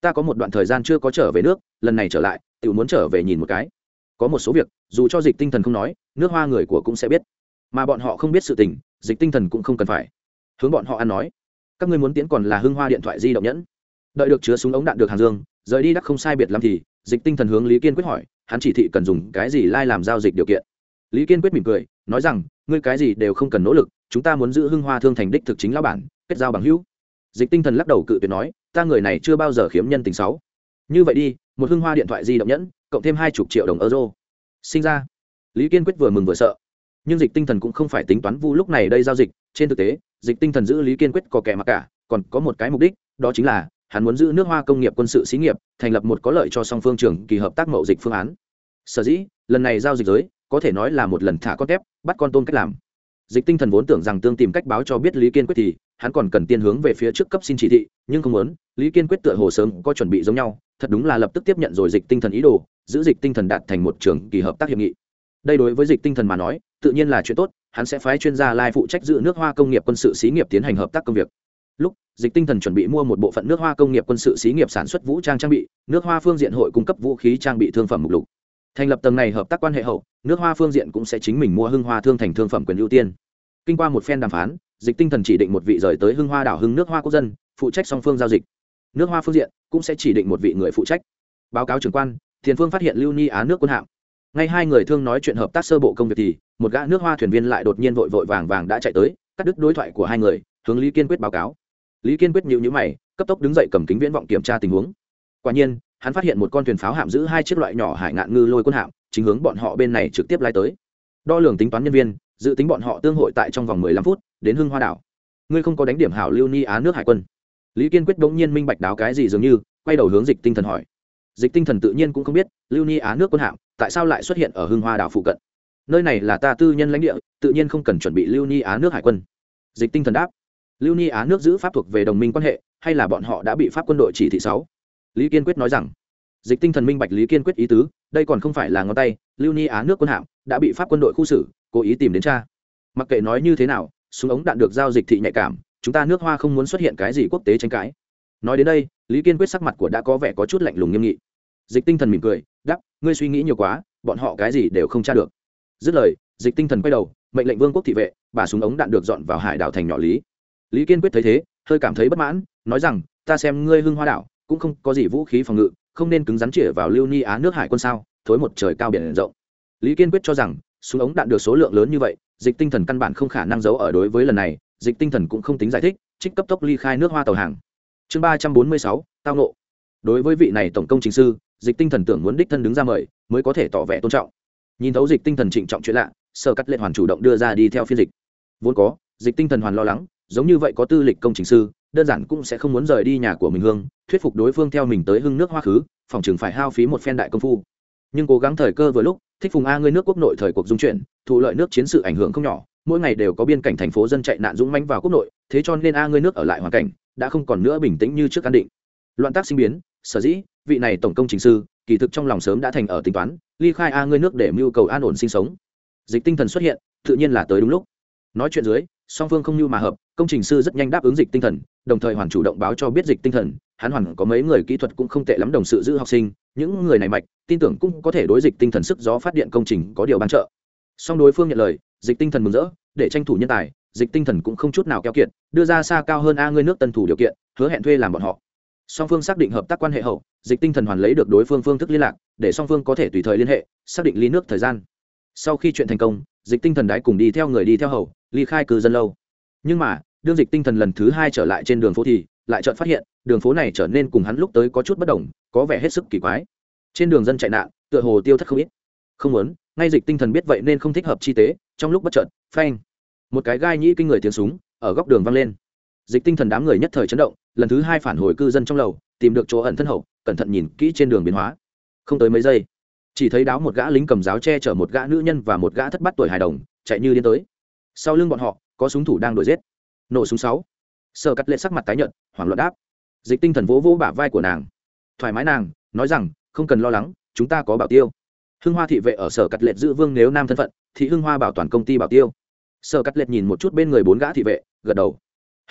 Ta có một đoạn thời gian chưa có trở về nước, lần này trở lại tự muốn trở về nhìn một cái. Có một số việc, dù cho dịch tinh thần không nói, nước hoa người của cũng sẽ biết. Mà bọn họ không biết sự tình, dịch tinh thần cũng không cần phải. Hướng bọn họ ăn nói. Các ngươi muốn tiễn còn là hưng hoa điện thoại di động nhẫn. Đợi được chứa súng ống đạn được hàng dương, rời đi đắc không sai biệt lắm thì, dịch tinh thần hướng lý kiên quyết hỏi, hắn chỉ thị cần dùng cái gì lai làm giao dịch điều kiện? Lý kiên quyết mỉm cười, nói rằng ngươi cái gì đều không cần nỗ lực, chúng ta muốn giữ hưng hoa thương thành đích thực chính lão bản, kết giao bằng hữu. Dịch tinh thần lắc đầu cự tuyệt nói, ta người này chưa bao giờ khiếm nhân tình sáu như vậy đi, một hưng hoa điện thoại di động nhẫn, cộng thêm hai chục triệu đồng euro. Sinh ra. Lý kiên quyết vừa mừng vừa sợ. Nhưng dịch tinh thần cũng không phải tính toán vu lúc này đây giao dịch, trên thực tế, dịch tinh thần giữ lý kiên quyết có kẻ mặc cả, còn có một cái mục đích, đó chính là hắn muốn giữ nước hoa công nghiệp quân sự xí nghiệp, thành lập một có lợi cho song phương trường kỳ hợp tác mậu dịch phương án. Sở dĩ, lần này giao dịch giới có thể nói là một lần thả con tép, bắt con tôm cách làm. Dịch tinh thần vốn tưởng rằng tương tìm cách báo cho biết lý kiên quyết thì, hắn còn cần tiên hướng về phía trước cấp xin chỉ thị, nhưng không muốn. Lý kiên quyết tựa hồ sớm có chuẩn bị giống nhau, thật đúng là lập tức tiếp nhận rồi dịch tinh thần ý đồ, giữ dịch tinh thần đạt thành một trường kỳ hợp tác hiệp nghị. Đây đối với dịch tinh thần mà nói, tự nhiên là chuyện tốt, hắn sẽ phái chuyên gia lai phụ trách giữ nước hoa công nghiệp quân sự xí nghiệp tiến hành hợp tác công việc. Lúc, dịch tinh thần chuẩn bị mua một bộ phận nước hoa công nghiệp quân sự xí nghiệp sản xuất vũ trang trang bị, nước hoa phương diện hội cung cấp vũ khí trang bị thương phẩm mục lục thành lập tầng này hợp tác quan hệ hậu, nước hoa phương diện cũng sẽ chính mình mua hưng hoa thương thành thương phẩm quyền ưu tiên. Kinh qua một phen đàm phán, dịch tinh thần chỉ định một vị rời tới hưng hoa đảo hưng nước hoa quốc dân, phụ trách song phương giao dịch. Nước hoa phương diện cũng sẽ chỉ định một vị người phụ trách. Báo cáo trưởng quan, thiền phương phát hiện lưu ni á nước quân hạm. Ngay hai người thương nói chuyện hợp tác sơ bộ công việc thì, một gã nước hoa thuyền viên lại đột nhiên vội vội vàng vàng đã chạy tới, cắt đứt đối thoại của hai người, hướng lý kiên quyết báo cáo. Lý kiên quyết nhịu nhữ mày, cấp tốc đứng dậy cầm kính viễn vọng kiểm tra tình huống. Quả nhiên hắn phát hiện một con thuyền pháo hạm giữ hai chiếc loại nhỏ hải ngạn ngư lôi quân hạm, chính hướng bọn họ bên này trực tiếp lai tới. Đo lường tính toán nhân viên, dự tính bọn họ tương hội tại trong vòng mười lăm phút, đến hưng hoa đảo. Ngươi không có đánh điểm hảo lưu ni á nước hải quân. Lý kiên quyết bỗng nhiên minh bạch đáo cái gì dường như, quay đầu hướng dịch tinh thần hỏi. Dịch tinh thần tự nhiên cũng không biết, lưu ni á nước quân hạm, tại sao lại xuất hiện ở hưng hoa đảo phụ cận? Nơi này là ta tư nhân lãnh địa, tự nhiên không cần chuẩn bị lưu ni á nước hải quân. Dịch tinh thần đáp. Lưu ni á nước giữ pháp thuộc về đồng minh quan hệ, hay là bọn họ đã bị pháp quân đội chỉ thị sáu? Lý kiên quyết nói rằng, dịch tinh thần minh bạch lý kiên quyết ý tứ, đây còn không phải là ngón tay, lưu ni á nước quân hạm đã bị pháp quân đội khu xử, cố ý tìm đến cha. Mặc kệ nói như thế nào, súng ống đạn được giao dịch thị nhạy cảm, chúng ta nước hoa không muốn xuất hiện cái gì quốc tế tranh cãi. Nói đến đây, lý kiên quyết sắc mặt của đã có vẻ có chút lạnh lùng nghiêm nghị. Dịch tinh thần mỉm cười đắp ngươi suy nghĩ nhiều quá, bọn họ cái gì đều không tra được. Dứt lời, dịch tinh thần quay đầu, mệnh lệnh vương quốc thị vệ bà súng ống đạn được dọn vào hải đảo thành nhỏ lý. Lý kiên quyết thấy thế, hơi cảm thấy bất mãn, nói rằng, ta xem ngươi hưng hoa đảo cũng không có gì vũ khí phòng ngự, không nên cứng rắn chĩa vào lưu ni á nước hải quân sao, thối một trời cao biển rộng. Lý kiên quyết cho rằng, súng ống đạn được số lượng lớn như vậy, dịch tinh thần căn bản không khả năng giấu ở đối với lần này, dịch tinh thần cũng không tính giải thích, trích cấp tốc ly khai nước hoa tàu hàng. Chương ba trăm bốn mươi sáu, tao nộ đối với vị này tổng công chính sư, dịch tinh thần tưởng muốn đích thân đứng ra mời, mới có thể tỏ vẻ tôn trọng. Nhìn thấu dịch tinh thần trịnh trọng chuyện lạ sơ cắt lệ hoàn chủ động đưa ra đi theo phiên dịch. Vốn có, dịch tinh thần hoàn lo lắng, giống như vậy có tư lịch công chính sư đơn giản cũng sẽ không muốn rời đi nhà của mình hương, thuyết phục đối phương theo mình tới hưng nước hoa khứ, phòng chừng phải hao phí một phen đại công phu. Nhưng cố gắng thời cơ vừa lúc, thích phùng a ngươi nước quốc nội thời cuộc dung chuyển, thụ lợi nước chiến sự ảnh hưởng không nhỏ, mỗi ngày đều có biên cảnh thành phố dân chạy nạn dũng mãnh vào quốc nội, thế cho nên a ngươi nước ở lại hoàn cảnh, đã không còn nữa bình tĩnh như trước an định. Loạn tác sinh biến, sở dĩ, vị này tổng công trình sư, kỳ thực trong lòng sớm đã thành ở tính toán, ly khai a ngươi nước để mưu cầu an ổn sinh sống. Dịch tinh thần xuất hiện, tự nhiên là tới đúng lúc. Nói chuyện dưới song phương không như mà hợp, công trình sư rất nhanh đáp ứng dịch tinh thần, đồng thời hoàn chủ động báo cho biết dịch tinh thần, hắn hoàn có mấy người kỹ thuật cũng không tệ lắm đồng sự giữ học sinh, những người này mạch, tin tưởng cũng có thể đối dịch tinh thần sức gió phát điện công trình có điều bán trợ. Song đối phương nhận lời, dịch tinh thần mừng rỡ, để tranh thủ nhân tài, dịch tinh thần cũng không chút nào keo kiệt, đưa ra xa cao hơn a ngươi nước tân thủ điều kiện, hứa hẹn thuê làm bọn họ. Song phương xác định hợp tác quan hệ hậu, dịch tinh thần hoàn lấy được đối phương phương thức liên lạc, để song phương có thể tùy thời liên hệ, xác định ly nước thời gian. Sau khi chuyện thành công dịch tinh thần đái cùng đi theo người đi theo hầu, ly khai cư dân lâu. Nhưng mà, đương dịch tinh thần lần thứ hai trở lại trên đường phố thì, lại chợt phát hiện, đường phố này trở nên cùng hắn lúc tới có chút bất đồng, có vẻ hết sức kỳ quái. Trên đường dân chạy nạn, tựa hồ tiêu thất không ít. Không muốn, ngay dịch tinh thần biết vậy nên không thích hợp chi tế, trong lúc bất chợt, phanh. Một cái gai nhĩ kinh người tiếng súng, ở góc đường vang lên. Dịch tinh thần đám người nhất thời chấn động, lần thứ hai phản hồi cư dân trong lầu, tìm được chỗ ẩn thân hậu, cẩn thận nhìn kỹ trên đường biến hóa. Không tới mấy giây chỉ thấy đáo một gã lính cầm giáo che chở một gã nữ nhân và một gã thất bát tuổi hài đồng, chạy như điên tới. Sau lưng bọn họ, có súng thủ đang đuổi giết. Nổ súng sáu. Sợ cắt lệ sắc mặt tái nhợt, hoảng loạn đáp. Dịch tinh thần vỗ vỗ bả vai của nàng. Thoải mái nàng, nói rằng, không cần lo lắng, chúng ta có bảo tiêu. Hưng hoa thị vệ ở sở cắt lệ giữ vương nếu nam thân phận thì hưng hoa bảo toàn công ty bảo tiêu. Sở cắt lệ nhìn một chút bên người bốn gã thị vệ, gật đầu.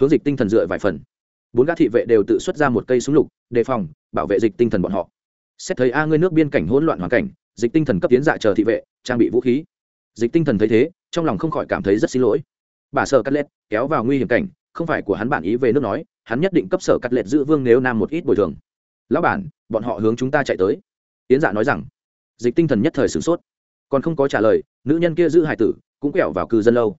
Hướng dịch tinh thần dựa vài phần. Bốn gã thị vệ đều tự xuất ra một cây súng lục, đề phòng, bảo vệ dịch tinh thần bọn họ xét thấy a ngươi nước biên cảnh hỗn loạn hoàn cảnh, dịch tinh thần cấp tiến dạ chờ thị vệ, trang bị vũ khí. Dịch tinh thần thấy thế, trong lòng không khỏi cảm thấy rất xin lỗi. Bà sở cắt lết kéo vào nguy hiểm cảnh, không phải của hắn bản ý về nước nói, hắn nhất định cấp sở cắt lẹt giữ vương nếu nam một ít bồi thường. Lão bản, bọn họ hướng chúng ta chạy tới. Tiến dạ nói rằng, dịch tinh thần nhất thời sửng sốt. Còn không có trả lời, nữ nhân kia giữ hải tử, cũng quẹo vào cư dân lâu.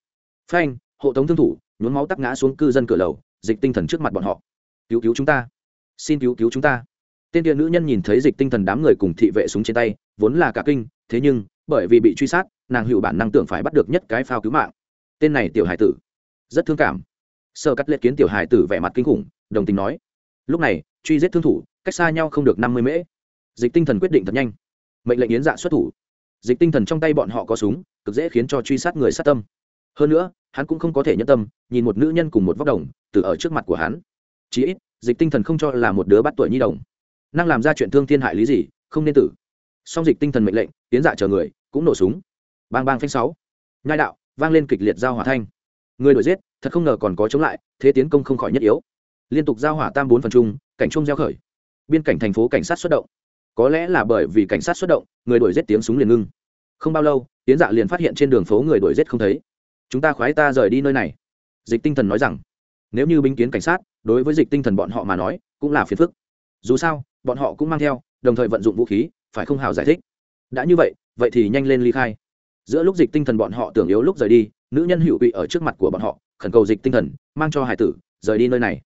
Phanh, hộ tống thương thủ, nhuốm máu tắc ngã xuống cư dân cửa lầu, dịch tinh thần trước mặt bọn họ. Cứu cứu chúng ta. Xin cứu cứu chúng ta tên kia nữ nhân nhìn thấy dịch tinh thần đám người cùng thị vệ súng trên tay, vốn là cả kinh, thế nhưng, bởi vì bị truy sát, nàng hữu bản năng tưởng phải bắt được nhất cái phao cứu mạng. Tên này tiểu hải tử, rất thương cảm. Sơ cắt liệt kiến tiểu hải tử vẻ mặt kinh khủng, đồng tình nói, lúc này, truy giết thương thủ, cách xa nhau không được năm mươi mễ. Dịch tinh thần quyết định thật nhanh. Mệnh lệnh yến dạ xuất thủ. Dịch tinh thần trong tay bọn họ có súng, cực dễ khiến cho truy sát người sát tâm. Hơn nữa, hắn cũng không có thể nhân tâm, nhìn một nữ nhân cùng một vóc đồng, từ ở trước mặt của hắn. Chí ít, dịch tinh thần không cho là một đứa bắt tuổi nhi đồng năng làm ra chuyện thương thiên hại lý gì, không nên tử. Song dịch tinh thần mệnh lệnh, tiến dạ chờ người, cũng nổ súng. Bang bang phanh sáu. Nhai đạo, vang lên kịch liệt giao hỏa thanh. Người đuổi giết, thật không ngờ còn có chống lại, thế tiến công không khỏi nhất yếu. Liên tục giao hỏa tam bốn phần chung, cảnh trung gieo khởi. Biên cảnh thành phố cảnh sát xuất động. Có lẽ là bởi vì cảnh sát xuất động, người đuổi giết tiếng súng liền ngưng. Không bao lâu, tiến dạ liền phát hiện trên đường phố người đuổi giết không thấy. Chúng ta khoái ta rời đi nơi này. Dịch tinh thần nói rằng. Nếu như binh kiến cảnh sát, đối với dịch tinh thần bọn họ mà nói, cũng là phiền phức. Dù sao bọn họ cũng mang theo, đồng thời vận dụng vũ khí, phải không hào giải thích? Đã như vậy vậy thì nhanh lên ly khai. Giữa lúc dịch tinh thần bọn họ tưởng yếu lúc rời đi, nữ nhân hữu bị ở trước mặt của bọn họ, khẩn cầu dịch tinh thần, mang cho hải tử, rời đi nơi này.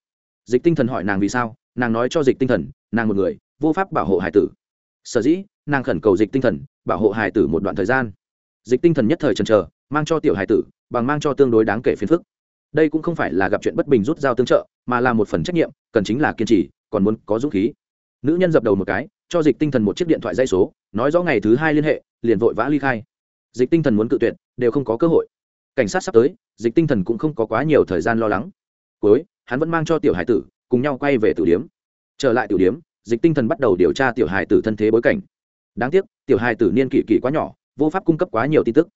Dịch tinh thần hỏi nàng vì sao, nàng nói cho dịch tinh thần, nàng một người, vô pháp bảo hộ hải tử. Sở dĩ, nàng khẩn cầu dịch tinh thần, bảo hộ hải tử một đoạn thời gian. Dịch tinh thần nhất thời trần trờ mang cho tiểu hải tử, bằng mang cho tương đối đáng kể phiền phức. Đây cũng không phải là gặp chuyện bất bình rút dao tương trợ, mà là một phần trách nhiệm, cần chính là kiên trì, còn muốn có dũng khí nữ nhân dập đầu một cái, cho dịch tinh thần một chiếc điện thoại dây số, nói rõ ngày thứ hai liên hệ, liền vội vã ly khai. Dịch tinh thần muốn cự tuyệt, đều không có cơ hội. Cảnh sát sắp tới, dịch tinh thần cũng không có quá nhiều thời gian lo lắng. Cuối, hắn vẫn mang cho tiểu hải tử, cùng nhau quay về tử điếm. Trở lại Tử điếm, dịch tinh thần bắt đầu điều tra tiểu hải tử thân thế bối cảnh. Đáng tiếc, tiểu hải tử niên kỷ kỷ quá nhỏ, vô pháp cung cấp quá nhiều tin tức.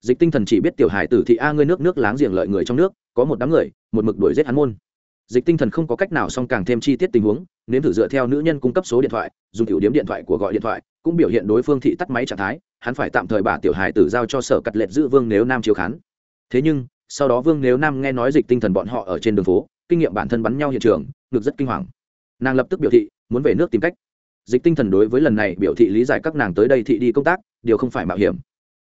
Dịch tinh thần chỉ biết tiểu hải tử thị a ngươi nước nước láng giềng lợi người trong nước, có một đám người, một mực đuổi giết hắn môn. Dịch tinh thần không có cách nào song càng thêm chi tiết tình huống nếm thử dựa theo nữ nhân cung cấp số điện thoại, dùng tiểu điểm điện thoại của gọi điện thoại, cũng biểu hiện đối phương thị tắt máy trạng thái, hắn phải tạm thời bà tiểu hài tử giao cho sở cắt lệch giữ vương nếu nam chiếu khán. Thế nhưng, sau đó vương nếu nam nghe nói dịch tinh thần bọn họ ở trên đường phố, kinh nghiệm bản thân bắn nhau hiện trường, ngực rất kinh hoàng. Nàng lập tức biểu thị, muốn về nước tìm cách. Dịch tinh thần đối với lần này biểu thị lý giải các nàng tới đây thị đi công tác, điều không phải mạo hiểm.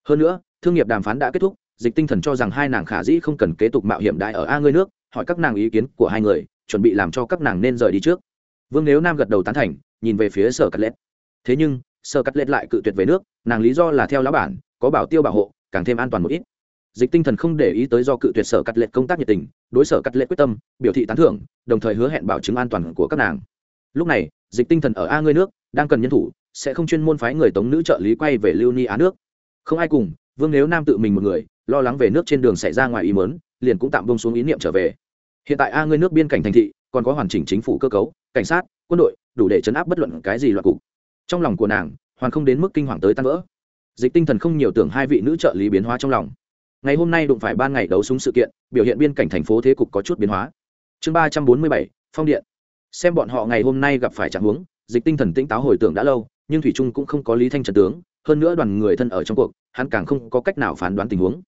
Hơn nữa, thương nghiệp đàm phán đã kết thúc, dịch tinh thần cho rằng hai nàng khả dĩ không cần kế tục mạo hiểm đại ở a ngươi nước, hỏi các nàng ý kiến của hai người, chuẩn bị làm cho các nàng nên rời đi trước vương nếu nam gật đầu tán thành, nhìn về phía sở cắt lết thế nhưng, sở cắt lết lại cự tuyệt về nước, nàng lý do là theo lá bản, có bảo tiêu bảo hộ, càng thêm an toàn một ít. Dịch tinh thần không để ý tới do cự tuyệt sở cắt lệ công tác nhiệt tình, đối sở cắt lệ quyết tâm, biểu thị tán thưởng, đồng thời hứa hẹn bảo chứng an toàn của các nàng. Lúc này, dịch tinh thần ở a ngươi nước, đang cần nhân thủ, sẽ không chuyên môn phái người tống nữ trợ lý quay về lưu ni á nước. Không ai cùng, vương nếu nam tự mình một người, lo lắng về nước trên đường xảy ra ngoài ý mớn liền cũng tạm bông xuống ý niệm trở về hiện tại a ngươi nước biên cảnh thành thị, còn có hoàn chỉnh chính phủ cơ cấu, cảnh sát, quân đội, đủ để chấn áp bất luận cái gì loạn cục. Trong lòng của nàng, hoàn không đến mức kinh hoàng tới tan vỡ. Dịch tinh thần không nhiều tưởng hai vị nữ trợ lý biến hóa trong lòng. Ngày hôm nay đụng phải ban ngày đấu súng sự kiện, biểu hiện biên cảnh thành phố thế cục có chút biến hóa. Chương ba trăm bốn mươi bảy, phong điện. Xem bọn họ ngày hôm nay gặp phải trạng huống, dịch tinh thần tĩnh táo hồi tưởng đã lâu, nhưng thủy trung cũng không có lý thanh trần tướng, hơn nữa đoàn người thân ở trong cuộc, hắn càng không có cách nào phán đoán tình huống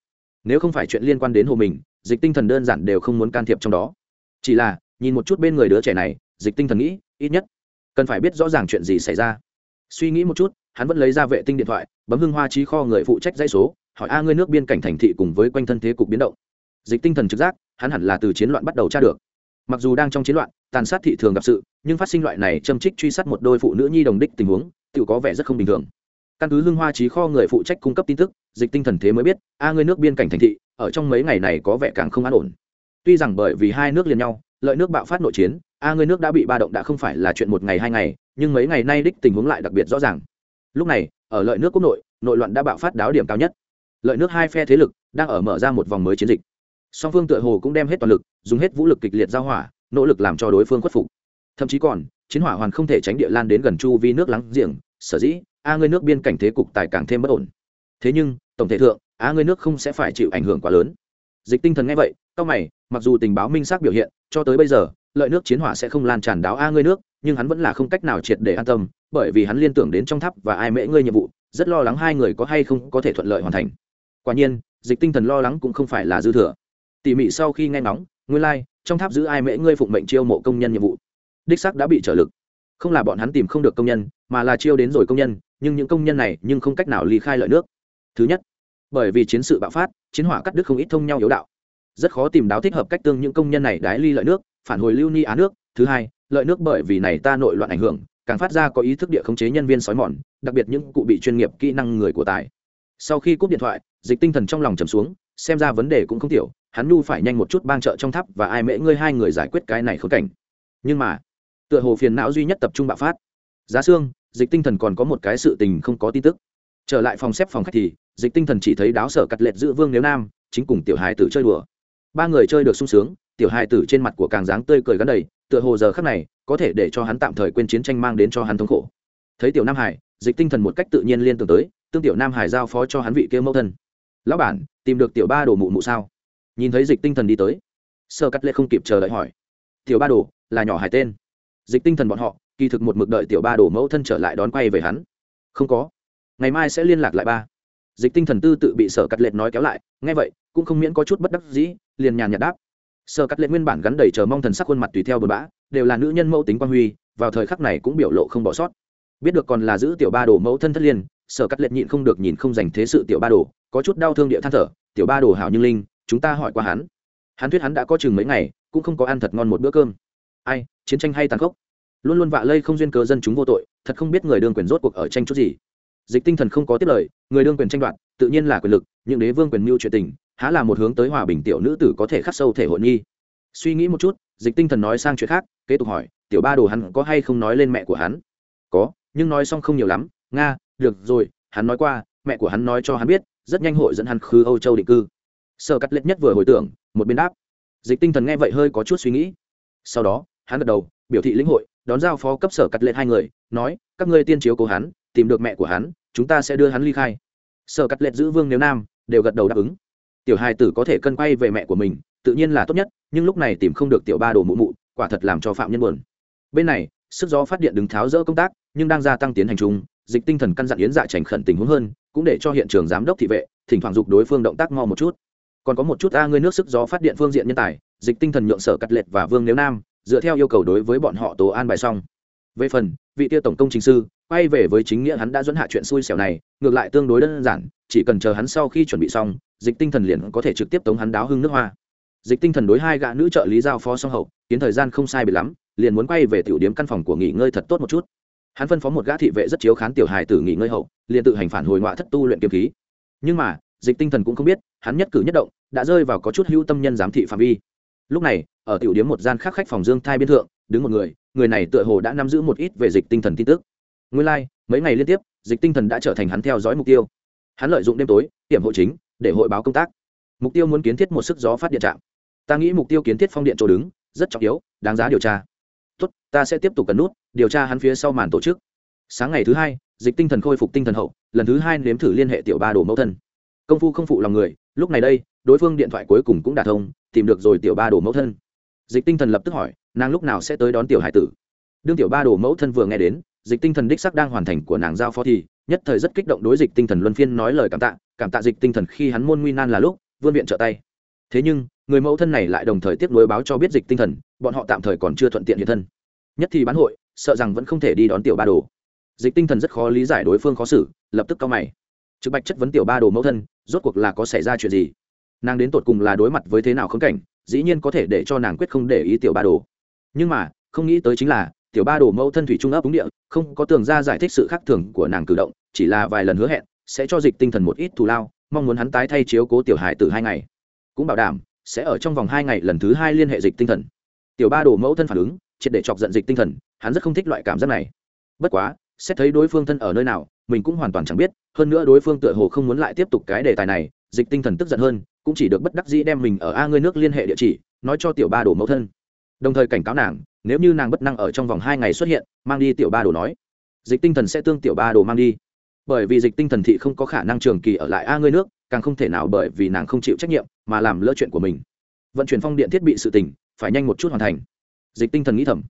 nếu không phải chuyện liên quan đến hồ mình, dịch tinh thần đơn giản đều không muốn can thiệp trong đó. Chỉ là, nhìn một chút bên người đứa trẻ này, dịch tinh thần nghĩ, ít nhất, cần phải biết rõ ràng chuyện gì xảy ra. Suy nghĩ một chút, hắn vẫn lấy ra vệ tinh điện thoại, bấm hưng hoa trí kho người phụ trách dãy số, hỏi, a, ngươi nước biên cảnh thành thị cùng với quanh thân thế cục biến động? Dịch tinh thần trực giác, hắn hẳn là từ chiến loạn bắt đầu tra được. Mặc dù đang trong chiến loạn, tàn sát thị thường gặp sự, nhưng phát sinh loại này châm trích truy sát một đôi phụ nữ nhi đồng đích tình huống tự có vẻ rất không bình thường căn cứ lương hoa trí kho người phụ trách cung cấp tin tức, dịch tinh thần thế mới biết, a ngươi nước biên cảnh thành thị, ở trong mấy ngày này có vẻ càng không an ổn. Tuy rằng bởi vì hai nước liền nhau, lợi nước bạo phát nội chiến, a ngươi nước đã bị ba động đã không phải là chuyện một ngày hai ngày, nhưng mấy ngày nay đích tình huống lại đặc biệt rõ ràng. Lúc này, ở lợi nước quốc nội nội loạn đã bạo phát đáo điểm cao nhất. Lợi nước hai phe thế lực đang ở mở ra một vòng mới chiến dịch. Song phương tựa hồ cũng đem hết toàn lực, dùng hết vũ lực kịch liệt giao hỏa, nỗ lực làm cho đối phương khuất phục. Thậm chí còn, chiến hỏa hoàn không thể tránh địa lan đến gần chu vi nước lắng giềng, sở dĩ a ngươi nước biên cảnh thế cục tài càng thêm bất ổn. Thế nhưng tổng thể thượng a ngươi nước không sẽ phải chịu ảnh hưởng quá lớn. Dịch tinh thần nghe vậy cao mày mặc dù tình báo minh xác biểu hiện cho tới bây giờ lợi nước chiến hỏa sẽ không lan tràn đáo a ngươi nước nhưng hắn vẫn là không cách nào triệt để an tâm bởi vì hắn liên tưởng đến trong tháp và ai mễ ngươi nhiệm vụ rất lo lắng hai người có hay không có thể thuận lợi hoàn thành. Quả nhiên dịch tinh thần lo lắng cũng không phải là dư thừa. Tỉ mỉ sau khi nghe ngóng nguyên lai、like, trong tháp giữ ai mễ ngươi phụng mệnh chiêu mộ công nhân nhiệm vụ. Đích sắc đã bị trở lực. Không là bọn hắn tìm không được công nhân mà là chiêu đến rồi công nhân nhưng những công nhân này nhưng không cách nào ly khai lợi nước. Thứ nhất, bởi vì chiến sự bạo phát, chiến hỏa cắt đứt không ít thông nhau yếu đạo. Rất khó tìm đáo thích hợp cách tương những công nhân này đái ly lợi nước, phản hồi lưu ni á nước. Thứ hai, lợi nước bởi vì này ta nội loạn ảnh hưởng, càng phát ra có ý thức địa khống chế nhân viên sói mòn, đặc biệt những cụ bị chuyên nghiệp kỹ năng người của tài. Sau khi cúp điện thoại, dịch tinh thần trong lòng trầm xuống, xem ra vấn đề cũng không tiểu, hắn nu phải nhanh một chút bang trợ trong tháp và ai mễ ngươi hai người giải quyết cái này khốn cảnh. Nhưng mà, tựa hồ phiền não duy nhất tập trung bạo phát. Giá xương dịch tinh thần còn có một cái sự tình không có tin tức. Trở lại phòng xếp phòng khách thì, dịch tinh thần chỉ thấy đáo sở cắt lệch giữ vương nếu nam, chính cùng tiểu hài tử chơi đùa. Ba người chơi được sung sướng, tiểu hài tử trên mặt của càng dáng tươi cười gắn đầy, tựa hồ giờ khắc này, có thể để cho hắn tạm thời quên chiến tranh mang đến cho hắn thống khổ. Thấy tiểu nam hải, dịch tinh thần một cách tự nhiên liên tưởng tới, tương tiểu nam hải giao phó cho hắn vị kia mẫu thân. Lão bản, tìm được tiểu ba đồ mụ mụ sao? Nhìn thấy dịch tinh thần đi tới sơ cắt lệ không kịp chờ đợi hỏi. Tiểu ba đồ, là nhỏ hải tên. Dịch tinh thần bọn họ kỳ thực một mực đợi tiểu ba đổ mẫu thân trở lại đón quay về hắn. Không có. Ngày mai sẽ liên lạc lại ba. Dịch tinh thần tư tự bị sở cắt lệ nói kéo lại, nghe vậy, cũng không miễn có chút bất đắc dĩ, liền nhàn nhạt đáp. Sở cắt lệ nguyên bản gắn đầy chờ mong thần sắc khuôn mặt tùy theo bờ bã, đều là nữ nhân mẫu tính quan huy, vào thời khắc này cũng biểu lộ không bỏ sót. Biết được còn là giữ tiểu ba đồ mẫu thân thất liên, sở cắt lệ nhịn không được nhìn không dành thế sự tiểu ba đồ có chút đau thương địa than thở, tiểu ba đồ hảo như linh, chúng ta hỏi qua hắn. Hắn thuyết hắn đã có chừng mấy ngày, cũng không có ăn thật ngon một bữa cơm. Ai, chiến tranh hay tàn khốc? Luôn luôn vạ lây không duyên cớ dân chúng vô tội, thật không biết người đương quyền rốt cuộc ở tranh chút gì. Dịch tinh thần không có tiết lời, người đương quyền tranh đoạt, tự nhiên là quyền lực, những đế vương quyền mưu chuyện tình, há là một hướng tới hòa bình tiểu nữ tử có thể khắc sâu thể hội nghi. Suy nghĩ một chút, dịch tinh thần nói sang chuyện khác, kế tục hỏi, tiểu ba đồ hắn có hay không nói lên mẹ của hắn? Có, nhưng nói xong không nhiều lắm. Nga, được rồi, hắn nói qua, mẹ của hắn nói cho hắn biết, rất nhanh hội dẫn hắn khứ âu châu định cư. Sơ cắt lết nhất vừa hồi tưởng, một bên đáp. Dịch tinh thần nghe vậy hơi có chút suy nghĩ. Sau đó, hắn gật đầu, biểu thị lĩnh hội đón giao phó cấp sở cắt lệ hai người, nói, các ngươi tiên chiếu cố hắn, tìm được mẹ của hắn, chúng ta sẽ đưa hắn ly khai. Sở cắt lệ giữ vương nếu nam, đều gật đầu đáp ứng. Tiểu hai tử có thể cân quay về mẹ của mình, tự nhiên là tốt nhất, nhưng lúc này tìm không được tiểu ba đồ mụ mụ, quả thật làm cho phạm nhân buồn. Bên này, sức gió phát điện đứng tháo rỡ công tác, nhưng đang gia tăng tiến hành chung, dịch tinh thần căn dặn yến dạ trành khẩn tình huống hơn, cũng để cho hiện trường giám đốc thị vệ, thỉnh thoảng dục đối phương động tác mau một chút. Còn có một chút a, ngươi nước sức gió phát điện phương diện nhân tài, dịch tinh thần nhượng sở cắt lệch và vương nếu nam dựa theo yêu cầu đối với bọn họ tố an bài xong. Về phần, vị tiêu tổng công chính sư, quay về với chính nghĩa hắn đã dẫn hạ chuyện xui xẻo này, ngược lại tương đối đơn giản, chỉ cần chờ hắn sau khi chuẩn bị xong, dịch tinh thần liền có thể trực tiếp tống hắn đáo hưng nước hoa. Dịch tinh thần đối hai gã nữ trợ lý giao phó song hậu, kiến thời gian không sai bị lắm, liền muốn quay về tiểu điếm căn phòng của nghỉ ngơi thật tốt một chút. Hắn phân phó một gã thị vệ rất chiếu khán tiểu hài tử nghỉ ngơi hậu, liền tự hành phản hồi ngoại thất tu luyện kiếm khí. Nhưng mà, dịch tinh thần cũng không biết, hắn nhất cử nhất động, đã rơi vào có chút hữu tâm nhân giám thị phạm vi. Lúc này ở tiểu điếm một gian khác khách phòng dương thai biên thượng đứng một người người này tựa hồ đã nắm giữ một ít về dịch tinh thần tin tức. Nguyên lai、like, mấy ngày liên tiếp dịch tinh thần đã trở thành hắn theo dõi mục tiêu. Hắn lợi dụng đêm tối tiệm hộ chính để hội báo công tác. Mục tiêu muốn kiến thiết một sức gió phát điện trạm. Ta nghĩ mục tiêu kiến thiết phong điện chỗ đứng rất trọng yếu đáng giá điều tra. Tốt ta sẽ tiếp tục cần nút điều tra hắn phía sau màn tổ chức. Sáng ngày thứ hai dịch tinh thần khôi phục tinh thần hậu lần thứ hai nếm thử liên hệ tiểu ba đồ mẫu thân. Công phu không phụ lòng người lúc này đây đối phương điện thoại cuối cùng cũng đả thông tìm được rồi tiểu ba đồ mẫu thân dịch tinh thần lập tức hỏi, nàng lúc nào sẽ tới đón tiểu hải tử? Đương tiểu ba đồ mẫu thân vừa nghe đến, dịch tinh thần đích sắc đang hoàn thành của nàng giao phó thì, nhất thời rất kích động đối dịch tinh thần luân phiên nói lời cảm tạ cảm tạ dịch tinh thần khi hắn môn nguy nan là lúc, vươn viện trợ tay. Thế nhưng, người mẫu thân này lại đồng thời tiếp nối báo cho biết dịch tinh thần, bọn họ tạm thời còn chưa thuận tiện hiện thân. Nhất thì bán hội, sợ rằng vẫn không thể đi đón tiểu ba đồ. Dịch tinh thần rất khó lý giải đối phương khó xử, lập tức cao mày. Trực bạch chất vấn tiểu ba đồ mẫu thân, rốt cuộc là có xảy ra chuyện gì? Nàng đến tột cùng là đối mặt với thế nào khống cảnh dĩ nhiên có thể để cho nàng quyết không để ý tiểu ba đồ. Nhưng mà, không nghĩ tới chính là, tiểu ba đồ mẫu thân thủy trung ấp đúng địa, không có tường ra giải thích sự khác thường của nàng cử động, chỉ là vài lần hứa hẹn, sẽ cho dịch tinh thần một ít thù lao, mong muốn hắn tái thay chiếu cố tiểu hải từ hai ngày. Cũng bảo đảm, sẽ ở trong vòng hai ngày lần thứ hai liên hệ dịch tinh thần. Tiểu ba đồ mẫu thân phản ứng, triệt để chọc giận dịch tinh thần, hắn rất không thích loại cảm giác này. Bất quá, xét thấy đối phương thân ở nơi nào, mình cũng hoàn toàn chẳng biết, hơn nữa đối phương tựa hồ không muốn lại tiếp tục cái đề tài này, dịch tinh thần tức giận hơn cũng chỉ được bất đắc dĩ đem mình ở a ngươi nước liên hệ địa chỉ, nói cho tiểu ba đồ mẫu thân. Đồng thời cảnh cáo nàng, nếu như nàng bất năng ở trong vòng hai ngày xuất hiện, mang đi tiểu ba đồ nói. Dịch tinh thần sẽ tương tiểu ba đồ mang đi. Bởi vì dịch tinh thần thị không có khả năng trường kỳ ở lại a ngươi nước, càng không thể nào bởi vì nàng không chịu trách nhiệm mà làm lỡ chuyện của mình. Vận chuyển phong điện thiết bị sự tình, phải nhanh một chút hoàn thành. Dịch tinh thần nghĩ thầm.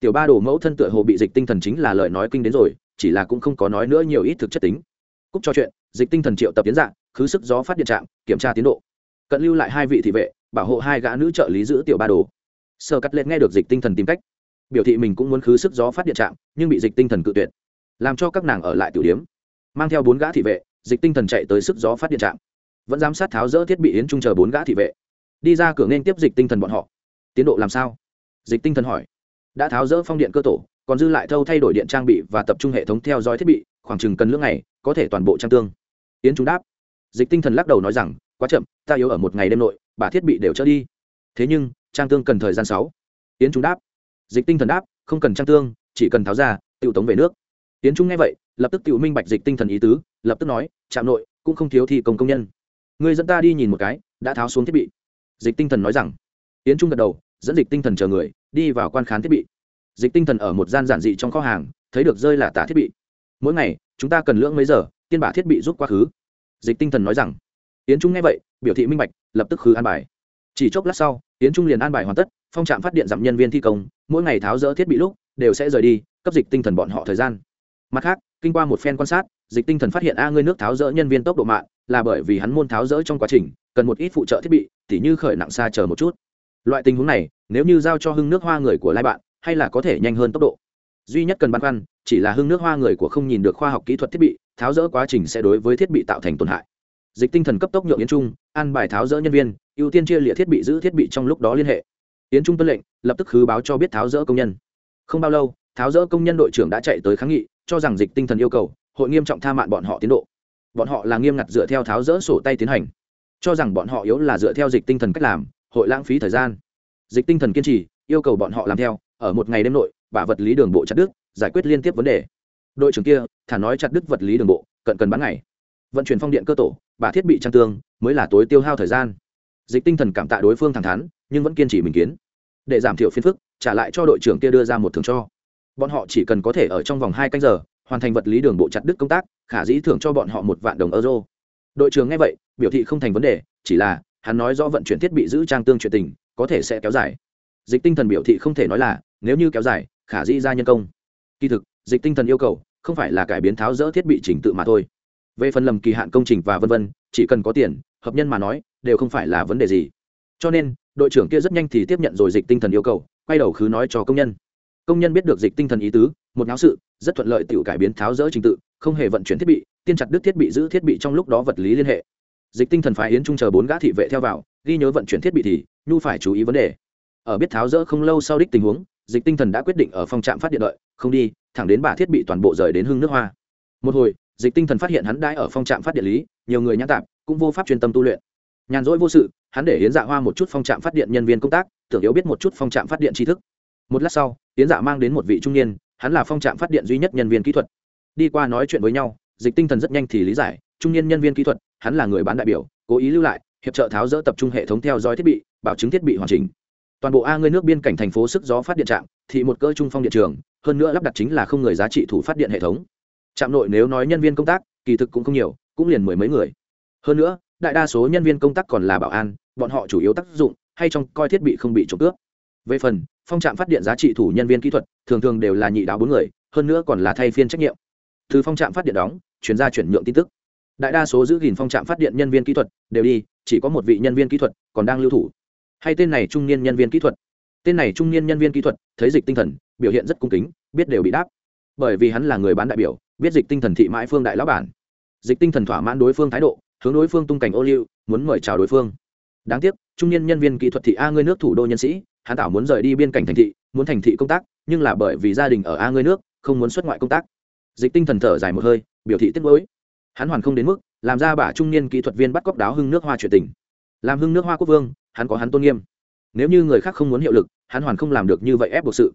Tiểu ba đồ mẫu thân tựa hồ bị dịch tinh thần chính là lời nói kinh đến rồi, chỉ là cũng không có nói nữa nhiều ít thực chất tính. Cúc cho chuyện, dịch tinh thần triệu tập tiến dạng, khứ sức gió phát điện trạm, kiểm tra tiến độ cận lưu lại hai vị thị vệ, bảo hộ hai gã nữ trợ lý giữ tiểu ba đồ. Sơ cắt lệ nghe được dịch tinh thần tìm cách, biểu thị mình cũng muốn khứ sức gió phát điện trạm nhưng bị dịch tinh thần cự tuyệt, làm cho các nàng ở lại tiểu điếm mang theo bốn gã thị vệ, dịch tinh thần chạy tới sức gió phát điện trạm vẫn giám sát tháo rỡ thiết bị yến trung chờ bốn gã thị vệ. Đi ra cửa nên tiếp dịch tinh thần bọn họ. Tiến độ làm sao? Dịch tinh thần hỏi. Đã tháo rỡ phong điện cơ tổ, còn dư lại thâu thay đổi điện trang bị và tập trung hệ thống theo dõi thiết bị, khoảng chừng cần lưỡng ngày, có thể toàn bộ trang tương. Yến trung đáp. Dịch tinh thần lắc đầu nói rằng quá chậm, ta yếu ở một ngày đêm nội, bà thiết bị đều trở đi. Thế nhưng, trang tương cần thời gian sáu. Yến trung đáp. Dịch tinh thần đáp, không cần trang tương, chỉ cần tháo ra, tiểu tống về nước. Yến trung nghe vậy, lập tức tiểu minh bạch dịch tinh thần ý tứ, lập tức nói, trạm nội, cũng không thiếu thi công công nhân. Người dẫn ta đi nhìn một cái, đã tháo xuống thiết bị. Dịch tinh thần nói rằng. Yến trung gật đầu, dẫn dịch tinh thần chờ người, đi vào quan khán thiết bị. Dịch tinh thần ở một gian giản dị trong kho hàng, thấy được rơi là tả thiết bị. Mỗi ngày, chúng ta cần lưỡng mấy giờ, tiên bả thiết bị rút quá khứ. Dịch tinh thần nói rằng yến trung nghe vậy, biểu thị minh bạch, lập tức khứ an bài. Chỉ chốc lát sau, yến trung liền an bài hoàn tất, phong trạm phát điện giảm nhân viên thi công, mỗi ngày tháo rỡ thiết bị lúc, đều sẽ rời đi, cấp dịch tinh thần bọn họ thời gian. Mặt khác, kinh qua một phen quan sát, dịch tinh thần phát hiện a ngươi nước tháo rỡ nhân viên tốc độ mạng là bởi vì hắn môn tháo rỡ trong quá trình, cần một ít phụ trợ thiết bị, tỉ như khởi nặng xa chờ một chút. Loại tình huống này, nếu như giao cho hưng nước hoa người của lai bạn, hay là có thể nhanh hơn tốc độ. Duy nhất cần băn khoăn, chỉ là hưng nước hoa người của không nhìn được khoa học kỹ thuật thiết bị, tháo rỡ quá trình sẽ đối với thiết bị tạo thành tổn hại dịch tinh thần cấp tốc nhượng yến trung, an bài tháo rỡ nhân viên, ưu tiên chia lịa thiết bị giữ thiết bị trong lúc đó liên hệ. Yến trung tuân lệnh, lập tức khứ báo cho biết tháo rỡ công nhân. Không bao lâu, tháo rỡ công nhân đội trưởng đã chạy tới kháng nghị, cho rằng dịch tinh thần yêu cầu, hội nghiêm trọng tha mạn bọn họ tiến độ. Bọn họ là nghiêm ngặt dựa theo tháo rỡ sổ tay tiến hành. Cho rằng bọn họ yếu là dựa theo dịch tinh thần cách làm, hội lãng phí thời gian. Dịch tinh thần kiên trì, yêu cầu bọn họ làm theo, ở một ngày đêm nội, bả vật lý đường bộ chặt đứt, giải quyết liên tiếp vấn đề. Đội trưởng kia, thả nói chặt đứt vật lý đường bộ, cận cần bán ngày vận chuyển phong điện cơ tổ bà thiết bị trang tương, mới là tối tiêu hao thời gian. Dịch tinh thần cảm tạ đối phương thẳng thắn, nhưng vẫn kiên trì mình kiến. Để giảm thiểu phiền phức, trả lại cho đội trưởng kia đưa ra một thưởng cho. Bọn họ chỉ cần có thể ở trong vòng hai canh giờ, hoàn thành vật lý đường bộ chặt đứt công tác, khả dĩ thưởng cho bọn họ một vạn đồng euro. Đội trưởng nghe vậy, biểu thị không thành vấn đề, chỉ là, hắn nói rõ vận chuyển thiết bị giữ trang tương chuyện tình, có thể sẽ kéo dài. Dịch tinh thần biểu thị không thể nói là, nếu như kéo dài, khả dĩ ra nhân công. Kỳ thực, dịch tinh thần yêu cầu, không phải là cải biến tháo rỡ thiết bị trình tự mà thôi về phần lầm kỳ hạn công trình và vân vân, chỉ cần có tiền, hợp nhân mà nói, đều không phải là vấn đề gì. Cho nên, đội trưởng kia rất nhanh thì tiếp nhận rồi dịch tinh thần yêu cầu, quay đầu khứ nói cho công nhân. Công nhân biết được dịch tinh thần ý tứ, một náo sự, rất thuận lợi tự cải biến tháo rỡ trình tự, không hề vận chuyển thiết bị, tiên chặt đứt thiết bị giữ thiết bị trong lúc đó vật lý liên hệ. Dịch tinh thần phái yến trung chờ bốn gã thị vệ theo vào, ghi nhớ vận chuyển thiết bị thì, nhu phải chú ý vấn đề. Ở biết tháo rỡ không lâu sau đích tình huống, dịch tinh thần đã quyết định ở phòng trạm phát điện đợi, không đi, thẳng đến bà thiết bị toàn bộ rời đến hưng nước hoa. Một hồi dịch tinh thần phát hiện hắn đãi ở phong trạm phát điện lý, nhiều người nhã tạp, cũng vô pháp chuyên tâm tu luyện. Nhàn rỗi vô sự, hắn để Yến dạ hoa một chút phong trạm phát điện nhân viên công tác, tưởng yếu biết một chút phong trạm phát điện tri thức. Một lát sau, Yến dạ mang đến một vị trung niên, hắn là phong trạm phát điện duy nhất nhân viên kỹ thuật. Đi qua nói chuyện với nhau, dịch tinh thần rất nhanh thì lý giải, trung niên nhân viên kỹ thuật, hắn là người bán đại biểu, cố ý lưu lại, hiệp trợ tháo rỡ tập trung hệ thống theo dõi thiết bị, bảo chứng thiết bị hoàn chỉnh. Toàn bộ a ngươi nước biên cảnh thành phố sức gió phát điện trạm, thì một cơ trung phong điện trường, hơn nữa lắp đặt chính là không người giá trị thủ phát điện hệ thống trạm nội nếu nói nhân viên công tác, kỳ thực cũng không nhiều, cũng liền mười mấy người. Hơn nữa, đại đa số nhân viên công tác còn là bảo an, bọn họ chủ yếu tác dụng, hay trong coi thiết bị không bị trộm cướp. Về phần, phong trạm phát điện giá trị thủ nhân viên kỹ thuật, thường thường đều là nhị đáo bốn người, hơn nữa còn là thay phiên trách nhiệm. Từ phong trạm phát điện đóng, chuyển ra chuyển nhượng tin tức. Đại đa số giữ gìn phong trạm phát điện nhân viên kỹ thuật, đều đi, chỉ có một vị nhân viên kỹ thuật còn đang lưu thủ. Hay tên này trung niên nhân viên kỹ thuật. Tên này trung niên nhân viên kỹ thuật, thấy dịch tinh thần, biểu hiện rất cung kính, biết đều bị đáp. Bởi vì hắn là người bán đại biểu biết dịch tinh thần thị mãi phương đại lão bản. Dịch tinh thần thỏa mãn đối phương thái độ, hướng đối phương tung cảnh ô liu, muốn mời chào đối phương. Đáng tiếc, trung niên nhân viên kỹ thuật thị a ngươi nước thủ đô nhân sĩ, hắn tảo muốn rời đi biên cảnh thành thị, muốn thành thị công tác, nhưng là bởi vì gia đình ở a ngươi nước, không muốn xuất ngoại công tác. Dịch tinh thần thở dài một hơi, biểu thị tiếc nuối. Hắn hoàn không đến mức, làm ra bả trung niên kỹ thuật viên bắt cóc đáo hưng nước hoa chuyện tình. Làm hưng nước hoa quốc vương, hắn có hắn tôn nghiêm. Nếu như người khác không muốn hiệu lực, hắn hoàn không làm được như vậy ép buộc sự.